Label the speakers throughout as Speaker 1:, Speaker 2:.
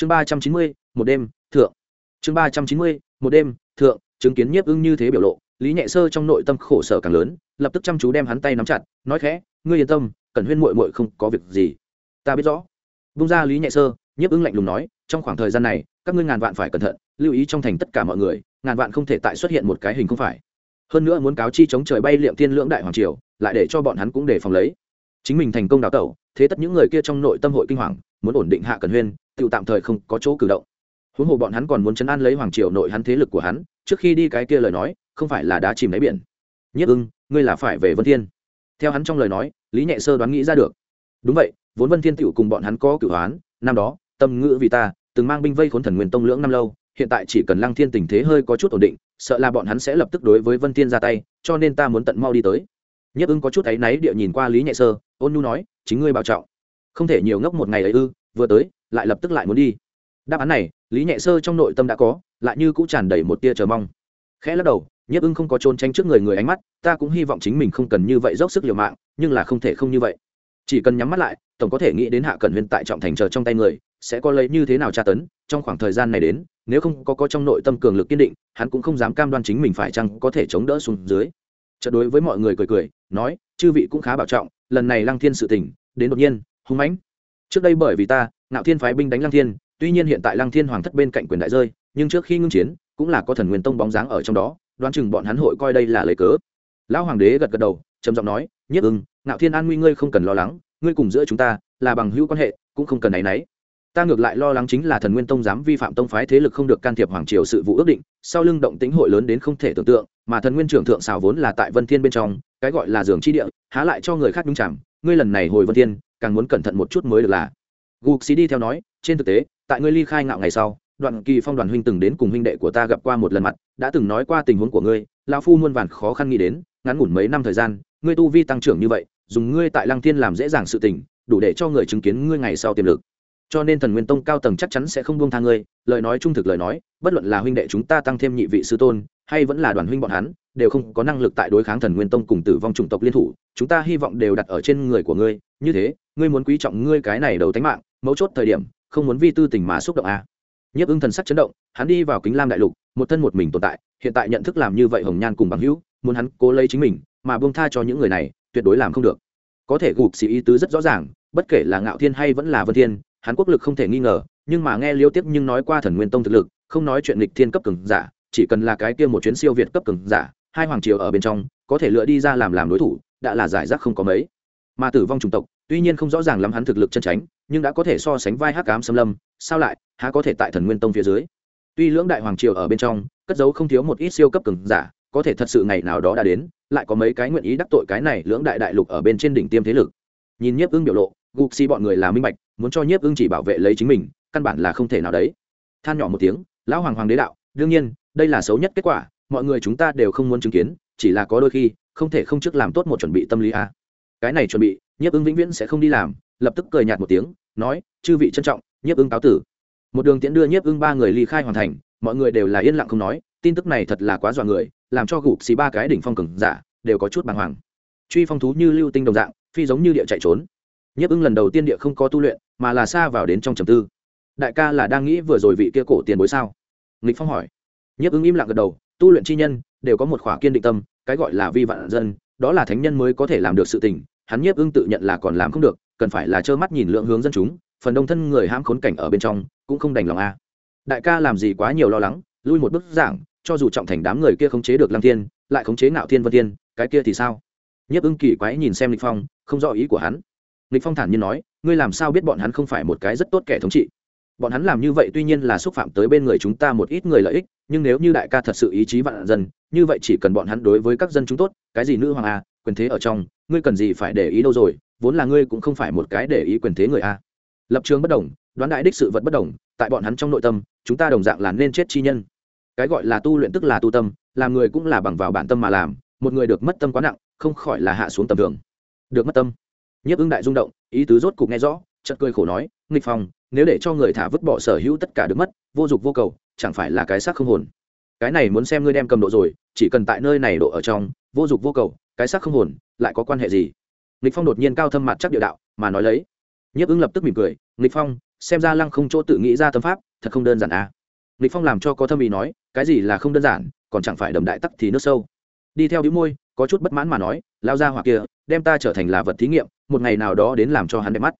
Speaker 1: chương ba trăm chín mươi, một đêm, thượng. Chương ba trăm chín mươi, một đêm, thượng, chứng kiến nhiếp ưng như thế biểu lộ, lý nhẹ sơ trong nội tâm khổ sở càng lớn, lập tức chăm chú đem hắn tay nắm chặt, nói khẽ, ngươi yên tâm cần huyên mội mội không có việc gì. Ta biết rõ. Bung ra lý nhẹ sơ, nhiếp ưng lạnh lùng nói, trong khoảng thời gian này, các ngươi ngàn vạn phải cẩn thận, lưu ý trong thành tất cả mọi người, ngàn vạn không thể tại xuất hiện một cái hình không phải. Hơn nữa muốn cáo chi chống trời bay liệm thiên lưỡng đại hoàng triều, lại để cho bọn hắn cũng để phòng lấy. Chính mình thành công đào tẩu, thế tất những người kia trong nội tâm hội kinh hoàng muốn ổn định hạ cần huyên tự tạm thời không có chỗ cử động. Huống hồ bọn hắn còn muốn chấn an lấy hoàng triều nội hắn thế lực của hắn, trước khi đi cái kia lời nói, không phải là đá chìm đáy biển. Nhất ưng, ngươi là phải về vân thiên. Theo hắn trong lời nói, lý nhẹ sơ đoán nghĩ ra được. Đúng vậy, vốn vân thiên tựu cùng bọn hắn có cửu hoán năm đó, tâm ngữ vì ta, từng mang binh vây khốn thần nguyên tông lưỡng năm lâu, hiện tại chỉ cần lăng thiên tình thế hơi có chút ổn định, sợ là bọn hắn sẽ lập tức đối với vân thiên ra tay, cho nên ta muốn tận mau đi tới. Nhất ưng có chút áy náy địa nhìn qua lý nhẹ sơ, ôn nhu nói, chính ngươi bảo trọng không thể nhiều ngốc một ngày ấy ư, vừa tới, lại lập tức lại muốn đi. Đáp án này, lý nhẹ sơ trong nội tâm đã có, lại như cũng tràn đầy một tia chờ mong. Khẽ lắc đầu, nhiếp ưng không có trốn tránh trước người người ánh mắt, ta cũng hy vọng chính mình không cần như vậy dốc sức liều mạng, nhưng là không thể không như vậy. Chỉ cần nhắm mắt lại, tổng có thể nghĩ đến hạ cẩn huyên tại trọng thành chờ trong tay người, sẽ có lấy như thế nào tra tấn, trong khoảng thời gian này đến, nếu không có có trong nội tâm cường lực kiên định, hắn cũng không dám cam đoan chính mình phải chăng có thể chống đỡ xuống dưới. Chợt đối với mọi người cười cười, nói, chư vị cũng khá bảo trọng, lần này lăng thiên sự tình, đến đột nhiên hùng mãnh. Trước đây bởi vì ta, ngạo thiên phái binh đánh lăng thiên, tuy nhiên hiện tại lăng thiên hoàng thất bên cạnh quyền đại rơi, nhưng trước khi ngưng chiến, cũng là có thần nguyên tông bóng dáng ở trong đó, đoán chừng bọn hắn hội coi đây là lời cớ. Lão hoàng đế gật gật đầu, trầm giọng nói, nhất ưng, ngạo thiên an nguy ngươi không cần lo lắng, ngươi cùng giữa chúng ta là bằng hữu quan hệ, cũng không cần áy náy. Ta ngược lại lo lắng chính là thần nguyên tông dám vi phạm tông phái thế lực không được can thiệp hoàng triều sự vụ ước định, sau lưng động tính hội lớn đến không thể tưởng tượng, mà thần nguyên trưởng thượng xào vốn là tại vân thiên bên trong, cái gọi là giường chi địa, há lại cho người khác đúng chẳng ngươi lần này hồi vân thiên càng muốn cẩn thận một chút mới được là. Gục xí đi theo nói, trên thực tế, tại ngươi ly khai ngạo ngày sau, đoạn kỳ phong đoàn huynh từng đến cùng huynh đệ của ta gặp qua một lần mặt, đã từng nói qua tình huống của ngươi, lão phu muôn vàn khó khăn nghĩ đến, ngắn ngủn mấy năm thời gian, ngươi tu vi tăng trưởng như vậy, dùng ngươi tại lăng thiên làm dễ dàng sự tình, đủ để cho người chứng kiến ngươi ngày sau tiềm lực. Cho nên thần nguyên tông cao tầng chắc chắn sẽ không buông tha ngươi, lời nói trung thực lời nói, bất luận là huynh đệ chúng ta tăng thêm nhị vị sư tôn hay vẫn là đoàn huynh bọn hắn, đều không có năng lực tại đối kháng thần nguyên tông cùng tử vong chủng tộc liên thủ, chúng ta hy vọng đều đặt ở trên người của ngươi như thế, ngươi muốn quý trọng ngươi cái này đầu tánh mạng, mấu chốt thời điểm, không muốn vi tư tình mà xúc động a à. nhiếp ưng thần sắc chấn động, hắn đi vào kính lam đại lục, một thân một mình tồn tại, hiện tại nhận thức làm như vậy hồng nhan cùng bằng hữu, muốn hắn cố lấy chính mình, mà buông tha cho những người này, tuyệt đối làm không được có thể gục xì ý tứ rất rõ ràng, bất kể là ngạo thiên hay vẫn là vân thiên, hắn quốc lực không thể nghi ngờ, nhưng mà nghe liêu tiếp nhưng nói qua thần nguyên tông thực lực, không nói chuyện lịch thiên cấp cường giả chỉ cần là cái kia một chuyến siêu việt cấp cường giả, hai hoàng triều ở bên trong, có thể lựa đi ra làm làm đối thủ, đã là giải rác không có mấy. Mà tử vong chủng tộc, tuy nhiên không rõ ràng lắm hắn thực lực chân tránh, nhưng đã có thể so sánh vai hắc ám xâm lâm, sao lại, há có thể tại thần nguyên tông phía dưới. Tuy lưỡng đại hoàng triều ở bên trong, cất giấu không thiếu một ít siêu cấp cường giả, có thể thật sự ngày nào đó đã đến, lại có mấy cái nguyện ý đắc tội cái này lưỡng đại đại lục ở bên trên đỉnh tiêm thế lực. Nhìn nhiếp ưng biểu lộ gục xi bọn người là minh bạch, muốn cho nhiếp ưng chỉ bảo vệ lấy chính mình, căn bản là không thể nào đấy. Than nhỏ một tiếng, lão hoàng hoàng đế đạo, đương nhiên đây là xấu nhất kết quả, mọi người chúng ta đều không muốn chứng kiến, chỉ là có đôi khi, không thể không trước làm tốt một chuẩn bị tâm lý a. À. cái này chuẩn bị, nhiếp ứng vĩnh viễn sẽ không đi làm, lập tức cười nhạt một tiếng, nói, chư vị trân trọng, nhiếp ứng cáo tử. Một đường tiễn đưa nhiếp ứng ba người ly khai hoàn thành, mọi người đều là yên lặng không nói, tin tức này thật là quá dọa người, làm cho gục xì ba cái đỉnh phong cường giả đều có chút bàng hoàng. Truy phong thú như lưu tinh đồng dạng, phi giống như địa chạy trốn. Nhiếp ứng lần đầu tiên địa không có tu luyện, mà là xa vào đến trong trầm tư. Đại ca là đang nghĩ vừa rồi vị kia cổ tiền bối sao? Nghịch phong hỏi nhiếp ứng im lặng gật đầu, tu luyện chi nhân, đều có một khỏa kiên định tâm, cái gọi là vi vạn dân, đó là thánh nhân mới có thể làm được sự tình, hắn nhiếp ưng tự nhận là còn làm không được, cần phải là trơ mắt nhìn lượng hướng dân chúng, phần đông thân người ham khốn cảnh ở bên trong, cũng không đành lòng a. À. Đại ca làm gì quá nhiều lo lắng, lui một bức giảng, cho dù trọng thành đám người kia khống chế được lăng thiên, lại khống chế ngạo thiên vân thiên, cái kia thì sao? Nhiếp ưng kỳ quái nhìn xem lịch phong, không rõ ý của hắn. Lịch phong thản nhiên nói, ngươi làm sao biết bọn hắn không phải một cái rất tốt kẻ thống trị? Bọn hắn làm như vậy tuy nhiên là xúc phạm tới bên người chúng ta một ít người lợi ích, nhưng nếu như đại ca thật sự ý chí vạn dân, như vậy chỉ cần bọn hắn đối với các dân chúng tốt, cái gì nữ hoàng a, quyền thế ở trong, ngươi cần gì phải để ý đâu rồi, vốn là ngươi cũng không phải một cái để ý quyền thế người a. Lập trường bất đồng, đoán đại đích sự vật bất đồng, tại bọn hắn trong nội tâm, chúng ta đồng dạng là nên chết chi nhân. Cái gọi là tu luyện tức là tu tâm, làm người cũng là bằng vào bản tâm mà làm, một người được mất tâm quá nặng, không khỏi là hạ xuống tầm thường. Được mất tâm. Nhiếp ưng đại rung động, ý tứ rốt cục nghe rõ, chợt cười khổ nói, nghịch phong nếu để cho người thả vứt bỏ sở hữu tất cả được mất, vô dục vô cầu, chẳng phải là cái xác không hồn. Cái này muốn xem ngươi đem cầm độ rồi, chỉ cần tại nơi này độ ở trong, vô dục vô cầu, cái xác không hồn, lại có quan hệ gì? Nghịch phong đột nhiên cao thâm mặt chắc địa đạo, mà nói lấy. Nhiếp ứng lập tức mỉm cười, nghịch phong, xem ra lăng không chỗ tự nghĩ ra tâm pháp, thật không đơn giản à? Lịch phong làm cho có thâm ý nói, cái gì là không đơn giản, còn chẳng phải đầm đại tắc thì nước sâu. Đi theo đĩu môi, có chút bất mãn mà nói lao ra hoặc kia, đem ta trở thành là vật thí nghiệm, một ngày nào đó đến làm cho hắn đẹp mắt.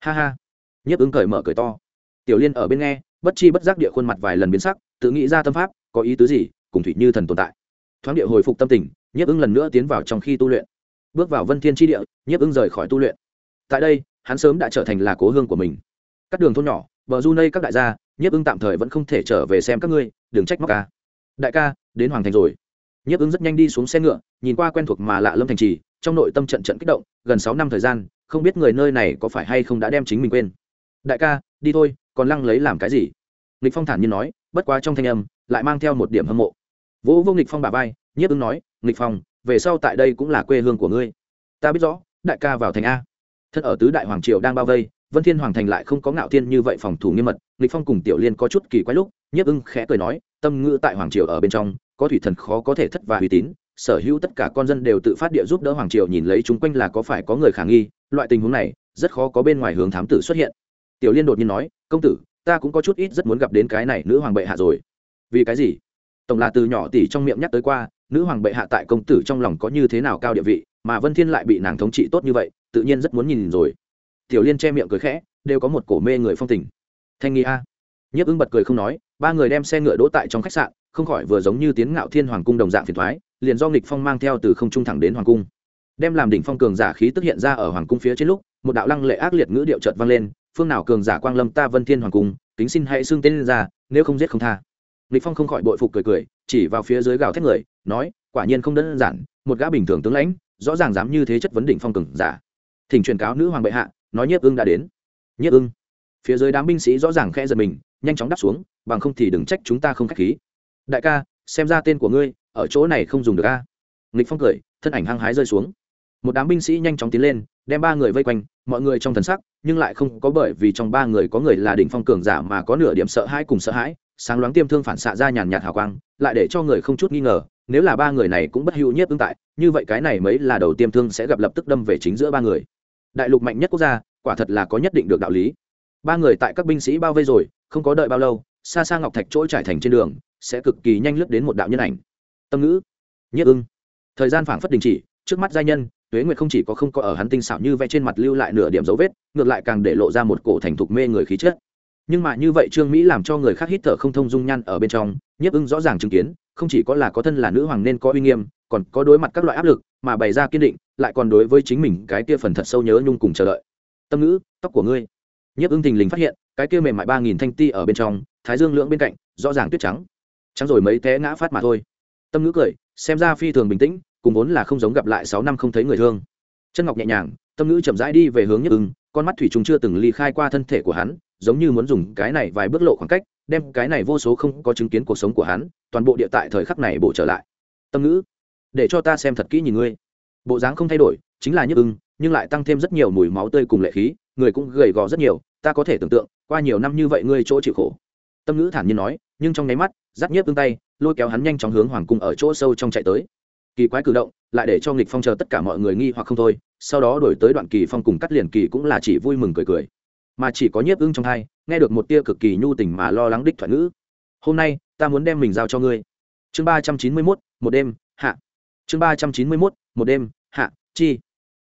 Speaker 1: Ha ha nhiếp ứng cởi mở cởi to. Tiểu liên ở bên nghe, bất chi bất giác địa khuôn mặt vài lần biến sắc, tự nghĩ ra tâm pháp, có ý tứ gì, cùng thủy như thần tồn tại. Thoáng địa hồi phục tâm tình, nhiếp ứng lần nữa tiến vào trong khi tu luyện. Bước vào vân thiên tri địa, nhiếp ứng rời khỏi tu luyện. Tại đây, hắn sớm đã trở thành là cố hương của mình. Các đường thôn nhỏ, bờ du nây các đại gia, nhiếp ứng tạm thời vẫn không thể trở về xem các ngươi, đừng trách móc ca. Đại ca, đến hoàng thành rồi. Nhiếp ứng rất nhanh đi xuống xe ngựa, nhìn qua quen thuộc mà lạ lâm thành trì, trong nội tâm trận trận kích động, gần sáu năm thời gian, không biết người nơi này có phải hay không đã đem chính mình quên đại ca, đi thôi, còn lăng lấy làm cái gì? Nghịch phong thản nhiên nói, bất quá trong thanh âm lại mang theo một điểm hâm mộ. Vũ vô nghịch phong bà vai, nhiếp ứng nói, nghịch phong, về sau tại đây cũng là quê hương của ngươi. Ta biết rõ, đại ca vào thành a. Thân ở tứ đại hoàng triều đang bao vây, vân thiên hoàng thành lại không có ngạo thiên như vậy phòng thủ nghiêm mật. Nghịch phong cùng tiểu liên có chút kỳ quái lúc, nhiếp ưng khẽ cười nói, tâm ngữ tại hoàng triều ở bên trong, có thủy thần khó có thể thất và uy tín. Sở hữu tất cả con dân đều tự phát địa giúp đỡ hoàng triều nhìn lấy chúng quanh là có phải có người khả nghi. Loại tình huống này, rất khó có bên ngoài hướng thám tử xuất hiện tiểu liên đột nhiên nói, công tử, ta cũng có chút ít rất muốn gặp đến cái này nữ hoàng bệ hạ rồi. Vì cái gì? Tổng là từ nhỏ tỷ trong miệng nhắc tới qua, nữ hoàng bệ hạ tại công tử trong lòng có như thế nào cao địa vị, mà vân thiên lại bị nàng thống trị tốt như vậy, tự nhiên rất muốn nhìn rồi. Tiểu liên che miệng cười khẽ, đều có một cổ mê người phong tình. Thanh nghi a. Nhiếp ứng bật cười không nói, ba người đem xe ngựa đỗ tại trong khách sạn, không khỏi vừa giống như tiến ngạo thiên hoàng cung đồng dạng phiền thoái liền do nghịch phong mang theo từ không trung thẳng đến hoàng cung. Đem làm đỉnh phong cường giả khí tức hiện ra ở hoàng cung phía trên lúc, một đạo lăng lệ ác liệt ngữ điệu chợt vang lên phương nào cường giả quang lâm ta vân thiên hoàng cung, kính xin hãy xưng tên ra, nếu không giết không tha. Lịch phong không khỏi bội phục cười cười, chỉ vào phía dưới gào thét người, nói, quả nhiên không đơn giản, một gã bình thường tướng lãnh, rõ ràng dám như thế chất vấn đỉnh phong cường giả. Thỉnh truyền cáo nữ hoàng bệ hạ, nói nhiếp ưng đã đến. Nhiếp ưng. Phía dưới đám binh sĩ rõ ràng khẽ giật mình, nhanh chóng đáp xuống, bằng không thì đừng trách chúng ta không khách khí. Đại ca, xem ra tên của ngươi, ở chỗ này không dùng được a. Nghịch phong cười, thân ảnh hăng hái rơi xuống. Một đám binh sĩ nhanh chóng tiến lên đem ba người vây quanh, mọi người trong thần sắc, nhưng lại không có bởi vì trong ba người có người là đỉnh phong cường giả mà có nửa điểm sợ hãi cùng sợ hãi, sáng loáng tiêm thương phản xạ ra nhàn nhạt hào quang, lại để cho người không chút nghi ngờ, nếu là ba người này cũng bất hữu nhất tương tại, như vậy cái này mới là đầu tiêm thương sẽ gặp lập tức đâm về chính giữa ba người. Đại lục mạnh nhất quốc gia, quả thật là có nhất định được đạo lý. Ba người tại các binh sĩ bao vây rồi, không có đợi bao lâu xa xa ngọc thạch trỗi trải thành trên đường, sẽ cực kỳ nhanh lướt đến một đạo nhân ảnh. Tâm ngữ nhất ưng thời gian phảng phất đình chỉ, trước mắt giai nhân tuế nguyệt không chỉ có không có ở hắn tinh xảo như vẽ trên mặt lưu lại nửa điểm dấu vết, ngược lại càng để lộ ra một cổ thành thục mê người khí chất. Nhưng mà như vậy trương mỹ làm cho người khác hít thở không thông dung nhan ở bên trong, nhiếp ưng rõ ràng chứng kiến, không chỉ có là có thân là nữ hoàng nên có uy nghiêm, còn có đối mặt các loại áp lực, mà bày ra kiên định, lại còn đối với chính mình cái kia phần thật sâu nhớ nhung cùng chờ đợi. Tâm ngữ, tóc của ngươi. Nhiếp ưng thình lình phát hiện, cái kia mềm mại ba nghìn thanh ti ở bên trong, thái dương lưỡng bên cạnh, rõ ràng tuyết trắng. Trắng rồi mấy té ngã phát mà thôi. Tâm ngữ cười, xem ra phi thường bình tĩnh cùng vốn là không giống gặp lại sáu năm không thấy người thương. Chân ngọc nhẹ nhàng, tâm ngữ chậm rãi đi về hướng nhất ưng, con mắt thủy trùng chưa từng ly khai qua thân thể của hắn, giống như muốn dùng cái này vài bước lộ khoảng cách, đem cái này vô số không có chứng kiến cuộc sống của hắn, toàn bộ địa tại thời khắc này bổ trở lại. Tâm ngữ, để cho ta xem thật kỹ nhìn ngươi. Bộ dáng không thay đổi, chính là nhức ưng, nhưng lại tăng thêm rất nhiều mùi máu tươi cùng lệ khí, người cũng gầy gò rất nhiều, ta có thể tưởng tượng, qua nhiều năm như vậy ngươi chỗ chịu khổ. Tâm ngữ thản nhiên nói, nhưng trong nháy mắt giáp nhiếp ưng tay, lôi kéo hắn nhanh chóng hướng hoàng cung ở chỗ sâu trong chạy tới kỳ quái cử động, lại để cho nghịch phong chờ tất cả mọi người nghi hoặc không thôi, sau đó đổi tới đoạn kỳ phong cùng cắt liền kỳ cũng là chỉ vui mừng cười cười. Mà chỉ có nhiếp ưng trong hai, nghe được một tia cực kỳ nhu tình mà lo lắng đích thoại ngữ. Hôm nay, ta muốn đem mình giao cho ngươi. Chương ba trăm chín mươi mốt, một đêm, hạ. Chương ba trăm chín mươi mốt, một đêm, hạ, chi.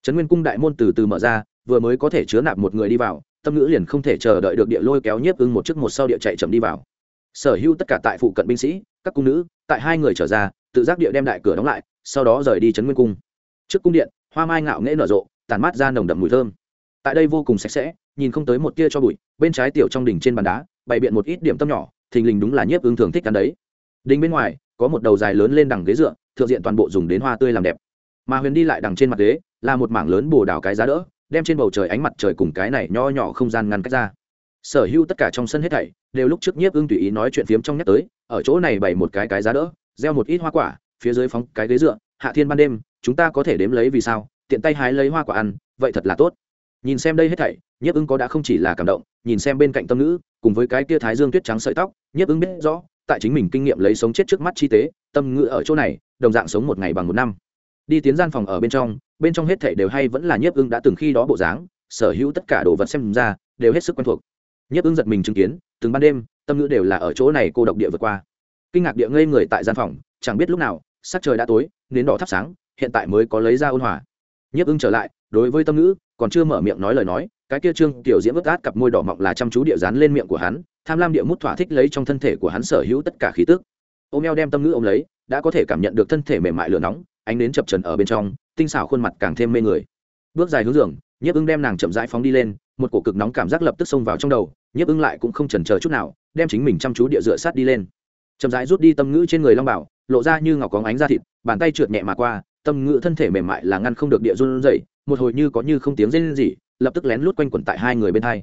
Speaker 1: Trấn nguyên cung đại môn từ từ mở ra, vừa mới có thể chứa nạp một người đi vào, tâm ngữ liền không thể chờ đợi được địa lôi kéo nhiếp ưng một chiếc một sau địa chạy chậm đi vào. Sở hữu tất cả tại phụ cận binh sĩ, các cung nữ, tại hai người trở ra, tự giác địa đem đại cửa đóng lại sau đó rời đi trấn nguyên cung. Trước cung điện, hoa mai ngạo nghễ nở rộ tàn mát ra nồng đậm mùi thơm. Tại đây vô cùng sạch sẽ, nhìn không tới một tia cho bụi, bên trái tiểu trong đỉnh trên bàn đá, bày biện một ít điểm tâm nhỏ, thình lình đúng là nhiếp ứng thường thích ăn đấy. Đình bên ngoài, có một đầu dài lớn lên đằng ghế dựa, thượng diện toàn bộ dùng đến hoa tươi làm đẹp. Mà huyền đi lại đằng trên mặt ghế, là một mảng lớn bồ đào cái giá đỡ, đem trên bầu trời ánh mặt trời cùng cái này nho nhỏ không gian ngăn cách ra. Sở hữu tất cả trong sân hết thảy, đều lúc trước nhiếp ưng tùy ý nói chuyện phiếm trong nhắc tới, ở chỗ này bày một cái cái giá đỡ, gieo một ít hoa quả phía dưới phóng cái ghế dựa, hạ thiên ban đêm, chúng ta có thể đếm lấy vì sao, tiện tay hái lấy hoa quả ăn, vậy thật là tốt. Nhìn xem đây hết thảy, nhiếp ưng có đã không chỉ là cảm động, nhìn xem bên cạnh tâm nữ cùng với cái kia thái dương tuyết trắng sợi tóc, nhiếp ưng biết rõ, tại chính mình kinh nghiệm lấy sống chết trước mắt chi tế, tâm ngữ ở chỗ này, đồng dạng sống một ngày bằng một năm. Đi tiến gian phòng ở bên trong bên trong hết thảy đều hay vẫn là nhiếp ưng đã từng khi đó bộ dáng, sở hữu tất cả đồ vật xem ra, đều hết sức quen thuộc. Nhiếp ưng giật mình chứng kiến, từng ban đêm, tâm ngữ đều là ở chỗ này cô độc địa vượt qua. Kinh ngạc địa ngây người tại gian phòng, chẳng biết lúc nào sắc trời đã tối, nến đỏ thắp sáng, hiện tại mới có lấy ra ôn hòa. Nhiếp ưng trở lại, đối với tâm ngữ, còn chưa mở miệng nói lời nói, cái kia trương tiểu diễm ướt át cặp môi đỏ mọng là chăm chú địa dán lên miệng của hắn, tham lam địa mút thỏa thích lấy trong thân thể của hắn sở hữu tất cả khí tức. Ôm eo đem tâm ngữ ôm lấy, đã có thể cảm nhận được thân thể mềm mại lửa nóng, ánh đến chập trần ở bên trong, tinh xảo khuôn mặt càng thêm mê người. Bước dài hướng giường, nhiếp ưng đem nàng chậm rãi phóng đi lên, một cổ cực nóng cảm giác lập tức xông vào trong đầu, nhiếp ưng lại cũng không chần chờ chút nào, đem chính mình chăm chú địa dựa sát đi lên. Chậm rãi rút đi tâm ngữ trên người long bảo lộ ra như ngọc có ánh da thịt, bàn tay trượt nhẹ mà qua, tâm ngữ thân thể mềm mại là ngăn không được địa run rẩy, một hồi như có như không tiếng rên rỉ, lập tức lén lút quanh quẩn tại hai người bên hai.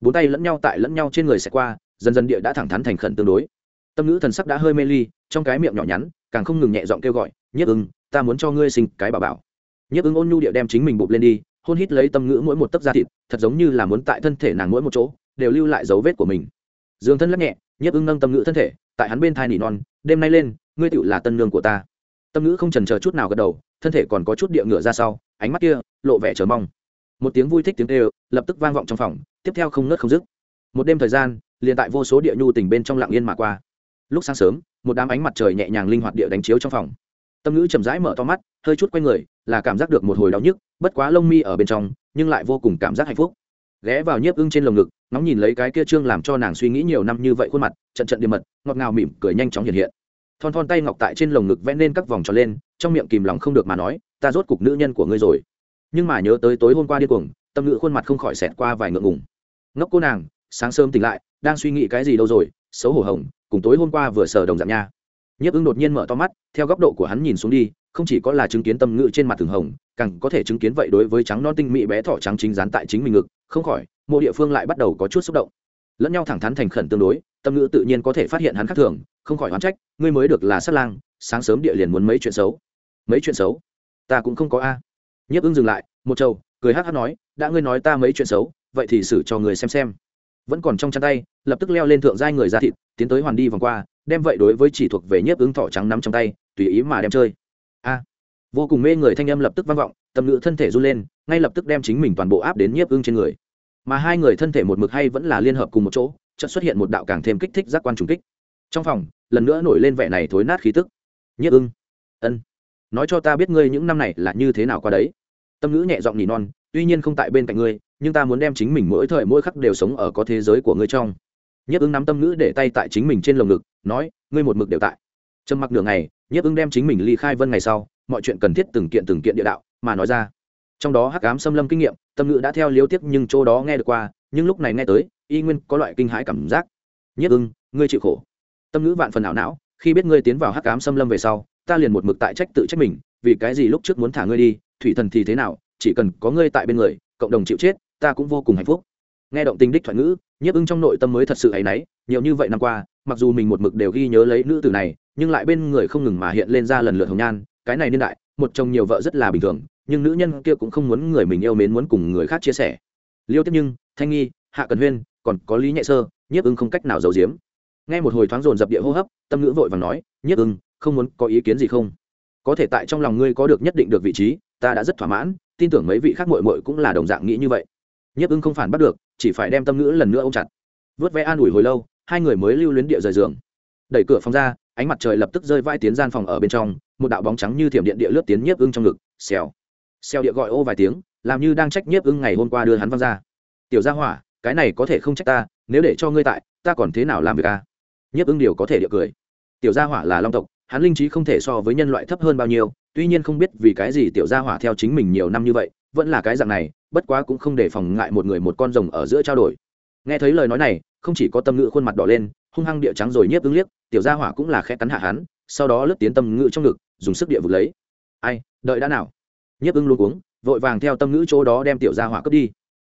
Speaker 1: Bốn tay lẫn nhau tại lẫn nhau trên người sẽ qua, dần dần địa đã thẳng thắn thành khẩn tương đối. Tâm ngữ thần sắc đã hơi mê ly, trong cái miệng nhỏ nhắn, càng không ngừng nhẹ giọng kêu gọi nhiếp ưng, ta muốn cho ngươi sinh cái bà bảo. Nhiếp ưng ôn nhu địa đem chính mình bụp lên đi, hôn hít lấy tâm ngữ mỗi một tấc da thịt, thật giống như là muốn tại thân thể nàng mỗi một chỗ, đều lưu lại dấu vết của mình. Dương thân lắc nhẹ nhiếp ưng nâng tâm ngữ thân thể, tại hắn bên thai nỉ non đêm nay lên, ngươi tựu là tân nương của ta. Tâm ngữ không trần chờ chút nào gật đầu, thân thể còn có chút địa ngựa ra sau, ánh mắt kia, lộ vẻ chờ mong. Một tiếng vui thích tiếng kêu, lập tức vang vọng trong phòng, tiếp theo không ngớt không dứt. Một đêm thời gian, liền tại vô số địa nhu tỉnh bên trong lặng yên mà qua. Lúc sáng sớm, một đám ánh mặt trời nhẹ nhàng linh hoạt địa đánh chiếu trong phòng. Tâm ngữ chậm rãi mở to mắt, hơi chút q u a y người, là cảm giác được một hồi đau nhức, bất quá lông mi ở bên trong, nhưng lại vô cùng cảm giác hạnh phúc. Ghé vào nhiếp ưng trên lồng ngực ngóng nhìn lấy cái kia trương làm cho nàng suy nghĩ nhiều năm như vậy khuôn mặt, trận trận điềm mật, ngọt ngào mỉm cười nhanh chóng hiện hiện. Thon thon tay ngọc tại trên lồng ngực vẽ nên các vòng tròn lên, trong miệng kìm lòng không được mà nói, ta rốt cục nữ nhân của ngươi rồi. Nhưng mà nhớ tới tối hôm qua điên cuồng, tâm ngữ khuôn mặt không khỏi xẹt qua vài ngượng ngùng. Ngốc cô nàng, sáng sớm tỉnh lại, đang suy nghĩ cái gì đâu rồi, xấu hổ hồng, cùng tối hôm qua vừa sờ đồng dạng nha. Nhiếp ứng đột nhiên mở to mắt, theo góc độ của hắn nhìn xuống đi, không chỉ có là chứng kiến tâm ngữ trên mặt thường hồng, càng có thể chứng kiến vậy đối với trắng non tinh mỹ bé thỏ trắng chính dán tại chính mình ngực không khỏi, mộ địa phương lại bắt đầu có chút xúc động. Lẫn nhau thẳng thắn thành khẩn tương đối, tâm ngữ tự nhiên có thể phát hiện hắn khác thường, không khỏi oán trách, ngươi mới được là sát lang, sáng sớm địa liền muốn mấy chuyện xấu. Mấy chuyện xấu? Ta cũng không có a. Nhiếp ưng dừng lại, một trâu cười hát hát nói, đã ngươi nói ta mấy chuyện xấu, vậy thì xử cho người xem xem. Vẫn còn trong chăn tay, lập tức leo lên thượng giai người ra thịt, tiến tới hoàn đi vòng qua, đem vậy đối với chỉ thuộc về nhiếp ứng thỏ trắng nắm trong tay, tùy ý mà đem chơi. A. Vô cùng mê người thanh âm lập tức vang vọng, tâm ngữ thân thể run lên, ngay lập tức đem chính mình toàn bộ áp đến nhiếp ứng trên người mà hai người thân thể một mực hay vẫn là liên hợp cùng một chỗ, chợt xuất hiện một đạo càng thêm kích thích giác quan trùng kích. Trong phòng, lần nữa nổi lên vẻ này thối nát khí tức. Nhất ưng. Ân. Nói cho ta biết ngươi những năm này là như thế nào qua đấy. Tâm ngữ nhẹ giọng nỉ non, tuy nhiên không tại bên cạnh ngươi, nhưng ta muốn đem chính mình mỗi thời mỗi khắc đều sống ở có thế giới của ngươi trong. Nhất ứng nắm tâm ngữ để tay tại chính mình trên lồng ngực, nói, ngươi một mực đều tại. Trầm mặc nửa ngày, Nhất ứng đem chính mình ly khai vân ngày sau, mọi chuyện cần thiết từng kiện từng kiện địa đạo, mà nói ra trong đó hắc ám xâm lâm kinh nghiệm, tâm ngữ đã theo liếu tiếc nhưng chỗ đó nghe được qua, nhưng lúc này nghe tới, y nguyên có loại kinh hãi cảm giác. Nhất ưng, ngươi chịu khổ. Tâm ngữ vạn phần ảo não, khi biết ngươi tiến vào hắc ám xâm lâm về sau, ta liền một mực tại trách tự trách mình, vì cái gì lúc trước muốn thả ngươi đi, thủy thần thì thế nào, chỉ cần có ngươi tại bên người, cộng đồng chịu chết, ta cũng vô cùng hạnh phúc. Nghe động tình đích thoại ngữ nhiếp ưng trong nội tâm mới thật sự hay náy, nhiều như vậy năm qua, mặc dù mình một mực đều ghi nhớ lấy nữ tử này, nhưng lại bên người không ngừng mà hiện lên ra lần lượt hồng nhan, cái này niên đại, một chồng nhiều vợ rất là bình thường nhưng nữ nhân kia cũng không muốn người mình yêu mến muốn cùng người khác chia sẻ. Liêu tiếp nhưng, thanh nghi, hạ cần huyên, còn có lý nhẹ sơ, nhiếp ưng không cách nào giấu giếm. Nghe một hồi thoáng dồn dập địa hô hấp, tâm ngữ vội và nói, nhiếp ưng, không muốn có ý kiến gì không? Có thể tại trong lòng ngươi có được nhất định được vị trí, ta đã rất thỏa mãn, tin tưởng mấy vị khác mội mội cũng là đồng dạng nghĩ như vậy. Nhiếp ưng không phản bắt được, chỉ phải đem tâm ngữ lần nữa ô m chặt. Vớt vẽ an ủi hồi lâu, hai người mới lưu luyến địa rời giường. Đẩy cửa phòng ra, ánh mặt trời lập tức rơi vai tiến gian phòng ở bên trong, một đạo bóng trắng như thiểm điện địa lướt tiến nhiếp ưng trong ngực, xèo. Xeo địa gọi ô vài tiếng, làm như đang trách nhiếp ưng ngày hôm qua đưa hắn văng ra. Tiểu gia hỏa, cái này có thể không trách ta, nếu để cho ngươi tại, ta còn thế nào làm việc ta nhiếp ưng điều có thể địa cười. Tiểu gia hỏa là long tộc, hắn linh trí không thể so với nhân loại thấp hơn bao nhiêu, tuy nhiên không biết vì cái gì tiểu gia hỏa theo chính mình nhiều năm như vậy, vẫn là cái dạng này, bất quá cũng không để phòng ngại một người một con rồng ở giữa trao đổi. Nghe thấy lời nói này, không chỉ có tâm ngữ khuôn mặt đỏ lên, hung hăng địa trắng rồi nhiếp ứng liếc, tiểu gia hỏa cũng là khẽ cắn hạ hắn, sau đó lướt tiến tâm ngữ trong ngực, dùng sức địa vực lấy. Ai, đợi đã nào? Nhiếp ưng luôn uống vội vàng theo tâm ngữ chỗ đó đem tiểu gia hỏa cướp đi.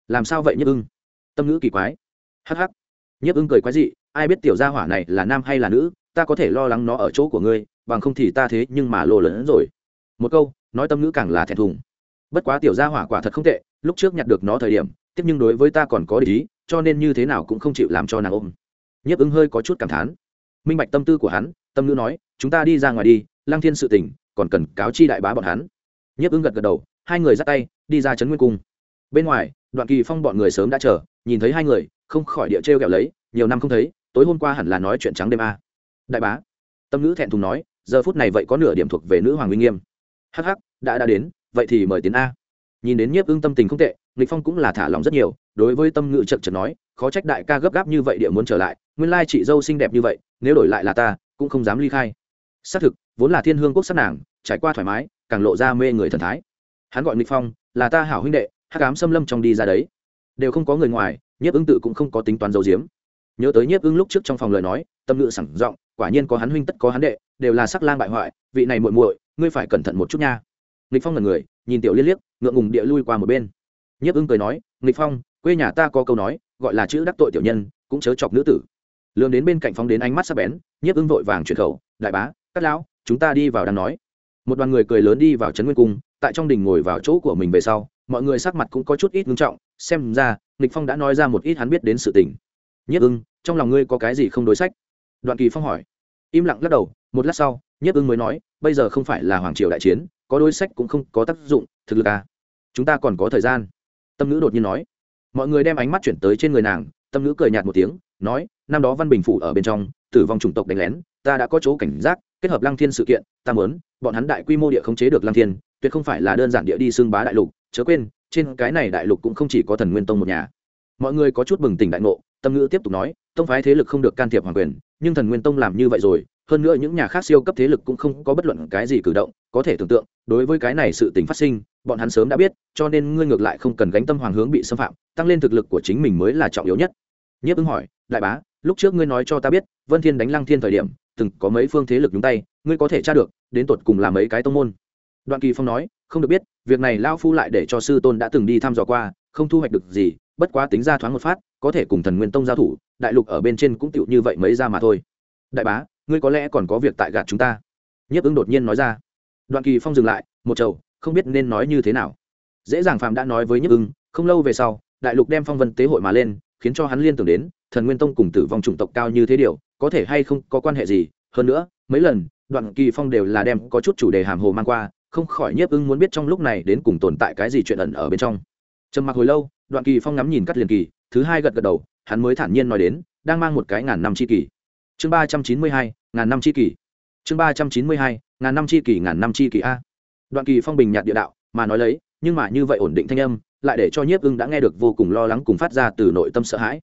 Speaker 1: Làm sao vậy nhiếp ưng? Tâm ngữ kỳ quái. Hắc hắc. Nhiếp ưng cười quái dị ai biết tiểu gia hỏa này là nam hay là nữ ta có thể lo lắng nó ở chỗ của ngươi bằng không thì ta thế nhưng mà lồ lớn rồi. Một câu nói tâm ngữ càng là thẹn thùng. Bất quá tiểu gia hỏa quả thật không tệ lúc trước nhặt được nó thời điểm tiếp nhưng đối với ta còn có lý cho nên như thế nào cũng không chịu làm cho nàng ôm. Nhiếp ứng hơi có chút cảm thán. Minh bạch tâm tư của hắn tâm ngữ nói chúng ta đi ra ngoài đi lang thiên sự tình, còn cần cáo chi đại bá bọn hắn nhiếp ứng gật gật đầu, hai người dắt tay, đi ra trấn nguyên cung. Bên ngoài, đoạn kỳ phong bọn người sớm đã chờ, nhìn thấy hai người, không khỏi địa trêu ghẹo lấy, nhiều năm không thấy, tối hôm qua hẳn là nói chuyện trắng đêm a. Đại bá, tâm nữ thẹn thùng nói, giờ phút này vậy có nửa điểm thuộc về nữ hoàng uy nghiêm. Hắc hắc, đã đã đến, vậy thì mời tiến a. Nhìn đến nhiếp ưng tâm tình không tệ, nghịch phong cũng là thả lòng rất nhiều, đối với tâm nữ chật chật nói, khó trách đại ca gấp gáp như vậy địa muốn trở lại, nguyên lai chị dâu xinh đẹp như vậy, nếu đổi lại là ta, cũng không dám ly khai. Xác thực, vốn là thiên hương quốc sắc nàng, trải qua thoải mái càng lộ ra mê người thần thái. Hắn gọi nghịch phong, là ta hảo huynh đệ hát cám xâm lâm trong đi ra đấy. Đều không có người ngoài, nhiếp ưng tự cũng không có tính toán dấu diếm nhớ tới nhiếp ưng lúc trước trong phòng lời nói, tâm ngự sẳng giọng quả nhiên có hắn huynh tất có hắn đệ, đều là sắc lang bại hoại, vị này muội muội, ngươi phải cẩn thận một chút nha. Nghịch phong là người, nhìn tiểu liên liếc, ngượng ngùng địa lui qua một bên. Nhiếp ưng cười nói, nghịch phong, quê nhà ta có câu nói, gọi là chữ đắc tội tiểu nhân, cũng chớ chọc nữ tử. Lương đến bên cạnh phóng đến ánh mắt sắc bén, nhiếp ưng vội vàng chuyển khẩu, đại bá cắt lão, chúng ta đi vào đang nói một đoàn người cười lớn đi vào trấn nguyên cung, tại trong đình ngồi vào chỗ của mình về sau, mọi người sắc mặt cũng có chút ít ngưng trọng, xem ra, nghịch phong đã nói ra một ít hắn biết đến sự tình. Nhất ưng, trong lòng ngươi có cái gì không đối sách? Đoạn kỳ phong hỏi. Im lặng lắc đầu, một lát sau, nhất ưng mới nói, bây giờ không phải là hoàng triều đại chiến, có đối sách cũng không có tác dụng, thực lực à? Chúng ta còn có thời gian. Tâm ngữ đột nhiên nói. Mọi người đem ánh mắt chuyển tới trên người nàng, tâm ngữ cười nhạt một tiếng, nói, năm đó văn bình phủ ở bên trong, tử vong chủng tộc đánh lén, ta đã có chỗ cảnh giác, kết hợp lăng thiên sự kiện, ta muốn bọn hắn đại quy mô địa khống chế được lăng thiên, tuyệt không phải là đơn giản địa đi xương bá đại lục, chớ quên, trên cái này đại lục cũng không chỉ có thần nguyên tông một nhà. Mọi người có chút bừng tỉnh đại ngộ, tâm ngữ tiếp tục nói, tông phái thế lực không được can thiệp hoàng quyền, nhưng thần nguyên tông làm như vậy rồi, hơn nữa những nhà khác siêu cấp thế lực cũng không có bất luận cái gì cử động, có thể tưởng tượng, đối với cái này sự tình phát sinh, bọn hắn sớm đã biết, cho nên ngươi ngược lại không cần gánh tâm hoàng hướng bị xâm phạm, tăng lên thực lực của chính mình mới là trọng yếu nhất. Nhiếp ứng hỏi, đại bá, lúc trước ngươi nói cho ta biết, vân thiên đánh lăng thiên thời điểm, từng có mấy phương thế lực nhúng tay ngươi có thể tra được, đến tột cùng là mấy cái tông môn. Đoạn kỳ phong nói, không được biết, việc này lao phu lại để cho sư tôn đã từng đi thăm dò qua, không thu hoạch được gì, bất quá tính ra thoáng một phát, có thể cùng thần nguyên tông giao thủ, đại lục ở bên trên cũng tựu như vậy mấy ra mà thôi. Đại bá, ngươi có lẽ còn có việc tại gạt chúng ta. Nhiếp ứng đột nhiên nói ra. Đoạn kỳ phong dừng lại, một chầu không biết nên nói như thế nào. Dễ dàng phạm đã nói với nhiếp ưng không lâu về sau, đại lục đem phong vân tế hội mà lên, khiến cho hắn liên tưởng đến, thần nguyên tông cùng tử vong chủng tộc cao như thế điều, có thể hay không có quan hệ gì? Hơn nữa, mấy lần đoạn kỳ phong đều là đem có chút chủ đề hàm hồ mang qua, không khỏi nhiếp ưng muốn biết trong lúc này đến cùng tồn tại cái gì chuyện ẩn ở bên trong. Trầm mặc hồi lâu, đoạn kỳ phong ngắm nhìn cắt liền kỳ, thứ hai gật gật đầu, hắn mới thản nhiên nói đến, đang mang một cái ngàn năm chi kỳ. Chương ba trăm chín mươi hai, ngàn năm chi kỳ. Chương ba trăm chín mươi hai, ngàn năm chi kỳ, ngàn năm chi kỳ a. Đoạn kỳ phong bình nhạt địa đạo, mà nói lấy, nhưng mà như vậy ổn định thanh âm, lại để cho nhiếp ưng đã nghe được vô cùng lo lắng cùng phát ra từ nội tâm sợ hãi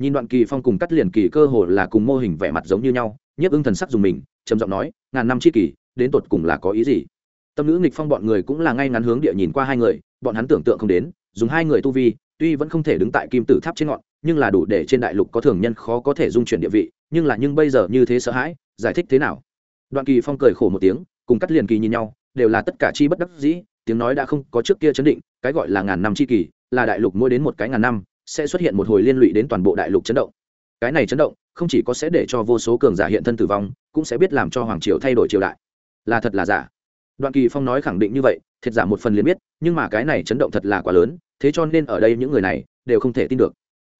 Speaker 1: nhìn đoạn kỳ phong cùng cắt liền kỳ cơ hồ là cùng mô hình vẻ mặt giống như nhau, nhiếp ưng thần sắc dùng mình, trầm giọng nói, ngàn năm chi kỳ đến tột cùng là có ý gì? Tâm nữ nghịch phong bọn người cũng là ngay ngắn hướng địa nhìn qua hai người, bọn hắn tưởng tượng không đến, dùng hai người tu vi, tuy vẫn không thể đứng tại kim tử tháp trên ngọn, nhưng là đủ để trên đại lục có thường nhân khó có thể dung chuyển địa vị, nhưng là nhưng bây giờ như thế sợ hãi, giải thích thế nào? Đoạn kỳ phong cười khổ một tiếng, cùng cắt liền kỳ nhìn nhau, đều là tất cả chi bất đắc dĩ, tiếng nói đã không có trước kia chấn định, cái gọi là ngàn năm chi kỳ là đại lục mỗi đến một cái ngàn năm sẽ xuất hiện một hồi liên lụy đến toàn bộ đại lục chấn động. Cái này chấn động, không chỉ có sẽ để cho vô số cường giả hiện thân tử vong, cũng sẽ biết làm cho hoàng triều thay đổi triều đại. Là thật là giả. Đoạn kỳ phong nói khẳng định như vậy, thiệt giả một phần liền biết, nhưng mà cái này chấn động thật là quá lớn, thế cho nên ở đây những người này đều không thể tin được.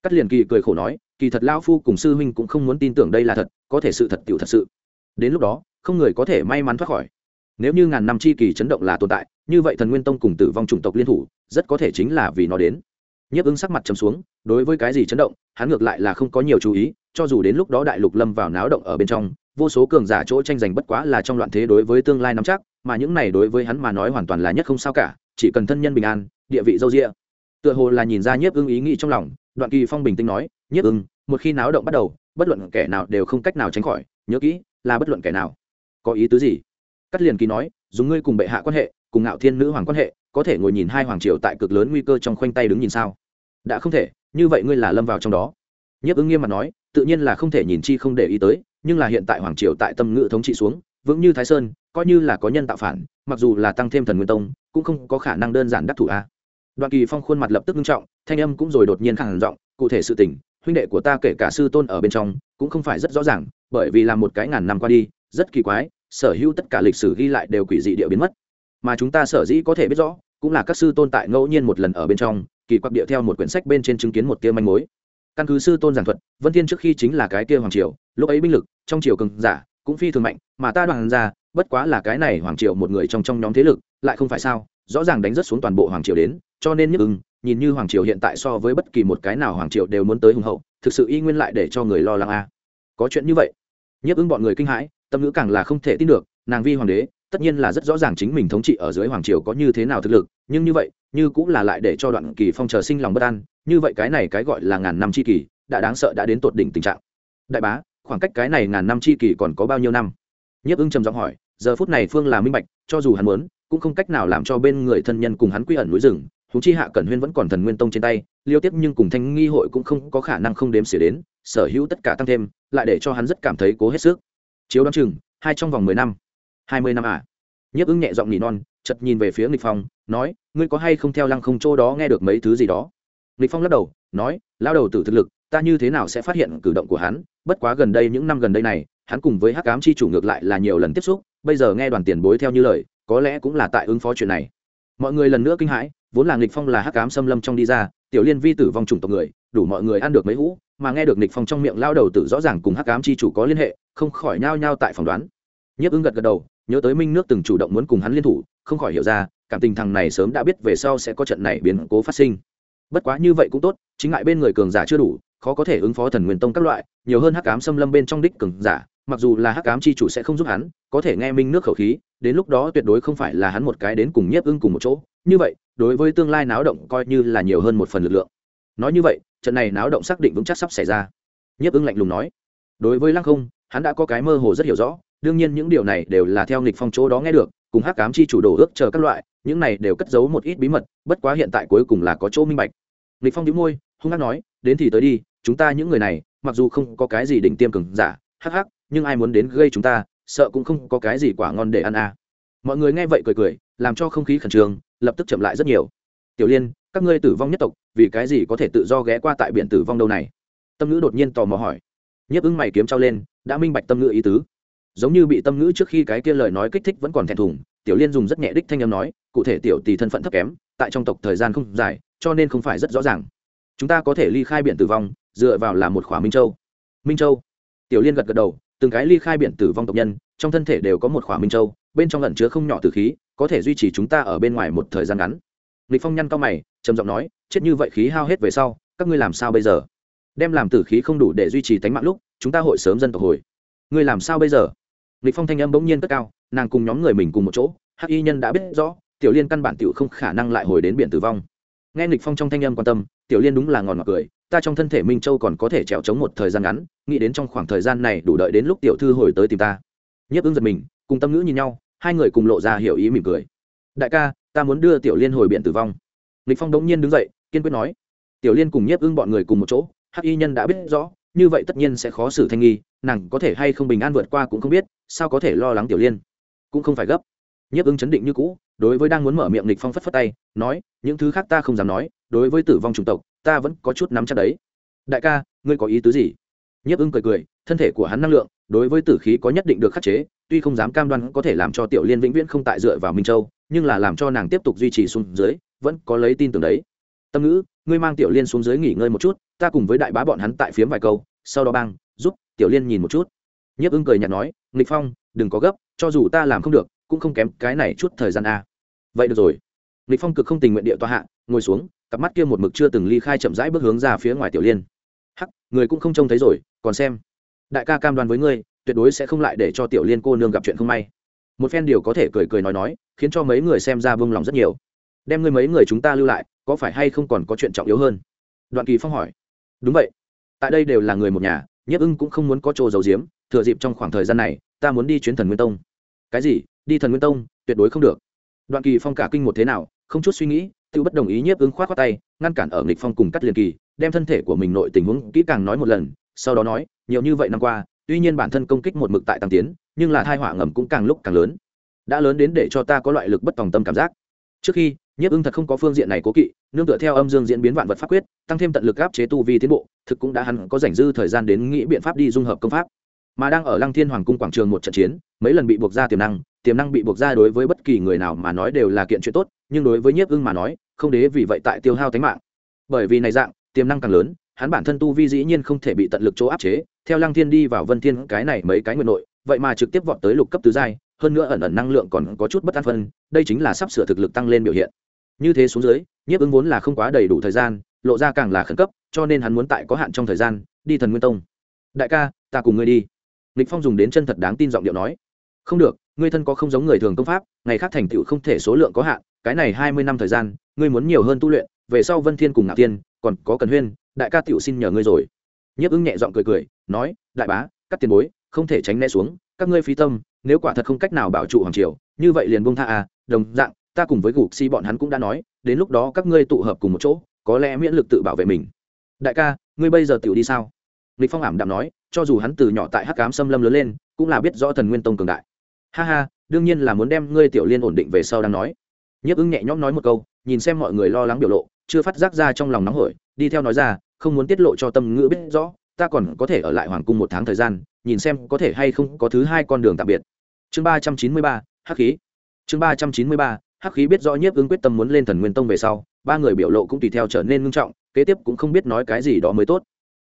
Speaker 1: Cắt liền kỳ cười khổ nói, kỳ thật lao phu cùng sư huynh cũng không muốn tin tưởng đây là thật, có thể sự thật tiểu thật sự. Đến lúc đó, không người có thể may mắn thoát khỏi. Nếu như ngàn năm chi kỳ chấn động là tồn tại, như vậy thần nguyên tông cùng tử vong chủng tộc liên thủ, rất có thể chính là vì nó đến nhiếp ứng sắc mặt trầm xuống, đối với cái gì chấn động, hắn ngược lại là không có nhiều chú ý, cho dù đến lúc đó đại lục lâm vào náo động ở bên trong, vô số cường giả chỗ tranh giành bất quá là trong loạn thế đối với tương lai nắm chắc, mà những này đối với hắn mà nói hoàn toàn là nhất không sao cả, chỉ cần thân nhân bình an, địa vị dâu rịa tựa hồ là nhìn ra nhiếp ưng ý nghĩ trong lòng, đoạn kỳ phong bình tĩnh nói, nhiếp ưng, một khi náo động bắt đầu, bất luận kẻ nào đều không cách nào tránh khỏi, nhớ kỹ, là bất luận kẻ nào. Có ý tứ gì? Cắt liền kỳ nói, dùng ngươi cùng bệ hạ quan hệ, cùng ngạo thiên nữ hoàng quan hệ, có thể ngồi nhìn hai hoàng triều tại cực lớn nguy cơ trong khoanh tay đứng nhìn sao? Đã không thể, như vậy ngươi là lâm vào trong đó. Nhiếp ứng nghiêm mặt nói, tự nhiên là không thể nhìn chi không để ý tới, nhưng là hiện tại hoàng triều tại tâm ngự thống trị xuống, vững như thái sơn, coi như là có nhân tạo phản, mặc dù là tăng thêm thần nguyên tông, cũng không có khả năng đơn giản đắc thủ a. Đoạn kỳ phong khuôn mặt lập tức nghiêm trọng, thanh âm cũng rồi đột nhiên khẳng giọng, cụ thể sự tình, huynh đệ của ta kể cả sư tôn ở bên trong, cũng không phải rất rõ ràng, bởi vì là một cái ngàn năm qua đi, rất kỳ quái, sở hữu tất cả lịch sử ghi lại đều quỷ dị địa biến mất. Mà chúng ta sở dĩ có thể biết rõ, cũng là các sư tôn tại ngẫu nhiên một lần ở bên trong kỳ quặc địa theo một quyển sách bên trên chứng kiến một tia manh mối căn cứ sư tôn giảng thuật, vân thiên trước khi chính là cái tia hoàng triều, lúc ấy binh lực, trong triều cường giả, cũng phi thường mạnh, mà ta đoàn ra, bất quá là cái này hoàng triều một người trong trong nhóm thế lực, lại không phải sao, rõ ràng đánh rất xuống toàn bộ hoàng triều đến, cho nên nhức ưng, nhìn như hoàng triều hiện tại so với bất kỳ một cái nào hoàng triều đều muốn tới hùng hậu, thực sự y nguyên lại để cho người lo lắng a à. có chuyện như vậy nhiếp ứng bọn người kinh hãi, tâm ngữ càng là không thể tin được, nàng vi hoàng đế tất nhiên là rất rõ ràng chính mình thống trị ở dưới hoàng triều có như thế nào thực lực, nhưng như vậy, như cũng là lại để cho đoạn kỳ phong chờ sinh lòng bất an, như vậy cái này cái gọi là ngàn năm c h i kỳ, đã đáng sợ đã đến tột đỉnh tình trạng. Đại bá, khoảng cách cái này ngàn năm c h i kỳ còn có bao nhiêu năm? Nhiếp ưng trầm giọng hỏi, giờ phút này phương là minh bạch, cho dù hắn muốn, cũng không cách nào làm cho bên người thân nhân cùng hắn quy ẩn núi rừng húng chi hạ cẩn huyên vẫn còn thần nguyên tông trên tay, liêu tiếp nhưng cùng thanh nghi hội cũng không có khả năng không đếm xỉa đến, sở hữu tất cả tăng thêm, lại để cho hắn rất cảm thấy cố hết sức. Chiếu đ o chừng, hai trong vòng mười năm hai mươi năm à. Nhiếp ứng nhẹ giọng nỉ non chật nhìn về phía nghịch phong, nói, ngươi có hay không theo lăng không chỗ đó nghe được mấy thứ gì đó? Nghịch phong lắc đầu, nói lao đầu tử thực lực, ta như thế nào sẽ phát hiện cử động của hắn? Bất quá gần đây, những năm gần đây này, hắn cùng với hắc ám chi chủ ngược lại là nhiều lần tiếp xúc, bây giờ nghe đoàn tiền bối theo như lời, có lẽ cũng là tại ứng phó chuyện này. Mọi người lần nữa kinh hãi, vốn là nghịch phong là hắc ám xâm lâm trong đi ra, tiểu liên vi tử vong trùng tộc người, đủ mọi người ăn được mấy hũ, mà nghe được nghịch phong trong miệng lao đầu tử rõ ràng cùng hắc ám chi chủ có liên hệ, không khỏi nhao nhao tại phỏng đoán. Nhiếp ứng gật gật đầu nhớ tới minh nước từng chủ động muốn cùng hắn liên thủ, không khỏi hiểu ra, cảm tình thằng này sớm đã biết về sau sẽ có trận này biến cố phát sinh. Bất quá như vậy cũng tốt, chính ngại bên người cường giả chưa đủ, khó có thể ứng phó thần nguyên tông các loại, nhiều hơn hắc cám xâm lâm bên trong đích cường giả, mặc dù là hắc cám chi chủ sẽ không giúp hắn, có thể nghe minh nước khẩu khí, đến lúc đó tuyệt đối không phải là hắn một cái đến cùng nhiếp ưng cùng một chỗ. Như vậy, đối với tương lai náo động coi như là nhiều hơn một phần lực lượng. Nói như vậy, trận này náo động xác định vững chắc sắp xảy ra. Nhiếp ưng lạnh lùng nói. Đối với lăng không, hắn đã có cái mơ hồ rất hiểu rõ đương nhiên những điều này đều là theo nghịch phong chỗ đó nghe được, cùng hắc cám chi chủ đồ ước chờ các loại, những này đều cất giấu một ít bí mật, bất quá hiện tại cuối cùng là có chỗ minh bạch. Nghịch phong đĩu môi, hung hăng nói, đến thì tới đi, chúng ta những người này, mặc dù không có cái gì đỉnh tiêm cường giả, hắc hắc, nhưng ai muốn đến gây chúng ta, sợ cũng không có cái gì quả ngon để ăn à. mọi người nghe vậy cười cười, làm cho không khí khẩn trương, lập tức chậm lại rất nhiều. Tiểu liên, các ngươi tử vong nhất tộc, vì cái gì có thể tự do ghé qua tại biển tử vong đâu này? Tâm ngữ đột nhiên tò mò hỏi. Nhất ứng mày kiếm trao lên, đã minh bạch tâm ngữ ý tứ giống như bị tâm ngữ trước khi cái kia lời nói kích thích vẫn còn thẹn thùng, tiểu liên dùng rất nhẹ đích thanh âm nói, cụ thể tiểu tỷ thân phận thấp kém, tại trong tộc thời gian không dài, cho nên không phải rất rõ ràng. Chúng ta có thể ly khai biển tử vong, dựa vào là một khỏa minh châu. Minh châu? Tiểu liên gật gật đầu, từng cái ly khai biển tử vong tộc nhân, trong thân thể đều có một khỏa minh châu, bên trong lẩn chứa không nhỏ từ khí, có thể duy trì chúng ta ở bên ngoài một thời gian ngắn. Lịch phong nhăn cao mày, trầm giọng nói, chết như vậy khí hao hết về sau, các ngươi làm sao bây giờ? Đem làm tử khí không đủ để duy trì tánh mạng lúc, chúng ta hội sớm dân tộc hồi. Ngươi làm sao bây giờ? Lịch phong thanh âm bỗng nhiên cất cao, nàng cùng nhóm người mình cùng một chỗ, hắc y nhân đã biết rõ, tiểu liên căn bản tiểu không khả năng lại hồi đến biển tử vong. Nghe lịch phong trong thanh âm quan tâm, tiểu liên đúng là ngòn ngọt cười, ta trong thân thể minh châu còn có thể trèo chống một thời gian ngắn, nghĩ đến trong khoảng thời gian này đủ đợi đến lúc tiểu thư hồi tới tìm ta. Nhiếp ứng giật mình, cùng tâm ngữ nhìn nhau, hai người cùng lộ ra hiểu ý mỉm cười. Đại ca, ta muốn đưa tiểu liên hồi biển tử vong. Lịch phong đống nhiên đứng dậy, kiên quyết nói. Tiểu liên cùng nhiếp ưng bọn người cùng một chỗ, hắc y nhân đã biết rõ, như vậy tất nhiên sẽ khó xử thanh nghi nàng có thể hay không bình an vượt qua cũng không biết, sao có thể lo lắng tiểu liên? Cũng không phải gấp. Nhiếp ứng chấn định như cũ, đối với đang muốn mở miệng lịch phong phất phất tay, nói, những thứ khác ta không dám nói, đối với tử vong chủng tộc, ta vẫn có chút nắm chắc đấy. Đại ca, ngươi có ý tứ gì? Nhiếp ứng cười cười, thân thể của hắn năng lượng, đối với tử khí có nhất định được khắc chế, tuy không dám cam đoan có thể làm cho tiểu liên vĩnh viễn không tại dựa vào minh châu, nhưng là làm cho nàng tiếp tục duy trì xuống dưới, vẫn có lấy tin tưởng đấy. Tâm ngữ, ngươi mang tiểu liên xuống dưới nghỉ ngơi một chút, ta cùng với đại bá bọn hắn tại phiếm vài câu, sau đó bang giúp tiểu liên nhìn một chút. Nhiếp ưng cười nhạt nói, nghịch phong, đừng có gấp, cho dù ta làm không được, cũng không kém cái này chút thời gian a. Vậy được rồi. Nghịch phong cực không tình nguyện địa toa hạ, ngồi xuống, cặp mắt kia một mực chưa từng ly khai chậm rãi bước hướng ra phía ngoài tiểu liên. Hắc, người cũng không trông thấy rồi, còn xem. Đại ca cam đoan với ngươi, tuyệt đối sẽ không lại để cho tiểu liên cô nương gặp chuyện không may. Một phen điều có thể cười cười nói nói, khiến cho mấy người xem ra vương lòng rất nhiều. Đem ngươi mấy người chúng ta lưu lại, có phải hay không còn có chuyện trọng yếu hơn? Đoạn kỳ phong hỏi. Đúng vậy. Tại đây đều là người một nhà nhiếp ưng cũng không muốn có chỗ giấu giếm, thừa dịp trong khoảng thời gian này, ta muốn đi chuyến thần nguyên tông. Cái gì? Đi thần nguyên tông? Tuyệt đối không được. Đoạn kỳ phong cả kinh một thế nào, không chút suy nghĩ tự bất đồng ý nhiếp ưng khoát khoát tay, ngăn cản ở nghịch phong cùng cắt liền kỳ, đem thân thể của mình nội tình huống kỹ càng nói một lần, sau đó nói, nhiều như vậy năm qua, tuy nhiên bản thân công kích một mực tại tăng tiến, nhưng là thai họa ngầm cũng càng lúc càng lớn. Đã lớn đến để cho ta có loại lực bất tòng tâm cảm giác. Trước khi nhiếp ưng thật không có phương diện này cố kỵ, nương tựa theo âm dương diễn biến vạn vật pháp quyết, tăng thêm tận lực áp chế tu vi tiến bộ, thực cũng đã hắn có rảnh dư thời gian đến nghĩ biện pháp đi dung hợp công pháp. Mà đang ở lăng thiên hoàng cung quảng trường một trận chiến, mấy lần bị buộc ra tiềm năng tiềm năng bị buộc ra đối với bất kỳ người nào mà nói đều là kiện chuyện tốt, nhưng đối với nhiếp ưng mà nói, không đế vì vậy tại tiêu hao tính mạng. Bởi vì này dạng, tiềm năng càng lớn, hắn bản thân tu vi dĩ nhiên không thể bị tận lực chỗ áp chế, theo lăng thiên đi vào vân thiên cái này mấy cái nguyện nội, vậy mà trực tiếp vọt tới lục cấp tứ giai, hơn nữa ẩn ẩn năng lượng còn có chút bất an phân, đây chính là sắp sửa thực lực tăng lên biểu hiện như thế xuống dưới, nhiếp ứng vốn là không quá đầy đủ thời gian, lộ ra càng là khẩn cấp, cho nên hắn muốn tại có hạn trong thời gian, đi thần nguyên tông. Đại ca, ta cùng ngươi đi. Lịch phong dùng đến chân thật đáng tin giọng điệu nói. Không được, ngươi thân có không giống người thường công pháp, ngày khác thành tựu không thể số lượng có hạn, cái này hai mươi năm thời gian, ngươi muốn nhiều hơn tu luyện, về sau vân thiên cùng ngạo thiên, còn có cần huyên, đại ca tiểu xin nhờ ngươi rồi. Nhiếp ứng nhẹ giọng cười cười, nói, đại bá, các tiền bối, không thể tránh né xuống, các ngươi phí tâm, nếu quả thật không cách nào bảo trụ hoàng triều, như vậy liền buông tha à đồng dạng ta cùng với gục si bọn hắn cũng đã nói, đến lúc đó các ngươi tụ hợp cùng một chỗ, có lẽ miễn lực tự bảo vệ mình. Đại ca, ngươi bây giờ tiểu đi sao? Lịch phong ảm đạm nói, cho dù hắn từ nhỏ tại hắc cám xâm lâm lớn lên, cũng là biết rõ thần nguyên tông cường đại. Ha ha, đương nhiên là muốn đem ngươi tiểu liên ổn định về sau đang nói. Nhiếp ứng nhẹ nhõm nói một câu, nhìn xem mọi người lo lắng biểu lộ, chưa phát giác ra trong lòng nóng hổi, đi theo nói ra, không muốn tiết lộ cho tâm ngữ biết rõ, ta còn có thể ở lại hoàng cung một tháng thời gian, nhìn xem có thể hay không có thứ hai con đường tạm biệt. Chương ba trăm chín mươi ba, hắc khí. Chương ba trăm chín mươi ba hắc khí biết rõ nhiếp ứng quyết tâm muốn lên thần nguyên tông về sau, ba người biểu lộ cũng tùy theo trở nên ngưng trọng, kế tiếp cũng không biết nói cái gì đó mới tốt.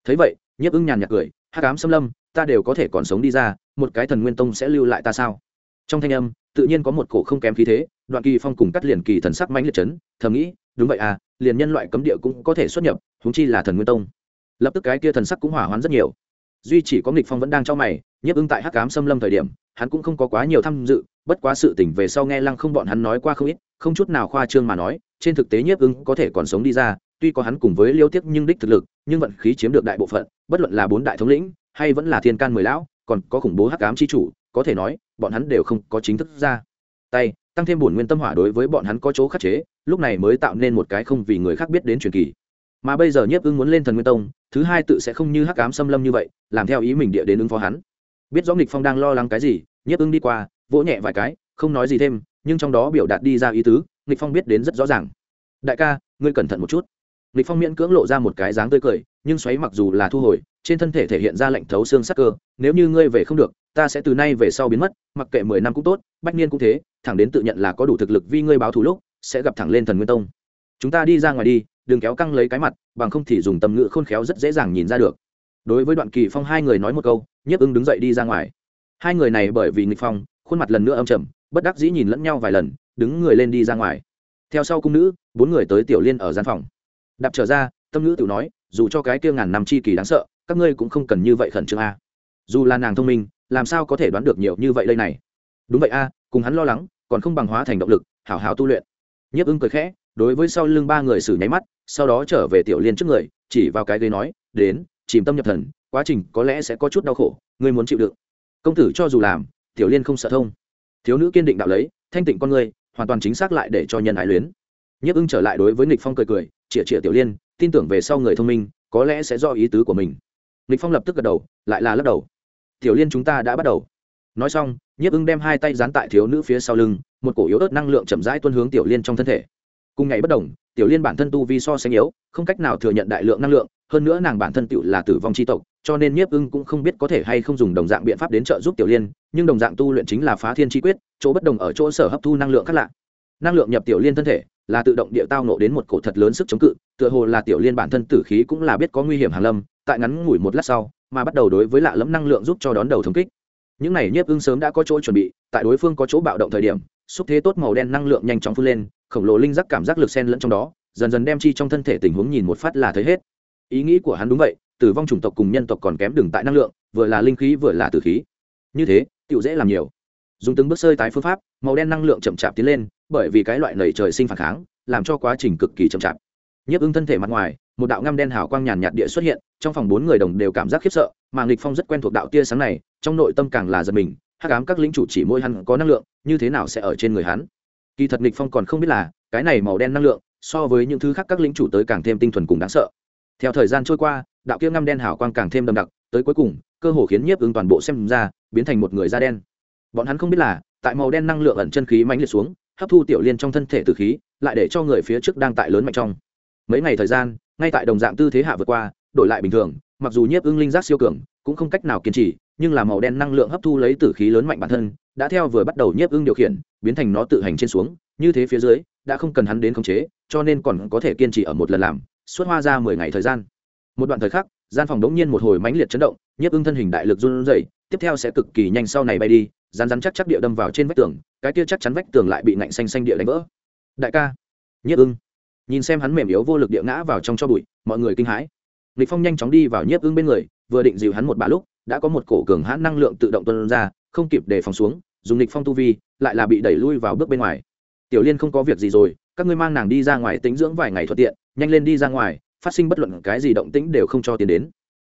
Speaker 1: Thấy vậy, nhiếp ứng nhàn nhạt cười, hắc ám xâm lâm, ta đều có thể còn sống đi ra, một cái thần nguyên tông sẽ lưu lại ta sao? Trong thanh âm, tự nhiên có một cổ không kém khí thế, đoạn kỳ phong cùng cắt liền kỳ thần sắc mãnh liệt chấn, thầm nghĩ, đúng vậy à liền nhân loại cấm địa cũng có thể xuất nhập húng chi là thần nguyên tông. Lập tức cái kia thần sắc cũng hỏa hoán rất nhiều. Duy chỉ có nghịch phong vẫn đang cho mày, nhiếp ứng tại hắc ám xâm lâm thời điểm hắn cũng không có quá nhiều tham dự, bất quá sự tỉnh về sau nghe lăng không bọn hắn nói qua không ít, không chút nào khoa trương mà nói, trên thực tế nhiếp ứng có thể còn sống đi ra, tuy có hắn cùng với liêu tiếc nhưng đích thực lực, nhưng vận khí chiếm được đại bộ phận, bất luận là bốn đại thống lĩnh, hay vẫn là thiên can mười lão, còn có khủng bố hắc ám chi chủ, có thể nói, bọn hắn đều không có chính thức ra. Tay, tăng thêm bổn nguyên tâm hỏa đối với bọn hắn có chỗ khắc chế, lúc này mới tạo nên một cái không vì người khác biết đến truyền kỳ. Mà bây giờ nhiếp ưng muốn lên thần nguyên tông, thứ hai tự sẽ không như hắc ám xâm lâm như vậy, làm theo ý mình địa đến ứng phó hắn biết rõ nghịch phong đang lo lắng cái gì, nhiếp ưng đi qua, vỗ nhẹ vài cái, không nói gì thêm, nhưng trong đó biểu đạt đi ra ý tứ, nghịch phong biết đến rất rõ ràng. Đại ca, ngươi cẩn thận một chút. Nghịch phong miễn cưỡng lộ ra một cái dáng tươi cười, nhưng xoáy mặc dù là thu hồi, trên thân thể thể hiện ra lệnh thấu xương sắc cơ, nếu như ngươi về không được, ta sẽ từ nay về sau biến mất, mặc kệ mười năm cũng tốt, bách niên cũng thế, thẳng đến tự nhận là có đủ thực lực vì ngươi báo thù lúc, sẽ gặp thẳng lên thần nguyên tông. Chúng ta đi ra ngoài đi, đừng kéo căng lấy cái mặt, bằng không thì dùng tâm ngữ khôn khéo rất dễ dàng nhìn ra được đối với đoạn kỳ phong hai người nói một câu, nhiếp ưng đứng dậy đi ra ngoài. Hai người này bởi vì nghịch phong, khuôn mặt lần nữa âm trầm, bất đắc dĩ nhìn lẫn nhau vài lần, đứng người lên đi ra ngoài. Theo sau cung nữ, bốn người tới tiểu liên ở gian phòng. Đạp trở ra, tâm nữ tiểu nói, dù cho cái kia ngàn năm chi kỳ đáng sợ, các ngươi cũng không cần như vậy khẩn trương a. Dù là nàng thông minh, làm sao có thể đoán được nhiều như vậy đây này? Đúng vậy a, cùng hắn lo lắng, còn không bằng hóa thành động lực, hảo hảo tu luyện. Nhiếp ưng cười khẽ, đối với sau lưng ba người xử nháy mắt, sau đó trở về tiểu liên trước người, chỉ vào cái ghế nói, đến chìm tâm nhập thần, quá trình có lẽ sẽ có chút đau khổ, ngươi muốn chịu đựng. Công tử cho dù làm, tiểu liên không sợ thông. Thiếu nữ kiên định đạo lấy, thanh tịnh con người hoàn toàn chính xác lại để cho nhân ái luyến. Nhiếp ưng trở lại đối với nghịch phong cười cười chĩa chĩa tiểu liên, tin tưởng về sau người thông minh, có lẽ sẽ do ý tứ của mình. Nghịch phong lập tức gật đầu, lại là lắc đầu. Tiểu liên chúng ta đã bắt đầu. Nói xong, nhiếp ưng đem hai tay dán tại thiếu nữ phía sau lưng, một cổ yếu ớt năng lượng chậm rãi tuôn hướng tiểu liên trong thân thể cùng ngày bất đồng, tiểu liên bản thân tu vi so sánh yếu, không cách nào thừa nhận đại lượng năng lượng, hơn nữa nàng bản thân tựu là tử vong c tộc, cho nên nhiếp ưng cũng không biết có thể hay không dùng đồng dạng biện pháp đến trợ giúp tiểu liên, nhưng đồng dạng tu luyện chính là phá thiên chi quyết, chỗ bất đồng ở chỗ sở hấp thu năng lượng khác lạ. Năng lượng nhập tiểu liên thân thể, là tự động địa tao nộ đến một cổ thật lớn sức chống cự, tựa hồ là tiểu liên bản thân tử khí cũng là biết có nguy hiểm hàn lâm, tại ngắn ngủi một lát sau, mà bắt đầu đối với lạ lẫm năng lượng giúp cho đón đầu thống kích. Những này nhiếp ưng sớm đã có chỗ chuẩn bị, tại đối phương có chỗ bạo động thời điểm xúc thế tốt màu đen năng lượng nhanh chóng phun lên, khổng lồ linh giác cảm giác lực sen lẫn trong đó, dần dần đem chi trong thân thể tình huống nhìn một phát là thấy hết. Ý nghĩ của hắn đúng vậy, tử vong chủng tộc cùng nhân tộc còn kém đường tại năng lượng, vừa là linh khí vừa là tử khí. Như thế tựu dễ làm nhiều. Dùng từng bước sơi tái phương pháp, màu đen năng lượng chậm chạp tiến lên, bởi vì cái loại nầy trời sinh phản kháng, làm cho quá trình cực kỳ chậm chạp. Nhiếp ứng thân thể mặt ngoài, một đạo ngăm đen hào quang nhàn nhạt địa xuất hiện, trong phòng bốn người đồng đều cảm giác khiếp sợ mà nghịch phong rất quen thuộc đạo tia sáng này, trong nội tâm càng là giật mình hắc ám các lĩnh chủ chỉ môi hắn có năng lượng, như thế nào sẽ ở trên người hắn? Kỳ thật nghịch phong còn không biết là, cái này màu đen năng lượng, so với những thứ khác các lĩnh chủ tới càng thêm tinh thuần cùng đáng sợ. Theo thời gian trôi qua, đạo kia ngăm đen hào quang càng thêm đậm đặc, tới cuối cùng, cơ hồ khiến nhiếp ứng toàn bộ xem ra, biến thành một người da đen. Bọn hắn không biết là, tại màu đen năng lượng ẩn chân khí mãnh liệt xuống, hấp thu tiểu liên trong thân thể từ khí, lại để cho người phía trước đang tại lớn mạnh trong. Mấy ngày thời gian, ngay tại đồng dạng tư thế hạ vượt qua, đổi lại bình thường, mặc dù nhiếp ưng linh giác siêu cường, cũng không cách nào kiên trì nhưng là màu đen năng lượng hấp thu lấy tử khí lớn mạnh bản thân, đã theo vừa bắt đầu nhiếp ưng điều khiển, biến thành nó tự hành trên xuống, như thế phía dưới, đã không cần hắn đến khống chế, cho nên còn có thể kiên trì ở một lần làm suốt hoa ra mười ngày thời gian. Một đoạn thời khắc, gian phòng đống nhiên một hồi mãnh liệt chấn động, nhiếp ưng thân hình đại lực run rẩy, tiếp theo sẽ cực kỳ nhanh sau này bay đi rán rán chắc chắc địa đâm vào trên vách tường, cái kia chắc chắn vách tường lại bị nạnh xanh xanh địa đánh vỡ. Đại ca, nhiếp ưng nhìn xem hắn mềm yếu vô lực địa ngã vào trong cho bụi, mọi người kinh hãi. Lịch phong nhanh chóng đi vào nhiếp ưng bên người, vừa định dịu hắn một bà lúc đã có một cổ cường hãn năng lượng tự động tuân ra, không kịp để phòng xuống, dùng lịch phong tu vi, lại là bị đẩy lui vào bước bên ngoài. Tiểu liên không có việc gì rồi, các ngươi mang nàng đi ra ngoài tính dưỡng vài ngày thuận tiện, nhanh lên đi ra ngoài, phát sinh bất luận cái gì động tĩnh đều không cho tiền đến.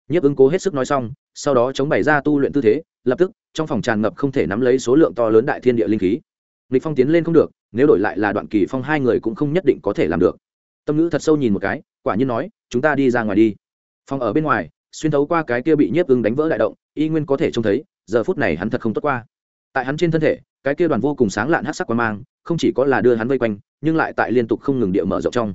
Speaker 1: Nhiếp ứng cố hết sức nói xong, sau đó chống bày ra tu luyện tư thế, lập tức, trong phòng tràn ngập không thể nắm lấy số lượng to lớn đại thiên địa linh khí. Lịch phong tiến lên không được, nếu đổi lại là đoạn kỳ phong hai người cũng không nhất định có thể làm được. Tâm ngữ thật sâu nhìn một cái, quả nhiên nói, chúng ta đi ra ngoài đi. Phòng ở bên ngoài xuyên thấu qua cái kia bị nhiếp ứng đánh vỡ đại động, y nguyên có thể trông thấy, giờ phút này hắn thật không tốt qua. Tại hắn trên thân thể, cái kia đoàn vô cùng sáng lạn hát sắc quan mang, không chỉ có là đưa hắn vây quanh, nhưng lại tại liên tục không ngừng địa mở rộng trong.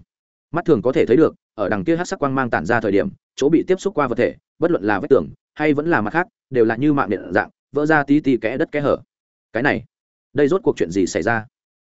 Speaker 1: Mắt thường có thể thấy được, ở đằng kia hát sắc quang mang tản ra thời điểm, chỗ bị tiếp xúc qua vật thể, bất luận là vết tường, hay vẫn là mặt khác, đều là như mạng điện dạng, vỡ ra tí tí kẽ đất kẽ hở. Cái này, đây rốt cuộc chuyện gì xảy ra?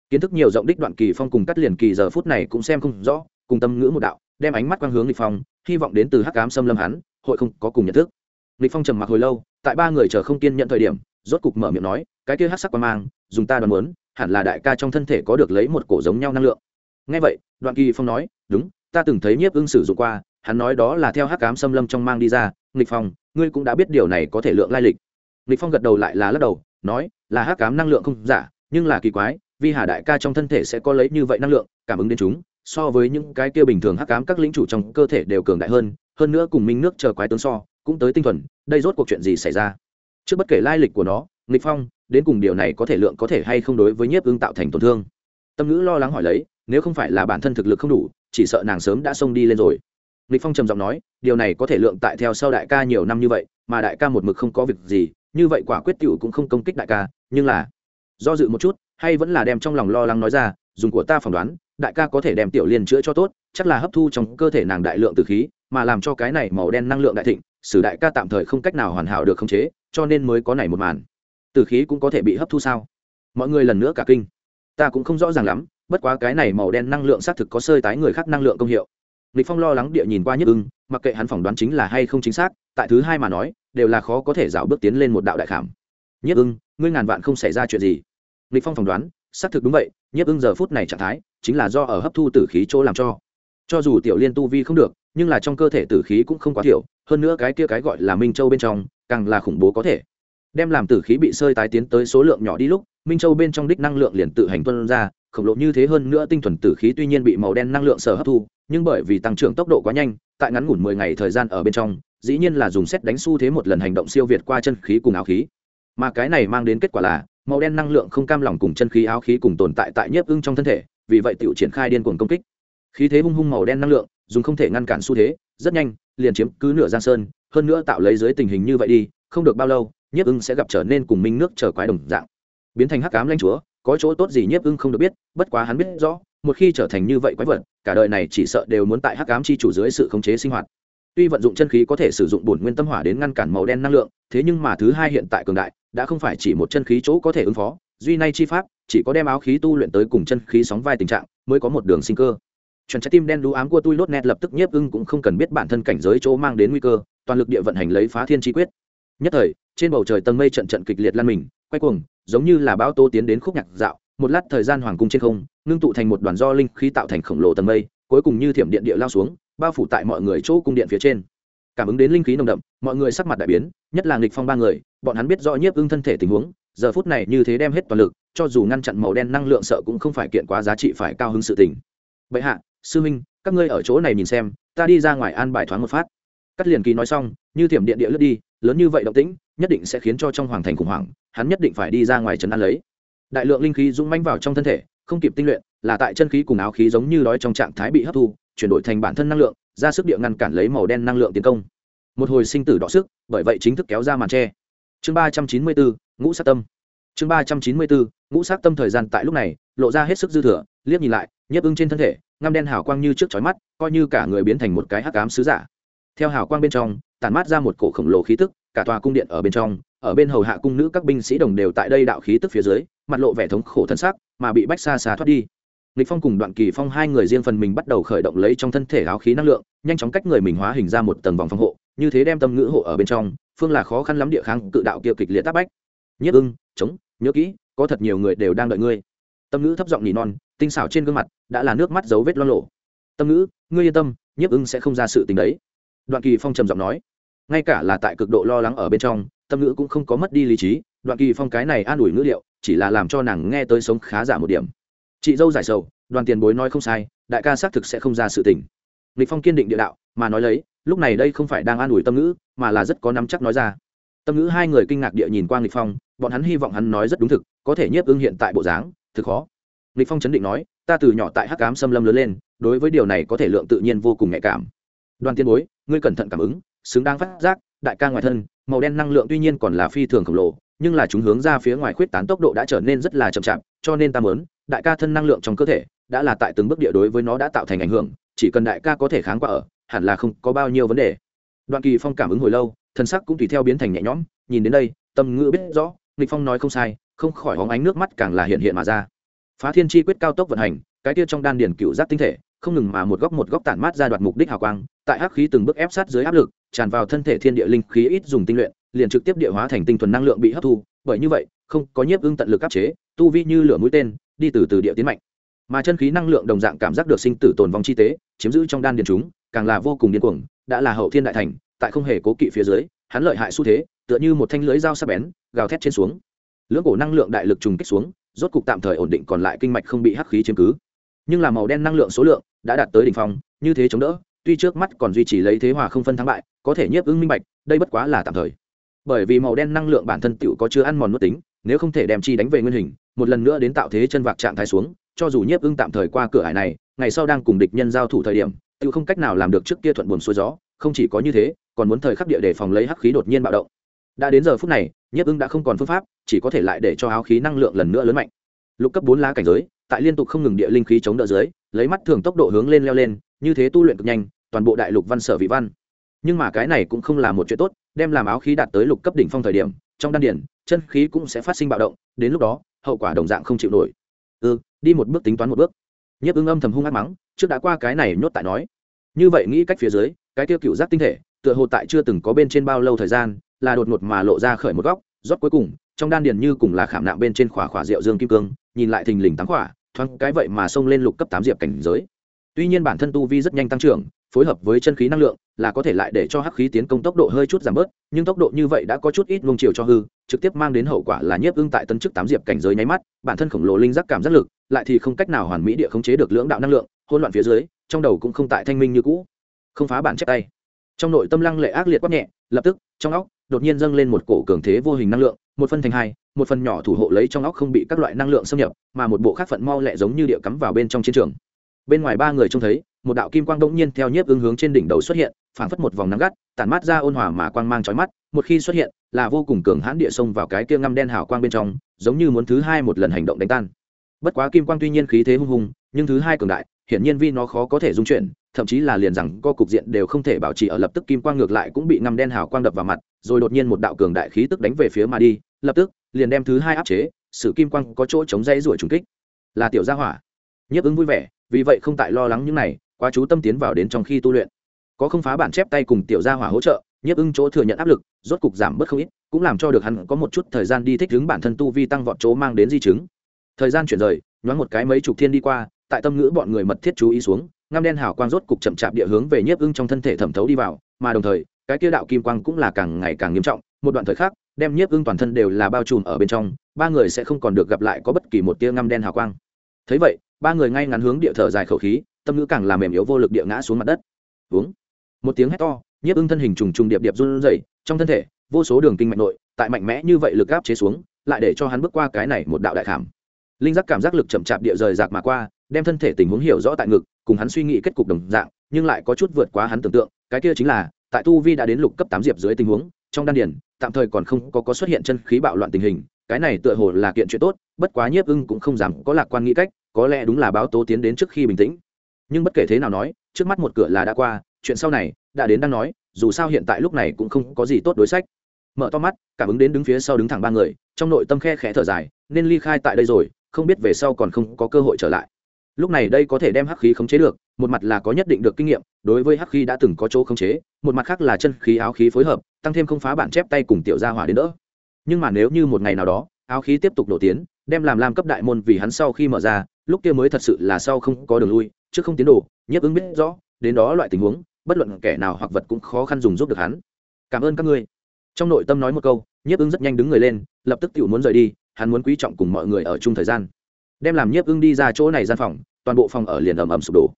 Speaker 1: Kiến thức nhiều rộng đích đoạn kỳ phong cùng cắt liền kỳ giờ phút này cũng xem không rõ, cùng tâm ngữ một đạo, đem ánh mắt quang hướng lịch phong, hy vọng đến từ hắc cám xâm lâm hắn hội không có cùng nhận thức. Lịch phong trầm mặc hồi lâu, tại ba người chờ không kiên nhận thời điểm, rốt cục mở miệng nói, cái kia hắc sắc quan mang, dùng ta đoán muốn, hẳn là đại ca trong thân thể có được lấy một cổ giống nhau năng lượng. Ngay vậy, đoạn kỳ phong nói, đúng, ta từng thấy nhiếp ưng sử dụng qua, hắn nói đó là theo hắc cám xâm lâm trong mang đi ra nghịch phong, ngươi cũng đã biết điều này có thể lượng lai lịch. Nghịch phong gật đầu lại là lắc đầu, nói, là hắc cám năng lượng không giả, nhưng là kỳ quái vì hà đại ca trong thân thể sẽ có lấy như vậy năng lượng, cảm ứng đến chúng, so với những cái kia bình thường hắc cám các lĩnh chủ trong cơ thể đều cường đại hơn hơn nữa cùng minh nước chờ quái tướng so, cũng tới tinh thuần, đây rốt cuộc chuyện gì xảy ra? Trước bất kể lai lịch của nó, nghịch phong, đến cùng điều này có thể lượng có thể hay không đối với nhiếp ưng tạo thành tổn thương? Tâm ngữ lo lắng hỏi lấy, nếu không phải là bản thân thực lực không đủ, chỉ sợ nàng sớm đã xông đi lên rồi. Nghịch phong trầm giọng nói, điều này có thể lượng tại theo sau đại ca nhiều năm như vậy, mà đại ca một mực không có việc gì, như vậy quả quyết tiểu cũng không công kích đại ca, nhưng là, do dự một chút, hay vẫn là đem trong lòng lo lắng nói ra, dùng của ta phỏng đoán, đại ca có thể đem tiểu liên chữa cho tốt, chắc là hấp thu trong cơ thể nàng đại lượng từ khí mà làm cho cái này màu đen năng lượng đại thịnh, sử đại ca tạm thời không cách nào hoàn hảo được khống chế, cho nên mới có này một màn. Tử khí cũng có thể bị hấp thu sao? Mọi người lần nữa cả kinh. Ta cũng không rõ ràng lắm, bất quá cái này màu đen năng lượng xác thực có sơi tái người khác năng lượng công hiệu. Lịch phong lo lắng địa nhìn qua nhất ưng, mặc kệ hắn phỏng đoán chính là hay không chính xác, tại thứ hai mà nói, đều là khó có thể dạo bước tiến lên một đạo đại khảm. Nhất ưng, ngươi ngàn vạn không xảy ra chuyện gì. Lịch phong phỏng đoán, xác thực đúng vậy, nhất ưng giờ phút này trạng thái, chính là do ở hấp thu tử khí chỗ làm cho. Cho dù tiểu liên tu vi không được nhưng là trong cơ thể tử khí cũng không quá thiểu, hơn nữa cái kia cái gọi là minh châu bên trong, càng là khủng bố có thể. Đem làm tử khí bị sơi tái tiến tới số lượng nhỏ đi lúc, minh châu bên trong đích năng lượng liền tự hành tuân ra, khổng lồ như thế hơn nữa tinh thuần tử khí tuy nhiên bị màu đen năng lượng sở hấp thu, nhưng bởi vì tăng trưởng tốc độ quá nhanh, tại ngắn ngủn mười ngày thời gian ở bên trong, dĩ nhiên là dùng xét đánh xu thế một lần hành động siêu việt qua chân khí cùng áo khí. Mà cái này mang đến kết quả là, màu đen năng lượng không cam lòng cùng chân khí áo khí cùng tồn tại tại nhiếp ưng trong thân thể, vì vậy tự triển khai điên cuồng công kích. Khí thế hung hung màu đen năng lượng dùng không thể ngăn cản xu thế, rất nhanh, liền chiếm cứ nửa giang sơn, hơn nữa tạo lấy dưới tình hình như vậy đi, không được bao lâu, nhiếp ưng sẽ gặp trở nên cùng minh nước trở quái đồng dạng. Biến thành hắc cám lanh chúa, có chỗ tốt gì nhiếp ưng không được biết, bất quá hắn biết rõ, một khi trở thành như vậy quái vật, cả đời này chỉ sợ đều muốn tại hắc ám chi chủ dưới sự khống chế sinh hoạt. Tuy vận dụng chân khí có thể sử dụng bổn nguyên tâm hỏa đến ngăn cản màu đen năng lượng, thế nhưng mà thứ hai hiện tại cường đại, đã không phải chỉ một chân khí chỗ có thể ứng phó, duy nay chi pháp, chỉ có đem áo khí tu luyện tới cùng chân khí sóng vai tình trạng, mới có một đường sinh cơ chuẩn trái tim đen đú ám của tôi lốt nét lập tức nhiếp ưng cũng không cần biết bản thân cảnh giới chỗ mang đến nguy cơ, toàn lực địa vận hành lấy phá thiên chi quyết. Nhất thời, trên bầu trời tầng mây trận trận kịch liệt lan mình, quay cuồng, giống như là bão tô tiến đến khúc nhạc dạo, một lát thời gian hoàng cung trên không, ngưng tụ thành một đoàn do linh khí tạo thành khổng lồ tầng mây, cuối cùng như thiểm điện địa lao xuống, bao phủ tại mọi người chỗ cung điện phía trên. Cảm ứng đến linh khí nồng đậm, mọi người sắc mặt đại biến, nhất là nghịch phong ba người, bọn hắn biết rõ nhiếp ưng thân thể tình huống, giờ phút này như thế đem hết toàn lực, cho dù ngăn chặn màu đen năng lượng sợ cũng không phải kiện quá giá trị phải cao hứng sự tình. Bệ hạ sư minh các ngươi ở chỗ này nhìn xem, ta đi ra ngoài an bài thoáng một phát. Cắt liền kỳ nói xong, như thiểm điện địa lướt đi, lớn như vậy động tĩnh, nhất định sẽ khiến cho trong hoàng thành khủng hoảng, hắn nhất định phải đi ra ngoài trấn an lấy. Đại lượng linh khí dũng manh vào trong thân thể, không kịp tinh luyện, là tại chân khí cùng áo khí giống như đói trong trạng thái bị hấp thu, chuyển đổi thành bản thân năng lượng, ra sức địa ngăn cản lấy màu đen năng lượng tiến công. Một hồi sinh tử đọ sức, bởi vậy chính thức kéo ra màn tre. Chương ba trăm chín mươi bốn ngũ sát tâm. Chương ba trăm chín mươi bốn ngũ sát tâm thời gian tại lúc này, lộ ra hết sức dư thừa, liếc nhìn lại nhấp ưng trên thân thể ngăm đen hào quang như trước chói mắt coi như cả người biến thành một cái hắc ám sứ giả theo hào quang bên trong tản mát ra một cổ khổng lồ khí tức cả tòa cung điện ở bên trong ở bên hầu hạ cung nữ các binh sĩ đồng đều tại đây đạo khí tức phía dưới mặt lộ vẻ thống khổ thân sắc mà bị bách xa xa thoát đi Lịch Phong cùng Đoạn Kỳ Phong hai người riêng phần mình bắt đầu khởi động lấy trong thân thể áo khí năng lượng, nhanh chóng cách người mình hóa hình ra một tầng vòng phòng hộ, như thế đem tâm ngữ hộ ở bên trong, phương là khó khăn lắm địa kháng cự đạo kia kịch liệt tác bách. Nhất ưng, chống, nhớ kỹ, có thật nhiều người đều đang đợi ngươi. Tâm ngữ thấp giọng nỉ non, tinh xảo trên gương mặt, đã là nước mắt dấu vết lo lộ. tâm ngữ, ngươi yên tâm, nhiếp ưng sẽ không ra sự tình đấy. Đoạn kỳ phong trầm giọng nói. Ngay cả là tại cực độ lo lắng ở bên trong, tâm ngữ cũng không có mất đi lý trí. Đoạn kỳ phong cái này an ủi ngữ liệu, chỉ là làm cho nàng nghe tới sống khá giả một điểm. Chị dâu giải sầu, đoàn tiền bối nói không sai, đại ca xác thực sẽ không ra sự tình. Lịch phong kiên định địa đạo, mà nói lấy, lúc này đây không phải đang an ủi tâm ngữ, mà là rất có nắm chắc nói ra. Tâm ngữ hai người kinh ngạc địa nhìn qua lịch phong, bọn hắn hy vọng hắn nói rất đúng thực, có thể nhiếp ưng hiện tại bộ dáng, thực khó lịch phong chấn định nói, ta từ nhỏ tại hắc cám xâm lâm lớn lên, đối với điều này có thể lượng tự nhiên vô cùng nhạy cảm. Đoàn tiên bối, ngươi cẩn thận cảm ứng, xứng đáng phát giác, đại ca ngoài thân, màu đen năng lượng tuy nhiên còn là phi thường khổng lồ, nhưng là chúng hướng ra phía ngoài khuyết tán tốc độ đã trở nên rất là chậm chạp, cho nên ta mớn đại ca thân năng lượng trong cơ thể, đã là tại từng bước địa đối với nó đã tạo thành ảnh hưởng, chỉ cần đại ca có thể kháng qua ở, hẳn là không có bao nhiêu vấn đề. Đoạn kỳ phong cảm ứng hồi lâu thân sắc cũng tùy theo biến thành nhẹ nhõm, nhìn đến đây, tâm ngữ biết rõ nghịch phong nói không sai, không khỏi hóng ánh nước mắt càng là hiện hiện mà ra phá thiên chi quyết cao tốc vận hành, cái kia trong đan điền cựu giác tinh thể, không ngừng mà một góc một góc tản mát ra đoạt mục đích hào quang, tại hắc khí từng bước ép sát dưới áp lực, tràn vào thân thể thiên địa linh khí ít dùng tinh luyện, liền trực tiếp địa hóa thành tinh thuần năng lượng bị hấp thu, bởi như vậy, không có nhiếp ưng tận lực áp chế, tu vi như lửa mũi tên, đi từ từ địa tiến mạnh. Mà chân khí năng lượng đồng dạng cảm giác được sinh tử tồn vong chi tế, chiếm giữ trong đan điền chúng, càng là vô cùng điên cuồng, đã là hậu thiên đại thành, tại không hề cố kỵ phía dưới, hắn lợi hại xu thế, tựa như một thanh lưới dao sắc bén, gào thét trên xuống. Lưỡng cổ năng lượng đại lực trùng kích xuống rốt cục tạm thời ổn định còn lại kinh mạch không bị hắc khí chiếm cứ. Nhưng là màu đen năng lượng số lượng đã đạt tới đỉnh phong, như thế chống đỡ, tuy trước mắt còn duy trì lấy thế hòa không phân thắng bại, có thể nhiếp ứng minh bạch, đây bất quá là tạm thời. Bởi vì màu đen năng lượng bản thân tựu có chưa ăn mòn nuốt tính, nếu không thể đem chi đánh về nguyên hình, một lần nữa đến tạo thế chân vạc trạng thái xuống, cho dù nhiếp ưng tạm thời qua cửa hải này, ngày sau đang cùng địch nhân giao thủ thời điểm, tựu không cách nào làm được trước kia thuận buồn xuôi gió, không chỉ có như thế, còn muốn thời khắc địa để phòng lấy hắc khí đột nhiên bạo động đã đến giờ phút này, nhiếp ưng đã không còn phương pháp, chỉ có thể lại để cho áo khí năng lượng lần nữa lớn mạnh. Lục cấp bốn lá cảnh giới, tại liên tục không ngừng địa linh khí chống đỡ dưới, lấy mắt thường tốc độ hướng lên leo lên, như thế tu luyện cực nhanh, toàn bộ đại lục văn sở vị văn. Nhưng mà cái này cũng không là một chuyện tốt, đem làm áo khí đạt tới lục cấp đỉnh phong thời điểm, trong đan điển chân khí cũng sẽ phát sinh bạo động, đến lúc đó, hậu quả đồng dạng không chịu nổi. Ừ đi một bước tính toán một bước. Nhiếp ưng âm thầm hung ác mắng, trước đã qua cái này nhốt tại nói. Như vậy nghĩ cách phía dưới, cái tiêu cựu giác tinh thể, tựa hồ tại chưa từng có bên trên bao lâu thời gian là đột ngột mà lộ ra khởi một góc, rót cuối cùng, trong đan điền như cùng là khảm nạm bên trên khỏa khỏa rượu dương kim cương, nhìn lại thình lình tám khỏa, thoáng cái vậy mà xông lên lục cấp tám diệp cảnh giới. Tuy nhiên bản thân tu vi rất nhanh tăng trưởng, phối hợp với chân khí năng lượng, là có thể lại để cho hắc khí tiến công tốc độ hơi chút giảm bớt, nhưng tốc độ như vậy đã có chút ít luông chiều cho hư, trực tiếp mang đến hậu quả là nhiếp ưng tại tân chức tám diệp cảnh giới nháy mắt, bản thân khổng lồ linh giác cảm giác lực, lại thì không cách nào hoàn mỹ địa khống chế được lưỡng đạo năng lượng, hỗn loạn phía dưới, trong đầu cũng không tại thanh minh như cũ. Không phá bản chép tay. Trong nội tâm lăng lệ ác liệt quát nhẹ, lập tức, trong óc đột nhiên dâng lên một cổ cường thế vô hình năng lượng, một phân thành hai, một phần nhỏ thủ hộ lấy trong óc không bị các loại năng lượng xâm nhập, mà một bộ khác phận mau lẹ giống như địa cắm vào bên trong chiến trường. Bên ngoài ba người trông thấy, một đạo kim quang đ nhiên theo nhiếp ứng hướng trên đỉnh đầu xuất hiện, phảng phất một vòng nắng gắt, tản mát ra ôn hòa mà quang mang trói mắt, một khi xuất hiện, là vô cùng cường hãn địa sông vào cái kia ngăm đen hào quang bên trong, giống như muốn thứ hai một lần hành động đánh tan. Bất quá kim quang tuy nhiên khí thế hung hùng, nhưng thứ hai cường đại, hiển nhiên vi nó khó có thể dung chuyển, thậm chí là liền rằng co cục diện đều không thể bảo trì ở lập tức kim quang ngược lại cũng bị ngăm đen hào quang đập vào mặt rồi đột nhiên một đạo cường đại khí tức đánh về phía mà đi, lập tức, liền đem thứ hai áp chế, Sử kim quang có chỗ chống dây ruổi trùng kích. Là tiểu gia hỏa. Nhiếp ứng vui vẻ, vì vậy không tại lo lắng những này, quá chú tâm tiến vào đến trong khi tu luyện. Có không phá bản chép tay cùng tiểu gia hỏa hỗ trợ, nhiếp ưng chỗ thừa nhận áp lực, rốt cục giảm bớt không ít, cũng làm cho được hắn có một chút thời gian đi thích ứng bản thân tu vi tăng vọt chỗ mang đến di chứng. Thời gian chuyển rời, nhoáng một cái mấy chục thiên đi qua, tại tâm ngữ bọn người mật thiết chú ý xuống, ngăm đen hào quang rốt cục chậm chạp địa hướng về nhiếp ưng trong thân thể thẩm thấu đi vào, mà đồng thời cái kia đạo kim quang cũng là càng ngày càng nghiêm trọng, một đoạn thời khắc, đem nhiếp ưng toàn thân đều là bao trùm ở bên trong, ba người sẽ không còn được gặp lại có bất kỳ một tia ngăm đen hào quang. Thấy vậy, ba người ngay ngắn hướng địa thở dài khẩu khí, tâm ngữ càng làm mềm yếu vô lực địa ngã xuống mặt đất. Uống một tiếng hét to, nhiếp ưng thân hình trùng trùng điệp điệp run rẩy, trong thân thể, vô số đường kinh mạch nội, tại mạnh mẽ như vậy lực áp chế xuống, lại để cho hắn bước qua cái này một đạo đại khảm. Linh giác cảm giác lực chậm chạp địa rời rạc mà qua, đem thân thể tình huống hiểu rõ tại ngực, cùng hắn suy nghĩ kết cục đồng dạng, nhưng lại có chút vượt quá hắn tưởng tượng, cái kia chính là tại tu vi đã đến lục cấp tám diệp dưới tình huống trong đan điển tạm thời còn không có, có xuất hiện chân khí bạo loạn tình hình cái này tựa hồ là kiện chuyện tốt bất quá nhiếp ưng cũng không dám có lạc quan nghĩ cách có lẽ đúng là báo tố tiến đến trước khi bình tĩnh. Nhưng bất kể thế nào nói trước mắt một cửa là đã qua chuyện sau này đã đến đang nói dù sao hiện tại lúc này cũng không có gì tốt đối sách. Mở to mắt cảm ứng đến đứng phía sau đứng thẳng ba người trong nội tâm khe khẽ thở dài nên ly khai tại đây rồi không biết về sau còn không có cơ hội trở lại lúc này đây có thể đem hắc khí khống chế được, một mặt là có nhất định được kinh nghiệm, đối với hắc khí đã từng có chỗ khống chế, một mặt khác là chân khí, áo khí phối hợp, tăng thêm không phá bản chép tay cùng tiểu gia hỏa đến đỡ. Nhưng mà nếu như một ngày nào đó, áo khí tiếp tục đổ tiến, đem làm lam cấp đại môn vì hắn sau khi mở ra, lúc kia mới thật sự là sau không có đường lui, trước không tiến đồ nhất ứng biết rõ, đến đó loại tình huống, bất luận kẻ nào hoặc vật cũng khó khăn dùng giúp được hắn. Cảm ơn các ngươi. Trong nội tâm nói một câu, nhiếp ứng rất nhanh đứng người lên, lập tức tự muốn rời đi, hắn muốn quý trọng cùng mọi người ở chung thời gian. Đem làm nhiếp ưng đi ra chỗ này gian phòng toàn bộ phòng ở liền ầm ầm sụp đổ.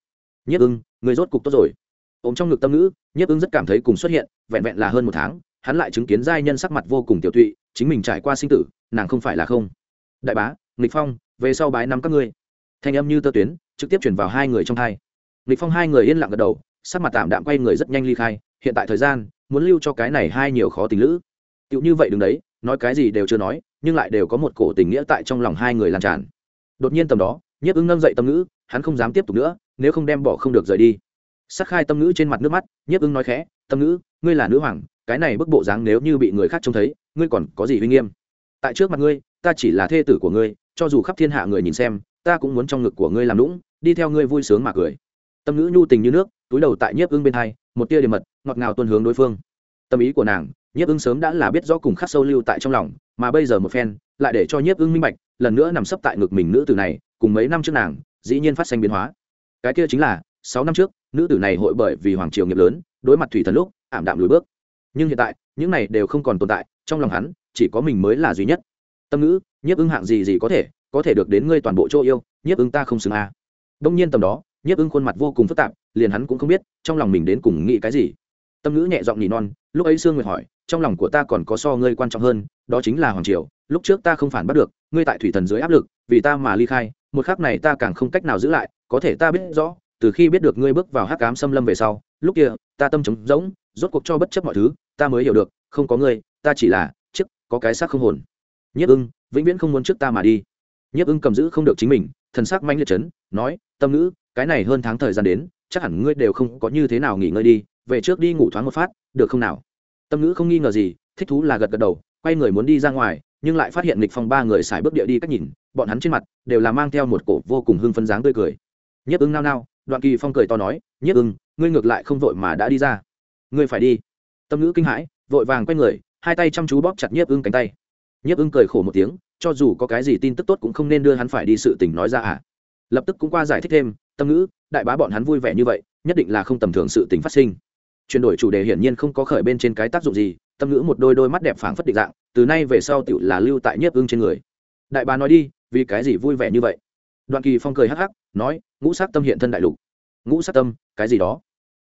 Speaker 1: Nhiếp ưng, người rốt cục tốt rồi. Ôm trong ngực tâm ngữ, nhiếp ưng rất cảm thấy cùng xuất hiện, vẹn vẹn là hơn một tháng, hắn lại chứng kiến giai nhân sắc mặt vô cùng tiểu tụy, chính mình trải qua sinh tử, nàng không phải là không. Đại bá, nghịch phong, về sau bái năm các ngươi. Thanh âm như tơ tuyến, trực tiếp chuyển vào hai người trong thai. Nghịch phong hai người yên lặng gật đầu, sắc mặt tạm đạm quay người rất nhanh ly khai, hiện tại thời gian, muốn lưu cho cái này hai nhiều khó tình lữ. Tựu như vậy đứng đấy, nói cái gì đều chưa nói, nhưng lại đều có một cổ tình nghĩa tại trong lòng hai người lan tràn. Đột nhiên tầm đó nhiếp ứng nâng dậy tâm ngữ, hắn không dám tiếp tục nữa, nếu không đem bỏ không được rời đi. Sắc khai tâm ngữ trên mặt nước mắt, nhiếp ứng nói khẽ, tâm ngữ, ngươi là nữ hoàng, cái này bức bộ dáng nếu như bị người khác trông thấy, ngươi còn có gì uy nghiêm? Tại trước mặt ngươi, ta chỉ là thê tử của ngươi, cho dù khắp thiên hạ người nhìn xem, ta cũng muốn trong ngực của ngươi làm lũng đi theo ngươi vui sướng mà cười. Tâm ngữ nhu tình như nước, túi đầu tại nhiếp ưng bên hai, một tia điểm mật, ngọt ngào tuân hướng đối phương. Tâm ý của nàng, nhiếp ưng sớm đã là biết rõ cùng khắc sâu lưu tại trong lòng, mà bây giờ một phen lại để cho nhiếp ưng minh bạch, lần nữa nằm sấp tại ngực mình nữ tử này, cùng mấy năm trước nàng, dĩ nhiên phát sinh biến hóa. Cái kia chính là, sáu năm trước, nữ tử này hội bởi vì hoàng triều nghiệp lớn, đối mặt thủy thần lúc, ảm đạm lùi bước. Nhưng hiện tại, những này đều không còn tồn tại, trong lòng hắn, chỉ có mình mới là duy nhất. Tâm ngữ, nhiếp ưng hạng gì gì có thể có thể được đến ngươi toàn bộ chỗ yêu, nhiếp ưng ta không xứng a. À. đông nhiên tầm đó, nhiếp ưng khuôn mặt vô cùng phức tạp, liền hắn cũng không biết, trong lòng mình đến cùng nghĩ cái gì. Tâm ngữ nhẹ giọng nhỉ non, lúc ấy sương nguyệt hỏi, trong lòng của ta còn có so ngươi quan trọng hơn, đó chính là hoàng triều lúc trước ta không phản bắt được, ngươi tại thủy thần dưới áp lực, vì ta mà ly khai, một khắc này ta càng không cách nào giữ lại, có thể ta biết rõ, từ khi biết được ngươi bước vào hắc cám xâm lâm về sau, lúc kia, ta tâm trống rỗng, rốt cuộc cho bất chấp mọi thứ, ta mới hiểu được, không có ngươi, ta chỉ là chức có cái xác không hồn. Nhất ưng, vĩnh viễn không muốn trước ta mà đi. Nhiếp ưng cầm giữ không được chính mình, thần sắc manh liệt chấn, nói, tâm ngữ, cái này hơn tháng thời gian đến, chắc hẳn ngươi đều không có như thế nào nghỉ ngơi đi, về trước đi ngủ thoáng một phát, được không nào? Tâm ngữ không nghi ngờ gì, thích thú là gật gật đầu, quay người muốn đi ra ngoài nhưng lại phát hiện lịch phong ba người xài bước địa đi cách nhìn, bọn hắn trên mặt đều là mang theo một cổ vô cùng hưng phấn dáng tươi cười. Nhiếp ưng nao nao, đoạn kỳ phong cười to nói nhiếp ưng, ngươi ngược lại không vội mà đã đi ra. Ngươi phải đi. Tâm ngữ kinh hãi, vội vàng quay người, hai tay chăm chú bóp chặt nhiếp ưng cánh tay. Nhiếp ưng cười khổ một tiếng, cho dù có cái gì tin tức tốt cũng không nên đưa hắn phải đi sự tình nói ra à. Lập tức cũng qua giải thích thêm, tâm ngữ, đại bá bọn hắn vui vẻ như vậy, nhất định là không tầm thường sự tình phát sinh. Chuyển đổi chủ đề hiển nhiên không có khởi bên trên cái tác dụng gì, tâm ngữ một đôi đôi mắt đẹp phảng phất định dạng từ nay về sau tựu là lưu tại nhiếp ưng trên người. Đại bá nói đi, vì cái gì vui vẻ như vậy? Đoạn kỳ phong cười hắc hắc, nói, ngũ sát tâm hiện thân đại lục. Ngũ sát tâm, cái gì đó?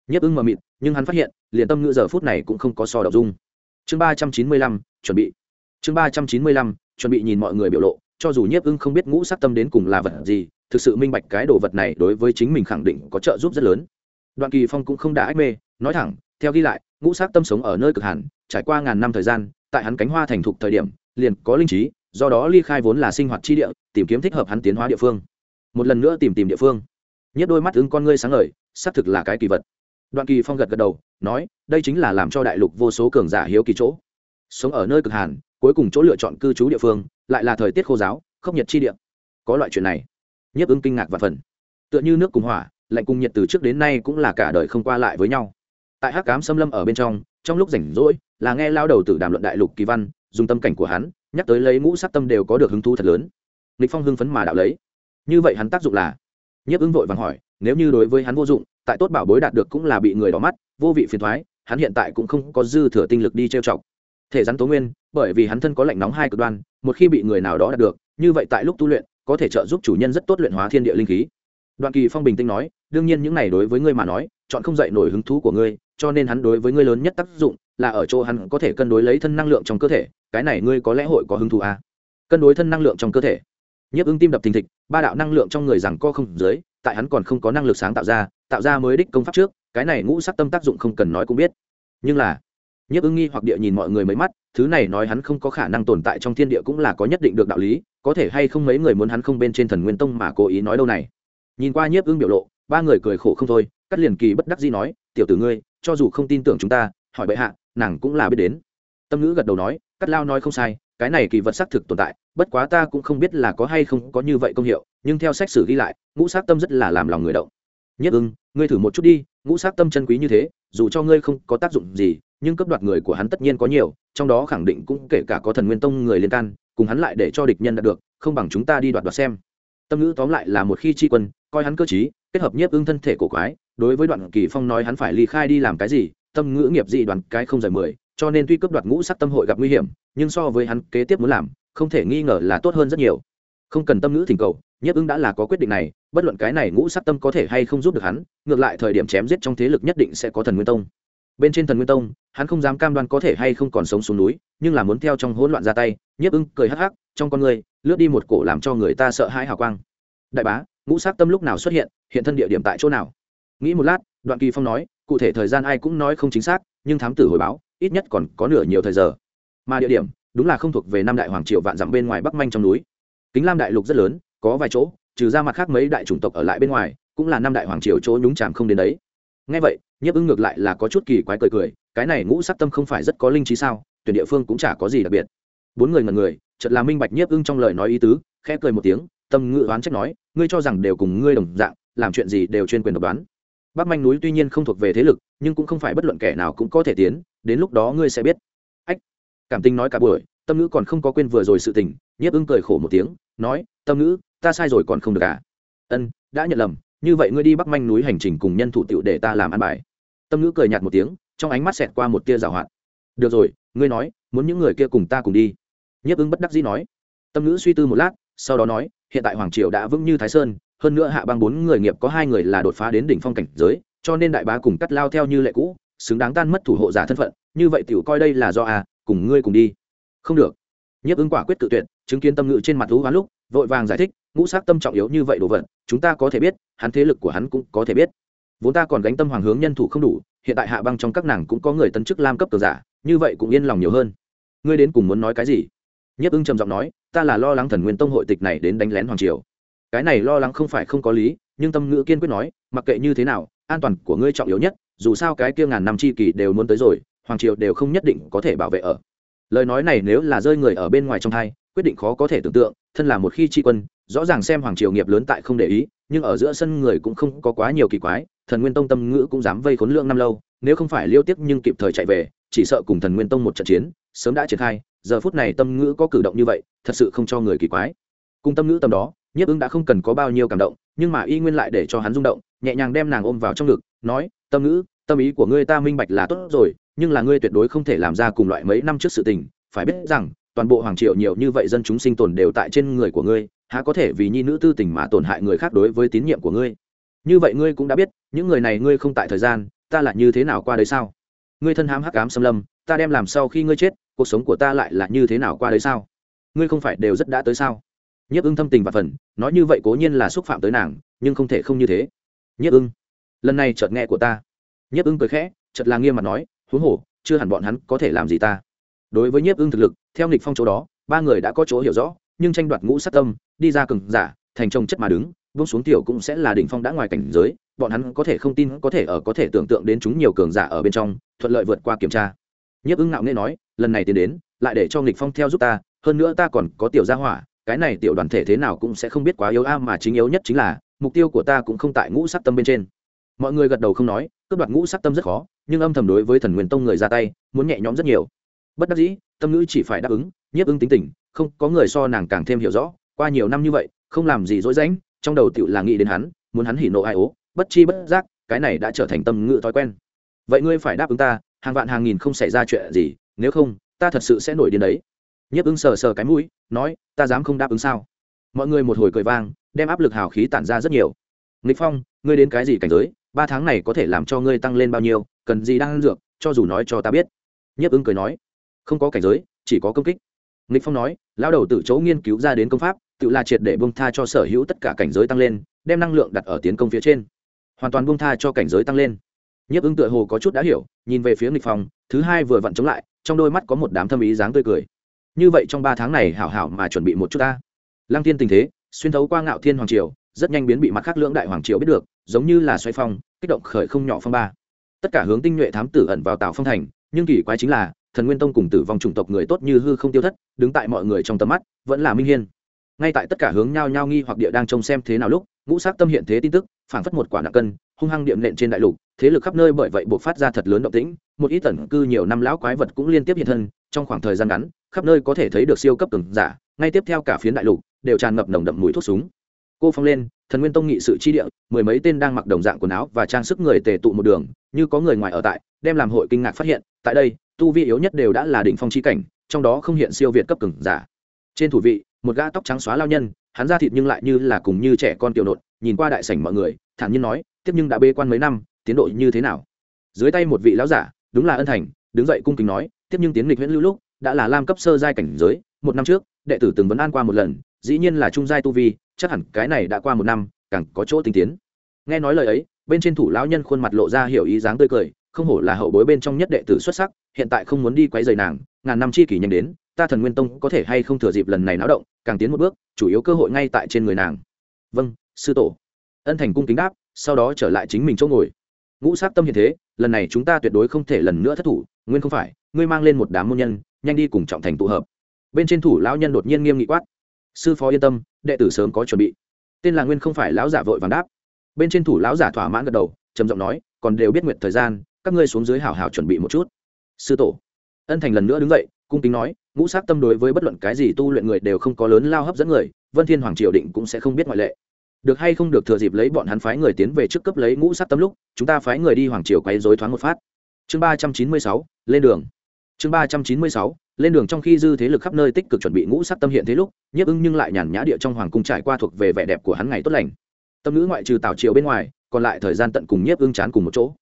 Speaker 1: Nhiếp ưng mờ mịt, nhưng hắn phát hiện, liền tâm ngữ giờ phút này cũng không có so đọc dung. Chương ba trăm chín mươi lăm, chuẩn bị. Chương ba trăm chín mươi lăm, chuẩn bị nhìn mọi người biểu lộ, cho dù nhiếp ưng không biết ngũ sát tâm đến cùng là vật gì, thực sự minh bạch cái đồ vật này đối với chính mình khẳng định có trợ giúp rất lớn. Đoạn kỳ phong cũng không đã ách mê, nói thẳng, theo ghi lại, ngũ sát tâm sống ở nơi cực hẳn trải qua ngàn năm thời gian tại hắn cánh hoa thành thục thời điểm, liền có linh trí, do đó ly khai vốn là sinh hoạt chi địa, tìm kiếm thích hợp hắn tiến hóa địa phương. Một lần nữa tìm tìm địa phương. Nhất đôi mắt ứng con ngươi sáng ngời, xác thực là cái kỳ vật. Đoạn kỳ phong gật gật đầu, nói, đây chính là làm cho đại lục vô số cường giả hiếu kỳ chỗ. Sống ở nơi cực hàn, cuối cùng chỗ lựa chọn cư trú địa phương, lại là thời tiết khô giáo, khốc nhiệt chi địa. Có loại chuyện này. Nhiếp ứng kinh ngạc và phần. Tựa như nước cùng hỏa, lạnh cùng nhiệt từ trước đến nay cũng là cả đời không qua lại với nhau. Tại hắc cám xâm lâm ở bên trong trong lúc rảnh rỗi, là nghe lao đầu tử đàm luận đại lục kỳ văn, dùng tâm cảnh của hắn, nhắc tới lấy ngũ sắc tâm đều có được hứng thú thật lớn. Lịch phong hưng phấn mà đạo lấy. Như vậy hắn tác dụng là? Nhiếp ứng vội vàng hỏi, nếu như đối với hắn vô dụng, tại tốt bảo bối đạt được cũng là bị người đỏ mắt, vô vị phiền thoái, hắn hiện tại cũng không có dư thừa tinh lực đi trêu chọc. Thể rắn tố nguyên, bởi vì hắn thân có lạnh nóng hai cực đoan, một khi bị người nào đó đạt được, như vậy tại lúc tu luyện, có thể trợ giúp chủ nhân rất tốt luyện hóa thiên địa linh khí. Đoạn kỳ phong bình tĩnh nói, đương nhiên những này đối với ngươi mà nói chọn không dậy nổi hứng thú của ngươi, cho nên hắn đối với ngươi lớn nhất tác dụng là ở chỗ hắn có thể cân đối lấy thân năng lượng trong cơ thể, cái này ngươi có lẽ hội có hứng thú à? cân đối thân năng lượng trong cơ thể. Nhiếp ứng tim đập thình thịch, ba đạo năng lượng trong người rằng co không dưới, tại hắn còn không có năng lực sáng tạo ra tạo ra mới đích công pháp trước, cái này ngũ sắc tâm tác dụng không cần nói cũng biết. Nhưng là, nhiếp ứng nghi hoặc địa nhìn mọi người mấy mắt, thứ này nói hắn không có khả năng tồn tại trong thiên địa cũng là có nhất định được đạo lý, có thể hay không mấy người muốn hắn không bên trên thần nguyên tông mà cố ý nói đâu này. Nhìn qua nhiếp ưng biểu lộ, ba người cười khổ không thôi cắt liền kỳ bất đắc dĩ nói, tiểu tử ngươi, cho dù không tin tưởng chúng ta, hỏi bệ hạ, nàng cũng là biết đến. Tâm ngữ gật đầu nói cắt lao nói không sai, cái này kỳ vật xác thực tồn tại, bất quá ta cũng không biết là có hay không có như vậy công hiệu, nhưng theo sách sử ghi lại, ngũ sát tâm rất là làm lòng người động. Nhất ưng, ngươi thử một chút đi, ngũ sát tâm chân quý như thế, dù cho ngươi không có tác dụng gì, nhưng cấp đoạt người của hắn tất nhiên có nhiều, trong đó khẳng định cũng kể cả có thần nguyên tông người liên can, cùng hắn lại để cho địch nhân đạt được, không bằng chúng ta đi đoạt đoạt xem. Tâm ngữ tóm lại là một khi tri quân, coi hắn cơ t kết hợp nhiếp ưng thân thể cổ quái, đối với đoạn kỳ phong nói hắn phải ly khai đi làm cái gì, tâm ngữ nghiệp dị đoàn cái không rời mười, cho nên tuy cấp đoạt ngũ sắc tâm hội gặp nguy hiểm, nhưng so với hắn kế tiếp muốn làm, không thể nghi ngờ là tốt hơn rất nhiều. Không cần tâm ngữ thỉnh cầu, nhiếp ưng đã là có quyết định này, bất luận cái này ngũ sắc tâm có thể hay không giúp được hắn, ngược lại thời điểm chém giết trong thế lực nhất định sẽ có thần nguyên tông. Bên trên thần nguyên tông, hắn không dám cam đoan có thể hay không còn sống xuống núi, nhưng là muốn theo trong hỗn loạn ra tay, nhiếp ưng cười hắc hắc, trong con người, lướt đi một cổ làm cho người ta sợ hãi hào quang. Đại bá ngũ sắc tâm lúc nào xuất hiện hiện thân địa điểm tại chỗ nào? Nghĩ một lát, đoạn kỳ phong nói, cụ thể thời gian ai cũng nói không chính xác, nhưng thám tử hồi báo, ít nhất còn có nửa nhiều thời giờ. Mà địa điểm, đúng là không thuộc về năm đại hoàng triều vạn dặm bên ngoài bắc manh trong núi. Kính lam đại lục rất lớn, có vài chỗ, trừ ra mặt khác mấy đại chủng tộc ở lại bên ngoài, cũng là năm đại hoàng triều chỗ nhúng chàm không đến đấy. Ngay vậy, nhiếp ưng ngược lại là có chút kỳ quái cười cười, cái này ngũ sắc tâm không phải rất có linh trí sao, tuyển địa phương cũng chả có gì đặc biệt. Bốn người ngần người, chợt là minh bạch nhiếp ưng trong lời nói ý tứ, khẽ cười một tiếng tâm ngự oán trách nói, ngươi cho rằng đều cùng ngươi đồng dạng, làm chuyện gì đều chuyên quyền độc đoán. Bắc manh núi tuy nhiên không thuộc về thế lực, nhưng cũng không phải bất luận kẻ nào cũng có thể tiến, đến lúc đó ngươi sẽ biết. Ách! Cảm tình nói cả buổi, tâm ngữ còn không có quên vừa rồi sự tình, nhiếp ưng cười khổ một tiếng, nói, tâm ngữ, ta sai rồi còn không được à? Ân, đã nhận lầm, như vậy ngươi đi bắc manh núi hành trình cùng nhân thủ tiệu để ta làm ăn bài. Tâm ngữ cười nhạt một tiếng, trong ánh mắt xẹt qua một tia rào hoạt. Được rồi, ngươi nói, muốn những người kia cùng ta cùng đi. Nhiếp ưng bất đắc dĩ nói. Tâm ngữ suy tư một lát sau đó nói, hiện tại hoàng triều đã vững như thái sơn, hơn nữa hạ bang bốn người nghiệp có hai người là đột phá đến đỉnh phong cảnh giới, cho nên đại bá cùng cắt lao theo như lệ cũ, xứng đáng tan mất thủ hộ giả thân phận, như vậy tiểu coi đây là do à cùng ngươi cùng đi. Không được. Nhiếp ứng quả quyết tự tuyệt, chứng kiến tâm ngữ trên mặt thú hoán lúc, vội vàng giải thích, ngũ sắc tâm trọng yếu như vậy đồ vật, chúng ta có thể biết, hắn thế lực của hắn cũng có thể biết. Vốn ta còn gánh tâm hoàng hướng nhân thủ không đủ, hiện tại hạ băng trong các nàng cũng có người tân chức lam cấp cờ giả, như vậy cũng yên lòng nhiều hơn. Ngươi đến cùng muốn nói cái gì? Nhiếp ưng trầm giọng nói ta là lo lắng thần nguyên tông hội tịch này đến đánh lén hoàng triều. Cái này lo lắng không phải không có lý, nhưng tâm ngữ kiên quyết nói, mặc kệ như thế nào, an toàn của ngươi trọng yếu nhất, dù sao cái kia ngàn năm chi kỳ đều muốn tới rồi, hoàng triều đều không nhất định có thể bảo vệ ở. Lời nói này nếu là rơi người ở bên ngoài trong thai quyết định khó có thể tưởng tượng, thân là một khi tri quân, rõ ràng xem hoàng triều nghiệp lớn tại không để ý, nhưng ở giữa sân người cũng không có quá nhiều kỳ quái, thần nguyên tông tâm ngữ cũng dám vây khốn lượng năm lâu, nếu không phải liêu tiếc nhưng kịp thời chạy về, chỉ sợ cùng thần nguyên tông một trận chiến, sớm đã triển khai giờ phút này tâm ngữ có cử động như vậy, thật sự không cho người kỳ quái. Cùng tâm ngữ tâm đó, nhiếp ứng đã không cần có bao nhiêu cảm động, nhưng mà y nguyên lại để cho hắn rung động, nhẹ nhàng đem nàng ôm vào trong ngực, nói, tâm ngữ, tâm ý của ngươi ta minh bạch là tốt rồi, nhưng là ngươi tuyệt đối không thể làm ra cùng loại mấy năm trước sự tình. Phải biết rằng, toàn bộ hoàng triệu nhiều như vậy dân chúng sinh tồn đều tại trên người của ngươi, há có thể vì nhi nữ tư tình mà tổn hại người khác đối với tín nhiệm của ngươi? Như vậy ngươi cũng đã biết, những người này ngươi không tại thời gian, ta là như thế nào qua đấy sao? Ngươi thân hám hắc ám xâm lâm, ta đem làm sau khi ngươi chết cuộc sống của ta lại là như thế nào qua đấy sao? Ngươi không phải đều rất đã tới sao? Nhiếp ưng thâm tình và phần, nói như vậy cố nhiên là xúc phạm tới nàng, nhưng không thể không như thế. Nhiếp ưng, lần này chợt nghe của ta. Nhiếp ưng cười khẽ, chợt là nghiêm mặt nói huống hồ chưa hẳn bọn hắn có thể làm gì ta. Đối với nhiếp ưng thực lực, theo nghịch phong chỗ đó, ba người đã có chỗ hiểu rõ, nhưng tranh đoạt ngũ sát tâm, đi ra cường giả, thành trông chất mà đứng vung xuống tiểu cũng sẽ là đỉnh phong đã ngoài cảnh giới, bọn hắn có thể không tin, có thể ở, có thể tưởng tượng đến chúng nhiều cường giả ở bên trong, thuận lợi vượt qua kiểm tra nhiếp ưng ngạo nghe nói, lần này tiến đến, lại để cho nghịch phong theo giúp ta, hơn nữa ta còn có tiểu gia hỏa, cái này tiểu đoàn thể thế nào cũng sẽ không biết quá yếu a, mà chính yếu nhất chính là, mục tiêu của ta cũng không tại ngũ sắc tâm bên trên. Mọi người gật đầu không nói, cướp đoạt ngũ sắc tâm rất khó, nhưng âm thầm đối với thần nguyên tông người ra tay, muốn nhẹ nhõm rất nhiều. Bất đắc dĩ, tâm ngữ chỉ phải đáp ứng, nhiếp ứng tính tình, không có người so nàng càng thêm hiểu rõ, qua nhiều năm như vậy, không làm gì dối rãnh, trong đầu tựu là nghĩ đến hắn, muốn hắn hỉ nộ ai ố, bất chi bất giác, cái này đã trở thành tâm ngữ thói quen. Vậy ngươi phải đáp ứng ta hàng vạn hàng nghìn không xảy ra chuyện gì, nếu không, ta thật sự sẽ nổi điên đấy. Nhiếp ứng sờ sờ cái mũi, nói, ta dám không đáp ứng sao? Mọi người một hồi cười vang, đem áp lực hào khí tản ra rất nhiều. Nghịch phong, ngươi đến cái gì cảnh giới? Ba tháng này có thể làm cho ngươi tăng lên bao nhiêu? Cần gì đang ăn dược, cho dù nói cho ta biết. Nhiếp ứng cười nói, không có cảnh giới, chỉ có công kích. Nghịch phong nói lao đầu tự chỗ nghiên cứu ra đến công pháp, tự là triệt để bông tha cho sở hữu tất cả cảnh giới tăng lên, đem năng lượng đặt ở tiến công phía trên. Hoàn toàn bông tha cho cảnh giới tăng lên nhiếp ưng tựa hồ có chút đã hiểu, nhìn về phía nghịch phong thứ hai vừa vặn chống lại, trong đôi mắt có một đám thâm ý dáng tươi cười. Như vậy trong ba tháng này hảo hảo mà chuẩn bị một chút ta. Lăng thiên tình thế, xuyên thấu qua ngạo thiên hoàng triều, rất nhanh biến bị mặt khác lưỡng đại hoàng triều biết được, giống như là xoay phong, kích động khởi không nhỏ phong ba. Tất cả hướng tinh nhuệ thám tử ẩn vào tào phong thành, nhưng kỳ quái chính là, thần nguyên tông cùng tử vong chủng tộc người tốt như hư không tiêu thất, đứng tại mọi người trong tầm mắt, vẫn là minh hiên. Ngay tại tất cả hướng nhao nhao nghi hoặc địa đang trông xem thế nào lúc, ngũ sắc tâm hiện thế tin tức phảng phất một quả nặng cân, hung hăng điệm nện trên đại lục, thế lực khắp nơi bởi vậy buộc phát ra thật lớn động tĩnh, một ít tẩn cư nhiều năm lão quái vật cũng liên tiếp hiện thân, trong khoảng thời gian ngắn, khắp nơi có thể thấy được siêu cấp cường giả, ngay tiếp theo cả phiến đại lục đều tràn ngập nồng đậm mùi thuốc súng. Cô phong lên, thần nguyên tông nghị sự chi địa, mười mấy tên đang mặc đồng dạng quần áo và trang sức người tề tụ một đường, như có người ngoài ở tại, đem làm hội kinh ngạc phát hiện, tại đây, tu vi yếu nhất đều đã là đỉnh phong chi cảnh, trong đó không hiện siêu việt cấp cường giả. Trên thủ vị, một gã tóc trắng xóa lao nhân, hắn ra thịt nhưng lại như là cùng như trẻ con tiểu nột nhìn qua đại sảnh mọi người, thản nhiên nói, tiếp nhưng đã bê quan mấy năm, tiến độ như thế nào? Dưới tay một vị lão giả, đúng là ân thành, đứng dậy cung kính nói, tiếp nhưng tiến lịch huyễn lưu lúc, đã là lam cấp sơ giai cảnh giới, một năm trước, đệ tử từng vấn an qua một lần, dĩ nhiên là trung giai tu vi, chắc hẳn cái này đã qua một năm, càng có chỗ tinh tiến. Nghe nói lời ấy, bên trên thủ lão nhân khuôn mặt lộ ra hiểu ý dáng tươi cười, không hổ là hậu bối bên trong nhất đệ tử xuất sắc, hiện tại không muốn đi quấy rầy nàng, ngàn năm chi kỷ nhanh đến, ta thần nguyên tông có thể hay không thừa dịp lần này náo động, càng tiến một bước, chủ yếu cơ hội ngay tại trên người nàng. Vâng sư tổ. Ân thành cung kính đáp, sau đó trở lại chính mình chỗ ngồi. Ngũ sát tâm hiện thế, lần này chúng ta tuyệt đối không thể lần nữa thất thủ, nguyên không phải, ngươi mang lên một đám môn nhân, nhanh đi cùng trọng thành tụ hợp. Bên trên thủ lão nhân đột nhiên nghiêm nghị quát. Sư phó yên tâm, đệ tử sớm có chuẩn bị. Tên là nguyên không phải lão giả vội vàng đáp. Bên trên thủ lão giả thỏa mãn gật đầu, trầm giọng nói, còn đều biết nguyện thời gian, các ngươi xuống dưới hào hào chuẩn bị một chút. Sư tổ. Ân thành lần nữa đứng dậy, cung kính nói, ngũ sát tâm đối với bất luận cái gì tu luyện người đều không có lớn lao hấp dẫn người, vân thiên hoàng triều định cũng sẽ không biết ngoại lệ được hay không được thừa dịp lấy bọn hắn phái người tiến về trước cấp lấy ngũ sát tâm lúc, chúng ta phái người đi hoàng triều quấy rối thoáng một phát. Chương ba trăm chín mươi sáu, lên đường. Chương ba trăm chín mươi sáu, lên đường trong khi dư thế lực khắp nơi tích cực chuẩn bị ngũ sát tâm hiện thế lúc, nhiếp ưng nhưng lại nhàn nhã địa trong hoàng cung trải qua thuộc về vẻ đẹp của hắn ngày tốt lành. Tâm ngữ ngoại trừ tào triều bên ngoài, còn lại thời gian tận cùng nhiếp ưng chán cùng một chỗ.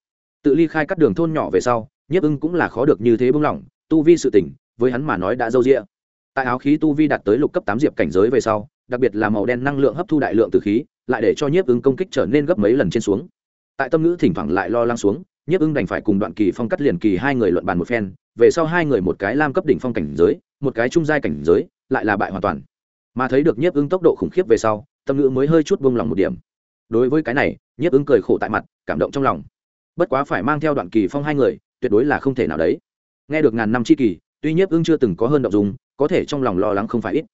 Speaker 1: Tự ly khai các đường thôn nhỏ về sau, nhiếp ưng cũng là khó được như thế bưng lỏng, tu vi sự tỉnh, với hắn mà nói đã dâu rĩa tại áo khí tu vi đạt tới lục cấp tám diệp cảnh giới về sau, đặc biệt là màu đen năng lượng hấp thu đại lượng từ khí, lại để cho nhiếp ứng công kích trở nên gấp mấy lần trên xuống. Tại tâm ngữ thỉnh thoảng lại lo lắng xuống, nhiếp ưng đành phải cùng đoạn kỳ phong cắt liền kỳ hai người luận bàn một phen, về sau hai người một cái lam cấp đỉnh phong cảnh giới, một cái trung giai cảnh giới, lại là bại hoàn toàn. Mà thấy được nhiếp ưng tốc độ khủng khiếp về sau, tâm ngữ mới hơi chút buông lòng một điểm. Đối với cái này, nhiếp ưng cười khổ tại mặt, cảm động trong lòng. Bất quá phải mang theo đoạn kỳ phong hai người, tuyệt đối là không thể nào đấy. Nghe được ngàn năm c h i kỳ tuy nhiếp ưng chưa từng có hơn động dùng có thể trong lòng lo lắng không phải ít.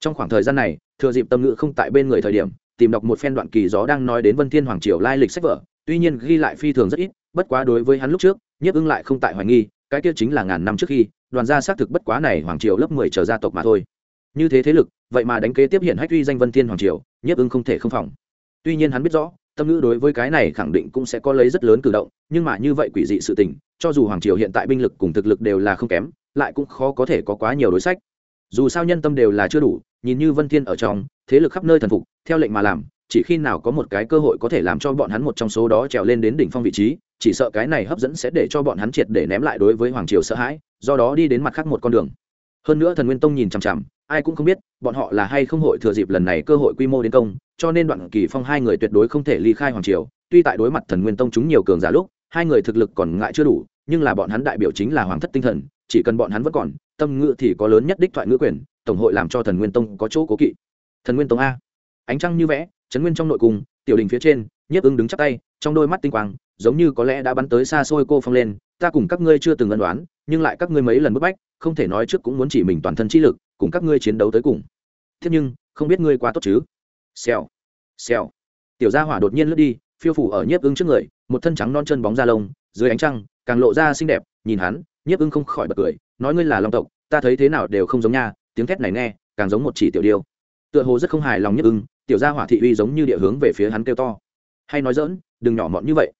Speaker 1: Trong khoảng thời gian này, thừa dịp tâm ngữ không tại bên người thời điểm, tìm đọc một phen đoạn kỳ gió đang nói đến vân thiên hoàng triều lai lịch sách vở, tuy nhiên ghi lại phi thường rất ít, bất quá đối với hắn lúc trước, nhiếp ưng lại không tại hoài nghi, cái kia chính là ngàn năm trước khi, đoàn gia xác thực bất quá này hoàng triều lớp mười trở gia tộc mà thôi. Như thế thế lực, vậy mà đánh kế tiếp hiện hách uy danh vân thiên hoàng triều, nhiếp ưng không thể không phòng. Tuy nhiên hắn biết rõ, tâm ngữ đối với cái này khẳng định cũng sẽ có lấy rất lớn cử động, nhưng mà như vậy quỷ dị sự tình, cho dù hoàng triều hiện tại binh lực cùng thực lực đều là không kém lại cũng khó có thể có quá nhiều đối sách. Dù sao nhân tâm đều là chưa đủ, nhìn như vân thiên ở trong, thế lực khắp nơi thần phục, theo lệnh mà làm, chỉ khi nào có một cái cơ hội có thể làm cho bọn hắn một trong số đó trèo lên đến đỉnh phong vị trí, chỉ sợ cái này hấp dẫn sẽ để cho bọn hắn triệt để ném lại đối với hoàng triều sợ hãi, do đó đi đến mặt khác một con đường. Hơn nữa thần nguyên tông nhìn chằm chằm, ai cũng không biết, bọn họ là hay không hội thừa dịp lần này cơ hội quy mô đến công, cho nên đoạn kỳ phong hai người tuyệt đối không thể ly khai hoàng triều. Tuy tại đối mặt thần nguyên tông chúng nhiều cường giả lúc, hai người thực lực còn ngại chưa đủ, nhưng là bọn hắn đại biểu chính là hoàng thất tinh thần chỉ cần bọn hắn vẫn còn, tâm ngự thì có lớn nhất đích thoại ngữ quyền, tổng hội làm cho thần nguyên tông có chỗ cố kỵ. Thần nguyên tông a. Ánh trăng như vẽ trấn nguyên trong nội cung, tiểu đình phía trên, nhiếp ưng đứng chắp tay, trong đôi mắt tinh quang, giống như có lẽ đã bắn tới xa xôi cô phong lên, ta cùng các ngươi chưa từng ân đoán, nhưng lại các ngươi mấy lần bức bách, không thể nói trước cũng muốn chỉ mình toàn thân trí lực, cùng các ngươi chiến đấu tới cùng. Thế nhưng, không biết ngươi quá tốt chứ? Xèo xèo. Tiểu gia hỏa đột nhiên lướt đi, phiêu phủ ở nhiếp ưng trước người, một thân trắng non chân bóng da lông, dưới ánh trăng càng lộ ra xinh đẹp, nhìn hắn, nhiếp ưng không khỏi bật cười, nói ngươi là long tộc, ta thấy thế nào đều không giống nha, tiếng thét này nghe, càng giống một chỉ tiểu điêu. Tựa hồ rất không hài lòng nhiếp ưng, tiểu gia hỏa thị uy giống như địa hướng về phía hắn kêu to. Hay nói dỡn đừng nhỏ mọn như vậy.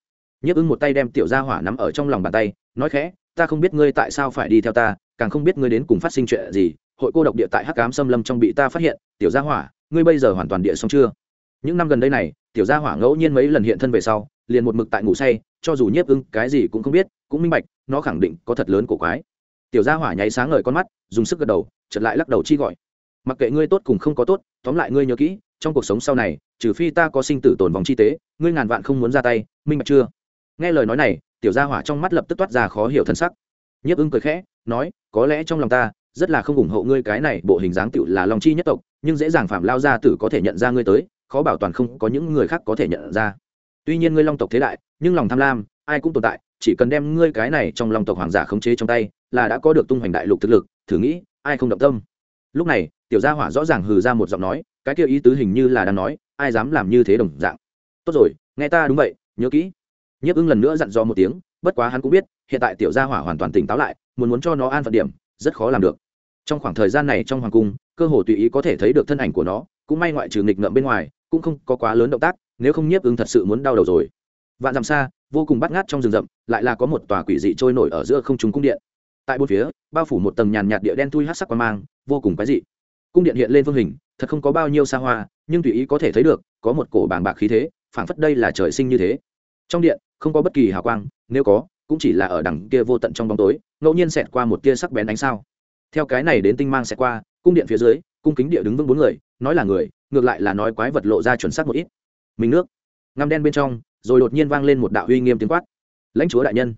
Speaker 1: Nhiếp ưng một tay đem tiểu gia hỏa nắm ở trong lòng bàn tay, nói khẽ, ta không biết ngươi tại sao phải đi theo ta, càng không biết ngươi đến cùng phát sinh chuyện gì, hội cô độc địa tại hắc cám xâm lâm trong bị ta phát hiện, tiểu gia hỏa, ngươi bây giờ hoàn toàn địa xong chưa? Những năm gần đây này, tiểu gia hỏa ngẫu nhiên mấy lần hiện thân về sau liền một mực tại ngủ say, cho dù nhiếp ưng cái gì cũng không biết, cũng minh bạch, nó khẳng định có thật lớn cổ quái. Tiểu gia hỏa nháy sáng ngời con mắt, dùng sức gật đầu chật lại lắc đầu chi gọi. Mặc kệ ngươi tốt cùng không có tốt, tóm lại ngươi nhớ kỹ, trong cuộc sống sau này, trừ phi ta có sinh tử tồn vòng chi tế, ngươi ngàn vạn không muốn ra tay, minh bạch chưa? Nghe lời nói này, tiểu gia hỏa trong mắt lập tức toát ra khó hiểu thân sắc. Nhiếp ưng cười khẽ, nói, có lẽ trong lòng ta, rất là không ủng hộ ngươi cái này, bộ hình dáng tựu là lòng chi nhất tộc, nhưng dễ dàng phạm lao gia tử có thể nhận ra ngươi tới, khó bảo toàn không có những người khác có thể nhận ra tuy nhiên ngươi long tộc thế đại, nhưng lòng tham lam, ai cũng tồn tại, chỉ cần đem ngươi cái này trong long tộc hoàng giả khống chế trong tay, là đã có được tung hoành đại lục thực lực, thử nghĩ, ai không động tâm? Lúc này, tiểu gia hỏa rõ ràng hừ ra một giọng nói, cái kia ý tứ hình như là đang nói, ai dám làm như thế đồng dạng. Tốt rồi, nghe ta đúng vậy, nhớ kỹ. Nhiếp ưng lần nữa dặn dò một tiếng, bất quá hắn cũng biết, hiện tại tiểu gia hỏa hoàn toàn tỉnh táo lại, muốn muốn cho nó an phận điểm, rất khó làm được. Trong khoảng thời gian này trong hoàng cung, cơ hồ tùy ý có thể thấy được thân ảnh của nó, cũng may ngoại trừ nghịch ngợm bên ngoài, cũng không có quá lớn động tác nếu không nhiếp ưng thật sự muốn đau đầu rồi. Vạn dặm xa, vô cùng bắt ngát trong rừng rậm, lại là có một tòa quỷ dị trôi nổi ở giữa không trung cung điện. Tại bốn phía, bao phủ một tầng nhàn nhạt địa đen thui hát sắc qua mang, vô cùng quái dị. Cung điện hiện lên phương hình, thật không có bao nhiêu xa hoa, nhưng tùy ý có thể thấy được, có một cổ bàng bạc khí thế, phảng phất đây là trời sinh như thế. Trong điện, không có bất kỳ hào quang, nếu có, cũng chỉ là ở đằng kia vô tận trong bóng tối, ngẫu nhiên xẹt qua một tia sắc bén ánh sao. Theo cái này đến tinh mang xẹt qua, cung điện phía dưới, cung kính địa đứng vững bốn người, nói là người, ngược lại là nói quái vật lộ ra chuẩn xác một ít mình nước. Ngăm đen bên trong, rồi đột nhiên vang lên một đạo uy nghiêm tiếng quát. Lãnh chúa đại nhân.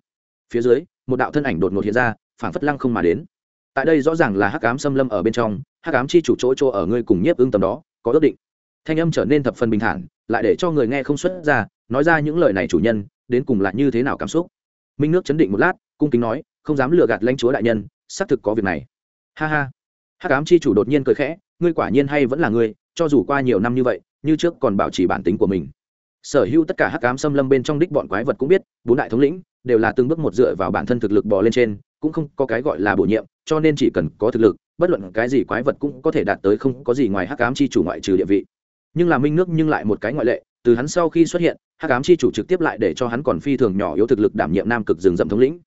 Speaker 1: Phía dưới, một đạo thân ảnh đột ngột hiện ra, phảng phất lăng không mà đến. Tại đây rõ ràng là hắc ám xâm lâm ở bên trong, hắc ám chi chủ chỗ chỗ ở ngươi cùng nhiếp ưng tầm đó, có ước định. Thanh âm trở nên thập phần bình thản, lại để cho người nghe không xuất ra, nói ra những lời này chủ nhân, đến cùng là như thế nào cảm xúc. Minh nước chấn định một lát, cung kính nói, không dám lừa gạt lãnh chúa đại nhân, xác thực có việc này. Ha ha. Hắc ám chi chủ đột nhiên cười khẽ, ngươi quả nhiên hay vẫn là ngươi, cho dù qua nhiều năm như vậy như trước còn bảo trì bản tính của mình. Sở hữu tất cả hắc ám xâm lâm bên trong đích bọn quái vật cũng biết, bốn đại thống lĩnh đều là từng bước một dựa vào bản thân thực lực bò lên trên, cũng không có cái gọi là bổ nhiệm, cho nên chỉ cần có thực lực, bất luận cái gì quái vật cũng có thể đạt tới không có gì ngoài hắc ám chi chủ ngoại trừ địa vị. Nhưng là minh nước nhưng lại một cái ngoại lệ, từ hắn sau khi xuất hiện, hắc ám chi chủ trực tiếp lại để cho hắn còn phi thường nhỏ yếu thực lực đảm nhiệm nam cực rừng rậm thống lĩnh.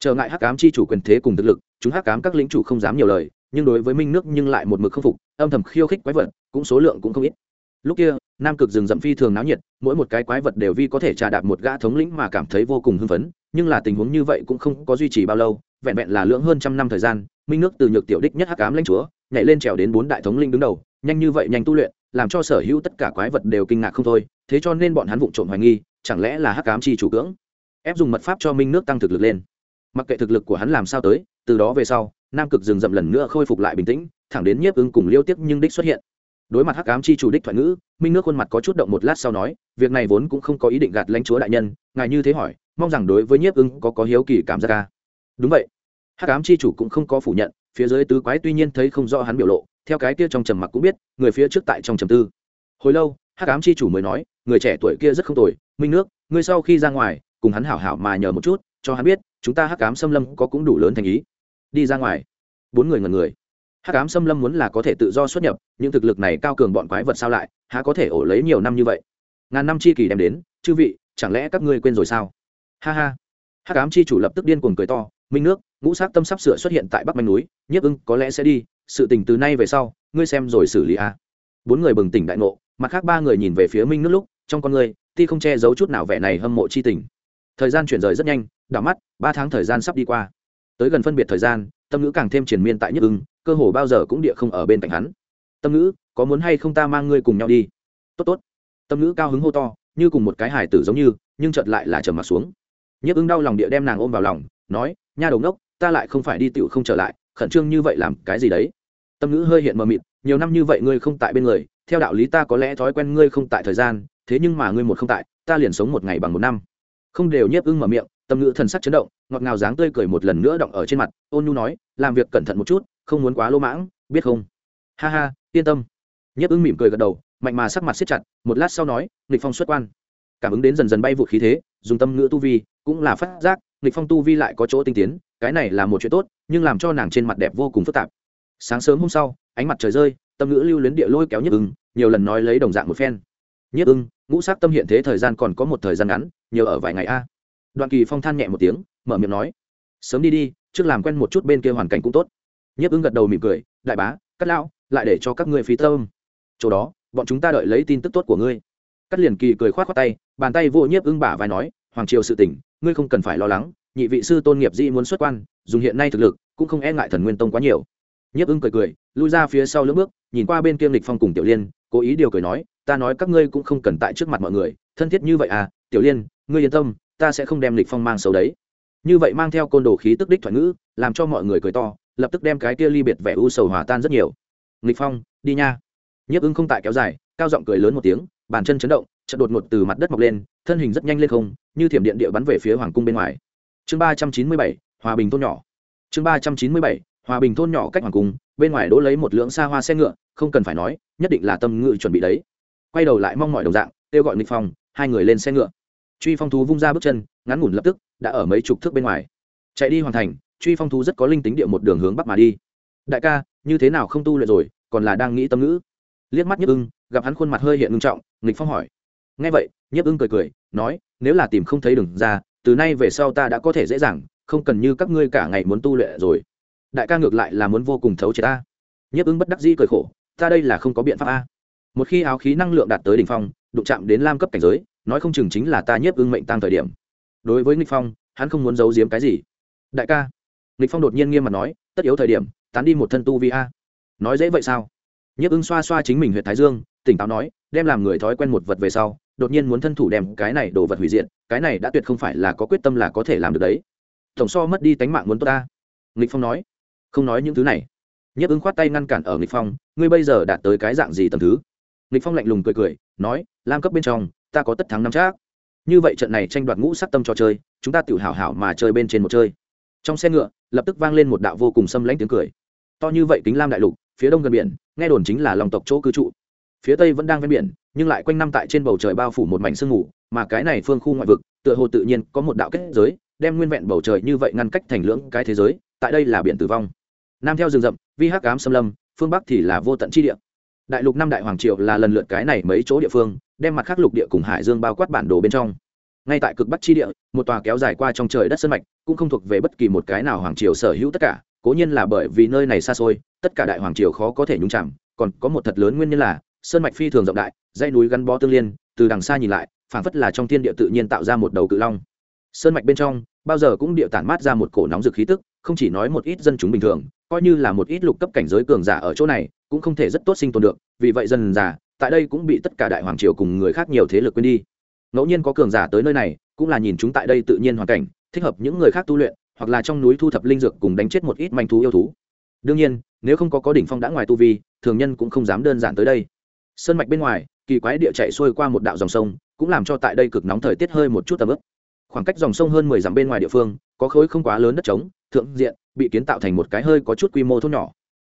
Speaker 1: Trở ngại hắc ám chi chủ quyền thế cùng thực lực, chúng hắc ám các lĩnh chủ không dám nhiều lời, nhưng đối với minh nước nhưng lại một mực không phục, âm thầm khiêu khích quái vật, cũng số lượng cũng không ít lúc kia, nam cực rừng rậm phi thường náo nhiệt, mỗi một cái quái vật đều vi có thể trà đạp một gã thống lĩnh mà cảm thấy vô cùng hưng phấn, nhưng là tình huống như vậy cũng không có duy trì bao lâu, vẹn vẹn là lưỡng hơn trăm năm thời gian, minh nước từ nhược tiểu đích nhất hắc ám lãnh chúa, nhảy lên trèo đến bốn đại thống linh đứng đầu, nhanh như vậy nhanh tu luyện, làm cho sở hữu tất cả quái vật đều kinh ngạc không thôi, thế cho nên bọn hắn vụng trộm hoài nghi, chẳng lẽ là hắc ám chi chủ cưỡng, ép dùng mật pháp cho minh nước tăng thực lực lên. Mặc kệ thực lực của hắn làm sao tới, từ đó về sau, nam cực rừng rậm lần nữa khôi phục lại bình tĩnh, thẳng đến nhiếp ứng cùng liêu tiếc nhưng đích xuất hiện đối mặt hắc ám chi chủ đích thoại ngữ, minh nước khuôn mặt có chút động một lát sau nói, việc này vốn cũng không có ý định gạt lãnh chúa đại nhân, ngài như thế hỏi, mong rằng đối với nhiếp ưng có có hiếu kỳ cảm giác ca. Đúng vậy. Hắc ám chi chủ cũng không có phủ nhận, phía dưới tứ quái tuy nhiên thấy không rõ hắn biểu lộ, theo cái kia trong trầm mặc cũng biết, người phía trước tại trong trầm tư. Hồi lâu, hắc ám chi chủ mới nói, người trẻ tuổi kia rất không tồi, minh nước ngươi sau khi ra ngoài, cùng hắn hảo hảo mà nhờ một chút, cho hắn biết, chúng ta hắc ám xâm lâm có cũng đủ lớn thành ý. Đi ra ngoài. Bốn người ngần người hắc ám xâm lâm muốn là có thể tự do xuất nhập những thực lực này cao cường bọn quái vật sao lại, há có thể ổ lấy nhiều năm như vậy? Ngàn năm chi kỳ đem đến, chư vị, chẳng lẽ các ngươi quên rồi sao? Ha ha. Hắc ám chi chủ lập tức điên cuồng cười to, minh nước, ngũ sát tâm sắp sửa xuất hiện tại bắc manh núi, nhiếp ưng, có lẽ sẽ đi, sự tình từ nay về sau, ngươi xem rồi xử lý a. Bốn người bừng tỉnh đại ngộ, mặt khác ba người nhìn về phía minh nước lúc, trong con người, ti không che giấu chút nào vẻ này hâm mộ chi tình. Thời gian chuyển rời rất nhanh, đảo mắt, ba tháng thời gian sắp đi qua. Tới gần phân biệt thời gian tâm ngữ càng thêm triền miên tại nhất ưng, cơ hồ bao giờ cũng địa không ở bên cạnh hắn. Tâm ngữ, có muốn hay không ta mang ngươi cùng nhau đi? Tốt tốt. Tâm ngữ cao hứng hô to, như cùng một cái hải tử giống như, nhưng chợt lại là trầm mặt xuống. Nhất ưng đau lòng địa đem nàng ôm vào lòng, nói, nha đầu ngốc, ta lại không phải đi tựu không trở lại, khẩn trương như vậy làm cái gì đấy? Tâm ngữ hơi hiện mờ mịt, nhiều năm như vậy ngươi không tại bên người, theo đạo lý ta có lẽ thói quen ngươi không tại thời gian, thế nhưng mà ngươi một không tại, ta liền sống một ngày bằng một năm. Không đều nhiếp ưng mở miệng, tâm ngữ thần sắc chấn động ngọt ngào dáng tươi cười một lần nữa động ở trên mặt, ôn nhu nói, làm việc cẩn thận một chút, không muốn quá lô mãng, biết không? Ha ha, yên tâm. Nhấp ứng mỉm cười gật đầu, mạnh mà sắc mặt siết chặt, một lát sau nói, nghịch phong xuất quan. Cảm ứng đến dần dần bay vụt khí thế, dùng tâm ngữ tu vi, cũng là phát giác, nghịch phong tu vi lại có chỗ tinh tiến, cái này là một chuyện tốt, nhưng làm cho nàng trên mặt đẹp vô cùng phức tạp. Sáng sớm hôm sau, ánh mặt trời rơi, tâm ngữ lưu luyến địa lôi kéo nhiếp ưng, nhiều lần nói lấy đồng dạng một phen. Nhiếp ưng, ngũ sắc tâm hiện thế thời gian còn có một thời gian ngắn, nhờ ở vài ngày a. Đoạn kỳ phong than nhẹ một tiếng mở miệng nói, sớm đi đi, trước làm quen một chút bên kia hoàn cảnh cũng tốt. Nhiếp ứng gật đầu mỉm cười, đại bá cắt lão, lại để cho các ngươi phí tâm. Chỗ đó, bọn chúng ta đợi lấy tin tức tốt của ngươi. Cắt liền kỳ cười khoát khoát tay, bàn tay vô nhiếp ứng bả vai nói, hoàng triều sự tỉnh ngươi không cần phải lo lắng, nhị vị sư tôn nghiệp dĩ muốn xuất quan, dùng hiện nay thực lực, cũng không e ngại thần nguyên tông quá nhiều. Nhiếp ứng cười cười, lui ra phía sau lưỡng bước, nhìn qua bên kia lịch phong cùng tiểu liên, cố ý điều cười nói, ta nói các ngươi cũng không cần tại trước mặt mọi người, thân thiết như vậy à tiểu liên, ngươi yên tâm, ta sẽ không đem lịch phong mang xấu đấy như vậy mang theo côn đồ khí tức đích thoại ngữ, làm cho mọi người cười to, lập tức đem cái kia ly biệt vẻ u sầu hòa tan rất nhiều. Nghịch phong, đi nha. Nhiếp ưng không tại kéo dài, cao giọng cười lớn một tiếng, bàn chân chấn động, chợt đột ngột từ mặt đất mọc lên, thân hình rất nhanh lên không, như thiểm điện địa bắn về phía hoàng cung bên ngoài. Chương ba trăm chín mươi bảy, hòa bình thôn nhỏ. Chương ba trăm chín mươi bảy, hòa bình thôn nhỏ cách hoàng cung, bên ngoài đỗ lấy một lượng xa hoa xe ngựa, không cần phải nói, nhất định là tâm ngự chuẩn bị đấy. Quay đầu lại mong mọi đồng dạng, kêu gọi nghịch phong, hai người lên xe ngựa. Truy phong thú vung ra bước chân, ngắn ngủn lập tức đã ở mấy chục thước bên ngoài. Chạy đi hoàn thành, truy phong thú rất có linh tính địa một đường hướng bắc mà đi. Đại ca, như thế nào không tu luyện rồi, còn là đang nghĩ tâm ngữ. Liếc mắt nhiếp ưng, gặp hắn khuôn mặt hơi hiện ngưng trọng, nghịch phong hỏi. Nghe vậy, nhiếp ưng cười cười, nói, nếu là tìm không thấy đường ra, từ nay về sau ta đã có thể dễ dàng, không cần như các ngươi cả ngày muốn tu luyện rồi. Đại ca ngược lại là muốn vô cùng thấu chế ta. Nhiếp ưng bất đắc dĩ cười khổ, ta đây là không có biện pháp a. Một khi áo khí năng lượng đạt tới đỉnh phong, đụng chạm đến lam cấp cảnh giới, nói không chừng chính là ta nhiếp ưng mệnh tăng thời điểm đối với nghịch phong, hắn không muốn giấu giếm cái gì. Đại ca. Nghịch phong đột nhiên nghiêm mặt nói, tất yếu thời điểm, tán đi một thân tu vi a. Nói dễ vậy sao? Nhấp ứng xoa xoa chính mình huyện thái dương, tỉnh táo nói, đem làm người thói quen một vật về sau, đột nhiên muốn thân thủ đem cái này đồ vật hủy diện cái này đã tuyệt không phải là có quyết tâm là có thể làm được đấy. Tổng so mất đi tánh mạng muốn tốt ta. Nghịch phong nói. Không nói những thứ này. Nhấp ứng khoát tay ngăn cản ở nghịch phong, ngươi bây giờ đạt tới cái dạng gì tầm thứ? Nghịch phong lạnh lùng cười cười, nói, lam cấp bên trong, ta có tất thắng năm chắc như vậy trận này tranh đoạt ngũ sắc tâm cho chơi, chúng ta tự hào hảo mà chơi bên trên một chơi. Trong xe ngựa, lập tức vang lên một đạo vô cùng xâm lãnh tiếng cười. To như vậy kính lam đại lục, phía đông gần biển, nghe đồn chính là lòng tộc chỗ cư trụ. Phía tây vẫn đang ven biển, nhưng lại quanh năm tại trên bầu trời bao phủ một mảnh sương mù, mà cái này phương khu ngoại vực, tựa hồ tự nhiên có một đạo kết giới, đem nguyên vẹn bầu trời như vậy ngăn cách thành lưỡng cái thế giới, tại đây là biển tử vong. Nam theo rừng rậm, vi hắc ám xâm lâm, phương bắc thì là vô tận chi địa. Đại lục năm đại hoàng triều là lần lượt cái này mấy chỗ địa phương đem mặt khắc lục địa cùng hải dương bao quát bản đồ bên trong. Ngay tại cực bắc chi địa, một tòa kéo dài qua trong trời đất sơn mạch, cũng không thuộc về bất kỳ một cái nào hoàng triều sở hữu tất cả, cố nhiên là bởi vì nơi này xa xôi, tất cả đại hoàng triều khó có thể nhúng chạm còn có một thật lớn nguyên nhân là, sơn mạch phi thường rộng đại, dãy núi gắn bó tương liên, từ đằng xa nhìn lại, phảng phất là trong thiên địa tự nhiên tạo ra một đầu cự long. Sơn mạch bên trong, bao giờ cũng địa tản mát ra một cổ nóng rực khí tức, không chỉ nói một ít dân chúng bình thường, coi như là một ít lục cấp cảnh giới cường giả ở chỗ này, cũng không thể rất tốt sinh tồn được, vì vậy dần già tại đây cũng bị tất cả đại hoàng triều cùng người khác nhiều thế lực quên đi. Ngẫu nhiên có cường giả tới nơi này, cũng là nhìn chúng tại đây tự nhiên hoàn cảnh, thích hợp những người khác tu luyện, hoặc là trong núi thu thập linh dược cùng đánh chết một ít manh thú yêu thú. Đương nhiên, nếu không có có đỉnh phong đã ngoài tu vi, thường nhân cũng không dám đơn giản tới đây. Sơn mạch bên ngoài, kỳ quái địa chạy xuôi qua một đạo dòng sông, cũng làm cho tại đây cực nóng thời tiết hơi một chút tầm ướp khoảng cách dòng sông hơn mười dặm bên ngoài địa phương, có khối không quá lớn đất trống, thượng diện, bị kiến tạo thành một cái hơi có chút quy mô thôn nhỏ.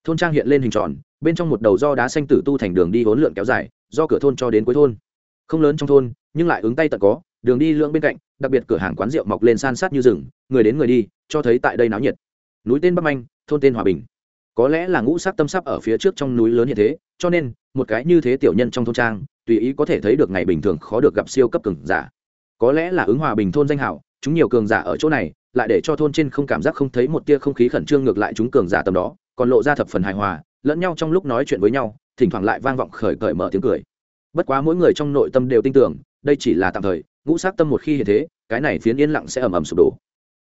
Speaker 1: Thôn trang hiện lên hình tròn bên trong một đầu do đá xanh tử tu thành đường đi hỗn lượn kéo dài, do cửa thôn cho đến cuối thôn. Không lớn trong thôn, nhưng lại ứng tay tận có, đường đi lưỡng bên cạnh, đặc biệt cửa hàng quán rượu mọc lên san sát như rừng, người đến người đi, cho thấy tại đây náo nhiệt. Núi tên bắc anh thôn tên hòa bình. Có lẽ là ngũ sắc tâm sắp ở phía trước trong núi lớn như thế, cho nên, một cái như thế tiểu nhân trong thôn trang, tùy ý có thể thấy được ngày bình thường khó được gặp siêu cấp cường giả. Có lẽ là ứng hòa bình thôn danh hảo, chúng nhiều cường giả ở chỗ này, lại để cho thôn trên không cảm giác không thấy một tia không khí khẩn trương ngược lại chúng cường giả tầm đó, còn lộ ra thập phần hài hòa lẫn nhau trong lúc nói chuyện với nhau, thỉnh thoảng lại vang vọng khởi cởi mở tiếng cười. Bất quá mỗi người trong nội tâm đều tin tưởng, đây chỉ là tạm thời, ngũ sát tâm một khi hiện thế, cái này phiến yên lặng sẽ ầm ầm sụp đổ.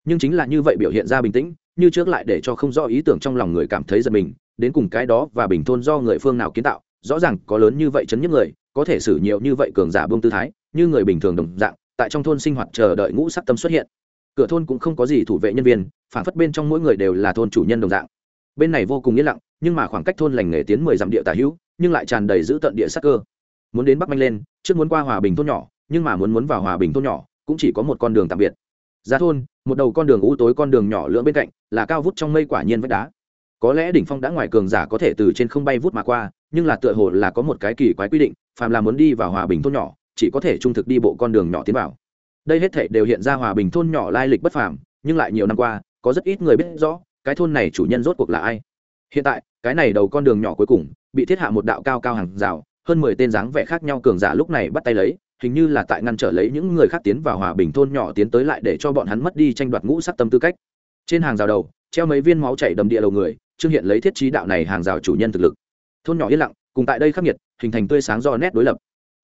Speaker 1: Nhưng chính là như vậy biểu hiện ra bình tĩnh, như trước lại để cho không rõ ý tưởng trong lòng người cảm thấy giật mình, đến cùng cái đó và bình thôn do người phương nào kiến tạo, rõ ràng có lớn như vậy chấn nhất người, có thể xử nhiều như vậy cường giả bông tư thái, như người bình thường đồng dạng, tại trong thôn sinh hoạt chờ đợi ngũ sắc tâm xuất hiện. Cửa thôn cũng không có gì thủ vệ nhân viên, phản phất bên trong mỗi người đều là thôn chủ nhân đồng dạng. Bên này vô cùng yên lặng nhưng mà khoảng cách thôn lành nghề tiến mười dặm địa tả hữu, nhưng lại tràn đầy giữ tận địa sắc cơ. Muốn đến bắc manh lên, trước muốn qua hòa bình thôn nhỏ, nhưng mà muốn muốn vào hòa bình thôn nhỏ, cũng chỉ có một con đường tạm biệt. Ra thôn, một đầu con đường u tối con đường nhỏ lưỡng bên cạnh, là cao vút trong mây quả nhiên vách đá. Có lẽ đỉnh phong đã ngoài cường giả có thể từ trên không bay vút mà qua, nhưng là tựa hồ là có một cái kỳ quái quy định, phàm là muốn đi vào hòa bình thôn nhỏ, chỉ có thể trung thực đi bộ con đường nhỏ tiến vào. Đây hết thể đều hiện ra hòa bình thôn nhỏ lai lịch bất phàm, nhưng lại nhiều năm qua, có rất ít người biết rõ, cái thôn này chủ nhân rốt cuộc là ai. Hiện tại cái này đầu con đường nhỏ cuối cùng, bị thiết hạ một đạo cao cao hàng rào, hơn mười tên dáng vẻ khác nhau cường giả lúc này bắt tay lấy, hình như là tại ngăn trở lấy những người khác tiến vào hòa bình thôn nhỏ tiến tới lại để cho bọn hắn mất đi tranh đoạt ngũ sắc tâm tư cách. Trên hàng rào đầu, treo mấy viên máu chảy đầm địa đầu người, trương hiện lấy thiết trí đạo này hàng rào chủ nhân thực lực. Thôn nhỏ yên lặng, cùng tại đây khắc nghiệt, hình thành tươi sáng do nét đối lập.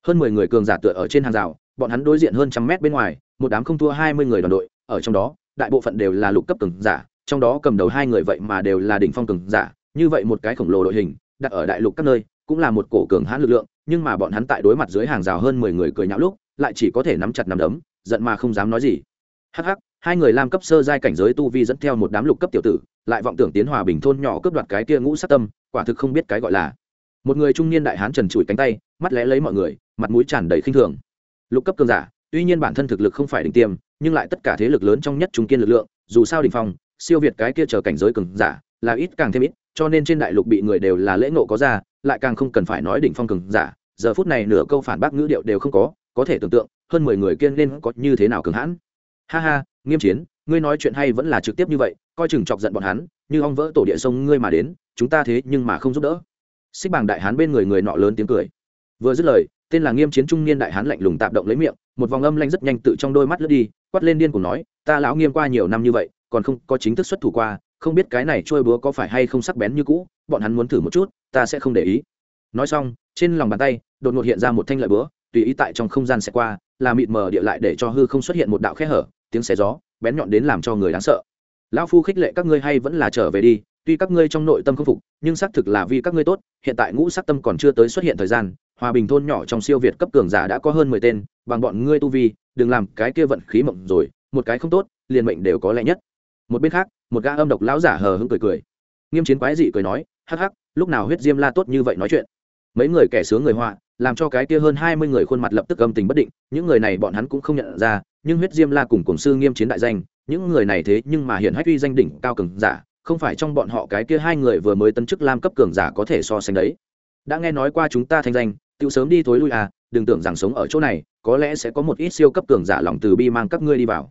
Speaker 1: Hơn mười người cường giả tựa ở trên hàng rào, bọn hắn đối diện hơn trăm mét bên ngoài, một đám không thua hai mươi người đoàn đội, ở trong đó, đại bộ phận đều là lục cấp cường giả, trong đó cầm đầu hai người vậy mà đều là đỉnh phong cường giả như vậy một cái khổng lồ đội hình, đặt ở đại lục các nơi, cũng là một cổ cường hãn lực lượng, nhưng mà bọn hắn tại đối mặt dưới hàng rào hơn mười người cười nhạo lúc, lại chỉ có thể nắm chặt nắm đấm, giận mà không dám nói gì. Hắc hắc, hai người lam cấp sơ giai cảnh giới tu vi dẫn theo một đám lục cấp tiểu tử, lại vọng tưởng tiến hòa bình thôn nhỏ cướp đoạt cái kia ngũ sát tâm, quả thực không biết cái gọi là. Một người trung niên đại hán trần trụi cánh tay, mắt lẽ lấy mọi người, mặt mũi tràn đầy khinh thường. Lục cấp cường giả, tuy nhiên bản thân thực lực không phải đỉnh tiêm, nhưng lại tất cả thế lực lớn trong nhất trung kiên lực lượng, dù sao đỉnh phong, siêu việt cái kia chờ cảnh giới cường giả, là ít càng thêm ít cho nên trên đại lục bị người đều là lễ ngộ có ra, lại càng không cần phải nói đỉnh phong cường giả. Giờ phút này nửa câu phản bác ngữ điệu đều không có có thể tưởng tượng, hơn mười người kiên nên có như thế nào cường hãn. Ha ha, nghiêm chiến, ngươi nói chuyện hay vẫn là trực tiếp như vậy, coi chừng chọc giận bọn hắn, như ong vỡ tổ địa sông ngươi mà đến, chúng ta thế nhưng mà không giúp đỡ. Xích bảng đại hán bên người người nọ lớn tiếng cười. Vừa dứt lời, tên là nghiêm chiến trung niên đại hán lạnh lùng tạm động lấy miệng, một vòng âm lanh rất nhanh tự trong đôi mắt lướt đi, quát lên điên cùng nói, ta lão nghiêm qua nhiều năm như vậy, còn không có chính thức xuất thủ qua không biết cái này trôi búa có phải hay không sắc bén như cũ, bọn hắn muốn thử một chút, ta sẽ không để ý. Nói xong, trên lòng bàn tay, đột ngột hiện ra một thanh lợi búa, tùy ý tại trong không gian sẽ qua, là mịt mờ địa lại để cho hư không xuất hiện một đạo khe hở, tiếng xé gió, bén nhọn đến làm cho người đáng sợ. Lão phu khích lệ các ngươi hay vẫn là trở về đi, tuy các ngươi trong nội tâm không phục, nhưng xác thực là vì các ngươi tốt, hiện tại ngũ sắc tâm còn chưa tới xuất hiện thời gian, hòa bình thôn nhỏ trong siêu việt cấp cường giả đã có hơn mười tên, bằng bọn ngươi tu vi, đừng làm cái kia vận khí mộng rồi, một cái không tốt, liền mệnh đều có lẽ nhất. Một bên khác một gã âm độc lão giả hờ hững cười cười. Nghiêm chiến quái dị cười nói, hắc hắc, lúc nào huyết diêm la tốt như vậy nói chuyện? Mấy người kẻ sướng người họa, làm cho cái kia hơn hai mươi người khuôn mặt lập tức âm tình bất định, những người này bọn hắn cũng không nhận ra, nhưng huyết diêm la cùng cổng sư nghiêm chiến đại danh, những người này thế nhưng mà hiện hách uy danh đỉnh cao cường giả, không phải trong bọn họ cái kia hai người vừa mới tân chức lam cấp cường giả có thể so sánh đấy. Đã nghe nói qua chúng ta thanh danh tự sớm đi thối lui à đừng tưởng rằng sống ở chỗ này, có lẽ sẽ có một ít siêu cấp cường giả lòng từ bi mang các ngươi đi vào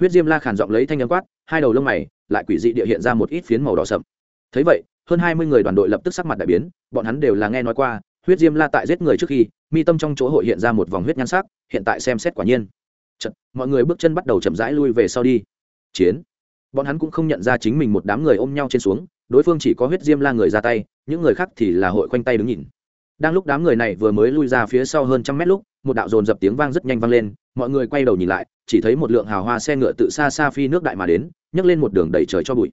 Speaker 1: huyết diêm la khản giọng lấy thanh âm quát hai đầu lông mày lại quỷ dị địa hiện ra một ít phiến màu đỏ sậm. Thấy vậy hơn hai mươi người đoàn đội lập tức sắc mặt đại biến bọn hắn đều là nghe nói qua huyết diêm la tại giết người trước khi mi tâm trong chỗ hội hiện ra một vòng huyết nhan sắc hiện tại xem xét quả nhiên. Chật, mọi người bước chân bắt đầu chậm rãi lui về sau đi. Chiến. Bọn hắn cũng không nhận ra chính mình một đám người ôm nhau trên xuống đối phương chỉ có huyết diêm la người ra tay những người khác thì là hội khoanh tay đứng nhìn. Đang lúc đám người này vừa mới lui ra phía sau hơn trăm mét lúc một đạo dồn dập tiếng vang rất nhanh vang lên mọi người quay đầu nhìn lại chỉ thấy một lượng hào hoa xe ngựa tự xa xa phi nước đại mà đến, nhấc lên một đường đầy trời cho bụi.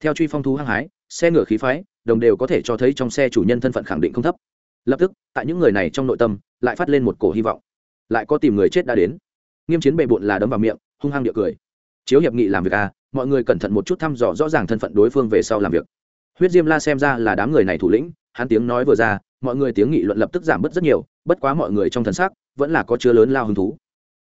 Speaker 1: Theo truy phong thú hăng hái, xe ngựa khí phái, đồng đều có thể cho thấy trong xe chủ nhân thân phận khẳng định không thấp. Lập tức, tại những người này trong nội tâm, lại phát lên một cổ hy vọng. Lại có tìm người chết đã đến. Nghiêm chiến bệ bộn là đấm vào miệng, hung hăng địa cười. Chiếu hiệp nghị làm việc à mọi người cẩn thận một chút thăm dò rõ ràng thân phận đối phương về sau làm việc. Huyết diêm la xem ra là đám người này thủ lĩnh, hắn tiếng nói vừa ra, mọi người tiếng nghị luận lập tức giảm bớt rất nhiều, bất quá mọi người trong thần sắc vẫn là có chứa lớn lao hứng thú.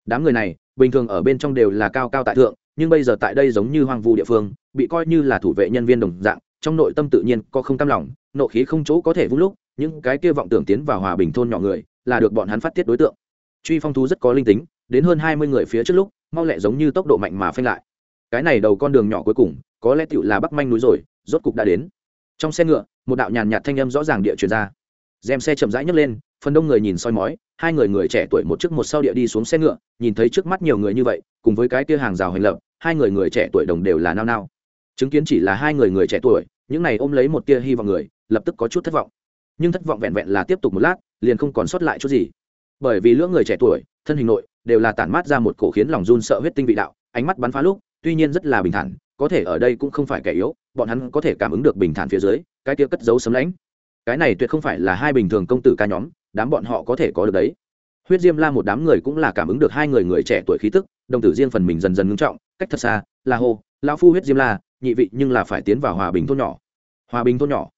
Speaker 1: Đám người này bình thường ở bên trong đều là cao cao tại thượng, nhưng bây giờ tại đây giống như hoang vu địa phương, bị coi như là thủ vệ nhân viên đồng dạng, trong nội tâm tự nhiên có không cam lòng, nộ khí không chỗ có thể vung lúc, những cái kia vọng tưởng tiến vào hòa bình thôn nhỏ người, là được bọn hắn phát tiết đối tượng. Truy phong thú rất có linh tính, đến hơn hai mươi người phía trước lúc, mau lẹ giống như tốc độ mạnh mà phanh lại. Cái này đầu con đường nhỏ cuối cùng, có lẽ tựu là bắc manh núi rồi, rốt cục đã đến. Trong xe ngựa, một đạo nhàn nhạt thanh âm rõ ràng địa truyền ra. Dèm xe chậm rãi nhấc lên phần đông người nhìn soi mói, hai người người trẻ tuổi một trước một sau địa đi xuống xe ngựa, nhìn thấy trước mắt nhiều người như vậy, cùng với cái kia hàng rào hành lập, hai người người trẻ tuổi đồng đều là nao nao. Chứng kiến chỉ là hai người người trẻ tuổi, những này ôm lấy một tia hy vọng người, lập tức có chút thất vọng. Nhưng thất vọng vẹn vẹn là tiếp tục một lát, liền không còn sót lại chút gì. Bởi vì lưỡng người trẻ tuổi, thân hình nội, đều là tản mát ra một cổ khiến lòng run sợ huyết tinh vị đạo, ánh mắt bắn phá lúc, tuy nhiên rất là bình thản, có thể ở đây cũng không phải kẻ yếu, bọn hắn có thể cảm ứng được bình thản phía dưới, cái kia cất giấu sấm lãnh cái này tuyệt không phải là hai bình thường công tử ca nhóm đám bọn họ có thể có được đấy. Huyết diêm la một đám người cũng là cảm ứng được hai người người trẻ tuổi khí tức, đồng tử riêng phần mình dần dần ngưng trọng, cách thật xa là hô, lão phu huyết diêm la, nhị vị nhưng là phải tiến vào hòa bình thôn nhỏ. Hòa bình thôn nhỏ.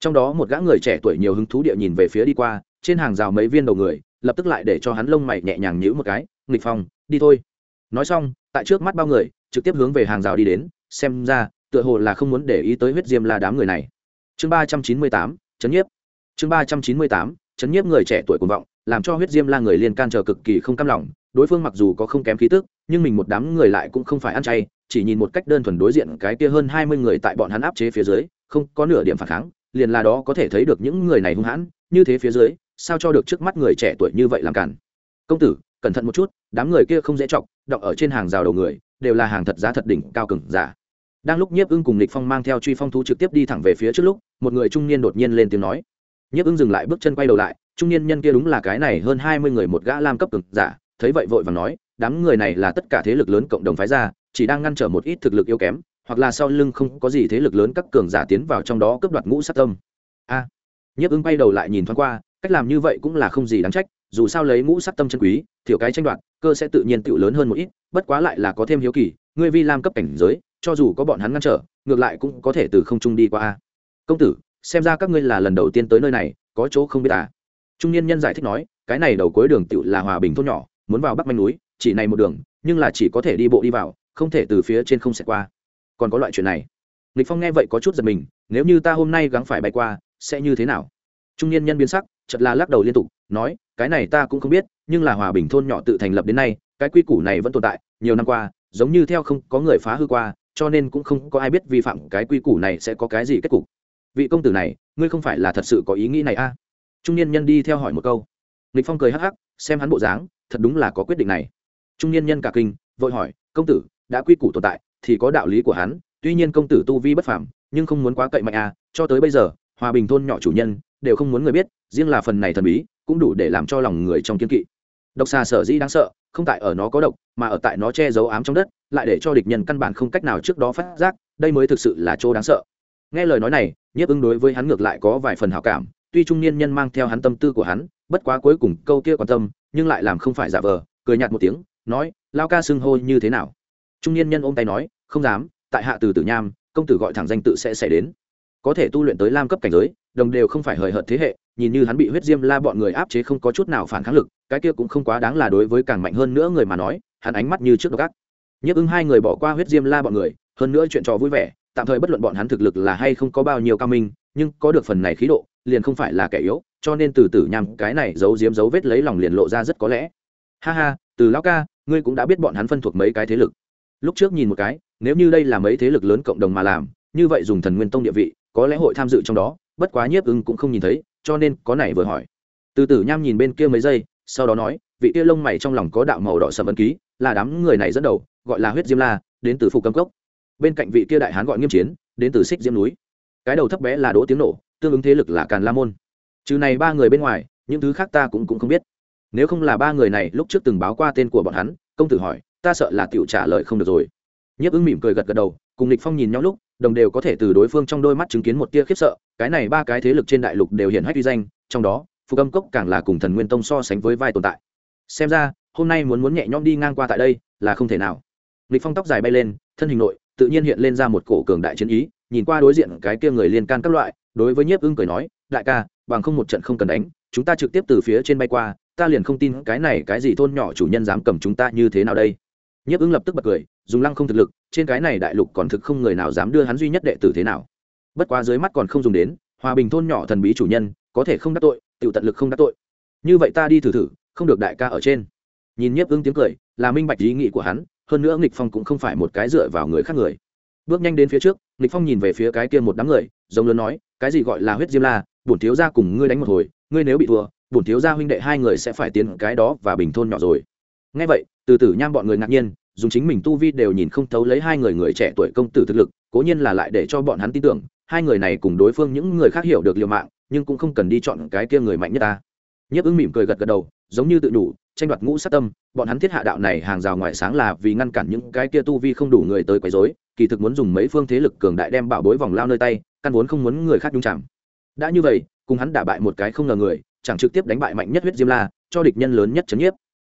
Speaker 1: Trong đó một gã người trẻ tuổi nhiều hứng thú địa nhìn về phía đi qua, trên hàng rào mấy viên đầu người, lập tức lại để cho hắn lông mày nhẹ nhàng nhíu một cái, nghịch phong, đi thôi. Nói xong, tại trước mắt bao người, trực tiếp hướng về hàng rào đi đến, xem ra, tựa hồ là không muốn để ý tới huyết diêm la đám người này. Chương ba trăm chín mươi tám, chấn nhiếp. Chương ba trăm chín mươi tám chấn nhiếp người trẻ tuổi cuồng vọng, làm cho huyết diêm la người liên can chờ cực kỳ không cam lòng. Đối phương mặc dù có không kém khí tức, nhưng mình một đám người lại cũng không phải ăn chay, chỉ nhìn một cách đơn thuần đối diện cái kia hơn hai mươi người tại bọn hắn áp chế phía dưới, không có nửa điểm phản kháng, liền là đó có thể thấy được những người này hung hãn, như thế phía dưới, sao cho được trước mắt người trẻ tuổi như vậy làm cản? Công tử, cẩn thận một chút, đám người kia không dễ chọc đọng ở trên hàng rào đầu người, đều là hàng thật giá thật đỉnh, cao cừng giả. Đang lúc nhiếp ưng cùng lịch phong mang theo truy phong thú trực tiếp đi thẳng về phía trước lúc, một người trung niên đột nhiên lên tiếng nói nhiếp ưng dừng lại bước chân quay đầu lại trung niên nhân kia đúng là cái này hơn hai mươi người một gã lam cấp cực giả thấy vậy vội và nói đám người này là tất cả thế lực lớn cộng đồng phái ra chỉ đang ngăn trở một ít thực lực yếu kém hoặc là sau lưng không có gì thế lực lớn các cường giả tiến vào trong đó cướp đoạt ngũ sát tâm. A. À, nhiếp ưng quay đầu lại nhìn thoáng qua cách làm như vậy cũng là không gì đáng trách dù sao lấy ngũ sát tâm chân quý thiểu cái tranh đoạt cơ sẽ tự nhiên tự lớn hơn một ít bất quá lại là có thêm hiếu kỳ ngươi vi lam cấp cảnh giới cho dù có bọn hắn ngăn trở ngược lại cũng có thể từ không trung đi qua a. Công tử xem ra các ngươi là lần đầu tiên tới nơi này, có chỗ không biết à? Trung niên nhân giải thích nói, cái này đầu cuối đường tựu là hòa bình thôn nhỏ, muốn vào bắc manh núi, chỉ này một đường, nhưng là chỉ có thể đi bộ đi vào, không thể từ phía trên không xẹt qua. Còn có loại chuyện này. Lịch phong nghe vậy có chút giật mình, nếu như ta hôm nay gắng phải bay qua, sẽ như thế nào? Trung niên nhân biến sắc chật là lắc đầu liên tục, nói, cái này ta cũng không biết, nhưng là hòa bình thôn nhỏ tự thành lập đến nay, cái quy củ này vẫn tồn tại, nhiều năm qua, giống như theo không có người phá hư qua, cho nên cũng không có ai biết vi phạm cái quy củ này sẽ có cái gì kết cục vị công tử này, ngươi không phải là thật sự có ý nghĩ này a à? trung niên nhân đi theo hỏi một câu. Lịch phong cười hắc hắc, xem hắn bộ dáng, thật đúng là có quyết định này. Trung niên nhân cả kinh, vội hỏi, công tử, đã quy củ tồn tại, thì có đạo lý của hắn, tuy nhiên công tử tu vi bất phàm, nhưng không muốn quá cậy mạnh à cho tới bây giờ, hòa bình thôn nhỏ chủ nhân, đều không muốn người biết, riêng là phần này thần bí, cũng đủ để làm cho lòng người trong kiên kỵ. Độc xà sở dĩ đáng sợ, không tại ở nó có độc, mà ở tại nó che giấu ám trong đất, lại để cho địch nhân căn bản không cách nào trước đó phát giác, đây mới thực sự là chỗ đáng sợ nghe lời nói này, nhiếp ứng đối với hắn ngược lại có vài phần hảo cảm, tuy trung niên nhân mang theo hắn tâm tư của hắn, bất quá cuối cùng câu kia quan tâm, nhưng lại làm không phải giả vờ, cười nhạt một tiếng, nói, lao ca xưng hô như thế nào? Trung niên nhân ôm tay nói, không dám, tại hạ từ tử nham, công tử gọi thẳng danh tự sẽ xảy đến. Có thể tu luyện tới lam cấp cảnh giới, đồng đều không phải hời hợt thế hệ, nhìn như hắn bị huyết diêm la bọn người áp chế không có chút nào phản kháng lực, cái kia cũng không quá đáng là đối với càng mạnh hơn nữa người mà nói, hắn ánh mắt như trước đó gác nhấp ứng hai người bỏ qua huyết diêm la bọn người, hơn nữa chuyện trò vui vẻ tạm thời bất luận bọn hắn thực lực là hay không có bao nhiêu cao minh, nhưng có được phần này khí độ, liền không phải là kẻ yếu, cho nên từ từ nhằm cái này giấu giếm dấu vết lấy lòng liền lộ ra rất có lẽ. Ha ha, từ lão ca, ngươi cũng đã biết bọn hắn phân thuộc mấy cái thế lực. Lúc trước nhìn một cái, nếu như đây là mấy thế lực lớn cộng đồng mà làm, như vậy dùng thần nguyên tông địa vị, có lẽ hội tham dự trong đó, bất quá nhiếp ưng cũng không nhìn thấy, cho nên có này vừa hỏi. Từ tử nham nhìn bên kia mấy giây, sau đó nói, vị kia lông mày trong lòng có đạo màu đỏ sầm ấn ký, là đám người này dẫn đầu, gọi là huyết diêm la, đến từ phục cấm cốc bên cạnh vị kia đại hán gọi nghiêm chiến, đến từ xích diễm núi. Cái đầu thấp bé là đỗ tiếng nổ tương ứng thế lực là càn la môn. Trừ này ba người bên ngoài, những thứ khác ta cũng cũng không biết. Nếu không là ba người này, lúc trước từng báo qua tên của bọn hắn, công tử hỏi, ta sợ là tiểu trả lời không được rồi. Nhiếp ứng mỉm cười gật gật đầu, cùng lịch phong nhìn nhau lúc, đồng đều có thể từ đối phương trong đôi mắt chứng kiến một tia khiếp sợ, cái này ba cái thế lực trên đại lục đều hiện hách uy danh, trong đó, phục âm cốc càng là cùng thần nguyên tông so sánh với vai tồn tại. Xem ra, hôm nay muốn muốn nhẹ nhõm đi ngang qua tại đây, là không thể nào. Lịch phong tóc dài bay lên, thân hình nội tự nhiên hiện lên ra một cổ cường đại chiến ý, nhìn qua đối diện cái kia người liên can các loại, đối với nhiếp ưng cười nói, đại ca, bằng không một trận không cần đánh, chúng ta trực tiếp từ phía trên bay qua, ta liền không tin cái này cái gì thôn nhỏ chủ nhân dám cầm chúng ta như thế nào đây. Nhiếp ưng lập tức bật cười, dùng lăng không thực lực, trên cái này đại lục còn thực không người nào dám đưa hắn duy nhất đệ tử thế nào. Bất quá dưới mắt còn không dùng đến, hòa bình thôn nhỏ thần bí chủ nhân, có thể không đắc tội tự tận lực không đắc tội. Như vậy ta đi thử thử, không được đại ca ở trên. Nhìn nhiếp ưng tiếng cười, là minh bạch ý nghĩ của hắn hơn nữa nghịch phong cũng không phải một cái dựa vào người khác người. Bước nhanh đến phía trước, nghịch phong nhìn về phía cái kia một đám người, giống lớn nói, cái gì gọi là huyết diêm la? Bổn thiếu gia cùng ngươi đánh một hồi, ngươi nếu bị thua, bổn thiếu gia huynh đệ hai người sẽ phải tiến cái đó và bình thôn nhỏ rồi. Nghe vậy, từ từ nham bọn người ngạc nhiên, dùng chính mình tu vi đều nhìn không thấu lấy hai người người trẻ tuổi công tử thực lực, cố nhiên là lại để cho bọn hắn tin tưởng, hai người này cùng đối phương những người khác hiểu được liều mạng, nhưng cũng không cần đi chọn cái kia người mạnh nhất ta. Nhiếp ứng mỉm cười gật gật đầu, giống như tự đủ, tranh đoạt ngũ sát tâm bọn hắn thiết hạ đạo này hàng rào ngoại sáng là vì ngăn cản những cái kia tu vi không đủ người tới quấy rối, kỳ thực muốn dùng mấy phương thế lực cường đại đem bảo bối vòng lao nơi tay, căn vốn không muốn người khác nhúng chạm. đã như vậy, cùng hắn đả bại một cái không ngờ người, chẳng trực tiếp đánh bại mạnh nhất huyết diêm la, cho địch nhân lớn nhất chấn nhiếp.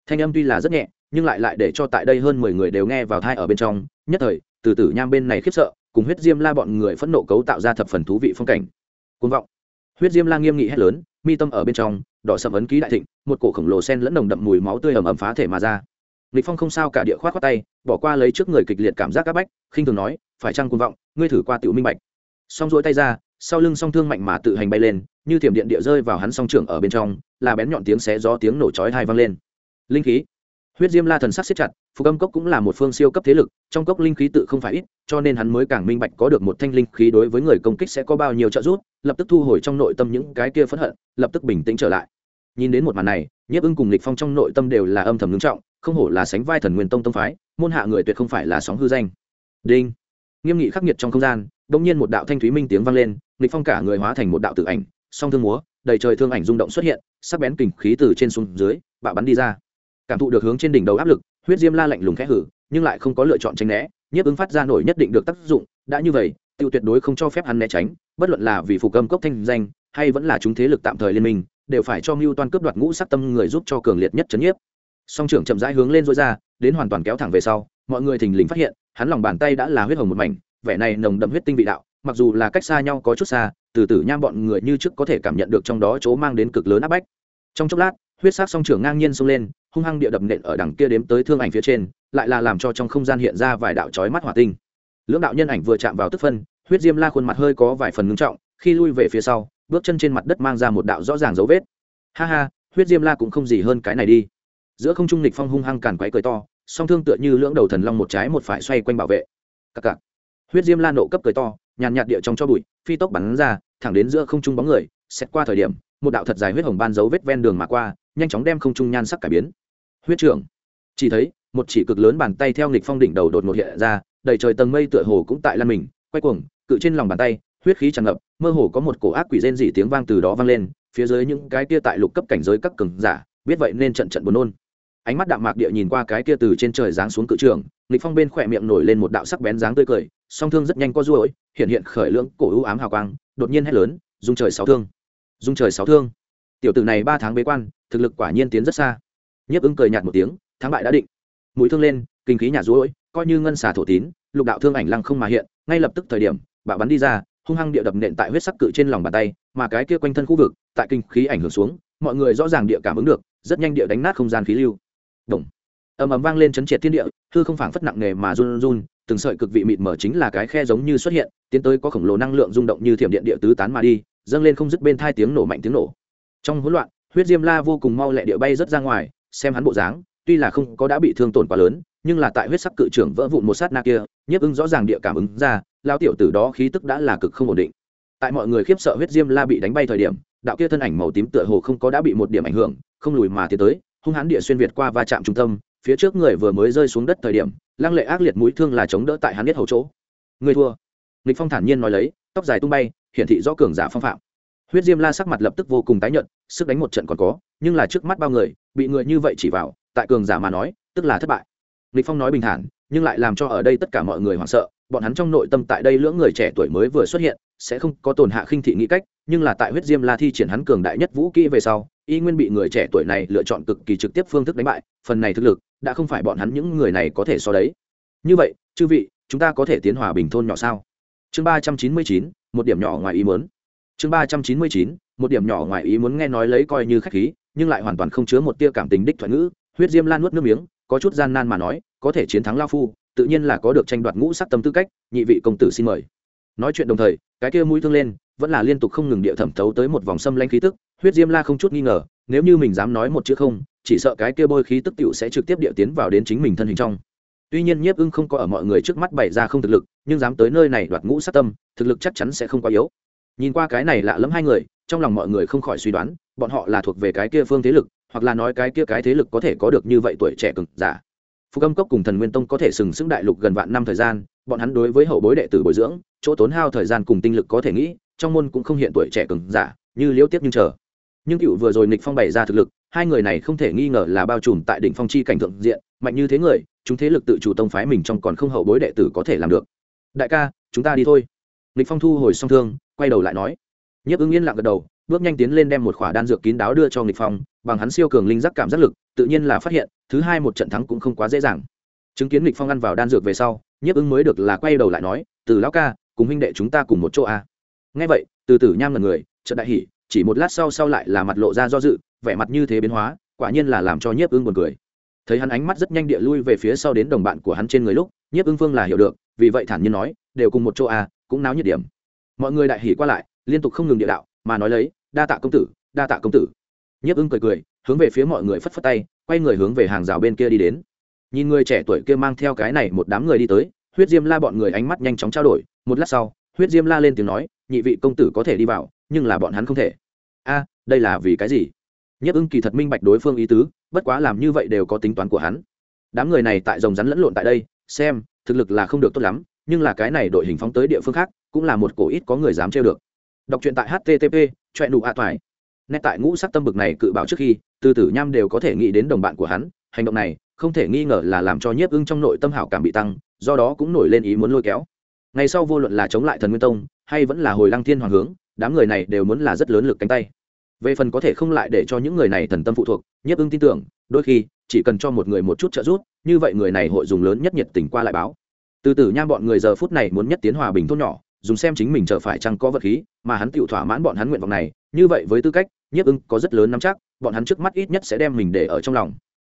Speaker 1: Thanh âm tuy là rất nhẹ, nhưng lại lại để cho tại đây hơn mười người đều nghe vào thai ở bên trong, nhất thời, từ từ nham bên này khiếp sợ, cùng huyết diêm la bọn người phẫn nộ cấu tạo ra thập phần thú vị phong cảnh. Cuồng vọng. Huyết diêm la nghiêm nghị hét lớn, mi tâm ở bên trong đỏ sầm ấn ký đại thịnh, một cổ khổng lồ sen lẫn nồng đậm mùi máu tươi ầm ầm phá thể mà ra. Lịch phong không sao cả địa khoát khoát tay, bỏ qua lấy trước người kịch liệt cảm giác các bách, khinh thường nói, phải chăng cuồng vọng, ngươi thử qua tiểu minh bạch. Song duỗi tay ra, sau lưng song thương mạnh mà tự hành bay lên, như thiểm điện địa rơi vào hắn song trưởng ở bên trong, là bén nhọn tiếng xé gió tiếng nổ chói hai vang lên. Linh khí. Huyết diêm la thần sắc siết chặt, phục âm cốc cũng là một phương siêu cấp thế lực, trong cốc linh khí tự không phải ít, cho nên hắn mới càng minh bạch có được một thanh linh khí đối với người công kích sẽ có bao nhiêu trợ giúp, lập tức thu hồi trong nội tâm những cái kia phẫn hận, lập tức bình tĩnh trở lại nhìn đến một màn này, nhiếp ưng cùng lịch phong trong nội tâm đều là âm thầm ngưng trọng, không hổ là sánh vai thần nguyên tông tông phái, môn hạ người tuyệt không phải là sóng hư danh. Đinh. Nghiêm nghị khắc nghiệt trong không gian bỗng nhiên một đạo thanh thúy minh tiếng vang lên, lịch phong cả người hóa thành một đạo tự ảnh, song thương múa, đầy trời thương ảnh rung động xuất hiện, sắc bén kình khí từ trên xuống dưới, bạo bắn đi ra. Cảm thụ được hướng trên đỉnh đầu áp lực, huyết diêm la lạnh lùng khẽ hử, nhưng lại không có lựa chọn tránh né, nhiếp ứng phát ra nổi nhất định được tác dụng, đã như vậy, tiêu tuyệt đối không cho phép hắn né tránh, bất luận là vì phục âm cốc thanh danh, hay vẫn là chúng thế lực tạm thời liên minh đều phải cho mưu toan cướp đoạt ngũ sắc tâm người giúp cho cường liệt nhất chấn nhiếp. Song trưởng chậm rãi hướng lên dối ra, đến hoàn toàn kéo thẳng về sau, mọi người thình lình phát hiện, hắn lòng bàn tay đã là huyết hồng một mảnh, vẻ này nồng đậm huyết tinh vị đạo, mặc dù là cách xa nhau có chút xa, từ từ nham bọn người như trước có thể cảm nhận được trong đó chỗ mang đến cực lớn áp bách. Trong chốc lát, huyết sắc song trưởng ngang nhiên xông lên, hung hăng địa đập nện ở đằng kia đếm tới thương ảnh phía trên, lại là làm cho trong không gian hiện ra vài đạo chói mắt hỏa tinh. Lưỡng đạo nhân ảnh vừa chạm vào tức phân, huyết diêm la khuôn mặt hơi có vài phần ngưng trọng, khi lui về phía sau bước chân trên mặt đất mang ra một đạo rõ ràng dấu vết. Ha ha, huyết diêm la cũng không gì hơn cái này đi. Giữa không trung lịch phong hung hăng càn quái cười to, song thương tựa như lưỡng đầu thần long một trái một phải xoay quanh bảo vệ. Cặc cặc. Huyết diêm la nộ cấp cười to, nhàn nhạt địa trong cho bụi, phi tốc bắn ra, thẳng đến giữa không trung bóng người, xét qua thời điểm, một đạo thật dài huyết hồng ban dấu vết ven đường mà qua, nhanh chóng đem không trung nhan sắc cải biến. Huyết trưởng. Chỉ thấy, một chỉ cực lớn bàn tay theo nghịch phong đỉnh đầu đột ngột hiện ra, đầy trời tầng mây tựa hồ cũng tại lăn mình, quay cuồng, cự trên lòng bàn tay huyết khí tràn ngập mơ hồ có một cổ ác quỷ rên rỉ tiếng vang từ đó vang lên phía dưới những cái kia tại lục cấp cảnh giới các cường giả biết vậy nên trận trận buồn nôn. Ánh mắt đạm mạc địa nhìn qua cái kia từ trên trời giáng xuống cự trường nghịch phong bên khỏe miệng nổi lên một đạo sắc bén dáng tươi cười song thương rất nhanh co duỗi, hiện hiện khởi lưỡng cổ ưu ám hào quang đột nhiên hét lớn dung trời sáu thương! Dung trời sáu thương! Tiểu tử này ba tháng bế quan thực lực quả nhiên tiến rất xa. Nhiếp ứng cười nhạt một tiếng thắng bại đã định. Mũi thương lên kinh khí nhà duỗi, coi như ngân xà thổ tín lục đạo thương ảnh lăng không mà hiện ngay lập tức thời điểm bạo bắn đi ra hung hăng địa đập nện tại huyết sắc cự trên lòng bàn tay, mà cái kia quanh thân khu vực, tại kinh khí ảnh hưởng xuống, mọi người rõ ràng địa cảm ứng được, rất nhanh địa đánh nát không gian khí lưu Động. ầm ầm vang lên chấn triệt thiên địa, hư không phảng phất nặng nề mà run run, từng sợi cực vị mịt mở chính là cái khe giống như xuất hiện, tiến tới có khổng lồ năng lượng rung động như thiểm điện địa tứ tán mà đi, dâng lên không dứt bên thai tiếng nổ mạnh tiếng nổ trong hỗn loạn, huyết diêm la vô cùng mau lẹ địa bay rất ra ngoài, xem hắn bộ dáng, tuy là không có đã bị thương tổn quá lớn nhưng là tại huyết sắc cự trưởng vỡ vụn một sát na kia, nhiếp ưng rõ ràng địa cảm ứng ra lao tiểu tử đó khí tức đã là cực không ổn định. Tại mọi người khiếp sợ huyết diêm la bị đánh bay thời điểm, đạo kia thân ảnh màu tím tựa hồ không có đã bị một điểm ảnh hưởng, không lùi mà tiến tới, hung hãn địa xuyên việt qua va chạm trung tâm, phía trước người vừa mới rơi xuống đất thời điểm, lăng lệ ác liệt mũi thương là chống đỡ tại hắn biết hầu chỗ. Người thua. Nghịch phong thản nhiên nói lấy, tóc dài tung bay, hiển thị rõ cường giả phong phạm. Huyết diêm la sắc mặt lập tức vô cùng tái nhợt, sức đánh một trận còn có, nhưng là trước mắt bao người, bị người như vậy chỉ vào, tại cường giả mà nói, tức là thất bại lịch phong nói bình thản, nhưng lại làm cho ở đây tất cả mọi người hoảng sợ, bọn hắn trong nội tâm tại đây lưỡng người trẻ tuổi mới vừa xuất hiện, sẽ không có tổn hạ khinh thị nghĩ cách, nhưng là tại huyết diêm la thi triển hắn cường đại nhất vũ kỹ về sau, y nguyên bị người trẻ tuổi này lựa chọn cực kỳ trực tiếp phương thức đánh bại, phần này thực lực, đã không phải bọn hắn những người này có thể so đấy. Như vậy, chư vị, chúng ta có thể tiến hòa bình thôn nhỏ sao? Chương ba trăm chín mươi chín, một điểm nhỏ ngoài ý muốn. Chương ba trăm chín mươi chín, một điểm nhỏ ngoài ý muốn nghe nói lấy coi như khách khí, nhưng lại hoàn toàn không chứa một tia cảm tình đích thoại ngữ, huyết diêm lan nuốt nước miếng có chút gian nan mà nói, có thể chiến thắng lao phu, tự nhiên là có được tranh đoạt ngũ sắc tâm tư cách, nhị vị công tử xin mời. Nói chuyện đồng thời, cái kia mũi thương lên, vẫn là liên tục không ngừng địa thẩm thấu tới một vòng xâm lanh khí tức, huyết diêm la không chút nghi ngờ, nếu như mình dám nói một chữ không, chỉ sợ cái kia bôi khí tức tựu sẽ trực tiếp địa tiến vào đến chính mình thân hình trong. Tuy nhiên nhiếp ưng không có ở mọi người trước mắt bày ra không thực lực, nhưng dám tới nơi này đoạt ngũ sát tâm, thực lực chắc chắn sẽ không quá yếu. Nhìn qua cái này lạ lẫm hai người, trong lòng mọi người không khỏi suy đoán, bọn họ là thuộc về cái kia phương thế lực hoặc là nói cái kia cái thế lực có thể có được như vậy tuổi trẻ cực giả. Phục âm cốc cùng thần nguyên tông có thể sừng sững đại lục gần vạn năm thời gian, bọn hắn đối với hậu bối đệ tử bồi dưỡng, chỗ tốn hao thời gian cùng tinh lực có thể nghĩ, trong môn cũng không hiện tuổi trẻ cường giả, như liễu tiếp nhưng chờ. Nhưng cựu vừa rồi nịch phong bày ra thực lực, hai người này không thể nghi ngờ là bao trùm tại đỉnh phong chi cảnh thượng diện, mạnh như thế người, chúng thế lực tự chủ tông phái mình trong còn không hậu bối đệ tử có thể làm được. Đại ca, chúng ta đi thôi. Nịch phong thu hồi song thương, quay đầu lại nói. Nhiếp ứng yên lặng gật đầu bước nhanh tiến lên đem một khỏa đan dược kín đáo đưa cho nghịch phong, bằng hắn siêu cường linh giác cảm giác lực, tự nhiên là phát hiện, thứ hai một trận thắng cũng không quá dễ dàng. Chứng kiến nghịch phong ăn vào đan dược về sau, nhiếp ứng mới được là quay đầu lại nói, từ lão ca, cùng huynh đệ chúng ta cùng một chỗ a à. nghe vậy, từ tử nham là người trận đại hỉ, chỉ một lát sau sau lại là mặt lộ ra do dự, vẻ mặt như thế biến hóa, quả nhiên là làm cho nhiếp ưng buồn cười. Thấy hắn ánh mắt rất nhanh địa lui về phía sau đến đồng bạn của hắn trên người lúc, nhiếp ưng vương là hiểu được, vì vậy thản nhiên nói, đều cùng một chỗ a cũng náo nhiệt điểm. Mọi người đại hỉ qua lại, liên tục không ngừng địa đạo, mà nói lấy đa tạ công tử, đa tạ công tử. Nhiếp ưng cười cười, hướng về phía mọi người phất phất tay, quay người hướng về hàng rào bên kia đi đến. Nhìn người trẻ tuổi kia mang theo cái này một đám người đi tới, huyết diêm la bọn người ánh mắt nhanh chóng trao đổi, một lát sau, huyết diêm la lên tiếng nói, nhị vị công tử có thể đi vào, nhưng là bọn hắn không thể. A, đây là vì cái gì? Nhất ưng kỳ thật minh bạch đối phương ý tứ, bất quá làm như vậy đều có tính toán của hắn. Đám người này tại rồng rắn lẫn lộn tại đây, xem, thực lực là không được tốt lắm, nhưng là cái này đội hình phóng tới địa phương khác, cũng là một cổ ít có người dám trêu được. Đọc truyện tại http choẹ nụ a toại nét tại ngũ sắc tâm bực này cự bảo trước khi, từ tử nham đều có thể nghĩ đến đồng bạn của hắn. Hành động này, không thể nghi ngờ là làm cho nhiếp ưng trong nội tâm hảo cảm bị tăng, do đó cũng nổi lên ý muốn lôi kéo. Ngày sau vô luận là chống lại thần nguyên tông, hay vẫn là hồi lăng thiên hoàng hướng, đám người này đều muốn là rất lớn lực cánh tay. Về phần có thể không lại để cho những người này thần tâm phụ thuộc, nhiếp ưng tin tưởng, đôi khi, chỉ cần cho một người một chút trợ giúp, như vậy người này hội dùng lớn nhất nhiệt tình qua lại báo. Từ từ nham bọn người giờ phút này muốn nhất tiến hòa bình thôn nhỏ dùng xem chính mình trở phải chăng có vật khí, mà hắn tự thỏa mãn bọn hắn nguyện vọng này, như vậy với tư cách, nhiếp ưng có rất lớn nắm chắc, bọn hắn trước mắt ít nhất sẽ đem mình để ở trong lòng.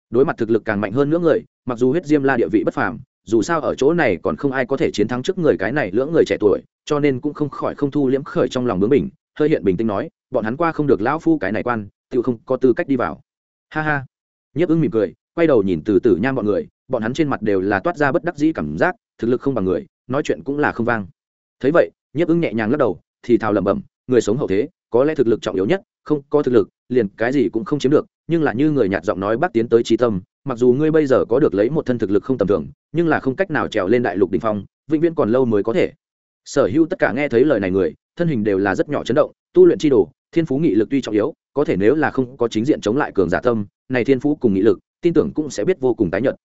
Speaker 1: Đối mặt thực lực càng mạnh hơn nữa người, mặc dù huyết diêm la địa vị bất phàm, dù sao ở chỗ này còn không ai có thể chiến thắng trước người cái này lưỡng người trẻ tuổi, cho nên cũng không khỏi không thu liễm khởi trong lòng bướng bỉnh, hơi hiện bình tĩnh nói, bọn hắn qua không được lão phu cái này quan tự không có tư cách đi vào. Ha ha. Nhiếp ưng mỉm cười, quay đầu nhìn từ từ nham bọn người, bọn hắn trên mặt đều là toát ra bất đắc dĩ cảm giác, thực lực không bằng người, nói chuyện cũng là không vang thấy vậy, nhiếp ưng nhẹ nhàng lắc đầu, thì thào lẩm bẩm, người sống hậu thế, có lẽ thực lực trọng yếu nhất, không có thực lực, liền cái gì cũng không chiếm được, nhưng là như người nhạt giọng nói bác tiến tới trí tâm, mặc dù ngươi bây giờ có được lấy một thân thực lực không tầm thường, nhưng là không cách nào trèo lên đại lục đình phong, vĩnh viễn còn lâu mới có thể. Sở hữu tất cả nghe thấy lời này người, thân hình đều là rất nhỏ chấn động, tu luyện tri đồ, thiên phú nghị lực tuy trọng yếu, có thể nếu là không có chính diện chống lại cường giả tâm, này thiên phú cùng nghị lực, tin tưởng cũng sẽ biết vô cùng tái nhợt.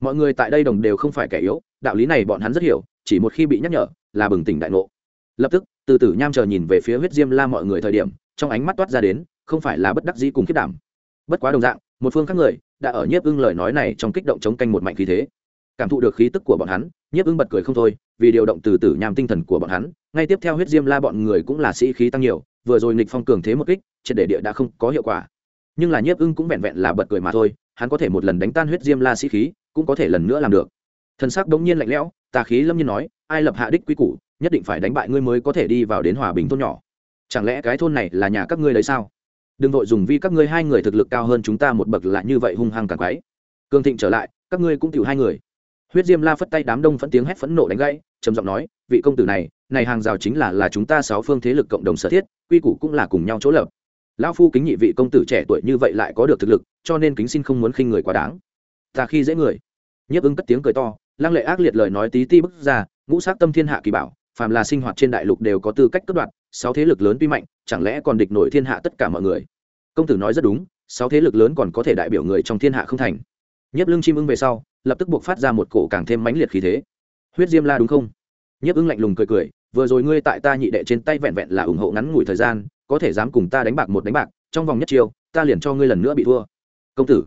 Speaker 1: Mọi người tại đây đồng đều không phải kẻ yếu, đạo lý này bọn hắn rất hiểu chỉ một khi bị nhắc nhở, là bừng tỉnh đại ngộ. Lập tức, từ tử nham chờ nhìn về phía huyết diêm la mọi người thời điểm, trong ánh mắt toát ra đến, không phải là bất đắc dĩ cùng khiết đảm. Bất quá đồng dạng, một phương khác người, đã ở nhiếp ưng lời nói này trong kích động chống canh một mạnh khí thế. Cảm thụ được khí tức của bọn hắn, nhiếp ưng bật cười không thôi, vì điều động từ tử nham tinh thần của bọn hắn, ngay tiếp theo huyết diêm la bọn người cũng là sĩ khí tăng nhiều, vừa rồi nghịch phong cường thế một kích triệt để địa đã không có hiệu quả. Nhưng là nhiếp ưng cũng vẹn vẹn là bật cười mà thôi, hắn có thể một lần đánh tan huyết diêm la sĩ khí, cũng có thể lần nữa làm được. Thần sắc đống nhiên lạnh lẽo tà khí lâm nhiên nói, ai lập hạ đích quy củ, nhất định phải đánh bại ngươi mới có thể đi vào đến hòa bình thôn nhỏ. Chẳng lẽ cái thôn này là nhà các ngươi đấy sao? Đừng vội dùng vi các ngươi hai người thực lực cao hơn chúng ta một bậc lại như vậy hung hăng càng quáy cường thịnh trở lại, các ngươi cũng tiểu hai người. Huyết diêm la phất tay đám đông phẫn tiếng hét phẫn nộ đánh gãy, trầm giọng nói, vị công tử này này hàng rào chính là là chúng ta sáu phương thế lực cộng đồng sở thiết, quy củ cũng là cùng nhau chỗ lập. Lão phu kính nhị vị công tử trẻ tuổi như vậy lại có được thực lực, cho nên kính xin không muốn khinh người quá đáng. Ta khi dễ người. Nhiếp ứng cất tiếng cười to lăng lệ ác liệt lời nói tí ti bức ra, ngũ sát tâm thiên hạ kỳ bảo, phàm là sinh hoạt trên đại lục đều có tư cách cất đoạt, sáu thế lực lớn tuy mạnh, chẳng lẽ còn địch nổi thiên hạ tất cả mọi người? Công tử nói rất đúng, sáu thế lực lớn còn có thể đại biểu người trong thiên hạ không thành. Nhấp lưng chim ưng về sau, lập tức buộc phát ra một cổ càng thêm mãnh liệt khí thế. Huyết diêm la đúng không? Nhấp ưng lạnh lùng cười cười, vừa rồi ngươi tại ta nhị đệ trên tay vẹn vẹn là ủng hộ ngắn ngủi thời gian, có thể dám cùng ta đánh bạc một đánh bạc, trong vòng nhất chiêu, ta liền cho ngươi lần nữa bị thua. Công tử.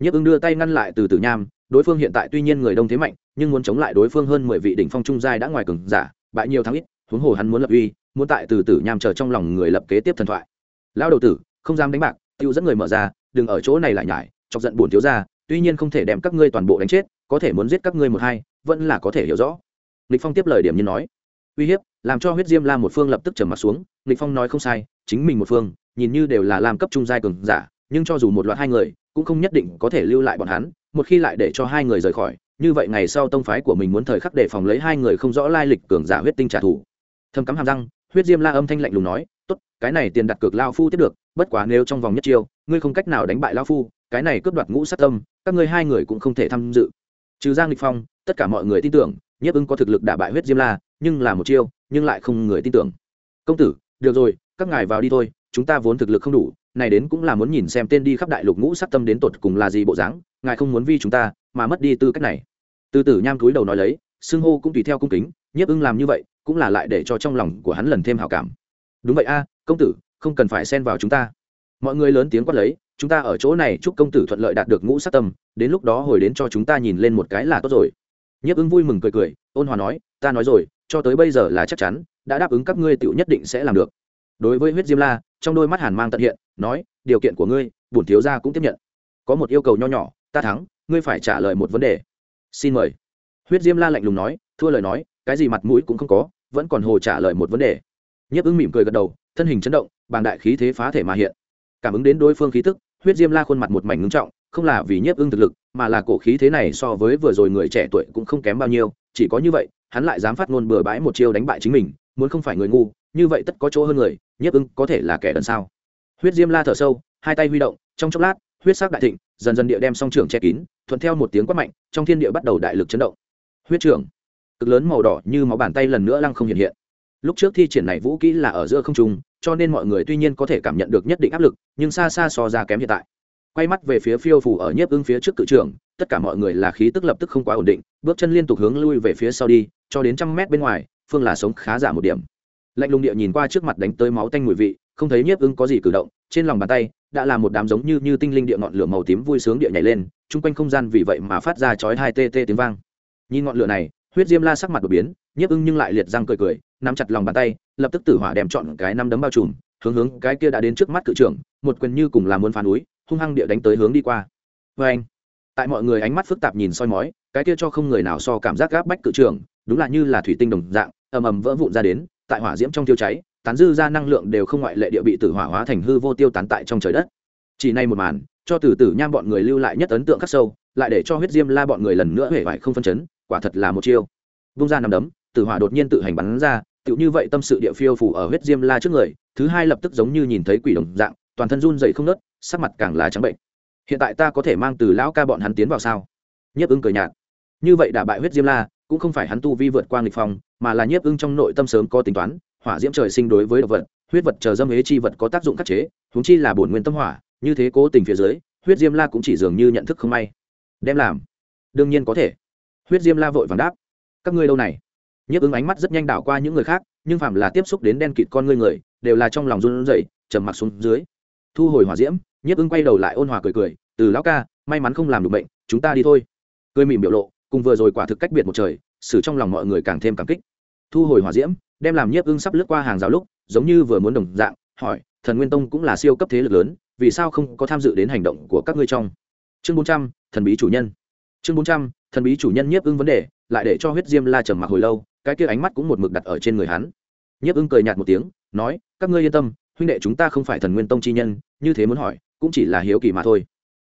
Speaker 1: Nhấp ưng đưa tay ngăn lại từ tử nham đối phương hiện tại tuy nhiên người đông thế mạnh, nhưng muốn chống lại đối phương hơn mười vị đỉnh phong trung giai đã ngoài cường giả, bại nhiều thắng ít, huống hồ hắn muốn lập uy, muốn tại từ tử nham chờ trong lòng người lập kế tiếp thần thoại. Lão đầu tử, không dám đánh bạc, tiêu dẫn người mở ra, đừng ở chỗ này lại nhải, chọc giận buồn thiếu ra tuy nhiên không thể đem các ngươi toàn bộ đánh chết, có thể muốn giết các ngươi một hai, vẫn là có thể hiểu rõ. Lịch phong tiếp lời điểm như nói, uy hiếp, làm cho huyết diêm la một phương lập tức trầm mặt xuống. Lịch phong nói không sai, chính mình một phương, nhìn như đều là làm cấp trung giai cường giả, nhưng cho dù một loạt hai người, cũng không nhất định có thể lưu lại bọn hắn một khi lại để cho hai người rời khỏi, như vậy ngày sau tông phái của mình muốn thời khắc để phòng lấy hai người không rõ lai lịch cường giả huyết tinh trả thù. Thâm cắm hàm răng, huyết diêm la âm thanh lạnh lùng nói, tốt, cái này tiền đặt cược lao phu tiếp được, bất quá nếu trong vòng nhất chiêu, ngươi không cách nào đánh bại lao phu, cái này cướp đoạt ngũ sát tâm, các ngươi hai người cũng không thể tham dự. Trừ giang lịch phong, tất cả mọi người tin tưởng, nhiếp ứng có thực lực đả bại huyết diêm la, nhưng là một chiêu, nhưng lại không người tin tưởng. Công tử, được rồi, các ngài vào đi thôi, chúng ta vốn thực lực không đủ, này đến cũng là muốn nhìn xem tên đi khắp đại lục ngũ sát tâm đến tột cùng là gì bộ dáng ngài không muốn vi chúng ta, mà mất đi tư cách này. Từ tử nham cúi đầu nói lấy, xưng hô cũng tùy theo cung kính, nhiếp ưng làm như vậy, cũng là lại để cho trong lòng của hắn lần thêm hào cảm. Đúng vậy a, công tử, không cần phải xen vào chúng ta. Mọi người lớn tiếng quát lấy, chúng ta ở chỗ này chúc công tử thuận lợi đạt được ngũ sát tâm, đến lúc đó hồi đến cho chúng ta nhìn lên một cái là tốt rồi. Nhiếp ưng vui mừng cười cười, ôn hòa nói, ta nói rồi, cho tới bây giờ là chắc chắn, đã đáp ứng các ngươi tựu nhất định sẽ làm được. Đối với huyết diêm la, trong đôi mắt hàn mang tận hiện, nói, điều kiện của ngươi, bổn thiếu gia cũng tiếp nhận. Có một yêu cầu nho nhỏ ta thắng, ngươi phải trả lời một vấn đề. Xin mời. Huyết diêm la lạnh lùng nói, thua lời nói, cái gì mặt mũi cũng không có, vẫn còn hồ trả lời một vấn đề. Nhiếp ứng mỉm cười gật đầu, thân hình chấn động, bàng đại khí thế phá thể mà hiện. Cảm ứng đến đối phương khí tức, huyết diêm la khuôn mặt một mảnh ngưng trọng, không là vì nhiếp ưng thực lực, mà là cổ khí thế này so với vừa rồi người trẻ tuổi cũng không kém bao nhiêu, chỉ có như vậy, hắn lại dám phát ngôn bừa bãi một chiêu đánh bại chính mình, muốn không phải người ngu, như vậy tất có chỗ hơn người, nhiếp ưng có thể là kẻ đần sao? Huyết diêm la thở sâu, hai tay huy động, trong chốc lát huyết sắc đại thịnh, dần dần địa đem song trưởng che kín, thuận theo một tiếng quát mạnh, trong thiên địa bắt đầu đại lực chấn động. Huyết trưởng cực lớn màu đỏ như máu bàn tay lần nữa lăng không hiện hiện. Lúc trước thi triển này vũ kỹ là ở giữa không trung, cho nên mọi người tuy nhiên có thể cảm nhận được nhất định áp lực, nhưng xa xa so ra kém hiện tại. Quay mắt về phía phiêu phủ ở nhiếp ưng phía trước cự trưởng, tất cả mọi người là khí tức lập tức không quá ổn định, bước chân liên tục hướng lui về phía sau đi, cho đến trăm mét bên ngoài, phương là sống khá giả một điểm. Lạnh lùng địa nhìn qua trước mặt đánh tới máu tanh mùi vị, không thấy nhiếp ưng có gì cử động, trên lòng bàn tay đã là một đám giống như như tinh linh địa ngọn lửa màu tím vui sướng địa nhảy lên, chung quanh không gian vì vậy mà phát ra chói hai tê tê tiếng vang. Nhìn ngọn lửa này, huyết diêm la sắc mặt đột biến, nhiếp ưng nhưng lại liệt răng cười cười, nắm chặt lòng bàn tay, lập tức tử hỏa đem chọn cái năm đấm bao trùm, hướng hướng cái kia đã đến trước mắt cự trưởng, một quyền như cùng là muốn phá núi, hung hăng địa đánh tới hướng đi qua. Vê anh, tại mọi người ánh mắt phức tạp nhìn soi mói, cái kia cho không người nào so cảm giác gáp bách cự trưởng, đúng là như là thủy tinh đồng dạng, ầm ầm vỡ vụn ra đến, tại hỏa diễm trong tiêu cháy tán dư ra năng lượng đều không ngoại lệ địa bị tử hỏa hóa thành hư vô tiêu tán tại trong trời đất. Chỉ nay một màn, cho từ tử nham bọn người lưu lại nhất ấn tượng khắc sâu, lại để cho huyết diêm la bọn người lần nữa hể vải không phân chấn, quả thật là một chiêu. Vung ra nằm đấm, tử hỏa đột nhiên tự hành bắn ra, tựu như vậy tâm sự địa phiêu phủ ở huyết diêm la trước người, thứ hai lập tức giống như nhìn thấy quỷ đồng dạng, toàn thân run dậy không nớt sắc mặt càng là trắng bệnh. Hiện tại ta có thể mang từ lão ca bọn hắn tiến vào sao? Nhiếp ưng cười nhạt. Như vậy đả bại huyết diêm la, cũng không phải hắn tu vi vượt qua nghịch phong, mà là nhiếp ưng trong nội tâm sớm có tính toán hỏa diễm trời sinh đối với động vật, huyết vật chờ dâm ế chi vật có tác dụng khắc chế húng chi là bổn nguyên tâm hỏa, như thế cố tình phía dưới, huyết diêm la cũng chỉ dường như nhận thức không may. Đem làm. Đương nhiên có thể. Huyết diêm la vội vàng đáp. Các ngươi đâu này? Nhiếp ứng ánh mắt rất nhanh đảo qua những người khác, nhưng phạm là tiếp xúc đến đen kịt con ngươi người, đều là trong lòng run rẩy, trầm mặc xuống dưới. Thu hồi hỏa diễm, nhiếp ứng quay đầu lại ôn hòa cười cười, từ lão ca, may mắn không làm được bệnh, chúng ta đi thôi. Cười mỉm biểu lộ, cùng vừa rồi quả thực cách biệt một trời, xử trong lòng mọi người càng thêm cảm kích. Thu hồi hỏa diễm đem làm nhiếp ưng sắp lướt qua hàng rào lúc, giống như vừa muốn đồng dạng, hỏi, thần nguyên tông cũng là siêu cấp thế lực lớn, vì sao không có tham dự đến hành động của các ngươi trong? Chương bốn trăm, thần bí chủ nhân. Chương bốn trăm, thần bí chủ nhân nhiếp ưng vấn đề, lại để cho huyết diêm la trầm mặc hồi lâu, cái kia ánh mắt cũng một mực đặt ở trên người hắn. Nhiếp ưng cười nhạt một tiếng, nói, các ngươi yên tâm, huynh đệ chúng ta không phải thần nguyên tông chi nhân, như thế muốn hỏi, cũng chỉ là hiếu kỳ mà thôi.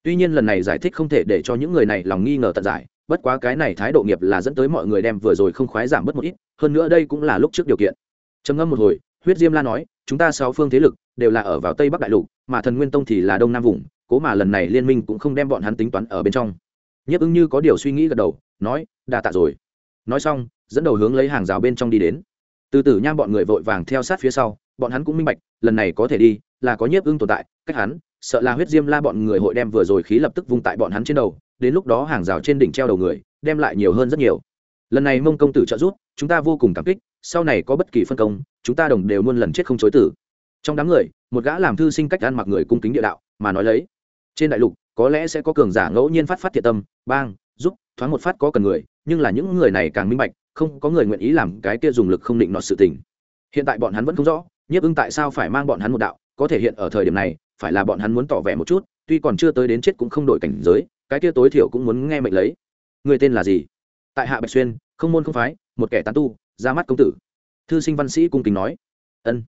Speaker 1: Tuy nhiên lần này giải thích không thể để cho những người này lòng nghi ngờ tận giải bất quá cái này thái độ nghiệp là dẫn tới mọi người đem vừa rồi không khoái giảm bớt một ít, hơn nữa đây cũng là lúc trước điều kiện. Trầm ngâm một hồi, huyết diêm la nói, chúng ta sáu phương thế lực đều là ở vào tây bắc đại lục, mà thần nguyên tông thì là đông nam vùng, cố mà lần này liên minh cũng không đem bọn hắn tính toán ở bên trong. Nhiếp ứng như có điều suy nghĩ gật đầu, nói, đa tạ rồi. Nói xong, dẫn đầu hướng lấy hàng rào bên trong đi đến. Từ từ nham bọn người vội vàng theo sát phía sau, bọn hắn cũng minh bạch, lần này có thể đi, là có nhiếp ưng tồn tại, cách hắn, sợ là huyết diêm la bọn người hội đem vừa rồi khí lập tức vung tại bọn hắn trên đầu đến lúc đó hàng rào trên đỉnh treo đầu người, đem lại nhiều hơn rất nhiều. Lần này mông công tử trợ giúp, chúng ta vô cùng cảm kích, sau này có bất kỳ phân công, chúng ta đồng đều muôn lần chết không chối tử trong đám người, một gã làm thư sinh cách ăn mặc người cung kính địa đạo, mà nói lấy, trên đại lục, có lẽ sẽ có cường giả ngẫu nhiên phát phát thiệt tâm, bang, giúp, thoáng một phát có cần người, nhưng là những người này càng minh bạch, không có người nguyện ý làm cái kia dùng lực không định nọt sự tình. Hiện tại bọn hắn vẫn không rõ, nhiếp ưng tại sao phải mang bọn hắn một đạo, có thể hiện ở thời điểm này, phải là bọn hắn muốn tỏ vẻ một chút tuy còn chưa tới đến chết cũng không đổi cảnh giới, cái kia tối thiểu cũng muốn nghe mệnh lấy. Người tên là gì? Tại hạ bạch xuyên, không môn không phái, một kẻ tán tu, ra mắt công tử. Thư sinh văn sĩ cung kính nói. Ân.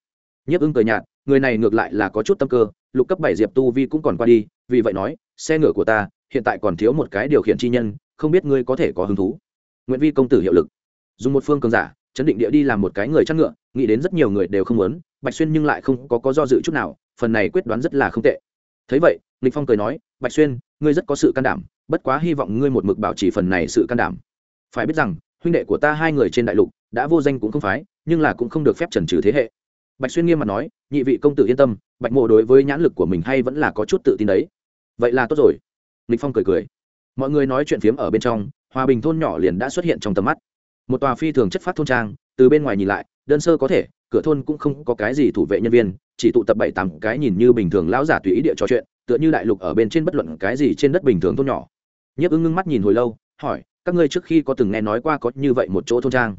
Speaker 1: Nhiếp ưng cười nhạt, người này ngược lại là có chút tâm cơ, lục cấp bảy diệp tu vi cũng còn qua đi, vì vậy nói, xe ngựa của ta, hiện tại còn thiếu một cái điều khiển chi nhân, không biết ngươi có thể có hứng thú. Nguyễn vi công tử hiệu lực. Dùng một phương cường giả, chấn định địa đi làm một cái người chăn ngựa, nghĩ đến rất nhiều người đều không muốn, bạch xuyên nhưng lại không có có do dự chút nào, phần này quyết đoán rất là không tệ. Thấy vậy lịch phong cười nói, bạch xuyên, ngươi rất có sự can đảm, bất quá hy vọng ngươi một mực bảo trì phần này sự can đảm. Phải biết rằng, huynh đệ của ta hai người trên đại lục, đã vô danh cũng không phái, nhưng là cũng không được phép trần trừ thế hệ. Bạch xuyên nghiêm mặt nói, nhị vị công tử yên tâm, bạch mộ đối với nhãn lực của mình hay vẫn là có chút tự tin đấy. Vậy là tốt rồi. Lịch phong cười cười. Mọi người nói chuyện phiếm ở bên trong, hòa bình thôn nhỏ liền đã xuất hiện trong tầm mắt. Một tòa phi thường chất phát thôn trang, từ bên ngoài nhìn lại, đơn sơ có thể, cửa thôn cũng không có cái gì thủ vệ nhân viên, chỉ tụ tập bảy tám cái nhìn như bình thường lão giả tùy ý địa trò chuyện tựa như đại lục ở bên trên bất luận cái gì trên đất bình thường thôn nhỏ. Nhiếp ứng ngưng mắt nhìn hồi lâu hỏi các ngươi trước khi có từng nghe nói qua có như vậy một chỗ thôn trang?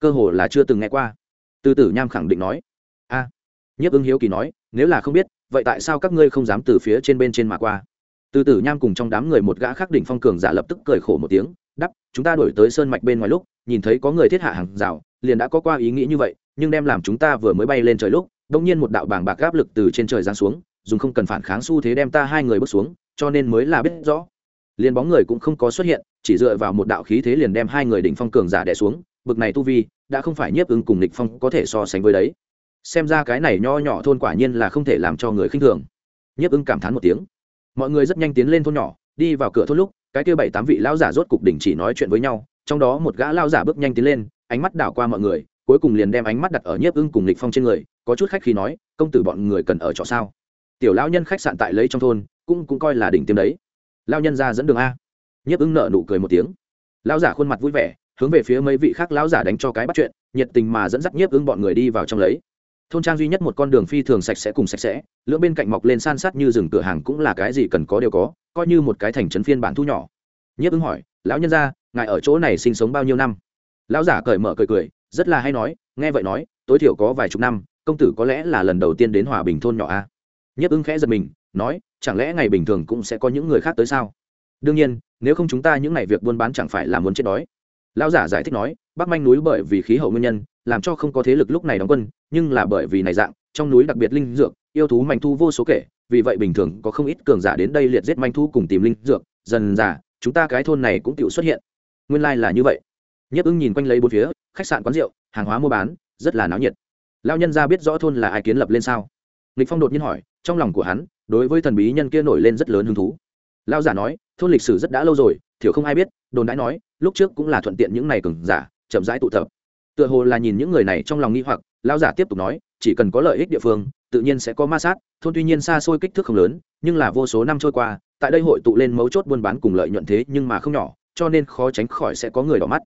Speaker 1: Cơ hồ là chưa từng nghe qua. Từ tử nham khẳng định nói. A. À, nhiếp ứng hiếu kỳ nói nếu là không biết vậy tại sao các ngươi không dám từ phía trên bên trên mà qua? Từ tử nham cùng trong đám người một gã khác đỉnh phong cường giả lập tức cười khổ một tiếng đắp chúng ta đổi tới sơn mạch bên ngoài lúc nhìn thấy có người thiết hạ hàng rào liền đã có qua ý nghĩ như vậy nhưng đem làm chúng ta vừa mới bay lên trời lúc đông nhiên một đạo bảng bạc áp lực từ trên trời giáng xuống dùng không cần phản kháng xu thế đem ta hai người bước xuống, cho nên mới là biết rõ. Liền bóng người cũng không có xuất hiện, chỉ dựa vào một đạo khí thế liền đem hai người đỉnh phong cường giả đè xuống, bực này tu vi, đã không phải nhiếp ứng cùng địch phong có thể so sánh với đấy. Xem ra cái này nho nhỏ thôn quả nhiên là không thể làm cho người khinh thường. Nhiếp ứng cảm thán một tiếng. Mọi người rất nhanh tiến lên thôn nhỏ, đi vào cửa thôn lúc, cái kia bảy tám vị lão giả rốt cục đỉnh chỉ nói chuyện với nhau, trong đó một gã lão giả bước nhanh tiến lên, ánh mắt đảo qua mọi người, cuối cùng liền đem ánh mắt đặt ở nhiếp ưng cùng lịch phong trên người, có chút khách khi nói, công tử bọn người cần ở trọ sao? Tiểu lão nhân khách sạn tại lấy trong thôn, cũng cũng coi là đỉnh tiêm đấy. Lão nhân ra dẫn đường a. Nhấp ưng nợ nụ cười một tiếng. Lão giả khuôn mặt vui vẻ, hướng về phía mấy vị khác lão giả đánh cho cái bắt chuyện, nhiệt tình mà dẫn dắt nhiếp ưng bọn người đi vào trong lấy. Thôn trang duy nhất một con đường phi thường sạch sẽ cùng sạch sẽ, lưỡng bên cạnh mọc lên san sát như rừng cửa hàng cũng là cái gì cần có đều có, coi như một cái thành trấn phiên bản thu nhỏ. Nhiếp ứng hỏi, lão nhân gia ngài ở chỗ này sinh sống bao nhiêu năm? Lão giả cởi mở cười cười, rất là hay nói, nghe vậy nói, tối thiểu có vài chục năm, công tử có lẽ là lần đầu tiên đến hòa bình thôn nhỏ a. Nhất ứng khẽ giật mình, nói, chẳng lẽ ngày bình thường cũng sẽ có những người khác tới sao? Đương nhiên, nếu không chúng ta những ngày việc buôn bán chẳng phải là muốn chết đói. Lão giả giải thích nói, bắc manh núi bởi vì khí hậu nguyên nhân, làm cho không có thế lực lúc này đóng quân, nhưng là bởi vì này dạng, trong núi đặc biệt linh dược, yêu thú manh thu vô số kể, vì vậy bình thường có không ít cường giả đến đây liệt giết manh thu cùng tìm linh dược, dần giả chúng ta cái thôn này cũng tự xuất hiện. Nguyên lai là như vậy. Nhất ưng nhìn quanh lấy bốn phía, khách sạn quán rượu, hàng hóa mua bán, rất là náo nhiệt. Lao nhân ra biết rõ thôn là ai kiến lập lên sao? Lịch phong đột nhiên hỏi, trong lòng của hắn, đối với thần bí nhân kia nổi lên rất lớn hứng thú. Lao giả nói, thôn lịch sử rất đã lâu rồi, thiểu không ai biết, đồn đãi nói, lúc trước cũng là thuận tiện những này cường giả, chậm rãi tụ tập. Tựa hồ là nhìn những người này trong lòng nghi hoặc lao giả tiếp tục nói, chỉ cần có lợi ích địa phương, tự nhiên sẽ có ma sát, thôn tuy nhiên xa xôi kích thước không lớn, nhưng là vô số năm trôi qua, tại đây hội tụ lên mấu chốt buôn bán cùng lợi nhuận thế nhưng mà không nhỏ, cho nên khó tránh khỏi sẽ có người đỏ mắt.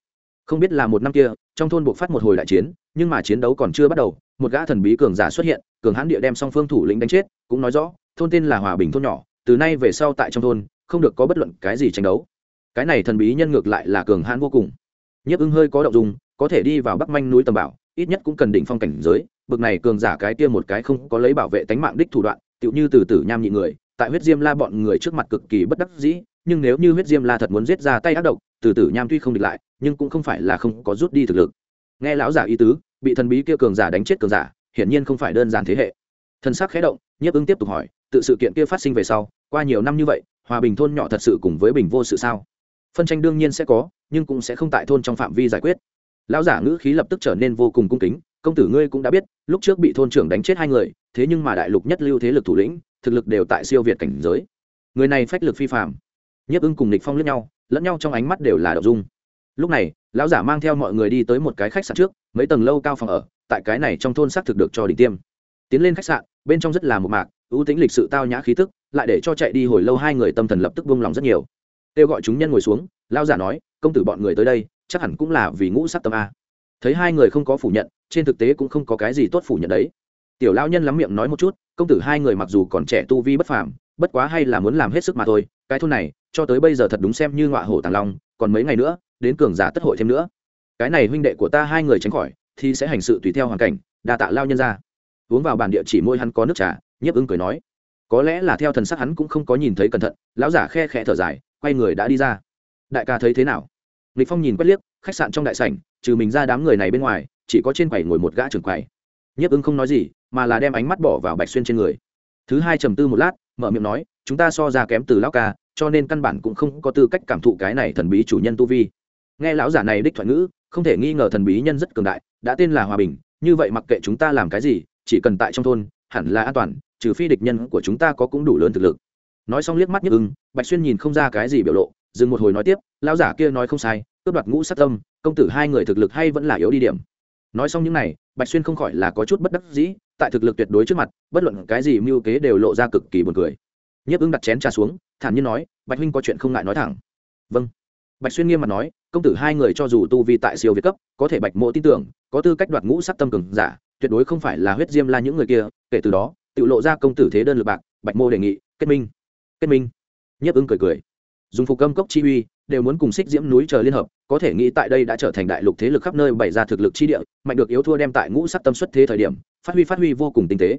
Speaker 1: Không biết là một năm kia, trong thôn buộc phát một hồi đại chiến, nhưng mà chiến đấu còn chưa bắt đầu một gã thần bí cường giả xuất hiện cường hãn địa đem song phương thủ lĩnh đánh chết cũng nói rõ thôn tên là hòa bình thôn nhỏ từ nay về sau tại trong thôn không được có bất luận cái gì tranh đấu. Cái này thần bí nhân ngược lại là cường hãn vô cùng. Nhiếp ưng hơi có động dùng, có thể đi vào bắc manh núi tầm bảo ít nhất cũng cần đỉnh phong cảnh giới bực này cường giả cái kia một cái không có lấy bảo vệ tánh mạng đích thủ đoạn tựu như từ tử nham nhị người tại huyết diêm la bọn người trước mặt cực kỳ bất đắc dĩ nhưng nếu như huyết diêm la thật muốn giết ra tay ác độc từ tử nham tuy không địch lại nhưng cũng không phải là không có rút đi thực lực. Nghe lão giả ý tứ bị thần bí kia cường giả đánh chết cường giả, hiển nhiên không phải đơn giản thế hệ. Thân xác khẽ động, nhiếp ứng tiếp tục hỏi, tự sự kiện kia phát sinh về sau, qua nhiều năm như vậy, hòa bình thôn nhỏ thật sự cùng với bình vô sự sao? Phân tranh đương nhiên sẽ có, nhưng cũng sẽ không tại thôn trong phạm vi giải quyết. Lão giả ngữ khí lập tức trở nên vô cùng cung kính, công tử ngươi cũng đã biết, lúc trước bị thôn trưởng đánh chết hai người, thế nhưng mà đại lục nhất lưu thế lực thủ lĩnh, thực lực đều tại siêu việt cảnh giới. Người này phách lực phi phạm nhiếp ưng cùng nịch phong lẫn nhau lẫn nhau trong ánh mắt đều là đậu dung lúc này, lão giả mang theo mọi người đi tới một cái khách sạn trước, mấy tầng lâu cao phòng ở, tại cái này trong thôn xác thực được cho đỉnh tiêm. Tiến lên khách sạn, bên trong rất là một mạc, ưu tính lịch sự tao nhã khí tức, lại để cho chạy đi hồi lâu hai người tâm thần lập tức buông lòng rất nhiều. Kêu gọi chúng nhân ngồi xuống, lão giả nói, công tử bọn người tới đây, chắc hẳn cũng là vì ngũ sắc tâm a. Thấy hai người không có phủ nhận, trên thực tế cũng không có cái gì tốt phủ nhận đấy. Tiểu lão nhân lắm miệng nói một chút, công tử hai người mặc dù còn trẻ tu vi bất phàm, bất quá hay là muốn làm hết sức mà thôi, cái thôn này, cho tới bây giờ thật đúng xem như ngọa hổ tàng long, còn mấy ngày nữa đến cường giả tất hội thêm nữa. Cái này huynh đệ của ta hai người tránh khỏi, thì sẽ hành sự tùy theo hoàn cảnh, đa tạ lao nhân ra uống vào bàn địa chỉ môi hắn có nước trà, nhiếp ứng cười nói. Có lẽ là theo thần sắc hắn cũng không có nhìn thấy cẩn thận, lão giả khe khẽ thở dài, quay người đã đi ra. Đại ca thấy thế nào? Lịch phong nhìn quét liếc, khách sạn trong đại sảnh, trừ mình ra đám người này bên ngoài, chỉ có trên quầy ngồi một gã trưởng quầy. Nhiếp ứng không nói gì, mà là đem ánh mắt bỏ vào bạch xuyên trên người. Thứ hai trầm tư một lát, mở miệng nói, chúng ta so ra kém từ lão ca, cho nên căn bản cũng không có tư cách cảm thụ cái này thần bí chủ nhân tu vi nghe lão giả này đích thoại ngữ, không thể nghi ngờ thần bí nhân rất cường đại, đã tên là hòa bình, như vậy mặc kệ chúng ta làm cái gì, chỉ cần tại trong thôn, hẳn là an toàn, trừ phi địch nhân của chúng ta có cũng đủ lớn thực lực. Nói xong liếc mắt nhức ưng, bạch xuyên nhìn không ra cái gì biểu lộ, dừng một hồi nói tiếp, lão giả kia nói không sai, cướp đoạt ngũ sát tâm, công tử hai người thực lực hay vẫn là yếu đi điểm. Nói xong những này, bạch xuyên không khỏi là có chút bất đắc dĩ, tại thực lực tuyệt đối trước mặt, bất luận cái gì mưu kế đều lộ ra cực kỳ buồn cười. Nhiếp ứng đặt chén trà xuống, thản nhiên nói, bạch huynh có chuyện không ngại nói thẳng. Vâng bạch xuyên nghiêm mặt nói, công tử hai người cho dù tu vi tại siêu việt cấp, có thể bạch mộ tin tưởng, có tư cách đoạt ngũ sắc tâm cường giả, tuyệt đối không phải là huyết diêm la những người kia. Kể từ đó, tự lộ ra công tử thế đơn lực bạc, bạch mô đề nghị, kết minh kết minh. Nhiếp ứng cười cười. Dùng phục âm cốc chi uy, đều muốn cùng xích diễm núi chờ liên hợp, có thể nghĩ tại đây đã trở thành đại lục thế lực khắp nơi bày ra thực lực chi địa, mạnh được yếu thua đem tại ngũ sắc tâm xuất thế thời điểm, phát huy phát huy vô cùng tinh tế.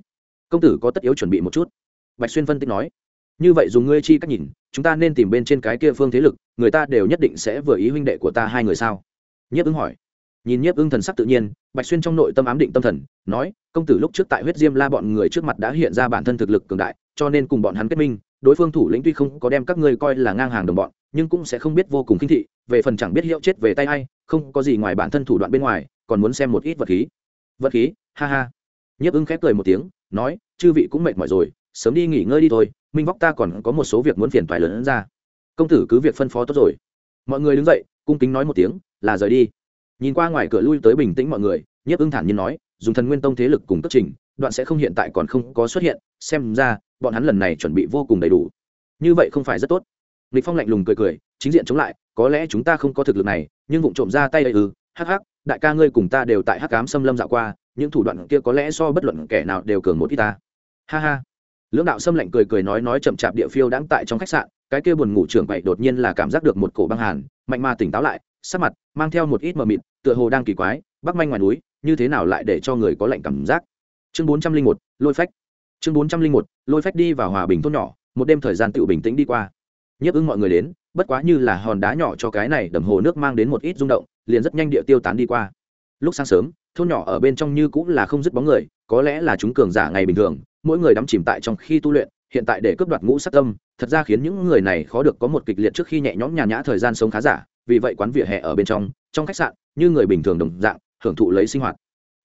Speaker 1: Công tử có tất yếu chuẩn bị một chút. Bạch xuyên phân tích nói, như vậy dùng ngươi chi cách nhìn chúng ta nên tìm bên trên cái kia phương thế lực, người ta đều nhất định sẽ vừa ý huynh đệ của ta hai người sao? Nhiếp ứng hỏi. Nhìn nhiếp ứng thần sắc tự nhiên, bạch xuyên trong nội tâm ám định tâm thần, nói, công tử lúc trước tại huyết diêm la bọn người trước mặt đã hiện ra bản thân thực lực cường đại, cho nên cùng bọn hắn kết minh, đối phương thủ lĩnh tuy không có đem các ngươi coi là ngang hàng đồng bọn, nhưng cũng sẽ không biết vô cùng kinh thị, về phần chẳng biết hiệu chết về tay hay không có gì ngoài bản thân thủ đoạn bên ngoài, còn muốn xem một ít vật khí. Vật khí? Ha ha. Nhiếp ứng khép cười một tiếng, nói, chư vị cũng mệt mỏi rồi, sớm đi nghỉ ngơi đi thôi minh vóc ta còn có một số việc muốn phiền toái lớn hơn ra. Công tử cứ việc phân phó tốt rồi. Mọi người đứng dậy, cung kính nói một tiếng, là rời đi. Nhìn qua ngoài cửa lui tới bình tĩnh mọi người, nhiếp ưng thản nhiên nói, dùng thần nguyên tông thế lực cùng cất trình, đoạn sẽ không hiện tại còn không có xuất hiện, xem ra, bọn hắn lần này chuẩn bị vô cùng đầy đủ. Như vậy không phải rất tốt. Lịch phong lạnh lùng cười cười, chính diện chống lại, có lẽ chúng ta không có thực lực này, nhưng vụng trộm ra tay ấy ư, hắc hắc, đại ca ngươi cùng ta đều tại hắc cám xâm lâm dạo qua, những thủ đoạn kia có lẽ so bất luận kẻ nào đều cường một ít ta. Ha ha lưỡng đạo xâm lạnh cười cười nói nói chậm chạp địa phiêu đang tại trong khách sạn, cái kia buồn ngủ trưởng vậy đột nhiên là cảm giác được một cổ băng hàn, mạnh ma tỉnh táo lại, sắc mặt mang theo một ít mờ mịt, tựa hồ đang kỳ quái, bắc manh ngoài núi, như thế nào lại để cho người có lạnh cảm giác? Chương bốn trăm linh một, lôi phách. Chương bốn trăm linh một, lôi phách đi vào hòa bình thôn nhỏ, một đêm thời gian tự bình tĩnh đi qua. Nhấp ứng mọi người đến, bất quá như là hòn đá nhỏ cho cái này đầm hồ nước mang đến một ít rung động, liền rất nhanh địa tiêu tán đi qua. Lúc sáng sớm, thôn nhỏ ở bên trong như cũng là không dứt bóng người, có lẽ là chúng cường giả ngày bình thường mỗi người đắm chìm tại trong khi tu luyện, hiện tại để cướp đoạt ngũ sát tâm, thật ra khiến những người này khó được có một kịch liệt trước khi nhẹ nhõm nhàn nhã thời gian sống khá giả, vì vậy quán vỉa hè ở bên trong trong khách sạn, như người bình thường đồng dạng, hưởng thụ lấy sinh hoạt.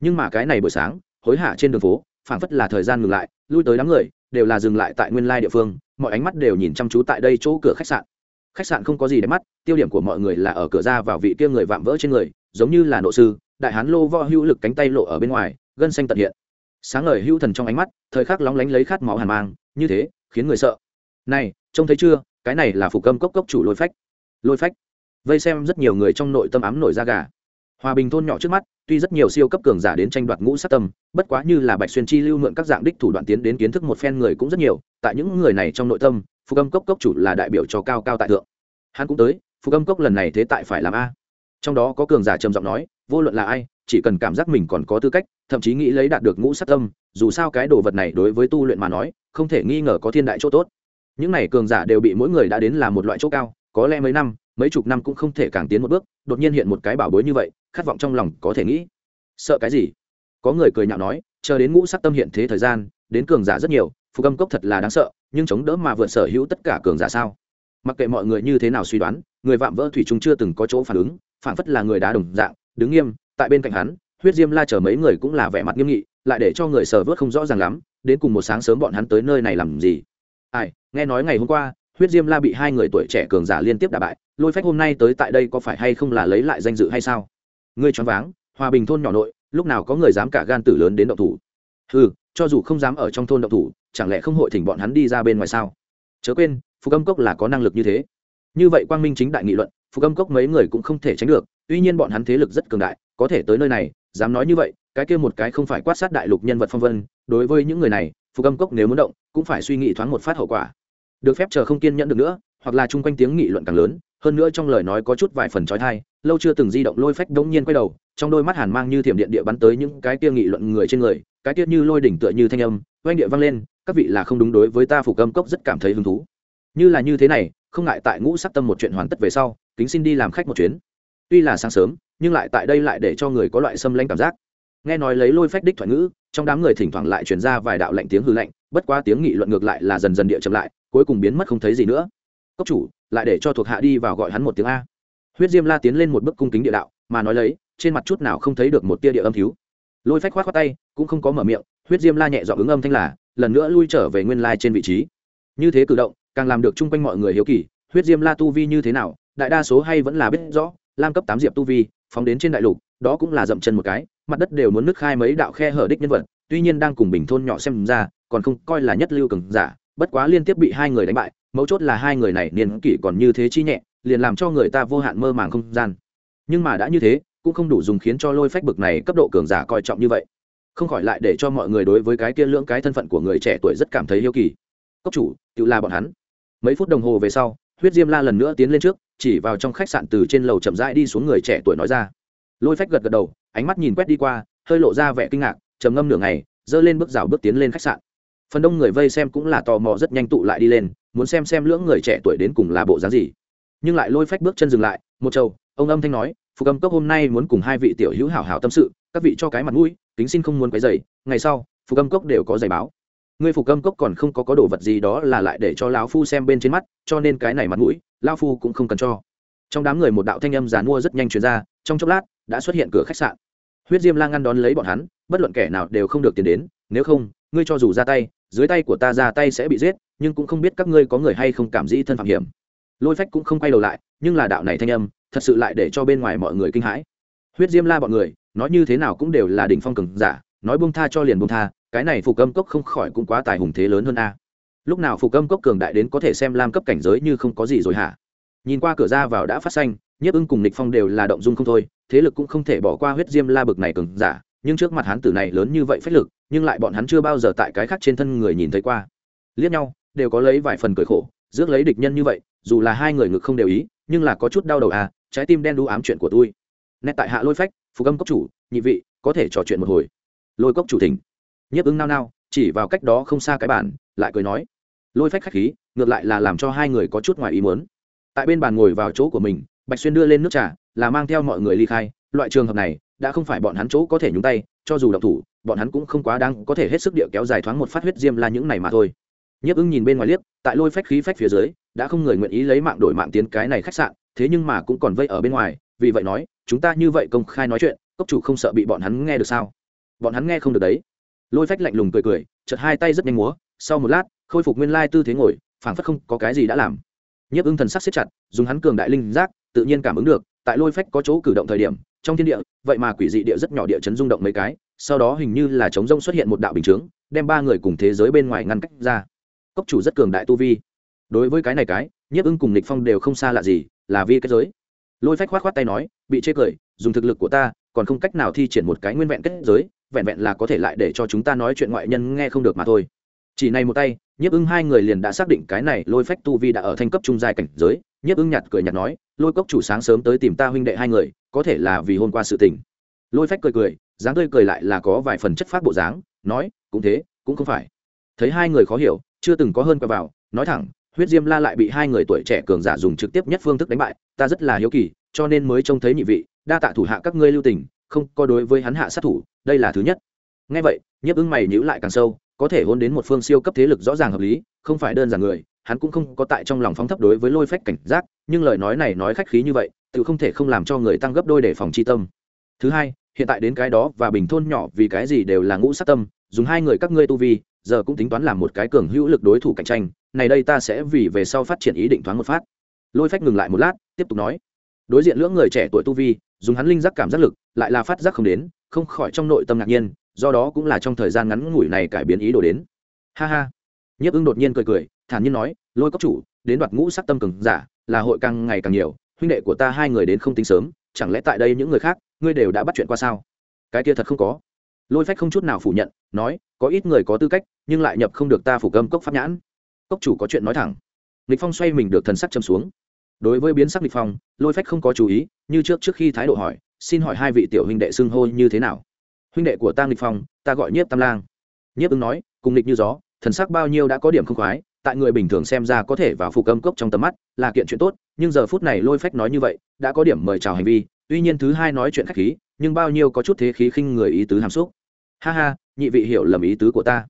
Speaker 1: Nhưng mà cái này buổi sáng, hối hả trên đường phố, phảng phất là thời gian ngừng lại, lui tới đám người, đều là dừng lại tại nguyên lai địa phương, mọi ánh mắt đều nhìn chăm chú tại đây chỗ cửa khách sạn. Khách sạn không có gì để mắt, tiêu điểm của mọi người là ở cửa ra vào vị kia người vạm vỡ trên người, giống như là nộ sư, đại hán lô vo hữu lực cánh tay lộ ở bên ngoài, gân xanh tận hiện sáng ngời hữu thần trong ánh mắt, thời khắc lóng lánh lấy khát máu hàn mang, như thế, khiến người sợ. Này, trông thấy chưa, cái này là phục âm cốc cốc chủ lôi phách. Lôi phách. Vây xem rất nhiều người trong nội tâm ám nổi da gà. Hòa bình thôn nhỏ trước mắt, tuy rất nhiều siêu cấp cường giả đến tranh đoạt ngũ sát tâm, bất quá như là bạch xuyên chi lưu mượn các dạng đích thủ đoạn tiến đến kiến thức một phen người cũng rất nhiều, tại những người này trong nội tâm phục âm cốc cốc chủ là đại biểu cho cao cao tại thượng. Hắn cũng tới phục âm cốc lần này thế tại phải làm a. Trong đó có cường giả trầm giọng nói vô luận là ai, chỉ cần cảm giác mình còn có tư cách, thậm chí nghĩ lấy đạt được ngũ sát tâm, dù sao cái đồ vật này đối với tu luyện mà nói, không thể nghi ngờ có thiên đại chỗ tốt. Những này cường giả đều bị mỗi người đã đến là một loại chỗ cao, có lẽ mấy năm, mấy chục năm cũng không thể càng tiến một bước, đột nhiên hiện một cái bảo bối như vậy, khát vọng trong lòng có thể nghĩ. Sợ cái gì? Có người cười nhạo nói, chờ đến ngũ sắc tâm hiện thế thời gian, đến cường giả rất nhiều, phục âm cốc thật là đáng sợ, nhưng chống đỡ mà vượt sở hữu tất cả cường giả sao? Mặc kệ mọi người như thế nào suy đoán, người vạm vỡ thủy chúng chưa từng có chỗ phản ứng, phản phất là người đá đồng dạng đứng nghiêm, tại bên cạnh hắn, huyết diêm la chở mấy người cũng là vẻ mặt nghiêm nghị, lại để cho người sờ vớt không rõ ràng lắm, đến cùng một sáng sớm bọn hắn tới nơi này làm gì. Ai, nghe nói ngày hôm qua, huyết diêm la bị hai người tuổi trẻ cường giả liên tiếp đả bại, lôi phách hôm nay tới tại đây có phải hay không là lấy lại danh dự hay sao? Ngươi choáng váng, hòa bình thôn nhỏ nội, lúc nào có người dám cả gan tử lớn đến động thủ? Ừ cho dù không dám ở trong thôn động thủ, chẳng lẽ không hội thỉnh bọn hắn đi ra bên ngoài sao? Chớ quên, phục âm cốc là có năng lực như thế. Như vậy quang minh chính đại nghị luận, phục âm cốc mấy người cũng không thể tránh được tuy nhiên bọn hắn thế lực rất cường đại, có thể tới nơi này, dám nói như vậy, cái kia một cái không phải quát sát đại lục nhân vật phong vân, đối với những người này, phục âm cốc nếu muốn động, cũng phải suy nghĩ thoáng một phát hậu quả. Được phép chờ không kiên nhẫn được nữa, hoặc là chung quanh tiếng nghị luận càng lớn, hơn nữa trong lời nói có chút vài phần trói thai, lâu chưa từng di động lôi phách đống nhiên quay đầu, trong đôi mắt hàn mang như thiểm điện địa bắn tới những cái kia nghị luận người trên người, cái kia như lôi đỉnh tựa như thanh âm oanh địa vang lên, các vị là không đúng đối với ta phục âm cốc rất cảm thấy hứng thú. Như là như thế này, không ngại tại ngũ sắc tâm một chuyện hoàn tất về sau, kính xin đi làm khách một chuyến tuy là sáng sớm, nhưng lại tại đây lại để cho người có loại xâm lanh cảm giác. Nghe nói lấy lôi phách đích thoại ngữ, trong đám người thỉnh thoảng lại truyền ra vài đạo lạnh tiếng hư lạnh, bất quá tiếng nghị luận ngược lại là dần dần địa chậm lại, cuối cùng biến mất không thấy gì nữa. Cốc chủ, lại để cho thuộc hạ đi vào gọi hắn một tiếng a. Huyết diêm la tiến lên một bước cung kính địa đạo, mà nói lấy, trên mặt chút nào không thấy được một tia địa âm thiếu. Lôi phách khoát khoát tay, cũng không có mở miệng, huyết diêm la nhẹ dọn ứng âm thanh là, lần nữa lui trở về nguyên lai trên vị trí. Như thế cử động, càng làm được chung quanh mọi người hiếu kỳ, huyết diêm la tu vi như thế nào, đại đa số hay vẫn là biết rõ lam cấp tám diệp tu vi, phóng đến trên đại lục, đó cũng là dậm chân một cái, mặt đất đều muốn nước khai mấy đạo khe hở đích nhân vật, tuy nhiên đang cùng bình thôn nhỏ xem ra, còn không coi là nhất lưu cường giả, bất quá liên tiếp bị hai người đánh bại, mấu chốt là hai người này niên kỷ còn như thế chi nhẹ, liền làm cho người ta vô hạn mơ màng không gian. Nhưng mà đã như thế, cũng không đủ dùng khiến cho lôi phách bực này cấp độ cường giả coi trọng như vậy. Không khỏi lại để cho mọi người đối với cái kia lưỡng cái thân phận của người trẻ tuổi rất cảm thấy yêu kỳ. Cốc chủ tự là bọn hắn. Mấy phút đồng hồ về sau huyết diêm la lần nữa tiến lên trước, chỉ vào trong khách sạn từ trên lầu chậm rãi đi xuống người trẻ tuổi nói ra. Lôi phách gật gật đầu, ánh mắt nhìn quét đi qua, hơi lộ ra vẻ kinh ngạc, trầm ngâm nửa ngày dơ lên bước rào bước tiến lên khách sạn. Phần đông người vây xem cũng là tò mò rất nhanh tụ lại đi lên, muốn xem xem lưỡng người trẻ tuổi đến cùng là bộ dáng gì. Nhưng lại lôi phách bước chân dừng lại, một trâu ông âm thanh nói phụ cầm cốc hôm nay muốn cùng hai vị tiểu hữu hảo hảo tâm sự, các vị cho cái mặt mũi tính xin không muốn cái giày ngày sau phụ cầm cốc đều có giày báo ngươi phục âm cốc còn không có có đồ vật gì đó là lại để cho lão phu xem bên trên mắt, cho nên cái này mặt mũi, lão phu cũng không cần cho. Trong đám người một đạo thanh âm giàn mua rất nhanh chuyển ra, trong chốc lát, đã xuất hiện cửa khách sạn. Huyết diêm la ngăn đón lấy bọn hắn, bất luận kẻ nào đều không được tiền đến, nếu không, ngươi cho dù ra tay, dưới tay của ta ra tay sẽ bị giết, nhưng cũng không biết các ngươi có người hay không cảm dĩ thân phạm hiểm. Lôi phách cũng không quay đầu lại, nhưng là đạo này thanh âm, thật sự lại để cho bên ngoài mọi người kinh hãi. Huyết diêm la bọn người, nói như thế nào cũng đều là đỉnh phong cường giả, nói buông tha cho liền buông tha cái này phục âm cốc không khỏi cũng quá tài hùng thế lớn hơn a. Lúc nào phục âm cốc cường đại đến có thể xem lam cấp cảnh giới như không có gì rồi hả? Nhìn qua cửa ra vào đã phát xanh, nhiếp ưng cùng nịch phong đều là động dung không thôi, thế lực cũng không thể bỏ qua huyết diêm la bực này cường giả, nhưng trước mặt hắn tử này lớn như vậy phách lực, nhưng lại bọn hắn chưa bao giờ tại cái khác trên thân người nhìn thấy qua. Liếc nhau, đều có lấy vài phần cười khổ, rước lấy địch nhân như vậy, dù là hai người ngực không đều ý, nhưng là có chút đau đầu à trái tim đen đu ám chuyện của tôi. Nét tại hạ lôi phách, phục âm cốc chủ, nhị vị, có thể trò chuyện một hồi. Lôi cốc chủ thỉnh nhiếp ứng nao nao, chỉ vào cách đó không xa cái bàn, lại cười nói, lôi phách khách khí, ngược lại là làm cho hai người có chút ngoài ý muốn. Tại bên bàn ngồi vào chỗ của mình, bạch xuyên đưa lên nước trà, là mang theo mọi người ly khai. Loại trường hợp này, đã không phải bọn hắn chỗ có thể nhúng tay, cho dù độc thủ, bọn hắn cũng không quá đáng, có thể hết sức địa kéo dài thoáng một phát huyết diêm là những này mà thôi. Nhiếp ứng nhìn bên ngoài liếc, tại lôi phách khí phách phía dưới, đã không người nguyện ý lấy mạng đổi mạng tiến cái này khách sạn, thế nhưng mà cũng còn vây ở bên ngoài, vì vậy nói, chúng ta như vậy công khai nói chuyện, cốc chủ không sợ bị bọn hắn nghe được sao? Bọn hắn nghe không được đấy lôi phách lạnh lùng cười cười, chợt hai tay rất nhanh múa, sau một lát, khôi phục nguyên lai tư thế ngồi, phảng phất không có cái gì đã làm. Nhiếp ưng thần sắc xếp chặt, dùng hắn cường đại linh giác, tự nhiên cảm ứng được, tại lôi phách có chỗ cử động thời điểm, trong thiên địa, vậy mà quỷ dị địa rất nhỏ địa chấn rung động mấy cái, sau đó hình như là trống rông xuất hiện một đạo bình chướng, đem ba người cùng thế giới bên ngoài ngăn cách ra. Cốc chủ rất cường đại tu vi. Đối với cái này cái, nhiếp ưng cùng lịch phong đều không xa lạ gì, là vi kết giới. Lôi phách khoát khoát tay nói, bị chê cười, dùng thực lực của ta, còn không cách nào thi triển một cái nguyên vẹn kết giới vẹn vẹn là có thể lại để cho chúng ta nói chuyện ngoại nhân nghe không được mà thôi. Chỉ này một tay, nhiếp ưng hai người liền đã xác định cái này lôi phách tu vi đã ở thanh cấp trung giai cảnh giới. Nhiếp ưng nhạt cười nhạt nói, lôi cốc chủ sáng sớm tới tìm ta huynh đệ hai người, có thể là vì hôm qua sự tình. Lôi phách cười cười, dáng tươi cười lại là có vài phần chất phát bộ dáng, nói, cũng thế, cũng không phải. Thấy hai người khó hiểu, chưa từng có hơn qua vào, nói thẳng, huyết diêm la lại bị hai người tuổi trẻ cường giả dùng trực tiếp nhất phương thức đánh bại, ta rất là hiếu kỳ, cho nên mới trông thấy nhị vị, đa tạ thủ hạ các ngươi lưu tình không có đối với hắn hạ sát thủ, đây là thứ nhất. Ngay vậy, nhiếp ứng mày nhữ lại càng sâu, có thể hôn đến một phương siêu cấp thế lực rõ ràng hợp lý, không phải đơn giản người, hắn cũng không có tại trong lòng phóng thấp đối với lôi phách cảnh giác, nhưng lời nói này nói khách khí như vậy, tự không thể không làm cho người tăng gấp đôi để phòng chi tâm. Thứ hai, hiện tại đến cái đó và bình thôn nhỏ vì cái gì đều là ngũ sát tâm, dùng hai người các ngươi tu vi, giờ cũng tính toán làm một cái cường hữu lực đối thủ cạnh tranh, này đây ta sẽ vì về sau phát triển ý định thoáng một phát. Lôi phách ngừng lại một lát, tiếp tục nói, đối diện lưỡng người trẻ tuổi tu vi dùng hắn linh giác cảm giác lực, lại là phát giác không đến, không khỏi trong nội tâm ngạc nhiên, do đó cũng là trong thời gian ngắn ngủi này cải biến ý đồ đến. Ha ha. Nhiếp ưng đột nhiên cười cười, thản nhiên nói, lôi cốc chủ, đến đoạt ngũ sắc tâm cường giả, là hội càng ngày càng nhiều, huynh đệ của ta hai người đến không tính sớm, chẳng lẽ tại đây những người khác, ngươi đều đã bắt chuyện qua sao? Cái kia thật không có. Lôi phách không chút nào phủ nhận, nói, có ít người có tư cách, nhưng lại nhập không được ta phủ câm cốc pháp nhãn. Cốc chủ có chuyện nói thẳng. Lịch phong xoay mình được thần sắc châm xuống đối với biến sắc lịch phong, lôi phách không có chú ý, như trước trước khi thái độ hỏi, xin hỏi hai vị tiểu huynh đệ xưng hô như thế nào? Huynh đệ của ta lịch phong, ta gọi nhiếp tam lang. Nhiếp ứng nói, cùng lịch như gió, thần sắc bao nhiêu đã có điểm không khoái, tại người bình thường xem ra có thể vào phục âm cốc trong tầm mắt là kiện chuyện tốt, nhưng giờ phút này lôi phách nói như vậy, đã có điểm mời chào hành vi, tuy nhiên thứ hai nói chuyện khách khí, nhưng bao nhiêu có chút thế khí khinh người ý tứ hàm xúc. Ha ha, nhị vị hiểu lầm ý tứ của ta.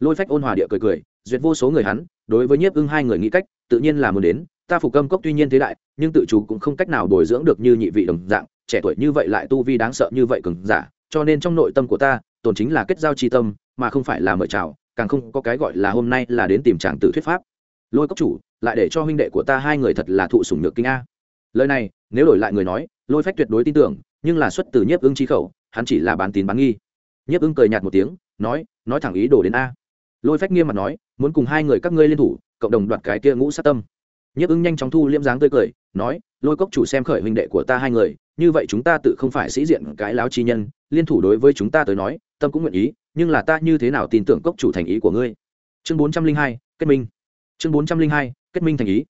Speaker 1: Lôi phách ôn hòa địa cười cười, duyệt vô số người hắn, đối với nhiếp ưng hai người nghĩ cách, tự nhiên là muốn đến ta phục âm cốc tuy nhiên thế đại, nhưng tự chủ cũng không cách nào bồi dưỡng được như nhị vị đồng dạng, trẻ tuổi như vậy lại tu vi đáng sợ như vậy cường giả, cho nên trong nội tâm của ta, tồn chính là kết giao tri tâm, mà không phải là mời chào, càng không có cái gọi là hôm nay là đến tìm tràng tử thuyết pháp. Lôi cốc chủ, lại để cho huynh đệ của ta hai người thật là thụ sủng nhược kinh a. Lời này, nếu đổi lại người nói, lôi phách tuyệt đối tin tưởng, nhưng là xuất từ nhiếp ưng chi khẩu, hắn chỉ là bán tín bán nghi. Nhiếp ưng cười nhạt một tiếng, nói nói thẳng ý đồ đến a. Lôi phách nghiêm mặt nói, muốn cùng hai người các ngươi liên thủ, cộng đồng đoạt cái kia ngũ sát tâm nhiếp ưng nhanh chóng thu liễm dáng tươi cười, nói, lôi cốc chủ xem khởi huynh đệ của ta hai người, như vậy chúng ta tự không phải sĩ diện cái láo chi nhân, liên thủ đối với chúng ta tới nói, tâm cũng nguyện ý, nhưng là ta như thế nào tin tưởng cốc chủ thành ý của ngươi? Chương bốn trăm linh hai, kết minh. Chương bốn trăm linh hai, kết minh thành ý.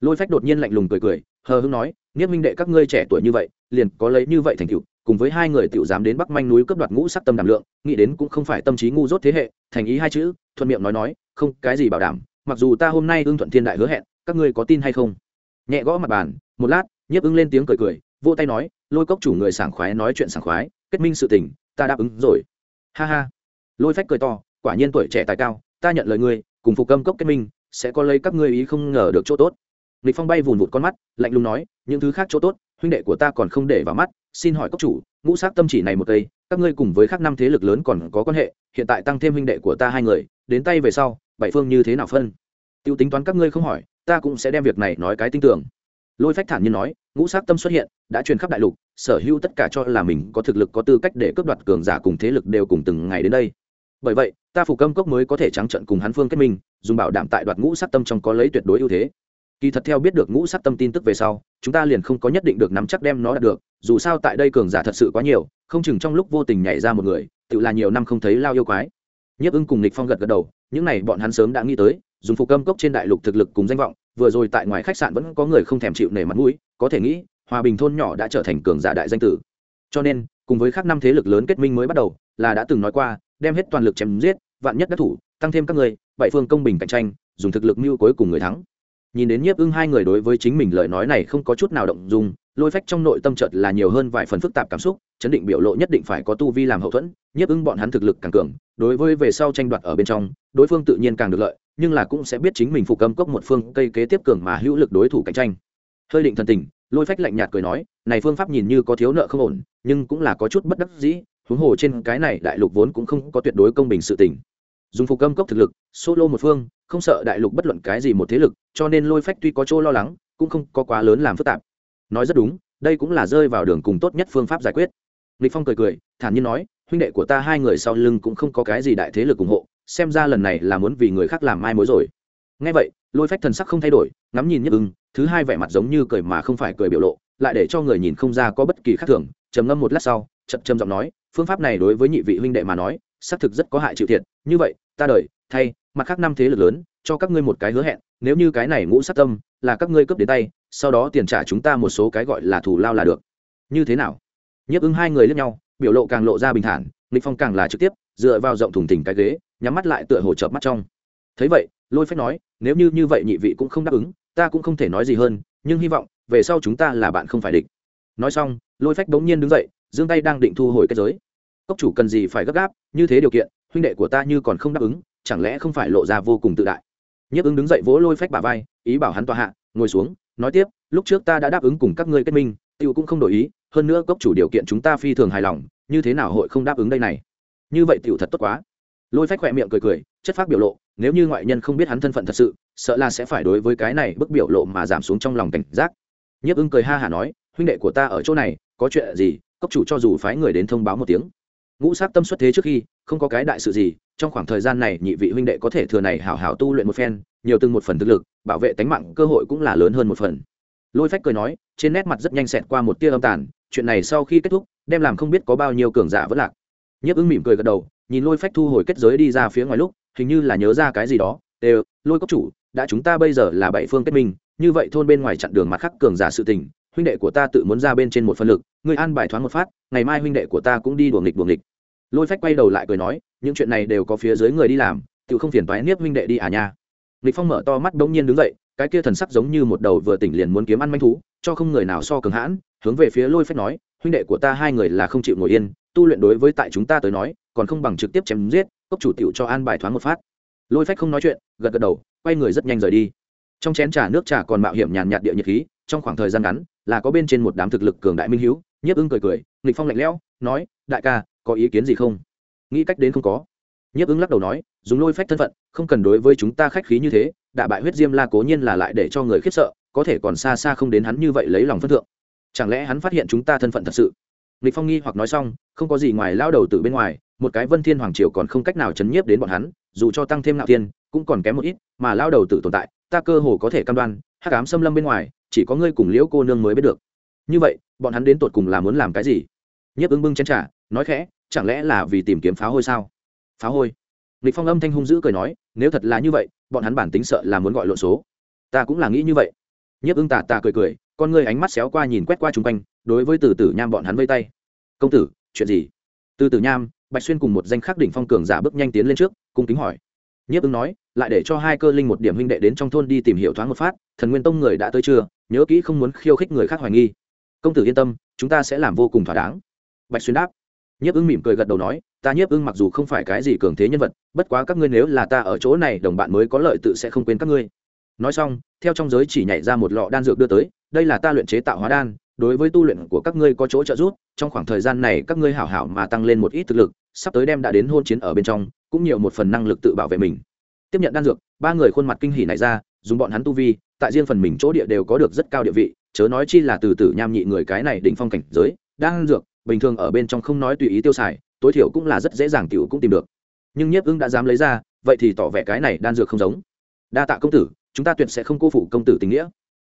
Speaker 1: Lôi phách đột nhiên lạnh lùng cười cười, hờ hưng nói nghiết minh đệ các ngươi trẻ tuổi như vậy, liền có lấy như vậy thành cựu cùng với hai người tiểu dám đến bắc manh núi cướp đoạt ngũ sắc tâm đảm lượng, nghĩ đến cũng không phải tâm trí ngu dốt thế hệ, thành ý hai chữ, thuận miệng nói nói, không, cái gì bảo đảm, mặc dù ta hôm nay ưng thuận thiên đại hứa hẹn các ngươi có tin hay không? Nhẹ gõ mặt bàn, một lát, nhiếp ứng lên tiếng cười cười, vỗ tay nói, lôi cốc chủ người sảng khoái nói chuyện sảng khoái, kết minh sự tình, ta đáp ứng rồi. Ha ha. Lôi phách cười to, quả nhiên tuổi trẻ tài cao, ta nhận lời ngươi, cùng phục âm cốc kết minh, sẽ có lấy các ngươi ý không ngờ được chỗ tốt. Lịch phong bay vùn vụt con mắt, lạnh lùng nói, những thứ khác chỗ tốt, huynh đệ của ta còn không để vào mắt, xin hỏi cốc chủ, ngũ sát tâm chỉ này một cây, các ngươi cùng với các năm thế lực lớn còn có quan hệ, hiện tại tăng thêm huynh đệ của ta hai người, đến tay về sau, bảy phương như thế nào phân? Tiêu tính toán các ngươi không hỏi ta cũng sẽ đem việc này nói cái tin tưởng. Lôi phách thản nhiên nói, ngũ sắc tâm xuất hiện, đã truyền khắp đại lục, sở hữu tất cả cho là mình có thực lực, có tư cách để cướp đoạt cường giả cùng thế lực đều cùng từng ngày đến đây. Bởi vậy, ta phủ câm cốc mới có thể trắng trận cùng hắn phương kết minh, dùng bảo đảm tại đoạt ngũ sắc tâm trong có lấy tuyệt đối ưu thế. Kỳ thật theo biết được ngũ sắc tâm tin tức về sau, chúng ta liền không có nhất định được nắm chắc đem nó đạt được, dù sao tại đây cường giả thật sự quá nhiều, không chừng trong lúc vô tình nhảy ra một người, tự là nhiều năm không thấy lao yêu quái. Nhiếp ưng cùng lịch phong gật gật đầu, những này bọn hắn sớm đã nghĩ tới dùng phục cơm cốc trên đại lục thực lực cùng danh vọng, vừa rồi tại ngoài khách sạn vẫn có người không thèm chịu nể mặt mũi, có thể nghĩ, hòa bình thôn nhỏ đã trở thành cường giả đại danh tử. Cho nên, cùng với các năm thế lực lớn kết minh mới bắt đầu, là đã từng nói qua, đem hết toàn lực chém giết, vạn nhất đắc thủ, tăng thêm các người, bảy phương công bình cạnh tranh, dùng thực lực mưu cuối cùng người thắng. Nhìn đến nhiếp ưng hai người đối với chính mình lời nói này không có chút nào động dung, lôi phách trong nội tâm chợt là nhiều hơn vài phần phức tạp cảm xúc, chấn định biểu lộ nhất định phải có tu vi làm hậu thuẫn, nhiếp ưng bọn hắn thực lực càng cường, đối với về sau tranh đoạt ở bên trong, đối phương tự nhiên càng được lợi nhưng là cũng sẽ biết chính mình phục âm cốc một phương cây kế tiếp cường mà hữu lực đối thủ cạnh tranh. Hơi định thần tình, lôi phách lạnh nhạt cười nói, này phương pháp nhìn như có thiếu nợ không ổn, nhưng cũng là có chút bất đắc dĩ, huống hồ trên cái này đại lục vốn cũng không có tuyệt đối công bình sự tình. Dùng phục âm cốc thực lực, solo một phương, không sợ đại lục bất luận cái gì một thế lực, cho nên lôi phách tuy có chỗ lo lắng, cũng không có quá lớn làm phức tạp. Nói rất đúng, đây cũng là rơi vào đường cùng tốt nhất phương pháp giải quyết. Lịch phong cười cười, thản nhiên nói, huynh đệ của ta hai người sau lưng cũng không có cái gì đại thế lực ủng hộ xem ra lần này là muốn vì người khác làm mai mối rồi. Nghe vậy, lôi phách thần sắc không thay đổi, ngắm nhìn nhất ưng, thứ hai vẻ mặt giống như cười mà không phải cười biểu lộ, lại để cho người nhìn không ra có bất kỳ khác thường, trầm ngâm một lát sau, chậm trầm giọng nói, phương pháp này đối với nhị vị huynh đệ mà nói, xác thực rất có hại chịu thiệt, như vậy, ta đợi, thay, mặt khác năm thế lực lớn, cho các ngươi một cái hứa hẹn, nếu như cái này ngũ sát tâm, là các ngươi cướp đến tay, sau đó tiền trả chúng ta một số cái gọi là thù lao là được. Như thế nào? Nhiếp ứng hai người lướt nhau biểu lộ càng lộ ra bình thản lịch phong càng là trực tiếp, dựa vào rộng thùng thình cái ghế, nhắm mắt lại tựa hồ chợp mắt trong. Thấy vậy, lôi phách nói, nếu như như vậy nhị vị cũng không đáp ứng, ta cũng không thể nói gì hơn, nhưng hy vọng, về sau chúng ta là bạn không phải địch. Nói xong, lôi phách bỗng nhiên đứng dậy, giương tay đang định thu hồi cái giới. Cốc chủ cần gì phải gấp gáp, như thế điều kiện, huynh đệ của ta như còn không đáp ứng, chẳng lẽ không phải lộ ra vô cùng tự đại? Nhiếp ứng đứng dậy vỗ lôi phách bà vai, ý bảo hắn tòa hạ, ngồi xuống, nói tiếp, lúc trước ta đã đáp ứng cùng các ngươi kết minh, tiêu cũng không đổi ý hơn nữa cốc chủ điều kiện chúng ta phi thường hài lòng, như thế nào hội không đáp ứng đây này? Như vậy tiểu thật tốt quá. Lôi phách khỏe miệng cười cười, chất phát biểu lộ, nếu như ngoại nhân không biết hắn thân phận thật sự, sợ là sẽ phải đối với cái này bức biểu lộ mà giảm xuống trong lòng cảnh giác. Nhiếp ưng cười ha hả nói, huynh đệ của ta ở chỗ này, có chuyện gì, cốc chủ cho dù phái người đến thông báo một tiếng. Ngũ sát tâm xuất thế trước khi, không có cái đại sự gì, trong khoảng thời gian này nhị vị huynh đệ có thể thừa này hảo hảo tu luyện một phen, nhiều từng một phần thực lực, bảo vệ tánh mạng cơ hội cũng là lớn hơn một phần. Lôi phách cười nói, trên nét mặt rất nhanh xẹt qua một tia âm tàn chuyện này sau khi kết thúc, đem làm không biết có bao nhiêu cường giả vẫn lạc. Nhiếp ứng mỉm cười gật đầu, nhìn lôi phách thu hồi kết giới đi ra phía ngoài lúc, hình như là nhớ ra cái gì đó đều lôi cốc chủ, đã chúng ta bây giờ là bảy phương kết minh, như vậy thôn bên ngoài chặn đường mặt khắc cường giả sự tình, huynh đệ của ta tự muốn ra bên trên một phân lực người an bài thoáng một phát, ngày mai huynh đệ của ta cũng đi đuồng nghịch đuồng nghịch. Lôi phách quay đầu lại cười nói, những chuyện này đều có phía dưới người đi làm, tự không phiền toái niếp huynh đệ đi à nha. Nghịch phong mở to mắt bỗng nhiên đứng dậy, cái kia thần sắc giống như một đầu vừa tỉnh liền muốn kiếm ăn manh thú, cho không người nào so cường hãn hướng về phía lôi phách nói, huynh đệ của ta hai người là không chịu ngồi yên, tu luyện đối với tại chúng ta tới nói, còn không bằng trực tiếp chém giết, cốc chủ tiểu cho an bài thoáng một phát. Lôi phách không nói chuyện, gật gật đầu, quay người rất nhanh rời đi. Trong chén trà nước trà còn mạo hiểm nhàn nhạt địa nhiệt khí, trong khoảng thời gian ngắn, là có bên trên một đám thực lực cường đại minh hiếu, nhiếp ưng cười cười, nghịch phong lạnh lẽo, nói, đại ca, có ý kiến gì không? Nghĩ cách đến không có. Nhiếp ưng lắc đầu nói, dùng lôi phách thân phận, không cần đối với chúng ta khách khí như thế đạ bại huyết diêm la cố nhiên là lại để cho người khiếp sợ, có thể còn xa xa không đến hắn như vậy lấy lòng phân thượng chẳng lẽ hắn phát hiện chúng ta thân phận thật sự? Lịch phong nghi hoặc nói xong không có gì ngoài lao đầu từ bên ngoài một cái vân thiên hoàng triều còn không cách nào chấn nhiếp đến bọn hắn dù cho tăng thêm ngạo thiên cũng còn kém một ít mà lao đầu tử tồn tại ta cơ hồ có thể cam đoan hắc ám xâm lâm bên ngoài chỉ có ngươi cùng liễu cô nương mới biết được. Như vậy bọn hắn đến tột cùng là muốn làm cái gì? Nhiếp ứng bưng chén trả, nói khẽ chẳng lẽ là vì tìm kiếm pháo hôi sao? Pháo hôi? Lịch phong âm thanh hung dữ cười nói nếu thật là như vậy bọn hắn bản tính sợ là muốn gọi lộn số. Ta cũng là nghĩ như vậy. Nhiếp ứng tà tà cười cười con ngươi ánh mắt xéo qua nhìn quét qua chung quanh, đối với từ tử nham bọn hắn vây tay. Công tử, chuyện gì? Từ tử nham, bạch xuyên cùng một danh khắc đỉnh phong cường giả bước nhanh tiến lên trước, cung kính hỏi. Nhiếp ứng nói, lại để cho hai cơ linh một điểm huynh đệ đến trong thôn đi tìm hiểu thoáng một phát, thần nguyên tông người đã tới chưa? Nhớ kỹ không muốn khiêu khích người khác hoài nghi. Công tử yên tâm, chúng ta sẽ làm vô cùng thỏa đáng. Bạch xuyên đáp. Nhiếp ưng mỉm cười gật đầu nói, ta nhiếp ưng mặc dù không phải cái gì cường thế nhân vật, bất quá các ngươi nếu là ta ở chỗ này, đồng bạn mới có lợi tự sẽ không quên các ngươi. Nói xong, theo trong giới chỉ nhảy ra một lọ đan dược đưa tới đây là ta luyện chế tạo hóa đan, đối với tu luyện của các ngươi có chỗ trợ giúp, trong khoảng thời gian này các ngươi hảo hảo mà tăng lên một ít thực lực, sắp tới đem đã đến hôn chiến ở bên trong, cũng nhiều một phần năng lực tự bảo vệ mình. Tiếp nhận đan dược, ba người khuôn mặt kinh hỉ này ra, dùng bọn hắn tu vi, tại riêng phần mình chỗ địa đều có được rất cao địa vị, chớ nói chi là từ từ nham nhị người cái này đỉnh phong cảnh giới đan dược, bình thường ở bên trong không nói tùy ý tiêu xài, tối thiểu cũng là rất dễ dàng tiểu cũng tìm được. Nhưng nhiếp ưng đã dám lấy ra, vậy thì tỏ vẻ cái này đan dược không giống. Đa tạ công tử, chúng ta tuyệt sẽ không cô phụ công tử tình nghĩa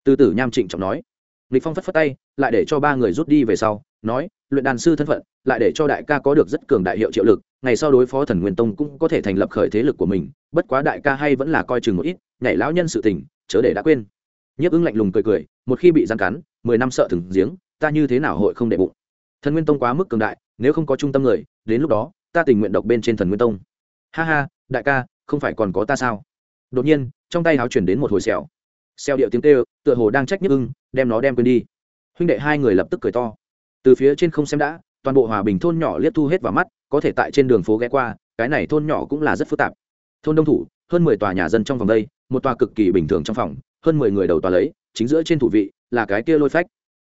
Speaker 1: từ tử nham trịnh trọng nói. Lịch phong phất phất tay, lại để cho ba người rút đi về sau, nói, luyện đàn sư thân phận, lại để cho đại ca có được rất cường đại hiệu triệu lực, ngày sau đối phó thần nguyên tông cũng có thể thành lập khởi thế lực của mình, bất quá đại ca hay vẫn là coi chừng một ít, nhảy lão nhân sự tình, chớ để đã quên. Nhiếp ứng lạnh lùng cười cười, một khi bị gian cắn, mười năm sợ thừng giếng, ta như thế nào hội không đệ bụng? Thần nguyên tông quá mức cường đại, nếu không có trung tâm người, đến lúc đó, ta tình nguyện độc bên trên thần nguyên tông. Ha ha, đại ca, không phải còn có ta sao? Đột nhiên, trong tay háo chuyển đến một hồi sẹo xeo điệu tiếng kêu, tựa hồ đang trách nhức ưng, đem nó đem quên đi. Huynh đệ hai người lập tức cười to. Từ phía trên không xem đã, toàn bộ hòa bình thôn nhỏ liếc thu hết vào mắt, có thể tại trên đường phố ghé qua, cái này thôn nhỏ cũng là rất phức tạp. Thôn đông thủ, hơn mười tòa nhà dân trong vòng đây, một tòa cực kỳ bình thường trong phòng, hơn mười người đầu tòa lấy, chính giữa trên thủ vị là cái kia lôi phách.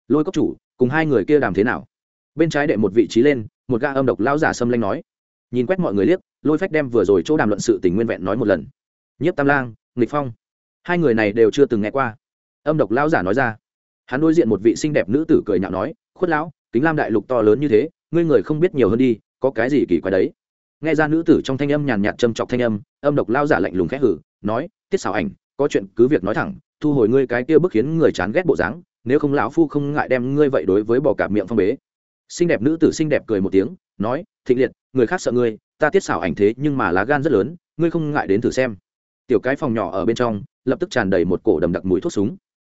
Speaker 1: Lôi cốc chủ, cùng hai người kia đàm thế nào? Bên trái đệ một vị trí lên, một ga âm độc lão giả xâm lanh nói. Nhìn quét mọi người liếc, lôi phách đem vừa rồi chỗ đàm luận sự tình nguyên vẹn nói một lần. Nhiếp tam lang, nghịch phong hai người này đều chưa từng nghe qua. Âm độc lão giả nói ra. Hắn đối diện một vị xinh đẹp nữ tử cười nhạo nói, khuất lão, kính lam đại lục to lớn như thế, ngươi người không biết nhiều hơn đi, có cái gì kỳ quái đấy? Nghe ra nữ tử trong thanh âm nhàn nhạt châm chọc thanh âm âm độc lao giả lạnh lùng khẽ hử, nói, tiết xảo ảnh, có chuyện cứ việc nói thẳng, thu hồi ngươi cái kia bức khiến người chán ghét bộ dáng, nếu không lão phu không ngại đem ngươi vậy đối với bò cả miệng phong bế. Xinh đẹp nữ tử xinh đẹp cười một tiếng, nói, thịnh liệt, người khác sợ ngươi, ta tiết xảo ảnh thế nhưng mà lá gan rất lớn, ngươi không ngại đến thử xem. Tiểu cái phòng nhỏ ở bên trong lập tức tràn đầy một cổ đầm đặc mùi thuốc súng.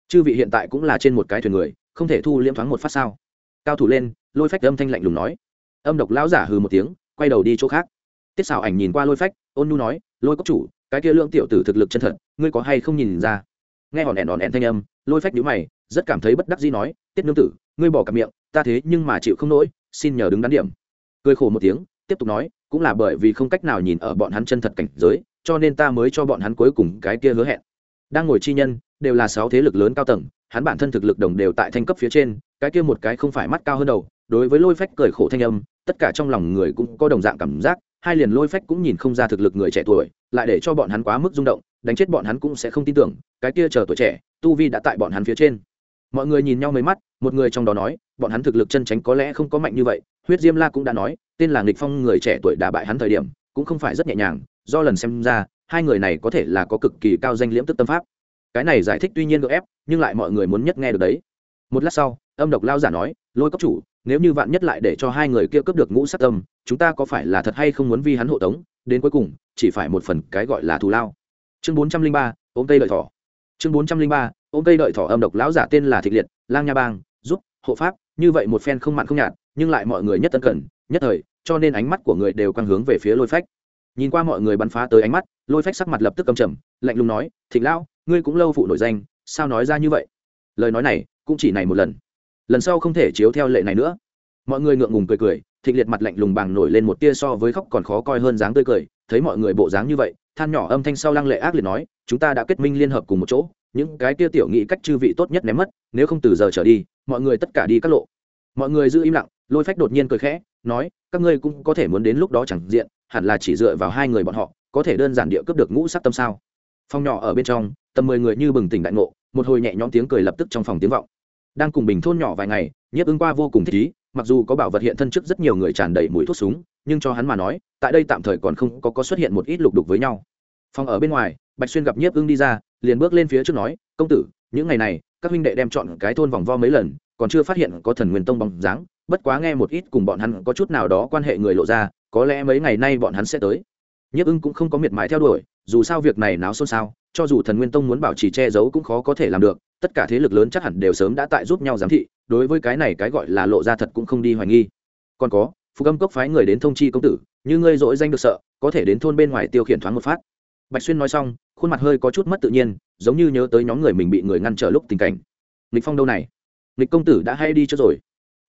Speaker 1: Chư vị hiện tại cũng là trên một cái thuyền người, không thể thu liễm thoáng một phát sao? Cao thủ lên, lôi phách âm thanh lạnh lùng nói. Âm độc lão giả hừ một tiếng, quay đầu đi chỗ khác. Tiết xảo ảnh nhìn qua lôi phách, ôn nu nói, lôi cốc chủ, cái kia lương tiểu tử thực lực chân thật, ngươi có hay không nhìn ra? Nghe hòn đèn hòn đèn thanh âm, lôi phách nhíu mày, rất cảm thấy bất đắc dĩ nói, tiết nương tử, ngươi bỏ cả miệng, ta thế nhưng mà chịu không nổi, xin nhờ đứng đắn điểm. Cười khổ một tiếng, tiếp tục nói, cũng là bởi vì không cách nào nhìn ở bọn hắn chân thật cảnh giới, cho nên ta mới cho bọn hắn cuối cùng cái kia hứa hẹn đang ngồi chi nhân, đều là sáu thế lực lớn cao tầng, hắn bản thân thực lực đồng đều tại thanh cấp phía trên, cái kia một cái không phải mắt cao hơn đầu, đối với lôi phách cười khổ thanh âm, tất cả trong lòng người cũng có đồng dạng cảm giác, hai liền lôi phách cũng nhìn không ra thực lực người trẻ tuổi, lại để cho bọn hắn quá mức rung động, đánh chết bọn hắn cũng sẽ không tin tưởng, cái kia chờ tuổi trẻ, tu vi đã tại bọn hắn phía trên. Mọi người nhìn nhau mấy mắt, một người trong đó nói, bọn hắn thực lực chân tránh có lẽ không có mạnh như vậy, huyết diêm la cũng đã nói, tên là nghịch phong người trẻ tuổi đả bại hắn thời điểm, cũng không phải rất nhẹ nhàng, do lần xem ra hai người này có thể là có cực kỳ cao danh liễm tức tâm pháp. Cái này giải thích tuy nhiên gợ ép, nhưng lại mọi người muốn nhất nghe được đấy. Một lát sau, âm độc lao giả nói, lôi cấp chủ, nếu như vạn nhất lại để cho hai người kia cướp được ngũ sát tâm, chúng ta có phải là thật hay không muốn vi hắn hộ tống? Đến cuối cùng, chỉ phải một phần cái gọi là thù lao. Chương bốn trăm linh ba, ôm cây đợi thỏ. Chương bốn trăm linh ba, ôm cây đợi thỏ âm độc lão giả tên là thịt liệt, lang nha bang, giúp, hộ pháp, như vậy một phen không mặn không nhạt, nhưng lại mọi người nhất tân cần, nhất thời, cho nên ánh mắt của người đều quang hướng về phía lôi phách nhìn qua mọi người bắn phá tới ánh mắt, lôi phách sắc mặt lập tức cầm trầm, lạnh lùng nói, thịnh lão, ngươi cũng lâu phụ nổi danh, sao nói ra như vậy? Lời nói này cũng chỉ này một lần. Lần sau không thể chiếu theo lệ này nữa. Mọi người ngượng ngùng cười cười, thịnh liệt mặt lạnh lùng bàng nổi lên một tia so với khóc còn khó coi hơn dáng tươi cười, thấy mọi người bộ dáng như vậy, than nhỏ âm thanh sau lăng lệ ác liệt nói, chúng ta đã kết minh liên hợp cùng một chỗ, những cái tia tiểu nghị cách chư vị tốt nhất ném mất, nếu không từ giờ trở đi, mọi người tất cả đi các lộ. Mọi người giữ im lặng, lôi phách đột nhiên cười khẽ, nói, các ngươi cũng có thể muốn đến lúc đó chẳng diện hẳn là chỉ dựa vào hai người bọn họ có thể đơn giản địa cướp được ngũ sắc tâm sao? Phòng nhỏ ở bên trong tầm mười người như bừng tỉnh đại ngộ một hồi nhẹ nhõm tiếng cười lập tức trong phòng tiếng vọng. Đang cùng bình thôn nhỏ vài ngày nhiếp ứng qua vô cùng thích ý mặc dù có bảo vật hiện thân trước rất nhiều người tràn đầy mũi thuốc súng nhưng cho hắn mà nói tại đây tạm thời còn không có, có xuất hiện một ít lục đục với nhau. Phòng ở bên ngoài bạch xuyên gặp nhiếp ưng đi ra liền bước lên phía trước nói công tử những ngày này các huynh đệ đem chọn cái thôn vòng vo mấy lần còn chưa phát hiện có thần nguyên tông bóng dáng bất quá nghe một ít cùng bọn hắn có chút nào đó quan hệ người lộ ra, có lẽ mấy ngày nay bọn hắn sẽ tới. Nhiếp ưng cũng không có miệt mài theo đuổi, dù sao việc này náo xôn xao, cho dù thần nguyên tông muốn bảo trì che giấu cũng khó có thể làm được, tất cả thế lực lớn chắc hẳn đều sớm đã tại giúp nhau giám thị, đối với cái này cái gọi là lộ ra thật cũng không đi hoài nghi. Còn có phục âm cốc phái người đến thông chi công tử, như ngươi dỗi danh được sợ, có thể đến thôn bên ngoài tiêu khiển thoáng một phát. Bạch xuyên nói xong, khuôn mặt hơi có chút mất tự nhiên, giống như nhớ tới nhóm người mình bị người ngăn trở lúc tình cảnh. Nghịch phong đâu này? Nghịch công tử đã hay đi cho rồi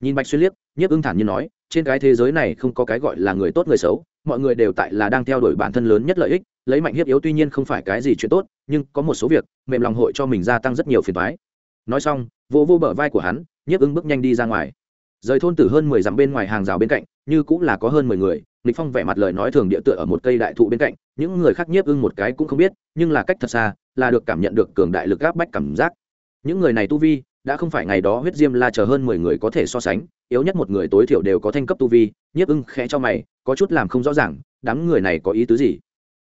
Speaker 1: nhìn bạch xuyên liếc, nhiếp ưng thản nhiên nói, trên cái thế giới này không có cái gọi là người tốt người xấu, mọi người đều tại là đang theo đuổi bản thân lớn nhất lợi ích, lấy mạnh hiếp yếu tuy nhiên không phải cái gì chuyện tốt, nhưng có một số việc, mềm lòng hội cho mình gia tăng rất nhiều phiền thoái nói xong vô vô bờ vai của hắn, nhiếp ưng bước nhanh đi ra ngoài. Rời thôn tử hơn mười dặm bên ngoài hàng rào bên cạnh, như cũng là có hơn mười người, lịch phong vẻ mặt lời nói thường địa tựa ở một cây đại thụ bên cạnh, những người khác nhiếp ưng một cái cũng không biết, nhưng là cách thật xa, là được cảm nhận được cường đại lực áp bách cảm giác. Những người này tu vi đã không phải ngày đó huyết diêm la chờ hơn mười người có thể so sánh, yếu nhất một người tối thiểu đều có thanh cấp tu vi, nhiếp ưng khẽ cho mày, có chút làm không rõ ràng, đám người này có ý tứ gì?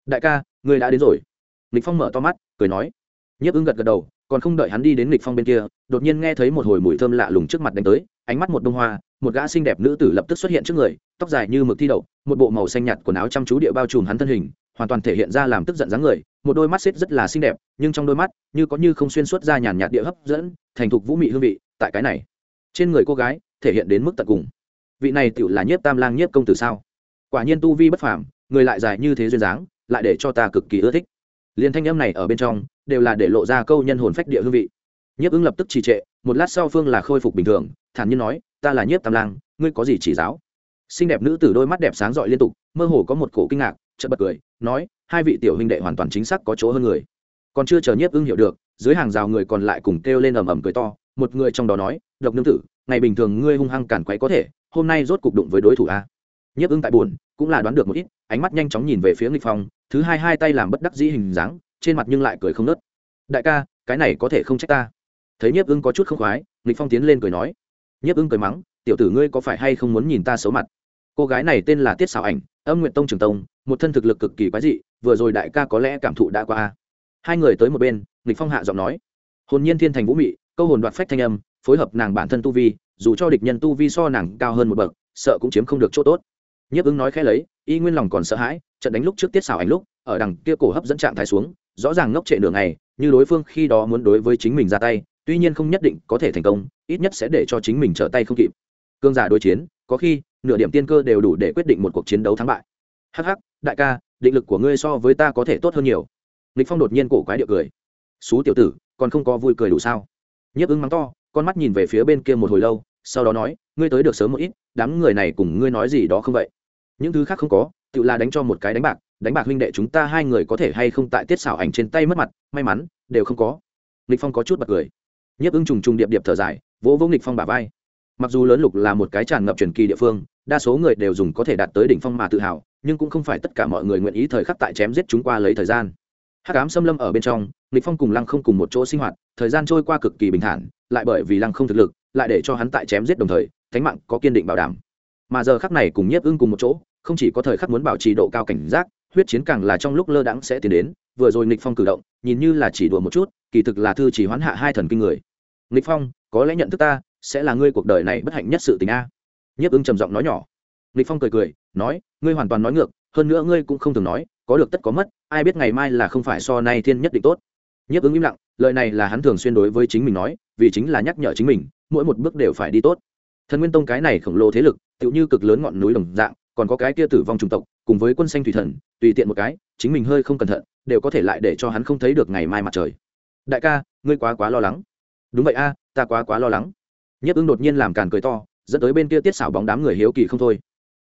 Speaker 1: Đại ca, người đã đến rồi. Lịch phong mở to mắt, cười nói. Nhiếp ưng gật gật đầu, còn không đợi hắn đi đến lịch phong bên kia, đột nhiên nghe thấy một hồi mùi thơm lạ lùng trước mặt đánh tới, ánh mắt một bông hoa, một gã xinh đẹp nữ tử lập tức xuất hiện trước người, tóc dài như mực thi đậu, một bộ màu xanh nhạt quần áo chăm chú địa bao trùm hắn thân hình hoàn toàn thể hiện ra làm tức giận dáng người, một đôi mắt xếp rất là xinh đẹp, nhưng trong đôi mắt, như có như không xuyên suốt ra nhàn nhạt địa hấp dẫn, thành thục vũ mị hương vị, tại cái này, trên người cô gái, thể hiện đến mức tận cùng. Vị này tựu là nhiếp tam lang nhiếp công tử sao? Quả nhiên tu vi bất phàm, người lại dài như thế duyên dáng, lại để cho ta cực kỳ ưa thích. Liền thanh âm này ở bên trong, đều là để lộ ra câu nhân hồn phách địa hương vị. Nhiếp ứng lập tức trì trệ, một lát sau phương là khôi phục bình thường, thản nhiên nói, ta là nhiếp tam lang, ngươi có gì chỉ giáo? Xinh đẹp nữ tử đôi mắt đẹp sáng rọi liên tục, mơ hồ có một cổ kinh ngạc chợt bật cười, nói, hai vị tiểu huynh đệ hoàn toàn chính xác có chỗ hơn người. Còn chưa chờ nhiếp ưng hiểu được, dưới hàng rào người còn lại cùng kêu lên ầm ầm cười to, một người trong đó nói, độc nương tử, ngày bình thường ngươi hung hăng cản quấy có thể, hôm nay rốt cục đụng với đối thủ a. Nhiếp ưng tại buồn, cũng là đoán được một ít, ánh mắt nhanh chóng nhìn về phía nghịch phong, thứ hai hai tay làm bất đắc dĩ hình dáng, trên mặt nhưng lại cười không nớt. Đại ca, cái này có thể không trách ta. Thấy nhiếp ưng có chút không khoái, nghịch phong tiến lên cười nói. Nhiếp ưng cười mắng, tiểu tử ngươi có phải hay không muốn nhìn ta xấu mặt? Cô gái này tên là tiết xảo ảnh âm nguyện tông trường tông, một thân thực lực cực kỳ quái dị, vừa rồi đại ca có lẽ cảm thụ đã qua. Hai người tới một bên, nghịch phong hạ giọng nói. Hồn nhiên thiên thành vũ mị, câu hồn đoạt phách thanh âm, phối hợp nàng bản thân tu vi, dù cho địch nhân tu vi so nàng cao hơn một bậc, sợ cũng chiếm không được chỗ tốt. Nhiếp ứng nói khẽ lấy, y nguyên lòng còn sợ hãi, trận đánh lúc trước tiết xảo ảnh lúc, ở đằng kia cổ hấp dẫn trạng thái xuống, rõ ràng ngốc trệ nửa ngày, như đối phương khi đó muốn đối với chính mình ra tay, tuy nhiên không nhất định có thể thành công, ít nhất sẽ để cho chính mình trở tay không kịp. Cương giả đối chiến, có khi nửa điểm tiên cơ đều đủ để quyết định một cuộc chiến đấu thắng bại. Hắc hắc, đại ca, định lực của ngươi so với ta có thể tốt hơn nhiều. Lịch phong đột nhiên cổ quái điệu cười. Xú tiểu tử, còn không có vui cười đủ sao? Nhiếp ứng mắng to, con mắt nhìn về phía bên kia một hồi lâu, sau đó nói, ngươi tới được sớm một ít, đám người này cùng ngươi nói gì đó không vậy? Những thứ khác không có, tự là đánh cho một cái đánh bạc đánh bạc huynh đệ chúng ta hai người có thể hay không tại tiết xảo ảnh trên tay mất mặt, may mắn, đều không có. Lịch phong có chút bật cười. Nhiếp ưng trùng trùng điệp điệp thở dài, vỗ vỗ nghịch phong bả vai. Mặc dù lớn lục là một cái tràn ngập truyền kỳ địa phương đa số người đều dùng có thể đạt tới đỉnh phong mà tự hào, nhưng cũng không phải tất cả mọi người nguyện ý thời khắc tại chém giết chúng qua lấy thời gian. Hắc ám xâm lâm ở bên trong nghịch phong cùng lăng không cùng một chỗ sinh hoạt, thời gian trôi qua cực kỳ bình thản, lại bởi vì lăng không thực lực, lại để cho hắn tại chém giết đồng thời, thánh mạng có kiên định bảo đảm. Mà giờ khắc này cùng nhiếp ưng cùng một chỗ, không chỉ có thời khắc muốn bảo trì độ cao cảnh giác, huyết chiến càng là trong lúc lơ đãng sẽ tiến đến, vừa rồi nghịch phong cử động, nhìn như là chỉ đùa một chút, kỳ thực là thư chỉ hoán hạ hai thần kinh người. Nghịch phong, có lẽ nhận thức ta, sẽ là ngươi cuộc đời này bất hạnh nhất sự tình a nhiếp ưng trầm giọng nói nhỏ. Lịch phong cười cười, nói, ngươi hoàn toàn nói ngược, hơn nữa ngươi cũng không thường nói, có được tất có mất, ai biết ngày mai là không phải so nay thiên nhất định tốt. Nhiếp ứng im lặng, lời này là hắn thường xuyên đối với chính mình nói, vì chính là nhắc nhở chính mình, mỗi một bước đều phải đi tốt. Thần nguyên tông cái này khổng lồ thế lực, tựu như cực lớn ngọn núi đồng dạng, còn có cái kia tử vong chủng tộc, cùng với quân xanh thủy thần, tùy tiện một cái, chính mình hơi không cẩn thận, đều có thể lại để cho hắn không thấy được ngày mai mặt trời. Đại ca, ngươi quá quá lo lắng. Đúng vậy a, ta quá quá lo lắng. Nhiếp ứng đột nhiên làm càn cười to dẫn tới bên kia tiết xảo bóng đám người hiếu kỳ không thôi.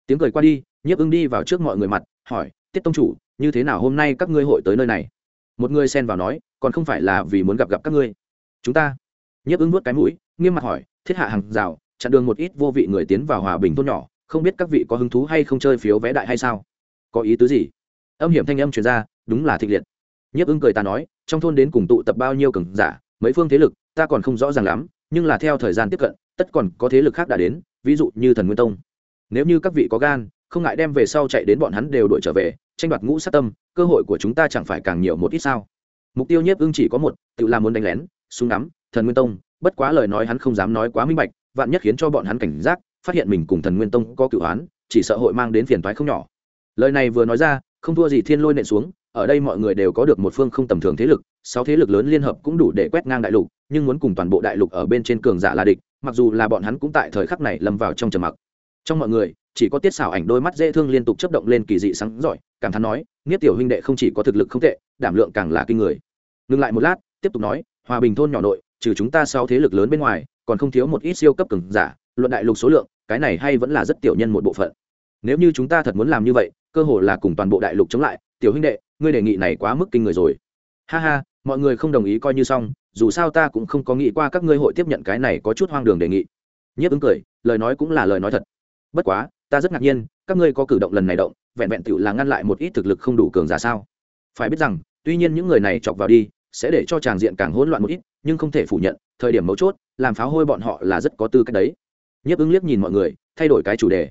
Speaker 1: Tiếng cười qua đi, nhiếp ưng đi vào trước mọi người mặt, hỏi, tiết tông chủ, như thế nào hôm nay các ngươi hội tới nơi này? Một người xen vào nói, còn không phải là vì muốn gặp gặp các ngươi. Chúng ta? Nhiếp ưng nuốt cái mũi, nghiêm mặt hỏi, thiết hạ hàng rào, chặn đường một ít vô vị người tiến vào hòa bình thôn nhỏ, không biết các vị có hứng thú hay không chơi phiếu vé đại hay sao? Có ý tứ gì? Âm hiểm thanh âm truyền ra, đúng là thịnh liệt. Nhiếp ưng cười ta nói, trong thôn đến cùng tụ tập bao nhiêu cường giả, mấy phương thế lực, ta còn không rõ ràng lắm, nhưng là theo thời gian tiếp cận tất còn có thế lực khác đã đến, ví dụ như thần nguyên tông. Nếu như các vị có gan, không ngại đem về sau chạy đến bọn hắn đều đuổi trở về, tranh đoạt ngũ sát tâm, cơ hội của chúng ta chẳng phải càng nhiều một ít sao? Mục tiêu nhiếp ưng chỉ có một, tự làm muốn đánh lén, súng nắm thần nguyên tông, bất quá lời nói hắn không dám nói quá minh bạch, vạn nhất khiến cho bọn hắn cảnh giác, phát hiện mình cùng thần nguyên tông có cựu án chỉ sợ hội mang đến phiền toái không nhỏ. Lời này vừa nói ra, không thua gì thiên lôi nện xuống, ở đây mọi người đều có được một phương không tầm thường thế lực, sáu thế lực lớn liên hợp cũng đủ để quét ngang đại lục, nhưng muốn cùng toàn bộ đại lục ở bên trên cường giả là địch mặc dù là bọn hắn cũng tại thời khắc này lâm vào trong trầm mặc. Trong mọi người, chỉ có tiết xảo ảnh đôi mắt dễ thương liên tục chấp động lên kỳ dị sáng giỏi, cảm thán nói nghiết tiểu huynh đệ không chỉ có thực lực không tệ, đảm lượng càng là kinh người. Ngừng lại một lát, tiếp tục nói, hòa bình thôn nhỏ nội, trừ chúng ta sau thế lực lớn bên ngoài, còn không thiếu một ít siêu cấp cường giả, luận đại lục số lượng, cái này hay vẫn là rất tiểu nhân một bộ phận. Nếu như chúng ta thật muốn làm như vậy, cơ hội là cùng toàn bộ đại lục chống lại, tiểu huynh đệ, ngươi đề nghị này quá mức kinh người rồi. Ha ha, mọi người không đồng ý coi như xong dù sao ta cũng không có nghĩ qua các ngươi hội tiếp nhận cái này có chút hoang đường đề nghị. Nhiếp ứng cười, lời nói cũng là lời nói thật. Bất quá, ta rất ngạc nhiên, các ngươi có cử động lần này động, vẹn vẹn tựu là ngăn lại một ít thực lực không đủ cường giả sao? Phải biết rằng, tuy nhiên những người này chọc vào đi, sẽ để cho tràng diện càng hỗn loạn một ít, nhưng không thể phủ nhận, thời điểm mấu chốt, làm pháo hôi bọn họ là rất có tư cách đấy. Nhiếp ứng liếc nhìn mọi người, thay đổi cái chủ đề.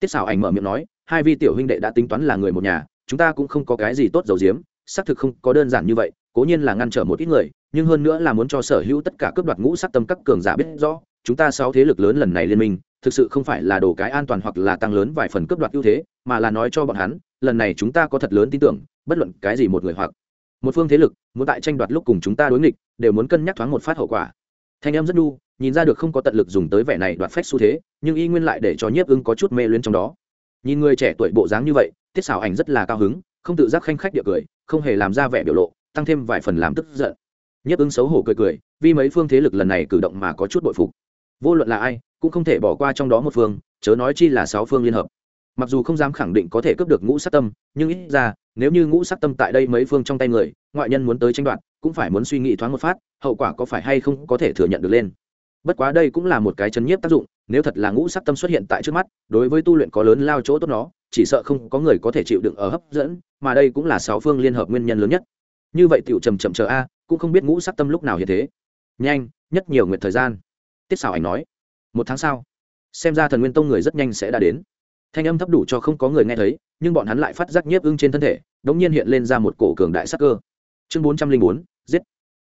Speaker 1: Tiết xảo ảnh mở miệng nói, hai vi tiểu huynh đệ đã tính toán là người một nhà, chúng ta cũng không có cái gì tốt dầu diếm xác thực không có đơn giản như vậy, cố nhiên là ngăn trở một ít người nhưng hơn nữa là muốn cho sở hữu tất cả cướp đoạt ngũ sắc tâm các cường giả biết rõ, chúng ta sáu thế lực lớn lần này liên minh, thực sự không phải là đồ cái an toàn hoặc là tăng lớn vài phần cướp đoạt ưu thế, mà là nói cho bọn hắn, lần này chúng ta có thật lớn tin tưởng, bất luận cái gì một người hoặc một phương thế lực, muốn tại tranh đoạt lúc cùng chúng ta đối nghịch, đều muốn cân nhắc thoáng một phát hậu quả. Thanh em rất đu nhìn ra được không có tận lực dùng tới vẻ này đoạt phách xu thế, nhưng y nguyên lại để cho nhiếp ưng có chút mê luyến trong đó. Nhìn người trẻ tuổi bộ dáng như vậy, tiết xảo ảnh rất là cao hứng, không tự giác khanh khách địa cười, không hề làm ra vẻ biểu lộ, tăng thêm vài phần làm tức giận nhấp ứng xấu hổ cười cười, vì mấy phương thế lực lần này cử động mà có chút bội phục. Vô luận là ai, cũng không thể bỏ qua trong đó một phương, chớ nói chi là sáu phương liên hợp. Mặc dù không dám khẳng định có thể cướp được ngũ sát tâm, nhưng ít ra, nếu như ngũ sát tâm tại đây mấy phương trong tay người, ngoại nhân muốn tới tranh đoạt, cũng phải muốn suy nghĩ thoáng một phát, hậu quả có phải hay không có thể thừa nhận được lên. Bất quá đây cũng là một cái chấn nhiếp tác dụng, nếu thật là ngũ sắc tâm xuất hiện tại trước mắt, đối với tu luyện có lớn lao chỗ tốt nó, chỉ sợ không có người có thể chịu đựng ở hấp dẫn, mà đây cũng là sáu phương liên hợp nguyên nhân lớn nhất. Như vậy tiểu trầm chậm chờ a cũng không biết ngũ sắc tâm lúc nào hiện thế. Nhanh, nhất nhiều nguyện thời gian. Tiết xảo ảnh nói, một tháng sau, xem ra thần nguyên tông người rất nhanh sẽ đã đến. Thanh âm thấp đủ cho không có người nghe thấy, nhưng bọn hắn lại phát giác nhiếp ưng trên thân thể đ ỗ n g nhiên hiện lên ra một cổ cường đại sắc cơ. Chương bốn trăm linh bốn, giết.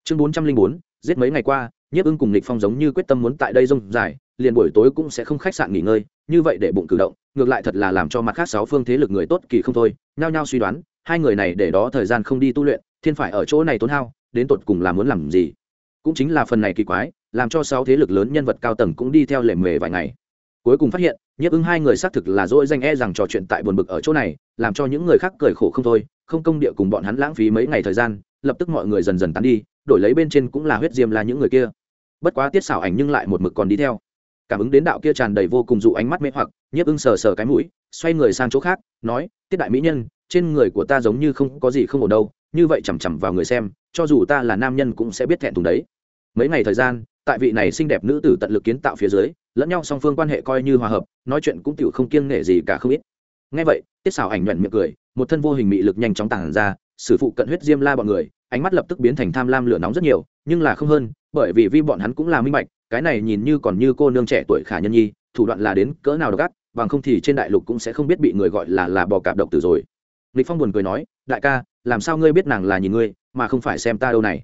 Speaker 1: Chương bốn trăm linh bốn, giết mấy ngày qua, nhiếp ưng cùng lịch phong giống như quyết tâm muốn tại đây rông dài, liền buổi tối cũng sẽ không khách sạn nghỉ ngơi, như vậy để bụng cử động, ngược lại thật là làm cho mặt khác sáu phương thế lực người tốt kỳ không thôi, nhao nhao suy đoán, hai người này để đó thời gian không đi tu luyện, thiên phải ở chỗ này tốn hao đến tột cùng là muốn làm gì. Cũng chính là phần này kỳ quái, làm cho sáu thế lực lớn nhân vật cao tầng cũng đi theo lề mề vài ngày. Cuối cùng phát hiện, nhiếp ứng hai người xác thực là dỗi danh e rằng trò chuyện tại buồn bực ở chỗ này, làm cho những người khác cười khổ không thôi, không công địa cùng bọn hắn lãng phí mấy ngày thời gian, lập tức mọi người dần dần tán đi, đổi lấy bên trên cũng là huyết diêm là những người kia. Bất quá tiết xảo ảnh nhưng lại một mực còn đi theo. Cảm ứng đến đạo kia tràn đầy vô cùng dụ ánh mắt mê hoặc, nhiếp ưng sờ sờ cái mũi, xoay người sang chỗ khác, nói, tiết đại mỹ nhân, trên người của ta giống như không có gì không ổn đâu, như vậy chằm chằm vào người xem cho dù ta là nam nhân cũng sẽ biết thẹn thùng đấy. Mấy ngày thời gian, tại vị này xinh đẹp nữ tử tận lực kiến tạo phía dưới, lẫn nhau song phương quan hệ coi như hòa hợp, nói chuyện cũng tiểu không kiêng nể gì cả không ít. Ngay vậy, tiết xảo ảnh nhuận miệng cười, một thân vô hình mị lực nhanh chóng tản ra, sử phụ cận huyết diêm la bọn người, ánh mắt lập tức biến thành tham lam lửa nóng rất nhiều, nhưng là không hơn, bởi vì vi bọn hắn cũng là minh bạch, cái này nhìn như còn như cô nương trẻ tuổi khả nhân nhi, thủ đoạn là đến cỡ nào độc ác, bằng không thì trên đại lục cũng sẽ không biết bị người gọi là là bò cạp độc tử rồi. Lịch phong buồn cười nói, đại ca, làm sao ngươi biết nàng là nhìn ngươi? Mà không phải xem ta đâu này.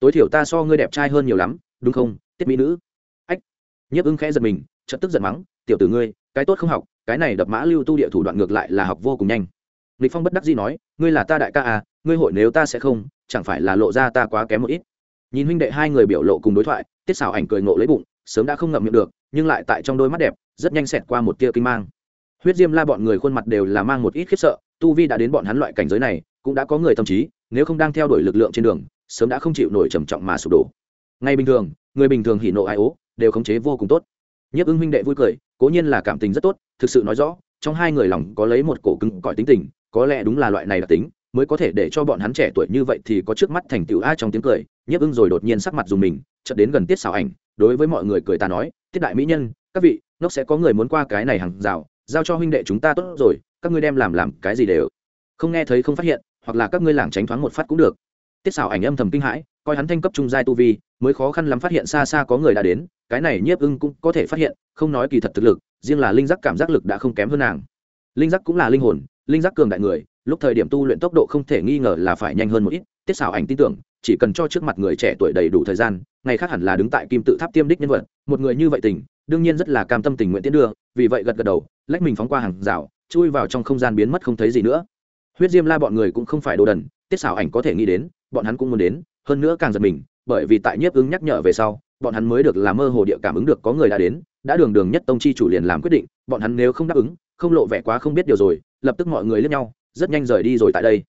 Speaker 1: Tối thiểu ta so ngươi đẹp trai hơn nhiều lắm, đúng không, tiết mỹ nữ? Ách, nhiếp ưng khẽ giật mình, chợt tức giận mắng, tiểu tử ngươi, cái tốt không học, cái này đập mã lưu tu địa thủ đoạn ngược lại là học vô cùng nhanh. Lịch phong bất đắc dĩ nói, ngươi là ta đại ca à ngươi hội nếu ta sẽ không, chẳng phải là lộ ra ta quá kém một ít? Nhìn huynh đệ hai người biểu lộ cùng đối thoại, tiết xảo ảnh cười ngộ lấy bụng, sớm đã không ngậm miệng được, nhưng lại tại trong đôi mắt đẹp, rất nhanh xẹt qua một tia kinh mang. Huyết diêm la bọn người khuôn mặt đều là mang một ít khiếp sợ, tu vi đã đến bọn hắn loại cảnh giới này, cũng đã có người tâm trí nếu không đang theo đuổi lực lượng trên đường, sớm đã không chịu nổi trầm trọng mà sụp đổ. Ngay bình thường, người bình thường hỉ nộ ai ố, đều khống chế vô cùng tốt. Nhiếp ưng huynh đệ vui cười, cố nhiên là cảm tình rất tốt, thực sự nói rõ, trong hai người lòng có lấy một cổ cứng cỏi tính tình, có lẽ đúng là loại này là tính, mới có thể để cho bọn hắn trẻ tuổi như vậy thì có trước mắt thành tựu a trong tiếng cười. Nhiếp ưng rồi đột nhiên sắc mặt dùng mình, chợt đến gần tiết xảo ảnh, đối với mọi người cười ta nói, tiết đại mỹ nhân, các vị nó sẽ có người muốn qua cái này hàng rào, giao cho huynh đệ chúng ta tốt rồi, các ngươi đem làm làm cái gì đều. Không nghe thấy không phát hiện hoặc là các ngươi lảng tránh thoáng một phát cũng được. Tiết xảo ảnh âm thầm kinh hãi, coi hắn thanh cấp trung giai tu vi, mới khó khăn lắm phát hiện xa xa có người đã đến, cái này nhiếp ưng cũng có thể phát hiện, không nói kỳ thật thực lực, riêng là linh giác cảm giác lực đã không kém hơn nàng. Linh giác cũng là linh hồn, linh giác cường đại người, lúc thời điểm tu luyện tốc độ không thể nghi ngờ là phải nhanh hơn một ít, tiết xảo ảnh tin tưởng, chỉ cần cho trước mặt người trẻ tuổi đầy đủ thời gian, ngày khác hẳn là đứng tại kim tự tháp tiêm đích nhân vật, một người như vậy tình, đương nhiên rất là cam tâm tình nguyện tiến đưa, vì vậy gật gật đầu, lách mình phóng qua hàng rào, chui vào trong không gian biến mất không thấy gì nữa huyết diêm la bọn người cũng không phải đồ đần, tiết xảo ảnh có thể nghĩ đến, bọn hắn cũng muốn đến, hơn nữa càng giật mình, bởi vì tại nhiếp ứng nhắc nhở về sau, bọn hắn mới được làm mơ hồ địa cảm ứng được có người đã đến, đã đường đường nhất tông chi chủ liền làm quyết định, bọn hắn nếu không đáp ứng, không lộ vẻ quá không biết điều rồi, lập tức mọi người lướt nhau, rất nhanh rời đi rồi tại đây.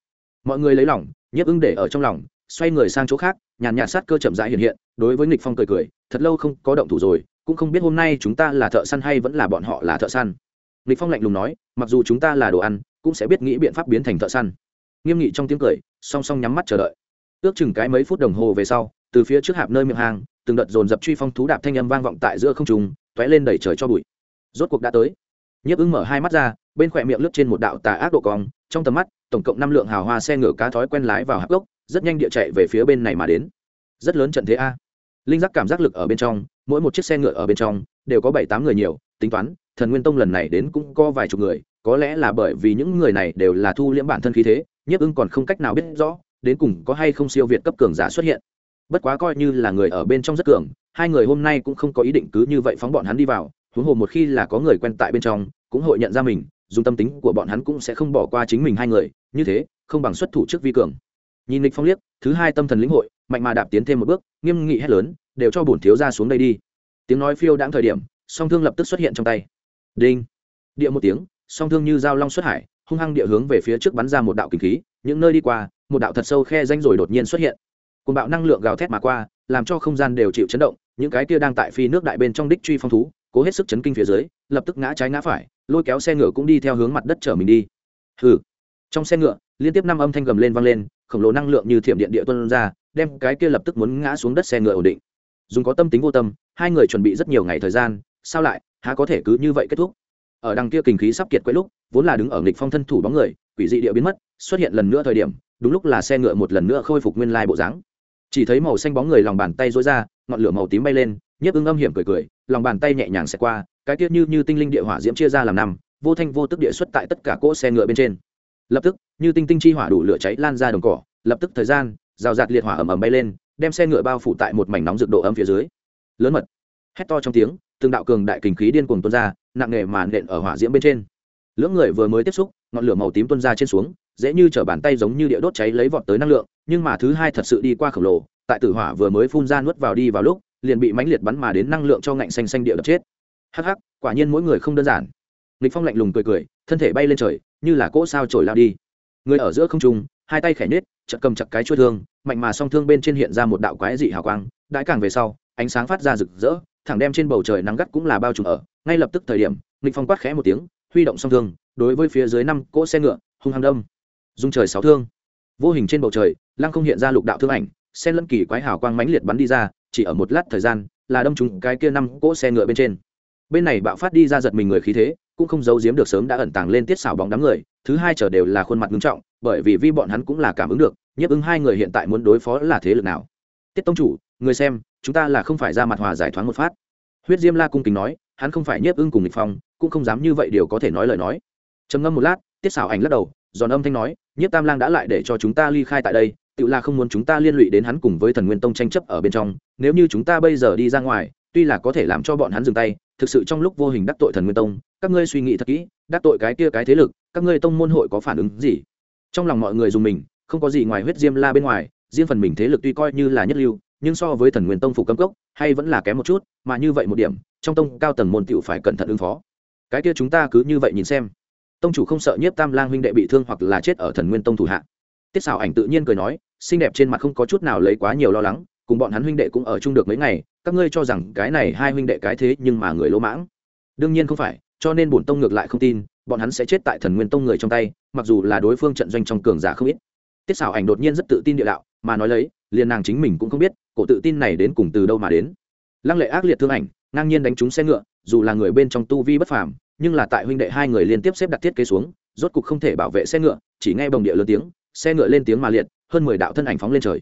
Speaker 1: Mọi người lấy lòng, nhiếp ứng để ở trong lòng, xoay người sang chỗ khác, nhàn nhạt sát cơ chậm rãi hiện hiện, đối với nghịch phong cười cười, thật lâu không có động thủ rồi, cũng không biết hôm nay chúng ta là thợ săn hay vẫn là bọn họ là thợ săn. Nghịch phong lạnh lùng nói, mặc dù chúng ta là đồ ăn cũng sẽ biết nghĩ biện pháp biến thành thợ săn. Nghiêm nghị trong tiếng cười, song song nhắm mắt chờ đợi. Ước chừng cái mấy phút đồng hồ về sau, từ phía trước hạp nơi miệng hang, từng đợt dồn dập truy phong thú đạp thanh âm vang vọng tại giữa không trùng tóe lên đẩy trời cho bụi. Rốt cuộc đã tới. Nhiếp ứng mở hai mắt ra, bên khỏe miệng lướt trên một đạo tà ác độ cong, trong tầm mắt, tổng cộng năm lượng hào hoa xe ngựa cá thói quen lái vào hạp gốc, rất nhanh địa chạy về phía bên này mà đến. Rất lớn trận thế a. Linh giác cảm giác lực ở bên trong, mỗi một chiếc xe ngựa ở bên trong, đều có bảy tám người nhiều, tính toán, thần nguyên tông lần này đến cũng có vài chục người có lẽ là bởi vì những người này đều là thu liễm bản thân khí thế, nhiếp ưng còn không cách nào biết rõ, đến cùng có hay không siêu việt cấp cường giả xuất hiện. Bất quá coi như là người ở bên trong rất cường, hai người hôm nay cũng không có ý định cứ như vậy phóng bọn hắn đi vào, huống hồ một khi là có người quen tại bên trong, cũng hội nhận ra mình, dùng tâm tính của bọn hắn cũng sẽ không bỏ qua chính mình hai người, như thế, không bằng xuất thủ trước vi cường. Nhìn lịch phong liếc, thứ hai tâm thần lĩnh hội, mạnh mà đạp tiến thêm một bước, nghiêm nghị hét lớn, đều cho bổn thiếu ra xuống đây đi. Tiếng nói phiêu đãng thời điểm, song thương lập tức xuất hiện trong tay. Đinh. Địa một tiếng song thương như dao long xuất hải, hung hăng địa hướng về phía trước bắn ra một đạo kinh khí, những nơi đi qua, một đạo thật sâu khe danh rồi đột nhiên xuất hiện. Cùng bạo năng lượng gào thét mà qua, làm cho không gian đều chịu chấn động, những cái kia đang tại phi nước đại bên trong đích truy phong thú, cố hết sức chấn kinh phía dưới, lập tức ngã trái ngã phải, lôi kéo xe ngựa cũng đi theo hướng mặt đất chở mình đi. Hừ. Trong xe ngựa, liên tiếp năm âm thanh gầm lên vang lên, khổng lồ năng lượng như thiểm điện địa tuân ra, đem cái kia lập tức muốn ngã xuống đất xe ngựa ổn định. Dùng có tâm tính vô tâm, hai người chuẩn bị rất nhiều ngày thời gian, sao lại, há có thể cứ như vậy kết thúc? Ở đằng kia kinh khí sắp kiệt quấy lúc, vốn là đứng ở nghịch phong thân thủ bóng người, quỷ dị địa biến mất, xuất hiện lần nữa thời điểm, đúng lúc là xe ngựa một lần nữa khôi phục nguyên lai bộ dáng. Chỉ thấy màu xanh bóng người lòng bàn tay rối ra, ngọn lửa màu tím bay lên, nhiếp ưng âm hiểm cười cười, lòng bàn tay nhẹ nhàng xẹt qua, cái tiết như như tinh linh địa hỏa diễm chia ra làm năm, vô thanh vô tức địa xuất tại tất cả cỗ xe ngựa bên trên. Lập tức, như tinh tinh chi hỏa đủ lửa cháy lan ra đồng cỏ, lập tức thời gian, rào rạt liệt hỏa ầm ầm bay lên, đem xe ngựa bao phủ tại một mảnh nóng rực độ ấm phía dưới. Lớn mật, hét to trong tiếng, từng đạo cường đại kình khí điên cuồng tuôn ra nặng nề màn nện ở hỏa diễm bên trên. Lưỡng người vừa mới tiếp xúc, ngọn lửa màu tím tuôn ra trên xuống, dễ như chở bàn tay giống như địa đốt cháy lấy vọt tới năng lượng, nhưng mà thứ hai thật sự đi qua khổng lồ, tại tử hỏa vừa mới phun ra nuốt vào đi vào lúc, liền bị mãnh liệt bắn mà đến năng lượng cho ngạnh xanh xanh địa đập chết. Hắc hắc, quả nhiên mỗi người không đơn giản. Nghịch phong lạnh lùng cười cười, thân thể bay lên trời, như là cỗ sao trổi lao đi. Người ở giữa không trung, hai tay khẽ nết chợt cầm chặt cái chuôi thương, mạnh mà song thương bên trên hiện ra một đạo quái dị hào quang đại càng về sau, ánh sáng phát ra rực rỡ thẳng đem trên bầu trời nắng gắt cũng là bao trùm ở. Ngay lập tức thời điểm, nghịch phong quát khẽ một tiếng, huy động song thương, đối với phía dưới năm cỗ xe ngựa, hung hăng đâm. Dung trời sáu thương. Vô hình trên bầu trời, lăng không hiện ra lục đạo thương ảnh sen lẫn kỳ quái hào quang mãnh liệt bắn đi ra, chỉ ở một lát thời gian, là đâm trúng cái kia năm cỗ xe ngựa bên trên. Bên này bạo phát đi ra giật mình người khí thế, cũng không giấu giếm được sớm đã ẩn tàng lên tiết xảo bóng đám người, thứ hai trở đều là khuôn mặt nghiêm trọng, bởi vì vi bọn hắn cũng là cảm ứng được, nhiếp ứng hai người hiện tại muốn đối phó là thế lực nào. Tiết tông chủ, người xem chúng ta là không phải ra mặt hòa giải thoáng một phát. Huyết diêm la cung kính nói, hắn không phải nhiếp ưng cùng địch phong, cũng không dám như vậy điều có thể nói lời nói. Trầm ngâm một lát, tiết xảo ảnh lắc đầu, giòn âm thanh nói, nhiếp tam lang đã lại để cho chúng ta ly khai tại đây, tự là không muốn chúng ta liên lụy đến hắn cùng với thần nguyên tông tranh chấp ở bên trong, nếu như chúng ta bây giờ đi ra ngoài, tuy là có thể làm cho bọn hắn dừng tay, thực sự trong lúc vô hình đắc tội thần nguyên tông, các ngươi suy nghĩ thật kỹ, đắc tội cái kia cái thế lực, các ngươi tông môn hội có phản ứng gì? Trong lòng mọi người dùng mình, không có gì ngoài huyết diêm la bên ngoài, riêng phần mình thế lực tuy coi như là nhất lưu nhưng so với thần nguyên tông phục cấm cốc, hay vẫn là kém một chút, mà như vậy một điểm, trong tông cao tầng môn tiểu phải cẩn thận ứng phó. Cái kia chúng ta cứ như vậy nhìn xem. Tông chủ không sợ nhiếp tam lang huynh đệ bị thương hoặc là chết ở thần nguyên tông thủ hạ. Tiết xảo ảnh tự nhiên cười nói, xinh đẹp trên mặt không có chút nào lấy quá nhiều lo lắng, cùng bọn hắn huynh đệ cũng ở chung được mấy ngày, các ngươi cho rằng cái này hai huynh đệ cái thế nhưng mà người lỗ mãng. Đương nhiên không phải, cho nên bổn tông ngược lại không tin, bọn hắn sẽ chết tại thần nguyên tông người trong tay, mặc dù là đối phương trận doanh trong cường giả không ít. Tiết xảo ảnh đột nhiên rất tự tin địa đạo mà nói lấy, liền nàng chính mình cũng không biết, cổ tự tin này đến cùng từ đâu mà đến. Lăng lệ ác liệt thương ảnh, ngang nhiên đánh trúng xe ngựa, dù là người bên trong tu vi bất phàm, nhưng là tại huynh đệ hai người liên tiếp xếp đặt thiết kế xuống, rốt cục không thể bảo vệ xe ngựa, chỉ nghe bồng địa lớn tiếng, xe ngựa lên tiếng mà liệt, hơn mười đạo thân ảnh phóng lên trời.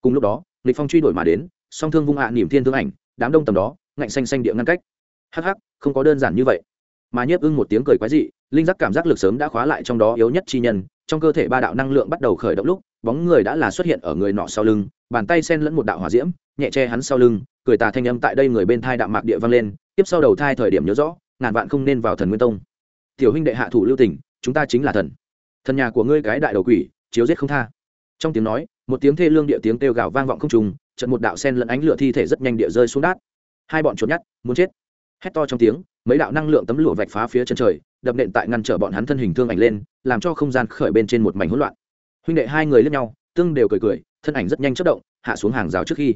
Speaker 1: Cùng lúc đó nghịch phong truy đuổi mà đến, song thương vung hạ niềm thiên thương ảnh, đám đông tầm đó, ngạnh xanh xanh địa ngăn cách. Hắc hắc, không có đơn giản như vậy. Mà nhiếp ưng một tiếng cười quái dị, linh giác cảm giác lực sớm đã khóa lại trong đó yếu nhất chi nhân, trong cơ thể ba đạo năng lượng bắt đầu khởi động lúc bóng người đã là xuất hiện ở người nọ sau lưng, bàn tay sen lẫn một đạo hỏa diễm, nhẹ che hắn sau lưng, cười tà thanh âm tại đây người bên thai đạo mạc địa vang lên, tiếp sau đầu thai thời điểm nhớ rõ, ngàn vạn không nên vào thần nguyên tông. Tiểu huynh đệ hạ thủ lưu tình, chúng ta chính là thần. Thần nhà của ngươi cái đại đầu quỷ, chiếu giết không tha. Trong tiếng nói, một tiếng thê lương địa tiếng kêu gào vang vọng không trùng trận một đạo sen lẫn ánh lửa thi thể rất nhanh địa rơi xuống đát hai bọn chuột nhắt, muốn chết. Hét to trong tiếng, mấy đạo năng lượng tấm lụa vạch phá phía chân trời, đập nện tại ngăn trở bọn hắn thân hình thương ảnh lên, làm cho không gian khởi bên trên một mảnh hỗn loạn huynh đệ hai người lướt nhau, tương đều cười cười, thân ảnh rất nhanh chất động, hạ xuống hàng rào trước khi.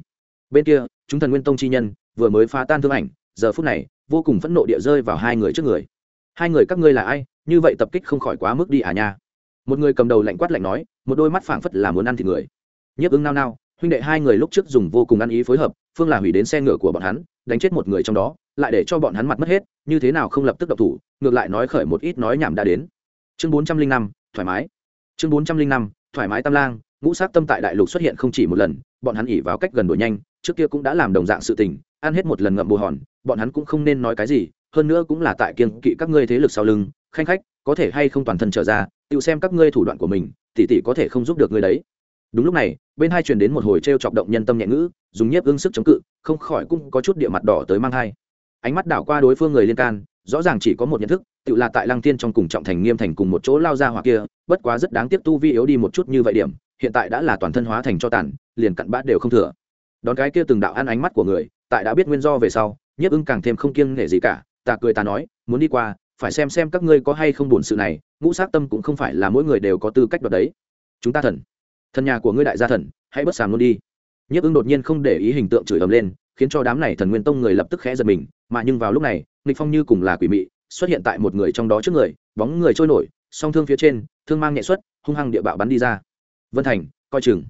Speaker 1: Bên kia, chúng thần nguyên tông chi nhân, vừa mới phá tan thương ảnh, giờ phút này, vô cùng phẫn nộ địa rơi vào hai người trước người. Hai người các ngươi là ai? Như vậy tập kích không khỏi quá mức đi à nha. Một người cầm đầu lạnh quát lạnh nói, một đôi mắt phảng phất là muốn ăn thịt người. Nhiếp ứng nao nao, huynh đệ hai người lúc trước dùng vô cùng ăn ý phối hợp, phương là hủy đến xe ngựa của bọn hắn, đánh chết một người trong đó, lại để cho bọn hắn mặt mất hết, như thế nào không lập tức độc thủ, ngược lại nói khởi một ít nói nhảm đã đến. Chương bốn trăm linh năm, thoải mái. Chương bốn trăm linh năm thoải mái tam lang, ngũ sát tâm tại đại lục xuất hiện không chỉ một lần, bọn hắn ỉ vào cách gần đổi nhanh, trước kia cũng đã làm đồng dạng sự tình, ăn hết một lần ngậm bù hòn, bọn hắn cũng không nên nói cái gì, hơn nữa cũng là tại kiên kỵ các ngươi thế lực sau lưng, khanh khách, có thể hay không toàn thân trở ra, tự xem các ngươi thủ đoạn của mình, tỷ tỷ có thể không giúp được ngươi đấy. Đúng lúc này, bên hai truyền đến một hồi t r e o chọc động nhân tâm nhẹ ngữ, dùng nhiếp ương sức chống cự, không khỏi cũng có chút địa mặt đỏ tới mang hai ánh mắt đảo qua đối phương người liên can rõ ràng chỉ có một nhận thức, tự là tại lăng tiên trong cùng trọng thành nghiêm thành cùng một chỗ lao ra hoặc kia, bất quá rất đáng tiếc tu vi yếu đi một chút như vậy điểm, hiện tại đã là toàn thân hóa thành cho tàn, liền cặn bát đều không thừa. Đón cái kia từng đạo ăn ánh mắt của người, tại đã biết nguyên do về sau, nhiếp ưng càng thêm không kiêng nể gì cả, ta cười ta nói, muốn đi qua, phải xem xem các ngươi có hay không buồn sự này, ngũ sát tâm cũng không phải là mỗi người đều có tư cách đoạt đấy. Chúng ta thần thần nhà của ngươi đại gia thần, hãy bất sàm luôn đi. Nhiếp ưng đột nhiên không để ý hình tượng chửi ầm lên, khiến cho đám này thần nguyên tông người lập tức khẽ giật mình, mà nhưng vào lúc này nghịch phong như cùng là quỷ mị, xuất hiện tại một người trong đó trước người, bóng người trôi nổi, song thương phía trên, thương mang nhẹ xuất, hung hăng địa bạo bắn đi ra. Vân thành, coi chừng.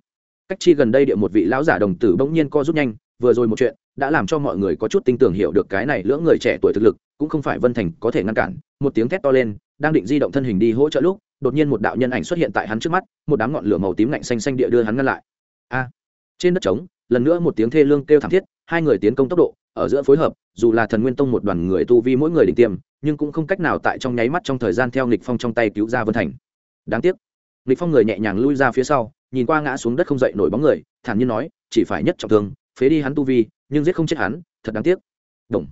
Speaker 1: Cách chi gần đây địa một vị lão giả đồng tử bỗng nhiên co rút nhanh, vừa rồi một chuyện đã làm cho mọi người có chút tin tưởng hiểu được cái này lưỡng người trẻ tuổi thực lực, cũng không phải vân thành có thể ngăn cản. Một tiếng thét to lên, đang định di động thân hình đi hỗ trợ lúc, đột nhiên một đạo nhân ảnh xuất hiện tại hắn trước mắt, một đám ngọn lửa màu tím lạnh xanh xanh địa đưa hắn ngăn lại. A! Trên đất trống, lần nữa một tiếng thê lương kêu thảm thiết, hai người tiến công tốc độ ở giữa phối hợp, dù là thần nguyên tông một đoàn người tu vi mỗi người đỉnh tiêm, nhưng cũng không cách nào tại trong nháy mắt trong thời gian theo nghịch phong trong tay cứu ra vân thành. Đáng tiếc, nghịch phong người nhẹ nhàng lui ra phía sau, nhìn qua ngã xuống đất không dậy nổi bóng người, thản nhiên nói, chỉ phải nhất trọng thương, phế đi hắn tu vi, nhưng giết không chết hắn, thật đáng tiếc. Đồng.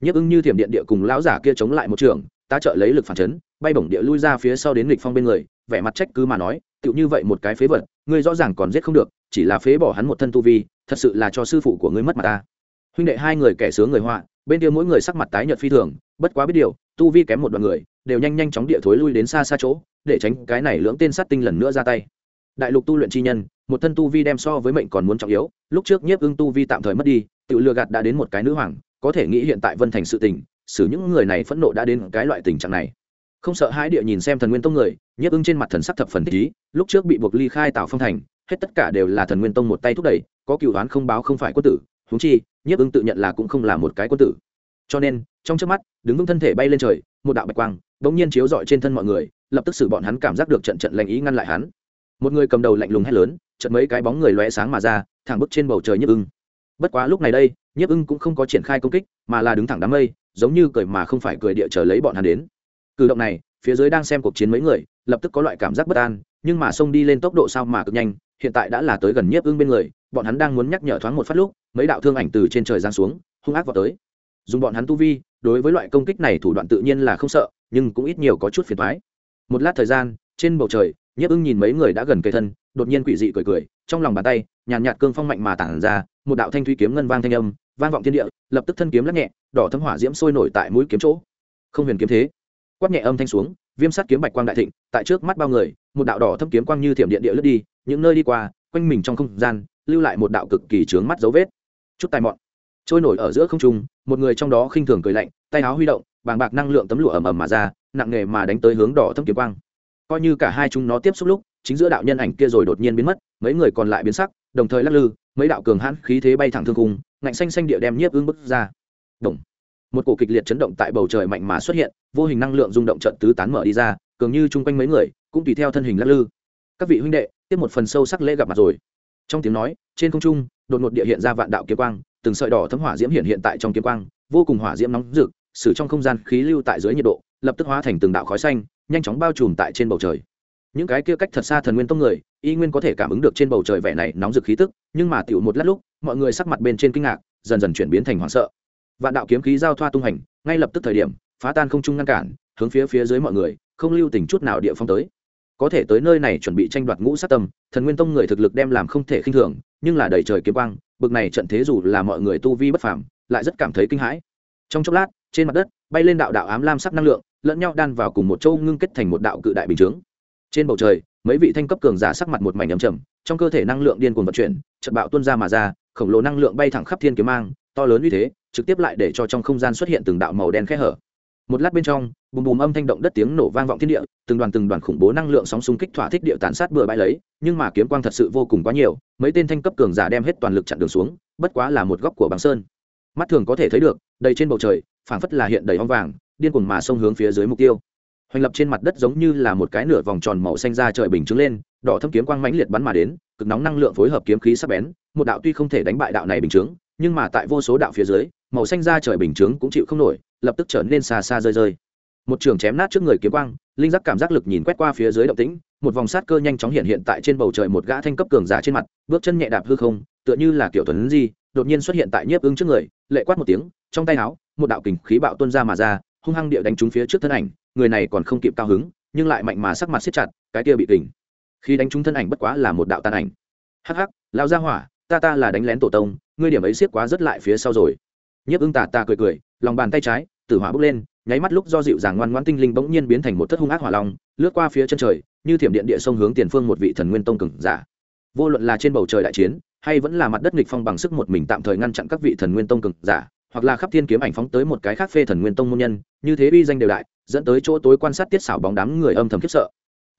Speaker 1: Nhiếp ưng như thiểm điện địa cùng lão giả kia chống lại một trường ta trợ lấy lực phản chấn, bay bổng địa lui ra phía sau đến nghịch phong bên người, vẻ mặt trách cứ mà nói, tựu như vậy một cái phế vật, ngươi rõ ràng còn giết không được, chỉ là phế bỏ hắn một thân tu vi, thật sự là cho sư phụ của ngươi mất mặt ta huynh đệ hai người kẻ sướng người họa, bên kia mỗi người sắc mặt tái nhợt phi thường, bất quá biết điều, tu vi kém một đoàn người, đều nhanh nhanh chóng địa thối lui đến xa xa chỗ, để tránh cái này lưỡng tên sát tinh lần nữa ra tay. Đại lục tu luyện chi nhân, một thân tu vi đem so với mệnh còn muốn trọng yếu, lúc trước nhiếp ưng tu vi tạm thời mất đi tự lừa gạt đã đến một cái nữ hoàng, có thể nghĩ hiện tại vân thành sự tình, xử những người này phẫn nộ đã đến cái loại tình trạng này. Không sợ hãi địa nhìn xem thần nguyên tông người, nhiếp ưng trên mặt thần sắc thập phần ý, lúc trước bị buộc ly khai tạo phong thành, hết tất cả đều là thần nguyên tông một tay thúc đẩy, có cựu đoán không báo không phải quân tử húng chi, nhiếp ưng tự nhận là cũng không là một cái quân tử. Cho nên, trong trước mắt, đứng vững thân thể bay lên trời, một đạo bạch quang bỗng nhiên chiếu rọi trên thân mọi người, lập tức xử bọn hắn cảm giác được trận trận lạnh ý ngăn lại hắn. Một người cầm đầu lạnh lùng hét lớn trận mấy cái bóng người lóe sáng mà ra, thẳng bước trên bầu trời nhiếp ưng bất quá lúc này đây, nhiếp ưng cũng không có triển khai công kích, mà là đứng thẳng đám mây, giống như cười mà không phải cười địa chờ lấy bọn hắn đến. Cử động này, phía dưới đang xem cuộc chiến mấy người, lập tức có loại cảm giác bất an, nhưng mà xông đi lên tốc độ sao mà cực nhanh, hiện tại đã là tới gần nhiếp ưng bên người bọn hắn đang muốn nhắc nhở thoáng một phát lúc, mấy đạo thương ảnh từ trên trời giáng xuống, hung ác vào tới. Dùng bọn hắn tu vi, đối với loại công kích này thủ đoạn tự nhiên là không sợ, nhưng cũng ít nhiều có chút phiền thoái một lát thời gian, trên bầu trời, nhiếp ưng nhìn mấy người đã gần cây thân, đột nhiên quỷ dị cười cười, trong lòng bàn tay, nhàn nhạt cương phong mạnh mà tản ra, một đạo thanh thủy kiếm ngân vang thanh âm, vang vọng thiên địa, lập tức thân kiếm lắc nhẹ, đỏ thấm hỏa diễm sôi nổi tại mũi kiếm chỗ. Không huyền kiếm thế. Quát nhẹ âm thanh xuống, viêm sát kiếm bạch quang đại thịnh, tại trước mắt bao người, một đạo đỏ thâm kiếm quang như thiểm điện địa lướt đi, những nơi đi qua, quanh mình trong không gian lưu lại một đạo cực kỳ trướng mắt dấu vết. Chút tài mọn. Trôi nổi ở giữa không trung, một người trong đó khinh thường cười lạnh, tay áo huy động, bàng bạc năng lượng tấm lụa ầm ầm mà ra, nặng nghề mà đánh tới hướng đỏ thâm kiếm quang. Coi như cả hai chúng nó tiếp xúc lúc, chính giữa đạo nhân ảnh kia rồi đột nhiên biến mất, mấy người còn lại biến sắc, đồng thời lắc lư, mấy đạo cường hãn khí thế bay thẳng thương cung ngạnh xanh xanh địa đem nhiếp ương bức ra. Động. một cổ kịch liệt chấn động tại bầu trời mạnh mà xuất hiện, vô hình năng lượng rung động trận tứ tán mở đi ra, cường như chung quanh mấy người, cũng tùy theo thân hình lắc lư. Các vị huynh đệ, tiếp một phần sâu sắc lễ gặp mặt rồi trong tiếng nói, trên không trung, đột ngột địa hiện ra vạn đạo kiếm quang, từng sợi đỏ thấm hỏa diễm hiện hiện tại trong kiếm quang, vô cùng hỏa diễm nóng rực xử trong không gian khí lưu tại dưới nhiệt độ, lập tức hóa thành từng đạo khói xanh, nhanh chóng bao trùm tại trên bầu trời. Những cái kia cách thật xa thần nguyên tông người, y nguyên có thể cảm ứng được trên bầu trời vẻ này nóng rực khí tức, nhưng mà tiểu một lát lúc, mọi người sắc mặt bên trên kinh ngạc, dần dần chuyển biến thành hoảng sợ. Vạn đạo kiếm khí giao thoa tung hành, ngay lập tức thời điểm, phá tan không trung ngăn cản, hướng phía phía dưới mọi người, không lưu tình chút nào địa phong tới có thể tới nơi này chuẩn bị tranh đoạt ngũ sát tâm, thần nguyên tông người thực lực đem làm không thể khinh thường, nhưng là đầy trời kiếm quang, bực này trận thế dù là mọi người tu vi bất phàm, lại rất cảm thấy kinh hãi. Trong chốc lát, trên mặt đất, bay lên đạo đạo ám lam sắc năng lượng, lẫn nhau đan vào cùng một châu ngưng kết thành một đạo cự đại bình chướng. Trên bầu trời, mấy vị thanh cấp cường giả sắc mặt một mảnh ấm trầm, trong cơ thể năng lượng điên cuồng vận chuyển, trận bạo tuôn ra mà ra, khổng lồ năng lượng bay thẳng khắp thiên kiếm mang, to lớn như thế, trực tiếp lại để cho trong không gian xuất hiện từng đạo màu đen khẽ hở một lát bên trong bùm bùm âm thanh động đất tiếng nổ vang vọng thiên địa từng đoàn từng đoàn khủng bố năng lượng sóng xung kích thỏa thích địa tàn sát bừa bãi lấy nhưng mà kiếm quang thật sự vô cùng quá nhiều mấy tên thanh cấp cường giả đem hết toàn lực chặn đường xuống bất quá là một góc của bằng sơn. Mắt thường có thể thấy được đầy trên bầu trời phảng phất là hiện đầy hoang vàng điên cuồng mà xông hướng phía dưới mục tiêu. Hoành lập trên mặt đất giống như là một cái nửa vòng tròn màu xanh ra trời bình trướng lên đỏ thâm kiếm quang mãnh liệt bắn mà đến cực nóng năng lượng phối hợp kiếm khí sắc bén một đạo tuy không thể đánh bại đạo này bình trướng, nhưng mà tại vô số đạo phía dưới màu xanh ra trời bình trướng cũng chịu không nổi lập tức trở nên xa xa rơi rơi. Một trường chém nát trước người kiếm quang, linh giác cảm giác lực nhìn quét qua phía dưới động tĩnh, một vòng sát cơ nhanh chóng hiện hiện tại trên bầu trời một gã thanh cấp cường giả trên mặt, bước chân nhẹ đạp hư không, tựa như là kiểu tuấn di, đột nhiên xuất hiện tại nhiếp ứng trước người, lệ quát một tiếng, trong tay áo, một đạo kình khí bạo tuôn ra mà ra, hung hăng địa đánh trúng phía trước thân ảnh, người này còn không kịp cao hứng, nhưng lại mạnh mà sắc mặt siết chặt, cái kia bị kình khi đánh trúng thân ảnh bất quá là một đạo tàn ảnh. Hắc hắc lao ra hỏa, ta ta là đánh lén tổ tông, ngươi điểm ấy siết quá rất lại phía sau rồi nhiếp ưng tà tà cười cười, lòng bàn tay trái, tử hỏa bốc lên, nháy mắt lúc do dịu dàng ngoan ngoãn tinh linh bỗng nhiên biến thành một thất hung ác hỏa long, lướt qua phía chân trời, như thiểm điện địa sông hướng tiền phương một vị thần nguyên tông cường giả. Vô luận là trên bầu trời đại chiến, hay vẫn là mặt đất nghịch phong bằng sức một mình tạm thời ngăn chặn các vị thần nguyên tông cường giả, hoặc là khắp thiên kiếm ảnh phóng tới một cái khác phê thần nguyên tông môn nhân, như thế uy danh đều đại, dẫn tới chỗ tối quan sát tiết xảo bóng đám người âm thầm khiếp sợ.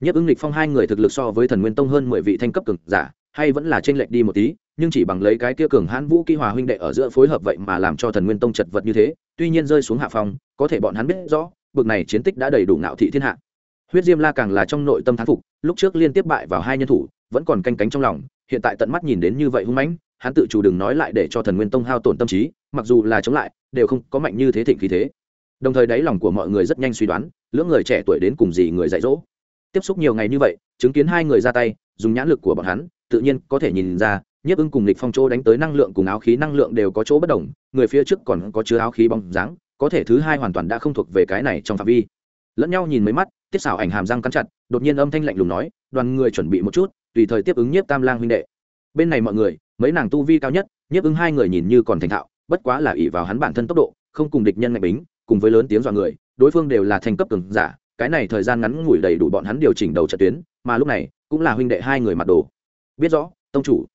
Speaker 1: Nhất ứng lịch phong hai người thực lực so với thần nguyên tông hơn mười vị thanh cấp cường giả hay vẫn là chênh lệch đi một tí, nhưng chỉ bằng lấy cái kia cường hãn vũ kỹ hòa huynh đệ ở giữa phối hợp vậy mà làm cho thần nguyên tông chật vật như thế, tuy nhiên rơi xuống hạ phòng có thể bọn hắn biết rõ, bực này chiến tích đã đầy đủ ngạo thị thiên hạ. Huyết diêm la càng là trong nội tâm thán phục, lúc trước liên tiếp bại vào hai nhân thủ, vẫn còn canh cánh trong lòng, hiện tại tận mắt nhìn đến như vậy hung mãnh, hắn tự chủ đừng nói lại để cho thần nguyên tông hao tổn tâm trí, mặc dù là chống lại, đều không có mạnh như thế thịnh khí thế. Đồng thời đáy lòng của mọi người rất nhanh suy đoán, lưỡng người trẻ tuổi đến cùng gì người dạy dỗ. Tiếp xúc nhiều ngày như vậy, chứng kiến hai người ra tay, dùng nhãn lực của bọn hắn tự nhiên có thể nhìn ra, nhiếp ưng cùng lịch phong chỗ đánh tới năng lượng cùng áo khí năng lượng đều có chỗ bất đồng, người phía trước còn có chứa áo khí bóng dáng, có thể thứ hai hoàn toàn đã không thuộc về cái này trong phạm vi. Lẫn nhau nhìn mấy mắt, tiết xảo ảnh hàm răng cắn chặt, đột nhiên âm thanh lạnh lùng nói, đoàn người chuẩn bị một chút, tùy thời tiếp ứng nhiếp tam lang huynh đệ. Bên này mọi người, mấy nàng tu vi cao nhất, nhiếp ứng hai người nhìn như còn thành thạo, bất quá là ỷ vào hắn bản thân tốc độ, không cùng địch nhân ngạch bính, cùng với lớn tiếng dọa người, đối phương đều là thành cấp cường giả, cái này thời gian ngắn ngủi đầy đủ bọn hắn điều chỉnh đầu trận tuyến, mà lúc này, cũng là huynh đệ hai người mặt đồ biết rõ, tông chủ.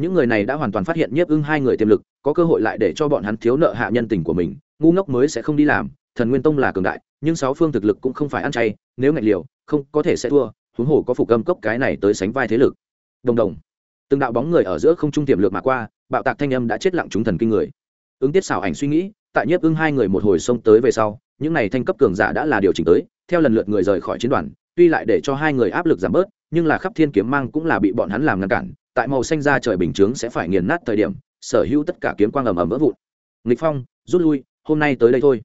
Speaker 1: Những người này đã hoàn toàn phát hiện nhiếp ưng hai người tiềm lực, có cơ hội lại để cho bọn hắn thiếu nợ hạ nhân tình của mình, ngu ngốc mới sẽ không đi làm, thần nguyên tông là cường đại, nhưng sáu phương thực lực cũng không phải ăn chay, nếu ngạch liều, không, có thể sẽ thua, huống hồ có phục âm cốc cái này tới sánh vai thế lực. Đồng đồng. Từng đạo bóng người ở giữa không trung tiềm lực mà qua, bạo tạc thanh âm đã chết lặng chúng thần kinh người. Ứng tiết xảo ảnh suy nghĩ, tại nhiếp ưng hai người một hồi xông tới về sau, những này thanh cấp cường giả đã là điều chỉnh tới, theo lần lượt người rời khỏi chiến đoàn tuy lại để cho hai người áp lực giảm bớt, nhưng là khắp thiên kiếm mang cũng là bị bọn hắn làm ngăn cản, tại màu xanh ra trời bình chướng sẽ phải nghiền nát thời điểm, sở hữu tất cả kiếm quang ầm ầm vỡ vụn. Nghịch phong, rút lui, hôm nay tới đây thôi.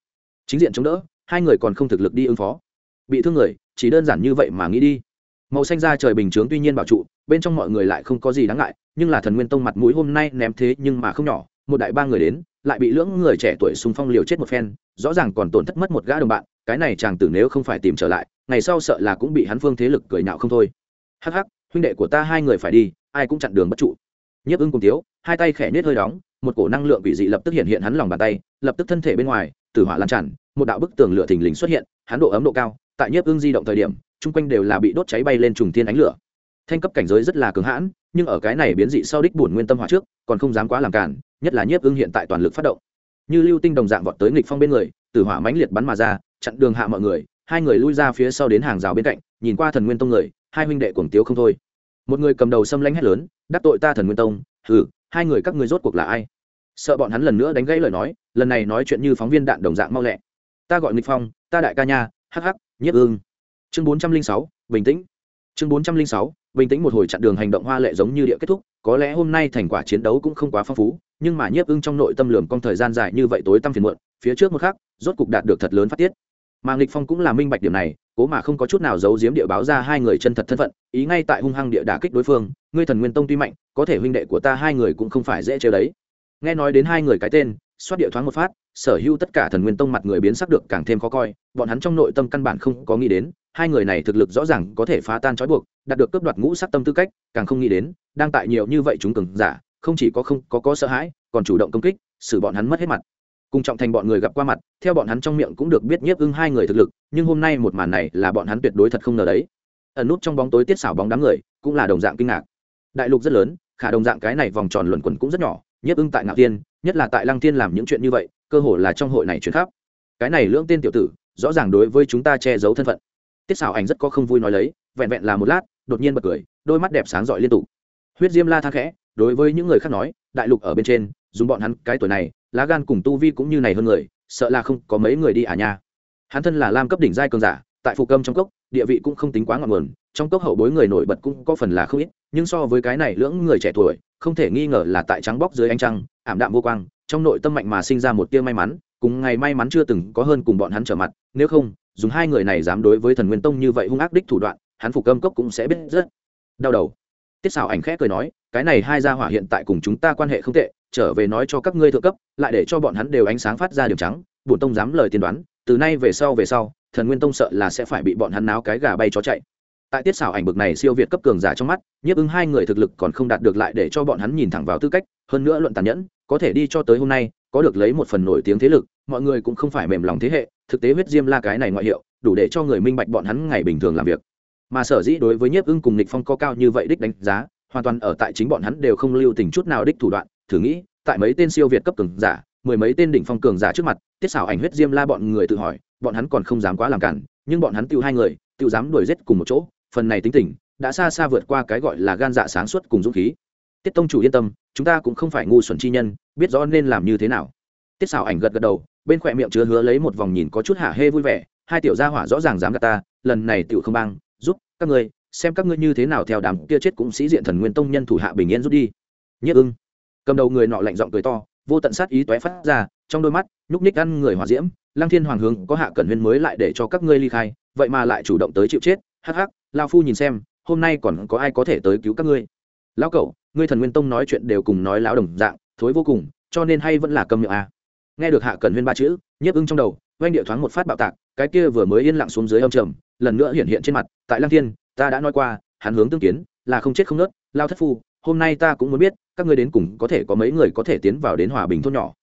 Speaker 1: Chính diện chống đỡ, hai người còn không thực lực đi ứng phó. Bị thương người, chỉ đơn giản như vậy mà nghĩ đi. Màu xanh ra trời bình chướng tuy nhiên bảo trụ, bên trong mọi người lại không có gì đáng ngại, nhưng là thần nguyên tông mặt mũi hôm nay ném thế nhưng mà không nhỏ, một đại ba người đến, lại bị lưỡng người trẻ tuổi xung phong liều chết một phen, rõ ràng còn tổn thất mất một gã đồng bạn cái này chàng tử nếu không phải tìm trở lại, ngày sau sợ là cũng bị hắn phương thế lực cười nhạo không thôi. Hắc hắc, huynh đệ của ta hai người phải đi, ai cũng chặn đường bất trụ. Nhiếp ưng cùng tiếu hai tay khẽ nết hơi đóng, một cổ năng lượng quỷ dị lập tức hiện hiện hắn lòng bàn tay, lập tức thân thể bên ngoài, tử hỏa lan tràn, một đạo bức tường lửa thình lình xuất hiện, hắn độ ấm độ cao, tại nhiếp ưng di động thời điểm, chung quanh đều là bị đốt cháy bay lên trùng thiên ánh lửa. Thanh cấp cảnh giới rất là cứng hãn, nhưng ở cái này biến dị sau đích bổn nguyên tâm hỏa trước, còn không dám quá làm cản nhất là nhiếp ưng hiện tại toàn lực phát động. Như lưu tinh đồng dạng vọt tới nghịch phong bên người tử hỏa mãnh liệt bắn mà ra, chặn đường hạ mọi người, hai người lui ra phía sau đến hàng rào bên cạnh, nhìn qua thần nguyên tông người, hai huynh đệ cuồng tiếu không thôi. Một người cầm đầu xâm lãnh hét lớn, đắc tội ta thần nguyên tông, hừ, hai người các ngươi rốt cuộc là ai? Sợ bọn hắn lần nữa đánh gãy lời nói, lần này nói chuyện như phóng viên đạn đồng dạng mau lẹ. Ta gọi nghịch phong, ta đại ca nha, hắc hắc nhất ương chương bốn trăm linh sáu, bình tĩnh. Chương bốn trăm linh sáu, bình tĩnh một hồi chặn đường hành động hoa lệ giống như địa kết thúc, có lẽ hôm nay thành quả chiến đấu cũng không quá phong phú nhưng mà nhiếp ưng trong nội tâm lường con thời gian dài như vậy tối tăm phiền muộn, phía trước một khắc, rốt cục đạt được thật lớn phát tiết. Mà nghịch phong cũng là minh bạch điểm này, cố mà không có chút nào giấu giếm địa báo ra hai người chân thật thân phận, ý ngay tại hung hăng địa đả kích đối phương, ngươi thần nguyên tông tuy mạnh, có thể huynh đệ của ta hai người cũng không phải dễ chơi đấy. Nghe nói đến hai người cái tên, xoát địa thoáng một phát, sở hữu tất cả thần nguyên tông mặt người biến sắc được càng thêm khó coi, bọn hắn trong nội tâm căn bản không có nghĩ đến, hai người này thực lực rõ ràng có thể phá tan trói buộc, đạt được cướp đoạt ngũ sắc tâm tư cách, càng không nghĩ đến, đang tại nhiều như vậy chúng cường giả không chỉ có không có có sợ hãi, còn chủ động công kích, xử bọn hắn mất hết mặt. Cùng trọng thành bọn người gặp qua mặt, theo bọn hắn trong miệng cũng được biết nhiếp ưng hai người thực lực, nhưng hôm nay một màn này là bọn hắn tuyệt đối thật không ngờ đấy. Ẩn nút trong bóng tối tiết xảo bóng đám người, cũng là đồng dạng kinh ngạc. Đại lục rất lớn, khả đồng dạng cái này vòng tròn luẩn quẩn cũng rất nhỏ, nhiếp ưng tại ngạo tiên nhất là tại lăng tiên làm những chuyện như vậy, cơ hội là trong hội này chuyển khắp. Cái này lưỡng tên tiểu tử, rõ ràng đối với chúng ta che giấu thân phận. Tiết xảo ảnh rất có không vui nói lấy, vẹn vẹn là một lát, đột nhiên bật cười, đôi mắt đẹp sáng rọi liên tục. Huyết diêm la tha khẽ đối với những người khác nói, đại lục ở bên trên, dùng bọn hắn cái tuổi này, lá gan cùng tu vi cũng như này hơn người, sợ là không có mấy người đi à nha. Hắn thân là lam cấp đỉnh giai cường giả, tại phụ cơm trong cốc, địa vị cũng không tính quá ngọn nguồn, trong cốc hậu bối người nổi bật cũng có phần là không ít, nhưng so với cái này lưỡng người trẻ tuổi, không thể nghi ngờ là tại trắng bóc dưới ánh trăng, ảm đạm vô quang, trong nội tâm mạnh mà sinh ra một tia may mắn, cùng ngày may mắn chưa từng có hơn cùng bọn hắn trở mặt, nếu không, dùng hai người này dám đối với thần nguyên tông như vậy hung ác đích thủ đoạn, hắn phục cơm cốc cũng sẽ biết rất đau đầu tiết xảo ảnh khẽ cười nói, cái này hai gia hỏa hiện tại cùng chúng ta quan hệ không tệ, trở về nói cho các ngươi thượng cấp, lại để cho bọn hắn đều ánh sáng phát ra điểm trắng, bổn tông dám lời tiên đoán, từ nay về sau về sau, thần nguyên tông sợ là sẽ phải bị bọn hắn náo cái gà bay chó chạy. Tại tiết xảo ảnh bực này siêu việt cấp cường giả trong mắt, nhiếp ứng hai người thực lực còn không đạt được lại để cho bọn hắn nhìn thẳng vào tư cách, hơn nữa luận tàn nhẫn, có thể đi cho tới hôm nay, có được lấy một phần nổi tiếng thế lực, mọi người cũng không phải mềm lòng thế hệ, thực tế huyết diêm la cái này ngoại hiệu, đủ để cho người minh bạch bọn hắn ngày bình thường làm việc mà sở dĩ đối với nhiếp ưng cùng nịch phong có cao như vậy đích đánh giá, hoàn toàn ở tại chính bọn hắn đều không lưu tình chút nào đích thủ đoạn, thử nghĩ, tại mấy tên siêu việt cấp cường giả, mười mấy tên đỉnh phong cường giả trước mặt, tiết xảo ảnh huyết diêm la bọn người tự hỏi, bọn hắn còn không dám quá làm cản, nhưng bọn hắn tiêu hai người, tiêu dám đuổi giết cùng một chỗ, phần này tính tình đã xa xa vượt qua cái gọi là gan dạ sáng suốt cùng dũng khí. Tiết tông chủ yên tâm, chúng ta cũng không phải ngu xuẩn chi nhân, biết rõ nên làm như thế nào. Tiết xảo ảnh gật gật đầu, bên khỏe miệng chứa hứa lấy một vòng nhìn có chút hả hê vui vẻ, hai tiểu gia hỏa rõ ràng dám gạt ta, lần này tiểu không băng giúp các ngươi, xem các ngươi như thế nào theo đám kia chết cũng sĩ diện thần nguyên tông nhân thủ hạ bình yên rút đi. Nhất ưng. Cầm đầu người nọ lạnh giọng cười to, vô tận sát ý toé phát ra, trong đôi mắt, nhúc ních ăn người hỏa diễm, lăng thiên hoàng hướng có hạ cẩn huyên mới lại để cho các ngươi ly khai, vậy mà lại chủ động tới chịu chết, hắc hắc, lao phu nhìn xem, hôm nay còn có ai có thể tới cứu các ngươi? Lão cậu ngươi thần nguyên tông nói chuyện đều cùng nói lão đồng dạng, thối vô cùng, cho nên hay vẫn là cầm miệng à. nghe được hạ cẩn huyên ba chữ nhiếp ưng trong đầu oanh địa thoáng một phát bạo tạc, cái kia vừa mới yên lặng xuống dưới âm trầm lần nữa hiện hiện trên mặt, tại lăng thiên, ta đã nói qua, hắn hướng tương kiến, là không chết không nớt, lao thất phu, hôm nay ta cũng muốn biết, các ngươi đến cùng có thể có mấy người có thể tiến vào đến hòa bình thôn nhỏ.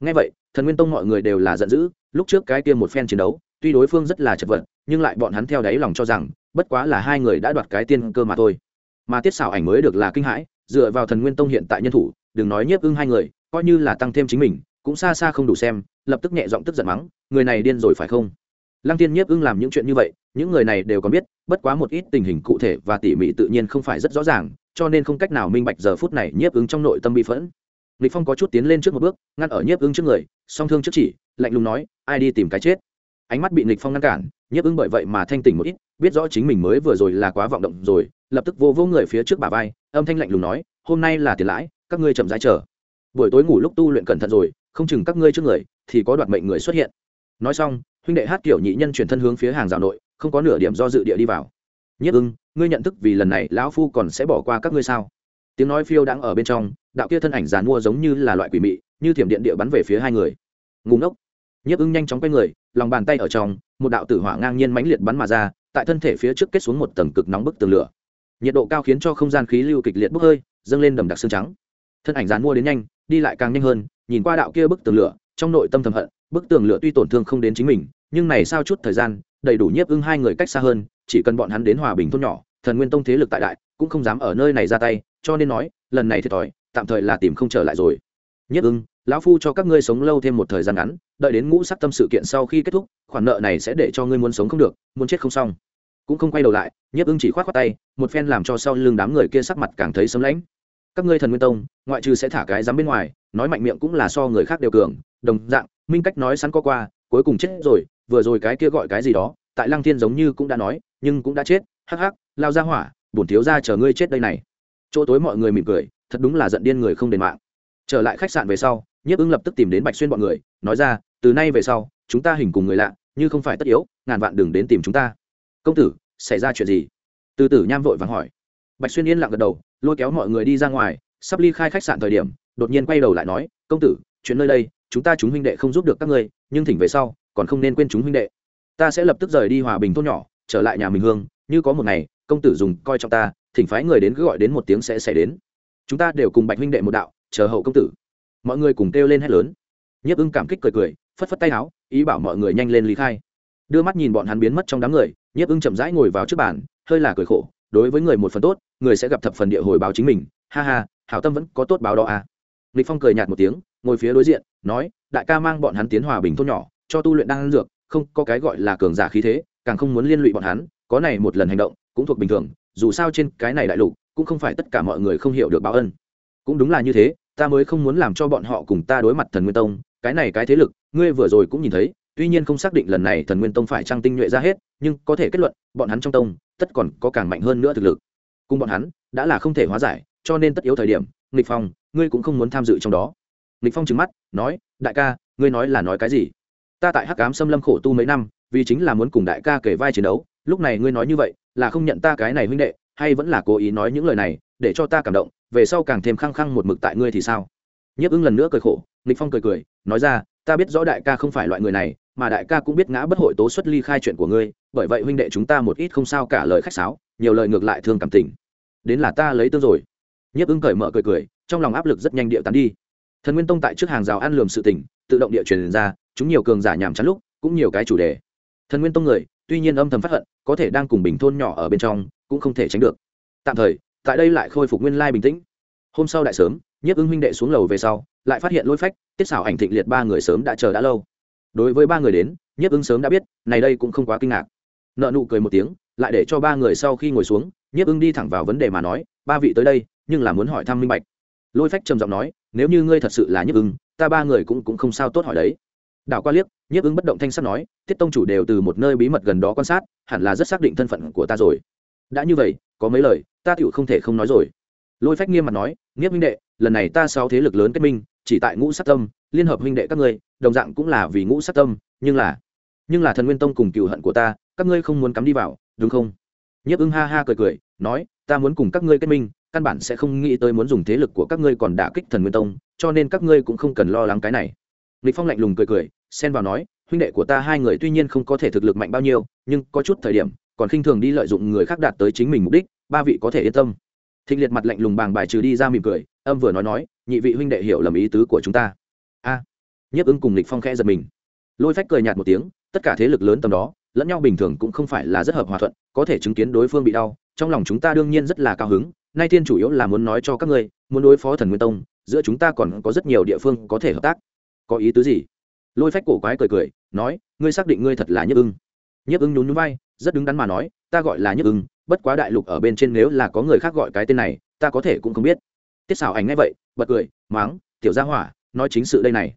Speaker 1: Ngay vậy, thần nguyên tông mọi người đều là giận dữ, lúc trước cái kia một phen chiến đấu, tuy đối phương rất là chật vật, nhưng lại bọn hắn theo đáy lòng cho rằng, bất quá là hai người đã đoạt cái tiên cơ mà thôi. Mà tiết xảo ảnh mới được là kinh hãi, dựa vào thần nguyên tông hiện tại nhân thủ, đừng nói nhiếp ưng hai người, coi như là tăng thêm chính mình, cũng xa xa không đủ xem, lập tức nhẹ giọng tức giận mắng, người này điên rồi phải không? Lăng tiên nhiếp ưng làm những chuyện như vậy, những người này đều có biết, bất quá một ít tình hình cụ thể và tỉ mỉ tự nhiên không phải rất rõ ràng, cho nên không cách nào minh bạch giờ phút này nhiếp ưng trong nội tâm bị phẫn. Lịch phong có chút tiến lên trước một bước, ngăn ở nhiếp ưng trước người, song thương trước chỉ, lạnh lùng nói, ai đi tìm cái chết? Ánh mắt bị lịch phong ngăn cản, nhiếp ưng bởi vậy mà thanh tỉnh một ít, biết rõ chính mình mới vừa rồi là quá vọng động rồi, lập tức vô vô người phía trước bà vai, âm thanh lạnh lùng nói, hôm nay là tiền lãi, các ngươi chậm rãi chờ. Buổi tối ngủ lúc tu luyện cẩn thận rồi, không chừng các ngươi trước người thì có đoạt mệnh người xuất hiện. Nói xong huynh đệ hát kiểu nhị nhân chuyển thân hướng phía hàng rào nội, không có nửa điểm do dự địa đi vào. Nhất ưng, ngươi nhận thức vì lần này lão phu còn sẽ bỏ qua các ngươi sao? Tiếng nói phiêu đang ở bên trong, đạo kia thân ảnh giàn mua giống như là loại quỷ mị, như thiểm điện địa bắn về phía hai người. Ngủ ngốc. Nhất ưng nhanh chóng quay người, lòng bàn tay ở trong, một đạo tử hỏa ngang nhiên mãnh liệt bắn mà ra, tại thân thể phía trước kết xuống một tầng cực nóng bức tường lửa. Nhiệt độ cao khiến cho không gian khí lưu kịch liệt bốc hơi, dâng lên đầm đặc xương trắng. Thân ảnh giàn mua đến nhanh, đi lại càng nhanh hơn, nhìn qua đạo kia bức tường lửa, trong nội tâm thầm hận bức tường lửa tuy tổn thương không đến chính mình, nhưng này sao chút thời gian, đầy đủ nhiếp ưng hai người cách xa hơn, chỉ cần bọn hắn đến hòa bình thôn nhỏ, thần nguyên tông thế lực tại đại, cũng không dám ở nơi này ra tay, cho nên nói, lần này thiệt thòi, tạm thời là tìm không trở lại rồi. Nhiếp ưng, lão phu cho các ngươi sống lâu thêm một thời gian ngắn, đợi đến ngũ sắc tâm sự kiện sau khi kết thúc, khoản nợ này sẽ để cho ngươi muốn sống không được, muốn chết không xong. Cũng không quay đầu lại, nhiếp ưng chỉ khoát khoát tay, một phen làm cho sau lưng đám người kia sắc mặt càng thấy sấm lãnh các ngươi thần nguyên tông, ngoại trừ sẽ thả cái dám bên ngoài, nói mạnh miệng cũng là so người khác đều cường đồng dạng, minh cách nói sẵn có qua, cuối cùng chết rồi, vừa rồi cái kia gọi cái gì đó, tại lăng thiên giống như cũng đã nói, nhưng cũng đã chết, hắc hắc, lao ra hỏa, bổn thiếu ra chờ ngươi chết đây này. Chỗ tối mọi người mỉm cười, thật đúng là giận điên người không đền mạng. Trở lại khách sạn về sau, nhiếp Ưng lập tức tìm đến bạch xuyên bọn người, nói ra, từ nay về sau, chúng ta hình cùng người lạ, như không phải tất yếu, ngàn vạn đừng đến tìm chúng ta. Công tử, xảy ra chuyện gì? Từ tử nham vội vàng hỏi. Bạch xuyên yên lặng gật đầu, lôi kéo mọi người đi ra ngoài, sắp ly khai khách sạn thời điểm, đột nhiên quay đầu lại nói, công tử, chuyện nơi đây chúng ta chúng huynh đệ không giúp được các ngươi, nhưng thỉnh về sau, còn không nên quên chúng huynh đệ. Ta sẽ lập tức rời đi hòa bình thôn nhỏ, trở lại nhà mình hương, như có một ngày, công tử dùng coi trọng ta, thỉnh phái người đến cứ gọi đến một tiếng sẽ xảy đến. Chúng ta đều cùng bạch huynh đệ một đạo, chờ hậu công tử. Mọi người cùng kêu lên hét lớn. Nhiếp ưng cảm kích cười cười, phất phất tay áo, ý bảo mọi người nhanh lên lý khai. Đưa mắt nhìn bọn hắn biến mất trong đám người, nhiếp ưng chậm rãi ngồi vào trước bàn, hơi là cười khổ, đối với người một phần tốt, người sẽ gặp thập phần địa hồi báo chính mình, ha ha, hảo tâm vẫn có tốt báo đó à lịch phong cười nhạt một tiếng, ngồi phía đối diện, nói, đại ca mang bọn hắn tiến hòa bình thôn nhỏ, cho tu luyện đang dược, không có cái gọi là cường giả khí thế, càng không muốn liên lụy bọn hắn, có này một lần hành động, cũng thuộc bình thường, dù sao trên cái này đại lục, cũng không phải tất cả mọi người không hiểu được báo ân. Cũng đúng là như thế, ta mới không muốn làm cho bọn họ cùng ta đối mặt thần nguyên tông, cái này cái thế lực, ngươi vừa rồi cũng nhìn thấy, tuy nhiên không xác định lần này thần nguyên tông phải trang tinh nhuệ ra hết, nhưng có thể kết luận, bọn hắn trong tông, tất còn có càng mạnh hơn nữa thực lực. Cùng bọn hắn, đã là không thể hóa giải, cho nên tất yếu thời điểm, nghịch phong ngươi cũng không muốn tham dự trong đó. Lịch phong trừng mắt, nói, đại ca, ngươi nói là nói cái gì? Ta tại hắc ám xâm lâm khổ tu mấy năm, vì chính là muốn cùng đại ca kể vai chiến đấu, lúc này ngươi nói như vậy, là không nhận ta cái này huynh đệ, hay vẫn là cố ý nói những lời này, để cho ta cảm động, về sau càng thêm khăng khăng một mực tại ngươi thì sao? Nhiếp ưng lần nữa cười khổ, nghịch phong cười cười, nói ra, ta biết rõ đại ca không phải loại người này, mà đại ca cũng biết ngã bất hội tố xuất ly khai chuyện của ngươi, bởi vậy huynh đệ chúng ta một ít không sao cả lời khách sáo, nhiều lời ngược lại thương cảm tình. Đến là ta lấy tương rồi. Nhiếp ưng cởi mở cười cười trong lòng áp lực rất nhanh điệu tán đi. Thần nguyên tông tại trước hàng rào ăn lườm sự tỉnh tự động địa truyền ra, chúng nhiều cường giả nhàm chán lúc, cũng nhiều cái chủ đề. Thần nguyên tông người, tuy nhiên âm thầm phát hận, có thể đang cùng bình thôn nhỏ ở bên trong, cũng không thể tránh được. Tạm thời, tại đây lại khôi phục nguyên lai bình tĩnh. Hôm sau đại sớm, nhiếp ưng huynh đệ xuống lầu về sau, lại phát hiện lôi phách, tiết xảo ảnh thịnh liệt ba người sớm đã chờ đã lâu. Đối với ba người đến, nhiếp ưng sớm đã biết, này đây cũng không quá kinh ngạc. Nợ nụ cười một tiếng, lại để cho ba người sau khi ngồi xuống, nhiếp ưng đi thẳng vào vấn đề mà nói, ba vị tới đây, nhưng là muốn hỏi thăm minh bạch lôi phách trầm giọng nói, nếu như ngươi thật sự là nhiếp ưng, ta ba người cũng cũng không sao tốt hỏi đấy. Đảo qua liếc, nhiếp ưng bất động thanh sắt nói, tiết tông chủ đều từ một nơi bí mật gần đó quan sát, hẳn là rất xác định thân phận của ta rồi. Đã như vậy, có mấy lời, ta tựu không thể không nói rồi. Lôi phách nghiêm mặt nói nghiếp huynh đệ, lần này ta sáu thế lực lớn kết minh, chỉ tại ngũ sát tâm, liên hợp huynh đệ các ngươi, đồng dạng cũng là vì ngũ sát tâm, nhưng là nhưng là thần nguyên tông cùng cựu hận của ta, các ngươi không muốn cắm đi vào, đúng không? Nhiếp ưng ha ha cười cười, nói, ta muốn cùng các ngươi kết minh căn bản sẽ không nghĩ tới muốn dùng thế lực của các ngươi còn đả kích thần nguyên tông cho nên các ngươi cũng không cần lo lắng cái này. Lịch phong lạnh lùng cười cười xen vào nói huynh đệ của ta hai người tuy nhiên không có thể thực lực mạnh bao nhiêu nhưng có chút thời điểm còn khinh thường đi lợi dụng người khác đạt tới chính mình mục đích ba vị có thể yên tâm. Thịnh liệt mặt lạnh lùng bàng bài trừ đi ra mỉm cười âm vừa nói nói nhị vị huynh đệ hiểu lầm ý tứ của chúng ta. A. À, nhiếp ứng cùng lịch phong khẽ giật mình. Lôi phách cười nhạt một tiếng tất cả thế lực lớn tầm đó lẫn nhau bình thường cũng không phải là rất hợp hòa thuận có thể chứng kiến đối phương bị đau trong lòng chúng ta đương nhiên rất là cao hứng nay thiên chủ yếu là muốn nói cho các ngươi, muốn đối phó thần nguyên tông, giữa chúng ta còn có rất nhiều địa phương có thể hợp tác. Có ý tứ gì? Lôi phách cổ quái cười cười, nói, ngươi xác định ngươi thật là nhức ưng. Nhức ưng nhún nhún vai, rất đứng đắn mà nói, ta gọi là nhức ưng, bất quá đại lục ở bên trên nếu là có người khác gọi cái tên này, ta có thể cũng không biết. Tiết xảo ảnh ngay vậy, bật cười, máng, tiểu gia hỏa, nói chính sự đây này.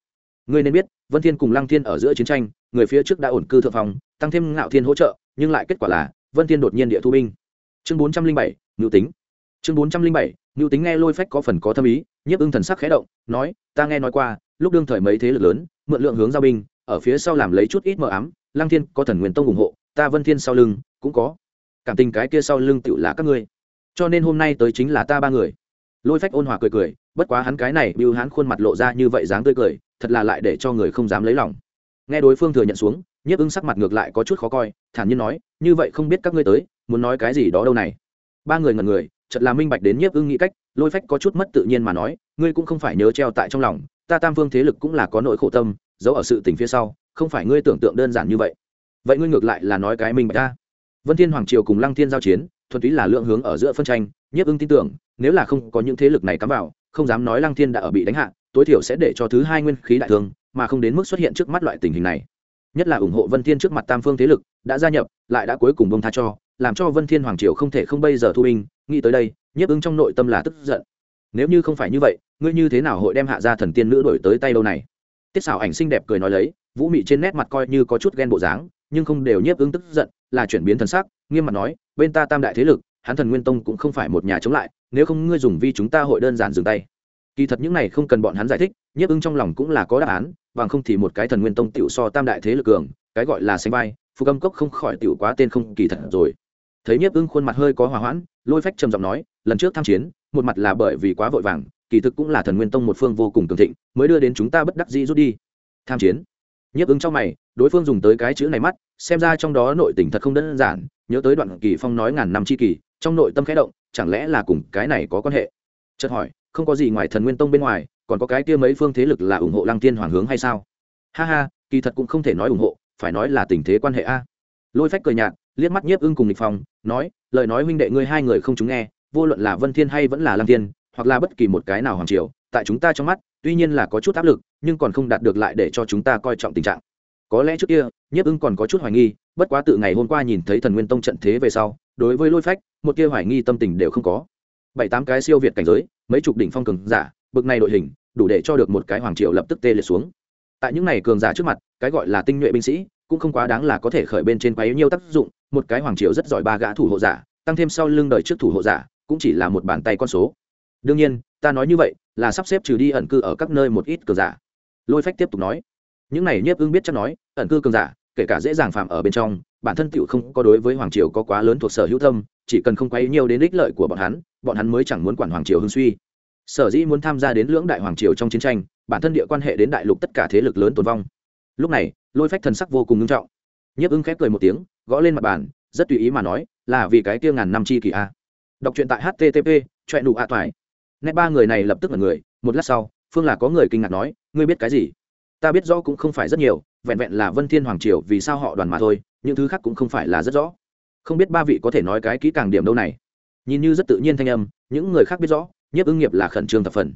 Speaker 1: Ngươi nên biết, vân thiên cùng lăng thiên ở giữa chiến tranh, người phía trước đã ổn cư thượng phòng tăng thêm ngạo thiên hỗ trợ, nhưng lại kết quả là, vân thiên đột nhiên địa thu binh. Chương bốn trăm linh bảy ngự tính chương bốn trăm linh bảy ngưu tính nghe lôi phách có phần có thâm ý, nhiếp ưng thần sắc khẽ động, nói, ta nghe nói qua, lúc đương thời mấy thế lực lớn, mượn lượng hướng giao binh, ở phía sau làm lấy chút ít mờ ám, lăng thiên có thần nguyên tông ủng hộ, ta vân thiên sau lưng cũng có. Cảm tình cái kia sau lưng tựu là các ngươi. Cho nên hôm nay tới chính là ta ba người. Lôi phách ôn hòa cười cười, bất quá hắn cái này bưu hắn khuôn mặt lộ ra như vậy dáng tươi cười, thật là lại để cho người không dám lấy lòng. Nghe đối phương thừa nhận xuống, nhiếp ưng sắc mặt ngược lại có chút khó coi, thản nhiên nói, như vậy không biết các ngươi tới, muốn nói cái gì đó đâu này. Ba người ngần người chợt là minh bạch đến nhiếp ưng nghĩ cách, lôi phách có chút mất tự nhiên mà nói, ngươi cũng không phải nhớ treo tại trong lòng, ta tam phương thế lực cũng là có nỗi khổ tâm, giấu ở sự tình phía sau, không phải ngươi tưởng tượng đơn giản như vậy. Vậy ngươi ngược lại là nói cái minh bạch ta. Vân thiên hoàng triều cùng lăng thiên giao chiến, thuần túy là lượng hướng ở giữa phân tranh, nhiếp ưng tin tưởng, nếu là không có những thế lực này cắm vào, không dám nói lăng thiên đã ở bị đánh hạ, tối thiểu sẽ để cho thứ hai nguyên khí đại thương, mà không đến mức xuất hiện trước mắt loại tình hình này. Nhất là ủng hộ vân thiên trước mặt tam phương thế lực, đã gia nhập, lại đã cuối cùng bông tha cho, làm cho vân thiên hoàng triều không thể không bây giờ thu binh nghĩ tới đây, nhiếp ứng trong nội tâm là tức giận. Nếu như không phải như vậy, ngươi như thế nào hội đem hạ gia thần tiên nữ đổi tới tay đâu này? Tiết xảo ảnh xinh đẹp cười nói lấy, vũ mị trên nét mặt coi như có chút ghen bộ dáng, nhưng không đều nhiếp ứng tức giận, là chuyển biến thần sắc, nghiêm mặt nói, bên ta tam đại thế lực, hắn thần nguyên tông cũng không phải một nhà chống lại, nếu không ngươi dùng vi chúng ta hội đơn giản dừng tay. Kỳ thật những này không cần bọn hắn giải thích, nhiếp ứng trong lòng cũng là có đáp án, bằng không thì một cái thần nguyên tông tiểu so tam đại thế lực cường, cái gọi là sánh vai phù âm cốc không khỏi tiểu quá tên không kỳ thật rồi thấy nhiếp ưng khuôn mặt hơi có hòa hoãn, lôi phách trầm giọng nói, lần trước tham chiến, một mặt là bởi vì quá vội vàng, kỳ thực cũng là thần nguyên tông một phương vô cùng cường thịnh, mới đưa đến chúng ta bất đắc dĩ rút đi. Tham chiến? Nhiếp ứng trong mày, đối phương dùng tới cái chữ này mắt, xem ra trong đó nội tình thật không đơn giản, nhớ tới đoạn kỳ phong nói ngàn năm chi kỳ, trong nội tâm khẽ động, chẳng lẽ là cùng cái này có quan hệ? Chợt hỏi, không có gì ngoài thần nguyên tông bên ngoài, còn có cái kia mấy phương thế lực là ủng hộ lăng tiên hoàng hướng hay sao? Ha ha, kỳ thật cũng không thể nói ủng hộ, phải nói là tình thế quan hệ a. Lôi phách cười nhạt liếc mắt nhiếp ưng cùng lịch phong, nói, lời nói huynh đệ ngươi hai người không chúng nghe, vô luận là vân thiên hay vẫn là lam thiên, hoặc là bất kỳ một cái nào hoàng triều, tại chúng ta trong mắt, tuy nhiên là có chút áp lực, nhưng còn không đạt được lại để cho chúng ta coi trọng tình trạng. Có lẽ trước kia, nhiếp ưng còn có chút hoài nghi, bất quá từ ngày hôm qua nhìn thấy thần nguyên tông trận thế về sau, đối với lôi phách, một kia hoài nghi tâm tình đều không có. Bảy tám cái siêu việt cảnh giới, mấy chục đỉnh phong cường giả, bực này đội hình, đủ để cho được một cái hoàng triều lập tức tê liệt xuống. Tại những này cường giả trước mặt, cái gọi là tinh nhuệ binh sĩ, cũng không quá đáng là có thể khởi bên trên quá nhiều tác dụng một cái hoàng triều rất giỏi ba gã thủ hộ giả, tăng thêm sau lưng đời trước thủ hộ giả, cũng chỉ là một bàn tay con số. Đương nhiên, ta nói như vậy là sắp xếp trừ đi ẩn cư ở các nơi một ít cường giả. Lôi phách tiếp tục nói, những này nhiếp ưng biết chắc nói, ẩn cư cường giả, kể cả dễ dàng phạm ở bên trong, bản thân tựu không có đối với hoàng triều có quá lớn thuộc sở hữu tâm, chỉ cần không quấy nhiều đến ích lợi của bọn hắn bọn hắn mới chẳng muốn quản hoàng triều hưng suy. Sở dĩ muốn tham gia đến lưỡng đại hoàng triều trong chiến tranh, bản thân địa quan hệ đến đại lục tất cả thế lực lớn tồn vong. Lúc này, lôi phách thần sắc vô cùng nghiêm trọng. Nhiếp ưng khép cười một tiếng gõ lên mặt bàn, rất tùy ý mà nói, là vì cái kia ngàn năm chi kỳ a. Đọc truyện tại http choẹ nụ a toài nét ba người này lập tức là người, một lát sau, phương là có người kinh ngạc nói, ngươi biết cái gì? Ta biết rõ cũng không phải rất nhiều, vẹn vẹn là vân thiên hoàng triều vì sao họ đoàn mà thôi, những thứ khác cũng không phải là rất rõ. Không biết ba vị có thể nói cái kỹ càng điểm đâu này. Nhìn như rất tự nhiên thanh âm, những người khác biết rõ, nhiếp ưng nghiệp là khẩn trương thập phần.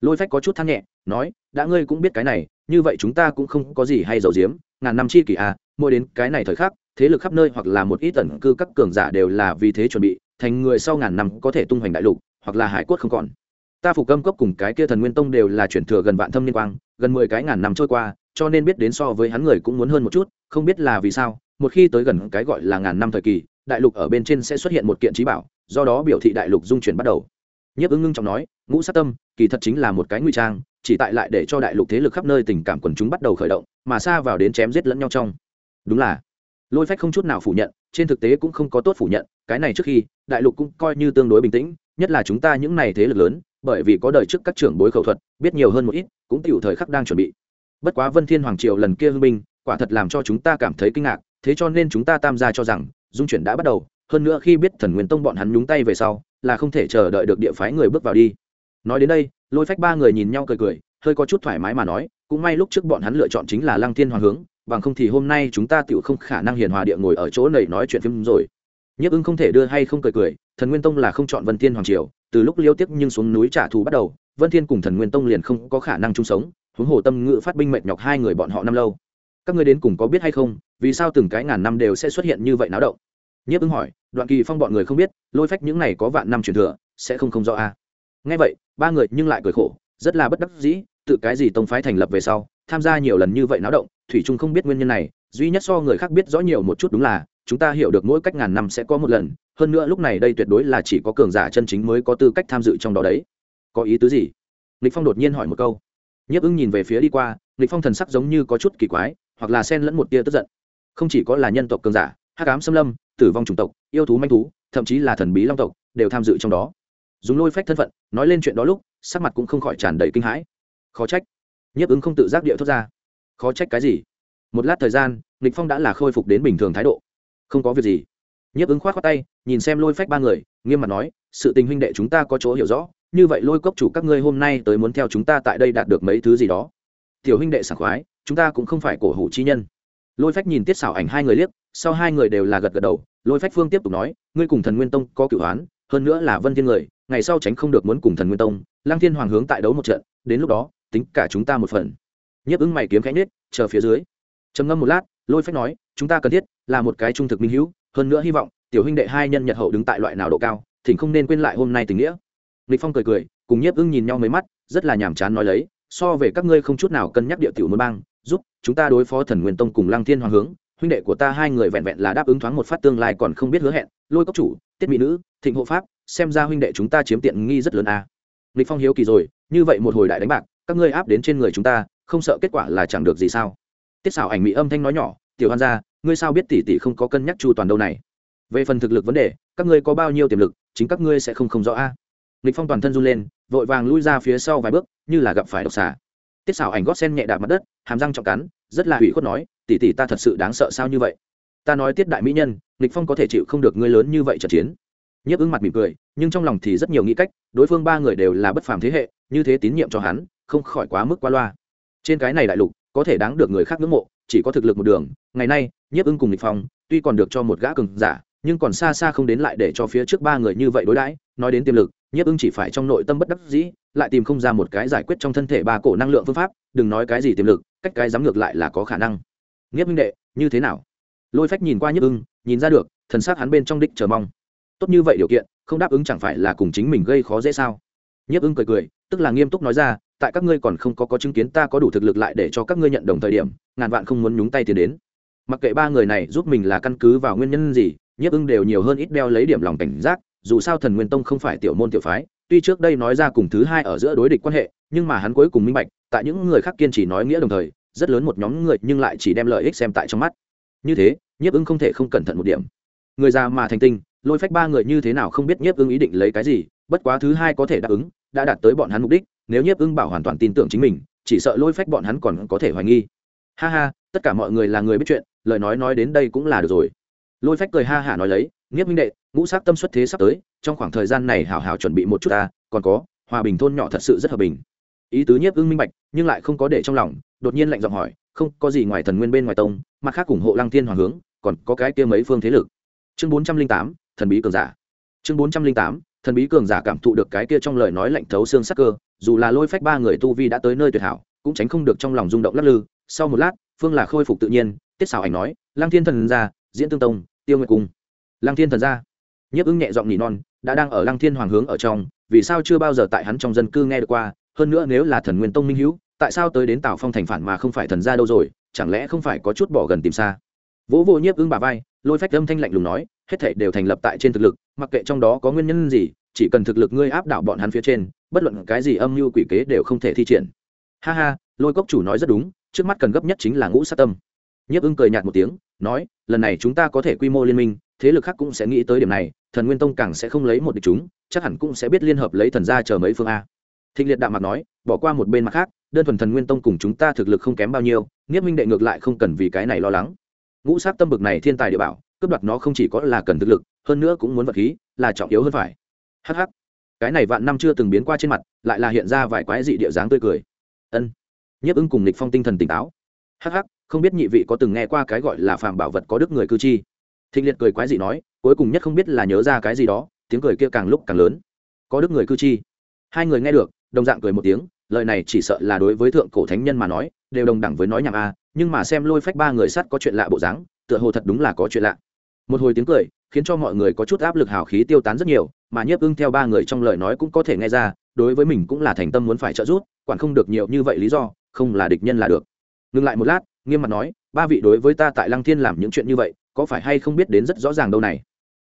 Speaker 1: Lôi phách có chút than nhẹ, nói, đã ngươi cũng biết cái này, như vậy chúng ta cũng không có gì hay giấu giếm, ngàn năm chi kỷ à mỗi đến cái này thời khắc thế lực khắp nơi hoặc là một ít tẩn cư các cường giả đều là vì thế chuẩn bị, thành người sau ngàn năm có thể tung hoành đại lục, hoặc là hải quốc không còn. Ta phục âm cốc cùng cái kia thần nguyên tông đều là chuyển thừa gần vạn thâm liên quang, gần mười cái ngàn năm trôi qua, cho nên biết đến so với hắn người cũng muốn hơn một chút, không biết là vì sao, một khi tới gần cái gọi là ngàn năm thời kỳ, đại lục ở bên trên sẽ xuất hiện một kiện trí bảo, do đó biểu thị đại lục dung chuyển bắt đầu. Nhiếp ứng ngưng trọng nói, ngũ sát tâm, kỳ thật chính là một cái nguy trang, chỉ tại lại để cho đại lục thế lực khắp nơi tình cảm quần chúng bắt đầu khởi động, mà xa vào đến chém giết lẫn nhau trong. Đúng là lôi phách không chút nào phủ nhận, trên thực tế cũng không có tốt phủ nhận, cái này trước khi, đại lục cũng coi như tương đối bình tĩnh, nhất là chúng ta những này thế lực lớn, bởi vì có đời trước các trưởng bối khẩu thuật, biết nhiều hơn một ít, cũng tiểu thời khắc đang chuẩn bị. Bất quá vân thiên hoàng triều lần kia hưng binh, quả thật làm cho chúng ta cảm thấy kinh ngạc, thế cho nên chúng ta tam gia cho rằng, dung chuyển đã bắt đầu, hơn nữa khi biết thần nguyên tông bọn hắn nhúng tay về sau, là không thể chờ đợi được địa phái người bước vào đi. Nói đến đây, lôi phách ba người nhìn nhau cười cười, hơi có chút thoải mái mà nói, cũng may lúc trước bọn hắn lựa chọn chính là lăng thiên hoàng hướng bằng không thì hôm nay chúng ta tựu không khả năng hiền hòa địa ngồi ở chỗ này nói chuyện phim rồi. Nhiếp ưng không thể đưa hay không cười cười, thần nguyên tông là không chọn vân thiên hoàng triều, từ lúc liêu tiếp nhưng xuống núi trả thù bắt đầu, vân thiên cùng thần nguyên tông liền không có khả năng chung sống, huống hồ tâm ngự phát binh mệt nhọc hai người bọn họ năm lâu. Các ngươi đến cùng có biết hay không, vì sao từng cái ngàn năm đều sẽ xuất hiện như vậy náo động? Nhiếp ứng hỏi, đoạn kỳ phong bọn người không biết, lôi phách những này có vạn năm truyền thừa, sẽ không không rõ a à. vậy, ba người nhưng lại cười khổ, rất là bất đắc dĩ, tự cái gì tông phái thành lập về sau tham gia nhiều lần như vậy náo động, thủy trung không biết nguyên nhân này, duy nhất so người khác biết rõ nhiều một chút đúng là, chúng ta hiểu được mỗi cách ngàn năm sẽ có một lần, hơn nữa lúc này đây tuyệt đối là chỉ có cường giả chân chính mới có tư cách tham dự trong đó đấy. Có ý tứ gì? Lịch phong đột nhiên hỏi một câu. Nhiếp ưng nhìn về phía đi qua lịch phong thần sắc giống như có chút kỳ quái, hoặc là xen lẫn một tia tức giận. Không chỉ có là nhân tộc cường giả, hắc ám xâm lâm, tử vong chủng tộc, yêu thú manh thú, thậm chí là thần bí long tộc, đều tham dự trong đó. Dùng lôi phách thân phận, nói lên chuyện đó lúc, sắc mặt cũng không khỏi tràn đầy kinh hãi. Khó trách nhiếp ứng không tự giác địa thốt ra. Khó trách cái gì? Một lát thời gian, nghịch phong đã là khôi phục đến bình thường thái độ. Không có việc gì. Nhiếp ứng khoát khoát tay, nhìn xem lôi phách ba người, nghiêm mặt nói, sự tình huynh đệ chúng ta có chỗ hiểu rõ, như vậy lôi cốc chủ các ngươi hôm nay tới muốn theo chúng ta tại đây đạt được mấy thứ gì đó. Tiểu huynh đệ sảng khoái, chúng ta cũng không phải cổ hủ chi nhân. Lôi phách nhìn tiết xảo ảnh hai người liếc, sau hai người đều là gật gật đầu. Lôi phách phương tiếp tục nói, ngươi cùng thần nguyên tông có cửu hoán hơn nữa là vân thiên người, ngày sau tránh không được muốn cùng thần nguyên tông lang thiên hoàng hướng tại đấu một trận, đến lúc đó tính cả chúng ta một phần. Nhiếp ứng mày kiếm khẽ nết chờ phía dưới. Trầm ngâm một lát, lôi phách nói, chúng ta cần thiết là một cái trung thực minh hữu, hơn nữa hy vọng, tiểu huynh đệ hai nhân nhật hậu đứng tại loại nào độ cao, thỉnh không nên quên lại hôm nay tình nghĩa. Lịch phong cười cười, cùng nhiếp ưng nhìn nhau mấy mắt, rất là nhàm chán nói lấy, so về các ngươi không chút nào cân nhắc địa tiểu môn bang, giúp chúng ta đối phó thần nguyên tông cùng lăng thiên hoàng hướng, huynh đệ của ta hai người vẹn vẹn là đáp ứng thoáng một phát tương lai còn không biết hứa hẹn, lôi cốc chủ, tiết mỹ nữ, thịnh hộ pháp, xem ra huynh đệ chúng ta chiếm tiện nghi rất lớn à. lịch phong hiếu kỳ rồi, như vậy một hồi đại đánh bạc các ngươi áp đến trên người chúng ta, không sợ kết quả là chẳng được gì sao? Tiết xảo ảnh mỹ âm thanh nói nhỏ, tiểu hoan gia, ngươi sao biết tỷ tỷ không có cân nhắc chu toàn đâu này? Về phần thực lực vấn đề, các ngươi có bao nhiêu tiềm lực, chính các ngươi sẽ không không rõ a. À. lịch phong toàn thân run lên, vội vàng lui ra phía sau vài bước, như là gặp phải độc xà. Tiết xảo ảnh gót sen nhẹ đạp mặt đất, hàm răng trọng cắn, rất là hủy khuất nói, tỷ tỷ ta thật sự đáng sợ sao như vậy? Ta nói tiết đại mỹ nhân lịch phong có thể chịu không được ngươi lớn như vậy trận chiến. Nhiếp ứng mặt mỉm cười, nhưng trong lòng thì rất nhiều nghĩ cách, đối phương ba người đều là bất phàm thế hệ, như thế tín nhiệm cho hắn không khỏi quá mức quá loa. Trên cái này đại lục, có thể đáng được người khác ngưỡng mộ, chỉ có thực lực một đường, ngày nay, nhiếp ưng cùng lịch phong, tuy còn được cho một gã cường giả, nhưng còn xa xa không đến lại để cho phía trước ba người như vậy đối đãi. Nói đến tiềm lực, nhiếp ưng chỉ phải trong nội tâm bất đắc dĩ, lại tìm không ra một cái giải quyết trong thân thể ba cổ năng lượng phương pháp, đừng nói cái gì tiềm lực, cách cái dám ngược lại là có khả năng. Nhiếp minh đệ, như thế nào? Lôi phách nhìn qua nhiếp ưng, nhìn ra được, thần xác hắn bên trong đích chờ mong. Tốt như vậy điều kiện, không đáp ứng chẳng phải là cùng chính mình gây khó dễ sao? Nhiếp ưng cười cười, tức là nghiêm túc nói ra, tại các ngươi còn không có có chứng kiến ta có đủ thực lực lại để cho các ngươi nhận đồng thời điểm, ngàn vạn không muốn nhúng tay tiền đến. Mặc kệ ba người này giúp mình là căn cứ vào nguyên nhân gì, nhiếp ưng đều nhiều hơn ít đeo lấy điểm lòng cảnh giác, dù sao thần nguyên tông không phải tiểu môn tiểu phái, tuy trước đây nói ra cùng thứ hai ở giữa đối địch quan hệ, nhưng mà hắn cuối cùng minh bạch, tại những người khác kiên trì nói nghĩa đồng thời, rất lớn một nhóm người nhưng lại chỉ đem lợi ích xem tại trong mắt. Như thế, nhiếp ưng không thể không cẩn thận một điểm. Người già mà thành tinh, lôi phách ba người như thế nào không biết nhiếp ưng ý định lấy cái gì, bất quá thứ hai có thể đáp ứng đã đạt tới bọn hắn mục đích, nếu nhiếp ưng bảo hoàn toàn tin tưởng chính mình, chỉ sợ lôi phách bọn hắn còn có thể hoài nghi. Ha ha, tất cả mọi người là người biết chuyện, lời nói nói đến đây cũng là được rồi. Lôi phách cười ha hả nói lấy nghiếp minh đệ, ngũ sắc tâm xuất thế sắp tới, trong khoảng thời gian này hảo hảo chuẩn bị một chút ta, còn có, hòa bình thôn nhỏ thật sự rất hòa bình. Ý tứ nhiếp ưng minh bạch, nhưng lại không có để trong lòng, đột nhiên lạnh giọng hỏi, không, có gì ngoài thần nguyên bên ngoài tông, mặt khác ủng hộ lăng thiên hoàng hướng, còn có cái kia mấy phương thế lực. Chương bốn trăm linh tám, thần bí cường giả. Chương bốn trăm linh tám thần bí cường giả cảm thụ được cái kia trong lời nói lạnh thấu xương sắc cơ, dù là lôi phách ba người tu vi đã tới nơi tuyệt hảo, cũng tránh không được trong lòng rung động lắc lư. Sau một lát, phương là khôi phục tự nhiên, tiết xảo ảnh nói lang thiên thần ra diễn tương tông, tiêu nguyệt cung. Lang thiên thần ra nhiếp ưng nhẹ giọng nỉ non, đã đang ở lang thiên hoàng hướng ở trong, vì sao chưa bao giờ tại hắn trong dân cư nghe được qua? Hơn nữa nếu là thần nguyên tông minh hữu, tại sao tới đến tào phong thành phản mà không phải thần gia đâu rồi? Chẳng lẽ không phải có chút bỏ gần tìm xa? Vỗ vô nhiếp ưng bà vai, lôi phách âm thanh lạnh lùng nói hết thảy đều thành lập tại trên thực lực, mặc kệ trong đó có nguyên nhân gì, chỉ cần thực lực ngươi áp đảo bọn hắn phía trên, bất luận cái gì âm mưu quỷ kế đều không thể thi triển. Ha ha, lôi cốc chủ nói rất đúng, trước mắt cần gấp nhất chính là ngũ sát tâm. Nhiếp ưng cười nhạt một tiếng, nói, lần này chúng ta có thể quy mô liên minh, thế lực khác cũng sẽ nghĩ tới điểm này, thần nguyên tông càng sẽ không lấy một địch chúng, chắc hẳn cũng sẽ biết liên hợp lấy thần gia chờ mấy phương a. Thịnh liệt đạm mặt nói, bỏ qua một bên mặt khác, đơn thuần thần nguyên tông cùng chúng ta thực lực không kém bao nhiêu nghiếp minh đệ ngược lại không cần vì cái này lo lắng. Ngũ sát tâm bực này thiên tài địa bảo cướp đoạt nó không chỉ có là cần thực lực, hơn nữa cũng muốn vật khí, là trọng yếu hơn phải. Hh cái này vạn năm chưa từng biến qua trên mặt, lại là hiện ra vài quái dị địa dáng tươi cười. Ân. Nhiếp ưng cùng nịch phong tinh thần tỉnh táo. Hh không biết nhị vị có từng nghe qua cái gọi là phàm bảo vật có đức người cư chi. Thịnh liệt cười quái dị nói, cuối cùng nhất không biết là nhớ ra cái gì đó, tiếng cười kia càng lúc càng lớn. Có đức người cư chi. Hai người nghe được, đồng dạng cười một tiếng, lời này chỉ sợ là đối với thượng cổ thánh nhân mà nói, đều đồng đẳng với nói nhạc a, nhưng mà xem lôi phách ba người sắt có chuyện lạ bộ dáng, tựa hồ thật đúng là có chuyện lạ một hồi tiếng cười, khiến cho mọi người có chút áp lực hào khí tiêu tán rất nhiều, mà nhiếp ưng theo ba người trong lời nói cũng có thể nghe ra, đối với mình cũng là thành tâm muốn phải trợ giúp, quản không được nhiều như vậy lý do, không là địch nhân là được. Ngừng lại một lát, nghiêm mặt nói, ba vị đối với ta tại lăng thiên làm những chuyện như vậy, có phải hay không biết đến rất rõ ràng đâu này?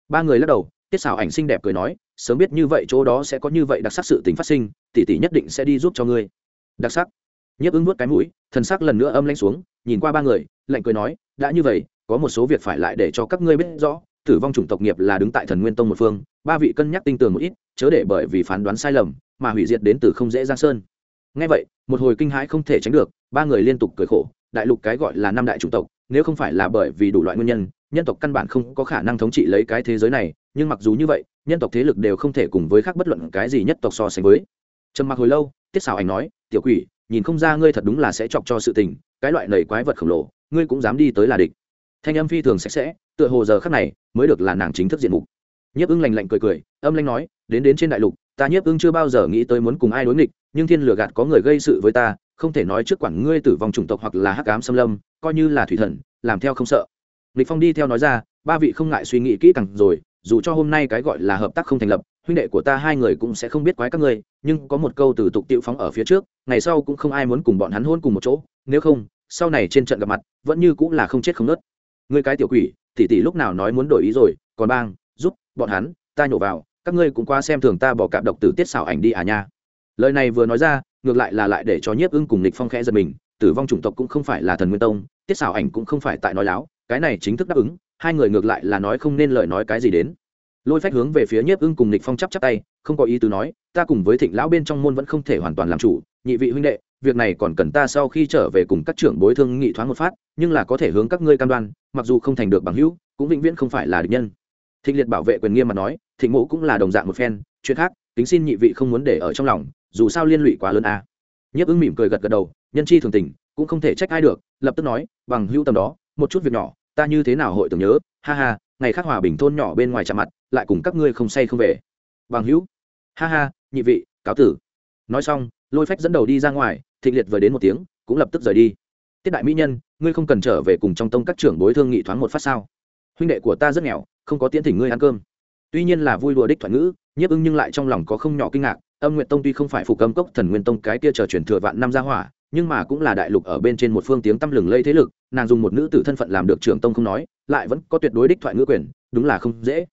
Speaker 1: Ba người lắc đầu, tiết xảo ảnh xinh đẹp cười nói, sớm biết như vậy chỗ đó sẽ có như vậy đặc sắc sự tình phát sinh, tỷ tỷ nhất định sẽ đi giúp cho ngươi. Đặc sắc. Nhiếp ứng nuốt cái mũi, thần sắc lần nữa âm lanh xuống, nhìn qua ba người, lạnh cười nói, đã như vậy có một số việc phải lại để cho các ngươi biết rõ, tử vong chủng tộc nghiệp là đứng tại thần nguyên tông một phương, ba vị cân nhắc tinh tường một ít, chớ để bởi vì phán đoán sai lầm mà hủy diệt đến từ không dễ giang sơn. Ngay vậy, một hồi kinh hãi không thể tránh được, ba người liên tục cười khổ, đại lục cái gọi là năm đại chủng tộc, nếu không phải là bởi vì đủ loại nguyên nhân nhân tộc căn bản không có khả năng thống trị lấy cái thế giới này, nhưng mặc dù như vậy, nhân tộc thế lực đều không thể cùng với khác bất luận cái gì nhất tộc so sánh với. Trầm mặc hồi lâu, tiết xào ảnh nói, tiểu quỷ, nhìn không ra ngươi thật đúng là sẽ chọc cho sự tình, cái loại nầy quái vật khổng lồ, ngươi cũng dám đi tới là địch thanh âm phi thường sạch sẽ, tựa hồ giờ khắc này mới được là nàng chính thức diện mục. Nhiếp ưng lành lạnh cười cười, âm lanh nói, đến đến trên đại lục, ta nhiếp ưng chưa bao giờ nghĩ tới muốn cùng ai đối nghịch, nhưng thiên lừa gạt có người gây sự với ta, không thể nói trước quản ngươi tử vong chủng tộc hoặc là hắc ám xâm lâm, coi như là thủy thần, làm theo không sợ. Lịch phong đi theo nói ra, ba vị không ngại suy nghĩ kỹ càng rồi, dù cho hôm nay cái gọi là hợp tác không thành lập, huynh đệ của ta hai người cũng sẽ không biết quái các ngươi, nhưng có một câu từ tục tiệu phóng ở phía trước, ngày sau cũng không ai muốn cùng bọn hắn hôn cùng một chỗ, nếu không, sau này trên trận gặp mặt, vẫn như cũng là không chết không nớt ngươi cái tiểu quỷ, tỷ tỷ lúc nào nói muốn đổi ý rồi, còn bang, giúp bọn hắn, ta nhổ vào, các ngươi cũng qua xem thường ta bỏ cạp độc tử tiết xảo ảnh đi à nha. Lời này vừa nói ra, ngược lại là lại để cho nhiếp ưng cùng lịch phong khẽ giật mình, tử vong chủng tộc cũng không phải là thần nguyên tông, tiết xảo ảnh cũng không phải tại nói láo, cái này chính thức đáp ứng, hai người ngược lại là nói không nên lời nói cái gì đến. Lôi phách hướng về phía nhiếp ưng cùng lịch phong chắp chắp tay, không có ý tứ nói, ta cùng với thịnh lão bên trong môn vẫn không thể hoàn toàn làm chủ, nhị vị huynh đệ, việc này còn cần ta sau khi trở về cùng các trưởng bối thương nghị thoáng một phát, nhưng là có thể hướng các ngươi cam đoan mặc dù không thành được bằng hữu, cũng vĩnh viễn không phải là địch nhân. Thịnh liệt bảo vệ quyền nghiêm mà nói, thịnh mộ cũng là đồng dạng một phen, chuyện khác tính xin nhị vị không muốn để ở trong lòng, dù sao liên lụy quá lớn a. À. nhiếp ứng mỉm cười gật gật đầu, nhân chi thường tình, cũng không thể trách ai được, lập tức nói, bằng hữu tầm đó, một chút việc nhỏ, ta như thế nào hội tưởng nhớ, ha ha, ngày khác hòa bình thôn nhỏ bên ngoài chạm mặt, lại cùng các ngươi không say không về. Bằng hữu, ha ha, nhị vị, cáo tử. Nói xong, lôi phách dẫn đầu đi ra ngoài, thịnh liệt vừa đến một tiếng, cũng lập tức rời đi. Tiết đại mỹ nhân ngươi không cần trở về cùng trong tông các trưởng bối thương nghị thoáng một phát sao? Huynh đệ của ta rất nghèo, không có tiễn thỉnh ngươi ăn cơm. Tuy nhiên là vui đùa đích thoại ngữ, nhiếp ưng nhưng lại trong lòng có không nhỏ kinh ngạc, âm nguyện tông tuy không phải phục âm cốc thần nguyên tông cái kia chờ truyền thừa vạn năm gia hỏa, nhưng mà cũng là đại lục ở bên trên một phương tiếng tăm lừng lây thế lực, nàng dùng một nữ tử thân phận làm được trưởng tông không nói, lại vẫn có tuyệt đối đích thoại ngữ quyền, đúng là không dễ.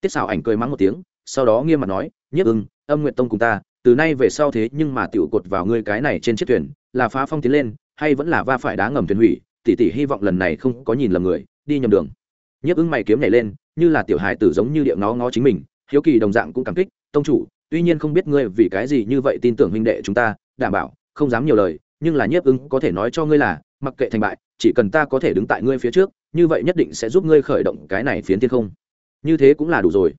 Speaker 1: Tiết xảo ảnh cười mắng một tiếng, sau đó nghiêm mặt nói, nhiếp ưng, âm nguyện tông cùng ta, từ nay về sau thế nhưng mà tiểu cột vào ngươi cái này trên chiếc thuyền, là phá phong tiến lên, hay vẫn là va phải đá ngầm thuyền hủy tỷ tỷ hy vọng lần này không có nhìn lầm người, đi nhầm đường. Nhiếp ứng mày kiếm nhảy lên, như là tiểu hài tử giống như điệu ngó ngó chính mình, hiếu kỳ đồng dạng cũng cảm kích, tông chủ, tuy nhiên không biết ngươi vì cái gì như vậy tin tưởng huynh đệ chúng ta, đảm bảo, không dám nhiều lời, nhưng là nhiếp ứng có thể nói cho ngươi là, mặc kệ thành bại, chỉ cần ta có thể đứng tại ngươi phía trước, như vậy nhất định sẽ giúp ngươi khởi động cái này phiến thiên không. Như thế cũng là đủ rồi.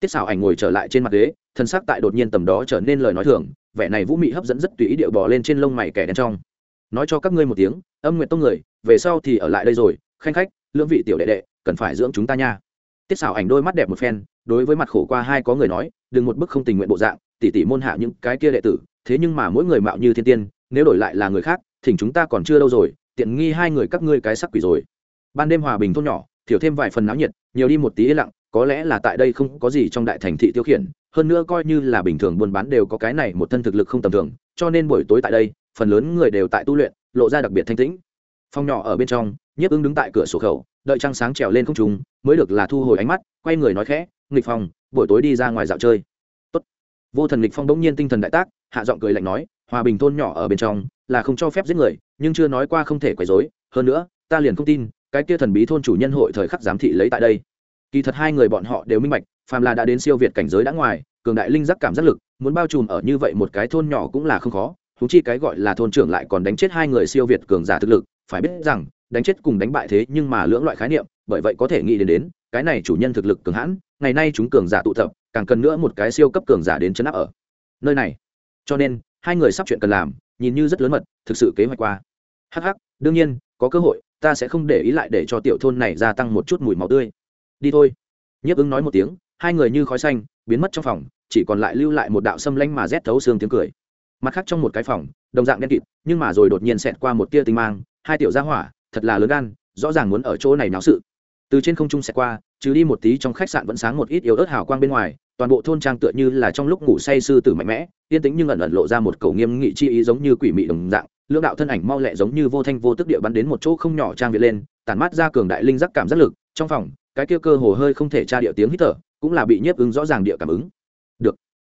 Speaker 1: Tiết xảo ảnh ngồi trở lại trên mặt ghế, thân xác tại đột nhiên tầm đó trở nên lời nói thường, vẻ này vũ mị hấp dẫn rất tùy ý điệu bò lên trên lông mày kẻ đen trong nói cho các ngươi một tiếng, âm nguyện tông người, về sau thì ở lại đây rồi, khanh khách, lưỡng vị tiểu đệ đệ, cần phải dưỡng chúng ta nha. Tiết xảo ảnh đôi mắt đẹp một phen, đối với mặt khổ qua hai có người nói, đừng một bức không tình nguyện bộ dạng, tỉ tỉ môn hạ những cái kia đệ tử, thế nhưng mà mỗi người mạo như thiên tiên, nếu đổi lại là người khác, thỉnh chúng ta còn chưa đâu rồi, tiện nghi hai người các ngươi cái sắc quỷ rồi. Ban đêm hòa bình thôn nhỏ, thiểu thêm vài phần náo nhiệt, nhiều đi một tí yên lặng, có lẽ là tại đây không có gì trong đại thành thị tiêu khiển, hơn nữa coi như là bình thường buôn bán đều có cái này một thân thực lực không tầm thường, cho nên buổi tối tại đây phần lớn người đều tại tu luyện, lộ ra đặc biệt thanh tĩnh. Phong nhỏ ở bên trong, nhiếp ứng đứng tại cửa sổ khẩu, đợi trăng sáng trèo lên không trùng mới được là thu hồi ánh mắt, quay người nói khẽ, nghịch phong, buổi tối đi ra ngoài dạo chơi. Tốt. vô thần nghịch phong bỗng nhiên tinh thần đại tác, hạ giọng cười lạnh nói, hòa bình thôn nhỏ ở bên trong, là không cho phép giết người, nhưng chưa nói qua không thể quấy rối. Hơn nữa, ta liền không tin, cái kia thần bí thôn chủ nhân hội thời khắc giám thị lấy tại đây. Kỳ thật hai người bọn họ đều minh bạch, phàm là đã đến siêu việt cảnh giới đã ngoài, cường đại linh giác cảm giác lực, muốn bao trùm ở như vậy một cái thôn nhỏ cũng là không khó thú chi cái gọi là thôn trưởng lại còn đánh chết hai người siêu việt cường giả thực lực, phải biết rằng, đánh chết cùng đánh bại thế nhưng mà lưỡng loại khái niệm, bởi vậy có thể nghĩ đến đến, cái này chủ nhân thực lực cường hãn, ngày nay chúng cường giả tụ tập, càng cần nữa một cái siêu cấp cường giả đến chấn áp ở nơi này. Cho nên, hai người sắp chuyện cần làm, nhìn như rất lớn mật, thực sự kế hoạch qua. Hh đương nhiên, có cơ hội, ta sẽ không để ý lại để cho tiểu thôn này gia tăng một chút mùi máu tươi. Đi thôi. Nhiếp ứng nói một tiếng, hai người như khói xanh, biến mất trong phòng, chỉ còn lại lưu lại một đạo xâm lanh mà rét thấu xương tiếng cười mặt khác trong một cái phòng, đồng dạng đen kịt, nhưng mà rồi đột nhiên xẹt qua một tia tinh mang, hai tiểu gia hỏa, thật là lớn gan, rõ ràng muốn ở chỗ này náo sự. Từ trên không trung xẹt qua, trừ đi một tí trong khách sạn vẫn sáng một ít yếu ớt hào quang bên ngoài, toàn bộ thôn trang tựa như là trong lúc ngủ say sư tử mạnh mẽ, yên tĩnh nhưng ẩn ẩn lộ ra một cầu nghiêm nghị chi ý giống như quỷ mị đồng dạng, lưỡng đạo thân ảnh mau lẹ giống như vô thanh vô tức địa bắn đến một chỗ không nhỏ trang viện lên, tản mát ra cường đại linh giác cảm giác lực, trong phòng, cái kia cơ hồ hơi không thể tra địa tiếng hít thở, cũng là bị nhiếp ứng rõ ràng địa cảm ứng. Được.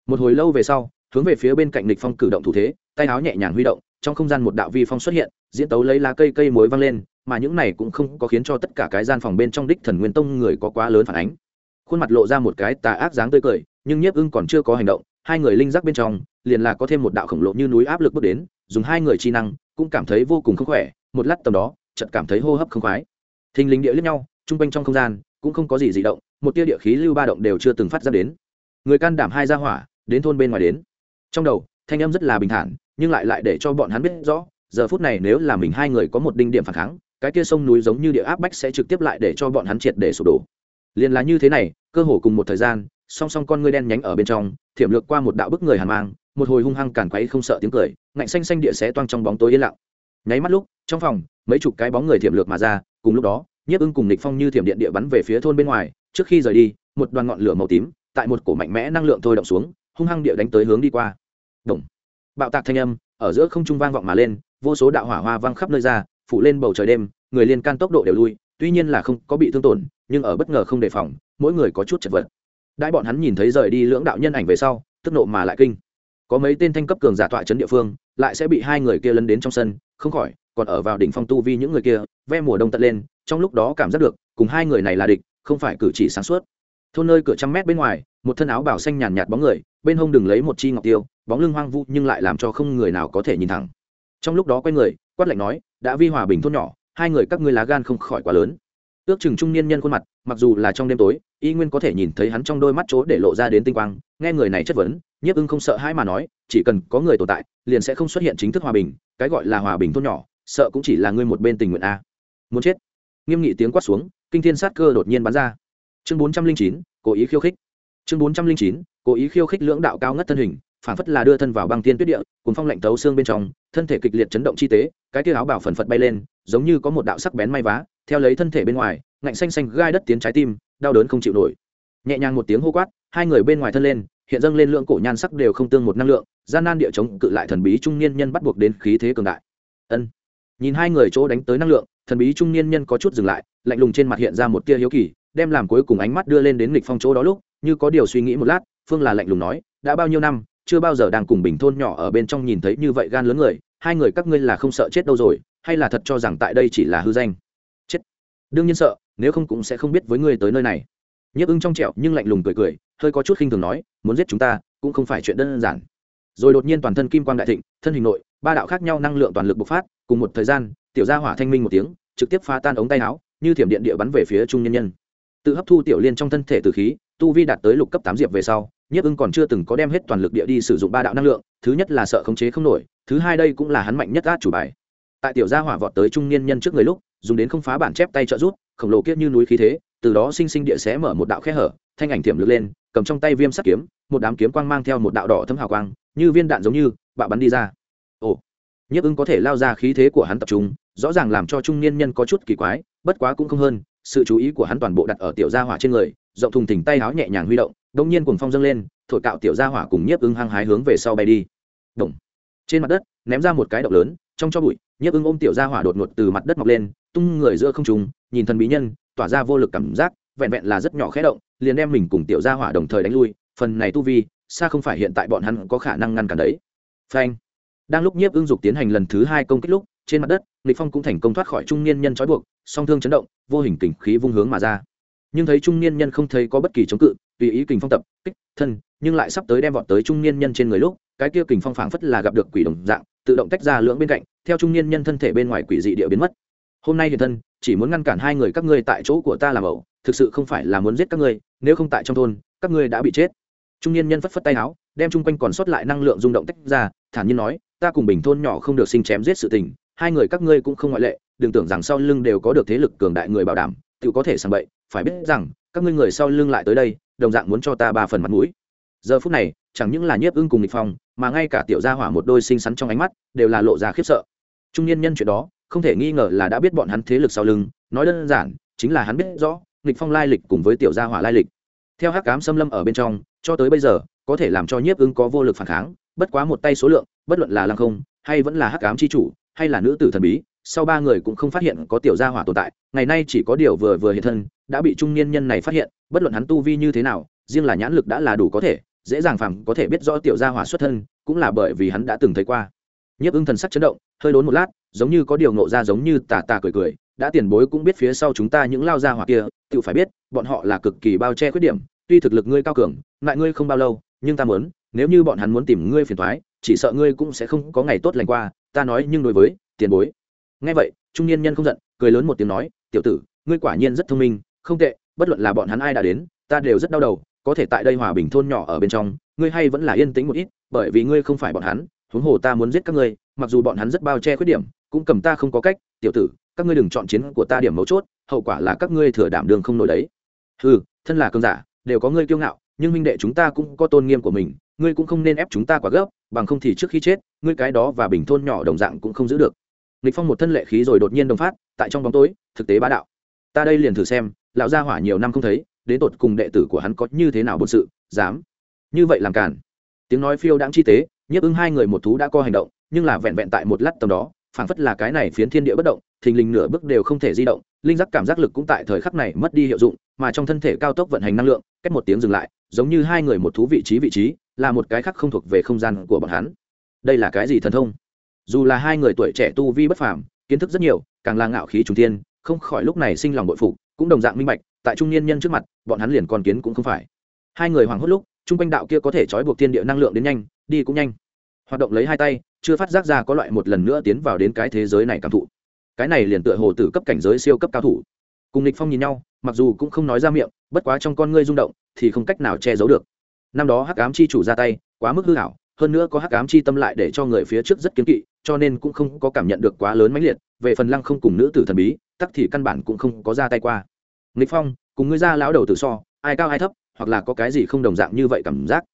Speaker 1: Một hồi lâu về sau hướng về phía bên cạnh lịch phong cử động thủ thế, tay áo nhẹ nhàng huy động, trong không gian một đạo vi phong xuất hiện, diễn tấu lấy lá cây cây muối văng lên, mà những này cũng không có khiến cho tất cả cái gian phòng bên trong đích thần nguyên tông người có quá lớn phản ánh. Khuôn mặt lộ ra một cái tà ác dáng tươi cười, nhưng nhiếp ưng còn chưa có hành động, hai người linh giác bên trong, liền là có thêm một đạo khổng lồ như núi áp lực bước đến, dùng hai người chi năng, cũng cảm thấy vô cùng không khỏe, một lát tầm đó, chợt cảm thấy hô hấp không khoái. Thình lình địa liếc nhau, trung quanh trong không gian, cũng không có gì dị động, một tia địa khí lưu ba động đều chưa từng phát ra đến. Người can đảm hai ra hỏa, đến thôn bên ngoài đến trong đầu, thanh âm rất là bình thản, nhưng lại lại để cho bọn hắn biết rõ, giờ phút này nếu là mình hai người có một đinh điểm phản kháng, cái kia sông núi giống như địa áp bách sẽ trực tiếp lại để cho bọn hắn triệt để sụp đổ. Liền là như thế này, cơ hồ cùng một thời gian, song song con ngươi đen nhánh ở bên trong, thiểm lược qua một đạo bức người hàn mang, một hồi hung hăng càn quấy không sợ tiếng cười, ngạnh xanh xanh địa xé toang trong bóng tối yên lặng. Nháy mắt lúc, trong phòng, mấy chục cái bóng người thiểm lược mà ra, cùng lúc đó, nhiếp ưng cùng nịch phong như thiểm điện địa bắn về phía thôn bên ngoài, trước khi rời đi, một đoàn ngọn lửa màu tím, tại một cổ mạnh mẽ năng lượng thôi động xuống, hung hăng địa đánh tới hướng đi qua đồng. Bạo tạc thanh âm, ở giữa không trung vang vọng mà lên, vô số đạo hỏa hoa vang khắp nơi ra, phủ lên bầu trời đêm, người liên can tốc độ đều lui, tuy nhiên là không có bị thương tổn, nhưng ở bất ngờ không đề phòng, mỗi người có chút chật vật. Đại bọn hắn nhìn thấy rời đi lưỡng đạo nhân ảnh về sau, tức nộ mà lại kinh. Có mấy tên thanh cấp cường giả tọa chấn địa phương, lại sẽ bị hai người kia lấn đến trong sân, không khỏi, còn ở vào đỉnh phong tu vi những người kia, ve mùa đông tận lên, trong lúc đó cảm giác được, cùng hai người này là địch, không phải cử chỉ sáng suốt thôn nơi cửa trăm mét bên ngoài, một thân áo bảo xanh nhàn nhạt bóng người, bên hông đừng lấy một chi ngọc tiêu, bóng lưng hoang vu nhưng lại làm cho không người nào có thể nhìn thẳng. Trong lúc đó quay người, quát lạnh nói, đã vi hòa bình thôn nhỏ, hai người các ngươi lá gan không khỏi quá lớn. Ước chừng trung niên nhân khuôn mặt, mặc dù là trong đêm tối, y nguyên có thể nhìn thấy hắn trong đôi mắt chỗ để lộ ra đến tinh quang, nghe người này chất vấn, nhiếp ưng không sợ hãi mà nói, chỉ cần có người tồn tại, liền sẽ không xuất hiện chính thức hòa bình, cái gọi là hòa bình thôn nhỏ, sợ cũng chỉ là ngươi một bên tình nguyện a. Muốn chết. Nghiêm nghị tiếng quát xuống, kinh thiên sát cơ đột nhiên bắn ra chương bốn trăm linh chín, cố ý khiêu khích. Chương bốn trăm linh chín, cố ý khiêu khích lưỡng đạo cao ngất thân hình, phản phất là đưa thân vào băng tiên tuyết địa cùng phong lạnh tấu xương bên trong, thân thể kịch liệt chấn động chi tế, cái tia áo bảo phần phật bay lên, giống như có một đạo sắc bén may vá, theo lấy thân thể bên ngoài, ngạnh xanh xanh gai đất tiến trái tim, đau đớn không chịu nổi. Nhẹ nhàng một tiếng hô quát, hai người bên ngoài thân lên, hiện dâng lên lượng cổ nhan sắc đều không tương một năng lượng, gian nan địa chống cự lại thần bí trung niên nhân bắt buộc đến khí thế cường đại. Ân. Nhìn hai người chỗ đánh tới năng lượng, thần bí trung niên nhân có chút dừng lại, lạnh lùng trên mặt hiện ra một tia hiếu kỳ đem làm cuối cùng ánh mắt đưa lên đến nghịch phong chỗ đó lúc, như có điều suy nghĩ một lát, phương là lạnh lùng nói, đã bao nhiêu năm, chưa bao giờ đang cùng bình thôn nhỏ ở bên trong nhìn thấy như vậy gan lớn người, hai người các ngươi là không sợ chết đâu rồi, hay là thật cho rằng tại đây chỉ là hư danh? Chết. Đương nhiên sợ, nếu không cũng sẽ không biết với ngươi tới nơi này. Nhấp ưng trong trẹo nhưng lạnh lùng cười cười, hơi có chút khinh thường nói, muốn giết chúng ta, cũng không phải chuyện đơn giản. Rồi đột nhiên toàn thân kim quang đại thịnh, thân hình nội, ba đạo khác nhau năng lượng toàn lực bộc phát, cùng một thời gian, tiểu gia hỏa thanh minh một tiếng, trực tiếp phá tan ống tay áo, như thiểm điện địa bắn về phía trung nhân nhân tự hấp thu tiểu liên trong thân thể từ khí, tu vi đạt tới lục cấp tám diệp về sau, nhiếp ưng còn chưa từng có đem hết toàn lực địa đi sử dụng ba đạo năng lượng, thứ nhất là sợ khống chế không nổi, thứ hai đây cũng là hắn mạnh nhất át chủ bài. Tại tiểu gia hỏa vọt tới trung niên nhân trước người lúc, dùng đến không phá bản chép tay trợ rút khổng lồ kiết như núi khí thế, từ đó sinh sinh địa xé mở một đạo khe hở, thanh ảnh tiềm lực lên, cầm trong tay viêm sắt kiếm, một đám kiếm quang mang theo một đạo đỏ thấm hào quang, như viên đạn giống như bạo bắn đi ra. Ồ, nhiếp ưng có thể lao ra khí thế của hắn tập trung, rõ ràng làm cho trung niên nhân có chút kỳ quái, bất quá cũng không hơn sự chú ý của hắn toàn bộ đặt ở tiểu gia hỏa trên người, rộng thùng thỉnh tay áo nhẹ nhàng huy động, đông nhiên cùng phong dâng lên, thổi cạo tiểu gia hỏa cùng nhiếp ưng hăng hái hướng về sau bay đi. Động. trên mặt đất, ném ra một cái động lớn, trong cho bụi, nhiếp ưng ôm tiểu gia hỏa đột ngột từ mặt đất mọc lên, tung người giữa không trùng nhìn thần bí nhân, tỏa ra vô lực cảm giác, vẹn vẹn là rất nhỏ khẽ động, liền đem mình cùng tiểu gia hỏa đồng thời đánh lui, phần này tu vi, xa không phải hiện tại bọn hắn có khả năng ngăn cản đấy. Phanh. Đang lúc nhiếp ưng dục tiến hành lần thứ hai công kích lúc trên mặt đất, nghịch phong cũng thành công thoát khỏi trung niên nhân trói buộc, song thương chấn động, vô hình kình khí vung hướng mà ra. Nhưng thấy trung niên nhân không thấy có bất kỳ chống cự, tùy ý kình phong tập, kích, thân, nhưng lại sắp tới đem vọt tới trung niên nhân trên người lúc, cái kia kình phong phảng phất là gặp được quỷ đồng dạng, tự động tách ra lưỡng bên cạnh, theo trung niên nhân thân thể bên ngoài quỷ dị địa biến mất. Hôm nay hiện thân, chỉ muốn ngăn cản hai người các ngươi tại chỗ của ta làm ẩu, thực sự không phải là muốn giết các ngươi, nếu không tại trong thôn, các ngươi đã bị chết. Trung niên nhân phất phất tay áo, đem chung quanh còn sót lại năng lượng rung động tách ra, thản nhiên nói, ta cùng bình thôn nhỏ không được sinh chém giết sự tình hai người các ngươi cũng không ngoại lệ, đừng tưởng rằng sau lưng đều có được thế lực cường đại người bảo đảm tự có thể sàng bậy, phải biết rằng, các ngươi người sau lưng lại tới đây, đồng dạng muốn cho ta ba phần mặt mũi. Giờ phút này, chẳng những là nhiếp ưng cùng địch phong, mà ngay cả tiểu gia hỏa một đôi xinh xắn trong ánh mắt, đều là lộ ra khiếp sợ. Trung niên nhân chuyện đó, không thể nghi ngờ là đã biết bọn hắn thế lực sau lưng, nói đơn giản, chính là hắn biết rõ nghịch phong lai lịch cùng với tiểu gia hỏa lai lịch. Theo hắc ám xâm lâm ở bên trong, cho tới bây giờ, có thể làm cho nhiếp ưng có vô lực phản kháng, bất quá một tay số lượng, bất luận là lăng không, hay vẫn là hắc ám chi chủ hay là nữ tử thần bí, sau ba người cũng không phát hiện có tiểu gia hỏa tồn tại, ngày nay chỉ có điều vừa vừa hiện thân, đã bị trung niên nhân này phát hiện, bất luận hắn tu vi như thế nào, riêng là nhãn lực đã là đủ có thể, dễ dàng phàm có thể biết rõ tiểu gia hỏa xuất thân, cũng là bởi vì hắn đã từng thấy qua. Nhiếp ưng thần sắc chấn động, hơi đốn một lát, giống như có điều nộ ra giống như tà tà cười cười, đã tiền bối cũng biết phía sau chúng ta những lao gia hỏa kia, tự phải biết, bọn họ là cực kỳ bao che khuyết điểm, tuy thực lực ngươi cao cường, ngại ngươi không bao lâu, nhưng ta muốn, nếu như bọn hắn muốn tìm ngươi phiền thoái chỉ sợ ngươi cũng sẽ không có ngày tốt lành qua, ta nói nhưng đối với tiền bối. Nghe vậy, trung niên nhân không giận, cười lớn một tiếng nói, tiểu tử, ngươi quả nhiên rất thông minh, không tệ, bất luận là bọn hắn ai đã đến, ta đều rất đau đầu, có thể tại đây hòa bình thôn nhỏ ở bên trong, ngươi hay vẫn là yên tĩnh một ít, bởi vì ngươi không phải bọn hắn, huống hồ ta muốn giết các ngươi, mặc dù bọn hắn rất bao che khuyết điểm, cũng cầm ta không có cách, tiểu tử, các ngươi đừng chọn chiến của ta điểm mấu chốt, hậu quả là các ngươi thừa đảm đường không nổi đấy. Ừ thân là cơn giả, đều có ngươi kiêu ngạo, nhưng minh đệ chúng ta cũng có tôn nghiêm của mình, ngươi cũng không nên ép chúng ta quá gấp bằng không thì trước khi chết, ngươi cái đó và bình thôn nhỏ đồng dạng cũng không giữ được. Nghịch phong một thân lệ khí rồi đột nhiên đồng phát, tại trong bóng tối, thực tế bá đạo. Ta đây liền thử xem, lão gia hỏa nhiều năm không thấy, đến tột cùng đệ tử của hắn có như thế nào bổn sự, dám. Như vậy làm cản tiếng nói phiêu đãng chi tế, nhiếp ứng hai người một thú đã có hành động, nhưng là vẹn vẹn tại một lát tầm đó, phảng phất là cái này phiến thiên địa bất động, thình lình nửa bước đều không thể di động linh giác cảm giác lực cũng tại thời khắc này mất đi hiệu dụng, mà trong thân thể cao tốc vận hành năng lượng, cách một tiếng dừng lại, giống như hai người một thú vị trí vị trí, là một cái khác không thuộc về không gian của bọn hắn. Đây là cái gì thần thông? Dù là hai người tuổi trẻ tu vi bất phàm, kiến thức rất nhiều, càng là ngạo khí trung tiên không khỏi lúc này sinh lòng bội phục, cũng đồng dạng minh bạch, tại trung niên nhân trước mặt, bọn hắn liền còn kiến cũng không phải. Hai người hoảng hốt lúc trung quanh đạo kia có thể trói buộc thiên địa năng lượng đến nhanh, đi cũng nhanh. Hoạt động lấy hai tay, chưa phát giác ra có loại một lần nữa tiến vào đến cái thế giới này cảm thụ cái này liền tựa hồ tử cấp cảnh giới siêu cấp cao thủ. Cùng lịch phong nhìn nhau, mặc dù cũng không nói ra miệng, bất quá trong con ngươi rung động, thì không cách nào che giấu được. Năm đó hắc ám chi chủ ra tay, quá mức hư hảo hơn nữa có hắc ám chi tâm lại để cho người phía trước rất kiến kỵ, cho nên cũng không có cảm nhận được quá lớn mãnh liệt, về phần lăng không cùng nữ tử thần bí, tắc thì căn bản cũng không có ra tay qua. Nghịch phong, cùng ngươi ra lão đầu tử so, ai cao ai thấp, hoặc là có cái gì không đồng dạng như vậy cảm giác.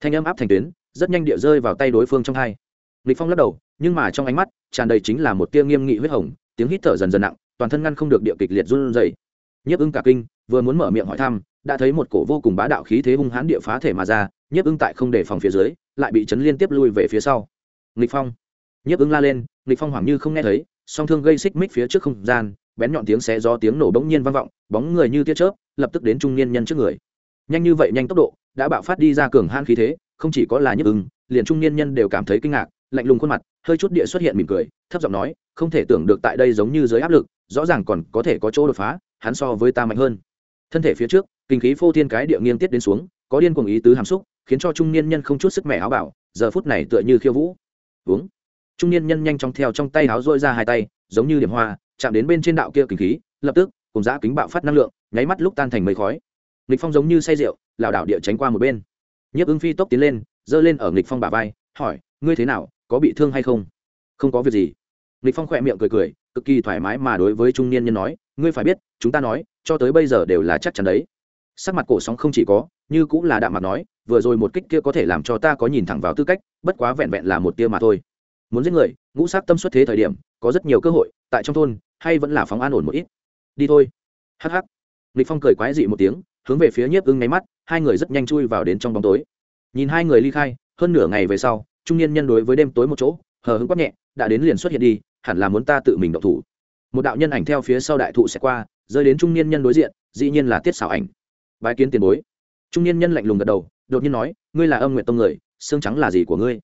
Speaker 1: Thanh âm áp thành tuyến, rất nhanh địa rơi vào tay đối phương trong hai. Nghịch phong lắc đầu, nhưng mà trong ánh mắt tràn đầy chính là một tia nghiêm nghị huyết hồng tiếng hít thở dần dần nặng, toàn thân ngăn không được địa kịch liệt run rẩy. Nhiếp ưng cả kinh, vừa muốn mở miệng hỏi thăm, đã thấy một cổ vô cùng bá đạo khí thế hung hãn địa phá thể mà ra, nhiếp ưng tại không để phòng phía dưới, lại bị chấn liên tiếp lui về phía sau. Nghịch phong. Nhiếp ưng la lên, nghịch phong hoảng như không nghe thấy, song thương gây xích mích phía trước không gian, bén nhọn tiếng xé do tiếng nổ bỗng nhiên vang vọng, bóng người như tia chớp, lập tức đến trung niên nhân trước người. Nhanh như vậy nhanh tốc độ, đã bạo phát đi ra cường han khí thế, không chỉ có là nhiếp ưng, liền trung niên nhân đều cảm thấy kinh ngạc, lạnh lùng khuôn mặt, hơi chút địa xuất hiện mỉm cười, thấp giọng nói không thể tưởng được tại đây giống như dưới áp lực, rõ ràng còn có thể có chỗ đột phá, hắn so với ta mạnh hơn. Thân thể phía trước, kinh khí phô thiên cái địa nghiêng tiết đến xuống, có điên cuồng ý tứ hàm xúc, khiến cho trung niên nhân không chút sức mẻ áo bảo, giờ phút này tựa như khiêu vũ. Uống trung niên nhân nhanh chóng theo trong tay áo dôi ra hai tay, giống như điểm hoa, chạm đến bên trên đạo kia kinh khí, lập tức, cùng giã kính bạo phát năng lượng, nháy mắt lúc tan thành mây khói. Nghịch phong giống như say rượu, lảo đảo địa tránh qua một bên. Nhiếp ưng phi tốc tiến lên, giơ lên ở nghịch phong bả vai, hỏi, ngươi thế nào, có bị thương hay không? Không có việc gì. Lịch phong khỏe miệng cười cười, cực kỳ thoải mái mà đối với trung niên nhân nói, ngươi phải biết, chúng ta nói, cho tới bây giờ đều là chắc chắn đấy. Sắc mặt cổ sóng không chỉ có, như cũng là đạm mặt nói, vừa rồi một kích kia có thể làm cho ta có nhìn thẳng vào tư cách, bất quá vẹn vẹn là một tia mà thôi. Muốn giết người, ngũ sát tâm xuất thế thời điểm, có rất nhiều cơ hội, tại trong thôn, hay vẫn là phóng an ổn một ít. Đi thôi. Hắc hắc. lịch phong cười quái dị một tiếng, hướng về phía nhiếp ưng ngáy mắt, hai người rất nhanh chui vào đến trong bóng tối. Nhìn hai người ly khai, hơn nửa ngày về sau, trung niên nhân đối với đêm tối một chỗ, hờ hững quát nhẹ, đã đến liền xuất hiện đi hẳn là muốn ta tự mình động thủ. Một đạo nhân ảnh theo phía sau đại thụ sẽ qua, rơi đến trung niên nhân đối diện, dĩ nhiên là tiết xảo ảnh. Bái kiến tiền bối. Trung niên nhân lạnh lùng gật đầu, đột nhiên nói, ngươi là âm nguyện tông người, xương trắng là gì của ngươi?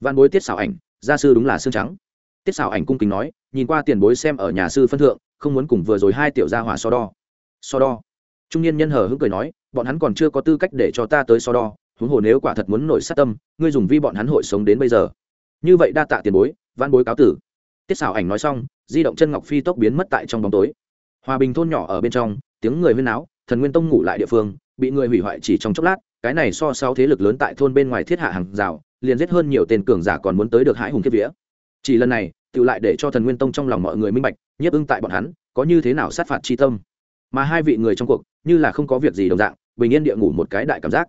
Speaker 1: Văn bối tiết xảo ảnh, gia sư đúng là xương trắng. Tiết xảo ảnh cung kính nói, nhìn qua tiền bối xem ở nhà sư phân thượng, không muốn cùng vừa rồi hai tiểu gia hỏa so đo. So đo. Trung niên nhân hờ hững cười nói, bọn hắn còn chưa có tư cách để cho ta tới so đo, huống hồ nếu quả thật muốn nổi sát tâm, ngươi dùng vi bọn hắn hội sống đến bây giờ. Như vậy đa tạ tiền bối văn bối cáo tử tiết xảo ảnh nói xong, di động chân ngọc phi tốc biến mất tại trong bóng tối. Hòa bình thôn nhỏ ở bên trong, tiếng người huyên náo, thần nguyên tông ngủ lại địa phương, bị người hủy hoại chỉ trong chốc lát, cái này so sau thế lực lớn tại thôn bên ngoài thiết hạ hàng rào, liền giết hơn nhiều tên cường giả còn muốn tới được hãi hùng kiếp vía. Chỉ lần này, tự lại để cho thần nguyên tông trong lòng mọi người minh bạch, nhiếp ưng tại bọn hắn, có như thế nào sát phạt chi tâm. Mà hai vị người trong cuộc, như là không có việc gì đồng dạng, bình yên địa ngủ một cái đại cảm giác.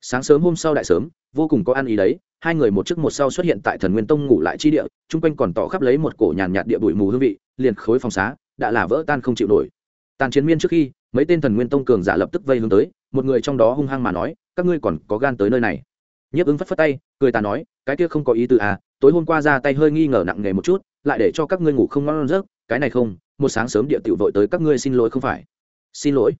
Speaker 1: Sáng sớm hôm sau đại sớm, vô cùng có ăn ý đấy hai người một trước một sau xuất hiện tại thần nguyên tông ngủ lại chi địa, chung quanh còn tỏ khắp lấy một cổ nhàn nhạt địa bụi mù hương vị, liền khối phòng xá đã là vỡ tan không chịu nổi. Tàn chiến miên trước khi, mấy tên thần nguyên tông cường giả lập tức vây hướng tới, một người trong đó hung hăng mà nói, các ngươi còn có gan tới nơi này? Nhấp ứng phất phất tay, cười ta nói, cái kia không có ý tư à tối hôm qua ra tay hơi nghi ngờ nặng nề một chút, lại để cho các ngươi ngủ không ngon giấc, cái này không, một sáng sớm địa tiểu vội tới các ngươi xin lỗi không phải? Xin lỗi.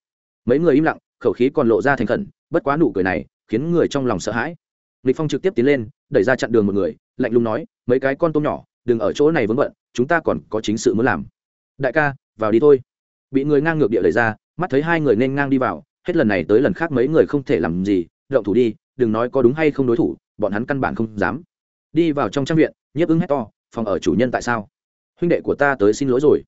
Speaker 1: Mấy người im lặng, khẩu khí còn lộ ra thành khẩn, bất quá nụ cười này khiến người trong lòng sợ hãi lịch phong trực tiếp tiến lên, đẩy ra chặn đường một người, lạnh lùng nói, mấy cái con tôm nhỏ, đừng ở chỗ này vướng bận, chúng ta còn có chính sự muốn làm. Đại ca, vào đi thôi. Bị người ngang ngược địa đẩy ra, mắt thấy hai người nên ngang đi vào, hết lần này tới lần khác mấy người không thể làm gì, động thủ đi, đừng nói có đúng hay không đối thủ, bọn hắn căn bản không dám. Đi vào trong trang viện, nhiếp ứng hét to, phòng ở chủ nhân tại sao? Huynh đệ của ta tới xin lỗi rồi.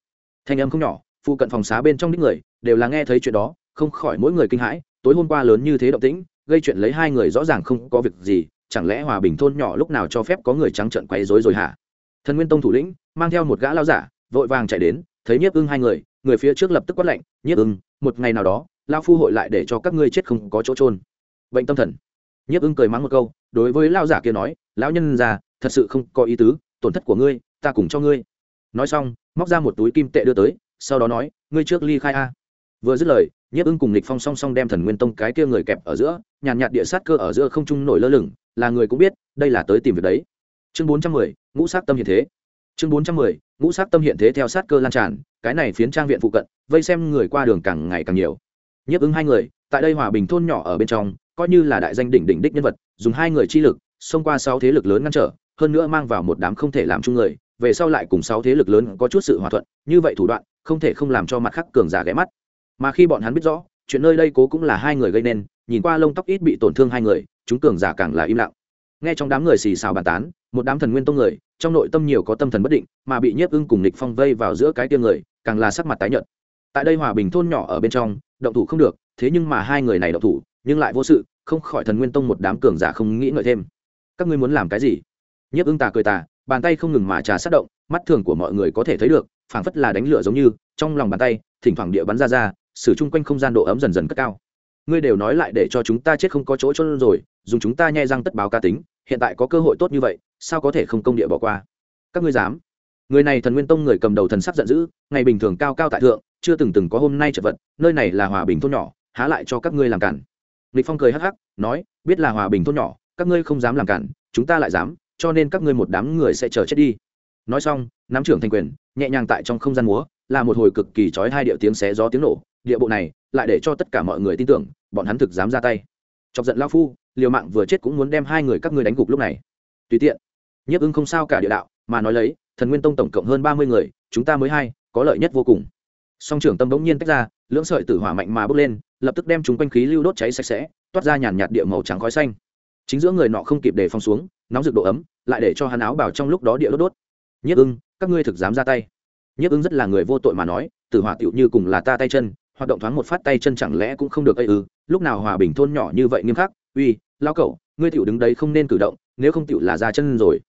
Speaker 1: Thanh âm không nhỏ, phụ cận phòng xá bên trong đích người, đều là nghe thấy chuyện đó, không khỏi mỗi người kinh hãi, tối hôm qua lớn như thế động tĩnh gây chuyện lấy hai người rõ ràng không có việc gì, chẳng lẽ hòa bình thôn nhỏ lúc nào cho phép có người trắng trợn quấy rối rồi hả? Thần nguyên tông thủ lĩnh mang theo một gã lao giả, vội vàng chạy đến, thấy nhiếp ưng hai người người phía trước lập tức quát lệnh nhiếp ưng, một ngày nào đó lao phu hội lại để cho các ngươi chết không có chỗ trôn bệnh tâm thần. Nhiếp ưng cười mắng một câu, đối với lao giả kia nói, lão nhân già, thật sự không có ý tứ, tổn thất của ngươi, ta cùng cho ngươi. Nói xong, móc ra một túi kim tệ đưa tới, sau đó nói, ngươi trước ly khai a vừa dứt lời, nhiếp ưng cùng lịch phong song song đem thần nguyên tông cái kia người kẹp ở giữa, nhàn nhạt địa sát cơ ở giữa không trung nổi lơ lửng, là người cũng biết, đây là tới tìm việc đấy. Chương bốn trăm mười, ngũ sát tâm hiện thế. Chương bốn trăm mười, ngũ sát tâm hiện thế theo sát cơ lan tràn, cái này phiến trang viện phụ cận, vây xem người qua đường càng ngày càng nhiều. Nhiếp ứng hai người, tại đây hòa bình thôn nhỏ ở bên trong, coi như là đại danh đỉnh đỉnh đích nhân vật, dùng hai người chi lực, xông qua sáu thế lực lớn ngăn trở, hơn nữa mang vào một đám không thể làm chung người, về sau lại cùng sáu thế lực lớn có chút sự hòa thuận, như vậy thủ đoạn, không thể không làm cho mặt khác cường giả ghé mắt mà khi bọn hắn biết rõ, chuyện nơi đây cố cũng là hai người gây nên, nhìn qua lông tóc ít bị tổn thương hai người, chúng cường giả càng là im lặng. Nghe trong đám người xì xào bàn tán, một đám thần nguyên tông người, trong nội tâm nhiều có tâm thần bất định, mà bị nhiếp ưng cùng nịch phong vây vào giữa cái tiêm người, càng là sắc mặt tái nhợt. Tại đây hòa bình thôn nhỏ ở bên trong, động thủ không được, thế nhưng mà hai người này động thủ, nhưng lại vô sự, không khỏi thần nguyên tông một đám cường giả không nghĩ ngợi thêm. Các ngươi muốn làm cái gì? Nhiếp ưng tà cười tà, bàn tay không ngừng mà trà sát động, mắt thường của mọi người có thể thấy được, phảng phất là đánh lửa giống như, trong lòng bàn tay, thỉnh thoảng địa bắn ra ra sử chung quanh không gian độ ấm dần dần cất cao. Ngươi đều nói lại để cho chúng ta chết không có chỗ chôn rồi, dùng chúng ta nhai răng tất báo ca tính, hiện tại có cơ hội tốt như vậy, sao có thể không công địa bỏ qua? Các ngươi dám? Người này thần nguyên tông người cầm đầu thần sắc giận dữ, ngày bình thường cao cao tại thượng, chưa từng từng có hôm nay chật vật, nơi này là hòa bình thôn nhỏ, há lại cho các ngươi làm cản. Lịch phong cười hắc hắc, nói, biết là hòa bình thôn nhỏ, các ngươi không dám làm cản, chúng ta lại dám, cho nên các ngươi một đám người sẽ chờ chết đi. Nói xong, nắm trưởng thành quyền, nhẹ nhàng tại trong không gian múa, là một hồi cực kỳ chói hai điệu tiếng xé gió tiếng nổ địa bộ này lại để cho tất cả mọi người tin tưởng, bọn hắn thực dám ra tay. Chọc giận lao phu, liều mạng vừa chết cũng muốn đem hai người các ngươi đánh gục lúc này. Tùy tiện, nhiếp ưng không sao cả địa đạo, mà nói lấy, thần nguyên tông tổng cộng hơn ba mươi người, chúng ta mới hai, có lợi nhất vô cùng. Song trưởng tâm bỗng nhiên tách ra, lưỡng sợi tử hỏa mạnh mà bốc lên, lập tức đem chúng quanh khí lưu đốt cháy sạch sẽ, toát ra nhàn nhạt địa màu trắng khói xanh. Chính giữa người nọ không kịp để phong xuống, nóng rực độ ấm, lại để cho hắn áo bảo trong lúc đó địa đốt đốt. Nhiếp ưng các ngươi thực dám ra tay. Nhiếp ưng rất là người vô tội mà nói, tử hỏa tựu như cùng là ta tay chân hoạt động thoáng một phát tay chân chẳng lẽ cũng không được ây ư? Lúc nào hòa bình thôn nhỏ như vậy nghiêm khắc? Uy, lao cậu ngươi tựu đứng đấy không nên cử động, nếu không tựu là ra chân rồi.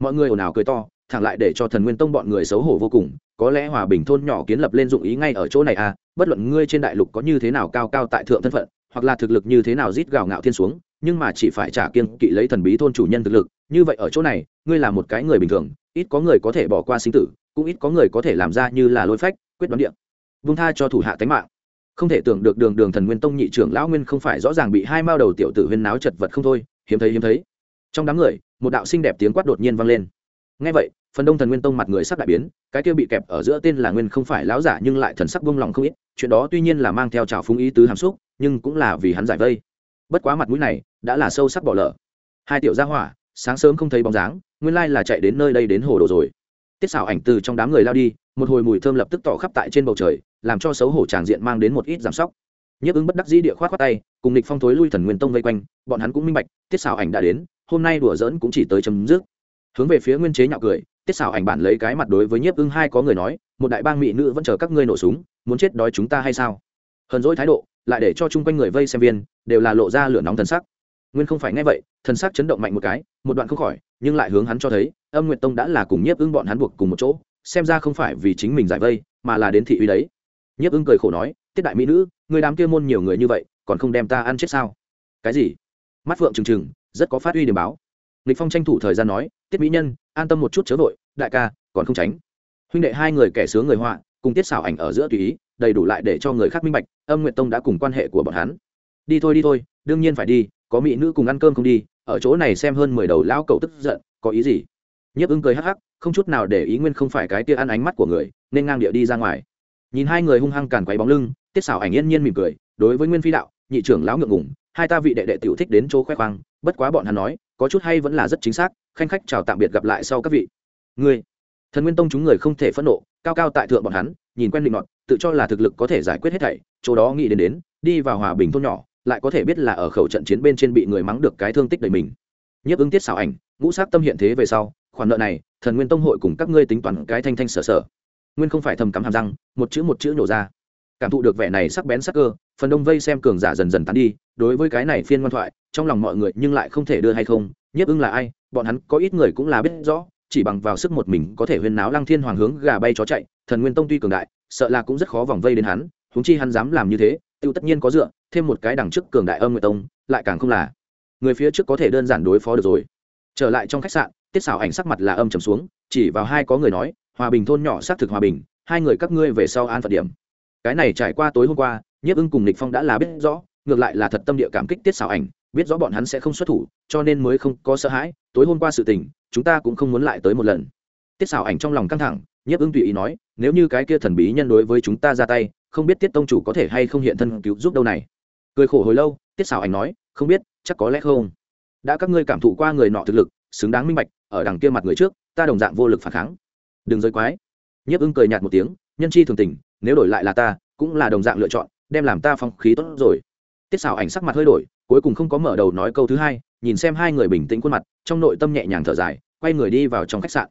Speaker 1: Mọi người ồn ào cười to, thẳng lại để cho thần nguyên tông bọn người xấu hổ vô cùng. Có lẽ hòa bình thôn nhỏ kiến lập lên dụng ý ngay ở chỗ này à? Bất luận ngươi trên đại lục có như thế nào cao cao tại thượng thân phận, hoặc là thực lực như thế nào rít gào ngạo thiên xuống, nhưng mà chỉ phải trả kiên kỵ lấy thần bí thôn chủ nhân thực lực, như vậy ở chỗ này, ngươi là một cái người bình thường, ít có người có thể bỏ qua sinh tử, cũng ít có người có thể làm ra như là lôi phách, quyết đoán điện vung tha cho thủ hạ tánh mạng không thể tưởng được đường đường thần nguyên tông nhị trưởng lão nguyên không phải rõ ràng bị hai mao đầu tiểu tử huyên náo chật vật không thôi, hiếm thấy hiếm thấy. Trong đám người, một đạo xinh đẹp tiếng quát đột nhiên vang lên. Ngay vậy, phần đông thần nguyên tông mặt người sắc đại biến, cái kia bị kẹp ở giữa tên là nguyên không phải lão giả nhưng lại thần sắc buông lòng không ít, chuyện đó tuy nhiên là mang theo trào phúng ý tứ hàm xúc, nhưng cũng là vì hắn giải vây. Bất quá mặt mũi này, đã là sâu sắc bỏ lỡ hai tiểu gia hỏa, sáng sớm không thấy bóng dáng, nguyên lai là chạy đến nơi đây đến hồ đồ rồi. Tiết xảo ảnh từ trong đám người lao đi, một hồi mùi thơm lập tức tỏ khắp tại trên bầu trời làm cho xấu hổ tràng diện mang đến một ít giảm sóc. Nhấp ứng bất đắc dĩ địa khoát khoát tay, cùng địch phong thối lui thần nguyên tông vây quanh, bọn hắn cũng minh bạch, tiết xảo ảnh đã đến, hôm nay đùa giỡn cũng chỉ tới chấm dứt. Hướng về phía nguyên chế nhạo cười, tiết xảo ảnh bản lấy cái mặt đối với nhiếp ưng hai có người nói, một đại bang mỹ nữ vẫn chờ các ngươi nổ súng, muốn chết đói chúng ta hay sao? Hờn dỗi thái độ, lại để cho chung quanh người vây xem viên, đều là lộ ra lửa nóng thần sắc. Nguyên không phải nghe vậy, thần sắc chấn động mạnh một cái, một đoạn không khỏi, nhưng lại hướng hắn cho thấy, âm nguyệt tông đã là cùng nhiếp ưng bọn hắn buộc cùng một chỗ, xem ra không phải vì chính mình giải vây, mà là đến thị uy đấy nhiếp ưng cười khổ nói, tiết đại mỹ nữ, người đám kia môn nhiều người như vậy, còn không đem ta ăn chết sao? Cái gì? Mắt phượng trừng trừng, rất có phát uy điểm báo. Lịch phong tranh thủ thời gian nói, tiết mỹ nhân, an tâm một chút chớ vội, đại ca, còn không tránh. Huynh đệ hai người kẻ sướng người họa, cùng tiết xảo ảnh ở giữa tùy ý, đầy đủ lại để cho người khác minh bạch, âm nguyện tông đã cùng quan hệ của bọn hắn. Đi thôi đi thôi, đương nhiên phải đi, có mỹ nữ cùng ăn cơm không đi, ở chỗ này xem hơn mười đầu lão cậu tức giận, có ý gì? Nhiếp ưng cười hắc hắc, không chút nào để ý nguyên không phải cái tia ăn ánh mắt của người, nên ngang địa đi ra ngoài nhìn hai người hung hăng càn quấy bóng lưng, tiết xảo ảnh yên nhiên mỉm cười, đối với nguyên phi đạo, nhị trưởng lão ngượng ngủng hai ta vị đệ đệ tiểu thích đến chỗ khoe khoang, bất quá bọn hắn nói, có chút hay vẫn là rất chính xác, khanh khách chào tạm biệt gặp lại sau các vị. Ngươi? Thần nguyên tông chúng người không thể phẫn nộ, cao cao tại thượng bọn hắn, nhìn quen định nọt, tự cho là thực lực có thể giải quyết hết thảy, chỗ đó nghĩ đến đến, đi vào hòa bình thôn nhỏ, lại có thể biết là ở khẩu trận chiến bên trên bị người mắng được cái thương tích đầy mình. Nhiếp ứng tiết xảo ảnh, ngũ sát tâm hiện thế về sau, khoản nợ này, thần nguyên tông hội cùng các ngươi tính toán cái thanh thanh sở sở nguyên không phải thầm cắm hàm răng, một chữ một chữ nổ ra. Cảm thụ được vẻ này sắc bén sắc cơ, phần đông vây xem cường giả dần dần tán đi, đối với cái này phiên ngoan thoại, trong lòng mọi người nhưng lại không thể đưa hay không, nhiếp ưng là ai, bọn hắn có ít người cũng là biết rõ, chỉ bằng vào sức một mình có thể huyên náo lăng thiên hoàng hướng gà bay chó chạy, thần nguyên tông tuy cường đại, sợ là cũng rất khó vòng vây đến hắn húng chi hắn dám làm như thế, tiêu tất nhiên có dựa, thêm một cái đằng trước cường đại âm nguyệt tông, lại càng không là. Người phía trước có thể đơn giản đối phó được rồi. Trở lại trong khách sạn, tiết xảo ảnh sắc mặt là âm trầm xuống, chỉ vào hai có người nói hòa bình thôn nhỏ xác thực hòa bình, hai người các ngươi về sau an phận điểm. Cái này trải qua tối hôm qua, nhiếp ưng cùng nịch phong đã là biết rõ, ngược lại là thật tâm địa cảm kích tiết xảo ảnh, biết rõ bọn hắn sẽ không xuất thủ, cho nên mới không có sợ hãi, tối hôm qua sự tình, chúng ta cũng không muốn lại tới một lần. Tiết xảo ảnh trong lòng căng thẳng, nhiếp ưng tùy ý nói, nếu như cái kia thần bí nhân đối với chúng ta ra tay, không biết tiết tông chủ có thể hay không hiện thân cứu giúp đâu này. Cười khổ hồi lâu, tiết xảo ảnh nói, không biết, chắc có lẽ không. Đã các ngươi cảm thụ qua người nọ thực lực, xứng đáng minh bạch, ở đằng kia mặt người trước, ta đồng dạng vô lực phản kháng đừng rơi quái. Nhiếp ưng cười nhạt một tiếng, nhân chi thường tình, nếu đổi lại là ta, cũng là đồng dạng lựa chọn, đem làm ta phong khí tốt rồi. Tiết xảo ảnh sắc mặt hơi đổi, cuối cùng không có mở đầu nói câu thứ hai, nhìn xem hai người bình tĩnh khuôn mặt, trong nội tâm nhẹ nhàng thở dài, quay người đi vào trong khách sạn.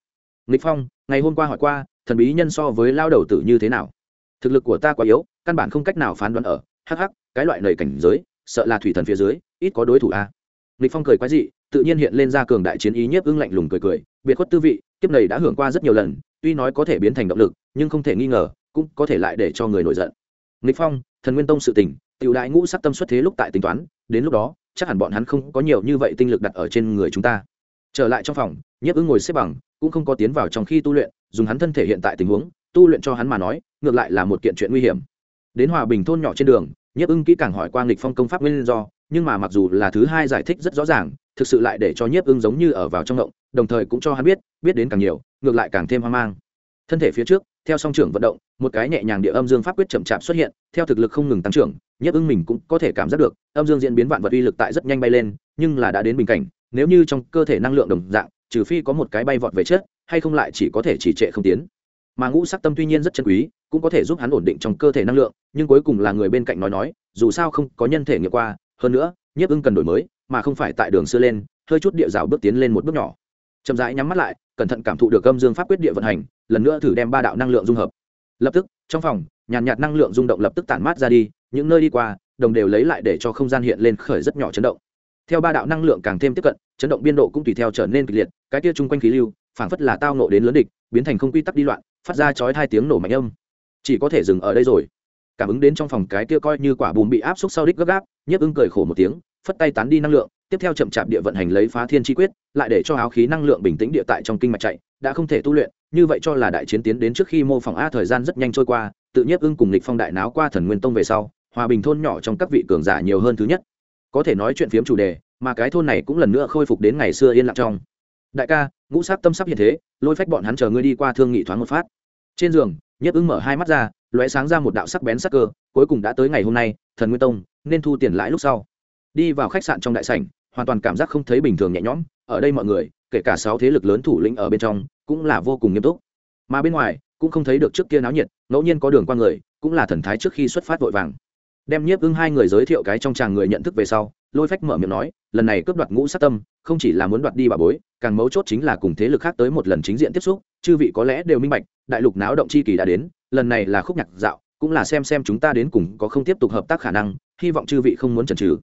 Speaker 1: Nghịch phong, ngày hôm qua hỏi qua, thần bí nhân so với lao đầu tử như thế nào? Thực lực của ta quá yếu, căn bản không cách nào phán đoán ở. Hắc hắc, cái loại nầy cảnh giới, sợ là thủy thần phía dưới, ít có đối thủ a lịch phong cười quái dị, tự nhiên hiện lên ra cường đại chiến ý nhiếp ưng lạnh lùng cười cười. Biệt khuất tư vị, kiếp này đã hưởng qua rất nhiều lần, tuy nói có thể biến thành động lực, nhưng không thể nghi ngờ, cũng có thể lại để cho người nổi giận. Lịch phong, thần nguyên tông sự tình, tiểu đại ngũ sắc tâm xuất thế lúc tại tính toán, đến lúc đó, chắc hẳn bọn hắn không có nhiều như vậy tinh lực đặt ở trên người chúng ta. Trở lại trong phòng, nhiếp ưng ngồi xếp bằng, cũng không có tiến vào trong khi tu luyện, dùng hắn thân thể hiện tại tình huống, tu luyện cho hắn mà nói, ngược lại là một kiện chuyện nguy hiểm. Đến hòa bình thôn nhỏ trên đường, nhiếp ưng kỹ càng hỏi qua nghịch phong công pháp nguyên do nhưng mà mặc dù là thứ hai giải thích rất rõ ràng, thực sự lại để cho nhiếp ưng giống như ở vào trong động đồng thời cũng cho hắn biết biết đến càng nhiều, ngược lại càng thêm hoang mang. Thân thể phía trước, theo song trưởng vận động, một cái nhẹ nhàng địa âm dương pháp quyết chậm chạp xuất hiện, theo thực lực không ngừng tăng trưởng, nhiếp ưng mình cũng có thể cảm giác được, âm dương diễn biến vạn vật uy lực tại rất nhanh bay lên, nhưng là đã đến bình cảnh, nếu như trong cơ thể năng lượng đồng dạng, trừ phi có một cái bay vọt về chết hay không lại chỉ có thể chỉ trệ không tiến. Mà ngũ sắc tâm tuy nhiên rất chân quý, cũng có thể giúp hắn ổn định trong cơ thể năng lượng, nhưng cuối cùng là người bên cạnh nói nói, dù sao không có nhân thể nghiệm qua hơn nữa, nhiếp ưng cần đổi mới, mà không phải tại đường xưa lên, hơi chút địa rào bước tiến lên một bước nhỏ. Chậm rãi nhắm mắt lại, cẩn thận cảm thụ được âm dương pháp quyết địa vận hành, lần nữa thử đem ba đạo năng lượng dung hợp. Lập tức, trong phòng, nhàn nhạt năng lượng rung động lập tức tản mát ra đi, những nơi đi qua, đồng đều lấy lại để cho không gian hiện lên khởi rất nhỏ chấn động. Theo ba đạo năng lượng càng thêm tiếp cận, chấn động biên độ cũng tùy theo trở nên kịch liệt, cái kia chung quanh khí lưu, phảng phất là tao nộ đến lớn địch, biến thành không quy tắc đi loạn, phát ra chói hai tiếng nổ mạnh âm. Chỉ có thể dừng ở đây rồi cảm ứng đến trong phòng cái kia coi như quả bùm bị áp xúc sau đích gấp gáp nhiếp ưng cười khổ một tiếng, phất tay tán đi năng lượng, tiếp theo chậm chạp địa vận hành lấy phá thiên chi quyết, lại để cho áo khí năng lượng bình tĩnh địa tại trong kinh mạch chạy, đã không thể tu luyện, như vậy cho là đại chiến tiến đến trước khi mô phỏng a thời gian rất nhanh trôi qua, tự nhiếp ưng cùng lịch phong đại náo qua thần nguyên tông về sau, hòa bình thôn nhỏ trong các vị cường giả nhiều hơn thứ nhất. Có thể nói chuyện phiếm chủ đề, mà cái thôn này cũng lần nữa khôi phục đến ngày xưa yên lặng trong. Đại ca, ngũ sắc tâm sắp hiện thế, lôi phách bọn hắn chờ ngươi đi qua thương nghị thoáng một phát. Trên giường nhiếp ưng mở hai mắt ra lóe sáng ra một đạo sắc bén sắc cơ, cuối cùng đã tới ngày hôm nay, thần nguyên tông, nên thu tiền lãi lúc sau. Đi vào khách sạn trong đại sảnh, hoàn toàn cảm giác không thấy bình thường nhẹ nhõm, ở đây mọi người, kể cả sáu thế lực lớn thủ lĩnh ở bên trong, cũng là vô cùng nghiêm túc. Mà bên ngoài, cũng không thấy được trước kia náo nhiệt, ngẫu nhiên có đường qua người, cũng là thần thái trước khi xuất phát vội vàng đem nhiếp ưng hai người giới thiệu cái trong chàng người nhận thức về sau, lôi phách mở miệng nói, lần này cướp đoạt ngũ sát tâm, không chỉ là muốn đoạt đi bà bối, càng mấu chốt chính là cùng thế lực khác tới một lần chính diện tiếp xúc, chư vị có lẽ đều minh bạch, đại lục náo động chi kỳ đã đến, lần này là khúc nhạc dạo, cũng là xem xem chúng ta đến cùng có không tiếp tục hợp tác khả năng, hy vọng chư vị không muốn chần trừ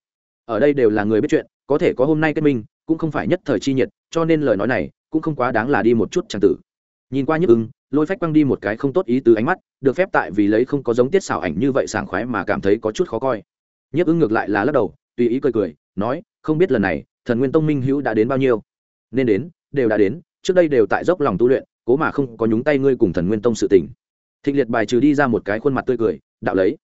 Speaker 1: ở đây đều là người biết chuyện, có thể có hôm nay kết minh, cũng không phải nhất thời chi nhiệt, cho nên lời nói này cũng không quá đáng là đi một chút chẳng tử. Nhìn qua nhức ưng lôi phách quăng đi một cái không tốt ý từ ánh mắt, được phép tại vì lấy không có giống tiết xảo ảnh như vậy sảng khoái mà cảm thấy có chút khó coi. Nhiếp ưng ngược lại là lắc đầu, tùy ý cười cười, nói, không biết lần này, thần nguyên tông minh hữu đã đến bao nhiêu? Nên đến, đều đã đến, trước đây đều tại dốc lòng tu luyện, cố mà không có nhúng tay ngươi cùng thần nguyên tông sự tình. Thịnh liệt bài trừ đi ra một cái khuôn mặt tươi cười, đạo lấy.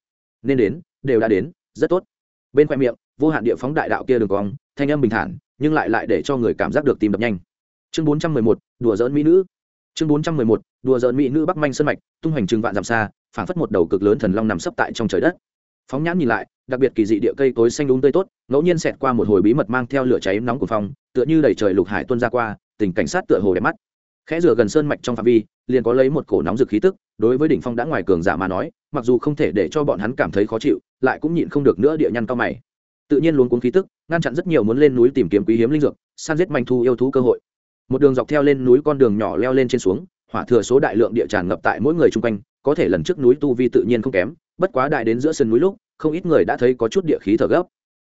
Speaker 1: Nên đến, đều đã đến, rất tốt. Bên khoe miệng, vô hạn địa phóng đại đạo kia đường cong, thanh âm bình thản, nhưng lại lại để cho người cảm giác được tìm đập nhanh. Chương bốn trăm mười một, đùa dỡn mỹ nữ. Chương bốn trăm mười một đùa giỡn mỹ nữ bắc manh sân mạch, tung hoành trừng vạn dặm xa, phảng phất một đầu cực lớn thần long nằm sấp tại trong trời đất. Phóng nhãn nhìn lại, đặc biệt kỳ dị địa cây tối xanh đúng tươi tốt, ngẫu nhiên xẹt qua một hồi bí mật mang theo lửa cháy nóng của phong, tựa như đầy trời lục hải tuôn ra qua, tình cảnh sát tựa hồ đẹp mắt. Khẽ rửa gần sơn mạch trong phạm vi, liền có lấy một cổ nóng rực khí tức, đối với đỉnh phong đã ngoài cường giả mà nói, mặc dù không thể để cho bọn hắn cảm thấy khó chịu, lại cũng nhịn không được nữa địa nhăn cao mày. Tự nhiên luôn cuốn khí tức, ngăn chặn rất nhiều muốn lên núi tìm kiếm quý hiếm linh dược, săn giết manh thu yêu thú cơ hội. Một đường dọc theo lên núi con đường nhỏ leo lên trên xuống hỏa thừa số đại lượng địa tràn ngập tại mỗi người chung quanh, có thể lần trước núi tu vi tự nhiên không kém, bất quá đại đến giữa sân núi lúc, không ít người đã thấy có chút địa khí thở gấp.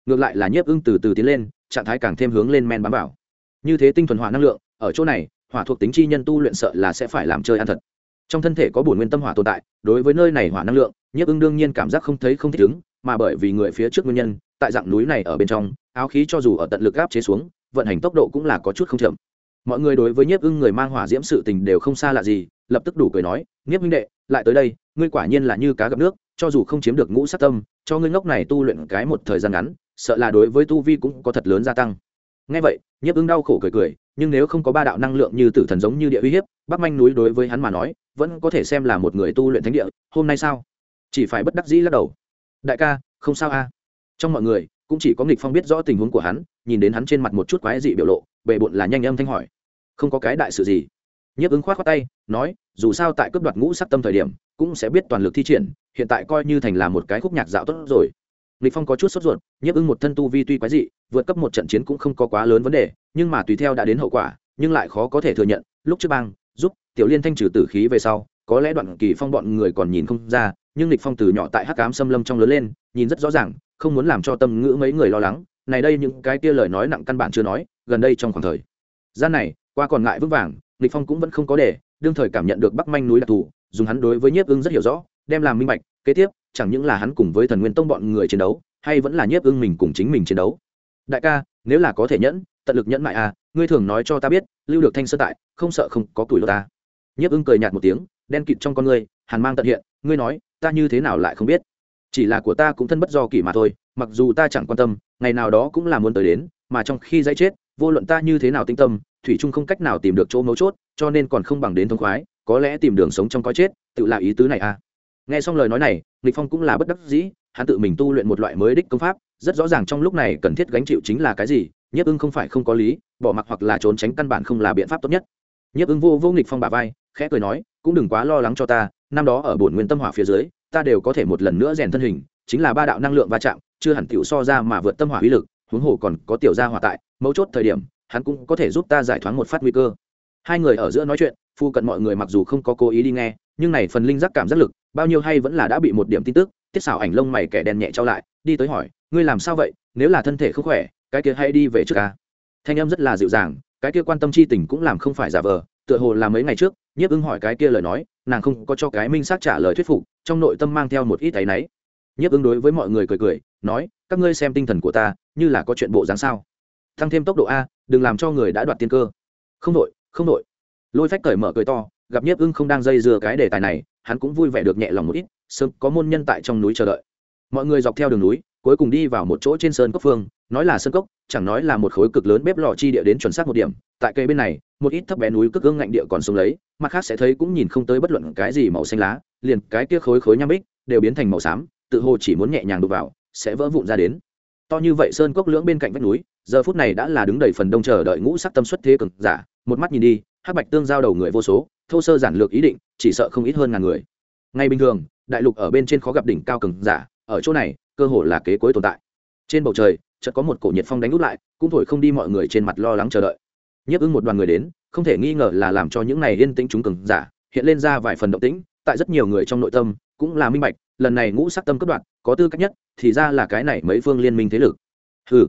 Speaker 1: Ngược lại là nhiếp ưng từ từ tiến lên, trạng thái càng thêm hướng lên men bám vào. Như thế tinh thuần hỏa năng lượng, ở chỗ này, hỏa thuộc tính chi nhân tu luyện sợ là sẽ phải làm chơi ăn thật. Trong thân thể có bổn nguyên tâm hỏa tồn tại, đối với nơi này hỏa năng lượng, nhiếp ưng đương nhiên cảm giác không thấy không thích ứng, mà bởi vì người phía trước nguyên nhân, tại dạng núi này ở bên trong, áo khí cho dù ở tận lực áp chế xuống, vận hành tốc độ cũng là có chút không chậm mọi người đối với nhiếp ưng người mang hỏa diễm sự tình đều không xa lạ gì, lập tức đủ cười nói, nhiếp minh đệ, lại tới đây, ngươi quả nhiên là như cá gặp nước, cho dù không chiếm được ngũ sát tâm, cho ngươi ngốc này tu luyện cái một thời gian ngắn, sợ là đối với tu vi cũng có thật lớn gia tăng. Ngay vậy, nhiếp ưng đau khổ cười cười, nhưng nếu không có ba đạo năng lượng như tử thần giống như địa uy hiếp, bắc manh núi đối với hắn mà nói, vẫn có thể xem là một người tu luyện thánh địa, hôm nay sao? Chỉ phải bất đắc dĩ lắc đầu. Đại ca, không sao a. Trong mọi người, cũng chỉ có nghịch phong biết rõ tình huống của hắn, nhìn đến hắn trên mặt một chút quái dị biểu lộ bệ bộn là nhanh âm thanh hỏi không có cái đại sự gì. Nhiếp ứng khoát khoát tay, nói, dù sao tại cướp đoạt ngũ sắc tâm thời điểm, cũng sẽ biết toàn lực thi triển, hiện tại coi như thành là một cái khúc nhạc dạo tốt rồi. Lịch phong có chút sốt ruột, nhiếp ứng một thân tu vi tuy quái dị, vượt cấp một trận chiến cũng không có quá lớn vấn đề, nhưng mà tùy theo đã đến hậu quả, nhưng lại khó có thể thừa nhận, lúc trước bang, giúp tiểu liên thanh trừ tử khí về sau, có lẽ đoạn kỳ phong bọn người còn nhìn không ra, nhưng lịch phong từ nhỏ tại hắc ám xâm lâm trong lớn lên, nhìn rất rõ ràng, không muốn làm cho tâm ngữ mấy người lo lắng, này đây những cái kia lời nói nặng căn bản chưa nói, gần đây trong khoảng thời gian này qua còn ngại vững vàng lịch phong cũng vẫn không có để, đương thời cảm nhận được bắc manh núi đặc thù, dùng hắn đối với nhiếp ưng rất hiểu rõ, đem làm minh bạch, kế tiếp, chẳng những là hắn cùng với thần nguyên tông bọn người chiến đấu, hay vẫn là nhiếp ưng mình cùng chính mình chiến đấu. Đại ca, nếu là có thể nhẫn, tận lực nhẫn mại à ngươi thường nói cho ta biết, lưu được thanh sơ tại, không sợ không có tuổi lô ta. Nhiếp ưng cười nhạt một tiếng, đen kịt trong con ngươi, hàn mang tận hiện, ngươi nói, ta như thế nào lại không biết? Chỉ là của ta cũng thân bất do kỷ mà thôi, mặc dù ta chẳng quan tâm, ngày nào đó cũng là muốn tới đến, mà trong khi dãy chết, vô luận ta như thế nào tinh tâm thủy trung không cách nào tìm được chỗ mấu chốt, cho nên còn không bằng đến thông khoái, có lẽ tìm đường sống trong coi chết, tự là ý tứ này à. Nghe xong lời nói này, nghịch phong cũng là bất đắc dĩ, hắn tự mình tu luyện một loại mới đích công pháp, rất rõ ràng trong lúc này cần thiết gánh chịu chính là cái gì, nhiếp ưng không phải không có lý, bỏ mặc hoặc là trốn tránh căn bản không là biện pháp tốt nhất. Nhiếp ưng vô vô nghịch phong bà vai, khẽ cười nói, cũng đừng quá lo lắng cho ta, năm đó ở bổn nguyên tâm hỏa phía dưới, ta đều có thể một lần nữa rèn thân hình, chính là ba đạo năng lượng va chạm, chưa hẳn tiểu so ra mà vượt tâm hỏa uy lực, huống hồ còn có tiểu gia hỏa tại, mấu chốt thời điểm hắn cũng có thể giúp ta giải thoáng một phát nguy cơ. Hai người ở giữa nói chuyện, phu cận mọi người mặc dù không có cố ý đi nghe, nhưng này phần linh giác cảm giác lực, bao nhiêu hay vẫn là đã bị một điểm tin tức, tiết xảo ảnh lông mày kẻ đen nhẹ trao lại, đi tới hỏi, ngươi làm sao vậy? Nếu là thân thể không khỏe, cái kia hay đi về trước ca thanh em rất là dịu dàng, cái kia quan tâm chi tình cũng làm không phải giả vờ, tựa hồ là mấy ngày trước, nhiếp ưng hỏi cái kia lời nói, nàng không có cho cái minh xác trả lời thuyết phục, trong nội tâm mang theo một ít áy náy. Nhiếp ưng đối với mọi người cười cười, nói, các ngươi xem tinh thần của ta, như là có chuyện bộ dáng sao? Tăng thêm tốc độ a đừng làm cho người đã đoạt tiên cơ. Không đội không đội. Lôi phách cởi mở cười to, gặp nhiếp ưng không đang dây dưa cái đề tài này, hắn cũng vui vẻ được nhẹ lòng một ít, sớm có môn nhân tại trong núi chờ đợi. Mọi người dọc theo đường núi, cuối cùng đi vào một chỗ trên sơn cốc phương, nói là sơn cốc, chẳng nói là một khối cực lớn bếp lò chi địa đến chuẩn xác một điểm. Tại cây bên này, một ít thấp bé núi cước gương ngạnh địa còn sống lấy, mặt khác sẽ thấy cũng nhìn không tới bất luận cái gì màu xanh lá, liền cái kia khối khối nham bích đều biến thành màu xám, tự hồ chỉ muốn nhẹ nhàng đục vào, sẽ vỡ vụn ra đến. To như vậy sơn cốc lưỡng bên cạnh vách núi giờ phút này đã là đứng đầy phần đông chờ đợi ngũ sắc tâm xuất thế cực giả, một mắt nhìn đi, hắc bạch tương giao đầu người vô số, thô sơ giản lược ý định, chỉ sợ không ít hơn ngàn người. Ngay bình thường, đại lục ở bên trên khó gặp đỉnh cao cường giả, ở chỗ này, cơ hồ là kế cuối tồn tại. Trên bầu trời, chợt có một cổ nhiệt phong đánh út lại, cũng thổi không đi mọi người trên mặt lo lắng chờ đợi. Nhấp ứng một đoàn người đến, không thể nghi ngờ là làm cho những này yên tĩnh chúng cường giả, hiện lên ra vài phần động tĩnh, tại rất nhiều người trong nội tâm, cũng là minh bạch, lần này ngũ sắc tâm cấp đoạn, có tư cách nhất, thì ra là cái này mấy phương liên minh thế lực. Hừ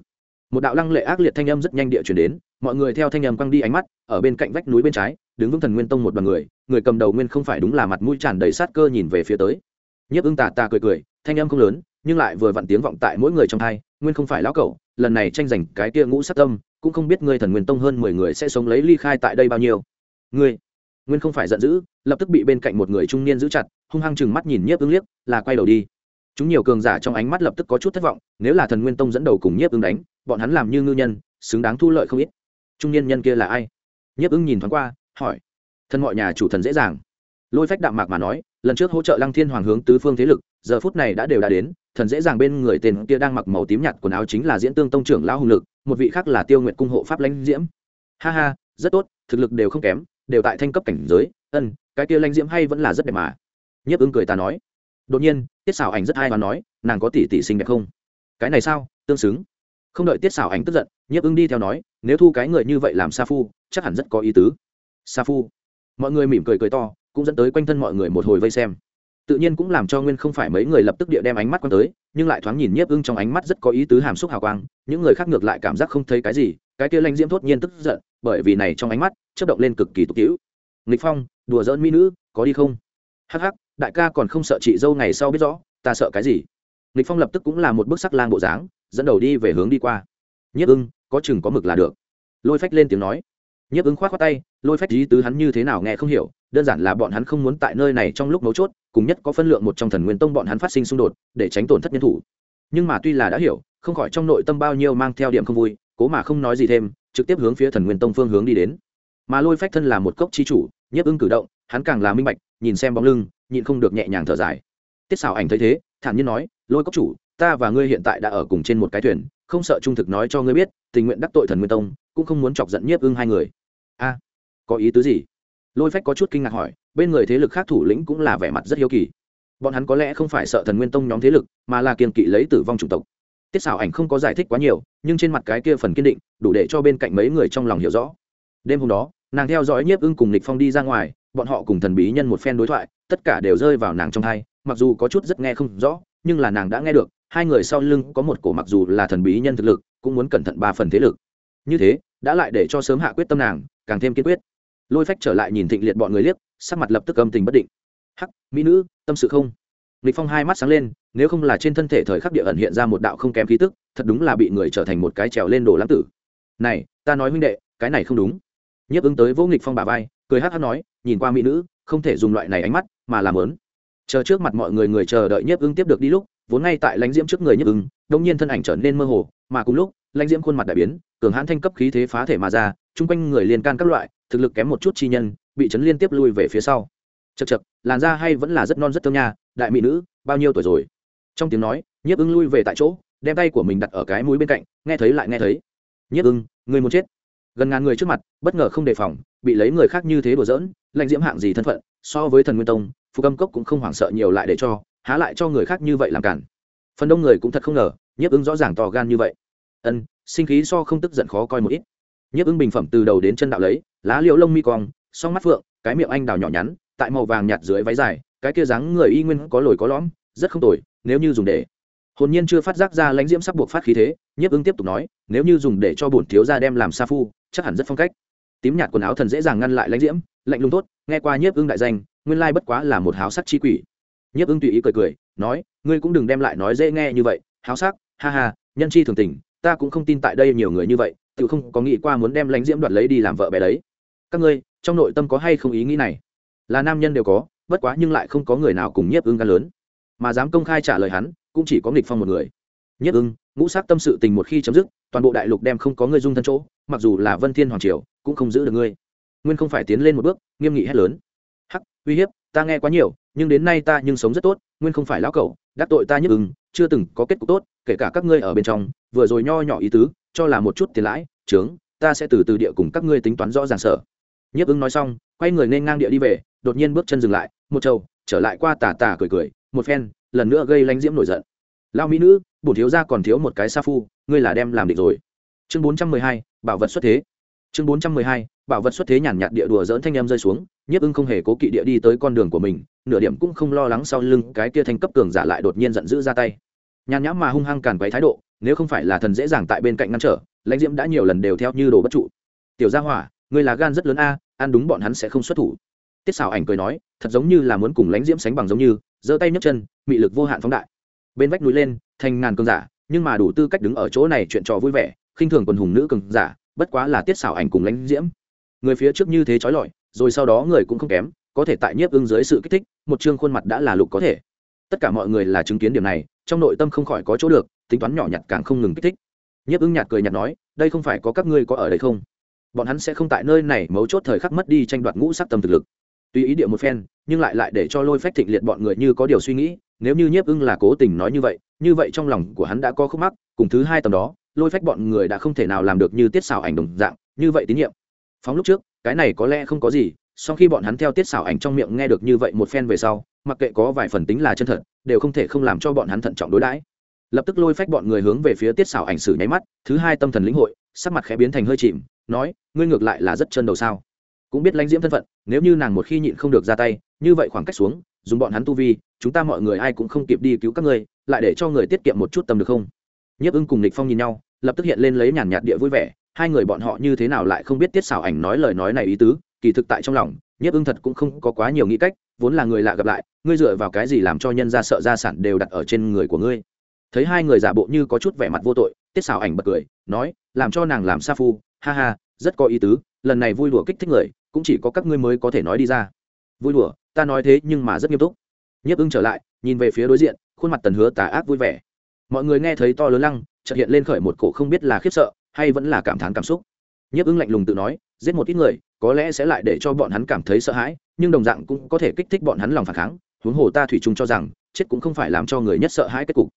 Speaker 1: một đạo lăng lệ ác liệt thanh âm rất nhanh địa chuyển đến, mọi người theo thanh âm quăng đi ánh mắt, ở bên cạnh vách núi bên trái, đứng vững thần nguyên tông một đoàn người người cầm đầu nguyên không phải đúng là mặt mũi tràn đầy sát cơ nhìn về phía tới. Nhiếp ưng tà tà cười cười, thanh âm không lớn, nhưng lại vừa vặn tiếng vọng tại mỗi người trong thai nguyên không phải lão cẩu, lần này tranh giành cái kia ngũ sát tâm, cũng không biết ngươi thần nguyên tông hơn mười người sẽ sống lấy ly khai tại đây bao nhiêu. Ngươi, nguyên không phải giận dữ, lập tức bị bên cạnh một người trung niên giữ chặt, hung hăng chừng mắt nhìn nhiếp ứng liếc, là quay đầu đi chúng nhiều cường giả trong ánh mắt lập tức có chút thất vọng, nếu là thần nguyên tông dẫn đầu cùng nhiếp ứng đánh, bọn hắn làm như ngư nhân, xứng đáng thu lợi không ít. Trung niên nhân kia là ai? Nhiếp ứng nhìn thoáng qua, hỏi. Thân mọi nhà chủ thần dễ dàng. Lôi phách đạm mạc mà nói, lần trước hỗ trợ lăng thiên hoàng hướng tứ phương thế lực, giờ phút này đã đều đã đến, thần dễ dàng bên người tên kia đang mặc màu tím nhạt quần áo chính là diễn tương tông trưởng lão hùng lực, một vị khác là tiêu nguyện cung hộ pháp lãnh diễm. Ha ha, rất tốt, thực lực đều không kém, đều tại thanh cấp cảnh giới, ân, cái kia lãnh diễm hay vẫn là rất đẹp mà. Nhiếp ứng cười ta nói đột nhiên, tiết xảo ảnh rất hay và nói, nàng có tỷ tỷ xinh đẹp không? Cái này sao? Tương xứng. Không đợi tiết xảo ảnh tức giận, nhiếp ưng đi theo nói, nếu thu cái người như vậy làm sa phu, chắc hẳn rất có ý tứ. Sa phu? Mọi người mỉm cười cười to, cũng dẫn tới quanh thân mọi người một hồi vây xem. Tự nhiên cũng làm cho nguyên không phải mấy người lập tức địa đem ánh mắt quan tới, nhưng lại thoáng nhìn nhiếp ưng trong ánh mắt rất có ý tứ hàm xúc hào quang, những người khác ngược lại cảm giác không thấy cái gì, cái kia lanh diễm thốt nhiên tức giận, bởi vì này trong ánh mắt chất động lên cực kỳ tục hữu nghịch phong, đùa giỡn mỹ nữ, có đi không? Hắc hắc đại ca còn không sợ chị dâu ngày sau biết rõ, ta sợ cái gì? Nghịch phong lập tức cũng là một bức sắc lang bộ dáng, dẫn đầu đi về hướng đi qua. Nhiếp ưng, có chừng có mực là được. Lôi phách lên tiếng nói. Nhiếp ứng khoát khoát tay, lôi phách ý tứ hắn như thế nào nghe không hiểu, đơn giản là bọn hắn không muốn tại nơi này trong lúc mấu chốt, cùng nhất có phân lượng một trong thần nguyên tông bọn hắn phát sinh xung đột, để tránh tổn thất nhân thủ. Nhưng mà tuy là đã hiểu, không khỏi trong nội tâm bao nhiêu mang theo điểm không vui, cố mà không nói gì thêm, trực tiếp hướng phía thần nguyên tông phương hướng đi đến. Mà lôi phách thân là một cốc chi chủ, nhiếp ưng cử động, hắn càng là minh bạch, nhìn xem bóng lưng nhịn không được nhẹ nhàng thở dài. Tiết xảo ảnh thấy thế, thản nhiên nói, lôi cốc chủ, ta và ngươi hiện tại đã ở cùng trên một cái thuyền, không sợ trung thực nói cho ngươi biết, tình nguyện đắc tội thần nguyên tông, cũng không muốn chọc giận nhiếp ưng hai người. A, có ý tứ gì? Lôi phách có chút kinh ngạc hỏi, bên người thế lực khác thủ lĩnh cũng là vẻ mặt rất hiếu kỳ. Bọn hắn có lẽ không phải sợ thần nguyên tông nhóm thế lực, mà là kiên kỵ lấy tử vong chủng tộc. Tiết xảo ảnh không có giải thích quá nhiều, nhưng trên mặt cái kia phần kiên định, đủ để cho bên cạnh mấy người trong lòng hiểu rõ. Đêm hôm đó, nàng theo dõi nhiếp ưng cùng lịch phong đi ra ngoài, bọn họ cùng thần bí nhân một phen đối thoại tất cả đều rơi vào nàng trong thai, mặc dù có chút rất nghe không rõ, nhưng là nàng đã nghe được, hai người sau lưng có một cổ mặc dù là thần bí nhân thực lực, cũng muốn cẩn thận ba phần thế lực. Như thế, đã lại để cho sớm hạ quyết tâm nàng, càng thêm kiên quyết. Lôi phách trở lại nhìn thịnh liệt bọn người liếc, sắc mặt lập tức âm tình bất định. Hắc, mỹ nữ, tâm sự không? Lịch phong hai mắt sáng lên, nếu không là trên thân thể thời khắc địa ẩn hiện ra một đạo không kém khí tức, thật đúng là bị người trở thành một cái trèo lên đồ lãng tử. Này, ta nói huynh đệ, cái này không đúng. Nhiếp ứng tới vô nghịch phong bà vai, cười hắc hắc nói, nhìn qua mỹ nữ, không thể dùng loại này ánh mắt mà làm lớn. Chờ trước mặt mọi người người chờ đợi nhiếp ứng tiếp được đi lúc, vốn ngay tại lãnh diễm trước người nhiếp ứng đông nhiên thân ảnh trở nên mơ hồ, mà cùng lúc, lãnh diễm khuôn mặt đại biến, cường hãn thanh cấp khí thế phá thể mà ra, chung quanh người liên can các loại, thực lực kém một chút chi nhân, bị chấn liên tiếp lui về phía sau. Chật chật làn da hay vẫn là rất non rất thơm nha, đại mỹ nữ, bao nhiêu tuổi rồi? Trong tiếng nói, nhiếp ưng lui về tại chỗ, đem tay của mình đặt ở cái mũi bên cạnh, nghe thấy lại nghe thấy. Nhiếp ưng, người muốn chết. Gần ngàn người trước mặt, bất ngờ không đề phòng, bị lấy người khác như thế đùa giỡn, lãnh diễm hạng gì thân phận, so với thần nguyên tông phụ âm cốc cũng không hoảng sợ nhiều lại để cho, há lại cho người khác như vậy làm cản. Phần đông người cũng thật không ngờ, nhiếp ưng rõ ràng to gan như vậy. Ân, sinh khí so không tức giận khó coi một ít. Nhiếp ưng bình phẩm từ đầu đến chân đạo lấy, lá liễu lông mi cong, song mắt phượng, cái miệng anh đào nhỏ nhắn, tại màu vàng nhạt dưới váy dài, cái kia dáng người y nguyên có lồi có lõm, rất không tồi, nếu như dùng để. Hồn nhiên chưa phát giác ra lãnh diễm sắc buộc phát khí thế, nhiếp ưng tiếp tục nói, nếu như dùng để cho bổn thiếu gia đem làm sa phu, chắc hẳn rất phong cách. Tím nhạt quần áo thần dễ dàng ngăn lại lãnh diễm, lạnh lùng tốt, nghe qua nhiếp ưng đại danh nguyên lai bất quá là một háo sắc chi quỷ. Nhiếp ưng tùy ý cười cười, nói, ngươi cũng đừng đem lại nói dễ nghe như vậy, háo sắc, ha ha, nhân chi thường tình, ta cũng không tin tại đây nhiều người như vậy tự không có nghĩ qua muốn đem lãnh diễm đoạt lấy đi làm vợ bé đấy. Các ngươi, trong nội tâm có hay không ý nghĩ này? Là nam nhân đều có, bất quá nhưng lại không có người nào cùng nhiếp ưng gan lớn. Mà dám công khai trả lời hắn, cũng chỉ có nghịch phong một người. Nhất ưng, ngũ sắc tâm sự tình một khi chấm dứt, toàn bộ đại lục đem không có người dung thân chỗ, mặc dù là vân thiên hoàng triều, cũng không giữ được ngươi. Nguyên không phải tiến lên một bước, nghiêm nghị hét lớn uy hiếp, ta nghe quá nhiều, nhưng đến nay ta nhưng sống rất tốt, nguyên không phải lão cẩu, đắc tội ta nhất ưng, chưa từng có kết cục tốt, kể cả các ngươi ở bên trong, vừa rồi nho nhỏ ý tứ, cho là một chút tiền lãi trướng ta sẽ từ từ địa cùng các ngươi tính toán rõ ràng sở nhiếp ứng nói xong, quay người nên ngang địa đi về, đột nhiên bước chân dừng lại, một trâu trở lại qua tà tà cười cười, một phen, lần nữa gây lánh diễm nổi giận. Lao mỹ nữ, bổn thiếu ra còn thiếu một cái sa phu, ngươi là đem làm định rồi. Chương bốn trăm mười hai, bảo vật xuất thế. Chương bốn trăm mười hai, bảo vật xuất thế nhàn nhạt địa đùa dỡn thanh em rơi xuống nhiếp ưng không hề cố kỵ địa đi tới con đường của mình, nửa điểm cũng không lo lắng sau lưng cái kia thanh cấp cường giả lại đột nhiên giận dữ ra tay. Nhàn nhãm mà hung hăng càn quấy thái độ, nếu không phải là thần dễ dàng tại bên cạnh ngăn trở, lãnh diễm đã nhiều lần đều theo như đồ bất trụ. Tiểu gia hỏa, ngươi là gan rất lớn a, ăn đúng bọn hắn sẽ không xuất thủ. Tiết xảo ảnh cười nói, thật giống như là muốn cùng lãnh diễm sánh bằng giống như, giơ tay nhấc chân, mị lực vô hạn phóng đại. Bên vách núi lên, thành ngàn cường giả, nhưng mà đủ tư cách đứng ở chỗ này chuyện trò vui vẻ, khinh thường quần hùng nữ cường giả, bất quá là tiết xảo ảnh cùng lãnh diễm. Người phía trước như thế trói lọi rồi sau đó người cũng không kém, có thể tại nhiếp ưng dưới sự kích thích, một chương khuôn mặt đã là lục có thể. Tất cả mọi người là chứng kiến điểm này, trong nội tâm không khỏi có chỗ được, tính toán nhỏ nhặt càng không ngừng kích thích. Nhiếp ưng nhạt cười nhạt nói, đây không phải có các ngươi có ở đây không? Bọn hắn sẽ không tại nơi này mấu chốt thời khắc mất đi tranh đoạt ngũ sắc tâm thực lực. Tuy ý địa một phen, nhưng lại lại để cho lôi phách thịnh liệt bọn người như có điều suy nghĩ, nếu như nhiếp ưng là cố tình nói như vậy như vậy trong lòng của hắn đã có khúc mắc, cùng thứ hai tầm đó, lôi phách bọn người đã không thể nào làm được như tiết xào ảnh đồng dạng, như vậy tín nhiệm. Phóng lúc trước cái này có lẽ không có gì sau khi bọn hắn theo tiết xảo ảnh trong miệng nghe được như vậy một phen về sau, mặc kệ có vài phần tính là chân thật, đều không thể không làm cho bọn hắn thận trọng đối đãi. Lập tức lôi phách bọn người hướng về phía tiết xảo ảnh sử nháy mắt, thứ hai tâm thần lĩnh hội, sắc mặt khẽ biến thành hơi chìm, nói, ngươi ngược lại là rất chân đầu sao? Cũng biết lãnh diễm thân phận, nếu như nàng một khi nhịn không được ra tay, như vậy khoảng cách xuống, dùng bọn hắn tu vi, chúng ta mọi người ai cũng không kịp đi cứu các ngươi, lại để cho người tiết kiệm một chút tâm được không? Nhiếp ưng cùng lịch phong nhìn nhau, lập tức hiện lên lấy nhàn nhạt địa vui vẻ hai người bọn họ như thế nào lại không biết tiết xảo ảnh nói lời nói này ý tứ, kỳ thực tại trong lòng, nhiếp ưng thật cũng không có quá nhiều nghĩ cách, vốn là người lạ gặp lại, ngươi dựa vào cái gì làm cho nhân ra sợ gia sản đều đặt ở trên người của ngươi? Thấy hai người giả bộ như có chút vẻ mặt vô tội, tiết xảo ảnh bật cười, nói, làm cho nàng làm sa phu, ha ha, rất có ý tứ, lần này vui đùa kích thích người, cũng chỉ có các ngươi mới có thể nói đi ra. Vui đùa, ta nói thế nhưng mà rất nghiêm túc. Nhiếp ưng trở lại, nhìn về phía đối diện, khuôn mặt tần hứa tà ác vui vẻ. Mọi người nghe thấy to lớn lăng, chợt hiện lên khởi một cổ không biết là khiếp sợ hay vẫn là cảm thán cảm xúc? Nhiếp ưng lạnh lùng tự nói, giết một ít người, có lẽ sẽ lại để cho bọn hắn cảm thấy sợ hãi, nhưng đồng dạng cũng có thể kích thích bọn hắn lòng phản kháng. Huống hồ ta thủy chung cho rằng, chết cũng không phải làm cho người nhất sợ hãi kết cục.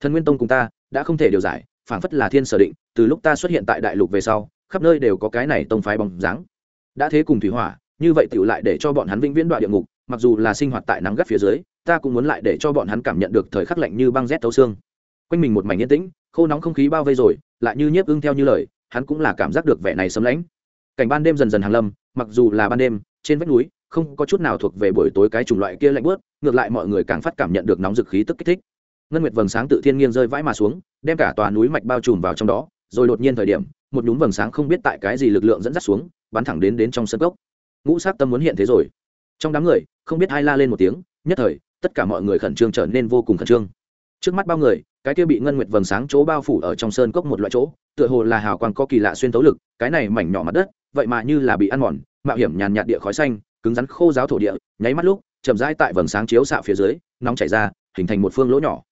Speaker 1: Thần nguyên tông cùng ta, đã không thể điều giải, phảng phất là thiên sở định, từ lúc ta xuất hiện tại đại lục về sau, khắp nơi đều có cái này tông phái bóng dáng. Đã thế cùng thủy hỏa, như vậy tựu lại để cho bọn hắn vĩnh viễn đoạn địa ngục, mặc dù là sinh hoạt tại nắng gắt phía dưới, ta cũng muốn lại để cho bọn hắn cảm nhận được thời khắc lạnh như băng rét thấu xương. Quanh mình một mảnh yên tĩnh, khô nóng không khí bao vây rồi lại như nhiếp ưng theo như lời, hắn cũng là cảm giác được vẻ này sấm lãnh cảnh ban đêm dần dần hàng lâm, mặc dù là ban đêm, trên vách núi, không có chút nào thuộc về buổi tối cái chủng loại kia lạnh bớt ngược lại mọi người càng phát cảm nhận được nóng dực khí tức kích thích. Ngân nguyệt vầng sáng tự thiên nghiêng rơi vãi mà xuống, đem cả tòa núi mạch bao trùm vào trong đó, rồi đột nhiên thời điểm, một nhúm vầng sáng không biết tại cái gì lực lượng dẫn dắt xuống, bắn thẳng đến đến trong sân gốc ngũ sát tâm muốn hiện thế rồi. Trong đám người, không biết ai la lên một tiếng, nhất thời, tất cả mọi người khẩn trương trở nên vô cùng khẩn trương trước mắt bao người, cái kia bị ngân nguyệt vầng sáng chỗ bao phủ ở trong sơn cốc một loại chỗ, tựa hồ là hào quang có kỳ lạ xuyên tấu lực, cái này mảnh nhỏ mặt đất, vậy mà như là bị ăn mòn, mạo hiểm nhàn nhạt địa khói xanh, cứng rắn khô giáo thổ địa, nháy mắt lúc, chậm rãi tại vầng sáng chiếu xạ phía dưới, nóng chảy ra, hình thành một phương lỗ nhỏ.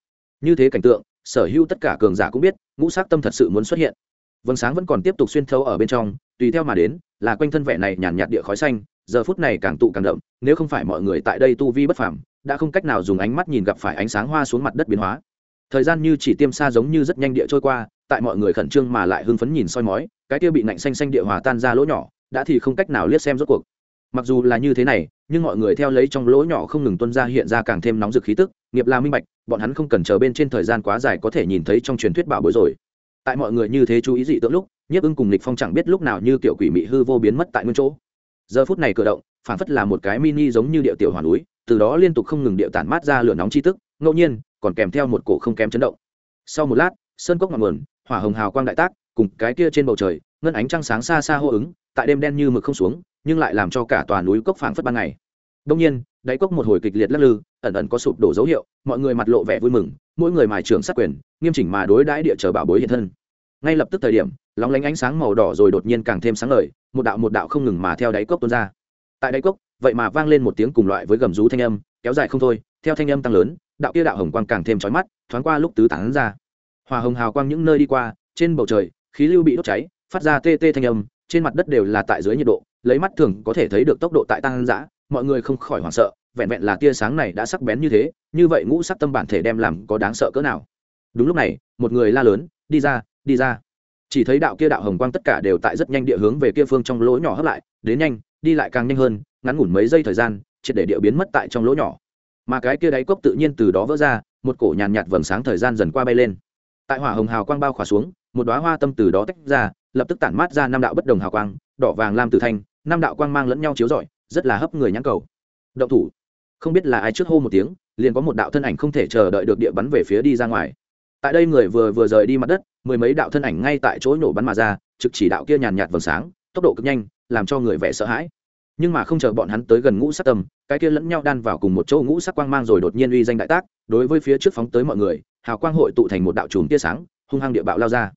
Speaker 1: Như thế cảnh tượng, sở hữu tất cả cường giả cũng biết, ngũ sắc tâm thật sự muốn xuất hiện. Vầng sáng vẫn còn tiếp tục xuyên thấu ở bên trong, tùy theo mà đến, là quanh thân vẻ này nhàn nhạt địa khói xanh, giờ phút này càng tụ càng đậm, nếu không phải mọi người tại đây tu vi bất phàm đã không cách nào dùng ánh mắt nhìn gặp phải ánh sáng hoa xuống mặt đất biến hóa. Thời gian như chỉ tiêm xa giống như rất nhanh địa trôi qua, tại mọi người khẩn trương mà lại hưng phấn nhìn soi mói, cái kia bị nạnh xanh xanh địa hòa tan ra lỗ nhỏ, đã thì không cách nào liếc xem rốt cuộc. Mặc dù là như thế này, nhưng mọi người theo lấy trong lỗ nhỏ không ngừng tuân ra hiện ra càng thêm nóng rực khí tức, nghiệp là minh bạch, bọn hắn không cần chờ bên trên thời gian quá dài có thể nhìn thấy trong truyền thuyết bảo bối rồi. Tại mọi người như thế chú ý dị tượng lúc, nhiếp ưng cùng lịch phong chẳng biết lúc nào như kiểu quỷ mị hư vô biến mất tại nguyên chỗ. Giờ phút này cử động phản phất là một cái mini giống như địa tiểu hoàn núi từ đó liên tục không ngừng điệu tản mát ra lửa nóng chi tức, ngẫu nhiên, còn kèm theo một cổ không kém chấn động. Sau một lát, sơn cốc ngọn nguồn, hỏa hồng hào quang đại tác, cùng cái kia trên bầu trời, ngân ánh trăng sáng xa xa hô ứng, tại đêm đen như mực không xuống, nhưng lại làm cho cả tòa núi cốc phảng phất ban ngày. Đông nhiên, đáy cốc một hồi kịch liệt lắc lư, ẩn ẩn có sụp đổ dấu hiệu, mọi người mặt lộ vẻ vui mừng, mỗi người mài trưởng sát quyền, nghiêm chỉnh mà đối đãi địa chờ bảo bối hiện thân. Ngay lập tức thời điểm, lóng lánh ánh sáng màu đỏ rồi đột nhiên càng thêm sáng ngời, một đạo một đạo không ngừng mà theo đáy cốc tuôn ra. Tại đáy cốc vậy mà vang lên một tiếng cùng loại với gầm rú thanh âm, kéo dài không thôi, theo thanh âm tăng lớn, đạo kia đạo hồng quang càng thêm chói mắt, thoáng qua lúc tứ tán ra. Hòa hồng hào quang những nơi đi qua, trên bầu trời, khí lưu bị đốt cháy, phát ra tê tê thanh âm, trên mặt đất đều là tại dưới nhiệt độ, lấy mắt thường có thể thấy được tốc độ tại tăng dã, mọi người không khỏi hoảng sợ, vẹn vẹn là tia sáng này đã sắc bén như thế, như vậy ngũ sắc tâm bản thể đem làm có đáng sợ cỡ nào. Đúng lúc này, một người la lớn, đi ra đi ra. Chỉ thấy đạo kia đạo hồng quang tất cả đều tại rất nhanh địa hướng về kia phương trong lỗ nhỏ hấp lại, đến nhanh, đi lại càng nhanh hơn ngắn ngủn mấy giây thời gian, triệt để địa biến mất tại trong lỗ nhỏ. Mà cái kia đáy cốc tự nhiên từ đó vỡ ra, một cổ nhàn nhạt vầng sáng thời gian dần qua bay lên. Tại hỏa hồng hào quang bao khỏa xuống, một đoá hoa tâm từ đó tách ra, lập tức tản mát ra năm đạo bất đồng hào quang, đỏ vàng lam tử thanh, năm đạo quang mang lẫn nhau chiếu rọi, rất là hấp người nhãn cầu. Động thủ. Không biết là ai trước hô một tiếng, liền có một đạo thân ảnh không thể chờ đợi được địa bắn về phía đi ra ngoài. Tại đây người vừa vừa rời đi mặt đất, mười mấy đạo thân ảnh ngay tại chỗ nổ bắn mà ra, trực chỉ đạo kia nhàn nhạt vầng sáng, tốc độ cực nhanh, làm cho người vẻ sợ hãi nhưng mà không chờ bọn hắn tới gần ngũ sắc tâm, cái kia lẫn nhau đan vào cùng một chỗ ngũ sắc quang mang rồi đột nhiên uy danh đại tác, đối với phía trước phóng tới mọi người, hào quang hội tụ thành một đạo chùm tia sáng, hung hăng địa bạo lao ra.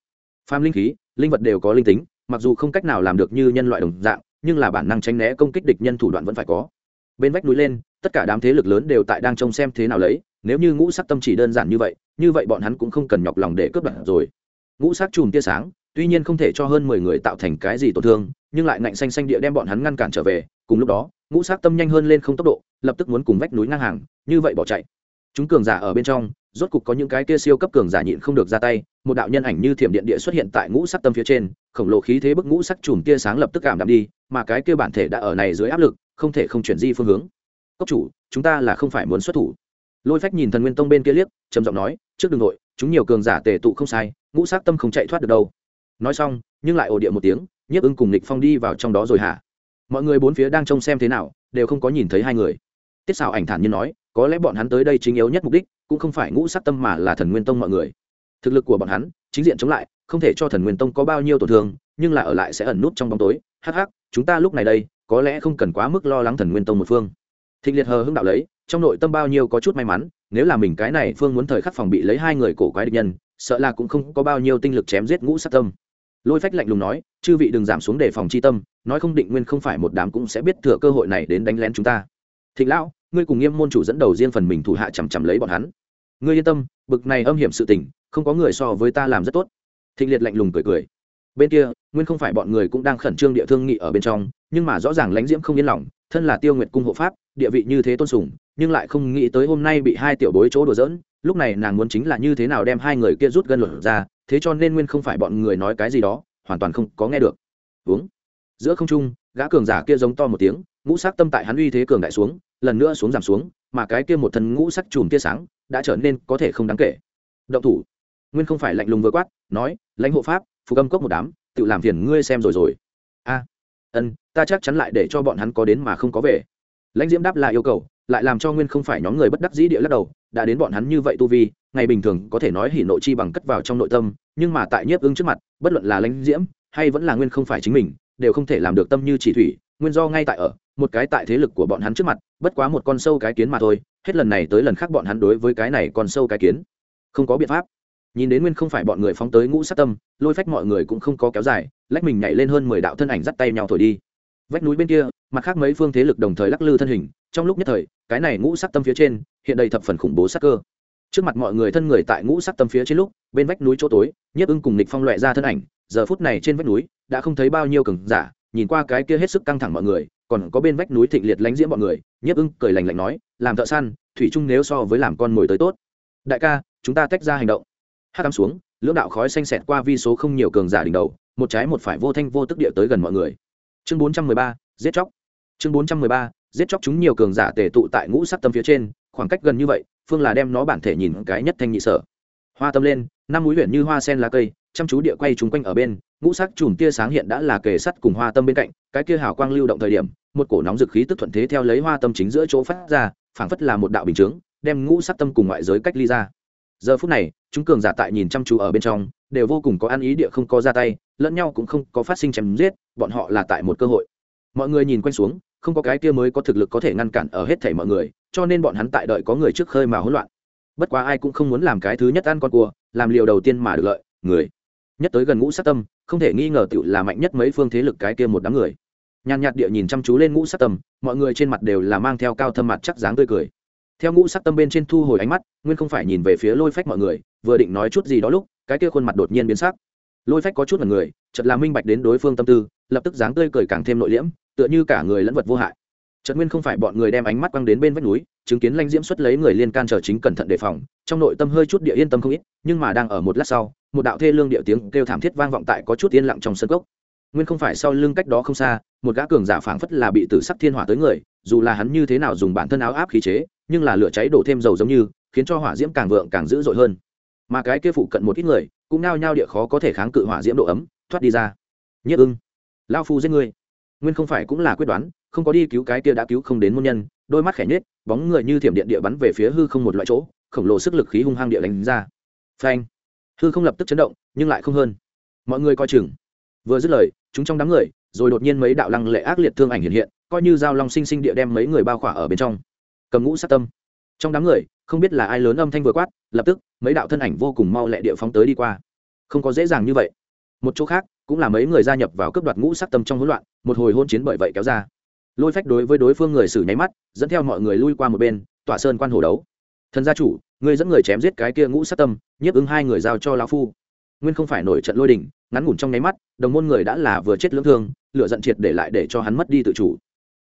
Speaker 1: Phàm linh khí, linh vật đều có linh tính, mặc dù không cách nào làm được như nhân loại đồng dạng, nhưng là bản năng tránh né công kích địch nhân thủ đoạn vẫn phải có. Bên vách núi lên, tất cả đám thế lực lớn đều tại đang trông xem thế nào lấy, nếu như ngũ sắc tâm chỉ đơn giản như vậy như vậy bọn hắn cũng không cần nhọc lòng để cướp đoạt rồi. Ngũ sắc chùm tia sáng tuy nhiên không thể cho hơn mười người tạo thành cái gì tổn thương, nhưng lại ngạnh xanh xanh địa đem bọn hắn ngăn cản trở về, cùng lúc đó, ngũ sắc tâm nhanh hơn lên không tốc độ, lập tức muốn cùng vách núi ngang hàng, như vậy bỏ chạy. Chúng cường giả ở bên trong, rốt cục có những cái kia siêu cấp cường giả nhịn không được ra tay, một đạo nhân ảnh như thiểm điện địa xuất hiện tại ngũ sắc tâm phía trên, khổng lồ khí thế bức ngũ sắc chùm tia sáng lập tức cảm đạm đi, mà cái kia bản thể đã ở này dưới áp lực, không thể không chuyển di phương hướng. Cốc chủ, chúng ta là không phải muốn xuất thủ. Lôi phách nhìn thần nguyên tông bên kia liếc, trầm giọng nói, trước đường nội, chúng nhiều cường giả tề tụ không sai, ngũ sắc tâm không chạy thoát được đâu nói xong, nhưng lại ồ địa một tiếng, nhiếp ưng cùng nịch phong đi vào trong đó rồi hả? Mọi người bốn phía đang trông xem thế nào, đều không có nhìn thấy hai người. Tiết xào ảnh thản nhiên nói, có lẽ bọn hắn tới đây chính yếu nhất mục đích, cũng không phải ngũ sắc tâm mà là thần nguyên tông mọi người. Thực lực của bọn hắn, chính diện chống lại, không thể cho thần nguyên tông có bao nhiêu tổn thương, nhưng là ở lại sẽ ẩn nút trong bóng tối. Hắc hắc, chúng ta lúc này đây, có lẽ không cần quá mức lo lắng thần nguyên tông một phương. Thịnh liệt hờ hưng đạo lấy, trong nội tâm bao nhiêu có chút may mắn, nếu là mình cái này phương muốn thời khắc phòng bị lấy hai người cổ quái địch nhân, sợ là cũng không có bao nhiêu tinh lực chém giết ngũ sát tâm lôi phách lạnh lùng nói, chư vị đừng giảm xuống đề phòng chi tâm, nói không định nguyên không phải một đám cũng sẽ biết thừa cơ hội này đến đánh lén chúng ta. Thịnh lão, ngươi cùng nghiêm môn chủ dẫn đầu riêng phần mình thủ hạ chằm chằm lấy bọn hắn. Ngươi yên tâm, bực này âm hiểm sự tình, không có người so với ta làm rất tốt. Thịnh liệt lạnh lùng cười cười. Bên kia, nguyên không phải bọn người cũng đang khẩn trương địa thương nghị ở bên trong, nhưng mà rõ ràng lãnh diễm không yên lòng, thân là tiêu nguyệt cung hộ pháp, địa vị như thế tôn sùng, nhưng lại không nghĩ tới hôm nay bị hai tiểu bối chỗ đùa dỡn lúc này nàng muốn chính là như thế nào đem hai người kia rút gân luật ra, thế cho nên nguyên không phải bọn người nói cái gì đó, hoàn toàn không có nghe được. Uống. Giữa không trung, gã cường giả kia giống to một tiếng, ngũ sắc tâm tại hắn uy thế cường đại xuống, lần nữa xuống giảm xuống, mà cái kia một thân ngũ sắc chùm tia sáng đã trở nên có thể không đáng kể. Động thủ. Nguyên không phải lạnh lùng vừa quát, nói, lãnh hộ pháp, phục âm cốc một đám, tự làm phiền ngươi xem rồi rồi. A, ân, ta chắc chắn lại để cho bọn hắn có đến mà không có về. Lãnh diễm đáp lại yêu cầu lại làm cho nguyên không phải nhóm người bất đắc dĩ địa lắc đầu, đã đến bọn hắn như vậy tu vi, ngày bình thường có thể nói hỉ nội chi bằng cất vào trong nội tâm, nhưng mà tại nhiếp ứng trước mặt, bất luận là lãnh diễm, hay vẫn là nguyên không phải chính mình, đều không thể làm được tâm như chỉ thủy, nguyên do ngay tại ở, một cái tại thế lực của bọn hắn trước mặt, bất quá một con sâu cái kiến mà thôi, hết lần này tới lần khác bọn hắn đối với cái này còn sâu cái kiến, không có biện pháp. Nhìn đến nguyên không phải bọn người phóng tới ngũ sát tâm, lôi phách mọi người cũng không có kéo dài, lách mình nhảy lên hơn mười đạo thân ảnh dắt tay nhau thổi đi. Vách núi bên kia, mặt khác mấy phương thế lực đồng thời lắc lư thân hình trong lúc nhất thời, cái này ngũ sắc tâm phía trên, hiện đầy thập phần khủng bố sắc cơ. Trước mặt mọi người thân người tại ngũ sắc tâm phía trên lúc, bên vách núi chỗ tối, nhiếp ưng cùng nịch phong loại ra thân ảnh, giờ phút này trên vách núi, đã không thấy bao nhiêu cường giả, nhìn qua cái kia hết sức căng thẳng mọi người, còn có bên vách núi thịnh liệt lánh diễm mọi người, nhiếp ưng cười lành lạnh nói, làm thợ săn, thủy chung nếu so với làm con mồi tới tốt. Đại ca, chúng ta tách ra hành động. Hát cắm xuống, lưỡng đạo khói xanh xẹt qua vi số không nhiều cường giả đỉnh đầu, một trái một phải vô thanh vô tức địa tới gần mọi người. Chương bốn trăm mười ba, giết chóc. Chương bốn trăm mười ba giết chóc chúng nhiều cường giả tề tụ tại ngũ sắc tâm phía trên, khoảng cách gần như vậy, phương là đem nó bản thể nhìn cái nhất thanh nhị sở. Hoa tâm lên, năm mũi huyện như hoa sen lá cây, chăm chú địa quay chúng quanh ở bên, ngũ sắc chùm tia sáng hiện đã là kề sắt cùng hoa tâm bên cạnh, cái kia hào quang lưu động thời điểm, một cổ nóng dực khí tức thuận thế theo lấy hoa tâm chính giữa chỗ phát ra, phảng phất là một đạo bình chướng, đem ngũ sắc tâm cùng ngoại giới cách ly ra. Giờ phút này, chúng cường giả tại nhìn chăm chú ở bên trong, đều vô cùng có ăn ý địa không có ra tay, lẫn nhau cũng không có phát sinh chém giết, bọn họ là tại một cơ hội mọi người nhìn quanh xuống, không có cái kia mới có thực lực có thể ngăn cản ở hết thảy mọi người, cho nên bọn hắn tại đợi có người trước khơi mà hỗn loạn. Bất quá ai cũng không muốn làm cái thứ nhất ăn con cua, làm liều đầu tiên mà được lợi, người. Nhất tới gần ngũ sát tâm, không thể nghi ngờ tựu là mạnh nhất mấy phương thế lực cái kia một đám người. Nhàn nhạt địa nhìn chăm chú lên ngũ sát tâm, mọi người trên mặt đều là mang theo cao thâm mặt chắc dáng tươi cười. Theo ngũ sát tâm bên trên thu hồi ánh mắt, nguyên không phải nhìn về phía lôi phách mọi người, vừa định nói chút gì đó lúc, cái kia khuôn mặt đột nhiên biến sắc. Lôi phách có chút là người chật là minh bạch đến đối phương tâm tư lập tức dáng tươi cười càng thêm nội liễm, tựa như cả người lẫn vật vô hại. Chật nguyên không phải bọn người đem ánh mắt quăng đến bên vách núi, chứng kiến lanh diễm xuất lấy người liên can chờ chính cẩn thận đề phòng, trong nội tâm hơi chút địa yên tâm không ít, nhưng mà đang ở một lát sau, một đạo thê lương địa tiếng kêu thảm thiết vang vọng tại có chút yên lặng trong sân cốc. Nguyên không phải sau lưng cách đó không xa, một gã cường giả phảng phất là bị tử sắc thiên hỏa tới người, dù là hắn như thế nào dùng bản thân áo áp khí chế, nhưng là lửa cháy đổ thêm dầu giống như, khiến cho hỏa diễm càng vượng càng dữ dội hơn. Mà cái kia phụ cận một ít người, cũng nao nhao địa khó có thể kháng cự hỏa diễm độ ấm, thoát đi ra. Nhất ưng lao phu giết ngươi. Nguyên không phải cũng là quyết đoán, không có đi cứu cái kia đã cứu không đến môn nhân, đôi mắt khẽ nhết bóng người như thiểm điện địa bắn về phía hư không một loại chỗ, khổng lồ sức lực khí hung hăng địa đánh ra. Phanh! Hư không lập tức chấn động, nhưng lại không hơn. Mọi người coi chừng. Vừa dứt lời, chúng trong đám người, rồi đột nhiên mấy đạo lăng lệ ác liệt thương ảnh hiện hiện, coi như dao long sinh sinh địa đem mấy người bao khỏa ở bên trong. Cầm ngũ sát tâm. Trong đám người, không biết là ai lớn âm thanh vừa quát, lập tức, mấy đạo thân ảnh vô cùng mau lẹ địa phóng tới đi qua. Không có dễ dàng như vậy. Một chỗ khác cũng là mấy người gia nhập vào cấp đoạt ngũ sắc tâm trong hỗn loạn, một hồi hôn chiến bởi vậy kéo ra. Lôi phách đối với đối phương người xử nháy mắt, dẫn theo mọi người lui qua một bên, tỏa sơn quan hồ đấu. Thần gia chủ người dẫn người chém giết cái kia ngũ sắc tâm, nhiếp ứng hai người giao cho lão phu. Nguyên không phải nổi trận lôi đình, ngắn ngủn trong nháy mắt, đồng môn người đã là vừa chết lưỡng thương lựa giận triệt để lại để cho hắn mất đi tự chủ.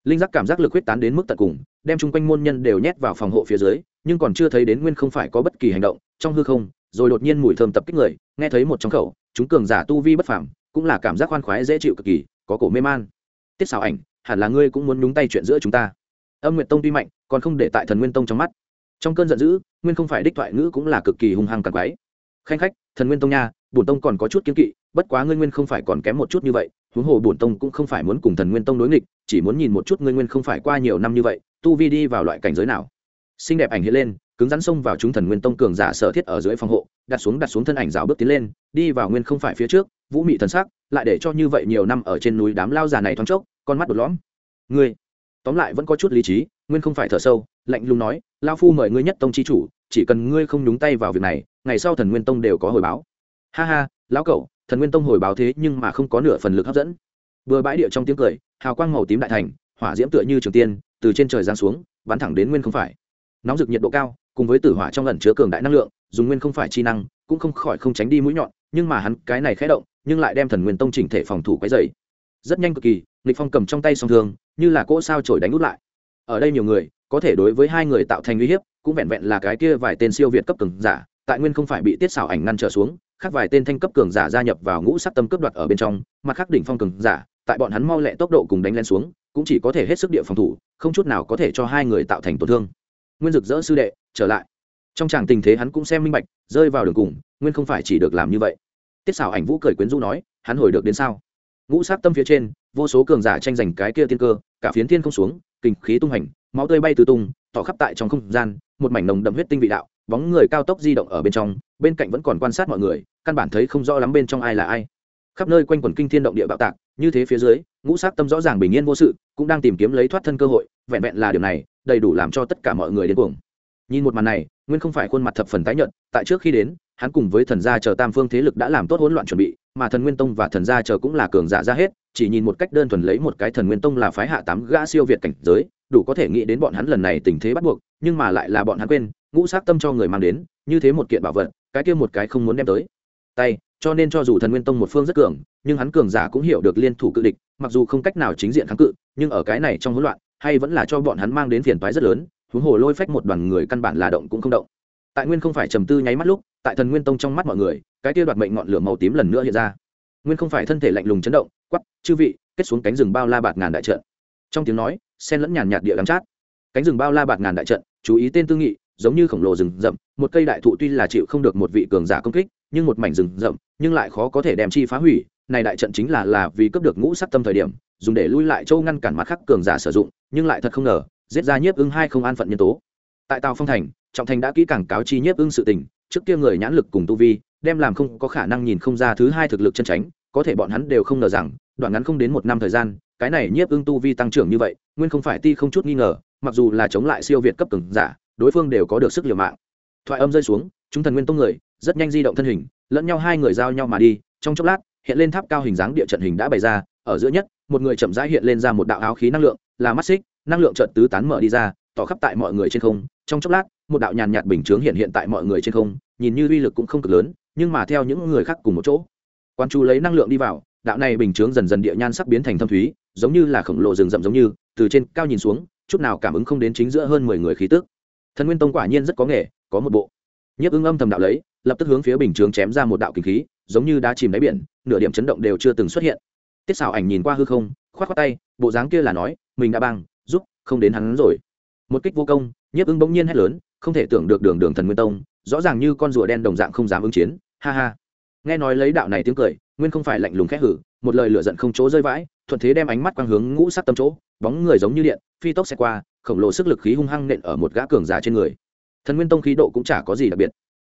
Speaker 1: Linh giác cảm giác lực huyết tán đến mức tận cùng, đem chung quanh môn nhân đều nhét vào phòng hộ phía dưới, nhưng còn chưa thấy đến nguyên không phải có bất kỳ hành động, trong hư không, rồi đột nhiên mùi thơm tập kích người, nghe thấy một trong khẩu, chúng cường giả tu vi bất phàm cũng là cảm giác khoan khoái dễ chịu cực kỳ, có cổ mê man. Tiết xảo ảnh, hẳn là ngươi cũng muốn nhúng tay chuyện giữa chúng ta. Âm nguyệt tông tuy mạnh, còn không để tại thần nguyên tông trong mắt. Trong cơn giận dữ, nguyên không phải đích thoại ngữ cũng là cực kỳ hung hăng càng quái khanh khách, thần nguyên tông nha, bổn tông còn có chút kiến kỵ, bất quá ngươi nguyên không phải còn kém một chút như vậy, huống hồ bổn tông cũng không phải muốn cùng thần nguyên tông đối nghịch, chỉ muốn nhìn một chút ngươi nguyên không phải qua nhiều năm như vậy, tu vi đi vào loại cảnh giới nào. Xinh đẹp ảnh hiện lên cứng rắn xông vào chúng thần nguyên tông cường giả sở thiết ở dưới phòng hộ, đặt xuống đặt xuống thân ảnh rào bước tiến lên, đi vào nguyên không phải phía trước, vũ mị thần sắc, lại để cho như vậy nhiều năm ở trên núi đám lao già này thoáng chốc, con mắt đột lõm. Ngươi? Tóm lại vẫn có chút lý trí, nguyên không phải thở sâu, lạnh lùng nói lao phu mời ngươi nhất tông chi chủ, chỉ cần ngươi không nhúng tay vào việc này, ngày sau thần nguyên tông đều có hồi báo. Ha ha, lão cậu, thần nguyên tông hồi báo thế nhưng mà không có nửa phần lực hấp dẫn. Vừa bãi địa trong tiếng cười, hào quang màu tím đại thành, hỏa diễm tựa như trường tiên, từ trên trời giáng xuống, bắn thẳng đến nguyên không phải. Nóng rực nhiệt độ cao cùng với tử hỏa trong lần chứa cường đại năng lượng, dùng nguyên không phải chi năng, cũng không khỏi không tránh đi mũi nhọn, nhưng mà hắn cái này khẽ động, nhưng lại đem thần nguyên tông chỉnh thể phòng thủ quấy dày rất nhanh cực kỳ nghịch phong cầm trong tay song thương, như là cỗ sao trổi đánh út lại. Ở đây nhiều người, có thể đối với hai người tạo thành uy hiếp, cũng vẹn vẹn là cái kia vài tên siêu việt cấp cường giả, tại nguyên không phải bị tiết xảo ảnh ngăn trở xuống, khác vài tên thanh cấp cường giả gia nhập vào ngũ sắc tâm cấp đoạt ở bên trong, mặt khác đỉnh phong cường giả, tại bọn hắn mau lẹ tốc độ cùng đánh lên xuống, cũng chỉ có thể hết sức địa phòng thủ, không chút nào có thể cho hai người tạo thành tổn thương nguyên rực rỡ sư đệ, trở lại. Trong tràng tình thế hắn cũng xem minh bạch, rơi vào đường cùng, nguyên không phải chỉ được làm như vậy. Tiết xảo ảnh vũ cười quyến rũ nói, hắn hồi được đến sao? Ngũ sát tâm phía trên, vô số cường giả tranh giành cái kia tiên cơ, cả phiến thiên không xuống, kinh khí tung hành, máu tươi bay từ tung tỏ khắp tại trong không gian, một mảnh nồng đậm huyết tinh vị đạo, bóng người cao tốc di động ở bên trong, bên cạnh vẫn còn quan sát mọi người, căn bản thấy không rõ lắm bên trong ai là ai. Khắp nơi quanh quần kinh thiên động địa bạo tạc, như thế phía dưới, ngũ Sát tâm rõ ràng bình yên vô sự, cũng đang tìm kiếm lấy thoát thân cơ hội, vẹn vẹn là điều này đầy đủ làm cho tất cả mọi người đến cuồng. Nhìn một màn này, nguyên không phải khuôn mặt thập phần tái nhợt, tại trước khi đến, hắn cùng với thần gia chờ tam phương thế lực đã làm tốt hỗn loạn chuẩn bị, mà thần nguyên tông và thần gia chờ cũng là cường giả ra hết, chỉ nhìn một cách đơn thuần lấy một cái thần nguyên tông là phái hạ tám gã siêu việt cảnh giới, đủ có thể nghĩ đến bọn hắn lần này tình thế bắt buộc, nhưng mà lại là bọn hắn quên, ngũ sắc tâm cho người mang đến, như thế một kiện bảo vật, cái kia một cái không muốn đem tới. Tay, cho nên cho dù thần nguyên tông một phương rất cường, nhưng hắn cường giả cũng hiểu được liên thủ cự địch, mặc dù không cách nào chính diện kháng cự, nhưng ở cái này trong hỗn loạn hay vẫn là cho bọn hắn mang đến phiền toái rất lớn, huống hồ lôi phách một đoàn người căn bản là động cũng không động. Tại nguyên không phải trầm tư nháy mắt lúc, tại thần nguyên tông trong mắt mọi người, cái kia đoạt mệnh ngọn lửa màu tím lần nữa hiện ra. Nguyên không phải thân thể lạnh lùng chấn động quắp chư vị, kết xuống cánh rừng bao la bạt ngàn đại trận. Trong tiếng nói sen lẫn nhàn nhạt địa đắm chát. Cánh rừng bao la bạt ngàn đại trận, chú ý tên tư nghị, giống như khổng lồ rừng rậm, một cây đại thụ tuy là chịu không được một vị cường giả công kích, nhưng một mảnh rừng rậm, nhưng lại khó có thể đem chi phá hủy. Này đại trận chính là là vì cấp được ngũ sắc tâm thời điểm, dùng để lui lại châu ngăn cản mặt khắc cường giả sử dụng nhưng lại thật không ngờ, giết ra nhiếp ưng hai không an phận nhân tố. Tại tàu phong thành, trọng thành đã kỹ càng cáo chi nhiếp ưng sự tình, trước kia người nhãn lực cùng tu vi, đem làm không có khả năng nhìn không ra thứ hai thực lực chân tránh có thể bọn hắn đều không ngờ rằng, đoạn ngắn không đến một năm thời gian, cái này nhiếp ưng tu vi tăng trưởng như vậy, nguyên không phải ti không chút nghi ngờ, mặc dù là chống lại siêu việt cấp cường giả, đối phương đều có được sức liều mạng. Thoại âm rơi xuống, chúng thần nguyên tông người, rất nhanh di động thân hình, lẫn nhau hai người giao nhau mà đi, trong chốc lát, hiện lên tháp cao hình dáng địa trận hình đã bày ra, ở giữa nhất, một người chậm rãi hiện lên ra một đạo áo khí năng lượng là mắt xích, năng lượng trợt tứ tán mở đi ra, tỏ khắp tại mọi người trên không. Trong chốc lát, một đạo nhàn nhạt bình chướng hiện hiện tại mọi người trên không, nhìn như uy lực cũng không cực lớn, nhưng mà theo những người khác cùng một chỗ. Quan chú lấy năng lượng đi vào, đạo này bình chướng dần dần địa nhan sắc biến thành thâm thúy, giống như là khổng lồ rừng rậm giống như, từ trên cao nhìn xuống, chút nào cảm ứng không đến chính giữa hơn mười người khí tức. Thần nguyên tông quả nhiên rất có nghề, có một bộ. Nhiếp ứng âm thầm đạo lấy, lập tức hướng phía bình chướng chém ra một đạo kinh khí, giống như đá chìm đáy biển, nửa điểm chấn động đều chưa từng xuất hiện. Tiết xảo ảnh nhìn qua hư không, khoát khoát tay, bộ dáng kia là nói mình đã băng, giúp, không đến hắn rồi. Một kích vô công, nhiếp ứng bỗng nhiên hét lớn, không thể tưởng được đường đường thần nguyên tông, rõ ràng như con rùa đen đồng dạng không dám ứng chiến, ha ha. Nghe nói lấy đạo này tiếng cười, nguyên không phải lạnh lùng khét hử, một lời lửa giận không chỗ rơi vãi, thuận thế đem ánh mắt quang hướng ngũ sắc tâm chỗ, bóng người giống như điện, phi tốc xe qua, khổng lồ sức lực khí hung hăng nện ở một gã cường giả trên người. Thần nguyên tông khí độ cũng chả có gì đặc biệt.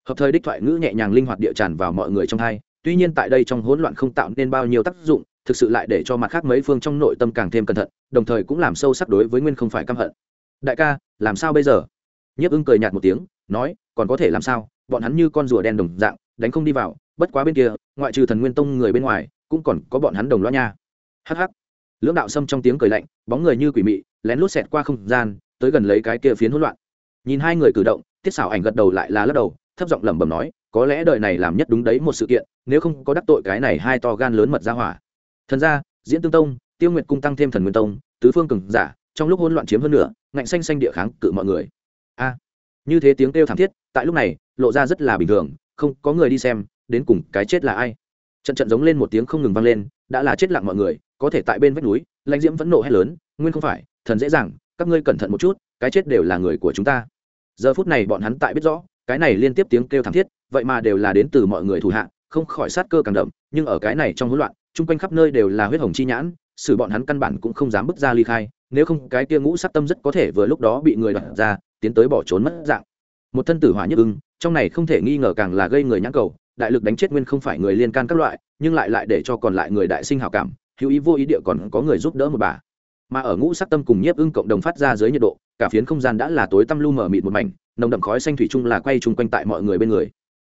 Speaker 1: Hợp thời đích thoại ngữ nhẹ nhàng linh hoạt địa tràn vào mọi người trong hai, tuy nhiên tại đây trong hỗn loạn không tạo nên bao nhiêu tác dụng thực sự lại để cho mặt khác mấy phương trong nội tâm càng thêm cẩn thận, đồng thời cũng làm sâu sắc đối với nguyên không phải căm hận. Đại ca, làm sao bây giờ? Nhiếp ưng cười nhạt một tiếng, nói, còn có thể làm sao? Bọn hắn như con rùa đen đồng dạng, đánh không đi vào. Bất quá bên kia, ngoại trừ thần nguyên tông người bên ngoài, cũng còn có bọn hắn đồng loa nha. Hh lưỡng đạo sâm trong tiếng cười lạnh, bóng người như quỷ mị, lén lút xẹt qua không gian, tới gần lấy cái kia phiến hỗn loạn. Nhìn hai người cử động, tiết xảo ảnh gật đầu lại là lắc đầu, thấp giọng lẩm bẩm nói, có lẽ đời này làm nhất đúng đấy một sự kiện, nếu không có đắc tội cái này hai to gan lớn mật ra hỏa thần gia, diễn tương tông, tiêu nguyệt cung tăng thêm thần nguyên tông, tứ phương cường giả, trong lúc hỗn loạn chiếm hơn nửa, ngạnh xanh xanh địa kháng cự mọi người. A. Như thế tiếng kêu thảm thiết, tại lúc này, lộ ra rất là bình thường, không có người đi xem, đến cùng cái chết là ai? Trận trận giống lên một tiếng không ngừng vang lên, đã là chết lặng mọi người, có thể tại bên vách núi, lãnh diễm vẫn nộ hét lớn, nguyên không phải, thần dễ dàng, các ngươi cẩn thận một chút, cái chết đều là người của chúng ta. Giờ phút này bọn hắn tại biết rõ, cái này liên tiếp tiếng kêu thảm thiết, vậy mà đều là đến từ mọi người thủ hạ, không khỏi sát cơ càng đậm, nhưng ở cái này trong hỗn loạn chung quanh khắp nơi đều là huyết hồng chi nhãn, xử bọn hắn căn bản cũng không dám bước ra ly khai, nếu không cái kia ngũ sát tâm rất có thể vừa lúc đó bị người đặt ra, tiến tới bỏ trốn mất dạng. Một thân tử hỏa nhất ưng, trong này không thể nghi ngờ càng là gây người nhãn cầu, đại lực đánh chết nguyên không phải người liên can các loại, nhưng lại lại để cho còn lại người đại sinh hào cảm, hữu ý vô ý địa còn có người giúp đỡ một bà. Mà ở ngũ sắc tâm cùng nhiếp ưng cộng đồng phát ra dưới nhiệt độ, cả phiến không gian đã là tối tăm lu mờ mịt một mảnh, nồng đậm khói xanh thủy chung là quay chung quanh tại mọi người bên người.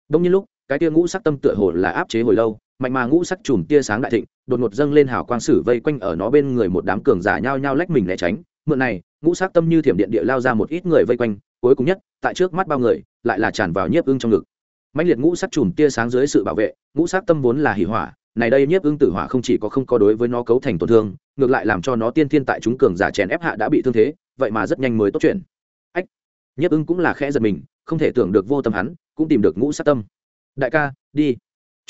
Speaker 1: Đông như lúc, cái tia ngũ sắc tâm tựa hồ là áp chế hồi lâu mạnh mà ngũ sắc chùm tia sáng đại thịnh, đột ngột dâng lên hào quang sử vây quanh ở nó bên người một đám cường giả nhao nhao lách mình né tránh. Mượn này, ngũ sắc tâm như thiểm điện địa lao ra một ít người vây quanh, cuối cùng nhất, tại trước mắt bao người, lại là tràn vào nhiếp ưng trong ngực. Mạnh liệt ngũ sắc chùm tia sáng dưới sự bảo vệ, ngũ sắc tâm vốn là hỉ hỏa, này đây nhiếp ưng tử hỏa không chỉ có không có đối với nó cấu thành tổn thương, ngược lại làm cho nó tiên thiên tại chúng cường giả chèn ép hạ đã bị thương thế, vậy mà rất nhanh mới tốt chuyện. Ách, nhiếp ưng cũng là khẽ giật mình, không thể tưởng được vô tâm hắn, cũng tìm được ngũ sắc tâm. Đại ca, đi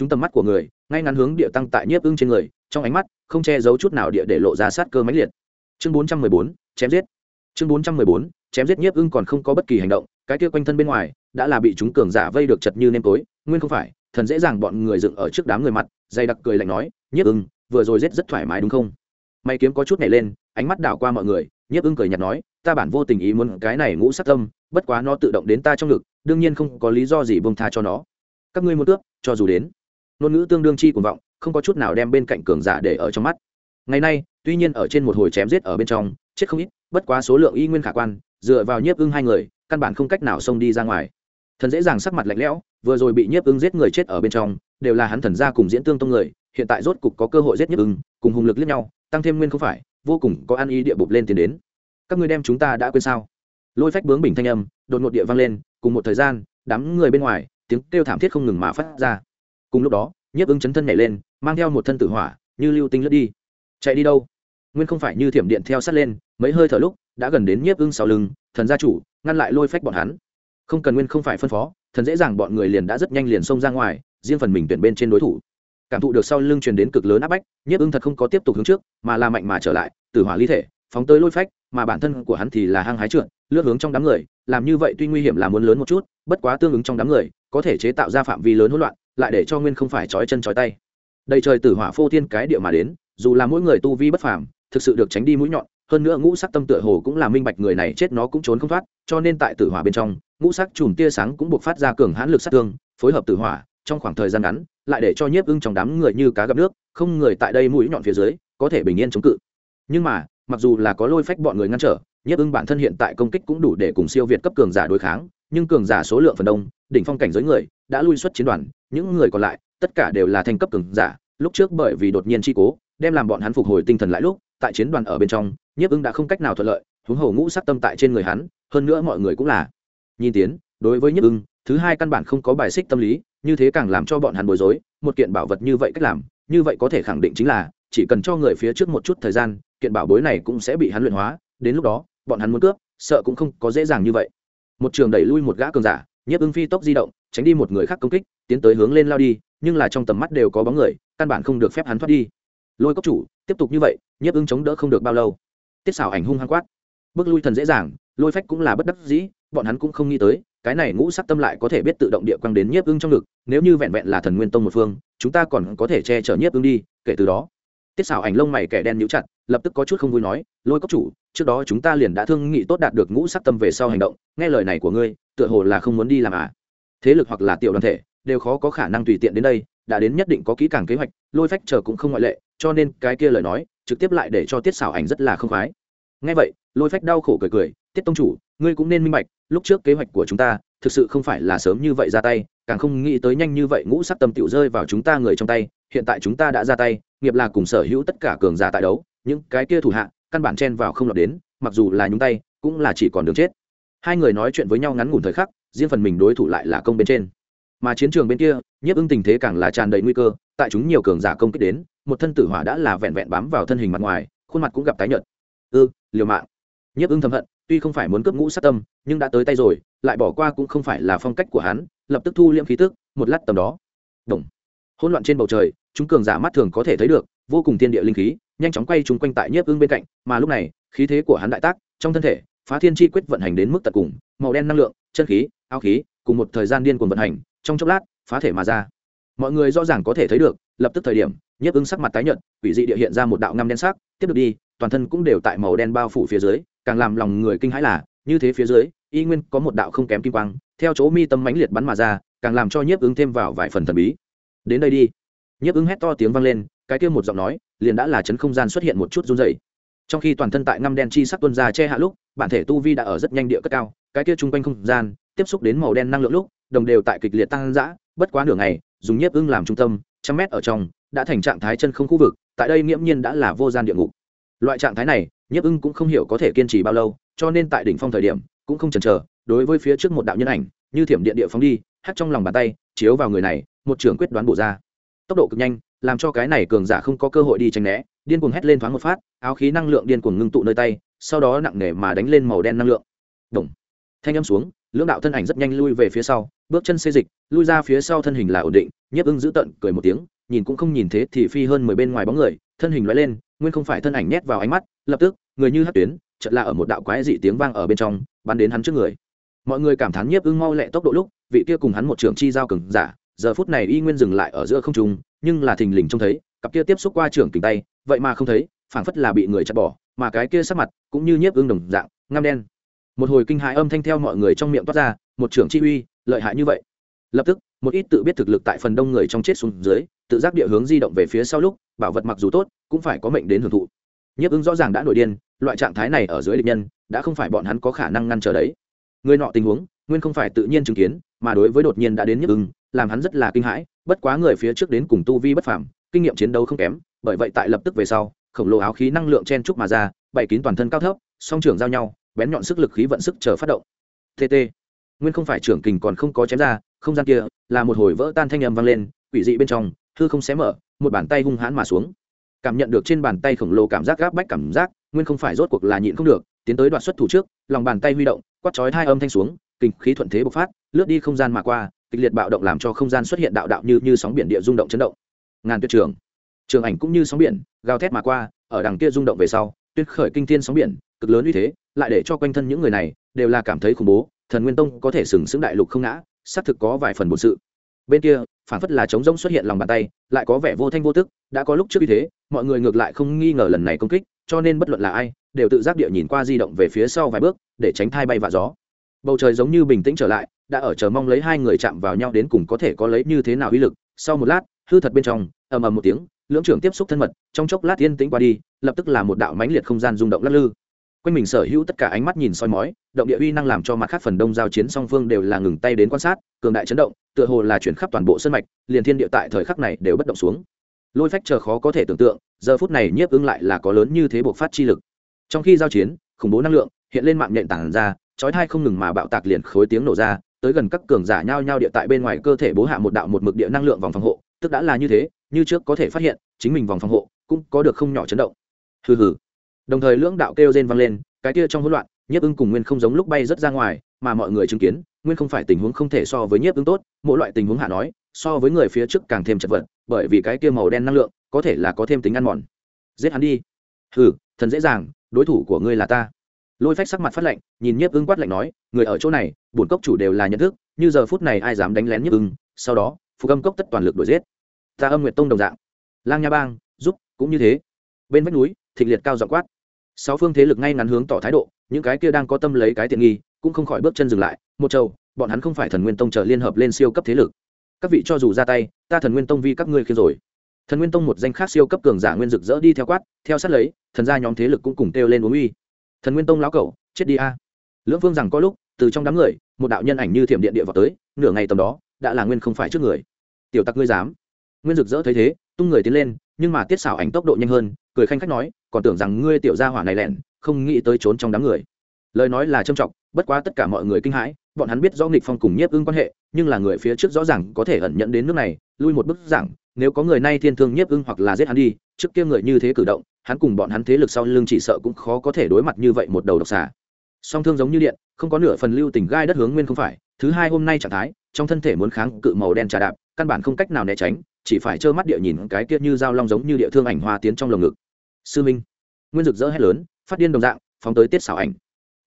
Speaker 1: chúng tầm mắt của người, ngay ngắn hướng địa tăng tại nhiếp ưng trên người, trong ánh mắt, không che giấu chút nào địa để lộ ra sát cơ mãnh liệt. Chương bốn trăm mười bốn, chém giết. Chương bốn trăm mười bốn, chém giết nhiếp ưng còn không có bất kỳ hành động, cái kia quanh thân bên ngoài, đã là bị chúng cường giả vây được chật như nêm tối, nguyên không phải, thần dễ dàng bọn người dựng ở trước đám người mặt, dày đặc cười lạnh nói, nhiếp ưng, vừa rồi giết rất thoải mái đúng không? Mày kiếm có chút nhảy lên, ánh mắt đảo qua mọi người, nhiếp ưng cười nhạt nói, ta bản vô tình ý muốn cái này ngũ sát tâm, bất quá nó tự động đến ta trong ngực, đương nhiên không có lý do gì bông tha cho nó. Các ngươi muốn cướp, cho dù đến ngôn ngữ tương đương chi cuồng vọng, không có chút nào đem bên cạnh cường giả để ở trong mắt. Ngày nay, tuy nhiên ở trên một hồi chém giết ở bên trong, chết không ít, bất quá số lượng y nguyên khả quan, dựa vào nhiếp ưng hai người, căn bản không cách nào xông đi ra ngoài. Thần dễ dàng sắc mặt lạnh lẽo, vừa rồi bị nhiếp ưng giết người chết ở bên trong, đều là hắn thần gia cùng diễn tương tông người, hiện tại rốt cục có cơ hội giết nhiếp ưng, cùng hùng lực liếc nhau, tăng thêm nguyên không phải, vô cùng có ăn ý địa bụp lên tiến đến. Các ngươi đem chúng ta đã quên sao? Lôi phách bướng bình thanh âm, đột ngột địa vang lên, cùng một thời gian, đám người bên ngoài, tiếng kêu thảm thiết không ngừng mà phát ra cùng lúc đó, nhiếp ứng chấn thân nhảy lên, mang theo một thân tử hỏa, như lưu tinh lướt đi. Chạy đi đâu? Nguyên không phải như thiểm điện theo sát lên, mấy hơi thở lúc, đã gần đến nhiếp ưng sau lưng, thần gia chủ, ngăn lại lôi phách bọn hắn. Không cần nguyên không phải phân phó, thần dễ dàng bọn người liền đã rất nhanh liền xông ra ngoài, riêng phần mình tuyển bên trên đối thủ. Cảm thụ được sau lưng truyền đến cực lớn áp bách, nhiếp ưng thật không có tiếp tục hướng trước, mà là mạnh mà trở lại từ hỏa ly thể, phóng tới lôi phách, mà bản thân của hắn thì là hăng hái trượt, lướt hướng trong đám người, làm như vậy tuy nguy hiểm là muốn lớn một chút, bất quá tương ứng trong đám người, có thể chế tạo ra phạm vi lớn hỗn loạn lại để cho nguyên không phải trói chân trói tay. Đầy trời tử hỏa phô thiên cái địa mà đến, dù là mỗi người tu vi bất phàm, thực sự được tránh đi mũi nhọn, hơn nữa ngũ sắc tâm tựa hồ cũng là minh bạch người này chết nó cũng trốn không thoát, cho nên tại tử hỏa bên trong, ngũ sắc chùm tia sáng cũng buộc phát ra cường hãn lực sát thương, phối hợp tử hỏa, trong khoảng thời gian ngắn, lại để cho nhiếp ưng trong đám người như cá gặp nước, không người tại đây mũi nhọn phía dưới, có thể bình yên chống cự. Nhưng mà, mặc dù là có lôi phách bọn người ngăn trở, nhiếp ưng bản thân hiện tại công kích cũng đủ để cùng siêu việt cấp cường giả đối kháng, nhưng cường giả số lượng phần đông đỉnh phong cảnh giới người, đã lui xuất chiến đoàn, những người còn lại, tất cả đều là thành cấp cường giả. Lúc trước bởi vì đột nhiên chi cố, đem làm bọn hắn phục hồi tinh thần lại lúc, tại chiến đoàn ở bên trong, nhiếp ưng đã không cách nào thuận lợi, huống hồ ngũ sắc tâm tại trên người hắn, hơn nữa mọi người cũng là. Nhìn tiến, đối với nhiếp ưng, thứ hai căn bản không có bài xích tâm lý, như thế càng làm cho bọn hắn bối rối, một kiện bảo vật như vậy cách làm, như vậy có thể khẳng định chính là, chỉ cần cho người phía trước một chút thời gian, kiện bảo bối này cũng sẽ bị hắn luyện hóa, đến lúc đó, bọn hắn muốn cướp, sợ cũng không có dễ dàng như vậy. Một trường đẩy lui một gã cường giả nhiếp ưng phi tốc di động, tránh đi một người khác công kích, tiến tới hướng lên lao đi, nhưng là trong tầm mắt đều có bóng người, căn bản không được phép hắn thoát đi. Lôi cốc chủ, tiếp tục như vậy, nhiếp ưng chống đỡ không được bao lâu. Tiết xảo ảnh hung hăng quát. Bước lui thần dễ dàng, lôi phách cũng là bất đắc dĩ, bọn hắn cũng không nghĩ tới, cái này ngũ sắc tâm lại có thể biết tự động địa quang đến nhiếp ưng trong ngực, nếu như vẹn vẹn là thần nguyên tông một phương, chúng ta còn có thể che chở nhiếp ưng đi, kể từ đó. Tiết xảo ảnh lông mày kẻ đen nhíu chặt, lập tức có chút không vui nói, lôi cốc chủ, trước đó chúng ta liền đã thương nghị tốt đạt được ngũ sắc tâm về sau hành động, nghe lời này của ngươi tựa hồ là không muốn đi làm à. Thế lực hoặc là tiểu đoàn thể, đều khó có khả năng tùy tiện đến đây, đã đến nhất định có kỹ càng kế hoạch, lôi phách chờ cũng không ngoại lệ, cho nên cái kia lời nói, trực tiếp lại để cho tiết xảo ảnh rất là không khoái. Ngay vậy, lôi phách đau khổ cười cười, tiết tông chủ, ngươi cũng nên minh bạch, lúc trước kế hoạch của chúng ta, thực sự không phải là sớm như vậy ra tay, càng không nghĩ tới nhanh như vậy ngũ sắc tâm tiểu rơi vào chúng ta người trong tay, hiện tại chúng ta đã ra tay, nghiệp là cùng sở hữu tất cả cường giả tại đấu, những cái kia thủ hạ, căn bản chen vào không lọt đến, mặc dù là nhúng tay, cũng là chỉ còn đường chết hai người nói chuyện với nhau ngắn ngủn thời khắc, riêng phần mình đối thủ lại là công bên trên. Mà chiến trường bên kia, nhiếp ưng tình thế càng là tràn đầy nguy cơ, tại chúng nhiều cường giả công kích đến, một thân tử hỏa đã là vẹn vẹn bám vào thân hình mặt ngoài, khuôn mặt cũng gặp tái nhợt. Ư, liều mạng. Nhiếp ưng thầm hận, tuy không phải muốn cướp ngũ sát tâm, nhưng đã tới tay rồi, lại bỏ qua cũng không phải là phong cách của hắn, lập tức thu liễm khí tức, một lát tầm đó. Đồng hỗn loạn trên bầu trời, chúng cường giả mắt thường có thể thấy được, vô cùng tiên địa linh khí, nhanh chóng quay chúng quanh tại nhiếp ưng bên cạnh, mà lúc này, khí thế của hắn đại tác, trong thân thể phá thiên chi quyết vận hành đến mức tận cùng, màu đen năng lượng, chân khí, áo khí, cùng một thời gian điên cuồng vận hành, trong chốc lát, phá thể mà ra. Mọi người rõ ràng có thể thấy được, lập tức thời điểm, nhiếp ứng sắc mặt tái nhợt, quỷ dị địa hiện ra một đạo ngăm đen sắc, tiếp được đi, toàn thân cũng đều tại màu đen bao phủ phía dưới, càng làm lòng người kinh hãi là, như thế phía dưới, y nguyên có một đạo không kém kim quang, theo chỗ mi tâm mãnh liệt bắn mà ra, càng làm cho nhiếp ứng thêm vào vài phần thần bí. Đến đây đi. Nhiếp ứng hét to tiếng vang lên, cái kia một giọng nói, liền đã là chấn không gian xuất hiện một chút run dày trong khi toàn thân tại ngăm đen chi sắc tuân ra che hạ lúc, bản thể tu vi đã ở rất nhanh địa cất cao, cái kia chung quanh không gian, tiếp xúc đến màu đen năng lượng lúc, đồng đều tại kịch liệt tăng dã, bất quá nửa ngày, dùng nhiếp ưng làm trung tâm, trăm mét ở trong, đã thành trạng thái chân không khu vực, tại đây nghiễm nhiên đã là vô gian địa ngục. Loại trạng thái này, nhiếp ưng cũng không hiểu có thể kiên trì bao lâu, cho nên tại đỉnh phong thời điểm, cũng không chần chờ, đối với phía trước một đạo nhân ảnh, như thiểm điện địa phóng đi, hắt trong lòng bàn tay, chiếu vào người này, một trường quyết đoán bổ ra. Tốc độ cực nhanh, làm cho cái này cường giả không có cơ hội đi tránh né điên cuồng hét lên thoáng một phát, áo khí năng lượng điên cuồng ngưng tụ nơi tay, sau đó nặng nề mà đánh lên màu đen năng lượng Động. thanh âm xuống, lưỡng đạo thân ảnh rất nhanh lui về phía sau, bước chân xê dịch, lui ra phía sau thân hình là ổn định, nhiếp ưng giữ tận, cười một tiếng, nhìn cũng không nhìn thế thì phi hơn mười bên ngoài bóng người, thân hình loại lên, nguyên không phải thân ảnh nhét vào ánh mắt, lập tức, người như hát tuyến, chợt là ở một đạo quái dị tiếng vang ở bên trong, bắn đến hắn trước người mọi người cảm thán nhiếp ưng mau lẹ tốc độ lúc, vị kia cùng hắn một trường chi giao cường giả, giờ phút này y nguyên dừng lại ở giữa không trung, nhưng là thình lình trông thấy cặp kia tiếp xúc qua trưởng kình tay, vậy mà không thấy, phảng phất là bị người chặt bỏ, mà cái kia sắc mặt cũng như nhiếp ương đồng dạng, ngăm đen. Một hồi kinh hãi âm thanh theo mọi người trong miệng toát ra, một trưởng chi uy, lợi hại như vậy. Lập tức, một ít tự biết thực lực tại phần đông người trong chết xuống dưới, tự giác địa hướng di động về phía sau lúc, bảo vật mặc dù tốt, cũng phải có mệnh đến hưởng thụ. Nhiếp ứng rõ ràng đã nổi điên, loại trạng thái này ở dưới địch nhân, đã không phải bọn hắn có khả năng ngăn trở đấy. Người nọ tình huống, nguyên không phải tự nhiên chứng kiến, mà đối với đột nhiên đã đến nhiếp ứng làm hắn rất là kinh hãi, bất quá người phía trước đến cùng tu vi bất phàm kinh nghiệm chiến đấu không kém, bởi vậy tại lập tức về sau, khổng lồ áo khí năng lượng chen trúc mà ra, bày kín toàn thân cao thấp, song trưởng giao nhau, bén nhọn sức lực khí vận sức chờ phát động. Tt nguyên không phải trưởng kình còn không có chém ra, không gian kia là một hồi vỡ tan thanh âm vang lên, quỷ dị bên trong, hư không xé mở, một bàn tay hung hãn mà xuống. Cảm nhận được trên bàn tay khổng lồ cảm giác gáp bách cảm giác, nguyên không phải rốt cuộc là nhịn không được, tiến tới đoạt xuất thủ trước, lòng bàn tay huy động, quát chói hai âm thanh xuống, kinh khí thuận thế bộc phát, lướt đi không gian mà qua, kịch liệt bạo động làm cho không gian xuất hiện đạo đạo như như sóng biển địa rung động chấn động ngàn tuyệt trường. Trường ảnh cũng như sóng biển, gào thét mà qua, ở đằng kia rung động về sau, tuyết khởi kinh thiên sóng biển, cực lớn uy thế, lại để cho quanh thân những người này đều là cảm thấy khủng bố, thần nguyên tông có thể sừng sững đại lục không ngã, xác thực có vài phần bổn sự. Bên kia phản phất là trống rỗng xuất hiện lòng bàn tay, lại có vẻ vô thanh vô tức, đã có lúc trước uy thế, mọi người ngược lại không nghi ngờ lần này công kích, cho nên bất luận là ai, đều tự giác địa nhìn qua di động về phía sau vài bước, để tránh thai bay vạ gió. Bầu trời giống như bình tĩnh trở lại, đã ở chờ mong lấy hai người chạm vào nhau đến cùng có thể có lấy như thế nào uy lực. Sau một lát hư thật bên trong, ầm ầm một tiếng, lưỡng trưởng tiếp xúc thân mật, trong chốc lát yên tĩnh qua đi, lập tức là một đạo mãnh liệt không gian rung động lắc lư. Quanh mình sở hữu tất cả ánh mắt nhìn soi mói, động địa uy năng làm cho mặt khác phần đông giao chiến song phương đều là ngừng tay đến quan sát, cường đại chấn động, tựa hồ là chuyển khắp toàn bộ sân mạch, liền thiên địa tại thời khắc này đều bất động xuống. Lôi phách chờ khó có thể tưởng tượng, giờ phút này nhiếp ứng lại là có lớn như thế buộc phát chi lực. Trong khi giao chiến, khủng bố năng lượng hiện lên mạng nhện tản ra, chói thai không ngừng mà bạo tạc liền khối tiếng nổ ra, tới gần các cường giả nhao nhao địa tại bên ngoài cơ thể bố hạ một đạo một mực địa năng lượng vòng phòng hộ tức đã là như thế, như trước có thể phát hiện, chính mình vòng phòng hộ cũng có được không nhỏ chấn động. Hừ hừ. Đồng thời lưỡng đạo kêu rên vang lên, cái kia trong hỗn loạn, nhiếp ưng cùng nguyên không giống lúc bay rất ra ngoài, mà mọi người chứng kiến, nguyên không phải tình huống không thể so với nhiếp ưng tốt, mỗi loại tình huống hạ nói, so với người phía trước càng thêm chật vật, bởi vì cái kia màu đen năng lượng, có thể là có thêm tính ăn mòn. Giết hắn đi. Hừ, thần dễ dàng, đối thủ của ngươi là ta. Lôi phách sắc mặt phát lạnh, nhìn nhiếp ưng quát lạnh nói, người ở chỗ này, bổn cốc chủ đều là nhận thức, như giờ phút này ai dám đánh lén nhiếp ưng, sau đó phục âm cốc tất toàn lực đuổi giết. Ta âm nguyệt tông đồng dạng. Lang nha bang, giúp, cũng như thế. Bên vách núi, thịnh liệt cao dọ quát. Sáu phương thế lực ngay ngắn hướng tỏ thái độ, những cái kia đang có tâm lấy cái tiện nghi, cũng không khỏi bước chân dừng lại. Một châu bọn hắn không phải thần nguyên tông chờ liên hợp lên siêu cấp thế lực. Các vị cho dù ra tay, ta thần nguyên tông vi các ngươi khi rồi. Thần nguyên tông một danh khác siêu cấp cường giả nguyên rực rỡ đi theo quát, theo sát lấy, thần gia nhóm thế lực cũng cùng kêu lên uống uy. Thần nguyên tông lão cẩu, chết đi a. Lưỡng phương rằng có lúc, từ trong đám người, một đạo nhân ảnh như thiểm điện địa vào tới, nửa ngày tầm đó, đã là nguyên không phải trước người tiểu tặc ngươi dám. Nguyên rực rỡ thấy thế, tung người tiến lên, nhưng mà tiết xảo ảnh tốc độ nhanh hơn, cười khanh khách nói, còn tưởng rằng ngươi tiểu gia hỏa này lẹn, không nghĩ tới trốn trong đám người. Lời nói là trâm trọng, bất quá tất cả mọi người kinh hãi, bọn hắn biết rõ nghịch phong cùng nhiếp ưng quan hệ, nhưng là người phía trước rõ ràng có thể ẩn nhận đến nước này, lui một bức giảng, nếu có người nay thiên thương nhiếp ưng hoặc là giết hắn đi, trước kia người như thế cử động, hắn cùng bọn hắn thế lực sau lưng chỉ sợ cũng khó có thể đối mặt như vậy một đầu độc xà song thương giống như điện, không có nửa phần lưu tình gai đất hướng nguyên không phải, thứ hai hôm nay trạng thái, trong thân thể muốn kháng cự màu đen trà đạp, căn bản không cách nào né tránh, chỉ phải trơ mắt địa nhìn cái kia như dao long giống như địa thương ảnh hoa tiến trong lồng ngực. Sư minh, nguyên rực rỡ hét lớn, phát điên đồng dạng, phóng tới tiết xảo ảnh.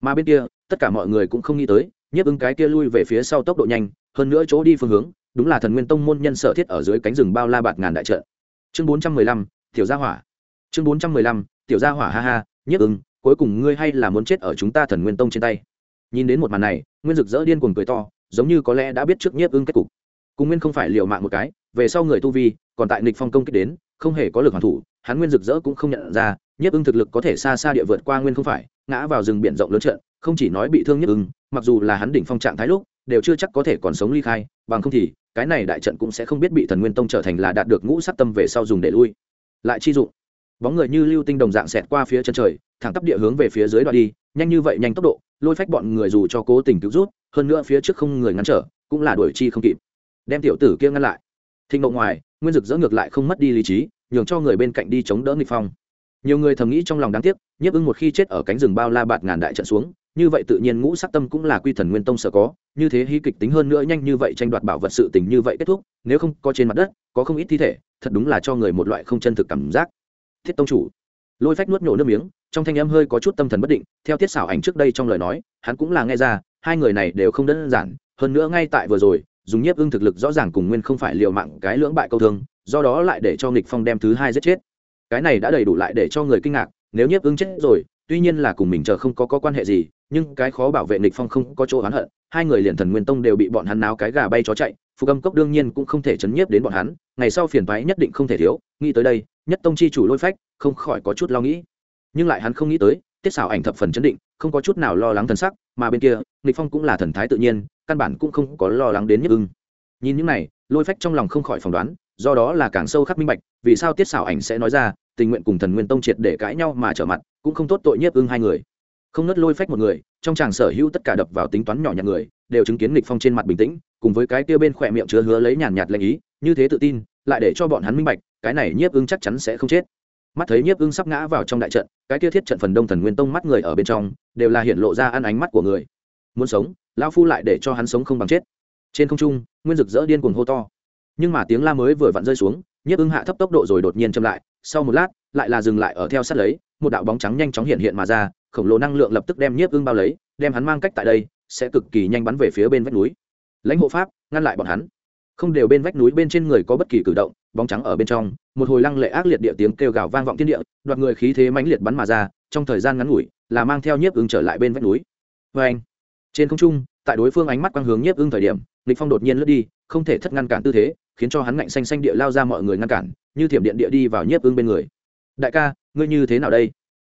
Speaker 1: Mà bên kia, tất cả mọi người cũng không nghĩ tới, nhiếp ứng cái kia lui về phía sau tốc độ nhanh, hơn nữa chỗ đi phương hướng, đúng là thần nguyên tông môn nhân sở thiết ở dưới cánh rừng bao la bạt ngàn đại trợ. chương bốn trăm mười lăm, tiểu gia hỏa. Chương bốn trăm mười lăm, tiểu gia hỏa ha ha, nhiếp ứng cuối cùng ngươi hay là muốn chết ở chúng ta thần nguyên tông trên tay. Nhìn đến một màn này, nguyên rực rỡ điên cuồng cười to, giống như có lẽ đã biết trước nhiếp ưng kết cục. Cùng nguyên không phải liều mạng một cái, về sau người tu vi, còn tại nịch phong công kích đến, không hề có lực hoàn thủ, hắn nguyên rực rỡ cũng không nhận ra, nhiếp ưng thực lực có thể xa xa địa vượt qua nguyên không phải, ngã vào rừng biển rộng lớn trận, không chỉ nói bị thương nhiếp ưng, mặc dù là hắn đỉnh phong trạng thái lúc, đều chưa chắc có thể còn sống ly khai, bằng không thì, cái này đại trận cũng sẽ không biết bị thần nguyên tông trở thành là đạt được ngũ sắc tâm về sau dùng để lui. Lại chi dụng bóng người như lưu tinh đồng dạng xẹt qua phía chân trời, thẳng tắp địa hướng về phía dưới đoạn đi, nhanh như vậy nhanh tốc độ, lôi phách bọn người dù cho cố tình cứu rút, hơn nữa phía trước không người ngăn trở, cũng là đuổi chi không kịp. Đem tiểu tử kia ngăn lại. Thịnh nộ ngoài nguyên dực dỡ ngược lại không mất đi lý trí, nhường cho người bên cạnh đi chống đỡ nghịch phong. Nhiều người thầm nghĩ trong lòng đáng tiếc, nhiếp ưng một khi chết ở cánh rừng bao la bạt ngàn đại trận xuống, như vậy tự nhiên ngũ sắc tâm cũng là quy thần nguyên tông sở có, như thế hy kịch tính hơn nữa nhanh như vậy tranh đoạt bảo vật sự tình như vậy kết thúc, nếu không có trên mặt đất, có không ít thi thể, thật đúng là cho người một loại không chân thực cảm giác thiết tông chủ. Lôi phách nuốt nhổ nước miếng trong thanh âm hơi có chút tâm thần bất định theo tiết xảo ảnh trước đây trong lời nói hắn cũng là nghe ra hai người này đều không đơn giản hơn nữa ngay tại vừa rồi dùng nhiếp ưng thực lực rõ ràng cùng nguyên không phải liều mạng cái lưỡng bại câu thương do đó lại để cho nghịch phong đem thứ hai giết chết. Cái này đã đầy đủ lại để cho người kinh ngạc nếu nhiếp ưng chết rồi tuy nhiên là cùng mình chờ không có, có quan hệ gì nhưng cái khó bảo vệ nghịch phong không có chỗ oán hận hai người liền thần nguyên tông đều bị bọn hắn náo cái gà bay chó chạy phục âm cốc đương nhiên cũng không thể chấn nhiếp đến bọn hắn ngày sau phiền toái nhất định không thể thiếu nghĩ tới đây nhất tông chi chủ lôi phách, không khỏi có chút lo nghĩ. Nhưng lại hắn không nghĩ tới, tiết xảo ảnh thập phần chấn định, không có chút nào lo lắng thần sắc, mà bên kia nghịch phong cũng là thần thái tự nhiên, căn bản cũng không có lo lắng đến nhất ưng. Nhìn những này, lôi phách trong lòng không khỏi phỏng đoán, do đó là càng sâu khắc minh bạch, vì sao tiết xảo ảnh sẽ nói ra, tình nguyện cùng thần nguyên tông triệt để cãi nhau mà trở mặt, cũng không tốt tội nhiếp ưng hai người. Không nớt lôi phách một người, trong chàng sở hữu tất cả đập vào tính toán nhỏ nhặt người, đều chứng kiến nghịch phong trên mặt bình tĩnh, cùng với cái kia bên khỏe miệng chứa hứa lấy nhàn nhạt lệnh ý, như thế tự tin, lại để cho bọn hắn minh bạch cái này nhiếp ưng chắc chắn sẽ không chết. Mắt thấy nhiếp ưng sắp ngã vào trong đại trận, cái kia thiết trận phần đông thần nguyên tông mắt người ở bên trong, đều là hiện lộ ra ăn ánh mắt của người. Muốn sống, lão phu lại để cho hắn sống không bằng chết. Trên không trung, nguyên rực rỡ điên cuồng hô to. Nhưng mà tiếng la mới vừa vặn rơi xuống, nhiếp ưng hạ thấp tốc độ rồi đột nhiên chậm lại, sau một lát, lại là dừng lại ở theo sát lấy, một đạo bóng trắng nhanh chóng hiện hiện mà ra, khổng lồ năng lượng lập tức đem nhiếp ưng bao lấy, đem hắn mang cách tại đây, sẽ cực kỳ nhanh bắn về phía bên vách núi. Lãnh hộ pháp, ngăn lại bọn hắn không đều bên vách núi bên trên người có bất kỳ cử động, bóng trắng ở bên trong, một hồi lăng lệ ác liệt địa tiếng kêu gào vang vọng thiên địa, đoạt người khí thế mãnh liệt bắn mà ra, trong thời gian ngắn ngủi, là mang theo nhiếp ưng trở lại bên vách núi. Vê anh, trên không trung, tại đối phương ánh mắt quang hướng nhiếp ưng thời điểm, lịch phong đột nhiên lướt đi, không thể thất ngăn cản tư thế, khiến cho hắn ngạnh xanh xanh địa lao ra mọi người ngăn cản, như thiểm điện địa đi vào nhiếp ưng bên người. Đại ca, ngươi như thế nào đây?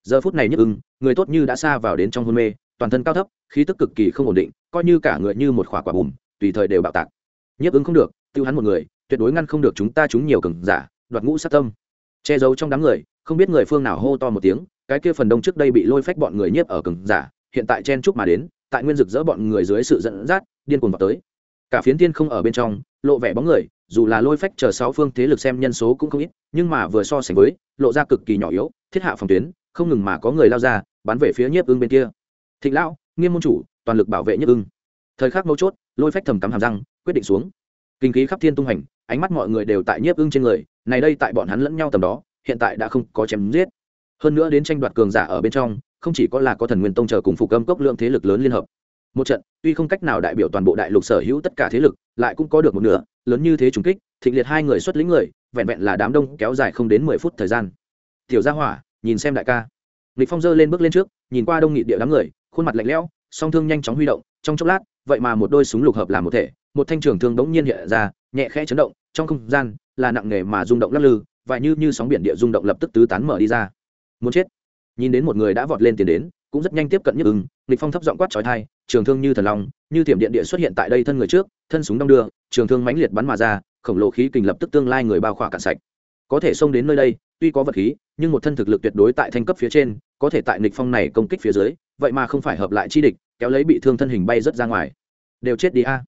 Speaker 1: Giờ phút này nhiếp ưng, người tốt như đã xa vào đến trong hôn mê, toàn thân cao thấp, khí tức cực kỳ không ổn định, coi như cả người như một khỏa quả bùm, tùy thời đều bạo tạc nhiếp ứng không được, tiêu hắn một người, tuyệt đối ngăn không được chúng ta chúng nhiều cường giả, đoạt ngũ sát tâm. Che giấu trong đám người, không biết người phương nào hô to một tiếng, cái kia phần đông trước đây bị lôi phách bọn người nhiếp ở cường giả, hiện tại chen chúc mà đến, tại nguyên rực dỡ bọn người dưới sự dẫn dắt, điên cuồng vào tới. Cả phiến thiên không ở bên trong, lộ vẻ bóng người, dù là lôi phách chờ sáu phương thế lực xem nhân số cũng không ít, nhưng mà vừa so sánh với, lộ ra cực kỳ nhỏ yếu, thiết hạ phòng tuyến, không ngừng mà có người lao ra, bắn về phía nhiếp ưng bên kia. Thịnh lão, nghiêm môn chủ, toàn lực bảo vệ nhiếp ưng thời khắc mấu chốt, lôi phách thầm cắm hàm răng quyết định xuống. Kinh khí khắp thiên tung hành, ánh mắt mọi người đều tại nhiếp ưng trên người, này đây tại bọn hắn lẫn nhau tầm đó, hiện tại đã không có chém giết. Hơn nữa đến tranh đoạt cường giả ở bên trong, không chỉ có là có thần nguyên tông chờ cùng phục âm cốc lượng thế lực lớn liên hợp. Một trận, tuy không cách nào đại biểu toàn bộ đại lục sở hữu tất cả thế lực, lại cũng có được một nửa, lớn như thế trùng kích, thịnh liệt hai người xuất lĩnh người, vẹn vẹn là đám đông kéo dài không đến mười phút thời gian. Tiểu gia hỏa, nhìn xem đại ca. Lịch phong dơ lên bước lên trước, nhìn qua đông nghị địa đám người, khuôn mặt lạnh lẽo, song thương nhanh chóng huy động, trong chốc lát, vậy mà một đôi súng lục hợp làm một thể một thanh trường thương bỗng nhiên hiện ra, nhẹ khẽ chấn động, trong không gian là nặng nề mà rung động lắc lư và như như sóng biển địa rung động lập tức tứ tán mở đi ra. Muốn chết. Nhìn đến một người đã vọt lên tiền đến, cũng rất nhanh tiếp cận nhất ứng lịch phong thấp giọng quát trói thai trường thương như thần long, như tiệm điện địa xuất hiện tại đây thân người trước, thân súng đong đưa, trường thương mãnh liệt bắn mà ra, khổng lồ khí kình lập tức tương lai người bao khỏa cạn sạch. Có thể xông đến nơi đây, tuy có vật khí, nhưng một thân thực lực tuyệt đối tại thanh cấp phía trên, có thể tại nịch phong này công kích phía dưới, vậy mà không phải hợp lại chi địch, kéo lấy bị thương thân hình bay rất ra ngoài. Đều chết đi a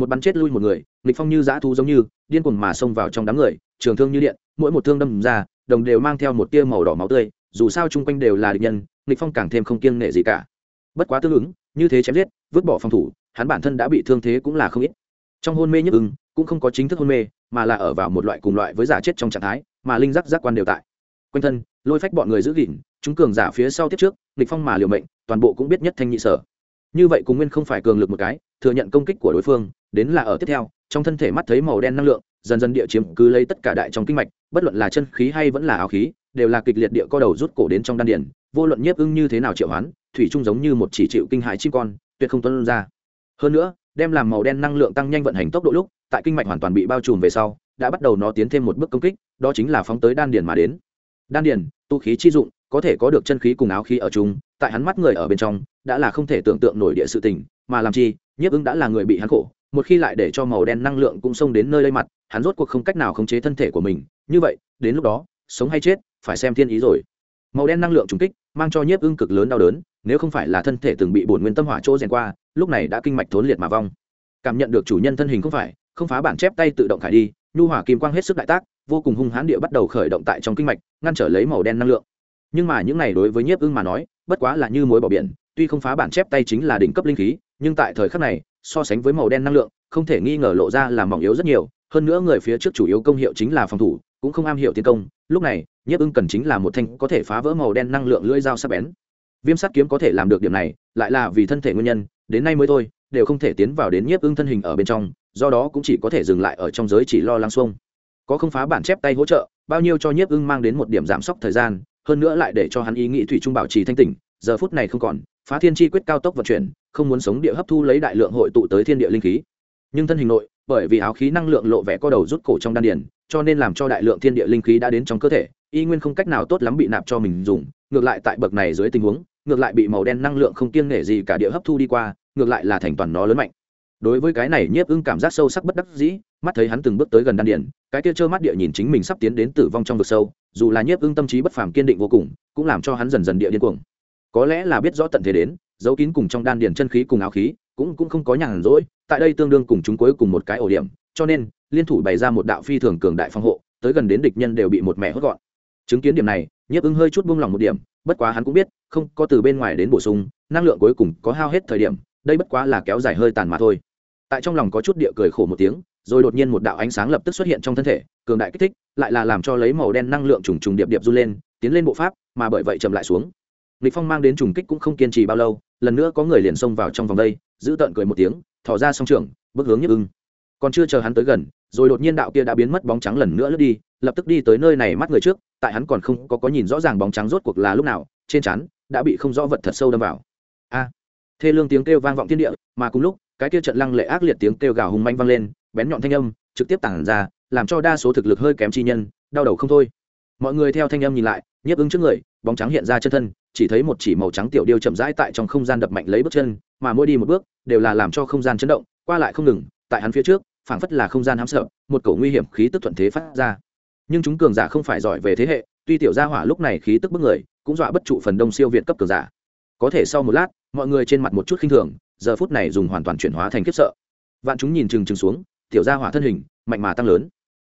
Speaker 1: một bắn chết lui một người, nghịch phong như dã thú giống như, điên cuồng mà xông vào trong đám người, trường thương như điện, mỗi một thương đâm ra, đồng đều mang theo một tia màu đỏ máu tươi, dù sao chung quanh đều là địch nhân, nghịch phong càng thêm không kiêng nể gì cả. Bất quá tương ứng, như thế chém giết, vứt bỏ phòng thủ, hắn bản thân đã bị thương thế cũng là không ít. Trong hôn mê nhức ứng cũng không có chính thức hôn mê, mà là ở vào một loại cùng loại với giả chết trong trạng thái, mà linh giác giác quan đều tại. Quanh thân, lôi phách bọn người giữ gìn, chúng cường giả phía sau tiếp trước, nghịch phong mà liều mệnh, toàn bộ cũng biết nhất thanh nhị sở như vậy cùng nguyên không phải cường lực một cái, thừa nhận công kích của đối phương, đến là ở tiếp theo, trong thân thể mắt thấy màu đen năng lượng, dần dần địa chiếm cứ lấy tất cả đại trong kinh mạch, bất luận là chân khí hay vẫn là áo khí, đều là kịch liệt địa co đầu rút cổ đến trong đan điển vô luận nhiếp ưng như thế nào triệu hoán, thủy trung giống như một chỉ chịu kinh hãi chim con, tuyệt không tuân ra. Hơn nữa, đem làm màu đen năng lượng tăng nhanh vận hành tốc độ lúc, tại kinh mạch hoàn toàn bị bao trùm về sau, đã bắt đầu nó tiến thêm một bước công kích, đó chính là phóng tới đan điền mà đến. Đan điền, tu khí chi dụng có thể có được chân khí cùng áo khí ở chung, tại hắn mắt người ở bên trong, đã là không thể tưởng tượng nổi địa sự tình, mà làm chi, nhiếp ứng đã là người bị hắn khổ, một khi lại để cho màu đen năng lượng cũng xông đến nơi lây mặt, hắn rốt cuộc không cách nào khống chế thân thể của mình. Như vậy, đến lúc đó, sống hay chết, phải xem thiên ý rồi. Màu đen năng lượng trùng kích, mang cho nhiếp ưng cực lớn đau đớn, nếu không phải là thân thể từng bị bổn nguyên tâm hỏa chỗ rèn qua, lúc này đã kinh mạch thốn liệt mà vong. Cảm nhận được chủ nhân thân hình không phải, không phá bản chép tay tự động khải đi, nhu hỏa kim quang hết sức đại tác, vô cùng hung hãn địa bắt đầu khởi động tại trong kinh mạch, ngăn trở lấy màu đen năng lượng nhưng mà những này đối với nhiếp ưng mà nói, bất quá là như mối bỏ biển, tuy không phá bản chép tay chính là đỉnh cấp linh khí, nhưng tại thời khắc này, so sánh với màu đen năng lượng, không thể nghi ngờ lộ ra là mỏng yếu rất nhiều. Hơn nữa người phía trước chủ yếu công hiệu chính là phòng thủ, cũng không am hiểu tiến công. Lúc này, nhiếp ưng cần chính là một thanh có thể phá vỡ màu đen năng lượng lưỡi dao sắc bén. Viêm sắt kiếm có thể làm được điểm này, lại là vì thân thể nguyên nhân, đến nay mới thôi, đều không thể tiến vào đến nhiếp ưng thân hình ở bên trong, do đó cũng chỉ có thể dừng lại ở trong giới chỉ lo lắng xuông. Có không phá bản chép tay hỗ trợ, bao nhiêu cho nhiếp ưng mang đến một điểm giảm sốc thời gian hơn nữa lại để cho hắn ý nghĩ thủy trung bảo trì thanh tỉnh, giờ phút này không còn, phá thiên chi quyết cao tốc vận chuyển, không muốn sống địa hấp thu lấy đại lượng hội tụ tới thiên địa linh khí. Nhưng thân hình nội, bởi vì áo khí năng lượng lộ vẻ co đầu rút cổ trong đan điền, cho nên làm cho đại lượng thiên địa linh khí đã đến trong cơ thể, y nguyên không cách nào tốt lắm bị nạp cho mình dùng, ngược lại tại bậc này dưới tình huống, ngược lại bị màu đen năng lượng không kiêng nể gì cả địa hấp thu đi qua, ngược lại là thành toàn nó lớn mạnh. Đối với cái này nhiếp ưng cảm giác sâu sắc bất đắc dĩ mắt thấy hắn từng bước tới gần đan điền, cái kia trơ mắt địa nhìn chính mình sắp tiến đến tử vong trong vực sâu, dù là nhiếp ưng tâm trí bất phàm kiên định vô cùng, cũng làm cho hắn dần dần địa điên cuồng. Có lẽ là biết rõ tận thế đến, giấu kín cùng trong đan điền chân khí cùng áo khí, cũng cũng không có nhàn rỗi, tại đây tương đương cùng chúng cuối cùng một cái ổ điểm, cho nên, liên thủ bày ra một đạo phi thường cường đại phòng hộ, tới gần đến địch nhân đều bị một mẹ hốt gọn. Chứng kiến điểm này, nhiếp ưng hơi chút buông lòng một điểm, bất quá hắn cũng biết, không, có từ bên ngoài đến bổ sung, năng lượng cuối cùng có hao hết thời điểm, đây bất quá là kéo dài hơi tàn mà thôi. Tại trong lòng có chút địa cười khổ một tiếng rồi đột nhiên một đạo ánh sáng lập tức xuất hiện trong thân thể, cường đại kích thích, lại là làm cho lấy màu đen năng lượng trùng trùng điệp điệp run lên, tiến lên bộ pháp, mà bởi vậy chậm lại xuống. Lịch phong mang đến trùng kích cũng không kiên trì bao lâu, lần nữa có người liền xông vào trong vòng đây, giữ tận cười một tiếng, thò ra song trường bước hướng nhức ưng. Còn chưa chờ hắn tới gần, rồi đột nhiên đạo kia đã biến mất bóng trắng lần nữa lướt đi, lập tức đi tới nơi này mắt người trước, tại hắn còn không có có nhìn rõ ràng bóng trắng rốt cuộc là lúc nào, trên chắn đã bị không rõ vật thật sâu đâm vào. A! Thê lương tiếng kêu vang vọng thiên địa, mà cùng lúc, cái kia trận lăng lệ ác liệt tiếng kêu gào hùng manh vang lên bén nhọn thanh âm, trực tiếp tản ra, làm cho đa số thực lực hơi kém chi nhân, đau đầu không thôi. Mọi người theo thanh âm nhìn lại, nhiếp ứng trước người, bóng trắng hiện ra chân thân, chỉ thấy một chỉ màu trắng tiểu điêu chậm rãi tại trong không gian đập mạnh lấy bước chân, mà mỗi đi một bước, đều là làm cho không gian chấn động, qua lại không ngừng, tại hắn phía trước, phảng phất là không gian hám sợ, một cổ nguy hiểm khí tức thuận thế phát ra. Nhưng chúng cường giả không phải giỏi về thế hệ, tuy tiểu gia hỏa lúc này khí tức bức người, cũng dọa bất trụ phần đông siêu việt cấp cường giả. Có thể sau một lát, mọi người trên mặt một chút khinh thường, giờ phút này dùng hoàn toàn chuyển hóa thành khiếp sợ. Vạn chúng nhìn chừng chừng xuống tiểu gia hỏa thân hình, mạnh mà tăng lớn.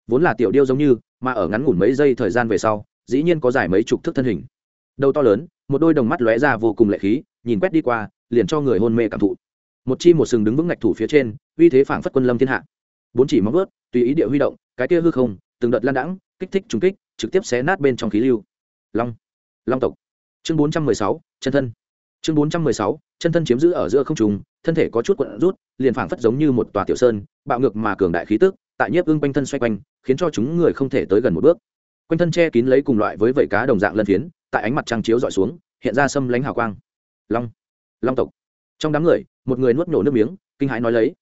Speaker 1: Vốn là tiểu điêu giống như, mà ở ngắn ngủn mấy giây thời gian về sau, dĩ nhiên có dài mấy chục thước thân hình. Đầu to lớn, một đôi đồng mắt lóe ra vô cùng lệ khí, nhìn quét đi qua, liền cho người hôn mê cảm thụ. Một chi một sừng đứng vững ngạch thủ phía trên, uy thế phảng phất quân lâm thiên hạ. Bốn chỉ móng vớt tùy ý địa huy động, cái kia hư không, từng đợt lan đãng, kích thích trúng kích, trực tiếp xé nát bên trong khí lưu. Long long tộc. Chương bốn trăm mười sáu, chân thân. Chương bốn trăm mười sáu, chân thân chiếm giữ ở giữa không trùng thân thể có chút quận rút, liền phảng phất giống như một tòa tiểu sơn, bạo ngược mà cường đại khí tức, tại nhiếp ưng quanh thân xoay quanh, khiến cho chúng người không thể tới gần một bước. Quanh thân che kín lấy cùng loại với vẩy cá đồng dạng lân phiến, tại ánh mặt trăng chiếu dọi xuống, hiện ra xâm lánh hào quang. Long long tộc. Trong đám người, một người nuốt nổ nước miếng, kinh hãi nói lấy.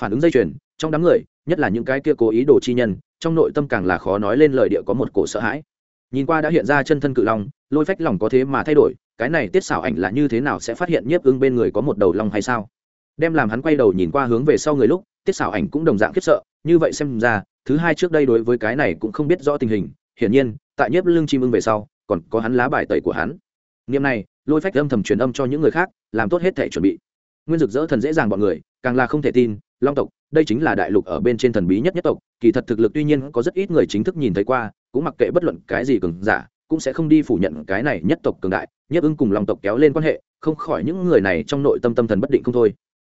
Speaker 1: Phản ứng dây chuyền, trong đám người, nhất là những cái kia cố ý đồ chi nhân, trong nội tâm càng là khó nói lên lời địa có một cổ sợ hãi. Nhìn qua đã hiện ra chân thân cự long, lôi phách lòng có thế mà thay đổi, cái này tiết xảo ảnh là như thế nào sẽ phát hiện nhiếp ưng bên người có một đầu long hay sao? Đem làm hắn quay đầu nhìn qua hướng về sau người lúc, tiết xảo ảnh cũng đồng dạng khiếp sợ, như vậy xem ra, thứ hai trước đây đối với cái này cũng không biết rõ tình hình, hiển nhiên, tại nhiếp lương chim ưng về sau, còn có hắn lá bài tẩy của hắn. Niệm này, lôi phách âm thầm truyền âm cho những người khác, làm tốt hết thể chuẩn bị. Nguyên rực rỡ thần dễ dàng bọn người, càng là không thể tin, long tộc, đây chính là đại lục ở bên trên thần bí nhất nhất tộc, kỳ thật thực lực tuy nhiên có rất ít người chính thức nhìn thấy qua, cũng mặc kệ bất luận cái gì cường giả, cũng sẽ không đi phủ nhận cái này nhất tộc cường đại nhất ưng cùng long tộc kéo lên quan hệ, không khỏi những người này trong nội tâm tâm thần bất định không thôi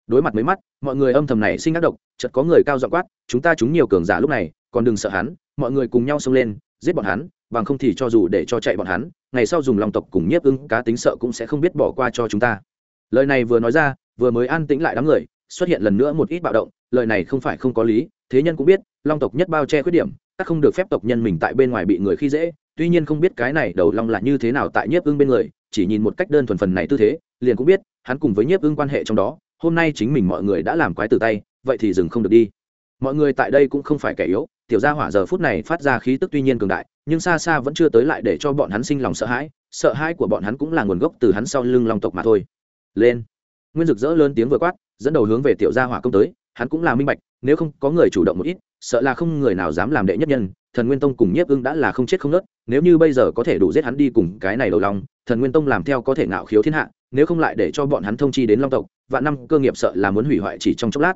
Speaker 1: đối mặt mấy mắt, mọi người âm thầm này sinh ác độc, chợt có người cao dọ quát, chúng ta chúng nhiều cường giả lúc này, còn đừng sợ hắn, mọi người cùng nhau xông lên, giết bọn hắn, bằng không thì cho dù để cho chạy bọn hắn, ngày sau dùng long tộc cùng nhiếp ưng cá tính sợ cũng sẽ không biết bỏ qua cho chúng ta. Lời này vừa nói ra, vừa mới an tĩnh lại đám người, xuất hiện lần nữa một ít bạo động, lời này không phải không có lý, thế nhân cũng biết, long tộc nhất bao che khuyết điểm, các không được phép tộc nhân mình tại bên ngoài bị người khi dễ, tuy nhiên không biết cái này đầu long là như thế nào tại nhiếp ưng bên người, chỉ nhìn một cách đơn thuần phần này tư thế, liền cũng biết, hắn cùng với nhiếp ưng quan hệ trong đó hôm nay chính mình mọi người đã làm quái từ tay, vậy thì dừng không được đi. Mọi người tại đây cũng không phải kẻ yếu, tiểu gia hỏa giờ phút này phát ra khí tức tuy nhiên cường đại, nhưng xa xa vẫn chưa tới lại để cho bọn hắn sinh lòng sợ hãi sợ hãi của bọn hắn cũng là nguồn gốc từ hắn sau lưng long tộc mà thôi. Lên. Nguyên rực rỡ lớn tiếng vừa quát, dẫn đầu hướng về tiểu gia hỏa công tới, hắn cũng là minh bạch, nếu không có người chủ động một ít, sợ là không người nào dám làm đệ nhất nhân, thần nguyên tông cùng nhiếp ưng đã là không chết không nớt nếu như bây giờ có thể đủ giết hắn đi cùng cái này đầu lòng, thần nguyên tông làm theo có thể ngạo khiếu thiên hạ, nếu không lại để cho bọn hắn thông chi đến long tộc và năm cơ nghiệp sợ là muốn hủy hoại chỉ trong chốc lát.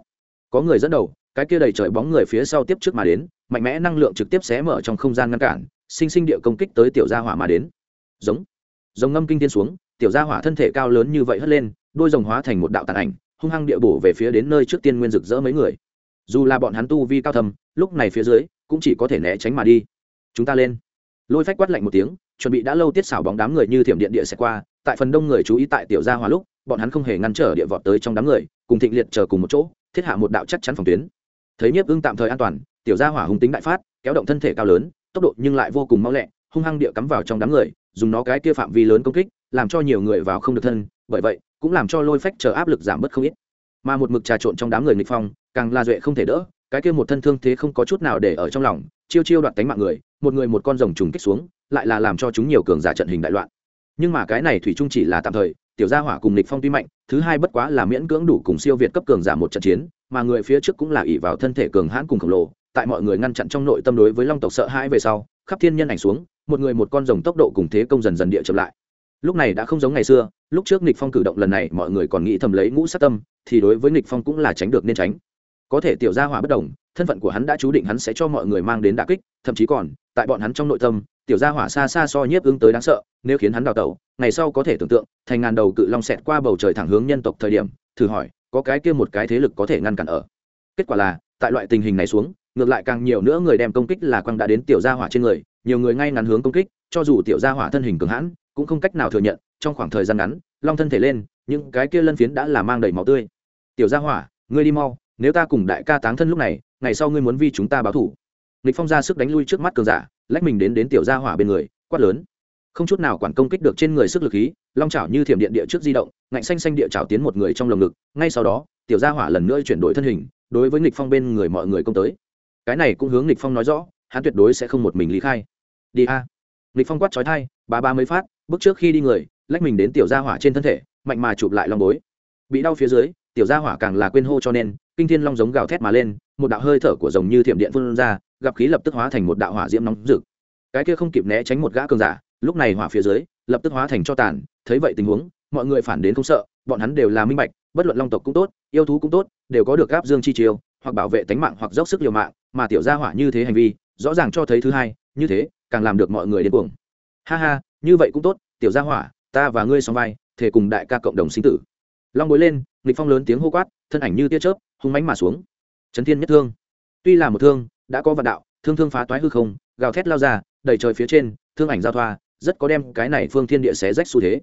Speaker 1: Có người dẫn đầu, cái kia đầy trời bóng người phía sau tiếp trước mà đến, mạnh mẽ năng lượng trực tiếp xé mở trong không gian ngăn cản, sinh sinh địa công kích tới tiểu gia hỏa mà đến. Giống giống ngâm kinh tiên xuống, tiểu gia hỏa thân thể cao lớn như vậy hất lên, đôi rồng hóa thành một đạo tàn ảnh, hung hăng địa bổ về phía đến nơi trước tiên nguyên rực rỡ mấy người. Dù là bọn hắn tu vi cao thầm lúc này phía dưới, cũng chỉ có thể né tránh mà đi. Chúng ta lên lôi phách quát lạnh một tiếng, chuẩn bị đã lâu tiết xảo bóng đám người như thiểm điện địa sẽ qua, tại phần đông người chú ý tại tiểu gia hòa lúc, bọn hắn không hề ngăn trở địa vọt tới trong đám người, cùng thịnh liệt chờ cùng một chỗ, thiết hạ một đạo chắc chắn phòng tuyến. Thấy nhiếp ưng tạm thời an toàn, tiểu gia hỏa hung tính đại phát, kéo động thân thể cao lớn, tốc độ nhưng lại vô cùng mau lẹ, hung hăng địa cắm vào trong đám người, dùng nó cái kia phạm vi lớn công kích, làm cho nhiều người vào không được thân, bởi vậy, cũng làm cho lôi phách chờ áp lực giảm bớt không ít. Mà một mực trà trộn trong đám người nghịch phong, càng là duệ không thể đỡ cái kia một thân thương thế không có chút nào để ở trong lòng, chiêu chiêu đoạt tánh mạng người, một người một con rồng trùng kích xuống, lại là làm cho chúng nhiều cường giả trận hình đại loạn. Nhưng mà cái này thủy trung chỉ là tạm thời, tiểu gia hỏa cùng lịch phong tuy mạnh, thứ hai bất quá là miễn cưỡng đủ cùng siêu việt cấp cường giả một trận chiến, mà người phía trước cũng là ỷ vào thân thể cường hãn cùng khổng lồ, tại mọi người ngăn chặn trong nội tâm đối với long tộc sợ hãi về sau, khắp thiên nhân ảnh xuống, một người một con rồng tốc độ cùng thế công dần dần địa chậm lại. Lúc này đã không giống ngày xưa, lúc trước nghịch phong cử động lần này, mọi người còn nghĩ thầm lấy ngũ sát tâm, thì đối với nghịch phong cũng là tránh được nên tránh có thể tiểu gia hỏa bất đồng, thân phận của hắn đã chú định hắn sẽ cho mọi người mang đến đả kích, thậm chí còn, tại bọn hắn trong nội tâm, tiểu gia hỏa xa xa so nhiếp ứng tới đáng sợ, nếu khiến hắn đào tẩu, ngày sau có thể tưởng tượng, thành ngàn đầu cự long xẹt qua bầu trời thẳng hướng nhân tộc thời điểm, thử hỏi, có cái kia một cái thế lực có thể ngăn cản ở? Kết quả là, tại loại tình hình này xuống, ngược lại càng nhiều nữa người đem công kích là quang đã đến tiểu gia hỏa trên người, nhiều người ngay ngắn hướng công kích, cho dù tiểu gia hỏa thân hình cường hãn, cũng không cách nào thừa nhận, trong khoảng thời gian ngắn, long thân thể lên, những cái kia lân phiến đã là mang đầy máu tươi. Tiểu gia hỏa, ngươi đi mau nếu ta cùng đại ca táng thân lúc này, ngày sau ngươi muốn vi chúng ta báo thủ. Lịch phong ra sức đánh lui trước mắt cường giả, lách mình đến đến tiểu gia hỏa bên người, quát lớn. Không chút nào quản công kích được trên người sức lực khí, long chảo như thiểm điện địa trước di động, ngạnh xanh xanh địa chảo tiến một người trong lồng ngực, ngay sau đó, tiểu gia hỏa lần nữa chuyển đổi thân hình, đối với nghịch phong bên người mọi người công tới. Cái này cũng hướng nghịch phong nói rõ, hắn tuyệt đối sẽ không một mình lý khai. Đi a. Nghịch phong quát chói thai ba ba mới phát, bước trước khi đi người, lách mình đến tiểu gia hỏa trên thân thể, mạnh mà chụp lại long bối. Bị đau phía dưới, tiểu gia hỏa càng là quên hô cho nên kinh thiên long giống gào thét mà lên, một đạo hơi thở của rồng như thiểm điện phun ra, gặp khí lập tức hóa thành một đạo hỏa diễm nóng rực. Cái kia không kịp né tránh một gã cường giả, lúc này hỏa phía dưới, lập tức hóa thành cho tàn, thấy vậy tình huống, mọi người phản đến không sợ, bọn hắn đều là minh bạch, bất luận long tộc cũng tốt, yêu thú cũng tốt, đều có được gáp dương chi chiêu, hoặc bảo vệ tính mạng hoặc dốc sức liều mạng, mà tiểu gia hỏa như thế hành vi, rõ ràng cho thấy thứ hai, như thế, càng làm được mọi người điên cuồng. Ha ha, như vậy cũng tốt, tiểu gia hỏa, ta và ngươi song vai, thể cùng đại ca cộng đồng sinh tử. Long bối lên, nghịch phong lớn tiếng hô quát thân ảnh như tia chớp, hung mãnh mà xuống. Chấn thiên nhất thương. Tuy là một thương, đã có vạn đạo, thương thương phá toái hư không, gào thét lao ra, đẩy trời phía trên, thương ảnh giao thoa, rất có đem cái này phương thiên địa xé rách xu thế.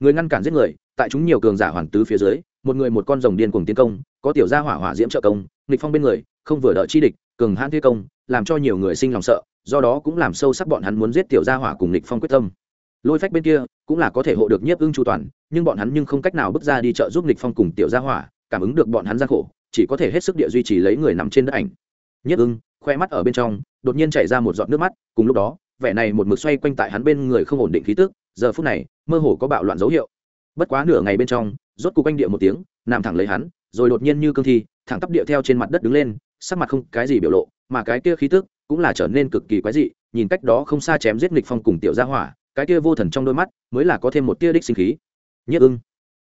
Speaker 1: Người ngăn cản giết người, tại chúng nhiều cường giả hoàn tứ phía dưới, một người một con rồng điên cuồng tiến công, có tiểu gia hỏa hỏa diễm trợ công, nghịch phong bên người, không vừa đợi chi địch, cường hãn thi công, làm cho nhiều người sinh lòng sợ, do đó cũng làm sâu sắc bọn hắn muốn giết tiểu gia hỏa cùng nghịch phong quyết tâm. Lôi phách bên kia cũng là có thể hộ được nhiếp ưng chu toàn, nhưng bọn hắn nhưng không cách nào bước ra đi trợ giúp nghịch phong cùng tiểu gia hỏa cảm ứng được bọn hắn gian khổ, chỉ có thể hết sức địa duy trì lấy người nằm trên đất ảnh. Nhất ưng, khoe mắt ở bên trong, đột nhiên chảy ra một giọt nước mắt, cùng lúc đó, vẻ này một mực xoay quanh tại hắn bên người không ổn định khí tức, giờ phút này, mơ hồ có bạo loạn dấu hiệu. Bất quá nửa ngày bên trong, rốt cục anh địa một tiếng, nằm thẳng lấy hắn, rồi đột nhiên như cương thi, thẳng tắp địa theo trên mặt đất đứng lên, sắc mặt không cái gì biểu lộ, mà cái kia khí tức cũng là trở nên cực kỳ quái dị, nhìn cách đó không xa chém giết nghịch phong cùng tiểu gia hỏa, cái kia vô thần trong đôi mắt mới là có thêm một tia đích sinh khí. Nhất ưng,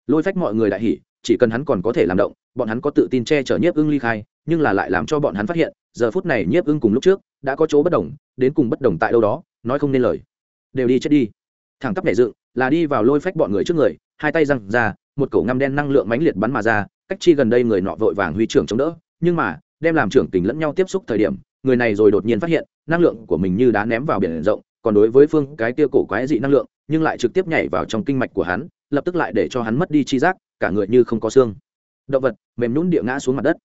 Speaker 1: lôi phách mọi người đại hỉ chỉ cần hắn còn có thể làm động, bọn hắn có tự tin che chở nhiếp ưng ly khai, nhưng là lại làm cho bọn hắn phát hiện, giờ phút này nhiếp ưng cùng lúc trước, đã có chỗ bất đồng, đến cùng bất đồng tại đâu đó, nói không nên lời. Đều đi chết đi. Thẳng tắp nhảy dựng, là đi vào lôi phách bọn người trước người, hai tay răng ra, một cổ ngăm đen năng lượng mãnh liệt bắn mà ra, cách chi gần đây người nọ vội vàng huy trưởng chống đỡ, nhưng mà, đem làm trưởng tình lẫn nhau tiếp xúc thời điểm, người này rồi đột nhiên phát hiện, năng lượng của mình như đá ném vào biển rộng, còn đối với phương cái kia cổ quái dị năng lượng, nhưng lại trực tiếp nhảy vào trong kinh mạch của hắn, lập tức lại để cho hắn mất đi chi giác cả người như không có xương. Động vật, mềm nhún địa ngã xuống mặt đất.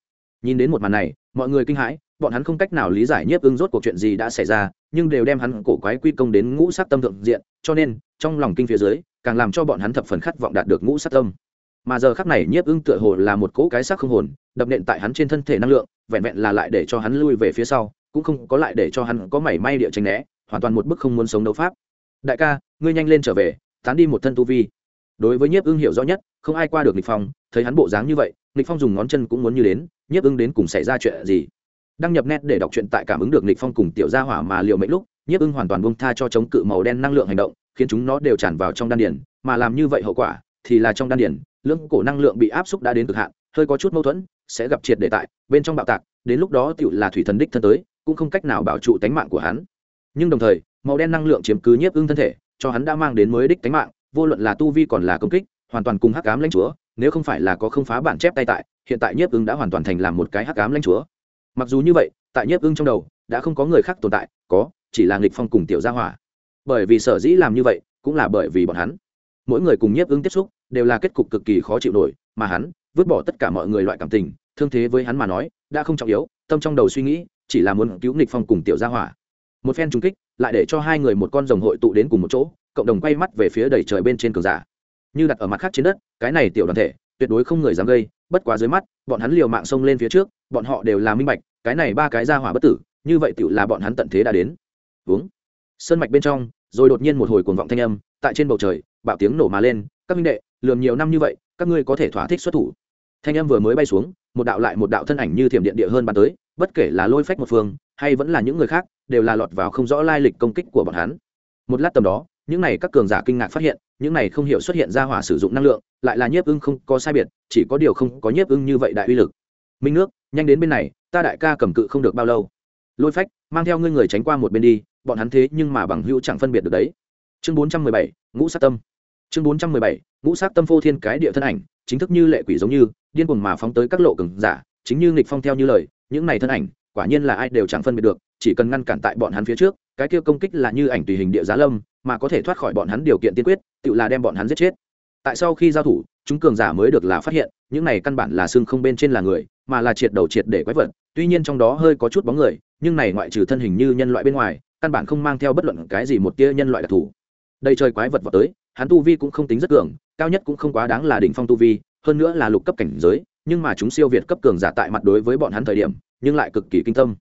Speaker 1: Nhìn đến một màn này, mọi người kinh hãi, bọn hắn không cách nào lý giải nhiếp ưng rốt cuộc chuyện gì đã xảy ra, nhưng đều đem hắn cổ quái quy công đến ngũ sát tâm thượng diện, cho nên, trong lòng kinh phía dưới, càng làm cho bọn hắn thập phần khát vọng đạt được ngũ sát tâm. Mà giờ khắc này nhiếp ưng tựa hồ là một cỗ cái xác không hồn, đập nện tại hắn trên thân thể năng lượng, vẹn vẹn là lại để cho hắn lui về phía sau, cũng không có lại để cho hắn có mảy may địa tranh né, hoàn toàn một bức không muốn sống đấu pháp. Đại ca, ngươi nhanh lên trở về, tán đi một thân tu vi. Đối với nhiếp ưng hiểu rõ nhất không ai qua được nghịch phong, thấy hắn bộ dáng như vậy, nghịch phong dùng ngón chân cũng muốn như đến, nhiếp ưng đến cùng xảy ra chuyện gì. Đăng nhập net để đọc truyện tại cảm ứng được nghịch phong cùng tiểu gia hỏa mà liệu mệnh lúc, nhiếp ưng hoàn toàn buông tha cho chống cự màu đen năng lượng hành động, khiến chúng nó đều tràn vào trong đan điền, mà làm như vậy hậu quả thì là trong đan điền, lưỡng cổ năng lượng bị áp xúc đã đến cực hạn, hơi có chút mâu thuẫn, sẽ gặp triệt để tại bên trong bạo tạc, đến lúc đó tựu là thủy thần đích thân tới, cũng không cách nào bảo trụ tánh mạng của hắn. Nhưng đồng thời, màu đen năng lượng chiếm cứ nhiếp ưng thân thể, cho hắn đã mang đến mới đích tánh mạng, vô luận là tu vi còn là công kích hoàn toàn cùng hắc ám lãnh chúa, nếu không phải là có không phá bản chép tay tại, hiện tại nhiếp ưng đã hoàn toàn thành làm một cái hắc ám lãnh chúa. Mặc dù như vậy, tại nhiếp ưng trong đầu, đã không có người khác tồn tại, có, chỉ là nghịch phong cùng tiểu gia hỏa. Bởi vì sở dĩ làm như vậy, cũng là bởi vì bọn hắn. Mỗi người cùng nhiếp ưng tiếp xúc, đều là kết cục cực kỳ khó chịu nổi, mà hắn, vứt bỏ tất cả mọi người loại cảm tình, thương thế với hắn mà nói, đã không trọng yếu, tâm trong đầu suy nghĩ, chỉ là muốn cứu nghịch phong cùng tiểu gia hỏa. Một phen trùng kích, lại để cho hai người một con rồng hội tụ đến cùng một chỗ, cộng đồng quay mắt về phía đầy trời bên trên cường giả như đặt ở mặt khác trên đất, cái này tiểu đoàn thể, tuyệt đối không người dám gây, bất quá dưới mắt, bọn hắn liều mạng xông lên phía trước, bọn họ đều là minh bạch, cái này ba cái ra hỏa bất tử, như vậy tiểu là bọn hắn tận thế đã đến. Uống sơn mạch bên trong, rồi đột nhiên một hồi cuồng vọng thanh âm, tại trên bầu trời, bạo tiếng nổ mà lên, các minh đệ, lườm nhiều năm như vậy, các ngươi có thể thỏa thích xuất thủ. Thanh âm vừa mới bay xuống, một đạo lại một đạo thân ảnh như thiểm điện địa hơn bàn tới, bất kể là lôi phách một phương, hay vẫn là những người khác, đều là lọt vào không rõ lai lịch công kích của bọn hắn. Một lát tầm đó những này các cường giả kinh ngạc phát hiện, những này không hiểu xuất hiện ra hỏa sử dụng năng lượng, lại là nhiếp ưng không có sai biệt, chỉ có điều không có nhiếp ưng như vậy đại uy lực. Minh nước nhanh đến bên này, ta đại ca cầm cự không được bao lâu. Lôi phách, mang theo ngươi người tránh qua một bên đi, bọn hắn thế nhưng mà bằng hữu chẳng phân biệt được đấy. Chương bốn trăm mười bảy, ngũ sát tâm. Chương bốn trăm mười bảy, ngũ sát tâm phô thiên cái địa thân ảnh, chính thức như lệ quỷ giống như, điên cuồng mà phóng tới các lộ cường giả, chính như nghịch phong theo như lời, những này thân ảnh, quả nhiên là ai đều chẳng phân biệt được, chỉ cần ngăn cản tại bọn hắn phía trước cái kia công kích là như ảnh tùy hình địa giá lâm, mà có thể thoát khỏi bọn hắn điều kiện tiên quyết, tự là đem bọn hắn giết chết. Tại sau khi giao thủ, chúng cường giả mới được là phát hiện, những này căn bản là xương không bên trên là người, mà là triệt đầu triệt để quái vật, tuy nhiên trong đó hơi có chút bóng người, nhưng này ngoại trừ thân hình như nhân loại bên ngoài, căn bản không mang theo bất luận cái gì một tia nhân loại đặc thù. Đây chơi quái vật vào tới, hắn tu vi cũng không tính rất cường, cao nhất cũng không quá đáng là đỉnh phong tu vi, hơn nữa là lục cấp cảnh giới, nhưng mà chúng siêu việt cấp cường giả tại mặt đối với bọn hắn thời điểm, nhưng lại cực kỳ kinh tâm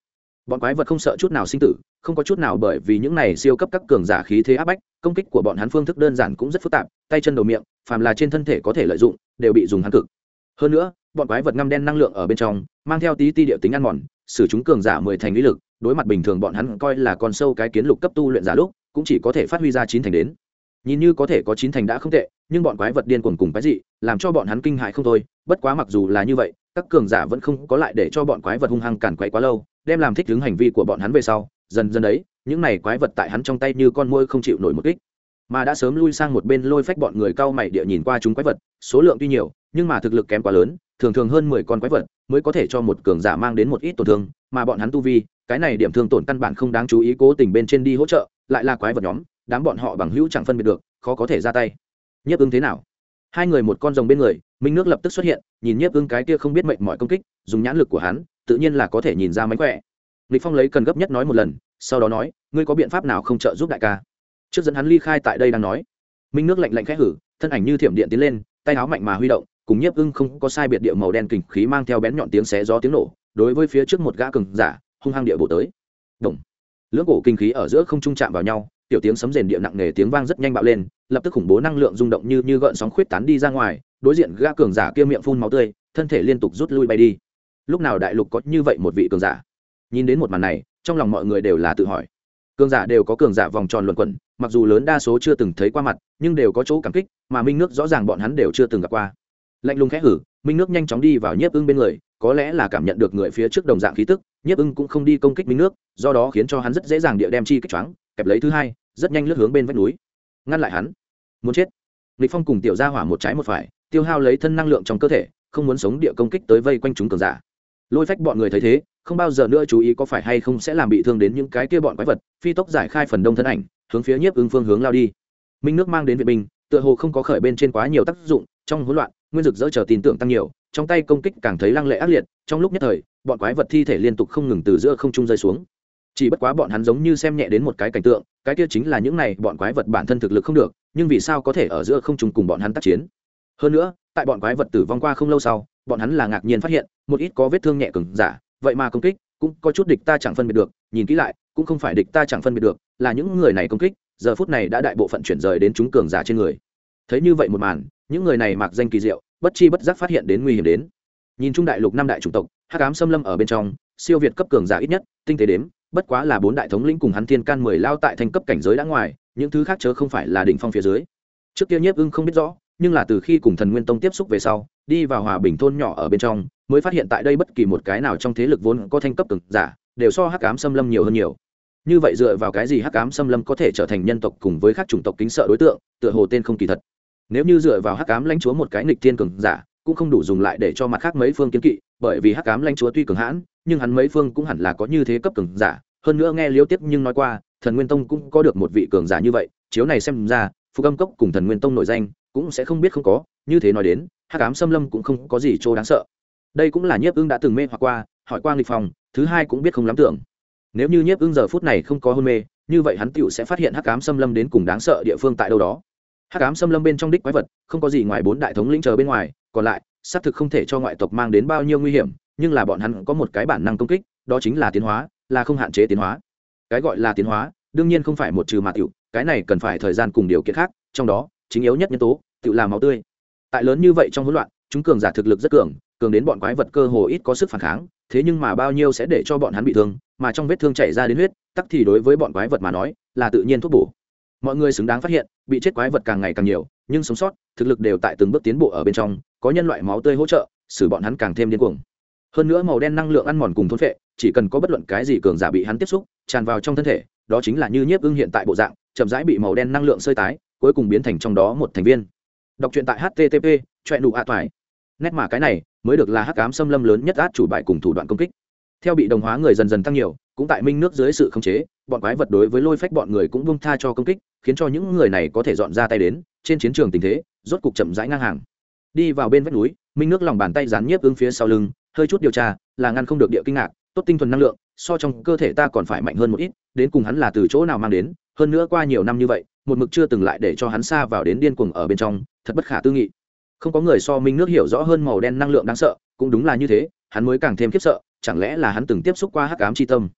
Speaker 1: bọn quái vật không sợ chút nào sinh tử, không có chút nào bởi vì những này siêu cấp các cường giả khí thế áp bách, công kích của bọn hắn phương thức đơn giản cũng rất phức tạp, tay chân đầu miệng, phàm là trên thân thể có thể lợi dụng, đều bị dùng hắn cực. Hơn nữa, bọn quái vật ngăm đen năng lượng ở bên trong, mang theo tí ti địa tính ăn mòn, xử chúng cường giả mười thành lý lực, đối mặt bình thường bọn hắn coi là con sâu cái kiến lục cấp tu luyện giả lúc, cũng chỉ có thể phát huy ra chín thành đến. Nhìn như có thể có chín thành đã không tệ, nhưng bọn quái vật điên cuồng cùng cái gì làm cho bọn hắn kinh hại không thôi, bất quá mặc dù là như vậy, các cường giả vẫn không có lại để cho bọn quái vật hung hăng cản quậy quá lâu đem làm thích ứng hành vi của bọn hắn về sau, dần dần đấy, những này quái vật tại hắn trong tay như con môi không chịu nổi một kích. Mà đã sớm lui sang một bên lôi phách bọn người cao mày địa nhìn qua chúng quái vật, số lượng tuy nhiều, nhưng mà thực lực kém quá lớn, thường thường hơn mười con quái vật mới có thể cho một cường giả mang đến một ít tổn thương, mà bọn hắn tu vi, cái này điểm thương tổn căn bản không đáng chú ý cố tình bên trên đi hỗ trợ, lại là quái vật nhóm, đám bọn họ bằng hữu chẳng phân biệt được, khó có thể ra tay. Nhiếp ứng thế nào? Hai người một con rồng bên người, minh nước lập tức xuất hiện, nhìn nhiếp ứng cái kia không biết mệnh mọi công kích, dùng nhãn lực của hắn tự nhiên là có thể nhìn ra mánh khỏe. Lịch phong lấy cần gấp nhất nói một lần, sau đó nói, ngươi có biện pháp nào không trợ giúp đại ca? Trước dẫn hắn ly khai tại đây đang nói. Minh nước lạnh lạnh khẽ hử, thân ảnh như thiểm điện tiến lên, tay áo mạnh mà huy động, cùng nhiếp ưng không có sai biệt địa màu đen kình khí mang theo bén nhọn tiếng xé gió tiếng nổ, đối với phía trước một gã cường giả, hung hăng địa bộ tới. Đồng lưỡng cổ kinh khí ở giữa không trung chạm vào nhau, tiểu tiếng sấm rền địa nặng nề tiếng vang rất nhanh bạo lên, lập tức khủng bố năng lượng rung động như như gợn sóng khuyết tán đi ra ngoài, đối diện gã cường giả kia miệng phun máu tươi, thân thể liên tục rút lui bay đi lúc nào đại lục có như vậy một vị cường giả? Nhìn đến một màn này, trong lòng mọi người đều là tự hỏi. Cường giả đều có cường giả vòng tròn luẩn quẩn, mặc dù lớn đa số chưa từng thấy qua mặt, nhưng đều có chỗ cảm kích, mà minh nước rõ ràng bọn hắn đều chưa từng gặp qua. Lạnh lùng khẽ hử, minh nước nhanh chóng đi vào nhiếp ưng bên người, có lẽ là cảm nhận được người phía trước đồng dạng khí tức, nhiếp ưng cũng không đi công kích minh nước, do đó khiến cho hắn rất dễ dàng địa đem chi kích choáng, kẹp lấy thứ hai, rất nhanh lướt hướng bên vách núi. Ngăn lại hắn. Muốn chết. Lịch phong cùng tiểu gia hỏa một trái một phải, tiêu hao lấy thân năng lượng trong cơ thể, không muốn sống địa công kích tới vây quanh chúng cường giả lôi phách bọn người thấy thế, không bao giờ nữa chú ý có phải hay không sẽ làm bị thương đến những cái kia bọn quái vật, phi tốc giải khai phần đông thân ảnh, hướng phía nhiếp ứng phương hướng lao đi. Minh nước mang đến viện binh, tựa hồ không có khởi bên trên quá nhiều tác dụng, trong hỗn loạn, nguyên dực dỡ chờ tin tưởng tăng nhiều, trong tay công kích càng thấy lăng lệ ác liệt, trong lúc nhất thời, bọn quái vật thi thể liên tục không ngừng từ giữa không trung rơi xuống. Chỉ bất quá bọn hắn giống như xem nhẹ đến một cái cảnh tượng, cái kia chính là những này bọn quái vật bản thân thực lực không được, nhưng vì sao có thể ở giữa không trung cùng bọn hắn tác chiến? Hơn nữa, tại bọn quái vật tử vong qua không lâu sau, bọn hắn là ngạc nhiên phát hiện một ít có vết thương nhẹ cứng giả, vậy mà công kích, cũng có chút địch ta chẳng phân biệt được, nhìn kỹ lại, cũng không phải địch ta chẳng phân biệt được, là những người này công kích, giờ phút này đã đại bộ phận chuyển rời đến chúng cường giả trên người. Thấy như vậy một màn, những người này mặc danh kỳ diệu, bất chi bất giác phát hiện đến nguy hiểm đến. Nhìn trung đại lục năm đại chủng tộc, hắc ám xâm lâm ở bên trong, siêu việt cấp cường giả ít nhất, tinh tế đếm, bất quá là bốn đại thống lĩnh cùng hắn thiên can mười lao tại thành cấp cảnh giới đã ngoài, những thứ khác chớ không phải là đỉnh phong phía dưới. Trước kia nhiếp ưng không biết rõ nhưng là từ khi cùng thần nguyên tông tiếp xúc về sau, đi vào hòa bình thôn nhỏ ở bên trong, mới phát hiện tại đây bất kỳ một cái nào trong thế lực vốn có thanh cấp cực giả, đều so hắc ám xâm lâm nhiều hơn nhiều. Như vậy dựa vào cái gì hắc ám xâm lâm có thể trở thành nhân tộc cùng với các chủng tộc kính sợ đối tượng, tựa hồ tên không kỳ thật. Nếu như dựa vào hắc ám lãnh chúa một cái nghịch thiên cường giả, cũng không đủ dùng lại để cho mặt khác mấy phương kiến kỵ, bởi vì hắc ám lãnh chúa tuy cường hãn, nhưng hắn mấy phương cũng hẳn là có như thế cấp cường giả. Hơn nữa nghe liêu tiếp nhưng nói qua, thần nguyên tông cũng có được một vị cường giả như vậy, chiếu này xem ra phục âm cốc cùng thần nguyên tông nổi danh cũng sẽ không biết không có, như thế nói đến, hắc ám xâm lâm cũng không có gì chỗ đáng sợ. Đây cũng là nhiếp ưng đã từng mê hoặc qua, hỏi qua nghịch phòng, thứ hai cũng biết không lắm tưởng. Nếu như nhiếp ưng giờ phút này không có hôn mê, như vậy hắn tựu sẽ phát hiện hắc ám xâm lâm đến cùng đáng sợ địa phương tại đâu đó. Hắc ám xâm lâm bên trong đích quái vật, không có gì ngoài bốn đại thống lĩnh chờ bên ngoài, còn lại, xác thực không thể cho ngoại tộc mang đến bao nhiêu nguy hiểm, nhưng là bọn hắn có một cái bản năng công kích, đó chính là tiến hóa, là không hạn chế tiến hóa. Cái gọi là tiến hóa, đương nhiên không phải một trừ mà tiểu, cái này cần phải thời gian cùng điều kiện khác, trong đó, chính yếu nhất nhân tố tự làm máu tươi. Tại lớn như vậy trong hỗn loạn, chúng cường giả thực lực rất cường cường đến bọn quái vật cơ hồ ít có sức phản kháng, thế nhưng mà bao nhiêu sẽ để cho bọn hắn bị thương, mà trong vết thương chảy ra đến huyết, tắc thì đối với bọn quái vật mà nói, là tự nhiên thuốc bổ. Mọi người xứng đáng phát hiện, bị chết quái vật càng ngày càng nhiều, nhưng sống sót, thực lực đều tại từng bước tiến bộ ở bên trong, có nhân loại máu tươi hỗ trợ, xử bọn hắn càng thêm điên cuồng. Hơn nữa màu đen năng lượng ăn mòn cùng thôn phệ, chỉ cần có bất luận cái gì cường giả bị hắn tiếp xúc, tràn vào trong thân thể, đó chính là như nhiếp ưng hiện tại bộ dạng, chậm rãi bị màu đen năng lượng sơi tái, cuối cùng biến thành trong đó một thành viên đọc truyện tại http choẹ nụ a toại nét mà cái này mới được là hắc ám xâm lâm lớn nhất át chủ bài cùng thủ đoạn công kích. Theo bị đồng hóa người dần dần tăng nhiều, cũng tại minh nước dưới sự khống chế, bọn quái vật đối với lôi phách bọn người cũng buông tha cho công kích, khiến cho những người này có thể dọn ra tay đến, trên chiến trường tình thế, rốt cục chậm rãi ngang hàng. Đi vào bên vách núi, minh nước lòng bàn tay dán nhiếp ứng phía sau lưng, hơi chút điều tra, là ngăn không được địa kinh ngạc, tốt tinh thuần năng lượng, so trong cơ thể ta còn phải mạnh hơn một ít, đến cùng hắn là từ chỗ nào mang đến, hơn nữa qua nhiều năm như vậy một mực chưa từng lại để cho hắn xa vào đến điên cuồng ở bên trong, thật bất khả tư nghị. Không có người so minh nước hiểu rõ hơn màu đen năng lượng đáng sợ, cũng đúng là như thế, hắn mới càng thêm khiếp sợ, chẳng lẽ là hắn từng tiếp xúc qua hắc ám chi tâm?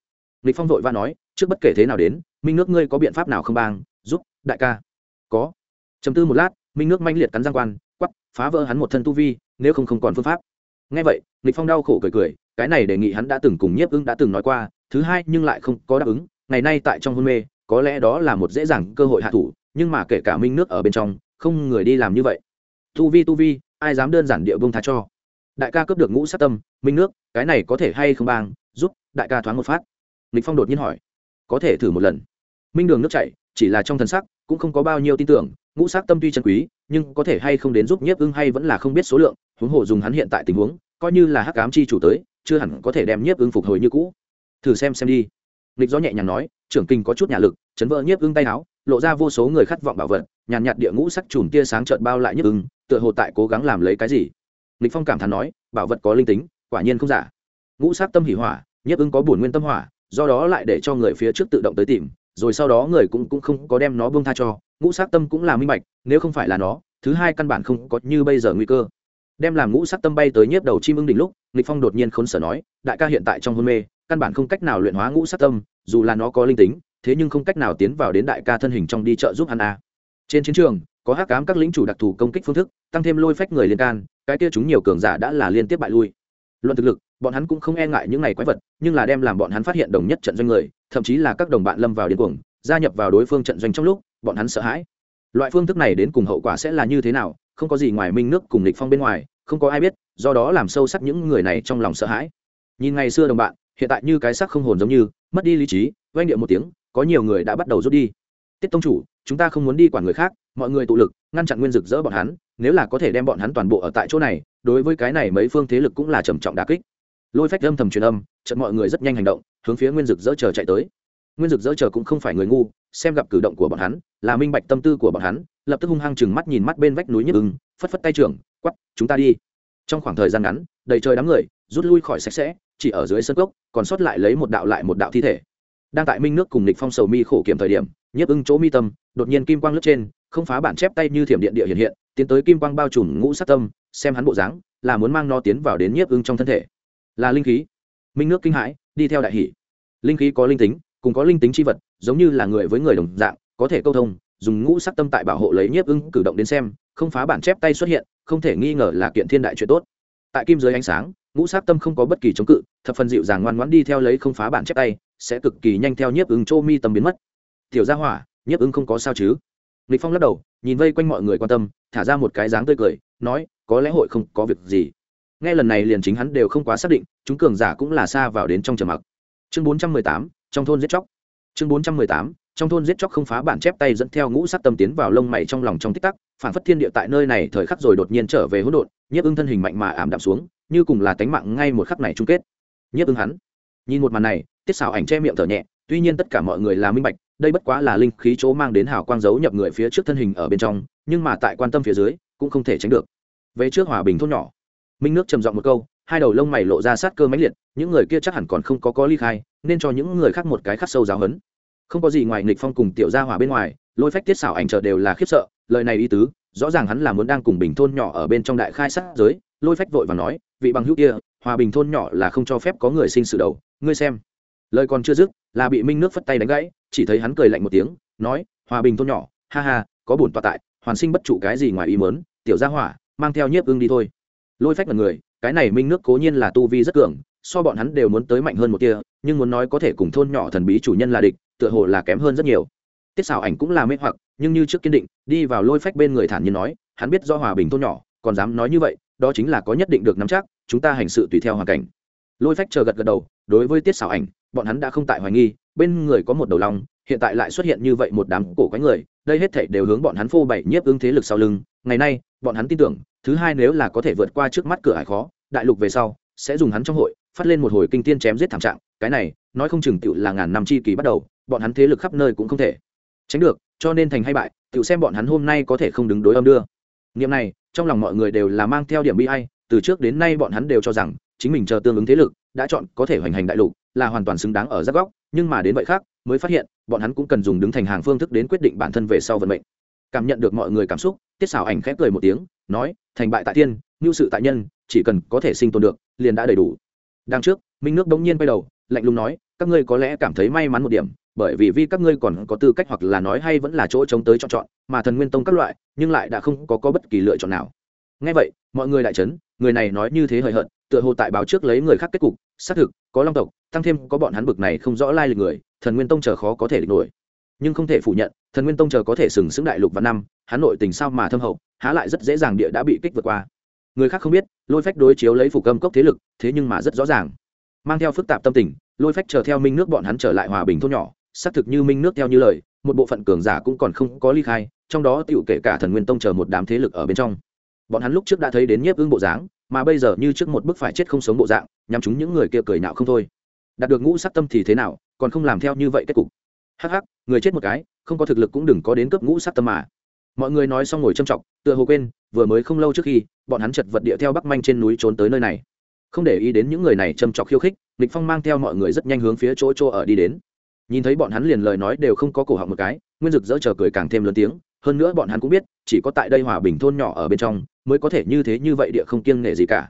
Speaker 1: Lịch phong vội va nói, trước bất kể thế nào đến, minh nước ngươi có biện pháp nào không bang, giúp, đại ca. Có. Chấm tư một lát, minh nước manh liệt cắn răng quan quắp phá vỡ hắn một thân tu vi, nếu không không còn phương pháp. Nghe vậy, lịch phong đau khổ cười cười, cái này đề nghị hắn đã từng cùng nhiếp ưng đã từng nói qua, thứ hai nhưng lại không có đáp ứng, ngày nay tại trong hôn mê có lẽ đó là một dễ dàng cơ hội hạ thủ, nhưng mà kể cả minh nước ở bên trong, không người đi làm như vậy. Tu vi tu vi, ai dám đơn giản địa bông tha cho? Đại ca cướp được ngũ sát tâm, minh nước, cái này có thể hay không bang? Giúp, đại ca thoáng một phát. Lịch phong đột nhiên hỏi. Có thể thử một lần. Minh đường nước chảy, chỉ là trong thần sắc, cũng không có bao nhiêu tin tưởng, ngũ sắc tâm tuy chân quý, nhưng có thể hay không đến giúp nhiếp ưng hay vẫn là không biết số lượng, huống hồ dùng hắn hiện tại tình huống, coi như là hắc ám chi chủ tới, chưa hẳn có thể đem nhiếp ưng phục hồi như cũ. Thử xem xem đi nghịch gió nhẹ nhàng nói, trưởng kinh có chút nhà lực, chấn vỡ nhiếp ưng tay áo, lộ ra vô số người khát vọng bảo vật, nhàn nhạt địa ngũ sắc chùm tia sáng trợn bao lại nhiếp ưng, tựa hồ tại cố gắng làm lấy cái gì. Nghịch phong cảm thán nói, bảo vật có linh tính, quả nhiên không giả. Ngũ sắc tâm hỉ hỏa, nhiếp ưng có bổn nguyên tâm hỏa, do đó lại để cho người phía trước tự động tới tìm, rồi sau đó người cũng cũng không có đem nó buông tha cho. Ngũ sắc tâm cũng là minh bạch, nếu không phải là nó, thứ hai căn bản không có như bây giờ nguy cơ. Đem làm ngũ sắc tâm bay tới nhiếp đầu chim ưng đỉnh lúc, nghịch phong đột nhiên khốn sở nói, đại ca hiện tại trong hôn mê căn bản không cách nào luyện hóa ngũ sát tâm, dù là nó có linh tính, thế nhưng không cách nào tiến vào đến đại ca thân hình trong đi trợ giúp hắn a. Trên chiến trường, có hắc ám các lính chủ đặc thù công kích phương thức, tăng thêm lôi phách người liên can, cái kia chúng nhiều cường giả đã là liên tiếp bại lui. Luận thực lực, bọn hắn cũng không e ngại những này quái vật, nhưng là đem làm bọn hắn phát hiện đồng nhất trận doanh người, thậm chí là các đồng bạn lâm vào điên cuồng, gia nhập vào đối phương trận doanh trong lúc, bọn hắn sợ hãi. Loại phương thức này đến cùng hậu quả sẽ là như thế nào, không có gì ngoài minh nước cùng lịch phong bên ngoài, không có ai biết, do đó làm sâu sắc những người này trong lòng sợ hãi. Nhìn ngày xưa đồng bạn hiện tại như cái xác không hồn giống như, mất đi lý trí, oanh điệu một tiếng, có nhiều người đã bắt đầu rút đi. Tiết tông chủ, chúng ta không muốn đi quản người khác, mọi người tụ lực, ngăn chặn nguyên rực rỡ bọn hắn, nếu là có thể đem bọn hắn toàn bộ ở tại chỗ này, đối với cái này mấy phương thế lực cũng là trầm trọng đà kích. Lôi phách âm thầm truyền âm trận mọi người rất nhanh hành động, hướng phía nguyên rực rỡ chờ chạy tới. Nguyên rực rỡ chờ cũng không phải người ngu, xem gặp cử động của bọn hắn, là minh bạch tâm tư của bọn hắn, lập tức hung hăng chừng mắt nhìn mắt bên vách núi nhức ưng, phất phất tay trưởng, quắp, chúng ta đi. Trong khoảng thời gian ngắn, đầy trời đám người, rút lui khỏi sạch sẽ chỉ ở dưới sân cốc, còn sót lại lấy một đạo lại một đạo thi thể. Đang tại minh nước cùng địch phong sầu mi khổ kiểm thời điểm, nhiếp ưng chỗ mi tâm, đột nhiên kim quang lướt trên, không phá bản chép tay như thiểm điện địa hiện hiện, tiến tới kim quang bao trùm ngũ sát tâm, xem hắn bộ dáng, là muốn mang nó tiến vào đến nhiếp ưng trong thân thể. Là linh khí. Minh nước kinh hãi, đi theo đại hỷ linh khí có linh tính, cùng có linh tính chi vật, giống như là người với người đồng dạng, có thể câu thông, dùng ngũ sắc tâm tại bảo hộ lấy nhiếp ưng cử động đến xem, không phá bản chép tay xuất hiện, không thể nghi ngờ là kiện thiên đại chuyện tốt tại kim giới ánh sáng ngũ sắc tâm không có bất kỳ chống cự thập phần dịu dàng ngoan ngoãn đi theo lấy không phá bản chép tay sẽ cực kỳ nhanh theo nhiếp ứng chô mi tâm biến mất. Tiểu gia hỏa nhiếp ứng không có sao chứ? Lịch phong lắc đầu nhìn vây quanh mọi người quan tâm thả ra một cái dáng tươi cười nói có lẽ hội không có việc gì. Nghe lần này liền chính hắn đều không quá xác định chúng cường giả cũng là xa vào đến trong trầm mặc. Chương 418, trong thôn giết chóc chương 418, trong thôn giết chóc không phá bản chép tay dẫn theo ngũ sắc tâm tiến vào lông mày trong lòng trong tích tắc phản phất thiên địa tại nơi này thời khắc rồi đột nhiên trở về hỗn độn nhiếp ưng thân hình mạnh mà ảm đạm xuống như cùng là tánh mạng ngay một khắc này chung kết. Nhiếp ưng hắn nhìn một màn này tiết xảo ảnh che miệng thở nhẹ tuy nhiên tất cả mọi người là minh bạch đây bất quá là linh khí chỗ mang đến hào quang giấu nhập người phía trước thân hình ở bên trong nhưng mà tại quan tâm phía dưới cũng không thể tránh được. Về trước hòa bình thôn nhỏ minh nước trầm giọng một câu hai đầu lông mày lộ ra sát cơ mãnh liệt những người kia chắc hẳn còn không có có ly khai nên cho những người khác một cái khắc sâu giáo hấn không có gì ngoài nghịch phong cùng tiểu gia hỏa bên ngoài, lôi phách tiết xảo ảnh trợ đều là khiếp sợ, lời này ý tứ, rõ ràng hắn là muốn đang cùng bình thôn nhỏ ở bên trong đại khai sát giới, lôi phách vội và nói, vị bằng hữu kia, hòa bình thôn nhỏ là không cho phép có người sinh sự đầu, ngươi xem. Lời còn chưa dứt, là bị minh nước phất tay đánh gãy, chỉ thấy hắn cười lạnh một tiếng, nói, hòa bình thôn nhỏ, ha ha, có bổn tọa tại, hoàn sinh bất trụ cái gì ngoài ý mớn tiểu gia hỏa, mang theo nhiếp ưng đi thôi. Lôi phách là người, cái này minh nước cố nhiên là tu vi rất cường so bọn hắn đều muốn tới mạnh hơn một kia nhưng muốn nói có thể cùng thôn nhỏ thần bí chủ nhân là địch, tựa hồ là kém hơn rất nhiều. Tiết xảo ảnh cũng là mê hoặc, nhưng như trước kiên định, đi vào lôi phách bên người thản nhiên nói, hắn biết do hòa bình thôn nhỏ, còn dám nói như vậy, đó chính là có nhất định được nắm chắc, chúng ta hành sự tùy theo hoàn cảnh. Lôi phách chờ gật gật đầu, đối với tiết xảo ảnh, bọn hắn đã không tại hoài nghi, bên người có một đầu lòng hiện tại lại xuất hiện như vậy một đám cổ quái người, đây hết thảy đều hướng bọn hắn phô bày nhiếp ứng thế lực sau lưng. Ngày nay, bọn hắn tin tưởng, thứ hai nếu là có thể vượt qua trước mắt cửa hải khó, đại lục về sau, sẽ dùng hắn trong hội phát lên một hồi kinh tiên chém giết thảm trạng cái này nói không chừng tựu là ngàn năm chi kỳ bắt đầu bọn hắn thế lực khắp nơi cũng không thể tránh được cho nên thành hay bại tựu xem bọn hắn hôm nay có thể không đứng đối âm đưa. Niệm này trong lòng mọi người đều là mang theo điểm bi ai, từ trước đến nay bọn hắn đều cho rằng chính mình chờ tương ứng thế lực đã chọn có thể hoành hành đại lục là hoàn toàn xứng đáng ở giáp góc nhưng mà đến vậy khác mới phát hiện bọn hắn cũng cần dùng đứng thành hàng phương thức đến quyết định bản thân về sau vận mệnh. Cảm nhận được mọi người cảm xúc tiết xảo ảnh khép cười một tiếng nói thành bại tại thiên ngưu sự tại nhân chỉ cần có thể sinh tồn được liền đã đầy đủ đằng trước minh nước bỗng nhiên quay đầu lạnh lùng nói các ngươi có lẽ cảm thấy may mắn một điểm bởi vì vì các ngươi còn có tư cách hoặc là nói hay vẫn là chỗ chống tới chọn chọn mà thần nguyên tông các loại nhưng lại đã không có, có bất kỳ lựa chọn nào. Ngay vậy mọi người đại trấn người này nói như thế hời hợt tựa hồ tại báo trước lấy người khác kết cục xác thực có long tộc tăng thêm có bọn hắn bực này không rõ lai lịch người thần nguyên tông chờ khó có thể địch nổi. Nhưng không thể phủ nhận thần nguyên tông chờ có thể sừng sững đại lục và năm hắn nội tình sao mà thâm hậu há lại rất dễ dàng địa đã bị kích vượt qua người khác không biết, lôi phách đối chiếu lấy phủ âm cốc thế lực, thế nhưng mà rất rõ ràng. Mang theo phức tạp tâm tình, lôi phách chờ theo minh nước bọn hắn trở lại hòa bình thôn nhỏ, xác thực như minh nước theo như lời, một bộ phận cường giả cũng còn không có ly khai, trong đó tựu kể cả thần nguyên tông chờ một đám thế lực ở bên trong. Bọn hắn lúc trước đã thấy đến nhiếp ưng bộ dáng, mà bây giờ như trước một bức phải chết không sống bộ dạng nhằm chúng những người kia cười nạo không thôi. Đạt được ngũ sắc tâm thì thế nào, còn không làm theo như vậy kết cục. Hắc hắc, người chết một cái, không có thực lực cũng đừng có đến cấp ngũ sắc tâm mà mọi người nói xong ngồi trầm trọng tựa hồ quên, vừa mới không lâu trước khi, bọn hắn chật vật địa theo bắc manh trên núi trốn tới nơi này. Không để ý đến những người này châm trọc khiêu khích, lịch phong mang theo mọi người rất nhanh hướng phía chỗ chỗ ở đi đến. Nhìn thấy bọn hắn liền lời nói đều không có cổ họng một cái, nguyên dực dỡ chờ cười càng thêm lớn tiếng, hơn nữa bọn hắn cũng biết, chỉ có tại đây hòa bình thôn nhỏ ở bên trong, mới có thể như thế như vậy địa không kiêng nghệ gì cả.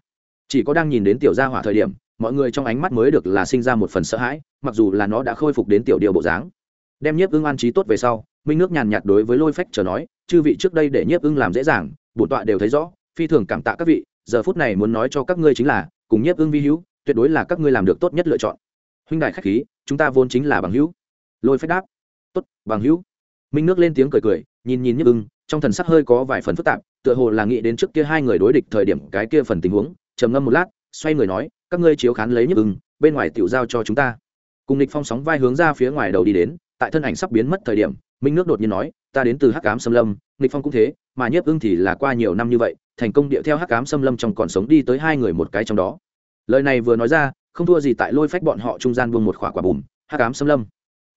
Speaker 1: Chỉ có đang nhìn đến tiểu gia hỏa thời điểm, mọi người trong ánh mắt mới được là sinh ra một phần sợ hãi, mặc dù là nó đã khôi phục đến tiểu điều bộ dáng. Đem nhiếp ưng an trí tốt về sau minh nước nhàn nhạt đối với lôi phách chờ nói, chư vị trước đây để nhiếp ưng làm dễ dàng, bổn tọa đều thấy rõ, phi thường cảm tạ các vị, giờ phút này muốn nói cho các ngươi chính là, cùng nhiếp ưng vi hữu, tuyệt đối là các ngươi làm được tốt nhất lựa chọn. Huynh đại khách khí, chúng ta vốn chính là bằng hữu. Lôi phách đáp, tốt, bằng hữu. Minh nước lên tiếng cười cười, nhìn nhìn nhiếp ưng, trong thần sắc hơi có vài phần phức tạp, tựa hồ là nghĩ đến trước kia hai người đối địch thời điểm cái kia phần tình huống, trầm ngâm một lát, xoay người nói, các ngươi chiếu khán lấy nhiếp ưng, bên ngoài tiểu giao cho chúng ta. Cùng địch phong sóng vai hướng ra phía ngoài đầu đi đến, tại thân ảnh sắp biến mất thời điểm minh nước đột nhiên nói ta đến từ hắc cám xâm lâm nghịch phong cũng thế mà nhiếp ưng thì là qua nhiều năm như vậy thành công điệu theo hắc cám xâm lâm trong còn sống đi tới hai người một cái trong đó. Lời này vừa nói ra không thua gì tại lôi phách bọn họ trung gian buông một khỏa quả bùm hắc cám xâm lâm.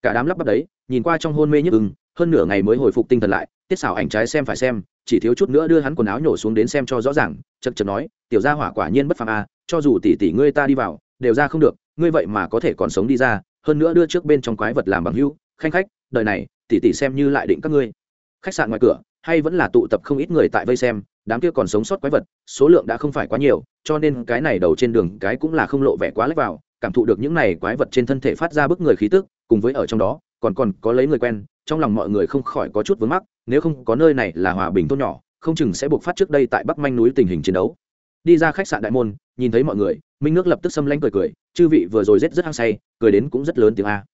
Speaker 1: Cả đám lắp bắp đấy nhìn qua trong hôn mê nhiếp ưng hơn nửa ngày mới hồi phục tinh thần lại tiết xảo ảnh trái xem phải xem chỉ thiếu chút nữa đưa hắn quần áo nhổ xuống đến xem cho rõ ràng chật chật nói tiểu gia hỏa quả nhiên bất phàm a à, cho dù tỷ tỷ ngươi ta đi vào đều ra không được ngươi vậy mà có thể còn sống đi ra hơn nữa đưa trước bên trong quái vật làm bằng hữu khanh khách đời này tỷ tỷ xem như lại định các ngươi. Khách sạn ngoài cửa, hay vẫn là tụ tập không ít người tại vây xem, đám kia còn sống sót quái vật, số lượng đã không phải quá nhiều, cho nên cái này đầu trên đường cái cũng là không lộ vẻ quá lách vào, cảm thụ được những này quái vật trên thân thể phát ra bức người khí tức, cùng với ở trong đó, còn còn có lấy người quen, trong lòng mọi người không khỏi có chút vướng mắc, nếu không có nơi này là hòa bình tốt nhỏ, không chừng sẽ buộc phát trước đây tại bắc manh núi tình hình chiến đấu. Đi ra khách sạn đại môn, nhìn thấy mọi người, minh nước lập tức xâm lanh cười cười, chư vị vừa rồi rết rất hăng say, cười đến cũng rất lớn tiếng a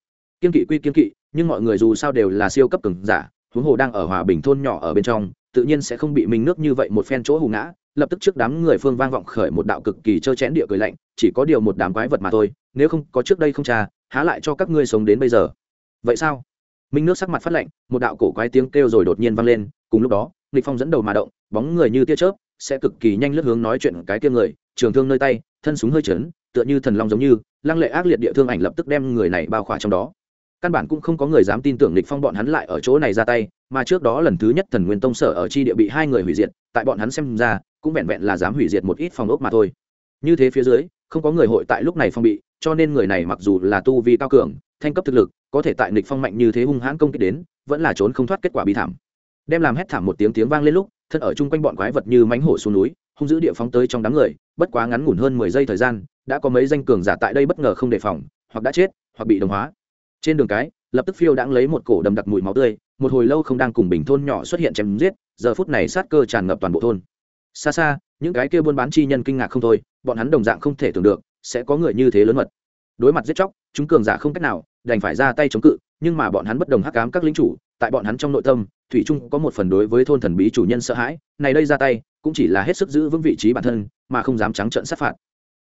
Speaker 1: kiên kỵ quy kiên kỵ, nhưng mọi người dù sao đều là siêu cấp cường giả, huống hồ đang ở hòa bình thôn nhỏ ở bên trong, tự nhiên sẽ không bị mình nước như vậy một phen chỗ hù ngã. Lập tức trước đám người phương vang vọng khởi một đạo cực kỳ trơ chẽn địa cười lạnh, chỉ có điều một đám quái vật mà thôi, nếu không có trước đây không cha há lại cho các ngươi sống đến bây giờ. Vậy sao? Minh nước sắc mặt phát lạnh, một đạo cổ quái tiếng kêu rồi đột nhiên vang lên, cùng lúc đó, lịch phong dẫn đầu mà động, bóng người như tia chớp, sẽ cực kỳ nhanh lướt hướng nói chuyện cái kia người, trường thương nơi tay, thân súng hơi chấn, tựa như thần long giống như, lăng lệ ác liệt địa thương ảnh lập tức đem người này bao khỏa trong đó căn bản cũng không có người dám tin tưởng lịch phong bọn hắn lại ở chỗ này ra tay, mà trước đó lần thứ nhất thần nguyên tông sở ở chi địa bị hai người hủy diệt, tại bọn hắn xem ra, cũng vẹn vẹn là dám hủy diệt một ít phòng ốc mà thôi. Như thế phía dưới, không có người hội tại lúc này phong bị, cho nên người này mặc dù là tu vi cao cường, thanh cấp thực lực, có thể tại lịch phong mạnh như thế hung hãn công kích đến, vẫn là trốn không thoát kết quả bi thảm. Đem làm hét thảm một tiếng tiếng vang lên lúc, thân ở chung quanh bọn quái vật như mánh hổ xuống núi, hung dữ địa phóng tới trong đám người, bất quá ngắn ngủn hơn mười giây thời gian, đã có mấy danh cường giả tại đây bất ngờ không đề phòng, hoặc đã chết, hoặc bị đồng hóa trên đường cái, lập tức phiêu đãng lấy một cổ đầm đặc mùi máu tươi, một hồi lâu không đang cùng bình thôn nhỏ xuất hiện chém giết, giờ phút này sát cơ tràn ngập toàn bộ thôn. Xa xa, những cái kia buôn bán chi nhân kinh ngạc không thôi, bọn hắn đồng dạng không thể tưởng được, sẽ có người như thế lớn mật. Đối mặt giết chóc, chúng cường giả không cách nào, đành phải ra tay chống cự, nhưng mà bọn hắn bất đồng hắc cám các lính chủ, tại bọn hắn trong nội tâm, thủy trung có một phần đối với thôn thần bí chủ nhân sợ hãi, này đây ra tay, cũng chỉ là hết sức giữ vững vị trí bản thân, mà không dám trắng trợn sát phạt.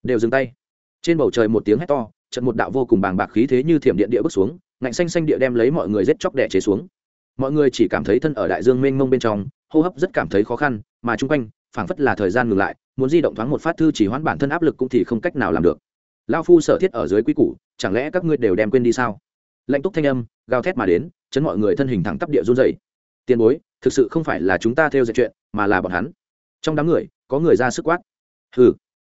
Speaker 1: Đều dừng tay. Trên bầu trời một tiếng hét to trận một đạo vô cùng bàng bạc khí thế như thiểm điện địa bước xuống, ngạnh xanh xanh địa đem lấy mọi người giết chóc đẻ chế xuống. Mọi người chỉ cảm thấy thân ở đại dương mênh mông bên trong, hô hấp rất cảm thấy khó khăn, mà chung quanh, phảng phất là thời gian ngừng lại, muốn di động thoáng một phát thư chỉ hoãn bản thân áp lực cũng thì không cách nào làm được. Lao phu sở thiết ở dưới quý củ, chẳng lẽ các ngươi đều đem quên đi sao? Lạnh túc thanh âm, gào thét mà đến, chấn mọi người thân hình thẳng tắp địa run dày tiền bối, thực sự không phải là chúng ta theo dệt chuyện, mà là bọn hắn. Trong đám người, có người ra sức quát. Hừ.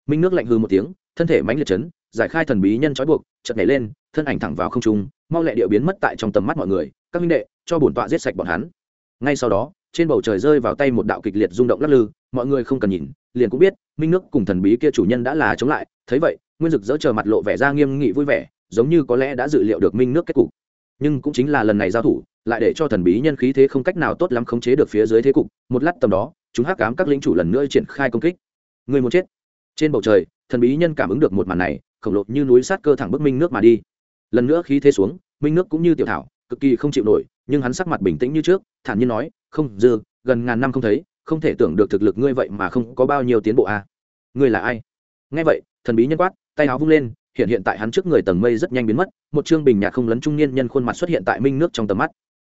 Speaker 1: Minh nước lạnh hừ một tiếng, thân thể mãnh liệt chấn giải khai thần bí nhân trói buộc chật nhảy lên, thân ảnh thẳng vào không trung, mau lẹ địa biến mất tại trong tầm mắt mọi người, các minh đệ, cho bổn tọa giết sạch bọn hắn. Ngay sau đó, trên bầu trời rơi vào tay một đạo kịch liệt rung động lắc lư, mọi người không cần nhìn, liền cũng biết, minh nước cùng thần bí kia chủ nhân đã là chống lại. Thấy vậy, nguyên dực dỡ chờ mặt lộ vẻ ra nghiêm nghị vui vẻ, giống như có lẽ đã dự liệu được minh nước kết cục. Nhưng cũng chính là lần này giao thủ, lại để cho thần bí nhân khí thế không cách nào tốt lắm khống chế được phía dưới thế cục. Một lát tầm đó, chúng hắc cám các lính chủ lần nữa triển khai công kích. Người muốn chết. Trên bầu trời, thần bí nhân cảm ứng được một màn này khổng lồ như núi sát cơ thẳng bức minh nước mà đi. Lần nữa khí thế xuống, minh nước cũng như tiểu thảo, cực kỳ không chịu nổi, nhưng hắn sắc mặt bình tĩnh như trước, thản nhiên nói, không, dư, gần ngàn năm không thấy, không thể tưởng được thực lực ngươi vậy mà không có bao nhiêu tiến bộ à. ngươi là ai? Nghe vậy, thần bí nhân quát, tay áo vung lên, hiện hiện tại hắn trước người tầng mây rất nhanh biến mất, một trương bình nhạt không lấn trung niên nhân khuôn mặt xuất hiện tại minh nước trong tầm mắt.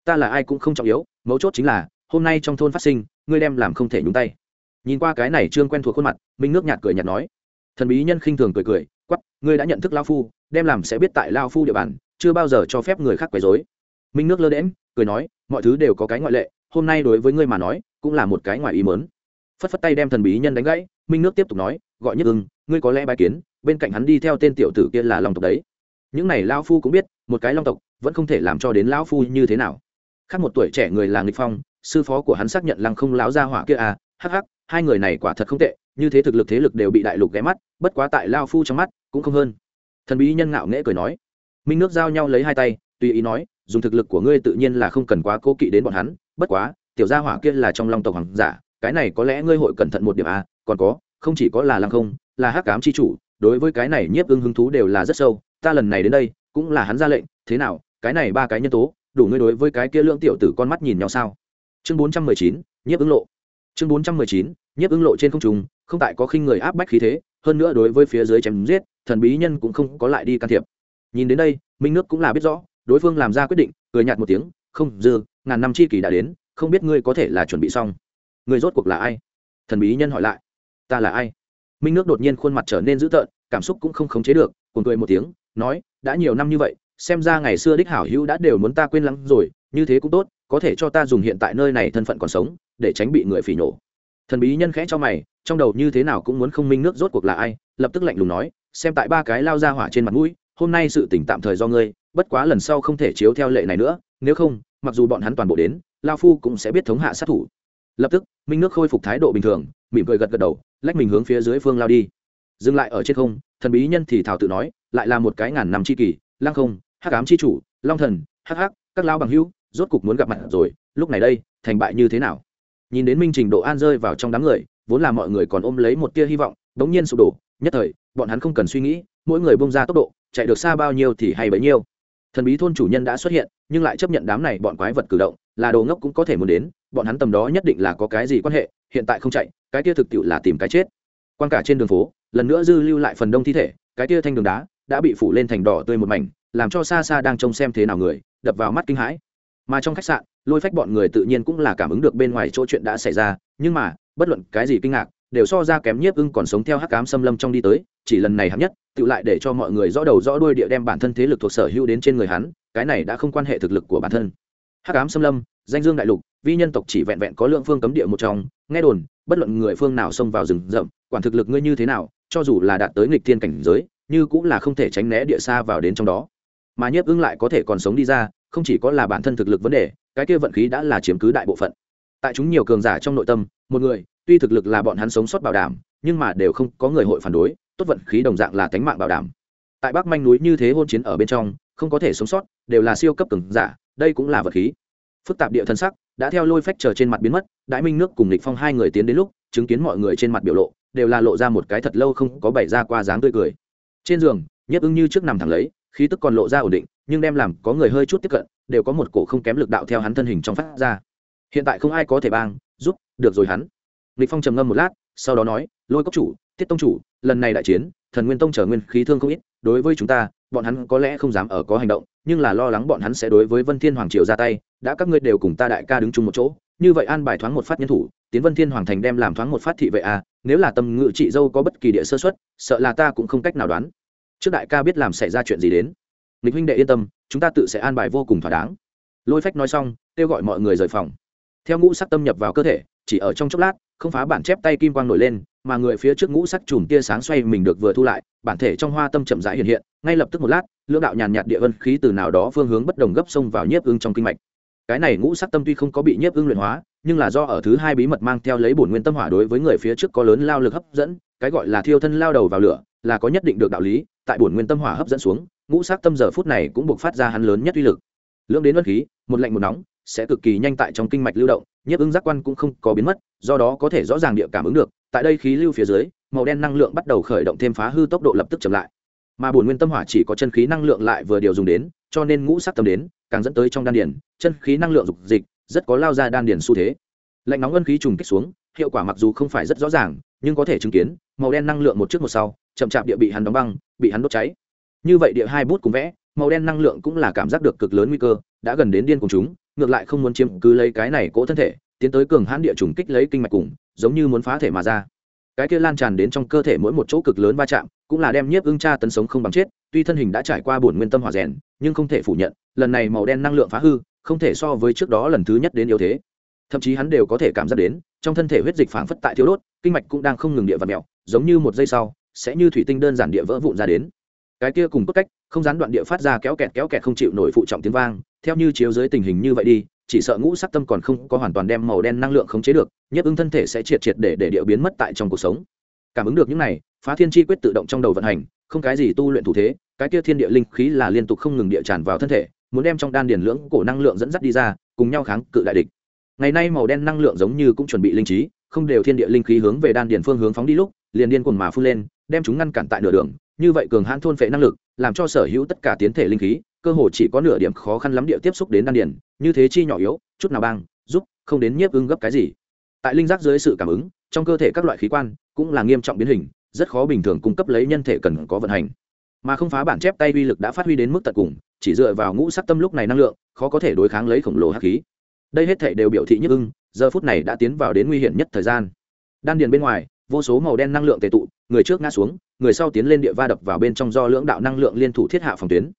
Speaker 1: Ta là ai cũng không trọng yếu, mấu chốt chính là, hôm nay trong thôn phát sinh, ngươi đem làm không thể nhúng tay. Nhìn qua cái này trương quen thuộc khuôn mặt, minh nước nhạt cười nhạt nói. Thần bí nhân khinh thường cười cười quắp ngươi đã nhận thức lao phu, đem làm sẽ biết tại lao phu địa bàn, chưa bao giờ cho phép người khác quấy dối minh nước lơ đễm cười nói, mọi thứ đều có cái ngoại lệ, hôm nay đối với ngươi mà nói, cũng là một cái ngoài ý mớn phất phất tay đem thần bí nhân đánh gãy, minh nước tiếp tục nói, gọi nhất ưng, ngươi có lẽ bài kiến, bên cạnh hắn đi theo tên tiểu tử kia là long tộc đấy. Những này lao phu cũng biết, một cái long tộc, vẫn không thể làm cho đến lão phu như thế nào. Khác một tuổi trẻ người là nghịch phong, sư phó của hắn xác nhận lăng không láo ra hỏa kia à hắc hắc hai người này quả thật không tệ, như thế thực lực thế lực đều bị đại lục ghé mắt, bất quá tại lao phu trong mắt cũng không hơn. Thần bí nhân ngạo nghễ cười nói. Minh nước giao nhau lấy hai tay, tùy ý nói, dùng thực lực của ngươi tự nhiên là không cần quá cố kỵ đến bọn hắn, bất quá, tiểu gia hỏa kia là trong lòng tộc hoàng giả, cái này có lẽ ngươi hội cẩn thận một điểm a. còn có, không chỉ có là lăng không, là hắc cám chi chủ, đối với cái này nhiếp ưng hứng thú đều là rất sâu, ta lần này đến đây, cũng là hắn ra lệnh, thế nào, cái này ba cái nhân tố, đủ ngươi đối với cái kia lưỡng tiểu tử con mắt nhìn nhau sao? Chương bốn trăm mười chín, nhiếp ưng lộ chương bốn trăm mười chín, nhiếp ứng lộ trên không trung, không tại có khinh người áp bách khí thế, hơn nữa đối với phía dưới chém giết, thần bí nhân cũng không có lại đi can thiệp. Nhìn đến đây, minh nước cũng là biết rõ, đối phương làm ra quyết định, cười nhạt một tiếng, không, dư, ngàn năm chi kỳ đã đến, không biết ngươi có thể là chuẩn bị xong. Người rốt cuộc là ai? Thần bí nhân hỏi lại. Ta là ai? Minh nước đột nhiên khuôn mặt trở nên dữ tợn, cảm xúc cũng không khống chế được, cuồng cười một tiếng, nói, đã nhiều năm như vậy, xem ra ngày xưa đích hảo hữu đã đều muốn ta quên lãng rồi, như thế cũng tốt có thể cho ta dùng hiện tại nơi này thân phận còn sống, để tránh bị người phỉ nổ. Thần bí nhân khẽ cho mày, trong đầu như thế nào cũng muốn không minh nước rốt cuộc là ai, lập tức lạnh lùng nói, xem tại ba cái lao ra hỏa trên mặt mũi, hôm nay sự tỉnh tạm thời do ngươi, bất quá lần sau không thể chiếu theo lệ này nữa, nếu không, mặc dù bọn hắn toàn bộ đến, lao phu cũng sẽ biết thống hạ sát thủ. Lập tức, minh nước khôi phục thái độ bình thường, mỉm cười gật gật đầu, lách mình hướng phía dưới phương lao đi. Dừng lại ở trên không, thần bí nhân thì thảo tự nói, lại là một cái ngàn năm c h i kỷ, lăng không, hắc ám c h i chủ, long thần, hắc hắc, các lao bằng hữu rốt cục muốn gặp mặt rồi, lúc này đây, thành bại như thế nào? Nhìn đến minh trình độ an rơi vào trong đám người, vốn là mọi người còn ôm lấy một tia hy vọng, bỗng nhiên sụp đổ, nhất thời, bọn hắn không cần suy nghĩ, mỗi người bông ra tốc độ, chạy được xa bao nhiêu thì hay bấy nhiêu. Thần bí thôn chủ nhân đã xuất hiện, nhưng lại chấp nhận đám này bọn quái vật cử động, là đồ ngốc cũng có thể muốn đến, bọn hắn tầm đó nhất định là có cái gì quan hệ, hiện tại không chạy, cái kia thực tiệu là tìm cái chết. Quan cả trên đường phố, lần nữa dư lưu lại phần đông thi thể, cái kia thanh đường đá, đã bị phủ lên thành đỏ tươi một mảnh, làm cho xa xa đang trông xem thế nào người, đập vào mắt kinh hãi mà trong khách sạn, lôi phách bọn người tự nhiên cũng là cảm ứng được bên ngoài chỗ chuyện đã xảy ra, nhưng mà, bất luận cái gì kinh ngạc, đều so ra kém nhiếp ưng còn sống theo hắc cám xâm lâm trong đi tới, chỉ lần này hạng nhất, tự lại để cho mọi người rõ đầu rõ đuôi địa đem bản thân thế lực thuộc sở hữu đến trên người hắn, cái này đã không quan hệ thực lực của bản thân. Hắc ám xâm lâm, danh dương đại lục, vi nhân tộc chỉ vẹn vẹn có lượng phương cấm địa một trong, nghe đồn, bất luận người phương nào xông vào rừng rậm, quản thực lực ngươi như thế nào, cho dù là đạt tới nghịch thiên cảnh giới, như cũng là không thể tránh né địa xa vào đến trong đó. Mà nhiếp ưng lại có thể còn sống đi ra không chỉ có là bản thân thực lực vấn đề, cái kia vận khí đã là chiếm cứ đại bộ phận. Tại chúng nhiều cường giả trong nội tâm, một người, tuy thực lực là bọn hắn sống sót bảo đảm, nhưng mà đều không có người hội phản đối, tốt vận khí đồng dạng là tánh mạng bảo đảm. Tại bắc manh núi như thế hôn chiến ở bên trong, không có thể sống sót, đều là siêu cấp cường giả, đây cũng là vật khí. Phức tạp địa thân sắc, đã theo lôi phách chờ trên mặt biến mất, đại minh nước cùng lịch phong hai người tiến đến lúc, chứng kiến mọi người trên mặt biểu lộ, đều là lộ ra một cái thật lâu không có bày ra qua dáng tươi cười. Trên giường, nhất ưng như trước nằm thẳng lấy, khí tức còn lộ ra ổn định nhưng đem làm có người hơi chút tiếp cận, đều có một cổ không kém lực đạo theo hắn thân hình trong phát ra. Hiện tại không ai có thể bang, giúp, được rồi hắn. Lịch phong trầm ngâm một lát, sau đó nói, lôi cốc chủ, tiết tông chủ, lần này đại chiến, thần nguyên tông trở nguyên khí thương không ít, đối với chúng ta, bọn hắn có lẽ không dám ở có hành động, nhưng là lo lắng bọn hắn sẽ đối với vân thiên hoàng triều ra tay, đã các ngươi đều cùng ta đại ca đứng chung một chỗ, như vậy an bài thoáng một phát nhân thủ, tiến vân thiên hoàng thành đem làm thoáng một phát thị vệ à nếu là tâm ngự trị dâu có bất kỳ địa sơ xuất sợ là ta cũng không cách nào đoán. Trước đại ca biết làm xảy ra chuyện gì đến. Nghịch huynh đệ yên tâm, chúng ta tự sẽ an bài vô cùng thỏa đáng. Lôi phách nói xong, kêu gọi mọi người rời phòng. Theo ngũ sắc tâm nhập vào cơ thể, chỉ ở trong chốc lát, không phá bản chép tay kim quang nổi lên, mà người phía trước ngũ sắc chùm tia sáng xoay mình được vừa thu lại, bản thể trong hoa tâm chậm rãi hiện hiện, ngay lập tức một lát, lưỡng đạo nhàn nhạt địa vân khí từ nào đó phương hướng bất đồng gấp xông vào nhiếp ưng trong kinh mạch. Cái này ngũ sắc tâm tuy không có bị nhiếp ưng luyện hóa, nhưng là do ở thứ hai bí mật mang theo lấy bổn nguyên tâm hỏa đối với người phía trước có lớn lao lực hấp dẫn, cái gọi là thiêu thân lao đầu vào lửa, là có nhất định được đạo lý, tại bổn nguyên tâm hỏa hấp dẫn xuống ngũ sắc tâm giờ phút này cũng buộc phát ra hắn lớn nhất uy lực. Lưỡng đến ân khí một lạnh một nóng sẽ cực kỳ nhanh tại trong kinh mạch lưu động nhiếp ứng giác quan cũng không có biến mất do đó có thể rõ ràng địa cảm ứng được tại đây khí lưu phía dưới màu đen năng lượng bắt đầu khởi động thêm phá hư tốc độ lập tức chậm lại. Mà bổn nguyên tâm hỏa chỉ có chân khí năng lượng lại vừa điều dùng đến cho nên ngũ sắc tâm đến càng dẫn tới trong đan điển, chân khí năng lượng dục dịch rất có lao ra đan điển xu thế. Lạnh nóng ân khí trùng kích xuống hiệu quả mặc dù không phải rất rõ ràng nhưng có thể chứng kiến màu đen năng lượng một trước một sau chậm chạp địa bị hắn đóng băng bị hắn đốt cháy như vậy địa hai bút cùng vẽ, màu đen năng lượng cũng là cảm giác được cực lớn nguy cơ, đã gần đến điên cùng chúng, ngược lại không muốn chiếm cứ lấy cái này cỗ thân thể, tiến tới cường hãn địa trùng kích lấy kinh mạch cùng, giống như muốn phá thể mà ra. Cái kia lan tràn đến trong cơ thể mỗi một chỗ cực lớn va chạm, cũng là đem nhiếp ưng cha tấn sống không bằng chết, tuy thân hình đã trải qua bổn nguyên tâm hỏa rèn, nhưng không thể phủ nhận, lần này màu đen năng lượng phá hư, không thể so với trước đó lần thứ nhất đến yếu thế. Thậm chí hắn đều có thể cảm giác đến, trong thân thể huyết dịch phảng phất tại thiếu đốt, kinh mạch cũng đang không ngừng địa vật mẹo, giống như một giây sau, sẽ như thủy tinh đơn giản địa vỡ vụn ra đến cái kia cùng cốt cách, không gián đoạn địa phát ra kéo kẹt kéo kẹt không chịu nổi phụ trọng tiếng vang, theo như chiếu dưới tình hình như vậy đi, chỉ sợ ngũ sắc tâm còn không có hoàn toàn đem màu đen năng lượng khống chế được, nhất ứng thân thể sẽ triệt triệt để để địa biến mất tại trong cuộc sống. Cảm ứng được những này, phá thiên chi quyết tự động trong đầu vận hành, không cái gì tu luyện thủ thế, cái kia thiên địa linh khí là liên tục không ngừng địa tràn vào thân thể, muốn đem trong đan điền lưỡng cổ năng lượng dẫn dắt đi ra, cùng nhau kháng cự đại địch. Ngày nay màu đen năng lượng giống như cũng chuẩn bị linh trí, không đều thiên địa linh khí hướng về đan điền phương hướng phóng đi lúc, liền điên cuồng mà phun lên, đem chúng ngăn cản tại nửa đường như vậy cường hãn thôn phệ năng lực, làm cho sở hữu tất cả tiến thể linh khí, cơ hồ chỉ có nửa điểm khó khăn lắm địa tiếp xúc đến đan điền, như thế chi nhỏ yếu, chút nào băng, giúp, không đến nhiếp ưng gấp cái gì. Tại linh giác dưới sự cảm ứng, trong cơ thể các loại khí quan cũng là nghiêm trọng biến hình, rất khó bình thường cung cấp lấy nhân thể cần có vận hành. Mà không phá bản chép tay uy lực đã phát huy đến mức tận cùng, chỉ dựa vào ngũ sắc tâm lúc này năng lượng, khó có thể đối kháng lấy khổng lồ hắc khí. Đây hết thể đều biểu thị nhất ưng giờ phút này đã tiến vào đến nguy hiểm nhất thời gian. Đan điền bên ngoài, vô số màu đen năng lượng tệ tụ người trước ngã xuống, người sau tiến lên địa va đập vào bên trong do lưỡng đạo năng lượng liên thủ thiết hạ phòng tuyến.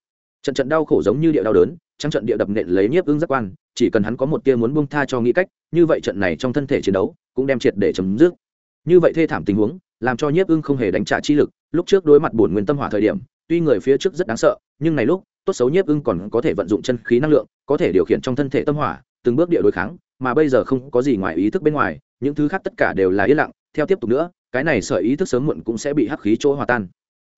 Speaker 1: Trận trận đau khổ giống như địa đau đớn trăng trận địa đập nện lấy nhiếp ưng giác quan, chỉ cần hắn có một tia muốn buông tha cho nghĩ cách, như vậy trận này trong thân thể chiến đấu cũng đem triệt để chấm dứt. Như vậy thê thảm tình huống, làm cho nhiếp ưng không hề đánh trả chi lực, lúc trước đối mặt bổn nguyên tâm hỏa thời điểm, tuy người phía trước rất đáng sợ, nhưng này lúc, tốt xấu nhiếp ưng còn có thể vận dụng chân khí năng lượng, có thể điều khiển trong thân thể tâm hỏa, từng bước địa đối kháng, mà bây giờ không có gì ngoài ý thức bên ngoài, những thứ khác tất cả đều là yên lặng, theo tiếp tục nữa cái này sở ý thức sớm muộn cũng sẽ bị hắc khí chỗ hòa tan.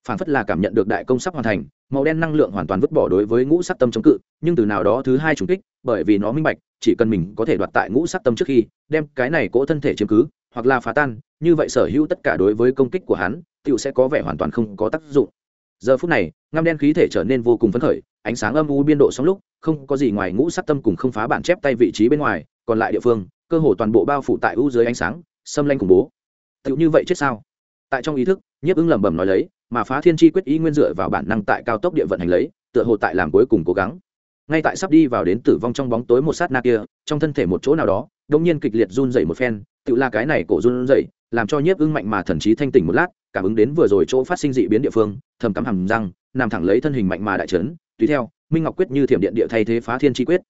Speaker 1: Phản phất là cảm nhận được đại công sắp hoàn thành, màu đen năng lượng hoàn toàn vứt bỏ đối với ngũ sắc tâm chống cự, nhưng từ nào đó thứ hai trùng kích, bởi vì nó minh bạch, chỉ cần mình có thể đoạt tại ngũ sắc tâm trước khi, đem cái này cỗ thân thể chiếm cứ, hoặc là phá tan, như vậy sở hữu tất cả đối với công kích của hắn, tựu sẽ có vẻ hoàn toàn không có tác dụng. Giờ phút này, ngăm đen khí thể trở nên vô cùng phấn khởi, ánh sáng âm u biên độ sóng lúc, không có gì ngoài ngũ sắc tâm cùng không phá bản chép tay vị trí bên ngoài, còn lại địa phương, cơ hồ toàn bộ bao phủ tại u dưới ánh sáng, xâm lanh khủng bố tựu như vậy chết sao? Tại trong ý thức, nhiếp ứng lẩm bẩm nói lấy, mà phá thiên chi quyết ý nguyên dựa vào bản năng tại cao tốc địa vận hành lấy, tựa hồ tại làm cuối cùng cố gắng. Ngay tại sắp đi vào đến tử vong trong bóng tối một sát na kia, trong thân thể một chỗ nào đó đông nhiên kịch liệt run dày một phen tự là cái này cổ run dày làm cho nhiếp ưng mạnh mà thần trí thanh tỉnh một lát, cảm ứng đến vừa rồi chỗ phát sinh dị biến địa phương, thầm cắm hầm răng, nằm thẳng lấy thân hình mạnh mà đại trấn tùy theo, minh ngọc quyết như thiểm điện địa thay thế phá thiên chi quyết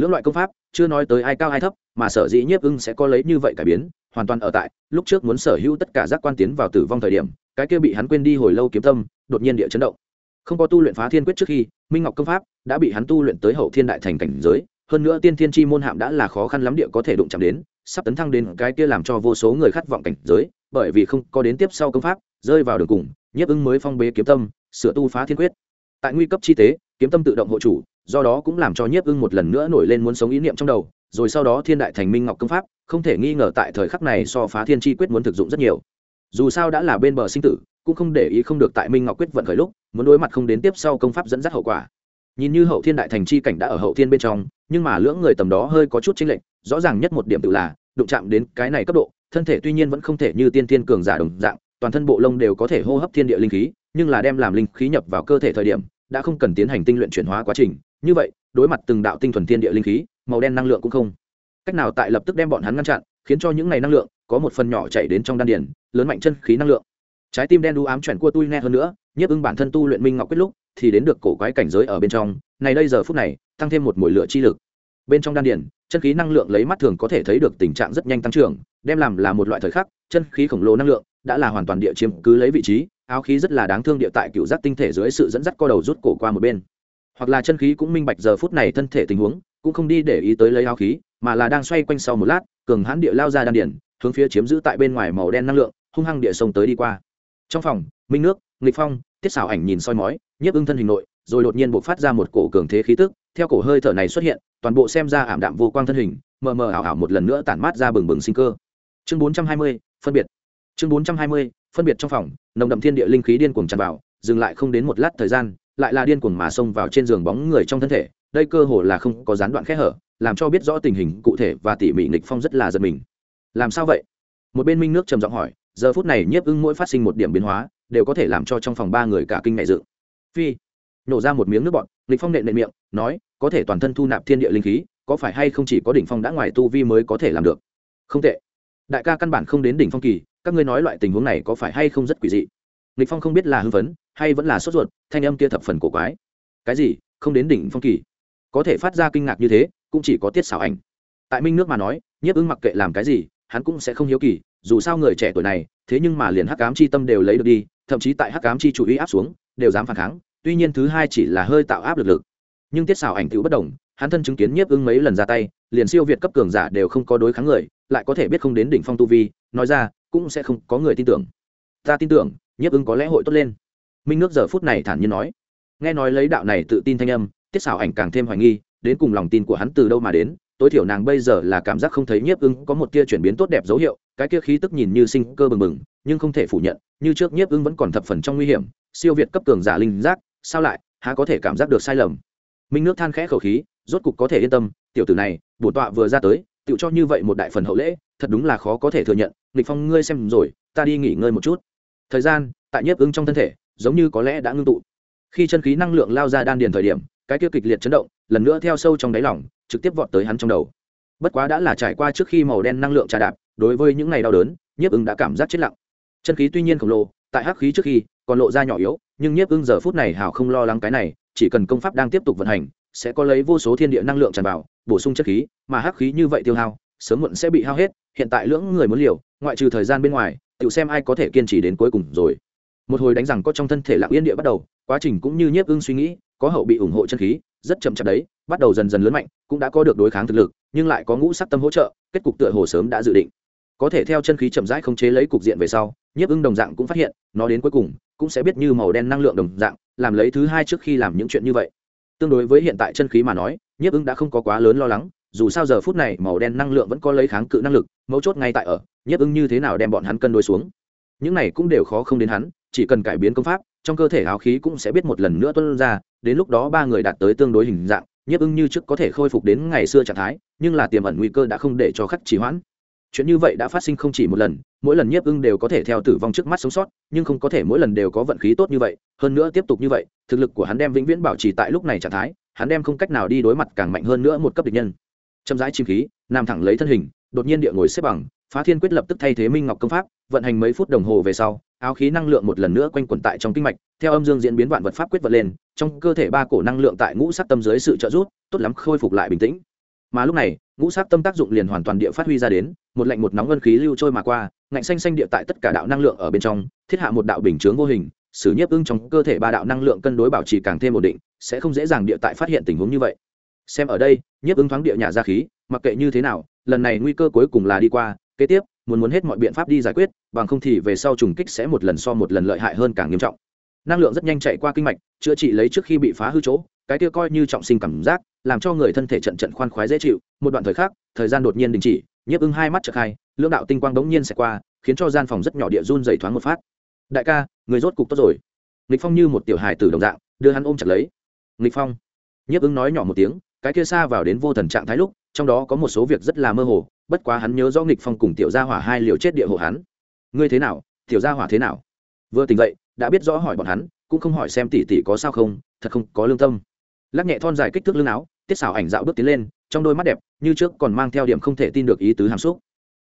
Speaker 1: lưỡng loại công pháp, chưa nói tới ai cao ai thấp, mà sở dĩ nhiếp ưng sẽ có lấy như vậy cải biến, hoàn toàn ở tại, lúc trước muốn sở hữu tất cả giác quan tiến vào tử vong thời điểm, cái kia bị hắn quên đi hồi lâu kiếm tâm, đột nhiên địa chấn động. Không có tu luyện phá thiên quyết trước khi, minh ngọc công pháp đã bị hắn tu luyện tới hậu thiên đại thành cảnh giới, hơn nữa tiên thiên chi môn hạm đã là khó khăn lắm địa có thể đụng chạm đến, sắp tấn thăng đến cái kia làm cho vô số người khát vọng cảnh giới, bởi vì không có đến tiếp sau công pháp, rơi vào đường cùng, nhiếp ưng mới phong bế kiếm tâm, sửa tu phá thiên quyết. Tại nguy cấp chi tế, kiếm tâm tự động hộ chủ do đó cũng làm cho nhiếp ưng một lần nữa nổi lên muốn sống ý niệm trong đầu, rồi sau đó thiên đại thành minh ngọc công pháp, không thể nghi ngờ tại thời khắc này so phá thiên chi quyết muốn thực dụng rất nhiều. Dù sao đã là bên bờ sinh tử, cũng không để ý không được tại minh ngọc quyết vận khởi lúc, muốn đối mặt không đến tiếp sau công pháp dẫn dắt hậu quả. Nhìn như hậu thiên đại thành chi cảnh đã ở hậu thiên bên trong, nhưng mà lưỡng người tầm đó hơi có chút chênh lệch, rõ ràng nhất một điểm tự là, đụng chạm đến cái này cấp độ, thân thể tuy nhiên vẫn không thể như tiên thiên cường giả đồng dạng, toàn thân bộ lông đều có thể hô hấp thiên địa linh khí, nhưng là đem làm linh khí nhập vào cơ thể thời điểm, đã không cần tiến hành tinh luyện chuyển hóa quá trình như vậy, đối mặt từng đạo tinh thuần thiên địa linh khí, màu đen năng lượng cũng không. Cách nào tại lập tức đem bọn hắn ngăn chặn, khiến cho những này năng lượng có một phần nhỏ chạy đến trong đan điển lớn mạnh chân khí năng lượng. Trái tim đen đu ám chuyển cua tui nghe hơn nữa, nhiếp ưng bản thân tu luyện minh ngọc quyết lúc, thì đến được cổ quái cảnh giới ở bên trong, này đây giờ phút này, tăng thêm một mùi lửa chi lực. Bên trong đan điển chân khí năng lượng lấy mắt thường có thể thấy được tình trạng rất nhanh tăng trưởng, đem làm là một loại thời khắc, chân khí khổng lồ năng lượng đã là hoàn toàn địa chiếm cứ lấy vị trí, áo khí rất là đáng thương địa tại cựu giác tinh thể dưới sự dẫn dắt co đầu rút cổ qua một bên hoặc là chân khí cũng minh bạch giờ phút này thân thể tình huống, cũng không đi để ý tới lấy áo khí, mà là đang xoay quanh sau một lát, cường hãn địa lao ra đan điển, hướng phía chiếm giữ tại bên ngoài màu đen năng lượng, hung hăng địa sông tới đi qua. Trong phòng, minh nước, nghịch phong, tiết xảo ảnh nhìn soi mói, nhiếp ưng thân hình nội, rồi đột nhiên buộc phát ra một cổ cường thế khí tức, theo cổ hơi thở này xuất hiện, toàn bộ xem ra ảm đạm vô quang thân hình, mờ mờ ảo ảo một lần nữa tản mát ra bừng bừng sinh cơ. Chương bốn trăm hai mươi, phân biệt. Chương bốn trăm hai mươi, phân biệt trong phòng, nồng đậm thiên địa linh khí điên cuồng tràn vào, dừng lại không đến một lát thời gian lại là điên cuồng mà xông vào trên giường bóng người trong thân thể, đây cơ hồ là không có gián đoạn khẽ hở, làm cho biết rõ tình hình cụ thể và tỉ mỉ nghịch phong rất là giật mình. Làm sao vậy? Một bên minh nước trầm giọng hỏi, giờ phút này nhiếp ưng mỗi phát sinh một điểm biến hóa, đều có thể làm cho trong phòng ba người cả kinh mẹ dự. Phi, nổ ra một miếng nước bọn nghịch phong nện nện miệng, nói, có thể toàn thân thu nạp thiên địa linh khí, có phải hay không chỉ có đỉnh phong đã ngoài tu vi mới có thể làm được? Không tệ. Đại ca căn bản không đến đỉnh phong kỳ, các ngươi nói loại tình huống này có phải hay không rất quỷ dị? Nghịch phong không biết là hưng phấn hay vẫn là sốt ruột, thanh âm kia thập phần cổ quái. Cái gì? Không đến đỉnh phong kỳ. Có thể phát ra kinh ngạc như thế, cũng chỉ có tiết xảo ảnh. Tại minh nước mà nói, nhiếp ứng mặc kệ làm cái gì, hắn cũng sẽ không hiếu kỳ, dù sao người trẻ tuổi này, thế nhưng mà liền hắc ám chi tâm đều lấy được đi, thậm chí tại hắc ám chi chủ ý áp xuống, đều dám phản kháng, tuy nhiên thứ hai chỉ là hơi tạo áp lực lực. Nhưng tiết xảo ảnh tựu bất đồng, hắn thân chứng kiến nhiếp ưng mấy lần ra tay, liền siêu việt cấp cường giả đều không có đối kháng người, lại có thể biết không đến đỉnh phong tu vi, nói ra, cũng sẽ không có người tin tưởng. Ta tin tưởng, nhiếp ưng có lẽ hội tốt lên minh nước giờ phút này thản nhiên nói. Nghe nói lấy đạo này tự tin thanh âm, tiết xảo ảnh càng thêm hoài nghi, đến cùng lòng tin của hắn từ đâu mà đến, tối thiểu nàng bây giờ là cảm giác không thấy nhiếp ưng có một tia chuyển biến tốt đẹp dấu hiệu, cái kia khí tức nhìn như sinh cơ bừng bừng, nhưng không thể phủ nhận, như trước nhiếp ưng vẫn còn thập phần trong nguy hiểm, siêu việt cấp cường giả linh giác, sao lại, há có thể cảm giác được sai lầm. Minh nước than khẽ khẩu khí, rốt cục có thể yên tâm, tiểu tử này bổn tọa vừa ra tới tự cho như vậy một đại phần hậu lễ, thật đúng là khó có thể thừa nhận, nghịch phong ngươi xem rồi, ta đi nghỉ ngơi một chút. Thời gian, tại nhiếp ưng trong thân thể giống như có lẽ đã ngưng tụ. Khi chân khí năng lượng lao ra đan điền thời điểm, cái kia kịch liệt chấn động, lần nữa theo sâu trong đáy lòng, trực tiếp vọt tới hắn trong đầu. Bất quá đã là trải qua trước khi màu đen năng lượng trà đạp, đối với những ngày đau đớn, nhiếp ưng đã cảm giác chết lặng. Chân khí tuy nhiên khổng lồ, tại hắc khí trước khi, còn lộ ra nhỏ yếu, nhưng nhiếp ưng giờ phút này hào không lo lắng cái này, chỉ cần công pháp đang tiếp tục vận hành, sẽ có lấy vô số thiên địa năng lượng tràn vào, bổ sung chất khí, mà hắc khí như vậy tiêu hao, sớm muộn sẽ bị hao hết, hiện tại lưỡng người muốn liều, ngoại trừ thời gian bên ngoài tự xem ai có thể kiên trì đến cuối cùng rồi một hồi đánh rằng có trong thân thể lặng yên địa bắt đầu, quá trình cũng như nhiếp ưng suy nghĩ, có hậu bị ủng hộ chân khí, rất chậm chạp đấy, bắt đầu dần dần lớn mạnh, cũng đã có được đối kháng thực lực, nhưng lại có ngũ sắc tâm hỗ trợ, kết cục tựa hồ sớm đã dự định. Có thể theo chân khí chậm rãi không chế lấy cục diện về sau, nhiếp ưng đồng dạng cũng phát hiện, nó đến cuối cùng, cũng sẽ biết như màu đen năng lượng đồng dạng, làm lấy thứ hai trước khi làm những chuyện như vậy. Tương đối với hiện tại chân khí mà nói, nhiếp ưng đã không có quá lớn lo lắng, dù sao giờ phút này màu đen năng lượng vẫn có lấy kháng cự năng lực, mấu chốt ngay tại ở, nhiếp ưng như thế nào đem bọn hắn cân đối xuống. Những này cũng đều khó không đến hắn chỉ cần cải biến công pháp, trong cơ thể áo khí cũng sẽ biết một lần nữa tuân ra, đến lúc đó ba người đạt tới tương đối hình dạng, nhiếp ưng như trước có thể khôi phục đến ngày xưa trạng thái, nhưng là tiềm ẩn nguy cơ đã không để cho khắc trì hoãn. Chuyện như vậy đã phát sinh không chỉ một lần, mỗi lần nhiếp ưng đều có thể theo tử vong trước mắt sống sót, nhưng không có thể mỗi lần đều có vận khí tốt như vậy, hơn nữa tiếp tục như vậy, thực lực của hắn đem vĩnh viễn bảo trì tại lúc này trạng thái, hắn đem không cách nào đi đối mặt càng mạnh hơn nữa một cấp địch nhân. Chậm rãi chim khí nam thẳng lấy thân hình, đột nhiên địa ngồi xếp bằng, phá thiên quyết lập tức thay thế minh ngọc công pháp, vận hành mấy phút đồng hồ về sau áo khí năng lượng một lần nữa quanh quẩn tại trong kinh mạch, theo âm dương diễn biến vạn vật pháp quyết vật lên, trong cơ thể ba cổ năng lượng tại ngũ sắc tâm dưới sự trợ giúp, tốt lắm khôi phục lại bình tĩnh. Mà lúc này, ngũ sắc tâm tác dụng liền hoàn toàn địa phát huy ra đến, một lạnh một nóng ngân khí lưu trôi mà qua, ngạnh xanh xanh địa tại tất cả đạo năng lượng ở bên trong, thiết hạ một đạo bình chướng vô hình, sử nhiếp ưng trong cơ thể ba đạo năng lượng cân đối bảo trì càng thêm ổn định, sẽ không dễ dàng địa tại phát hiện tình huống như vậy. Xem ở đây, nhiếp ứng thoáng địa nhà ra khí, mặc kệ như thế nào, lần này nguy cơ cuối cùng là đi qua, kế tiếp muốn muốn hết mọi biện pháp đi giải quyết, bằng không thì về sau trùng kích sẽ một lần so một lần lợi hại hơn càng nghiêm trọng. Năng lượng rất nhanh chạy qua kinh mạch, chữa trị lấy trước khi bị phá hư chỗ, cái kia coi như trọng sinh cảm giác, làm cho người thân thể trận trận khoan khoái dễ chịu. Một đoạn thời khắc, thời gian đột nhiên đình chỉ, nhiếp ưng hai mắt trợ khai, lưỡng đạo tinh quang đống nhiên sẽ qua, khiến cho gian phòng rất nhỏ địa run dày thoáng một phát. Đại ca, người rốt cục tốt rồi. Nghịch phong như một tiểu hài tử đồng dạng, đưa hắn ôm chặt lấy. Nghịch phong. Nhiếp ưng nói nhỏ một tiếng, cái kia xa vào đến vô thần trạng thái lúc trong đó có một số việc rất là mơ hồ, bất quá hắn nhớ rõ nghịch phong cùng tiểu gia hỏa hai liều chết địa hộ hắn. Ngươi thế nào? Tiểu gia hỏa thế nào? Vừa tỉnh dậy, đã biết rõ hỏi bọn hắn, cũng không hỏi xem tỷ tỷ có sao không, thật không có lương tâm. Lắc nhẹ thon dài kích thước lưng áo, tiết xảo ảnh dạo bước tiến lên, trong đôi mắt đẹp, như trước còn mang theo điểm không thể tin được ý tứ hàm xúc.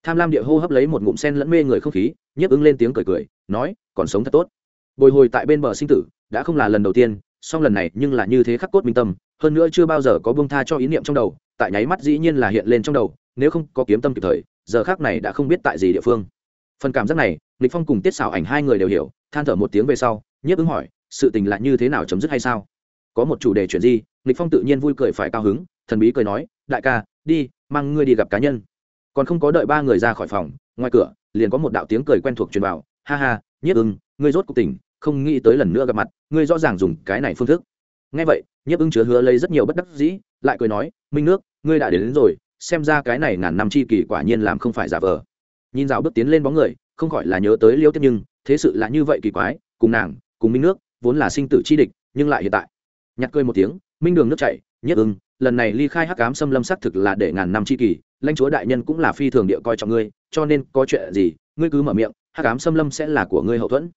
Speaker 1: Tham lam địa hô hấp lấy một ngụm sen lẫn mê người không khí nhiếp ứng lên tiếng cười cười, nói, còn sống thật tốt. Bồi hồi tại bên bờ sinh tử, đã không là lần đầu tiên, song lần này nhưng là như thế khắc cốt minh tâm, hơn nữa chưa bao giờ có buông tha cho ý niệm trong đầu tại nháy mắt dĩ nhiên là hiện lên trong đầu, nếu không có kiếm tâm kịp thời, giờ khác này đã không biết tại gì địa phương. Phần cảm giác này, lịch phong cùng tiết xảo ảnh hai người đều hiểu, than thở một tiếng về sau, nhiếp ứng hỏi, sự tình là như thế nào chấm dứt hay sao? Có một chủ đề chuyện gì lịch phong tự nhiên vui cười phải cao hứng, thần bí cười nói, đại ca, đi, mang ngươi đi gặp cá nhân. Còn không có đợi ba người ra khỏi phòng, ngoài cửa, liền có một đạo tiếng cười quen thuộc truyền vào, ha ha, nhiếp ưng ngươi rốt cuộc tỉnh, không nghĩ tới lần nữa gặp mặt, ngươi rõ ràng dùng cái này phương thức nghe vậy nhiếp ưng chứa hứa lấy rất nhiều bất đắc dĩ lại cười nói minh nước ngươi đã đến, đến rồi xem ra cái này ngàn năm chi kỳ quả nhiên làm không phải giả vờ. Nhìn rào bước tiến lên bóng người không khỏi là nhớ tới liêu tiếp nhưng thế sự là như vậy kỳ quái cùng nàng cùng minh nước vốn là sinh tử chi địch nhưng lại hiện tại. Nhặt cười một tiếng minh đường nước chảy nhất ưng lần này ly khai hắc cám xâm lâm xác thực là để ngàn năm c h i kỳ lãnh chúa đại nhân cũng là phi thường địa coi trọng ngươi cho nên có chuyện gì ngươi cứ mở miệng hắc cám xâm lâm sẽ là của ngươi hậu thuẫn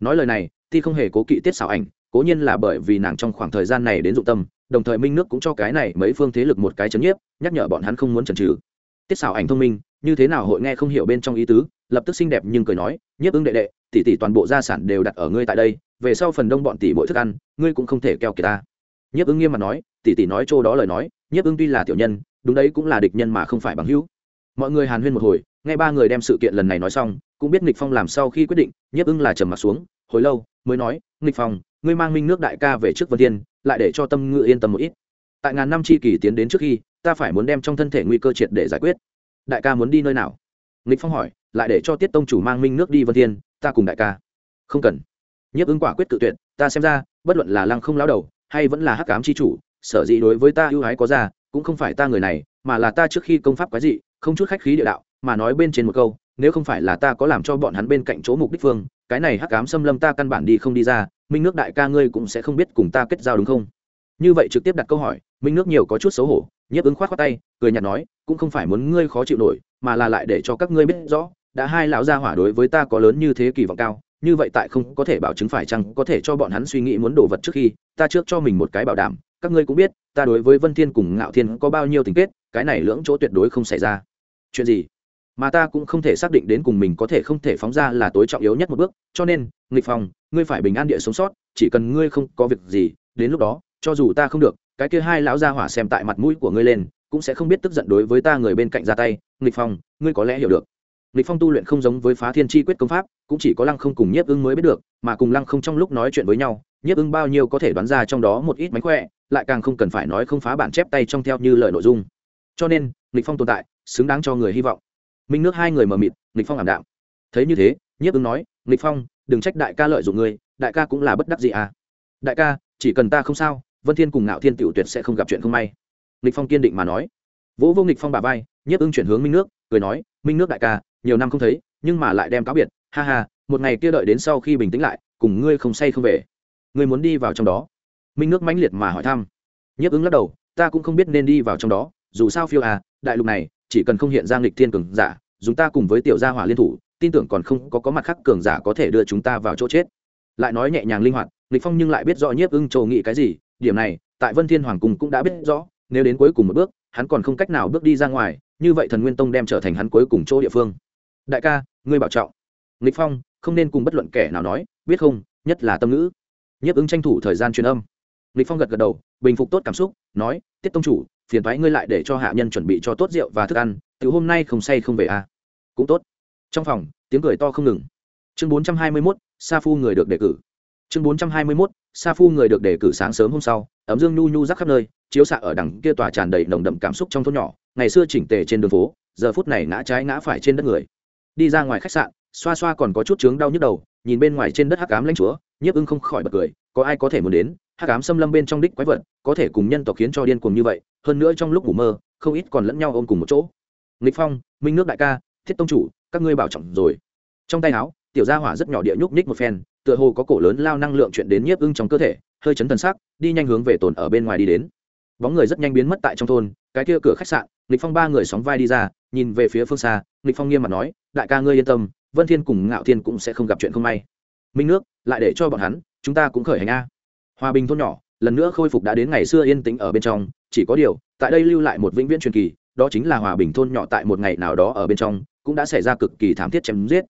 Speaker 1: nói lời này thì không hề cố kỵ tiết xảo ảnh, cố nhiên là bởi vì nàng trong khoảng thời gian này đến dụng tâm, đồng thời minh nước cũng cho cái này mấy phương thế lực một cái chấn nhiếp, nhắc nhở bọn hắn không muốn chần trừ tiết xảo ảnh thông minh, như thế nào hội nghe không hiểu bên trong ý tứ, lập tức xinh đẹp nhưng cười nói, nhiếp ứng đệ đệ, tỷ tỷ toàn bộ gia sản đều đặt ở ngươi tại đây, về sau phần đông bọn tỷ mỗi thức ăn, ngươi cũng không thể keo kiệt ta. Nhiếp ứng nghiêm mặt nói, tỷ tỷ nói chỗ đó lời nói, nhiếp ứng tuy là tiểu nhân, đúng đấy cũng là địch nhân mà không phải bằng hữu mọi người hàn huyên một hồi, nghe ba người đem sự kiện lần này nói xong, cũng biết nghịch phong làm sau khi quyết định, nhiếp ưng là trầm mặt xuống, hồi lâu, mới nói, nghịch phong, ngươi mang minh nước đại ca về trước vân thiên, lại để cho tâm ngự yên tâm một ít. Tại ngàn năm chi kỳ tiến đến trước khi, ta phải muốn đem trong thân thể nguy cơ triệt để giải quyết. Đại ca muốn đi nơi nào? Nghịch phong hỏi, lại để cho tiết tông chủ mang minh nước đi vân thiên, ta cùng đại ca. Không cần. Nhiếp ứng quả quyết tự tuyệt, ta xem ra, bất luận là lăng không lão đầu, hay vẫn là hắc cám chi chủ, sở dĩ đối với ta ưu ái có ra, cũng không phải ta người này, mà là ta trước khi công pháp quái dị không chút khách khí địa đạo, mà nói bên trên một câu, nếu không phải là ta có làm cho bọn hắn bên cạnh chỗ mục đích phương, cái này hắc cám xâm lâm ta căn bản đi không đi ra, minh nước đại ca ngươi cũng sẽ không biết cùng ta kết giao đúng không? Như vậy trực tiếp đặt câu hỏi, minh nước nhiều có chút xấu hổ, nhiếp ứng khoát khoát tay, cười nhạt nói, cũng không phải muốn ngươi khó chịu nổi, mà là lại để cho các ngươi biết rõ, đã hai lão gia hỏa đối với ta có lớn như thế kỳ vọng cao, như vậy tại không có thể bảo chứng phải chăng có thể cho bọn hắn suy nghĩ muốn đồ vật trước khi, ta trước cho mình một cái bảo đảm, các ngươi cũng biết, ta đối với vân thiên cùng ngạo thiên có bao nhiêu tình kết, cái này lưỡng chỗ tuyệt đối không xảy ra chuyện gì? Mà ta cũng không thể xác định đến cùng mình có thể không thể phóng ra là tối trọng yếu nhất một bước, cho nên, nghịch phòng, ngươi phải bình an địa sống sót, chỉ cần ngươi không có việc gì, đến lúc đó, cho dù ta không được, cái kia hai lão gia hỏa xem tại mặt mũi của ngươi lên, cũng sẽ không biết tức giận đối với ta người bên cạnh ra tay, nghịch phong ngươi có lẽ hiểu được. Nghịch phong tu luyện không giống với phá thiên chi quyết công pháp, cũng chỉ có lăng không cùng nhiếp ưng mới biết được, mà cùng lăng không trong lúc nói chuyện với nhau, nhiếp ưng bao nhiêu có thể đoán ra trong đó một ít mánh khỏe, lại càng không cần phải nói không phá bản chép tay trong theo như lời nội dung cho nên lịch phong tồn tại, xứng đáng cho người hy vọng. Minh nước hai người mờ mịt lịch phong ảm đạm. Thấy như thế, nhiếp ứng nói lịch phong, đừng trách đại ca lợi dụng ngươi, đại ca cũng là bất đắc gì à. Đại ca, chỉ cần ta không sao, vân thiên cùng ngạo thiên tiểu tuyệt sẽ không gặp chuyện không may. Lịch phong kiên định mà nói. Vỗ vô nghịch phong bà vai, nhiếp ưng chuyển hướng minh nước, cười nói, minh nước đại ca, nhiều năm không thấy, nhưng mà lại đem cáo biệt. Ha ha, một ngày kia đợi đến sau khi bình tĩnh lại, cùng ngươi không say không về. Ngươi muốn đi vào trong đó. Minh nước mãnh liệt mà hỏi thăm. Nhiếp ứng lắc đầu, ta cũng không biết nên đi vào trong đó dù sao phiêu à đại lục này, chỉ cần không hiện ra nghịch thiên cường giả chúng ta cùng với tiểu gia hỏa liên thủ, tin tưởng còn không có có mặt khác cường giả có thể đưa chúng ta vào chỗ chết. Lại nói nhẹ nhàng linh hoạt, nghịch phong nhưng lại biết rõ nhiếp ưng trầu nghĩ cái gì, điểm này, tại vân thiên hoàng cung cũng đã biết rõ, nếu đến cuối cùng một bước, hắn còn không cách nào bước đi ra ngoài, như vậy thần nguyên tông đem trở thành hắn cuối cùng chỗ địa phương. Đại ca, ngươi bảo trọng. Nghịch phong, không nên cùng bất luận kẻ nào nói, biết không, nhất là tâm ngữ. Nhiếp ứng tranh thủ thời gian truyền âm. Nghịch phong gật gật đầu, bình phục tốt cảm xúc, nói, tiết tông chủ phiền thoái ngươi lại để cho hạ nhân chuẩn bị cho tốt rượu và thức ăn từ hôm nay không say không về à. cũng tốt. Trong phòng tiếng cười to không ngừng. Chương 421, sa phu người được đề cử. Chương 421, sa phu người được đề cử sáng sớm hôm sau ấm dương nhu nhu rắc khắp nơi chiếu xạ ở đằng kia tòa tràn đầy nồng đậm cảm xúc trong thôn nhỏ ngày xưa chỉnh tề trên đường phố giờ phút này ngã trái ngã phải trên đất người. Đi ra ngoài khách sạn xoa xoa còn có chút chướng đau nhức đầu nhìn bên ngoài trên đất hắc ám lãnh chúa nhiếp ưng không khỏi bật cười có ai có thể muốn đến hắc ám xâm lâm bên trong đích quái vật, có thể cùng nhân tộc khiến cho điên cuồng như vậy, hơn nữa trong lúc ngủ mơ, không ít còn lẫn nhau ôm cùng một chỗ. Nghịch phong, minh nước đại ca, thiết tông chủ, các ngươi bảo trọng rồi. Trong tay áo, tiểu gia hỏa rất nhỏ địa nhúc nhích một phen, tựa hồ có cổ lớn lao năng lượng chuyện đến nhiếp ưng trong cơ thể, hơi chấn thần sắc, đi nhanh hướng về tồn ở bên ngoài đi đến. Bóng người rất nhanh biến mất tại trong thôn, cái kia cửa khách sạn, nghịch phong ba người sóng vai đi ra, nhìn về phía phương xa, nghịch phong nghiêm mặt nói, đại ca ngươi yên tâm, vân thiên cùng ngạo thiên cũng sẽ không gặp chuyện không may. Minh nước, lại để cho bọn hắn, chúng ta cũng khởi hành a hòa bình thôn nhỏ, lần nữa khôi phục đã đến ngày xưa yên tĩnh ở bên trong, chỉ có điều, tại đây lưu lại một vĩnh viễn truyền kỳ, đó chính là hòa bình thôn nhỏ tại một ngày nào đó ở bên trong, cũng đã xảy ra cực kỳ thảm thiết chém giết.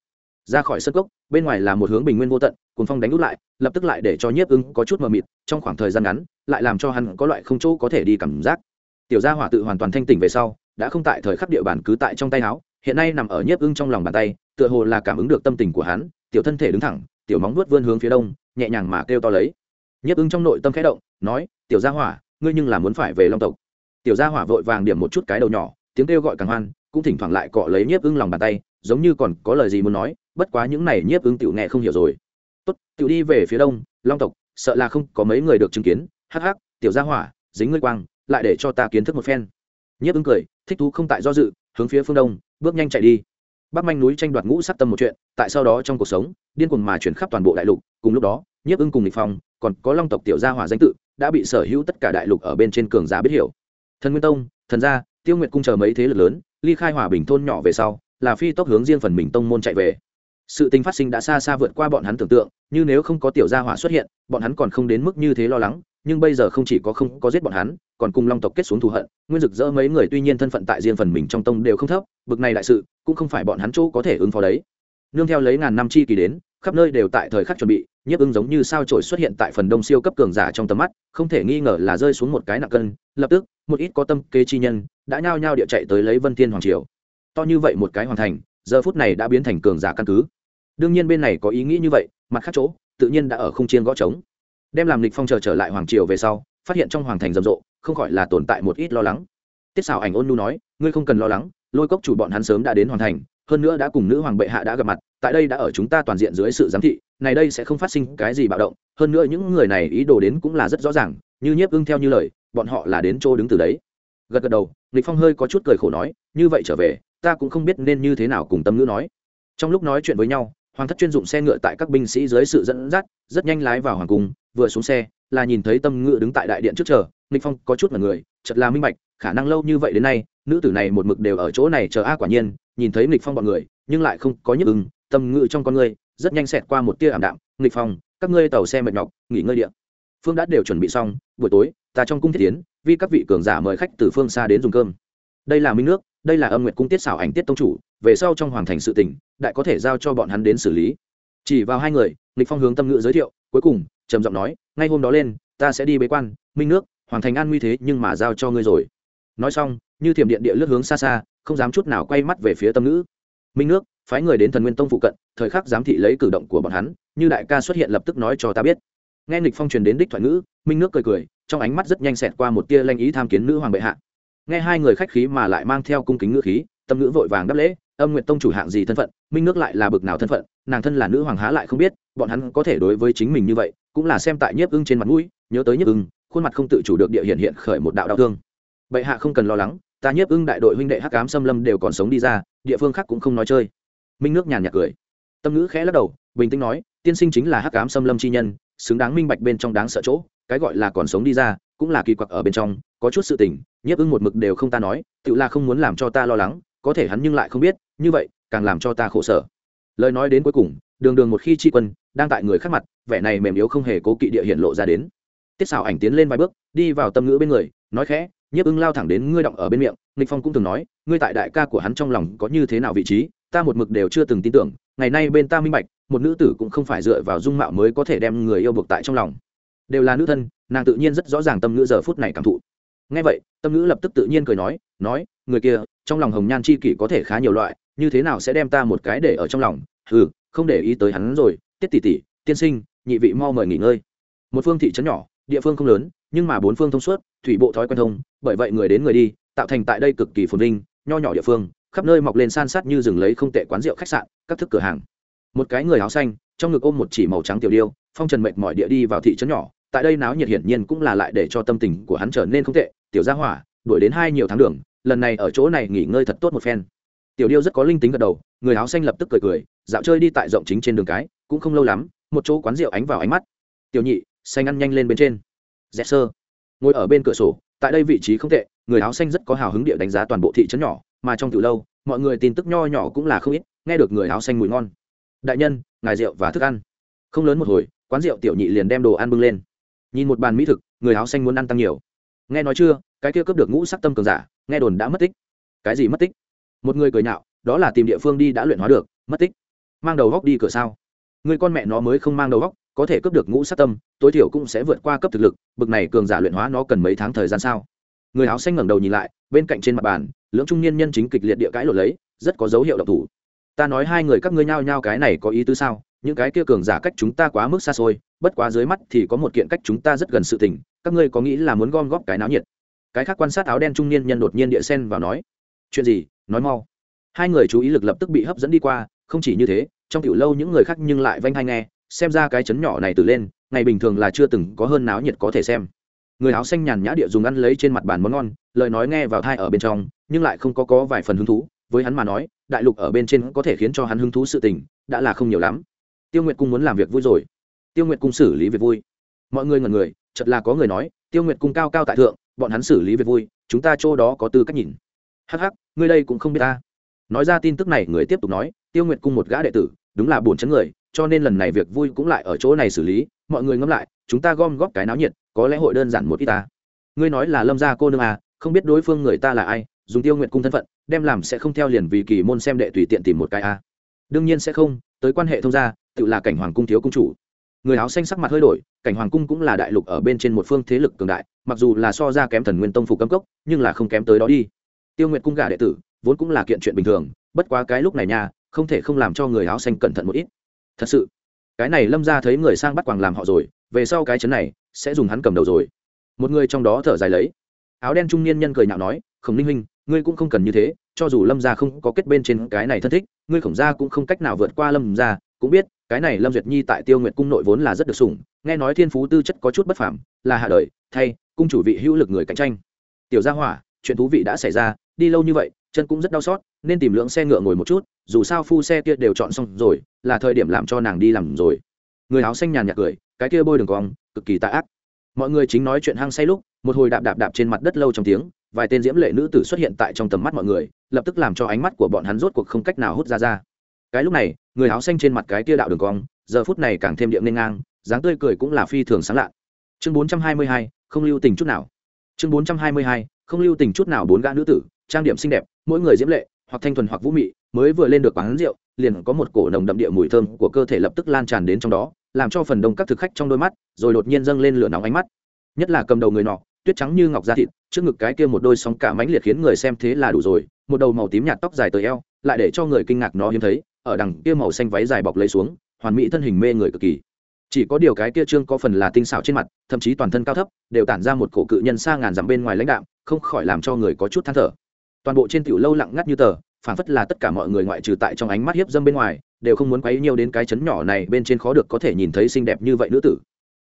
Speaker 1: Ra khỏi sân gốc bên ngoài là một hướng bình nguyên vô tận, cuồng phong đánh út lại, lập tức lại để cho nhiếp ứng có chút mờ mịt, trong khoảng thời gian ngắn, lại làm cho hắn có loại không chỗ có thể đi cảm giác. Tiểu gia hỏa tự hoàn toàn thanh tỉnh về sau, đã không tại thời khắc địa bàn cứ tại trong tay áo, hiện nay nằm ở nhiếp ưng trong lòng bàn tay, tựa hồ là cảm ứng được tâm tình của hắn, tiểu thân thể đứng thẳng, tiểu móng vuốt vươn hướng phía đông, nhẹ nhàng mà kêu to lấy nhấp ứng trong nội tâm khẽ động, nói, tiểu gia hỏa, ngươi nhưng là muốn phải về long tộc. Tiểu gia hỏa vội vàng điểm một chút cái đầu nhỏ, tiếng kêu gọi càng hoan, cũng thỉnh thoảng lại cọ lấy nhiếp ưng lòng bàn tay, giống như còn có lời gì muốn nói, bất quá những này nhiếp ưng tiểu nghe không hiểu rồi. Tốt, tiểu đi về phía đông, long tộc, sợ là không có mấy người được chứng kiến. Hắc hắc, tiểu gia hỏa, dính ngươi quang, lại để cho ta kiến thức một phen. Nhiếp ưng cười, thích thú không tại do dự, hướng phía phương đông, bước nhanh chạy đi. Bắc manh núi tranh đoạt ngũ sắc tâm một chuyện, tại sau đó trong cuộc sống, điên cuồng mà chuyển khắp toàn bộ đại lục, cùng lúc đó, nhiếp ưng cùng lịch phong còn có long tộc tiểu gia hỏa danh tự, đã bị sở hữu tất cả đại lục ở bên trên cường giả biết hiểu. Thần nguyên tông, thần gia, tiêu nguyệt cung chờ mấy thế lực lớn, ly khai hòa bình thôn nhỏ về sau, là phi tốc hướng riêng phần mình tông môn chạy về. Sự tình phát sinh đã xa xa vượt qua bọn hắn tưởng tượng, như nếu không có tiểu gia hỏa xuất hiện, bọn hắn còn không đến mức như thế lo lắng, nhưng bây giờ không chỉ có không có giết bọn hắn, còn cùng long tộc kết xuống thù hận, nguyên rực rỡ mấy người tuy nhiên thân phận tại riêng phần mình trong tông đều không thấp, bực này đại sự, cũng không phải bọn hắn chỗ có thể ứng phó đấy. Nương theo lấy ngàn năm chi kỳ đến khắp nơi đều tại thời khắc chuẩn bị, nhiếp ưng giống như sao trổi xuất hiện tại phần đông siêu cấp cường giả trong tầm mắt, không thể nghi ngờ là rơi xuống một cái nặng cân, lập tức, một ít có tâm kế chi nhân đã nhao nhao địa chạy tới lấy vân thiên hoàng triều. To như vậy một cái hoàn thành, giờ phút này đã biến thành cường giả căn cứ. Đương nhiên bên này có ý nghĩ như vậy, mặt khác chỗ, tự nhiên đã ở không chiên gõ trống. Đem làm lịch phong chờ trở lại hoàng triều về sau, phát hiện trong hoàng thành rầm rộ, không khỏi là tồn tại một ít lo lắng. Tiết xảo ảnh ôn nu nói, ngươi không cần lo lắng, lôi cốc chủ bọn hắn sớm đã đến hoàn thành hơn nữa đã cùng nữ hoàng bệ hạ đã gặp mặt, tại đây đã ở chúng ta toàn diện dưới sự giám thị, này đây sẽ không phát sinh cái gì bạo động, hơn nữa những người này ý đồ đến cũng là rất rõ ràng, như nhiếp ưng theo như lời, bọn họ là đến chỗ đứng từ đấy. Gật gật đầu, lịch phong hơi có chút cười khổ nói, như vậy trở về, ta cũng không biết nên như thế nào cùng tâm ngữ nói. Trong lúc nói chuyện với nhau, hoàng thất chuyên dụng xe ngựa tại các binh sĩ dưới sự dẫn dắt, rất nhanh lái vào hoàng cung, vừa xuống xe, là nhìn thấy tâm ngữ đứng tại đại điện trước chờ, lịch phong có chút là người, chợt là minh bạch khả năng lâu như vậy đến nay, nữ tử này một mực đều ở chỗ này chờ a quả nhiên, nhìn thấy nghịch phong bọn người, nhưng lại không có nhức ưng, tâm ngự trong con người rất nhanh xẹt qua một tia ảm đạm, nghịch phong, các ngươi tàu xe mệt nhọc, nghỉ ngơi địa. Phương đã đều chuẩn bị xong, buổi tối, ta trong cung thiết tiến, vì các vị cường giả mời khách từ phương xa đến dùng cơm. Đây là minh nước, đây là âm nguyệt cung tiết xảo ảnh tiết tông chủ, về sau trong hoàng thành sự tỉnh đại có thể giao cho bọn hắn đến xử lý. Chỉ vào hai người, nghịch phong hướng tâm ngự giới thiệu, cuối cùng, trầm giọng nói, ngay hôm đó lên, ta sẽ đi bế quan, minh nước, hoàng thành an nguy thế nhưng mà giao cho ngươi rồi nói xong, như thiểm điện địa lướt hướng xa xa, không dám chút nào quay mắt về phía tâm ngữ. Minh nước, phái người đến thần nguyên tông phụ cận, thời khắc giám thị lấy cử động của bọn hắn, như đại ca xuất hiện lập tức nói cho ta biết. Nghe nghịch phong truyền đến đích thoại ngữ, minh nước cười cười, trong ánh mắt rất nhanh xẹt qua một tia lanh ý tham kiến nữ hoàng bệ hạ. Nghe hai người khách khí mà lại mang theo cung kính ngữ khí, tâm ngữ vội vàng đáp lễ, âm nguyện tông chủ hạng gì thân phận, minh nước lại là bực nào thân phận, nàng thân là nữ hoàng há lại không biết, bọn hắn có thể đối với chính mình như vậy, cũng là xem tại nhiếp ưng trên mặt mũi, nhớ tới nhiếp ưng, khuôn mặt không tự chủ được địa hiện hiện khởi một đạo đau thương bệ hạ không cần lo lắng, ta nhiếp ưng đại đội huynh đệ hắc ám xâm lâm đều còn sống đi ra, địa phương khác cũng không nói chơi. Minh nước nhàn nhạt cười. Tâm ngữ khẽ lắc đầu, bình tĩnh nói, tiên sinh chính là hắc ám xâm lâm chi nhân, xứng đáng minh bạch bên trong đáng sợ chỗ, cái gọi là còn sống đi ra, cũng là kỳ quặc ở bên trong, có chút sự tình, nhiếp ưng một mực đều không ta nói, tự là không muốn làm cho ta lo lắng, có thể hắn nhưng lại không biết, như vậy, càng làm cho ta khổ sở. Lời nói đến cuối cùng, đường đường một khi tri quân, đang tại người khác mặt, vẻ này mềm yếu không hề cố kỵ địa hiện lộ ra đến. Tiết xảo ảnh tiến lên vài bước, đi vào tâm ngữ bên người, nói khẽ nhiếp ưng lao thẳng đến ngươi động ở bên miệng, nghịch phong cũng từng nói, ngươi tại đại ca của hắn trong lòng có như thế nào vị trí, ta một mực đều chưa từng tin tưởng, ngày nay bên ta minh bạch, một nữ tử cũng không phải dựa vào dung mạo mới có thể đem người yêu buộc tại trong lòng. Đều là nữ thân, nàng tự nhiên rất rõ ràng tâm ngữ giờ phút này cảm thụ. Ngay vậy, tâm ngữ lập tức tự nhiên cười nói nói, người kia, trong lòng hồng nhan chi kỷ có thể khá nhiều loại, như thế nào sẽ đem ta một cái để ở trong lòng? Ừ không để ý tới hắn rồi, tiết tỷ tỷ, tiên sinh, nhị vị mau mời nghỉ ngơi. Một phương thị trấn nhỏ, địa phương không lớn nhưng mà bốn phương thông suốt, thủy bộ thói quen thông, bởi vậy người đến người đi, tạo thành tại đây cực kỳ phồn vinh, nho nhỏ địa phương, khắp nơi mọc lên san sát như rừng lấy không tệ quán rượu khách sạn, các thức cửa hàng. Một cái người áo xanh, trong ngực ôm một chỉ màu trắng tiểu điêu, phong trần mệt mỏi địa đi vào thị trấn nhỏ, tại đây náo nhiệt hiển nhiên cũng là lại để cho tâm tình của hắn trở nên không tệ, tiểu gia hỏa, đuổi đến hai nhiều tháng đường, lần này ở chỗ này nghỉ ngơi thật tốt một phen. Tiểu điêu rất có linh tính gật đầu, người áo xanh lập tức cười cười, dạo chơi đi tại rộng chính trên đường cái, cũng không lâu lắm, một chỗ quán rượu ánh vào ánh mắt. Tiểu nhị, xanh ăn nhanh lên bên trên rẽ sơ. Ngồi ở bên cửa sổ, tại đây vị trí không tệ, người áo xanh rất có hào hứng địa đánh giá toàn bộ thị trấn nhỏ, mà trong từ lâu, mọi người tin tức nho nhỏ cũng là không ít, nghe được người áo xanh mùi ngon. Đại nhân, ngài rượu và thức ăn. Không lớn một hồi, quán rượu tiểu nhị liền đem đồ ăn bưng lên. Nhìn một bàn mỹ thực, người áo xanh muốn ăn tăng nhiều. Nghe nói chưa, cái kia cướp được ngũ sắc tâm cường giả, nghe đồn đã mất tích. Cái gì mất tích? Một người cười nhạo, đó là tìm địa phương đi đã luyện hóa được, mất tích. Mang đầu góc đi cửa sao? Người con mẹ nó mới không mang đầu góc có thể cướp được ngũ sát tâm, tối thiểu cũng sẽ vượt qua cấp thực lực, bực này cường giả luyện hóa nó cần mấy tháng thời gian sao? Người áo xanh ngẩng đầu nhìn lại, bên cạnh trên mặt bàn, lưỡng trung niên nhân chính kịch liệt địa cãi lột lấy, rất có dấu hiệu độc thủ. Ta nói hai người các ngươi nhao nhao cái này có ý tứ sao? Những cái kia cường giả cách chúng ta quá mức xa xôi, bất quá dưới mắt thì có một kiện cách chúng ta rất gần sự tình, các ngươi có nghĩ là muốn gom góp cái náo nhiệt? Cái khác quan sát áo đen trung niên nhân đột nhiên địa sen vào nói, chuyện gì? Nói mau. Hai người chú ý lực lập tức bị hấp dẫn đi qua, không chỉ như thế, trong tiểu lâu những người khác nhưng lại vanh hay nghe xem ra cái chấn nhỏ này từ lên, ngày bình thường là chưa từng có hơn náo nhiệt có thể xem. Người áo xanh nhàn nhã địa dùng ăn lấy trên mặt bàn món ngon, lời nói nghe vào thai ở bên trong, nhưng lại không có có vài phần hứng thú, với hắn mà nói, đại lục ở bên trên có thể khiến cho hắn hứng thú sự tình, đã là không nhiều lắm. Tiêu nguyệt cung muốn làm việc vui rồi. Tiêu nguyệt cung xử lý việc vui. Mọi người ngần người chật là có người nói, tiêu nguyệt cung cao cao tại thượng, bọn hắn xử lý việc vui, chúng ta chỗ đó có tư cách nhìn. Hắc hắc, ngươi đây cũng không biết ta. Nói ra tin tức này, người tiếp tục nói, tiêu nguyệt cung một gã đệ tử, đúng là bổn chấn người cho nên lần này việc vui cũng lại ở chỗ này xử lý. Mọi người ngẫm lại, chúng ta gom góp cái náo nhiệt, có lẽ hội đơn giản một ít ta. Ngươi nói là lâm gia cô nương à không biết đối phương người ta là ai, dùng tiêu nguyện cung thân phận, đem làm sẽ không theo liền vì kỳ môn xem đệ tùy tiện tìm một cái a à. đương nhiên sẽ không, tới quan hệ thông gia, tự là cảnh hoàng cung thiếu cung chủ. Người áo xanh sắc mặt hơi đổi, cảnh hoàng cung cũng là đại lục ở bên trên một phương thế lực cường đại, mặc dù là so ra kém thần nguyên tông phục cấm cốc, nhưng là không kém tới đó đi. Tiêu nguyện cung gả đệ tử, vốn cũng là kiện chuyện bình thường, bất quá cái lúc này nha, không thể không làm cho người áo xanh cẩn thận một ít thật sự, cái này lâm ra thấy người sang bắt quàng làm họ rồi, về sau cái chấn này sẽ dùng hắn cầm đầu rồi. Một người trong đó thở dài lấy. Áo đen trung niên nhân cười nhạo nói, khổng ninh huynh, ngươi cũng không cần như thế, cho dù lâm gia không có kết bên trên cái này thân thích, ngươi khổng gia cũng không cách nào vượt qua lâm gia, cũng biết, cái này lâm duyệt nhi tại tiêu nguyệt cung nội vốn là rất được sủng, nghe nói thiên phú tư chất có chút bất phàm, là hạ đời, thay, cung chủ vị hữu lực người cạnh tranh. Tiểu gia hỏa, chuyện thú vị đã xảy ra, đi lâu như vậy chân cũng rất đau xót, nên tìm lượng xe ngựa ngồi một chút, dù sao phu xe kia đều chọn xong rồi, là thời điểm làm cho nàng đi làm rồi. Người áo xanh nhàn nhạt cười, cái kia bôi đường cong, cực kỳ tạ ác. Mọi người chính nói chuyện hăng say lúc, một hồi đạp đạp đạp trên mặt đất lâu trong tiếng, vài tên diễm lệ nữ tử xuất hiện tại trong tầm mắt mọi người, lập tức làm cho ánh mắt của bọn hắn rốt cuộc không cách nào hút ra ra. Cái lúc này, người áo xanh trên mặt cái kia đạo đường cong, giờ phút này càng thêm điệm nên ngang, dáng tươi cười cũng là phi thường sáng lạ. Chương bốn trăm hai mươi hai, không lưu tình chút nào. Chương bốn trăm hai mươi hai, không lưu tình chút nào bốn gã nữ tử, trang điểm xinh đẹp mỗi người diễm lệ, hoặc thanh thuần hoặc vũ mị, mới vừa lên được quán rượu, liền có một cổ nồng đậm địa mùi thơm của cơ thể lập tức lan tràn đến trong đó, làm cho phần đông các thực khách trong đôi mắt, rồi đột nhiên dâng lên lửa nóng ánh mắt. Nhất là cầm đầu người nọ, tuyết trắng như ngọc da thịt, trước ngực cái kia một đôi sóng cả mãnh liệt khiến người xem thế là đủ rồi, một đầu màu tím nhạt tóc dài tới eo, lại để cho người kinh ngạc nó hiếm thấy, ở đằng kia màu xanh váy dài bọc lấy xuống, hoàn mỹ thân hình mê người cực kỳ. Chỉ có điều cái kia trương có phần là tinh xảo trên mặt, thậm chí toàn thân cao thấp, đều tản ra một cổ cự nhân xa ngàn dặm bên ngoài lãnh đạm, không khỏi làm cho người có chút than thở toàn bộ trên tiểu lâu lặng ngắt như tờ phản phất là tất cả mọi người ngoại trừ tại trong ánh mắt hiếp dâm bên ngoài, đều không muốn quấy nhiều đến cái chấn nhỏ này bên trên khó được có thể nhìn thấy xinh đẹp như vậy nữ tử.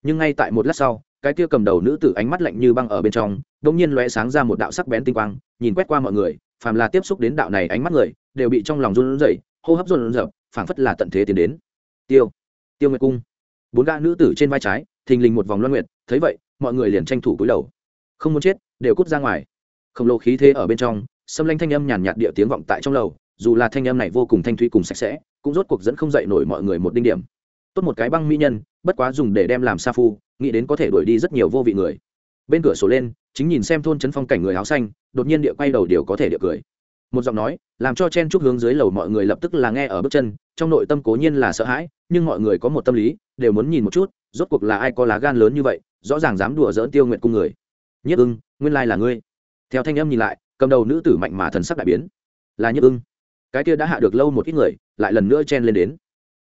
Speaker 1: Nhưng ngay tại một lát sau, cái kia cầm đầu nữ tử ánh mắt lạnh như băng ở bên trong, đột nhiên lóe sáng ra một đạo sắc bén tinh quang, nhìn quét qua mọi người, phàm là tiếp xúc đến đạo này ánh mắt người, đều bị trong lòng run rẩy, hô hấp run rẩy, phảng phất là tận thế tiến đến. Tiêu tiêu nguyệt cung. Bốn gã nữ tử trên vai trái, thình lình một vòng loan nguyệt, thấy vậy, mọi người liền tranh thủ cúi đầu. Không muốn chết, đều cút ra ngoài. Khổng lồ khí thế ở bên trong xâm lanh thanh âm nhàn nhạt địa tiếng vọng tại trong lầu, dù là thanh âm này vô cùng thanh thúy cùng sạch sẽ, cũng rốt cuộc dẫn không dậy nổi mọi người một đinh điểm. Tốt một cái băng mỹ nhân, bất quá dùng để đem làm sa phu, nghĩ đến có thể đuổi đi rất nhiều vô vị người. Bên cửa sổ lên, chính nhìn xem thôn trấn phong cảnh người áo xanh, đột nhiên địa quay đầu đều có thể địa cười. Một giọng nói, làm cho chen chúc hướng dưới lầu mọi người lập tức là nghe ở bước chân, trong nội tâm cố nhiên là sợ hãi, nhưng mọi người có một tâm lý, đều muốn nhìn một chút, rốt cuộc là ai có lá gan lớn như vậy, rõ ràng dám đùa dỡn tiêu nguyện cung người. Nhất ưng, nguyên lai là ngươi. Theo thanh âm nhìn lại cầm đầu nữ tử mạnh mà thần sắc đại biến. Là nhất ưng. Cái kia đã hạ được lâu một ít người, lại lần nữa chen lên đến.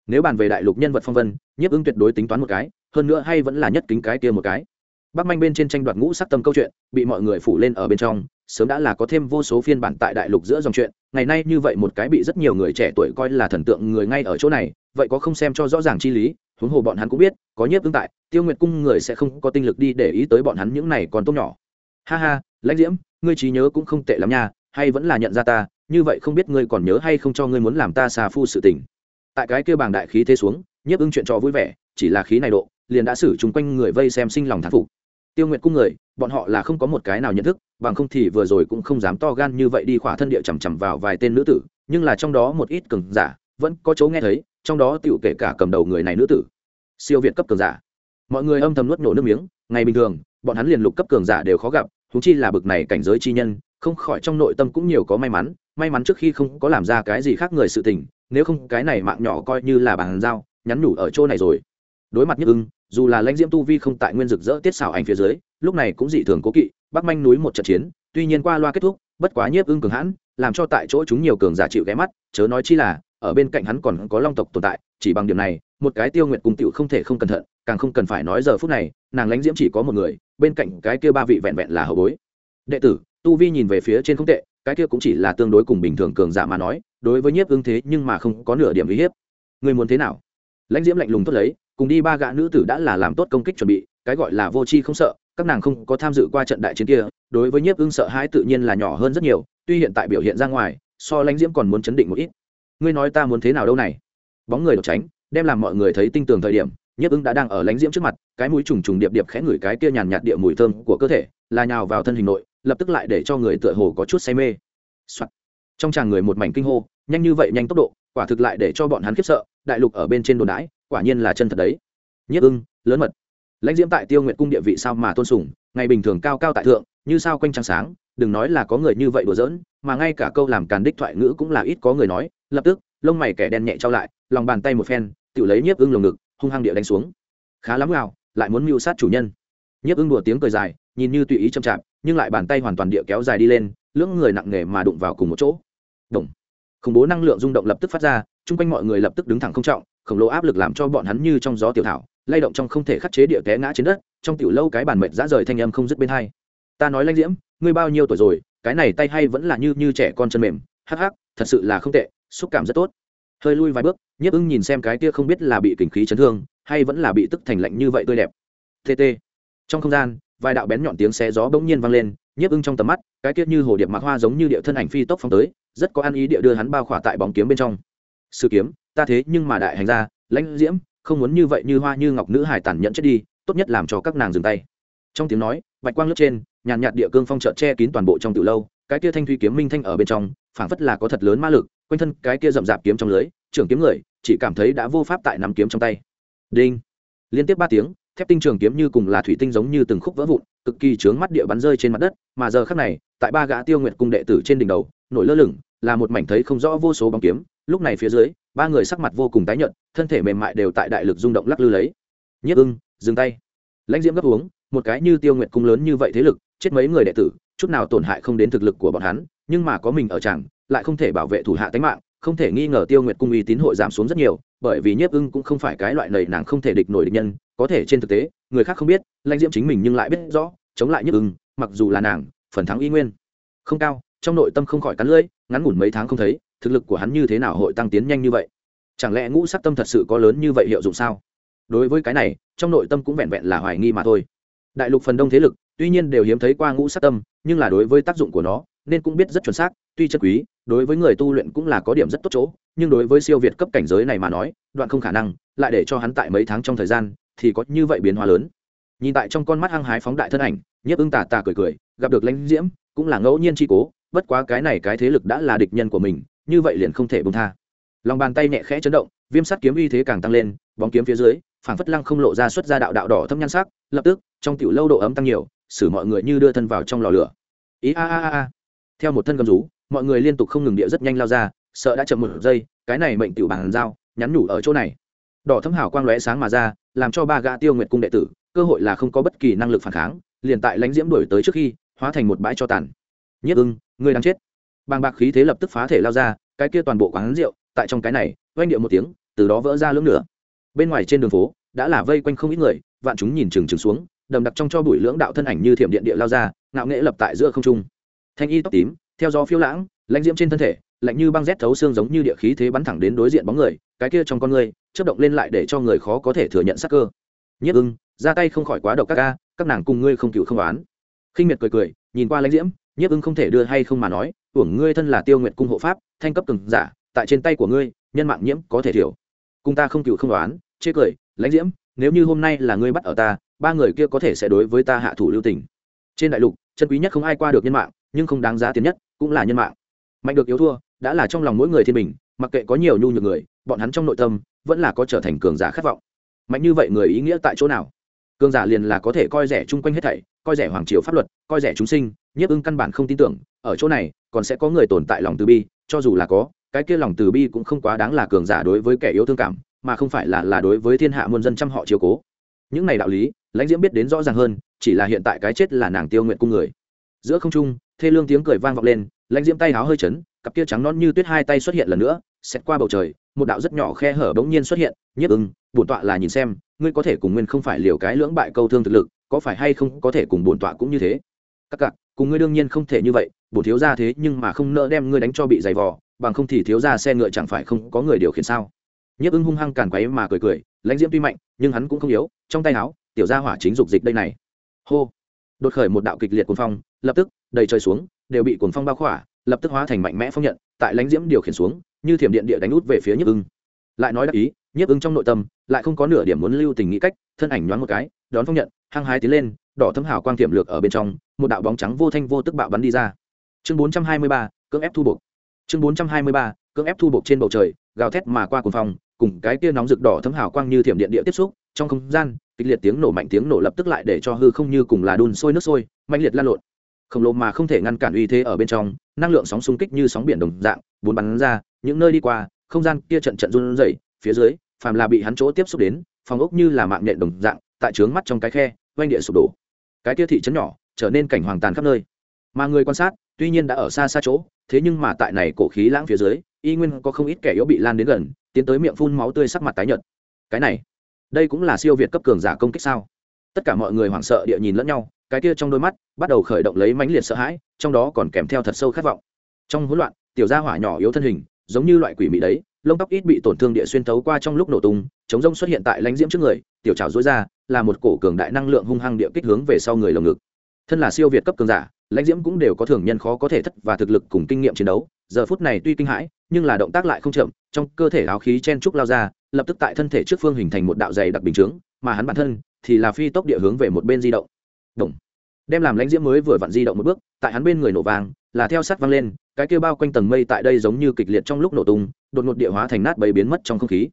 Speaker 1: Nếu bàn về đại lục nhân vật phong vân nhiếp ưng tuyệt đối tính toán một cái, hơn nữa hay vẫn là nhất kính cái kia một cái. Bắc manh bên trên tranh đoạt ngũ sắc tâm câu chuyện, bị mọi người phủ lên ở bên trong, sớm đã là có thêm vô số phiên bản tại đại lục giữa dòng chuyện, ngày nay như vậy một cái bị rất nhiều người trẻ tuổi coi là thần tượng người ngay ở chỗ này, vậy có không xem cho rõ ràng chi lý, huống hồ bọn hắn cũng biết, có nhiếp ứng tại, tiêu nguyệt cung người sẽ không có tinh lực đi để ý tới bọn hắn những này còn tốt nhỏ. Ha ha, lãnh diễm ngươi trí nhớ cũng không tệ lắm nha, hay vẫn là nhận ra ta, như vậy không biết ngươi còn nhớ hay không cho ngươi muốn làm ta xà phu sự tình. Tại cái kia bàng đại khí thế xuống, nhiếp ưng chuyện trò vui vẻ, chỉ là khí này độ, liền đã xử chung quanh người vây xem sinh lòng thán phục. Tiêu nguyệt cung người, bọn họ là không có một cái nào nhận thức, bằng không thì vừa rồi cũng không dám to gan như vậy đi khỏa thân địa chằm chằm vào vài tên nữ tử, nhưng là trong đó một ít cường giả, vẫn có chỗ nghe thấy, trong đó tựu kể cả cầm đầu người này nữ tử. Siêu việt cấp cường giả. Mọi người âm thầm nuốt nổ nước miếng, ngày bình thường, bọn hắn liền lục cấp cường giả đều khó gặp thú chi là bực này cảnh giới chi nhân, không khỏi trong nội tâm cũng nhiều có may mắn may mắn trước khi không có làm ra cái gì khác người sự tình, nếu không cái này mạng nhỏ coi như là bàn dao nhắn nhủ ở chỗ này rồi. Đối mặt nhất ưng, dù là lãnh diễm tu vi không tại nguyên rực rỡ tiết xảo ảnh phía dưới, lúc này cũng dị thường cố kỵ, bắc manh núi một trận chiến, tuy nhiên qua loa kết thúc, bất quá nhiếp ưng cường hãn, làm cho tại chỗ chúng nhiều cường giả chịu ghé mắt, chớ nói chi là ở bên cạnh hắn còn có long tộc tồn tại, chỉ bằng điểm này, một cái tiêu Nguyệt cùng tiểu không thể không cẩn thận, càng không cần phải nói giờ phút này, nàng lãnh diễm chỉ có một người, bên cạnh cái kia ba vị vẹn vẹn là hậu bối. Đệ tử, tu vi nhìn về phía trên không tệ, cái kia cũng chỉ là tương đối cùng bình thường cường giả mà nói, đối với nhiếp ưng thế nhưng mà không có nửa điểm uy hiếp. Người muốn thế nào? Lãnh diễm lạnh lùng tốt lấy, cùng đi ba gã nữ tử đã là làm tốt công kích chuẩn bị, cái gọi là vô tri không sợ, các nàng không có tham dự qua trận đại chiến kia, đối với nhiếp ưng sợ hãi tự nhiên là nhỏ hơn rất nhiều, tuy hiện tại biểu hiện ra ngoài, so lãnh diễm còn muốn chấn định một ít ngươi nói ta muốn thế nào đâu này? Bóng người đột tránh, đem làm mọi người thấy tinh tường thời điểm, nhiếp ứng đã đang ở lánh diễm trước mặt, cái mũi trùng trùng điệp điệp khẽ ngửi cái kia nhàn nhạt địa mùi thơm của cơ thể, là nhào vào thân hình nội, lập tức lại để cho người tựa hồ có chút say mê、Soạn. trong tràng người một mảnh kinh hô, nhanh như vậy nhanh tốc độ, quả thực lại để cho bọn hắn khiếp sợ, đại lục ở bên trên đồn đãi, quả nhiên là chân thật đấy. Nhiếp ưng lớn mật. Lãnh diễm tại tiêu nguyện cung địa vị sao mà tôn sùng, ngày bình thường cao cao tại thượng, như sao quanh trăng sáng, đừng nói là có người như vậy đùa giỡn mà ngay cả câu làm càn đích thoại ngữ cũng là ít có người nói, lập tức, lông mày kẻ đen nhẹ trao lại, lòng bàn tay một phen tự lấy nhiếp ưng lồng ngực, hung hăng địa đánh xuống. Khá lắm gào lại muốn mưu sát chủ nhân. Nhiếp ưng đùa tiếng cười dài, nhìn như tùy ý chậm chạp, nhưng lại bàn tay hoàn toàn địa kéo dài đi lên, lưỡng người nặng nề mà đụng vào cùng một chỗ. Động. khủng bố năng lượng rung động lập tức phát ra, chung quanh mọi người lập tức đứng thẳng không trọng, khổng lồ áp lực làm cho bọn hắn như trong gió tiểu thảo, lay động trong không thể khắc chế địa té ngã trên đất, trong tiểu lâu cái bàn mệt dã rời thanh âm không dứt bên hai. Ta nói lanh diễm, ngươi bao nhiêu tuổi rồi? Cái này tay hay vẫn là như như trẻ con chân mềm, hắc hắc, thật sự là không tệ, xúc cảm rất tốt. Hơi lui vài bước, nhiếp ưng nhìn xem cái kia không biết là bị kình khí chấn thương, hay vẫn là bị tức thành lạnh như vậy tươi đẹp. Tt trong không gian, vài đạo bén nhọn tiếng xe gió bỗng nhiên vang lên, nhiếp ưng trong tầm mắt, cái kia như hồ điệp mặc hoa giống như địa thân ảnh phi tốc phong tới, rất có ăn ý địa đưa hắn bao khỏa tại bóng kiếm bên trong. Sư kiếm, ta thế nhưng mà đại hành ra lãnh diễm, không muốn như vậy như hoa như ngọc nữ hải tàn nhẫn chết đi, tốt nhất làm cho các nàng dừng tay. Trong tiếng nói, bạch quang lướt trên nhàn nhạt địa cương phong trợ che kín toàn bộ trong từ lâu, cái kia thanh thuy kiếm minh thanh ở bên trong, phảng phất là có thật lớn ma lực, quanh thân cái kia rậm rạp kiếm trong lưới, trưởng kiếm người, chỉ cảm thấy đã vô pháp tại nắm kiếm trong tay. Đinh! Liên tiếp ba tiếng, thép tinh trường kiếm như cùng là thủy tinh giống như từng khúc vỡ vụn, cực kỳ trướng mắt địa bắn rơi trên mặt đất, mà giờ khắc này, tại ba gã tiêu nguyệt cung đệ tử trên đỉnh đầu, nổi lơ lửng, là một mảnh thấy không rõ vô số bóng kiếm. Lúc này phía dưới, ba người sắc mặt vô cùng tái nhợt, thân thể mềm mại đều tại đại lực rung động lắc lư lấy. Nhất ưng, dừng tay. Lãnh diễm gấp uống, một cái như tiêu nguyệt cung lớn như vậy thế lực chết mấy người đệ tử, chút nào tổn hại không đến thực lực của bọn hắn, nhưng mà có mình ở chẳng, lại không thể bảo vệ thủ hạ tính mạng, không thể nghi ngờ tiêu nguyệt cung uy tín hội giảm xuống rất nhiều, bởi vì nhiếp ưng cũng không phải cái loại nầy nàng không thể địch nổi địch nhân, có thể trên thực tế, người khác không biết, lãnh diễm chính mình nhưng lại biết rõ, chống lại nhiếp ưng, mặc dù là nàng, phần thắng y nguyên. Không cao, trong nội tâm không khỏi cắn lưỡi, ngắn ngủn mấy tháng không thấy, thực lực của hắn như thế nào hội tăng tiến nhanh như vậy? Chẳng lẽ ngũ sắc tâm thật sự có lớn như vậy hiệu dụng sao? Đối với cái này, trong nội tâm cũng vẹn vẹn là hoài nghi mà thôi đại lục phần đông thế lực, tuy nhiên đều hiếm thấy qua ngũ sát tâm, nhưng là đối với tác dụng của nó, nên cũng biết rất chuẩn xác, tuy chất quý, đối với người tu luyện cũng là có điểm rất tốt chỗ, nhưng đối với siêu việt cấp cảnh giới này mà nói, đoạn không khả năng, lại để cho hắn tại mấy tháng trong thời gian, thì có như vậy biến hóa lớn. Nhìn tại trong con mắt hăng hái phóng đại thân ảnh, nhiếp ưng tà tà cười cười, gặp được lãnh diễm, cũng là ngẫu nhiên chi cố, bất quá cái này cái thế lực đã là địch nhân của mình, như vậy liền không thể bông tha. Lòng bàn tay nhẹ khẽ chấn động, viêm sắt kiếm uy thế càng tăng lên, bóng kiếm phía dưới phảng phất lăng không lộ ra xuất ra đạo đạo đỏ thâm nhan sắc, lập tức, trong tiểu lâu độ ấm tăng nhiều, xử mọi người như đưa thân vào trong lò lửa. Ý a a a theo một thân gầm rú, mọi người liên tục không ngừng địa rất nhanh lao ra, sợ đã chậm một giây, cái này mệnh tiểu bàn dao nhắn nhủ ở chỗ này. Đỏ thâm hào quang lóe sáng mà ra, làm cho ba gã tiêu nguyệt cung đệ tử, cơ hội là không có bất kỳ năng lực phản kháng, liền tại lãnh diễm đuổi tới trước khi, hóa thành một bãi cho tàn. Nhất ưng, người đang chết. Bàng bạc khí thế lập tức phá thể lao ra, cái kia toàn bộ quán rượu, tại trong cái này oanh điệu một tiếng, từ đó vỡ ra lưỡng nửa bên ngoài trên đường phố, đã là vây quanh không ít người, vạn chúng nhìn chừng chừng xuống, đầm đặc trong cho bụi lưỡng đạo thân ảnh như thiểm điện địa lao ra, ngạo nghệ lập tại giữa không trung. Thanh y tóc tím, theo gió phiêu lãng, lãnh diễm trên thân thể, lạnh như băng rét thấu xương giống như địa khí thế bắn thẳng đến đối diện bóng người, cái kia trong con người, chớp động lên lại để cho người khó có thể thừa nhận sắc cơ. Nhất ưng, ra tay không khỏi quá độc các ca, các nàng cùng ngươi không cựu không oán. Khinh miệt cười cười, nhìn qua lãnh diễm nhiếp ưng không thể đưa hay không mà nói, uổng ngươi thân là tiêu nguyện cung hộ pháp, thanh cấp từng giả, tại trên tay của ngươi, nhân mạng nhiễm có thể thiểu. Cùng ta không cựu không đoán chê cười, lãnh diễm, nếu như hôm nay là ngươi bắt ở ta, ba người kia có thể sẽ đối với ta hạ thủ lưu tình. Trên đại lục, chân quý nhất không ai qua được nhân mạng, nhưng không đáng giá tiền nhất cũng là nhân mạng. Mạnh được yếu thua, đã là trong lòng mỗi người thiên bình, mặc kệ có nhiều nhu nhược người, bọn hắn trong nội tâm vẫn là có trở thành cường giả khát vọng. Mạnh như vậy người ý nghĩa tại chỗ nào? Cường giả liền là có thể coi rẻ chung quanh hết thảy, coi rẻ hoàng triều pháp luật, coi rẻ chúng sinh, nhiếp ưng căn bản không tin tưởng, ở chỗ này, còn sẽ có người tồn tại lòng từ bi, cho dù là có, cái kia lòng từ bi cũng không quá đáng là cường giả đối với kẻ yếu thương cảm mà không phải là là đối với thiên hạ muôn dân trăm họ chiếu cố. Những này đạo lý, lãnh diễm biết đến rõ ràng hơn, chỉ là hiện tại cái chết là nàng tiêu nguyện cung người. Giữa không trung, thê lương tiếng cười vang vọng lên, lãnh diễm tay háo hơi chấn, cặp kia trắng non như tuyết hai tay xuất hiện lần nữa xét qua bầu trời, một đạo rất nhỏ khe hở bỗng nhiên xuất hiện, nhiếp ưng, bổn tọa là nhìn xem, ngươi có thể cùng nguyên không phải liều cái lưỡng bại câu thương thực lực, có phải hay không có thể cùng bổn tọa cũng như thế? Các cặc, cùng ngươi đương nhiên không thể như vậy bổ thiếu ra thế nhưng mà không nỡ đem ngươi đánh cho bị giày vò, bằng không thì thiếu ra xe ngựa chẳng phải không có người điều khiển sao? Nhiếp ưng hung hăng càn quấy mà cười cười lãnh diễm tuy mạnh nhưng hắn cũng không yếu trong tay áo tiểu gia hỏa chính dục dịch đây này. Hô! Đột khởi một đạo kịch liệt cuồng phong lập tức đầy trời xuống đều bị cuồng phong bao khỏa lập tức hóa thành mạnh mẽ phong nhận tại lãnh diễm điều khiển xuống như thiểm điện địa đánh út về phía nhiếp ưng. Lại nói đắc ý nhiếp ưng trong nội tâm lại không có nửa điểm muốn lưu tình nghĩ cách thân ảnh nhoáng một cái đón phong nhận hăng hái tiến lên đỏ thâm hào quang thiểm lược ở bên trong một đạo bóng trắng vô thanh vô tức bạo bắn đi ra. Chương 423, cưỡng ép thu buộc. Chương 423, cưỡng ép thu buộc trên bầu trời gào thét mà qua cuồng phong cùng cái kia nóng rực đỏ thấm hào quang như thiểm điện địa tiếp xúc, trong không gian, kịch liệt tiếng nổ mạnh tiếng nổ lập tức lại để cho hư không như cùng là đun sôi nước sôi mạnh liệt lan lộn. Khổng lồ mà không thể ngăn cản uy thế ở bên trong, năng lượng sóng xung kích như sóng biển đồng dạng, bốn bắn ra, những nơi đi qua, không gian kia trận trận run rẩy, phía dưới, phàm là bị hắn chỗ tiếp xúc đến, phòng ốc như là mạng nhện đồng dạng, tại trướng mắt trong cái khe oanh địa sụp đổ. Cái kia thị trấn nhỏ, trở nên cảnh hoàng tàn khắp nơi. Mà người quan sát, tuy nhiên đã ở xa xa chỗ, thế nhưng mà tại này cổ khí lãng phía dưới y nguyên có không ít kẻ yếu bị lan đến gần, tiến tới miệng phun máu tươi sắc mặt tái nhợt. Cái này, đây cũng là siêu việt cấp cường giả công kích sao? Tất cả mọi người hoảng sợ địa nhìn lẫn nhau, cái kia trong đôi mắt bắt đầu khởi động lấy mãnh liệt sợ hãi, trong đó còn kèm theo thật sâu khát vọng. Trong hỗn loạn, tiểu gia hỏa nhỏ yếu thân hình, giống như loại quỷ mị đấy, lông tóc ít bị tổn thương địa xuyên thấu qua trong lúc nổ tung, chống rông xuất hiện tại lãnh diễm trước người, tiểu trào dối ra, là một cổ cường đại năng lượng hung hăng địa kích hướng về sau người lồng ngực. Thân là siêu việt cấp cường giả lãnh diễm cũng đều có thường nhân khó có thể thất và thực lực cùng kinh nghiệm chiến đấu, giờ phút này tuy kinh hãi, nhưng là động tác lại không chậm, trong cơ thể áo khí chen trúc lao ra, lập tức tại thân thể trước phương hình thành một đạo dày đặc bình chướng, mà hắn bản thân thì là phi tốc địa hướng về một bên di động Động. đem làm lãnh diễm mới vừa vặn di động một bước, tại hắn bên người nổ vàng là theo sát văng lên, cái kia bao quanh tầng mây tại đây giống như kịch liệt trong lúc nổ tung, đột ngột địa hóa thành nát bầy biến mất trong không khí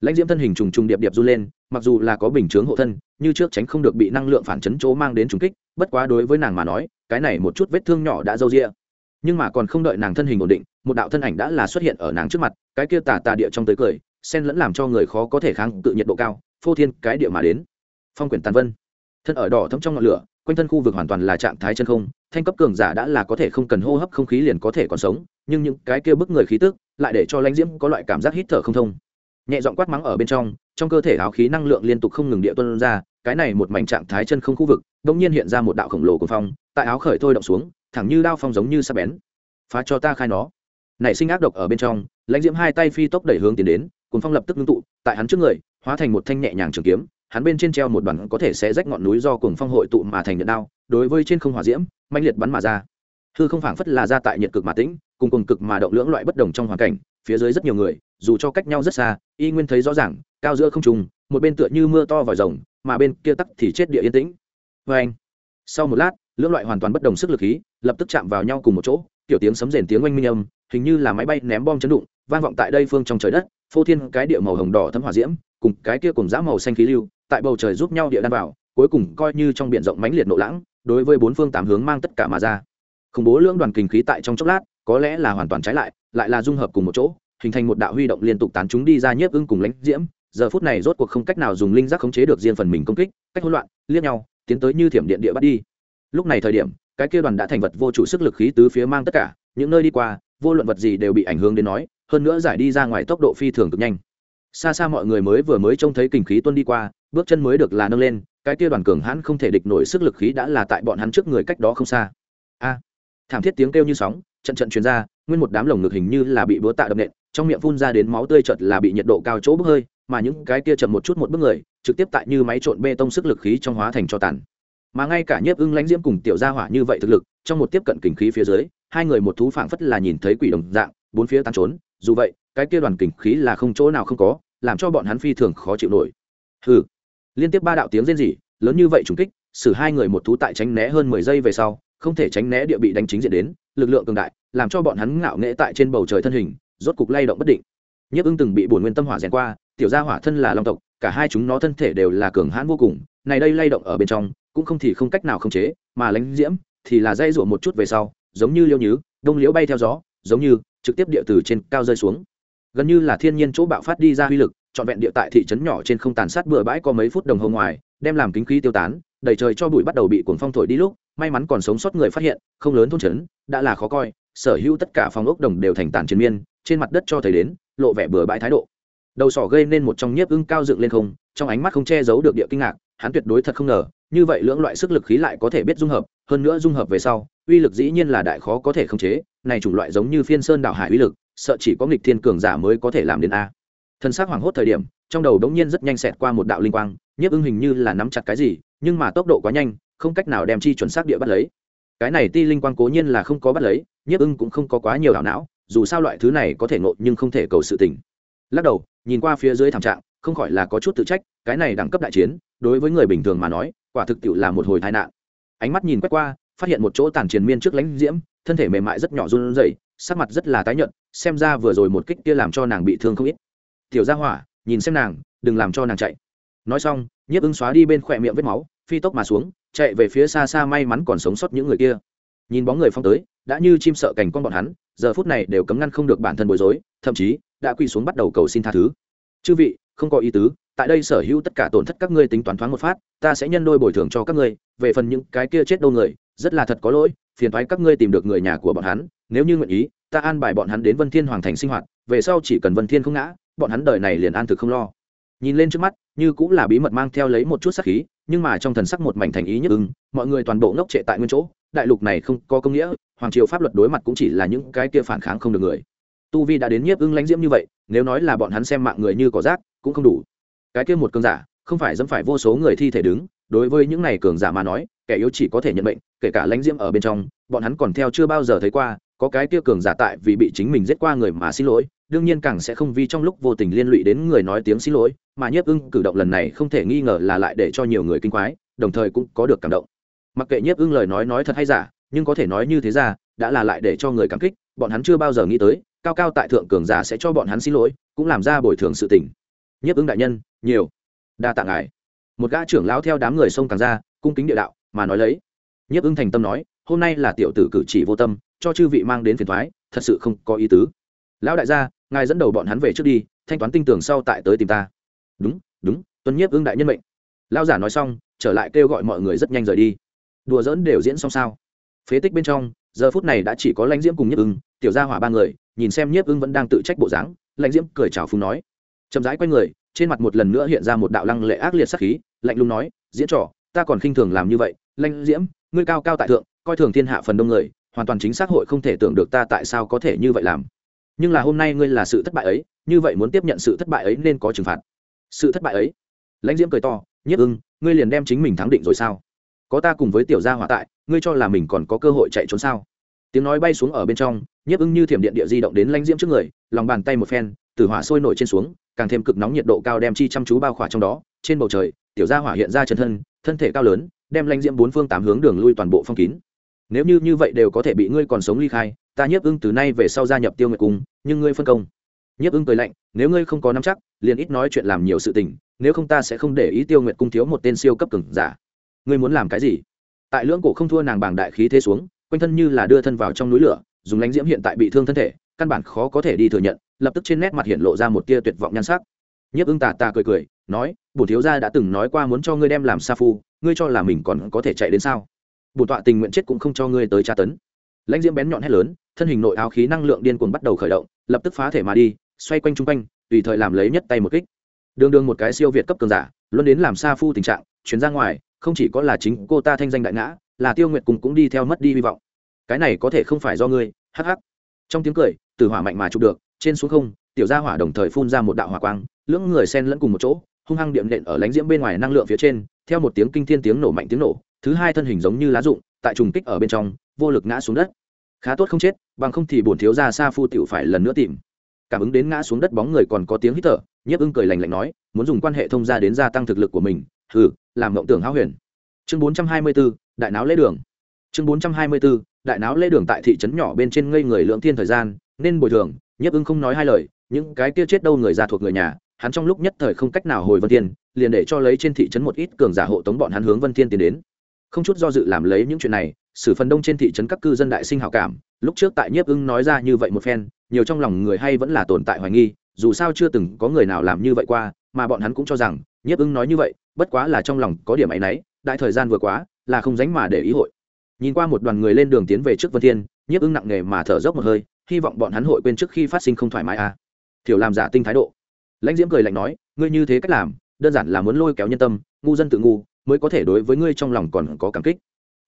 Speaker 1: lãnh diễm thân hình trùng trùng điệp điệp du lên, mặc dù là có bình chướng hộ thân, như trước tránh không được bị năng lượng phản chấn chỗ mang đến trùng kích, bất quá đối với nàng mà nói cái này một chút vết thương nhỏ đã râu ria. Nhưng mà còn không đợi nàng thân hình ổn định, một đạo thân ảnh đã là xuất hiện ở nàng trước mặt, cái kia tà tà địa trong tới cười sen lẫn làm cho người khó có thể kháng cự nhiệt độ cao, phô thiên cái địa mà đến. Phong quyển tàn vân. Thân ở đỏ thấm trong ngọn lửa, quanh thân khu vực hoàn toàn là trạng thái chân không, thanh cấp cường giả đã là có thể không cần hô hấp không khí liền có thể còn sống, nhưng những cái kia bức người khí tức lại để cho lãnh diễm có loại cảm giác hít thở không thông. Nhẹ giọng quát mắng ở bên trong trong cơ thể áo khí năng lượng liên tục không ngừng địa tuân ra cái này một mảnh trạng thái chân không khu vực đ ỗ n g nhiên hiện ra một đạo khổng lồ của phong, tại áo khởi thôi động xuống, thẳng như đao phong giống như sa bén. Phá cho ta khai nó. Nảy sinh ác độc ở bên trong, lãnh diễm hai tay phi tốc đẩy hướng tiến đến cùng phong lập tức ngưng tụ, tại hắn trước người, hóa thành một thanh nhẹ nhàng trường kiếm, hắn bên trên treo một đoàn có thể sẽ rách ngọn núi do cùng phong hội tụ mà thành nhận đao, đối với trên không hỏa diễm mạnh liệt bắn mà ra. Hư không phảng phất là ra tại nhiệt cực mà tĩnh, cùng cùng cực mà động lưỡng loại bất đồng trong hoàn cảnh, phía dưới rất nhiều người, dù cho cách nhau rất xa, y nguyên thấy rõ ràng, cao giữa không trùng một bên tựa như mưa to vòi rồng mà bên kia tắc thì chết địa yên tĩnh. Vê anh, sau một lát, lưỡng loại hoàn toàn bất đồng sức lực khí, lập tức chạm vào nhau cùng một chỗ, kiểu tiếng sấm rền tiếng oanh minh âm, hình như là máy bay ném bom chấn đụng, vang vọng tại đây phương trong trời đất, phô thiên cái địa màu hồng đỏ thấm hỏa diễm, cùng cái kia cùng dã màu xanh khí lưu, tại bầu trời giúp nhau địa đan vào, cuối cùng coi như trong biển rộng mãnh liệt nộ lãng, đối với bốn phương tám hướng mang tất cả mà ra. Khủng bố lưỡng đoàn kinh khí tại trong chốc lát, có lẽ là hoàn toàn trái lại lại là dung hợp cùng một chỗ, hình thành một đạo huy động liên tục tán chúng đi ra nhiếp ưng cùng lãnh diễm giờ phút này rốt cuộc không cách nào dùng linh giác khống chế được riêng phần mình công kích, cách hỗn loạn, liếc nhau, tiến tới như thiểm điện địa bắt đi. Lúc này thời điểm, cái kia đoàn đã thành vật vô chủ sức lực khí tứ phía mang tất cả, những nơi đi qua, vô luận vật gì đều bị ảnh hưởng đến nói, hơn nữa giải đi ra ngoài tốc độ phi thường cực nhanh. Xa xa mọi người mới vừa mới trông thấy kinh khí tuân đi qua, bước chân mới được là nâng lên, cái kia đoàn cường hãn không thể địch nổi sức lực khí đã là tại bọn hắn trước người cách đó không xa. A! Thảm thiết tiếng kêu như sóng, trận trận truyền ra, nguyên một đám lồng ngực hình như là bị búa tạ đập nện, trong miệng phun ra đến máu tươi chợt là bị nhiệt độ cao chỗ bốc hơi mà những cái kia chậm một chút một bước người, trực tiếp tại như máy trộn bê tông sức lực khí trong hóa thành cho tàn. Mà ngay cả nhiếp ưng lãnh diễm cùng tiểu gia hỏa như vậy thực lực, trong một tiếp cận kình khí phía dưới, hai người một thú phảng phất là nhìn thấy quỷ đồng dạng, bốn phía tan trốn. Dù vậy, cái kia đoàn kình khí là không chỗ nào không có, làm cho bọn hắn phi thường khó chịu nổi. Hừ. Liên tiếp ba đạo tiếng rên rỉ, lớn như vậy trùng kích, xử hai người một thú tại tránh né hơn mười giây về sau, không thể tránh né địa bị đánh chính diện đến, lực lượng cường đại, làm cho bọn hắn ngạo nghễ tại trên bầu trời thân hình, rốt cục lay động bất định. Nhiếp ưng từng bị bổn nguyên tâm hỏa rèn qua tiểu gia hỏa thân là long tộc, cả hai chúng nó thân thể đều là cường hãn vô cùng, này đây lay động ở bên trong, cũng không thì không cách nào khống chế, mà lánh diễm thì là dây rủa một chút về sau, giống như liêu nhứ, đông liễu bay theo gió, giống như trực tiếp địa từ trên cao rơi xuống. Gần như là thiên nhiên chỗ bạo phát đi ra uy lực, trọn vẹn địa tại thị trấn nhỏ trên không tàn sát bừa bãi có mấy phút đồng hồ ngoài, đem làm kính khí tiêu tán, đầy trời cho bụi bắt đầu bị cuồng phong thổi đi lúc, may mắn còn sống sót người phát hiện, không lớn thôn trấn, đã là khó coi, sở hữu tất cả phòng ốc đồng đều thành tàn chiến miên, trên mặt đất cho thấy đến, lộ vẻ bừa bãi thái độ đầu sỏ gây nên một trong nhiếp ưng cao dựng lên không, trong ánh mắt không che giấu được địa kinh ngạc, hắn tuyệt đối thật không ngờ, như vậy lưỡng loại sức lực khí lại có thể biết dung hợp, hơn nữa dung hợp về sau, uy lực dĩ nhiên là đại khó có thể khống chế, này chủng loại giống như phiên sơn đạo hải uy lực, sợ chỉ có nghịch thiên cường giả mới có thể làm đến a. Thân xác hoảng hốt thời điểm, trong đầu đống nhiên rất nhanh xẹt qua một đạo linh quang, nhiếp ưng hình như là nắm chặt cái gì, nhưng mà tốc độ quá nhanh, không cách nào đem chi chuẩn xác địa bắt lấy. Cái này ti linh quang cố nhiên là không có bắt lấy, nhiếp ưng cũng không có quá nhiều đảo não, dù sao loại thứ này có thể ngộ nhưng không thể cầu sự tỉnh lắc đầu, nhìn qua phía dưới thảm trạng, không khỏi là có chút tự trách, cái này đẳng cấp đại chiến, đối với người bình thường mà nói, quả thực tiệu là một hồi tai nạn. Ánh mắt nhìn quét qua, phát hiện một chỗ tàn triền miên trước lãnh diễm, thân thể mềm mại rất nhỏ run rẩy, sắc mặt rất là tái nhợt, xem ra vừa rồi một kích kia làm cho nàng bị thương không ít. Tiểu gia hỏa, nhìn xem nàng, đừng làm cho nàng chạy. Nói xong, nhiếp ứng xóa đi bên khỏe miệng vết máu, phi tốc mà xuống, chạy về phía xa xa may mắn còn sống sót những người kia. Nhìn bóng người phong tới, đã như chim sợ cảnh con bọn hắn, giờ phút này đều cấm ngăn không được bản thân bối rối, thậm chí đã quỳ xuống bắt đầu cầu xin tha thứ. Chư vị, không có ý tứ, tại đây sở hữu tất cả tổn thất các ngươi tính toán thoáng một phát, ta sẽ nhân đôi bồi thường cho các ngươi, về phần những cái kia chết đâu người, rất là thật có lỗi, phiền thoái các ngươi tìm được người nhà của bọn hắn, nếu như nguyện ý, ta an bài bọn hắn đến vân thiên hoàng thành sinh hoạt, về sau chỉ cần vân thiên không ngã, bọn hắn đời này liền an thực không lo. Nhìn lên trước mắt, như cũng là bí mật mang theo lấy một chút sắc khí, nhưng mà trong thần sắc một mảnh thành ý nhất ưng, mọi người toàn bộ ngốc trệ tại nguyên chỗ, đại lục này không có công nghĩa, hoàng triều pháp luật đối mặt cũng chỉ là những cái kia phản kháng không được người tu vi đã đến nhiếp ưng lãnh diễm như vậy, nếu nói là bọn hắn xem mạng người như cỏ rác, cũng không đủ. Cái kia một cường giả, không phải dẫm phải vô số người thi thể đứng, đối với những này cường giả mà nói, kẻ yếu chỉ có thể nhận bệnh kể cả lãnh diễm ở bên trong, bọn hắn còn theo chưa bao giờ thấy qua, có cái kia cường giả tại vì bị chính mình giết qua người mà xin lỗi, đương nhiên càng sẽ không vì trong lúc vô tình liên lụy đến người nói tiếng xin lỗi, mà nhiếp ưng cử động lần này không thể nghi ngờ là lại để cho nhiều người kinh quái đồng thời cũng có được cảm động. Mặc kệ nhiếp ưng lời nói nói thật hay giả, nhưng có thể nói như thế ra, đã là lại để cho người cảm kích, bọn hắn chưa bao giờ nghĩ tới cao cao tại thượng cường giả sẽ cho bọn hắn xin lỗi, cũng làm ra bồi thường sự tình. Nhiếp ứng đại nhân, nhiều. Đa tạ ngài. Một gã trưởng lão theo đám người xông càng ra, cung kính địa đạo, mà nói lấy. Nhiếp ứng thành tâm nói, hôm nay là tiểu tử cử chỉ vô tâm, cho chư vị mang đến phiền thoái, thật sự không có ý tứ. Lão đại gia, ngài dẫn đầu bọn hắn về trước đi, thanh toán tinh tường sau tại tới tìm ta. Đúng đúng, tuân nhiếp ứng đại nhân mệnh. Lão giả nói xong, trở lại kêu gọi mọi người rất nhanh rời đi. Đùa dỡn đều diễn xong sao. Phế tích bên trong, giờ phút này đã chỉ có lãnh diễm cùng nhiếp ưng tiểu gia hỏa ba người, nhìn xem nhiếp ưng vẫn đang tự trách bộ dáng, lãnh diễm cười chào phúng nói. Chậm rãi quay người, trên mặt một lần nữa hiện ra một đạo lăng lệ ác liệt sắc khí, lạnh lùng nói, diễn trò, ta còn khinh thường làm như vậy. Lãnh diễm, ngươi cao cao tại thượng, coi thường thiên hạ phần đông người, hoàn toàn chính xác hội không thể tưởng được ta tại sao có thể như vậy làm. Nhưng là hôm nay ngươi là sự thất bại ấy, như vậy muốn tiếp nhận sự thất bại ấy nên có trừng phạt. Sự thất bại ấy? Lãnh diễm cười to nhất ưng, ngươi liền đem chính mình thắng định rồi sao? Có ta cùng với tiểu gia hỏa tại, ngươi cho là mình còn có cơ hội chạy trốn sao? Tiếng nói bay xuống ở bên trong, nhiếp ưng như thiểm điện địa di động đến lãnh diễm trước người, lòng bàn tay một phen, từ hỏa sôi nổi trên xuống, càng thêm cực nóng nhiệt độ cao đem chi chăm chú bao khỏa trong đó. Trên bầu trời, tiểu gia hỏa hiện ra chân thân thân thể cao lớn, đem lãnh diễm bốn phương tám hướng đường lui toàn bộ phong kín. Nếu như như vậy đều có thể bị ngươi còn sống ly khai, ta nhiếp ưng từ nay về sau gia nhập tiêu nguyệt cung, nhưng ngươi phân công. Nhiếp ưng cười lạnh, nếu ngươi không có nắm chắc, liền ít nói chuyện làm nhiều sự tình, nếu không ta sẽ không để ý tiêu nguyệt cung thiếu một tên siêu cấp cường giả. Ngươi muốn làm cái gì? Tại lưỡng cổ không thua nàng bảng đại khí thế xuống quanh thân như là đưa thân vào trong núi lửa, dùng lãnh diễm hiện tại bị thương thân thể, căn bản khó có thể đi thừa nhận, lập tức trên nét mặt hiện lộ ra một tia tuyệt vọng nhan sắc. Nhiếp ưng tà tà cười cười, nói bổn thiếu gia đã từng nói qua muốn cho ngươi đem làm sa phu, ngươi cho là mình còn có thể chạy đến sao? Bổn tọa tình nguyện chết cũng không cho ngươi tới tra tấn. Lãnh diễm bén nhọn hét lớn, thân hình nội áo khí năng lượng điên cuồng bắt đầu khởi động, lập tức phá thể mà đi, xoay quanh chung quanh, tùy thời làm lấy nhất tay một kích. Đường đường một cái siêu việt cấp cường giả, luôn đến làm sa phu tình trạng chuyến ra ngoài, không chỉ có là chính cô ta thanh danh đại ngã là tiêu nguyệt cùng cũng đi theo mất đi hy vọng. Cái này có thể không phải do ngươi, hắc hắc. Trong tiếng cười từ hỏa mạnh mà chụp được, trên xuống không, tiểu gia hỏa đồng thời phun ra một đạo hỏa quang, lưỡng người xen lẫn cùng một chỗ, hung hăng điện nện ở lánh diễm bên ngoài năng lượng phía trên, theo một tiếng kinh thiên tiếng nổ mạnh tiếng nổ, thứ hai thân hình giống như lá rụng, tại trùng kích ở bên trong, vô lực ngã xuống đất. Khá tốt không chết, bằng không thì bổn thiếu gia sa phu tiểu phải lần nữa tìm. Cảm ứng đến ngã xuống đất bóng người còn có tiếng hít thở, nhiếp ưng cười lành lạnh nói, muốn dùng quan hệ thông gia đến gia tăng thực lực của mình thử làm mộng tưởng háo huyền. Chương bốn trăm hai mươi bốn đại náo lễ đường. Chương bốn trăm hai mươi 424, đại náo lễ đường tại thị trấn nhỏ bên trên ngây người lượng thiên thời gian nên bồi thường nhiếp ưng không nói hai lời những cái kia chết đâu người già thuộc người nhà hắn trong lúc nhất thời không cách nào hồi vân thiên liền để cho lấy trên thị trấn một ít cường giả hộ tống bọn hắn hướng vân thiên tiến đến. Không chút do dự làm lấy những chuyện này sử phần đông trên thị trấn các cư dân đại sinh hảo cảm lúc trước tại nhiếp ưng nói ra như vậy một phen nhiều trong lòng người hay vẫn là tồn tại hoài nghi dù sao chưa từng có người nào làm như vậy qua mà bọn hắn cũng cho rằng nhiếp ưng nói như vậy bất quá là trong lòng có điểm áy náy đại thời gian vừa quá, là không dánh mà để ý hội. Nhìn qua một đoàn người lên đường tiến về trước vân thiên, nhiếp ưng nặng nề mà thở dốc một hơi, hy vọng bọn hắn hội quên trước khi phát sinh không thoải mái à. Thiểu làm giả tinh thái độ. Lãnh diễm cười lạnh nói, ngươi như thế cách làm, đơn giản là muốn lôi kéo nhân tâm, ngu dân tự ngu, mới có thể đối với ngươi trong lòng còn có cảm kích.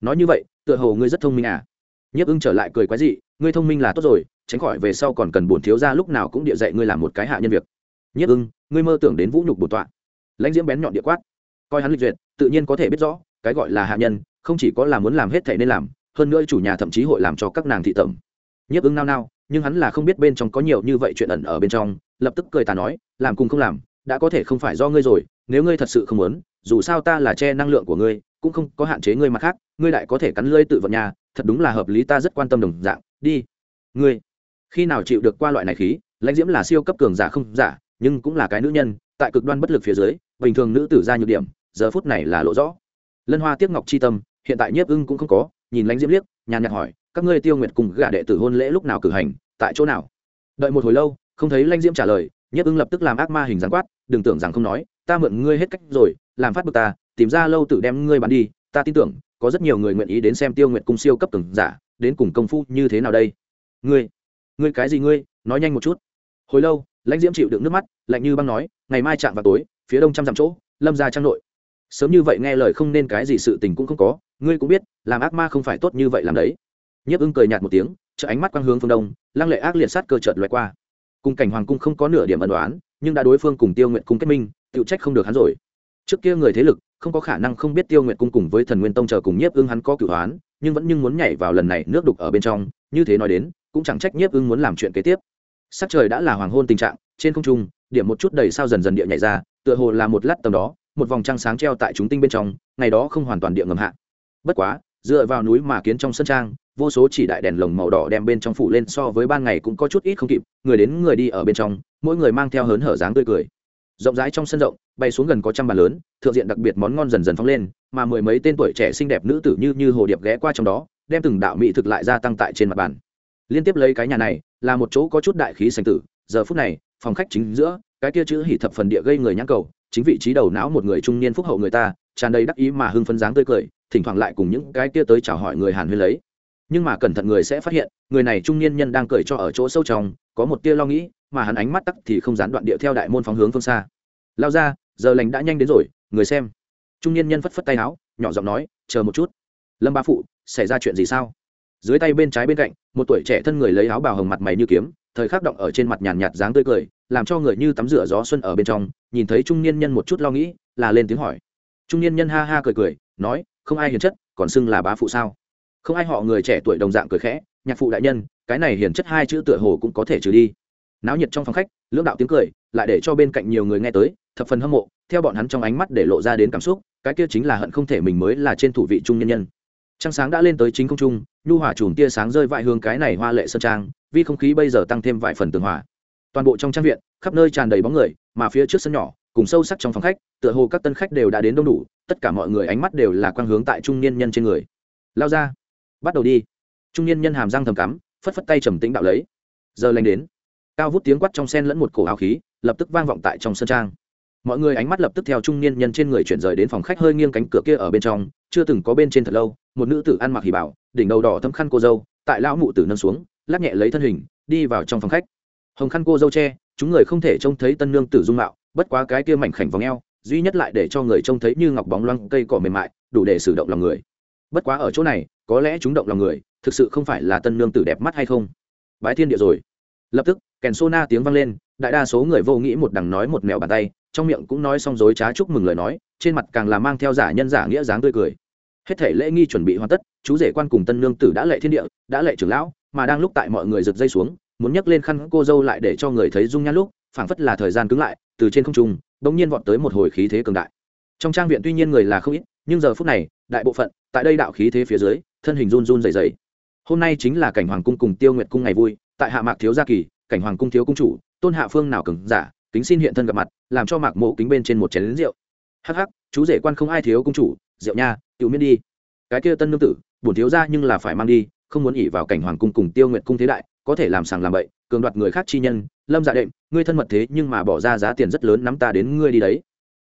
Speaker 1: Nói như vậy, tựa hồ ngươi rất thông minh à. Nhiếp ưng trở lại cười quái dị, ngươi thông minh là tốt rồi, tránh khỏi về sau còn cần bổn thiếu ra lúc nào cũng địa dạy ngươi làm một cái hạ nhân việc. Nhiếp ưng ngươi mơ tưởng đến vũ nhục bổn tọa. Lãnh diễm bén nhọn địa quát coi hắn lịch duyệt, tự nhiên có thể biết rõ, cái gọi là hạ nhân, không chỉ có là muốn làm hết thể nên làm, hơn nữa chủ nhà thậm chí hội làm cho các nàng thị tẩm. Nhiếp ứng nao nao, nhưng hắn là không biết bên trong có nhiều như vậy chuyện ẩn ở bên trong, lập tức cười ta nói, làm cùng không làm, đã có thể không phải do ngươi rồi, nếu ngươi thật sự không muốn, dù sao ta là che năng lượng của ngươi, cũng không có hạn chế ngươi mặt khác, ngươi lại có thể cắn lưỡi tự vận nhà, thật đúng là hợp lý, ta rất quan tâm đồng dạng, đi. Ngươi, khi nào chịu được qua loại này khí, lãnh diễm là siêu cấp cường giả không giả, nhưng cũng là cái nữ nhân, tại cực đoan bất lực phía dưới, bình thường nữ tử ra nhược điểm giờ phút này là lộ rõ. Lân hoa tiếc ngọc chi tâm, hiện tại nhiếp ưng cũng không có, nhìn lãnh diễm liếc, nhàn nhạt hỏi, các ngươi tiêu nguyệt cùng gả đệ tử hôn lễ lúc nào cử hành, tại chỗ nào? Đợi một hồi lâu, không thấy lãnh diễm trả lời, nhiếp ưng lập tức làm ác ma hình dáng quát, đừng tưởng rằng không nói, ta mượn ngươi hết cách rồi, làm phát bực ta, tìm ra lâu tự đem ngươi bán đi, ta tin tưởng, có rất nhiều người nguyện ý đến xem tiêu nguyệt cung siêu cấp từng giả, đến cùng công phu như thế nào đây? Ngươi ngươi cái gì ngươi, nói nhanh một chút. Hồi lâu, lãnh diễm chịu đựng nước mắt, lạnh như băng nói, ngày mai chạm vào tối, phía đông trăm dặm chỗ, lâm ra trang nội sớm như vậy nghe lời không nên cái gì sự tình cũng không có, ngươi cũng biết, làm ác ma không phải tốt như vậy làm đấy. Nhiếp ưng cười nhạt một tiếng, chợ ánh mắt quang hướng phương đông, lăng lệ ác liệt sát cơ chợt loại qua. Cùng cảnh hoàng cung không có nửa điểm ẩn đoán nhưng đã đối phương cùng tiêu nguyện cung kết minh tự trách không được hắn rồi. Trước kia người thế lực, không có khả năng không biết tiêu nguyện cung cùng với thần nguyên tông chờ cùng nhiếp ưng hắn có cửu hoán nhưng vẫn nhưng muốn nhảy vào lần này nước đục ở bên trong, như thế nói đến, cũng chẳng trách nhiếp ưng muốn làm chuyện kế tiếp. Sắc trời đã là hoàng hôn tình trạng, trên không trung, điểm một chút đầy sao dần dần địa nhảy ra, tựa hồ là một lát tầm đó một vòng trăng sáng treo tại chúng tinh bên trong, ngày đó không hoàn toàn địa ngầm hạ. Bất quá, dựa vào núi mà kiến trong sân trang, vô số chỉ đại đèn lồng màu đỏ đem bên trong phủ lên so với ban ngày cũng có chút ít không kịp, người đến người đi ở bên trong, mỗi người mang theo hớn hở dáng tươi cười. Rộng rãi trong sân rộng, bay xuống gần có trăm bàn lớn, thượng diện đặc biệt món ngon dần dần phóng lên, mà mười mấy tên tuổi trẻ xinh đẹp nữ tử như như hồ điệp ghé qua trong đó, đem từng đạo mỹ thực lại gia tăng tại trên mặt bàn. Liên tiếp lấy cái nhà này, là một chỗ có chút đại khí sành tử, giờ phút này, phòng khách chính giữa, cái kia chữ hỉ thập phần địa gây người nhãn cầu chính vị trí đầu não một người trung niên phúc hậu người ta, tràn đầy đắc ý mà hưng phấn dáng tươi cười, thỉnh thoảng lại cùng những cái kia tới chào hỏi người hàn huyên lấy. Nhưng mà cẩn thận người sẽ phát hiện, người này trung niên nhân đang cười cho ở chỗ sâu trong, có một tia lo nghĩ, mà hắn ánh mắt tắc thì không gián đoạn địa theo đại môn phóng hướng phương xa. Lao ra, giờ lành đã nhanh đến rồi, người xem. Trung niên nhân phất phất tay áo, nhỏ giọng nói, chờ một chút. Lâm ba phụ, xảy ra chuyện gì sao? Dưới tay bên trái bên cạnh, một tuổi trẻ thân người lấy áo bào hồng mặt mày như kiếm, thời khắc động ở trên mặt nhàn nhạt dáng tươi cười làm cho người như tắm rửa gió xuân ở bên trong, nhìn thấy trung niên nhân một chút lo nghĩ, là lên tiếng hỏi. Trung niên nhân ha ha cười cười, nói, không ai hiền chất, còn xưng là bá phụ sao? Không ai họ người trẻ tuổi đồng dạng cười khẽ, nhạc phụ đại nhân, cái này hiền chất hai chữ tựa hồ cũng có thể trừ đi. Náo nhiệt trong phòng khách, lưỡng đạo tiếng cười, lại để cho bên cạnh nhiều người nghe tới, thập phần hâm mộ, theo bọn hắn trong ánh mắt để lộ ra đến cảm xúc, cái kia chính là hận không thể mình mới là trên thủ vị trung nhân nhân. Trăng sáng đã lên tới chính không trung, nhu hỏa chùm tia sáng rơi vại hướng cái này hoa lệ sơn trang vì không khí bây giờ tăng thêm vài phần tường hỏa toàn bộ trong trang viện, khắp nơi tràn đầy bóng người, mà phía trước sân nhỏ, cùng sâu sắc trong phòng khách, tựa hồ các tân khách đều đã đến đông đủ, tất cả mọi người ánh mắt đều là quang hướng tại trung niên nhân trên người. Lao ra. Bắt đầu đi. Trung niên nhân hàm răng thầm cắm, phất phất tay trầm tĩnh đạo lấy. Giờ lành đến. Cao vút tiếng quát trong sen lẫn một cổ áo khí, lập tức vang vọng tại trong sân trang. Mọi người ánh mắt lập tức theo trung niên nhân trên người chuyển rời đến phòng khách hơi nghiêng cánh cửa kia ở bên trong, chưa từng có bên trên thật lâu, một nữ tử ăn mặc hỉ bảo đỉnh đầu đỏ thâm khăn cô dâu, tại lão mụ tử nâng xuống, lắc nhẹ lấy thân hình, đi vào trong phòng khách hồng khăn cô dâu che, chúng người không thể trông thấy tân nương tử dung mạo, bất quá cái kia mảnh khảnh vòng eo, duy nhất lại để cho người trông thấy như ngọc bóng loang cây cỏ mềm mại, đủ để sử động lòng người. Bất quá ở chỗ này, có lẽ chúng động lòng người, thực sự không phải là tân nương tử đẹp mắt hay không. Bái thiên địa rồi. Lập tức, kèn sô na tiếng vang lên, đại đa số người vô nghĩ một đằng nói một mèo bàn tay, trong miệng cũng nói xong dối trá chúc mừng lời nói, trên mặt càng là mang theo giả nhân giả nghĩa dáng tươi cười. Hết thể lễ nghi chuẩn bị hoàn tất, chú rể quan cùng tân nương tử đã lệ thiên địa, đã lệ trưởng lão, mà đang lúc tại mọi người giật dây xuống muốn nhấc lên khăn cô dâu lại để cho người thấy dung nhan lúc, phảng phất là thời gian cứng lại, từ trên không trung bỗng nhiên vọt tới một hồi khí thế cường đại. Trong trang viện tuy nhiên người là không ít, nhưng giờ phút này, đại bộ phận, tại đây đạo khí thế phía dưới, thân hình run run dày dày hôm nay chính là cảnh hoàng cung cùng tiêu nguyệt cung ngày vui, tại hạ mạc thiếu gia kỳ, cảnh hoàng cung thiếu cung chủ, tôn hạ phương nào cứng giả, kính xin hiện thân gặp mặt, làm cho mạc mộ kính bên trên một chén lính rượu. Hắc hắc, chú rể quan không ai thiếu cung chủ, rượu nha tự miễn đi. Cái kia tân nương tử, bổn thiếu gia nhưng là phải mang đi, không muốn ỉ vào cảnh hoàng cung cùng tiêu nguyệt cung thế đại có thể làm sàng làm bậy, cường đoạt người khác chi nhân, lâm dạ đệm, ngươi thân mật thế nhưng mà bỏ ra giá tiền rất lớn nắm ta đến ngươi đi đấy.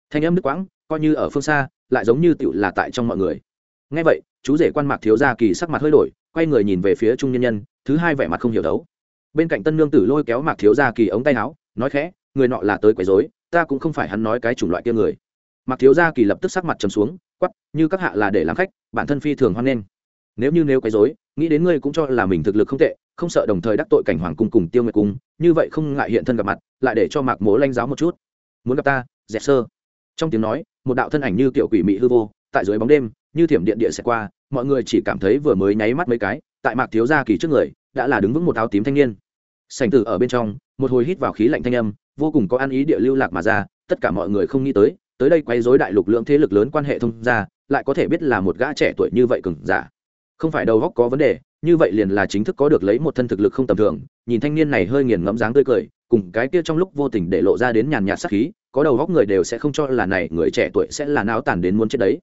Speaker 1: Thanh âm đức quãng, coi như ở phương xa, lại giống như tựu là tại trong mọi người. Ngay vậy, chú rể quan mạc thiếu gia kỳ sắc mặt hơi đổi, quay người nhìn về phía trung nhân nhân, thứ hai vẻ mặt không hiểu đấu. Bên cạnh tân nương tử lôi kéo mạc thiếu gia kỳ ống tay áo, nói khẽ, người nọ là tới quấy rối, ta cũng không phải hắn nói cái chủng loại kia người. Mạc thiếu gia kỳ lập tức sắc mặt trầm xuống quắp như các hạ là để làm khách, bản thân phi thường hoan nghênh. Nếu như nếu quấy rối, nghĩ đến ngươi cũng cho là mình thực lực không tệ không sợ đồng thời đắc tội cảnh hoàng cung cùng tiêu nguyệt cung, như vậy không ngại hiện thân gặp mặt, lại để cho mạc mố lanh giáo một chút. Muốn gặp ta, dẹp sơ. Trong tiếng nói, một đạo thân ảnh như kiểu quỷ mị hư vô, tại dưới bóng đêm, như thiểm điện địa sẽ qua, mọi người chỉ cảm thấy vừa mới nháy mắt mấy cái, tại mạc thiếu gia kỳ trước người, đã là đứng vững một áo tím thanh niên. Sành tử ở bên trong, một hồi hít vào khí lạnh thanh âm, vô cùng có ăn ý địa lưu lạc mà ra, tất cả mọi người không nghĩ tới tới đây quấy rối đại lục lượng thế lực lớn quan hệ thông ra lại có thể biết là một gã trẻ tuổi như vậy cừng giả. Không phải đầu góc có vấn đề như vậy liền là chính thức có được lấy một thân thực lực không tầm thường, nhìn thanh niên này hơi nghiền ngẫm dáng tươi cười, cùng cái kia trong lúc vô tình để lộ ra đến nhàn nhạt sắc khí, có đầu góc người đều sẽ không cho là này người trẻ tuổi sẽ là náo tàn đến muốn chết đấy.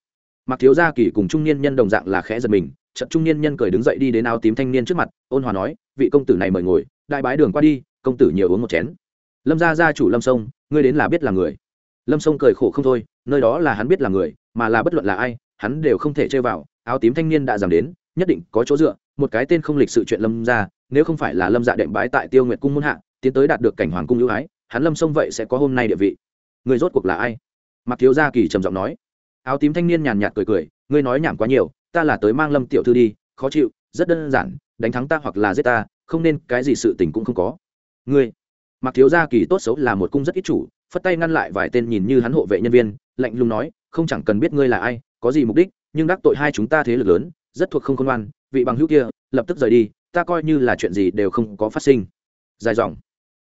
Speaker 1: Mặc thiếu gia kỳ cùng trung niên nhân đồng dạng là khẽ giật mình trận trung niên nhân cười đứng dậy đi đến áo tím thanh niên trước mặt, ôn hòa nói, vị công tử này mời ngồi, đại bái đường qua đi, công tử nhiều uống một chén. Lâm gia gia chủ lâm sông, ngươi đến là biết là người. Lâm sông cười khổ không thôi, nơi đó là hắn biết là người, mà là bất luận là ai, hắn đều không thể chơi vào. Áo tím thanh niên đã giảm đến, nhất định có chỗ dựa một cái tên không lịch sự chuyện lâm ra, nếu không phải là lâm dạ đệm bái tại tiêu nguyệt cung muôn hạ, tiến tới đạt được cảnh hoàng cung ưu ái, hắn lâm sông vậy sẽ có hôm nay địa vị. Người rốt cuộc là ai? Mặc thiếu gia kỳ trầm giọng nói. Áo tím thanh niên nhàn nhạt cười cười, ngươi nói nhảm quá nhiều, ta là tới mang lâm tiểu thư đi, khó chịu, rất đơn giản, đánh thắng ta hoặc là giết ta, không nên, cái gì sự tình cũng không có. Ngươi. Mặc thiếu gia kỳ tốt xấu là một cung rất ít chủ, phất tay ngăn lại vài tên nhìn như hắn hộ vệ nhân viên, lạnh lùng nói, không chẳng cần biết ngươi là ai, có gì mục đích, nhưng đắc tội hai chúng ta thế lực lớn, rất thuộc không công an vị bằng hữu kia, lập tức rời đi, ta coi như là chuyện gì đều không có phát sinh. Dài dòng.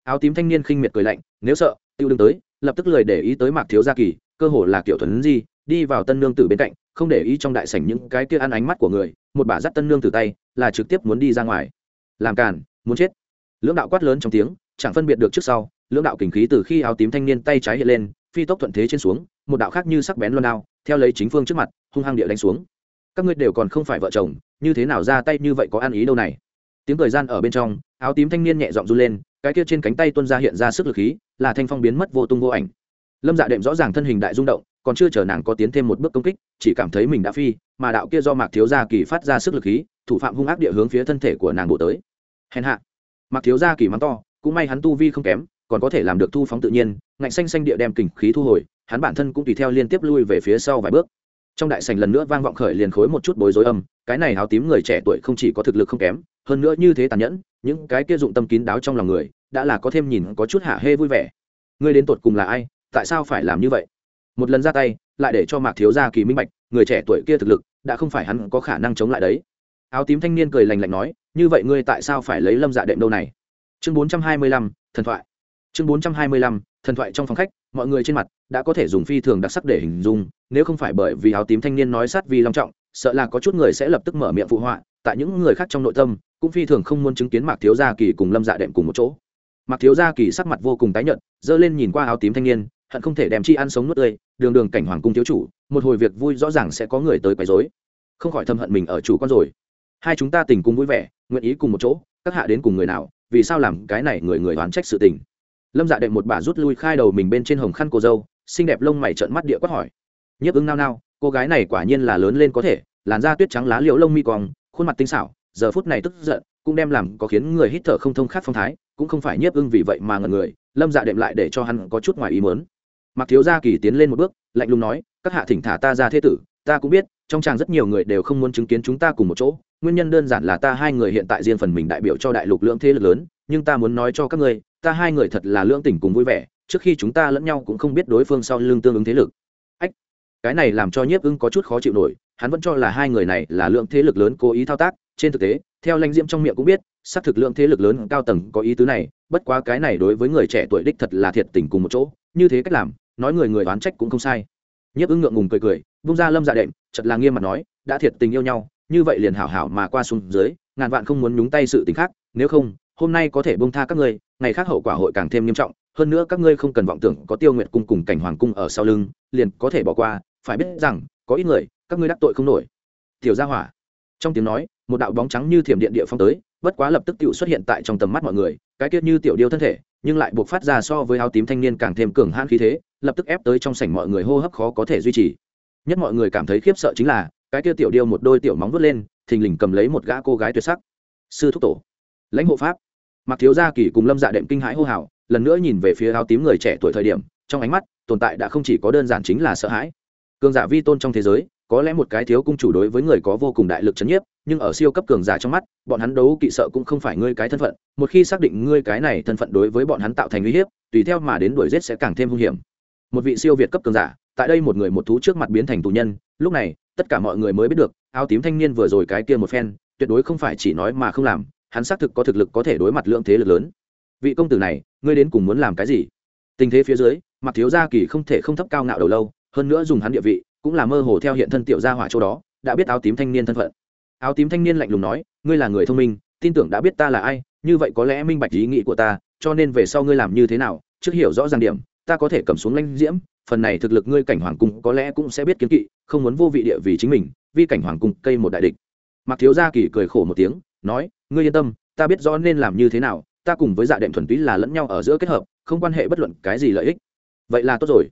Speaker 1: Áo tím thanh niên khinh miệt cười lạnh, nếu sợ, tiêu đương tới, lập tức lời để ý tới mạc thiếu gia kỳ, cơ hồ là kiểu thuần gì đi vào tân nương tử bên cạnh, không để ý trong đại sảnh những cái kia ăn ánh mắt của người, một bà dắt tân nương tử tay, là trực tiếp muốn đi ra ngoài. Làm càn, muốn chết. Lưỡng đạo quát lớn trong tiếng, chẳng phân biệt được trước sau, lưỡng đạo kình khí từ khi áo tím thanh niên tay trái hiện lên, phi tốc thuận thế trên xuống, một đạo khác như sắc bén loan đao, theo lấy chính phương trước mặt, hung hăng địa đánh xuống các ngươi đều còn không phải vợ chồng, như thế nào ra tay như vậy có ăn ý đâu này? Tiếng thời gian ở bên trong, áo tím thanh niên nhẹ dọn run lên, cái kia trên cánh tay tuân ra hiện ra sức lực khí, là thanh phong biến mất vô tung vô ảnh. Lâm dạ đệm rõ ràng thân hình đại rung động, còn chưa chờ nàng có tiến thêm một bước công kích, chỉ cảm thấy mình đã phi, mà đạo kia do mạc thiếu gia kỳ phát ra sức lực khí, thủ phạm hung ác địa hướng phía thân thể của nàng bộ tới. Hèn hạ. Mạc thiếu gia kỳ mắng to, cũng may hắn tu vi không kém, còn có thể làm được thu phóng tự nhiên, ngạnh xanh xanh địa đem kình khí thu hồi, hắn bản thân cũng tùy theo liên tiếp lui về phía sau vài bước trong đại sành lần nữa vang vọng khởi liền khối một chút bối rối âm, cái này áo tím người trẻ tuổi không chỉ có thực lực không kém, hơn nữa như thế tàn nhẫn, những cái kia dụng tâm kín đáo trong lòng người, đã là có thêm nhìn có chút hạ hê vui vẻ. Ngươi đến tột cùng là ai? Tại sao phải làm như vậy? Một lần ra tay, lại để cho mạc thiếu gia kỳ minh bạch, người trẻ tuổi kia thực lực, đã không phải hắn có khả năng chống lại đấy. Áo tím thanh niên cười lành lạnh nói, như vậy ngươi tại sao phải lấy lâm dạ đệm đâu này? Chương bốn trăm hai mươi lăm, thần thoại. Chương bốn trăm hai mươi lăm, thần thoại trong phòng khách mọi người trên mặt đã có thể dùng phi thường đặc sắc để hình dung, nếu không phải bởi vì áo tím thanh niên nói sát vì long trọng, sợ là có chút người sẽ lập tức mở miệng phụ họa, tại những người khác trong nội tâm, cũng phi thường không muốn chứng kiến mạc thiếu gia kỳ cùng lâm dạ đệm cùng một chỗ. Mạc thiếu gia kỳ sắc mặt vô cùng tái nhợt, giơ lên nhìn qua áo tím thanh niên, hận không thể đem chi ăn sống nuốt tươi, đường đường cảnh hoàng cung thiếu chủ, một hồi việc vui rõ ràng sẽ có người tới quấy rối. Không khỏi thầm hận mình ở chủ con rồi. Hai chúng ta tình cùng vui vẻ, nguyện ý cùng một chỗ, các hạ đến cùng người nào, vì sao làm cái này người người oán trách sự tình? Lâm dạ đệm một bà rút lui khai đầu mình bên trên hồng khăn cô dâu, xinh đẹp lông mày trợn mắt địa quát hỏi. Nhấp ứng nao nao, cô gái này quả nhiên là lớn lên có thể, làn da tuyết trắng lá liễu lông mi cong, khuôn mặt tinh xảo, giờ phút này tức giận, cũng đem làm có khiến người hít thở không thông khác phong thái, cũng không phải nhiếp ưng vì vậy mà ngần người, lâm dạ đệm lại để cho hắn có chút ngoài ý mớn mặc thiếu gia kỳ tiến lên một bước, lạnh lùng nói, các hạ thỉnh thả ta ra thế tử, ta cũng biết, trong tràng rất nhiều người đều không muốn chứng kiến chúng ta cùng một chỗ, nguyên nhân đơn giản là ta hai người hiện tại riêng phần mình đại biểu cho đại lục lượng thế lực lớn, nhưng ta muốn nói cho các ngươi ta hai người thật là lưỡng tình cùng vui vẻ, trước khi chúng ta lẫn nhau cũng không biết đối phương sau lưng tương ứng thế lực. Ách, cái này làm cho nhiếp ưng có chút khó chịu nổi, hắn vẫn cho là hai người này là lượng thế lực lớn cố ý thao tác, trên thực tế, theo lãnh diễm trong miệng cũng biết, xác thực lượng thế lực lớn cao tầng có ý tứ này, bất quá cái này đối với người trẻ tuổi đích thật là thiệt tình cùng một chỗ, như thế cách làm, nói người người oán trách cũng không sai. Nhiếp ưng ngượng ngùng cười cười bung ra lâm dạ đệm chật là nghiêm mặt nói, đã thiệt tình yêu nhau, như vậy liền hảo hảo mà qua xuống dưới, ngàn vạn không muốn nhúng tay sự tình khác, nếu không, hôm nay có thể bông tha các ngươi ngày khác hậu quả hội càng thêm nghiêm trọng, hơn nữa các ngươi không cần vọng tưởng có tiêu nguyệt cung cùng cảnh hoàng cung ở sau lưng, liền có thể bỏ qua, phải biết rằng, có ít người, các ngươi đắc tội không nổi. Tiểu gia hỏa, trong tiếng nói, một đạo bóng trắng như thiểm điện địa phong tới, bất quá lập tức tự xuất hiện tại trong tầm mắt mọi người, cái tiết như tiểu điêu thân thể, nhưng lại buộc phát ra so với áo tím thanh niên càng thêm cường hãn khí thế, lập tức ép tới trong sảnh mọi người hô hấp khó có thể duy trì. Nhất mọi người cảm thấy khiếp sợ chính là, cái kia tiểu điêu một đôi tiểu móng vớt lên, thình lình cầm lấy một gã cô gái tuyệt sắc. Sư thúc tổ, lãnh hộ pháp mặc thiếu gia kỳ cùng lâm dạ đệm kinh hãi hô hào, lần nữa nhìn về phía áo tím người trẻ tuổi thời điểm, trong ánh mắt, tồn tại đã không chỉ có đơn giản chính là sợ hãi. Cường giả vi tôn trong thế giới, có lẽ một cái thiếu cung chủ đối với người có vô cùng đại lực c h ấ n nhiếp, nhưng ở siêu cấp cường giả trong mắt, bọn hắn đấu kỵ sợ cũng không phải ngươi cái thân phận, một khi xác định ngươi cái này thân phận đối với bọn hắn tạo thành uy hiếp, tùy theo mà đến đuổi g i ế t sẽ càng thêm hung hiểm. Một vị siêu việt cấp cường giả, tại đây một người một thú trước mặt biến thành tù nhân, lúc này, tất cả mọi người mới biết được, áo tím thanh niên vừa rồi cái kia một phen, tuyệt đối không phải chỉ nói mà không làm hắn xác thực có thực lực có thể đối mặt lượng thế lực lớn. Vị công tử này, ngươi đến cùng muốn làm cái gì? Tình thế phía dưới mặc thiếu gia kỳ không thể không thấp cao ngạo đầu lâu, hơn nữa dùng hắn địa vị, cũng là mơ hồ theo hiện thân tiểu gia hỏa chỗ đó, đã biết áo tím thanh niên thân phận. Áo tím thanh niên lạnh lùng nói, ngươi là người thông minh, tin tưởng đã biết ta là ai, như vậy có lẽ minh bạch ý nghĩ của ta, cho nên về sau ngươi làm như thế nào, trước hiểu rõ ràng điểm, ta có thể cầm xuống lãnh diễm, phần này thực lực ngươi cảnh hoàng cung có lẽ cũng sẽ biết kiến kỵ, không muốn vô vị địa vì chính mình vì cảnh hoàng cung cây một đại địch. Mặc thiếu gia kỳ cười khổ một tiếng, nói ngươi yên tâm, ta biết rõ nên làm như thế nào, ta cùng với dạ đệm thuần túy là lẫn nhau ở giữa kết hợp, không quan hệ bất luận cái gì lợi ích. Vậy là tốt rồi.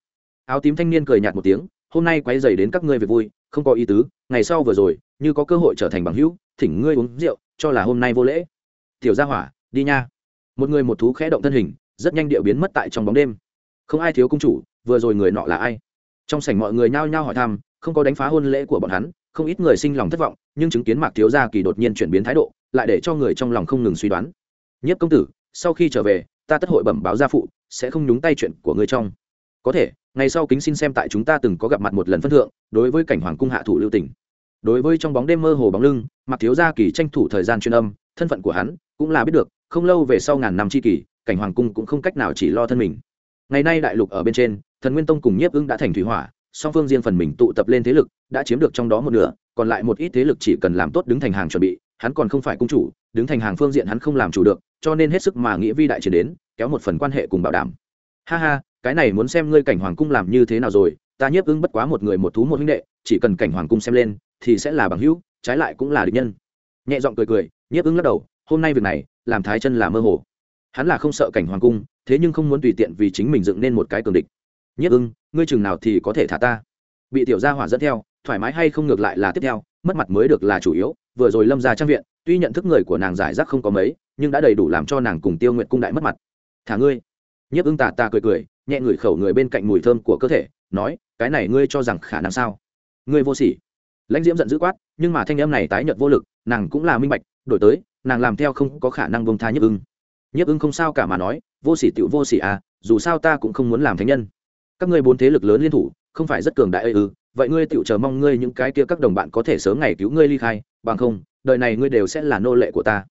Speaker 1: Áo tím thanh niên cười nhạt một tiếng, hôm nay quay dày đến các ngươi về vui, không có ý tứ, ngày sau vừa rồi, như có cơ hội trở thành bằng hữu, thỉnh ngươi uống rượu, cho là hôm nay vô lễ. Tiểu gia hỏa, đi nha. Một người một thú khẽ động thân hình, rất nhanh điệu biến mất tại trong bóng đêm. Không ai thiếu công chủ, vừa rồi người nọ là ai? Trong sảnh mọi người nhao nhao hỏi thăm, không có đánh phá hôn lễ của bọn hắn, không ít người sinh lòng thất vọng, nhưng chứng kiến mạc thiếu gia kỳ đột nhiên chuyển biến thái độ lại để cho người trong lòng không ngừng suy đoán. Nhất công tử, sau khi trở về, ta tất hội bẩm báo gia phụ, sẽ không nhúng tay chuyện của ngươi trong. Có thể, ngày sau kính xin xem tại chúng ta từng có gặp mặt một lần phân thượng, đối với cảnh hoàng cung hạ thủ lưu tỉnh đối với trong bóng đêm mơ hồ bóng lưng, mặc thiếu gia kỳ tranh thủ thời gian chuyên âm, thân phận của hắn cũng là biết được, không lâu về sau ngàn năm c h i kỷ, cảnh hoàng cung cũng không cách nào chỉ lo thân mình. Ngày nay đại lục ở bên trên, thần nguyên tông cùng nhiếp ưng đã thành thủy hỏa, song phương riêng phần mình tụ tập lên thế lực, đã chiếm được trong đó một nửa, còn lại một ít thế lực chỉ cần làm tốt đứng thành hàng chuẩn bị hắn còn không phải cung chủ, đứng thành hàng phương diện hắn không làm chủ được, cho nên hết sức mà nghĩa vi đại chuyển đến, kéo một phần quan hệ cùng bảo đảm. Ha ha, cái này muốn xem ngươi cảnh hoàng cung làm như thế nào rồi, ta nhiếp ưng bất quá một người một thú một huynh đệ, chỉ cần cảnh hoàng cung xem lên, thì sẽ là bằng hữu, trái lại cũng là địch nhân. Nhẹ giọng cười cười, nhiếp ưng lắc đầu, hôm nay việc này, làm thái chân là mơ hồ. Hắn là không sợ cảnh hoàng cung, thế nhưng không muốn tùy tiện vì chính mình dựng nên một cái cường địch. Nhiếp ưng ngươi chừng nào thì có thể thả ta? Bị tiểu gia hỏa dẫn theo, thoải mái hay không ngược lại là tiếp theo mất mặt mới được là chủ yếu, vừa rồi lâm ra trang viện, tuy nhận thức người của nàng giải rác không có mấy, nhưng đã đầy đủ làm cho nàng cùng tiêu nguyện cung đại mất mặt. Thả ngươi. Nhiếp ưng tà tà cười cười, nhẹ ngửi khẩu người bên cạnh mùi thơm của cơ thể, nói, cái này ngươi cho rằng khả năng sao? Ngươi vô sỉ. Lãnh diễm giận dữ quát, nhưng mà thanh em này tái nhợt vô lực, nàng cũng là minh bạch, đổi tới, nàng làm theo không có khả năng bông tha nhiếp ưng. Nhiếp ưng không sao cả mà nói, vô sỉ tựu vô sỉ à dù sao ta cũng không muốn làm thánh nhân. Các ngươi bốn thế lực lớn liên thủ không phải rất cường đại ư ừ vậy ngươi tựu chờ mong ngươi những cái kia các đồng bạn có thể sớm ngày cứu ngươi ly khai, bằng không, đời này ngươi đều sẽ là nô lệ của ta.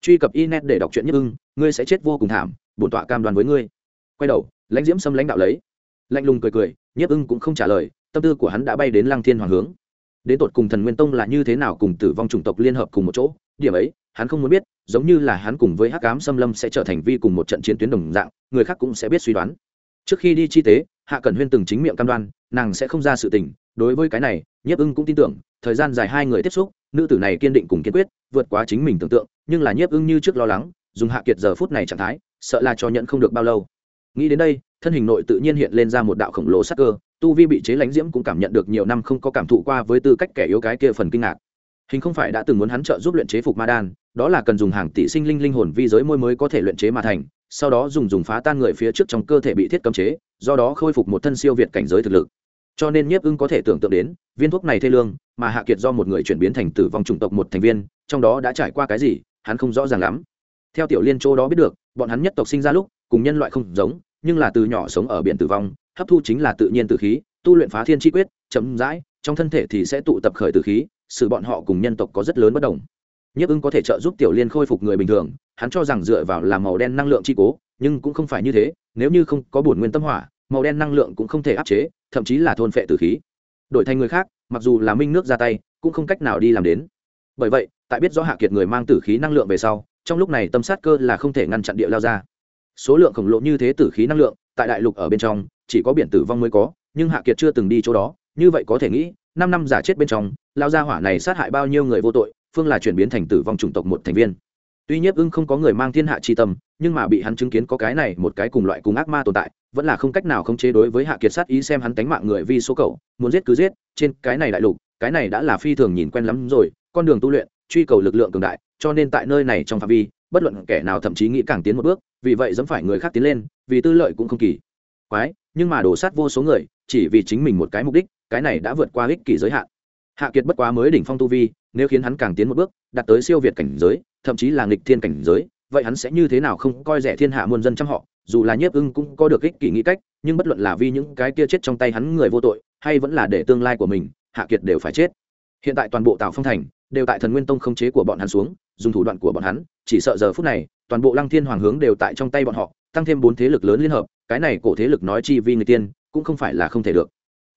Speaker 1: Truy cập inet để đọc truyện Nhất ưng, ngươi sẽ chết vô cùng thảm, bổn tọa cam đoan với ngươi. Quay đầu, lãnh diễm xâm lãnh đạo lấy. Lạnh lùng cười cười, nhiếp ưng cũng không trả lời, tâm tư của hắn đã bay đến lăng thiên hoàng hướng. Đến tột cùng thần nguyên tông là như thế nào cùng tử vong chủng tộc liên hợp cùng một chỗ, điểm ấy, hắn không muốn biết, giống như là hắn cùng với hắc cám xâm lâm sẽ trở thành vi cùng một trận chiến tuyến đồng dạng, người khác cũng sẽ biết suy đoán. Trước khi đi chi tế, hạ cẩn huyên từng chính miệng cam đoan nàng sẽ không ra sự tình. Đối với cái này, nhiếp ưng cũng tin tưởng, thời gian dài hai người tiếp xúc, nữ tử này kiên định cùng kiên quyết, vượt quá chính mình tưởng tượng, nhưng là nhiếp ưng như trước lo lắng, dùng hạ kiệt giờ phút này trạng thái, sợ là cho nhận không được bao lâu. Nghĩ đến đây, thân hình nội tự nhiên hiện lên ra một đạo khổng lồ sắc cơ, tu vi bị chế lãnh diễm cũng cảm nhận được nhiều năm không có cảm thụ qua với tư cách kẻ yếu cái kia phần kinh ngạc. Hình không phải đã từng muốn hắn trợ giúp luyện chế phục ma đan, đó là cần dùng hàng tỷ sinh linh linh hồn vi giới môi mới có thể luyện chế mà thành, sau đó dùng dùng phá tan người phía trước trong cơ thể bị thiết cấm chế, do đó khôi phục một thân siêu việt cảnh giới thực lực cho nên nhiếp ưng có thể tưởng tượng đến, viên thuốc này thê lương, mà hạ kiệt do một người chuyển biến thành tử vong chủng tộc một thành viên, trong đó đã trải qua cái gì, hắn không rõ ràng lắm. Theo tiểu liên châu đó biết được, bọn hắn nhất tộc sinh ra lúc, cùng nhân loại không giống, nhưng là từ nhỏ sống ở biển tử vong, hấp thu chính là tự nhiên tử khí, tu luyện phá thiên chi quyết chấm dãi trong thân thể thì sẽ tụ tập khởi tử khí, sự bọn họ cùng nhân tộc có rất lớn bất đồng. Nhiếp ưng có thể trợ giúp tiểu liên khôi phục người bình thường, hắn cho rằng dựa vào làm màu đen năng lượng chi cố, nhưng cũng không phải như thế, nếu như không có bổn nguyên tâm hỏa màu đen năng lượng cũng không thể áp chế, thậm chí là thôn phệ tử khí. Đổi thành người khác, mặc dù là minh nước ra tay, cũng không cách nào đi làm đến. Bởi vậy, tại biết rõ hạ kiệt người mang tử khí năng lượng về sau, trong lúc này tâm sát cơ là không thể ngăn chặn địa lao ra. Số lượng khổng lồ như thế tử khí năng lượng, tại đại lục ở bên trong, chỉ có biển tử vong mới có, nhưng hạ kiệt chưa từng đi chỗ đó, như vậy có thể nghĩ, năm năm giả chết bên trong, lao gia hỏa này sát hại bao nhiêu người vô tội, phương là chuyển biến thành tử vong chủng tộc một thành viên. Tuy nhiếp ưng không có người mang thiên hạ chi tâm, nhưng mà bị hắn chứng kiến có cái này một cái cùng loại cùng ác ma tồn tại vẫn là không cách nào không chế đối với hạ kiệt sát ý xem hắn tánh mạng người vì số cậu, muốn giết cứ giết, trên cái này đại lục, cái này đã là phi thường nhìn quen lắm rồi, con đường tu luyện, truy cầu lực lượng cường đại, cho nên tại nơi này trong phạm vi, bất luận kẻ nào thậm chí nghĩ càng tiến một bước, vì vậy dẫm phải người khác tiến lên, vì tư lợi cũng không kỳ. Quái, nhưng mà đổ sát vô số người, chỉ vì chính mình một cái mục đích, cái này đã vượt qua ích kỷ giới hạn. Hạ kiệt bất quá mới đỉnh phong tu vi, nếu khiến hắn càng tiến một bước, đạt tới siêu việt cảnh giới, thậm chí là nghịch thiên cảnh giới, vậy hắn sẽ như thế nào không coi rẻ thiên hạ muôn dân trong họ? Dù là nhiếp ưng cũng có được ích kỷ nghĩ cách, nhưng bất luận là vì những cái kia chết trong tay hắn người vô tội, hay vẫn là để tương lai của mình, hạ kiệt đều phải chết. Hiện tại toàn bộ tào phong thành đều tại thần nguyên tông không chế của bọn hắn xuống, dùng thủ đoạn của bọn hắn, chỉ sợ giờ phút này, toàn bộ lăng thiên hoàng hướng đều tại trong tay bọn họ, tăng thêm bốn thế lực lớn liên hợp, cái này cổ thế lực nói chi vi người tiên, cũng không phải là không thể được.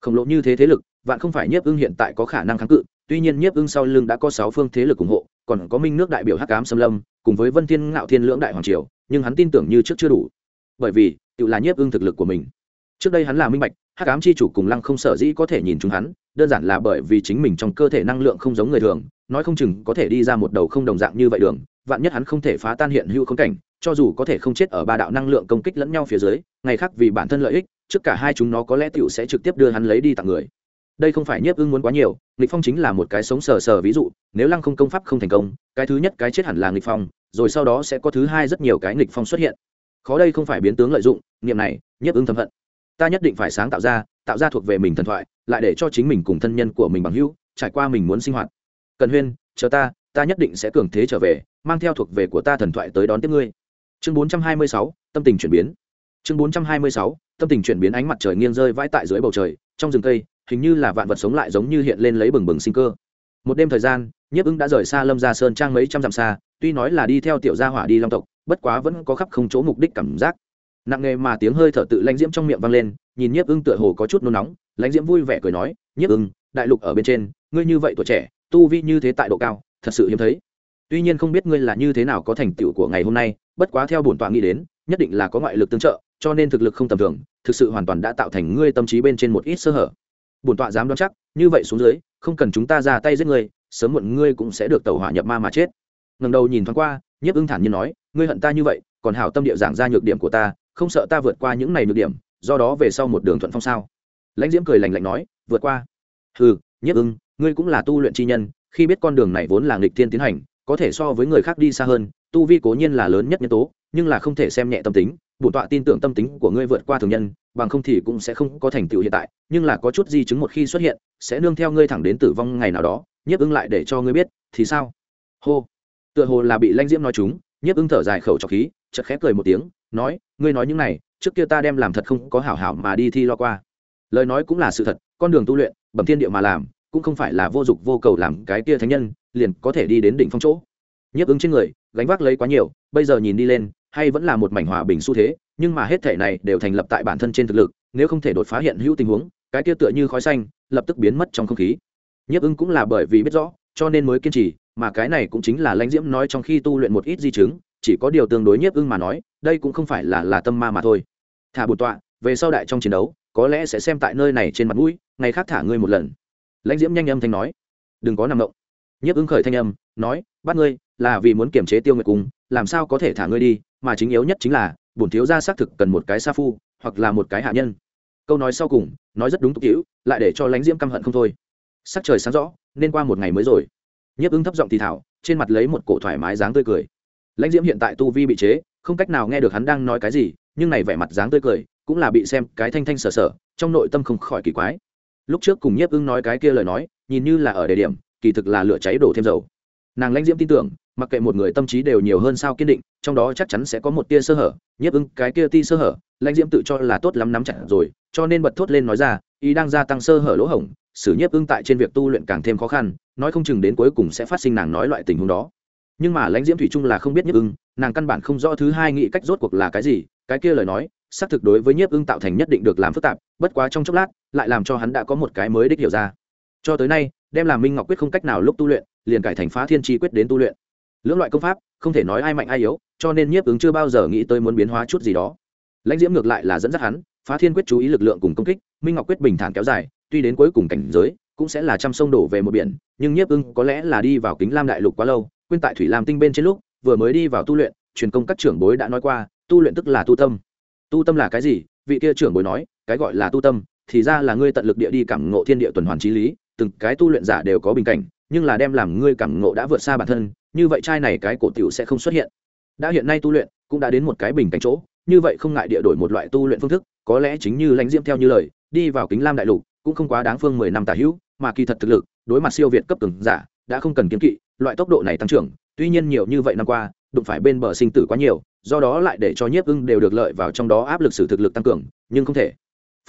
Speaker 1: Khổng lộ như thế thế lực, vạn không phải nhiếp ưng hiện tại có khả năng kháng cự, tuy nhiên nhiếp ưng sau lưng đã có sáu phương thế lực ủng hộ, còn có minh nước đại biểu hắc cám xâm lâm, cùng với vân thiên ngạo thiên lưỡng đại hoàng triều, nhưng hắn tin tưởng như trước chưa đủ bởi vì, tự là nhiếp ưng thực lực của mình. Trước đây hắn là minh bạch hát cám chi chủ cùng lăng không sở dĩ có thể nhìn chúng hắn, đơn giản là bởi vì chính mình trong cơ thể năng lượng không giống người thường, nói không chừng có thể đi ra một đầu không đồng dạng như vậy đường, vạn nhất hắn không thể phá tan hiện hữu khống cảnh, cho dù có thể không chết ở ba đạo năng lượng công kích lẫn nhau phía dưới, ngày khác vì bản thân lợi ích, trước cả hai chúng nó có lẽ tựu sẽ trực tiếp đưa hắn lấy đi tặng người. Đây không phải nhiếp ưng muốn quá nhiều, nghịch phong chính là một cái sống sờ sờ ví dụ, nếu lăng không công pháp không thành công, cái thứ nhất cái chết hẳn là nghịch phong, rồi sau đó sẽ có thứ hai rất nhiều cái nghịch phong xuất hiện khó đây không phải biến tướng lợi dụng niệm này nhiếp ứng thầm hận. Ta nhất định phải sáng tạo ra tạo ra thuộc về mình thần thoại lại để cho chính mình cùng thân nhân của mình bằng hữu trải qua mình muốn sinh hoạt. Cần huyên chờ ta ta nhất định sẽ cường thế trở về mang theo thuộc về của ta thần thoại tới đón tiếp ngươi. Chương 426, tâm tình chuyển biến. Chương 426, tâm tình chuyển biến ánh mặt trời nghiêng rơi vãi tại dưới bầu trời trong rừng cây hình như là vạn vật sống lại giống như hiện lên lấy bừng bừng sinh cơ. Một đêm thời gian nhiếp ứng đã rời xa lâm gia sơn trang mấy trăm dặm xa tuy nói là đi theo tiểu gia hỏa đi long tộc bất quá vẫn có khắp không chỗ mục đích cảm giác. Nặng nghề mà tiếng hơi thở tự lãnh diễm trong miệng vang lên, nhìn nhiếp ưng tựa hồ có chút nôn nóng, lãnh diễm vui vẻ cười nói, nhiếp ưng, đại lục ở bên trên, ngươi như vậy tuổi trẻ, tu vi như thế tại độ cao, thật sự hiếm thấy. Tuy nhiên không biết ngươi là như thế nào có thành tựu của ngày hôm nay, bất quá theo bổn tọa nghĩ đến, nhất định là có ngoại lực tương trợ, cho nên thực lực không tầm thường, thực sự hoàn toàn đã tạo thành ngươi tâm trí bên trên một ít sơ hở. Bổn tọa dám đoán chắc, như vậy xuống dưới, không cần chúng ta ra tay giết ngươi, sớm muộn ngươi cũng sẽ được tàu hỏa nhập ma mà chết. Ngẩng đầu nhìn thoáng qua, nhiếp ưng thản nhiên nói ngươi hận ta như vậy, còn hảo tâm địa giảng ra nhược điểm của ta, không sợ ta vượt qua những này nhược điểm, do đó về sau một đường thuận phong sao? Lãnh diễm cười lạnh lạnh nói, vượt qua. Ừ Nhất ưng, ngươi cũng là tu luyện chi nhân, khi biết con đường này vốn là nghịch thiên tiến hành, có thể so với người khác đi xa hơn, tu vi cố nhiên là lớn nhất nhân tố, nhưng là không thể xem nhẹ tâm tính, bổn tọa tin tưởng tâm tính của ngươi vượt qua thường nhân, bằng không thì cũng sẽ không có thành tựu hiện tại, nhưng là có chút di chứng một khi xuất hiện, sẽ nương theo ngươi thẳng đến tử vong ngày nào đó nhiếp ưng lại để cho ngươi biết, thì sao? Hô. Tựa hồ là bị lanh diễm nói chúng nhiếp ưng thở dài khẩu trọc khí chật khẽ cười một tiếng, nói, ngươi nói những này, trước kia ta đem làm thật không có hảo hảo mà đi thi lo qua. Lời nói cũng là sự thật, con đường tu luyện, bẩm thiên địa mà làm, cũng không phải là vô dụng vô cầu làm cái kia thánh nhân, liền có thể đi đến đỉnh phong chỗ. Nhiếp ứng trên người, gánh vác lấy quá nhiều, bây giờ nhìn đi lên, hay vẫn là một mảnh hòa bình xu thế, nhưng mà hết thể này đều thành lập tại bản thân trên thực lực, nếu không thể đột phá hiện hữu tình huống, cái kia tựa như khói xanh, lập tức biến mất trong không khí. Nhiếp ứng cũng là bởi vì biết rõ cho nên mới kiên trì, mà cái này cũng chính là lãnh diễm nói trong khi tu luyện một ít di chứng, chỉ có điều tương đối nhiếp ưng mà nói, đây cũng không phải là là tâm ma mà thôi. Thả bột tọa, về sau đại trong chiến đấu, có lẽ sẽ xem tại nơi này trên mặt mũi, ngày khác thả ngươi một lần. Lãnh diễm nhanh âm thanh nói. Đừng có nằm động. Nhiếp ưng khởi thanh âm, nói, bắt ngươi, là vì muốn kiềm chế tiêu nguyệt cung, làm sao có thể thả ngươi đi, mà chính yếu nhất chính là, bổn thiếu gia xác thực cần một cái sa phu, hoặc là một cái hạ nhân. Câu nói sau cùng, nói rất đúng tục hữu, lại để cho lãnh diễm căm hận không thôi sắc trời sáng rõ nên qua một ngày mới rồi. Nhiếp ứng thấp giọng thì thảo trên mặt lấy một cổ thoải mái dáng tươi cười. Lãnh diễm hiện tại tu vi bị chế không cách nào nghe được hắn đang nói cái gì nhưng này vẻ mặt dáng tươi cười cũng là bị xem cái thanh thanh sờ sờ, trong nội tâm không khỏi kỳ quái. Lúc trước cùng nhiếp ưng nói cái kia lời nói nhìn như là ở đề điểm kỳ thực là lửa cháy đổ thêm dầu. Nàng lãnh diễm tin tưởng mặc kệ một người tâm trí đều nhiều hơn sao kiên định trong đó chắc chắn sẽ có một tia sơ hở. Nhiếp ưng cái kia ti sơ hở lãnh diễm tự cho là tốt lắm nắm chặt rồi cho nên bật thốt lên nói ra ý đang gia tăng sơ hở lỗ hổng sử nhiếp ưng tại trên việc tu luyện càng thêm khó khăn, nói không chừng đến cuối cùng sẽ phát sinh nàng nói loại tình huống đó. Nhưng mà lãnh diễm thủy trung là không biết nhiếp ưng, nàng căn bản không rõ thứ hai nghĩ cách rốt cuộc là cái gì, cái kia lời nói, xác thực đối với nhiếp ưng tạo thành nhất định được làm phức tạp, bất quá trong chốc lát, lại làm cho hắn đã có một cái mới đích hiểu ra. Cho tới nay, đem làm minh ngọc quyết không cách nào lúc tu luyện, liền cải thành phá thiên tri quyết đến tu luyện. Lưỡng loại công pháp, không thể nói ai mạnh ai yếu, cho nên nhiếp ứng chưa bao giờ nghĩ tới muốn biến hóa chút gì đó. Lãnh diễm ngược lại là dẫn dắt hắn, phá thiên quyết chú ý lực lượng cùng công kích, minh ngọc quyết bình thản kéo dài tuy đến cuối cùng cảnh giới, cũng sẽ là trăm sông đổ về một biển, nhưng nhiếp ưng có lẽ là đi vào kính lam đại lục quá lâu, quên tại thủy lam tinh bên trên lúc, vừa mới đi vào tu luyện, truyền công các trưởng bối đã nói qua, tu luyện tức là tu tâm. Tu tâm là cái gì? Vị kia trưởng bối nói, cái gọi là tu tâm, thì ra là ngươi tận lực địa đi cảm ngộ thiên địa tuần hoàn trí lý, từng cái tu luyện giả đều có bình cảnh, nhưng là đem làm ngươi cảm ngộ đã vượt xa bản thân, như vậy trai này cái cổ tiểu sẽ không xuất hiện. Đã hiện nay tu luyện, cũng đã đến một cái bình cảnh chỗ, như vậy không ngại địa đổi một loại tu luyện phương thức, có lẽ chính như lãnh diễm theo như lời, đi vào kính lam đại lục cũng không quá đáng phương mười năm tả hữu, mà kỳ thật thực lực, đối mặt siêu việt cấp cường giả, đã không cần kiếm kỵ, loại tốc độ này tăng trưởng, tuy nhiên nhiều như vậy năm qua, đụng phải bên bờ sinh tử quá nhiều, do đó lại để cho nhiếp ưng đều được lợi vào trong đó áp lực sử thực lực tăng cường, nhưng không thể.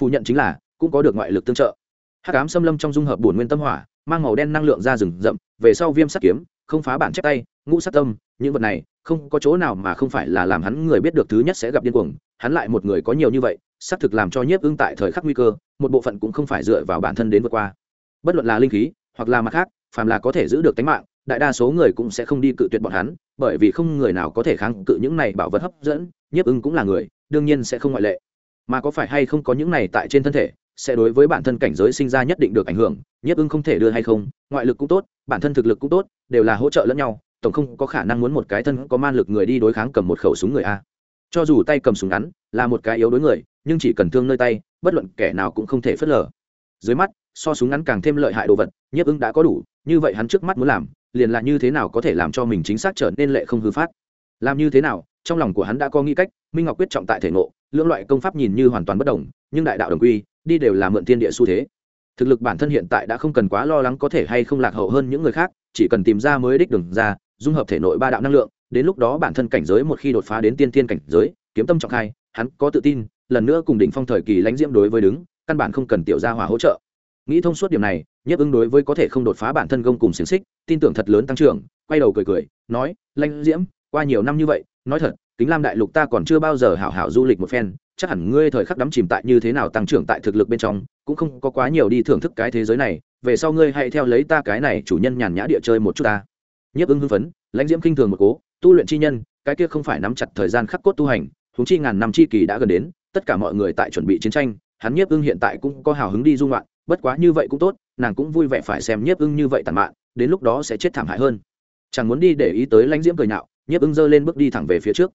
Speaker 1: Phủ nhận chính là, cũng có được ngoại lực tương trợ. Hắc ám xâm lâm trong dung hợp bổn nguyên tâm hỏa, mang màu đen năng lượng ra rừng rậm, về sau viêm sắt kiếm, không phá bản chép tay, ngũ sát tâm, những vật này, không có chỗ nào mà không phải là làm hắn người biết được thứ nhất sẽ gặp điên cuồng, hắn lại một người có nhiều như vậy xác thực làm cho nhiếp ưng tại thời khắc nguy cơ, một bộ phận cũng không phải dựa vào bản thân đến vượt qua. Bất luận là linh khí, hoặc là mặt khác, phàm là có thể giữ được tính mạng, đại đa số người cũng sẽ không đi cự tuyệt bọn hắn, bởi vì không người nào có thể kháng cự những này bảo vật hấp dẫn, nhiếp ưng cũng là người, đương nhiên sẽ không ngoại lệ. Mà có phải hay không có những này tại trên thân thể, sẽ đối với bản thân cảnh giới sinh ra nhất định được ảnh hưởng, nhiếp ưng không thể đưa hay không, ngoại lực cũng tốt, bản thân thực lực cũng tốt, đều là hỗ trợ lẫn nhau, tổng không có khả năng muốn một cái thân có man lực người đi đối kháng cầm một khẩu súng người a. Cho dù tay cầm súng ngắn, là một cái yếu đối người nhưng chỉ cần thương nơi tay, bất luận kẻ nào cũng không thể phớt lờ. Dưới mắt, so súng ngắn càng thêm lợi hại đồ vật, nhiếp ứng đã có đủ, như vậy hắn trước mắt muốn làm, liền là như thế nào có thể làm cho mình chính xác trở nên lệ không hư phát. Làm như thế nào, trong lòng của hắn đã có nghĩ cách, minh ngọc quyết trọng tại thể ngộ, lưỡng loại công pháp nhìn như hoàn toàn bất đồng, nhưng đại đạo đồng quy, đi đều là mượn thiên địa xu thế. Thực lực bản thân hiện tại đã không cần quá lo lắng có thể hay không lạc hậu hơn những người khác, chỉ cần tìm ra mới đích đường ra, dung hợp thể nội ba đạo năng lượng, đến lúc đó bản thân cảnh giới một khi đột phá đến tiên tiên cảnh giới, kiếm tâm trọng khai, hắn có tự tin lần nữa cùng đỉnh phong thời kỳ lãnh diễm đối với đứng, căn bản không cần tiểu gia hỏa hỗ trợ. Nghĩ thông suốt điểm này, nhiếp ứng đối với có thể không đột phá bản thân gông cùng xiềng xích, tin tưởng thật lớn tăng trưởng, quay đầu cười cười, nói, lãnh diễm, qua nhiều năm như vậy, nói thật, kính lam đại lục ta còn chưa bao giờ hảo hảo du lịch một phen, chắc hẳn ngươi thời khắc đắm chìm tại như thế nào tăng trưởng tại thực lực bên trong, cũng không có quá nhiều đi thưởng thức cái thế giới này, về sau ngươi hãy theo lấy ta cái này chủ nhân nhàn nhã địa chơi một chút ta. Nhiếp ứng hưng phấn, lãnh diễm kinh thường một cố, tu luyện chi nhân, cái kia không phải nắm chặt thời gian khắc cốt tu hành, huống chi ngàn năm chi kỳ đã gần đến tất cả mọi người tại chuẩn bị chiến tranh, hắn nhiếp ưng hiện tại cũng có hào hứng đi dung loạn bất quá như vậy cũng tốt, nàng cũng vui vẻ phải xem nhiếp ưng như vậy tàn mạn, đến lúc đó sẽ chết thảm hại hơn. Chẳng muốn đi để ý tới lãnh diễm cười nhạo, nhiếp ưng giơ lên bước đi thẳng về phía trước.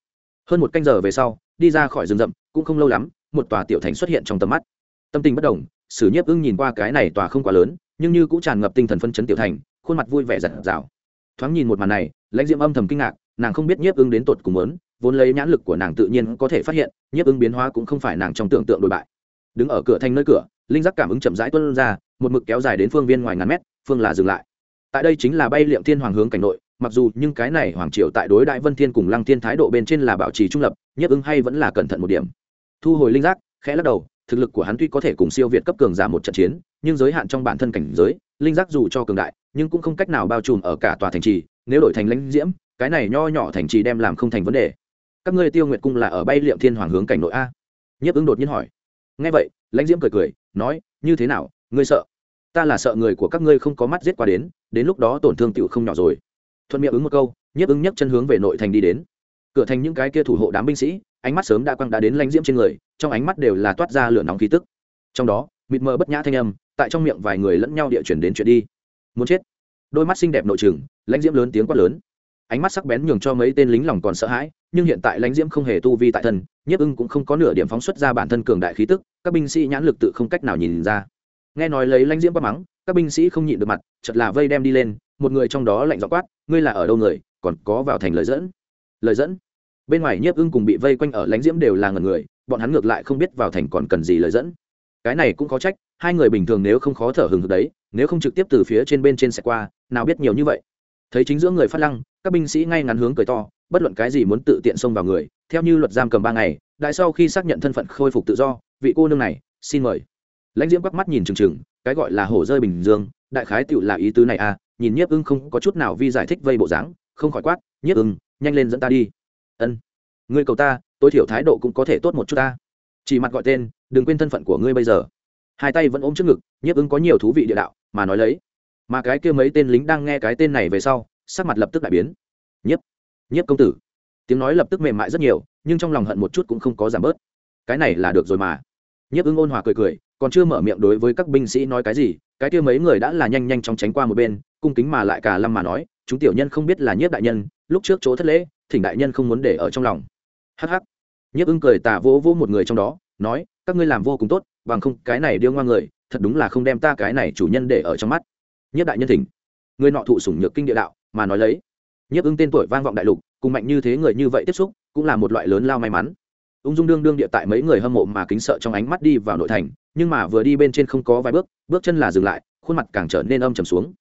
Speaker 1: Hơn một canh giờ về sau, đi ra khỏi rừng rậm, cũng không lâu lắm, một tòa tiểu thành xuất hiện trong tầm mắt. Tâm tình bất đồng, sử nhiếp ưng nhìn qua cái này tòa không quá lớn, nhưng như cũng tràn ngập tinh thần phân chấn tiểu thành, khuôn mặt vui vẻ giặt rào thoáng nhìn một màn này, lãnh diễm âm thầm kinh ngạc, nàng không biết nhiếp ưng đến tột cùng lớn vốn lấy nhãn lực của nàng tự nhiên có thể phát hiện, nhiếp ứng biến hóa cũng không phải nàng trong tưởng tượng đổi bại. Đứng ở cửa thành nơi cửa, linh giác cảm ứng chậm rãi tuân ra, một mực kéo dài đến phương viên ngoài ngàn mét, phương là dừng lại. Tại đây chính là bay liệm thiên hoàng hướng cảnh nội, mặc dù nhưng cái này hoàng triều tại đối đại vân thiên cùng lăng thiên thái độ bên trên là bảo trì trung lập nhất ứng hay vẫn là cẩn thận một điểm. Thu hồi linh giác, khẽ lắc đầu, thực lực của hắn tuy có thể cùng siêu việt cấp cường giả một trận chiến, nhưng giới hạn trong bản thân cảnh giới, linh giác dù cho cường đại, nhưng cũng không cách nào bao trùm ở cả tòa thành trì, nếu đổi thành lãnh diễm, cái này nho nhỏ thành trì đem làm không thành vấn đề các ngươi tiêu nguyệt cung là ở bay liệm thiên hoàng hướng cảnh nội a nhất ứng đột nhiên hỏi nghe vậy lãnh diễm cười cười nói như thế nào ngươi sợ ta là sợ người của các ngươi không có mắt giết qua đến đến lúc đó tổn thương tựu không nhỏ rồi thuận miệng ứng một câu nhiếp ứng nhấc chân hướng về nội thành đi đến cửa thành những cái kia thủ hộ đám binh sĩ ánh mắt sớm đã quăng đã đến lãnh diễm trên người trong ánh mắt đều là toát ra lửa nóng khí tức trong đó mịt mờ bất nhã thanh âm tại trong miệng vài người lẫn nhau địa chuyển đến chuyện đi muốn chết đôi mắt xinh đẹp nội trường lãnh diễm lớn tiếng quát lớn ánh mắt sắc bén nhường cho mấy tên lính lòng còn sợ hãi, nhưng hiện tại lãnh diễm không hề tu vi tại thân, nhiếp ưng cũng không có nửa điểm phóng xuất ra bản thân cường đại khí tức, các binh sĩ nhãn lực tự không cách nào nhìn ra. Nghe nói lấy lãnh diễm quát mắng, các binh sĩ không nhịn được mặt chật là vây đem đi lên, một người trong đó lạnh dọ quát, ngươi là ở đâu người, còn có vào thành lời dẫn? Lời dẫn? Bên ngoài nhiếp ưng cùng bị vây quanh ở lãnh diễm đều là ngần người, bọn hắn ngược lại không biết vào thành còn cần gì lời dẫn. Cái này cũng có trách, hai người bình thường nếu không khó thở hừng hực đấy, nếu không trực tiếp từ phía trên bên trên xe qua, nào biết nhiều như vậy thấy chính giữa người phát lăng, các binh sĩ ngay ngắn hướng cười to, bất luận cái gì muốn tự tiện xông vào người, theo như luật giam cầm ba ngày, đại sau khi xác nhận thân phận khôi phục tự do, vị cô nương này, xin mời. Lãnh diễm quắc mắt nhìn trừng trừng cái gọi là hổ rơi bình dương, đại khái tựu là ý tứ này à nhìn nhiếp ưng không có chút nào vi giải thích vây bộ dáng, không khỏi quát, nhiếp ưng, nhanh lên dẫn ta đi. Ân, ngươi cầu ta, tối thiểu thái độ cũng có thể tốt một chút ta. Chỉ mặt gọi tên, đừng quên thân phận của ngươi bây giờ. Hai tay vẫn ôm trước ngực, nhiếp ưng có nhiều thú vị địa đạo, mà nói lấy mà cái kia mấy tên lính đang nghe cái tên này về sau, sắc mặt lập tức đại biến. Nhiếp nhiếp công tử. Tiếng nói lập tức mềm mại rất nhiều, nhưng trong lòng hận một chút cũng không có giảm bớt. Cái này là được rồi mà. Nhiếp ưng ôn hòa cười cười, còn chưa mở miệng đối với các binh sĩ nói cái gì, cái kia mấy người đã là nhanh nhanh chóng tránh qua một bên, cung kính mà lại cả lâm mà nói, chúng tiểu nhân không biết là nhiếp đại nhân, lúc trước chỗ thất lễ, thỉnh đại nhân không muốn để ở trong lòng. Hắc hắc. Nhiếp ưng cười tà vỗ vỗ một người trong đó, nói, các ngươi làm vô cùng tốt, bằng không cái này điêu ngoan người, thật đúng là không đem ta cái này chủ nhân để ở trong mắt nhất đại nhân thỉnh. Người nọ thụ sủng nhược kinh địa đạo, mà nói lấy. Nhiếp ứng tên tuổi vang vọng đại lục, cùng mạnh như thế người như vậy tiếp xúc, cũng là một loại lớn lao may mắn. Ung dung đương đương địa tại mấy người hâm mộ mà kính sợ trong ánh mắt đi vào nội thành, nhưng mà vừa đi bên trên không có vài bước bước chân là dừng lại, khuôn mặt càng trở nên âm trầm xuống.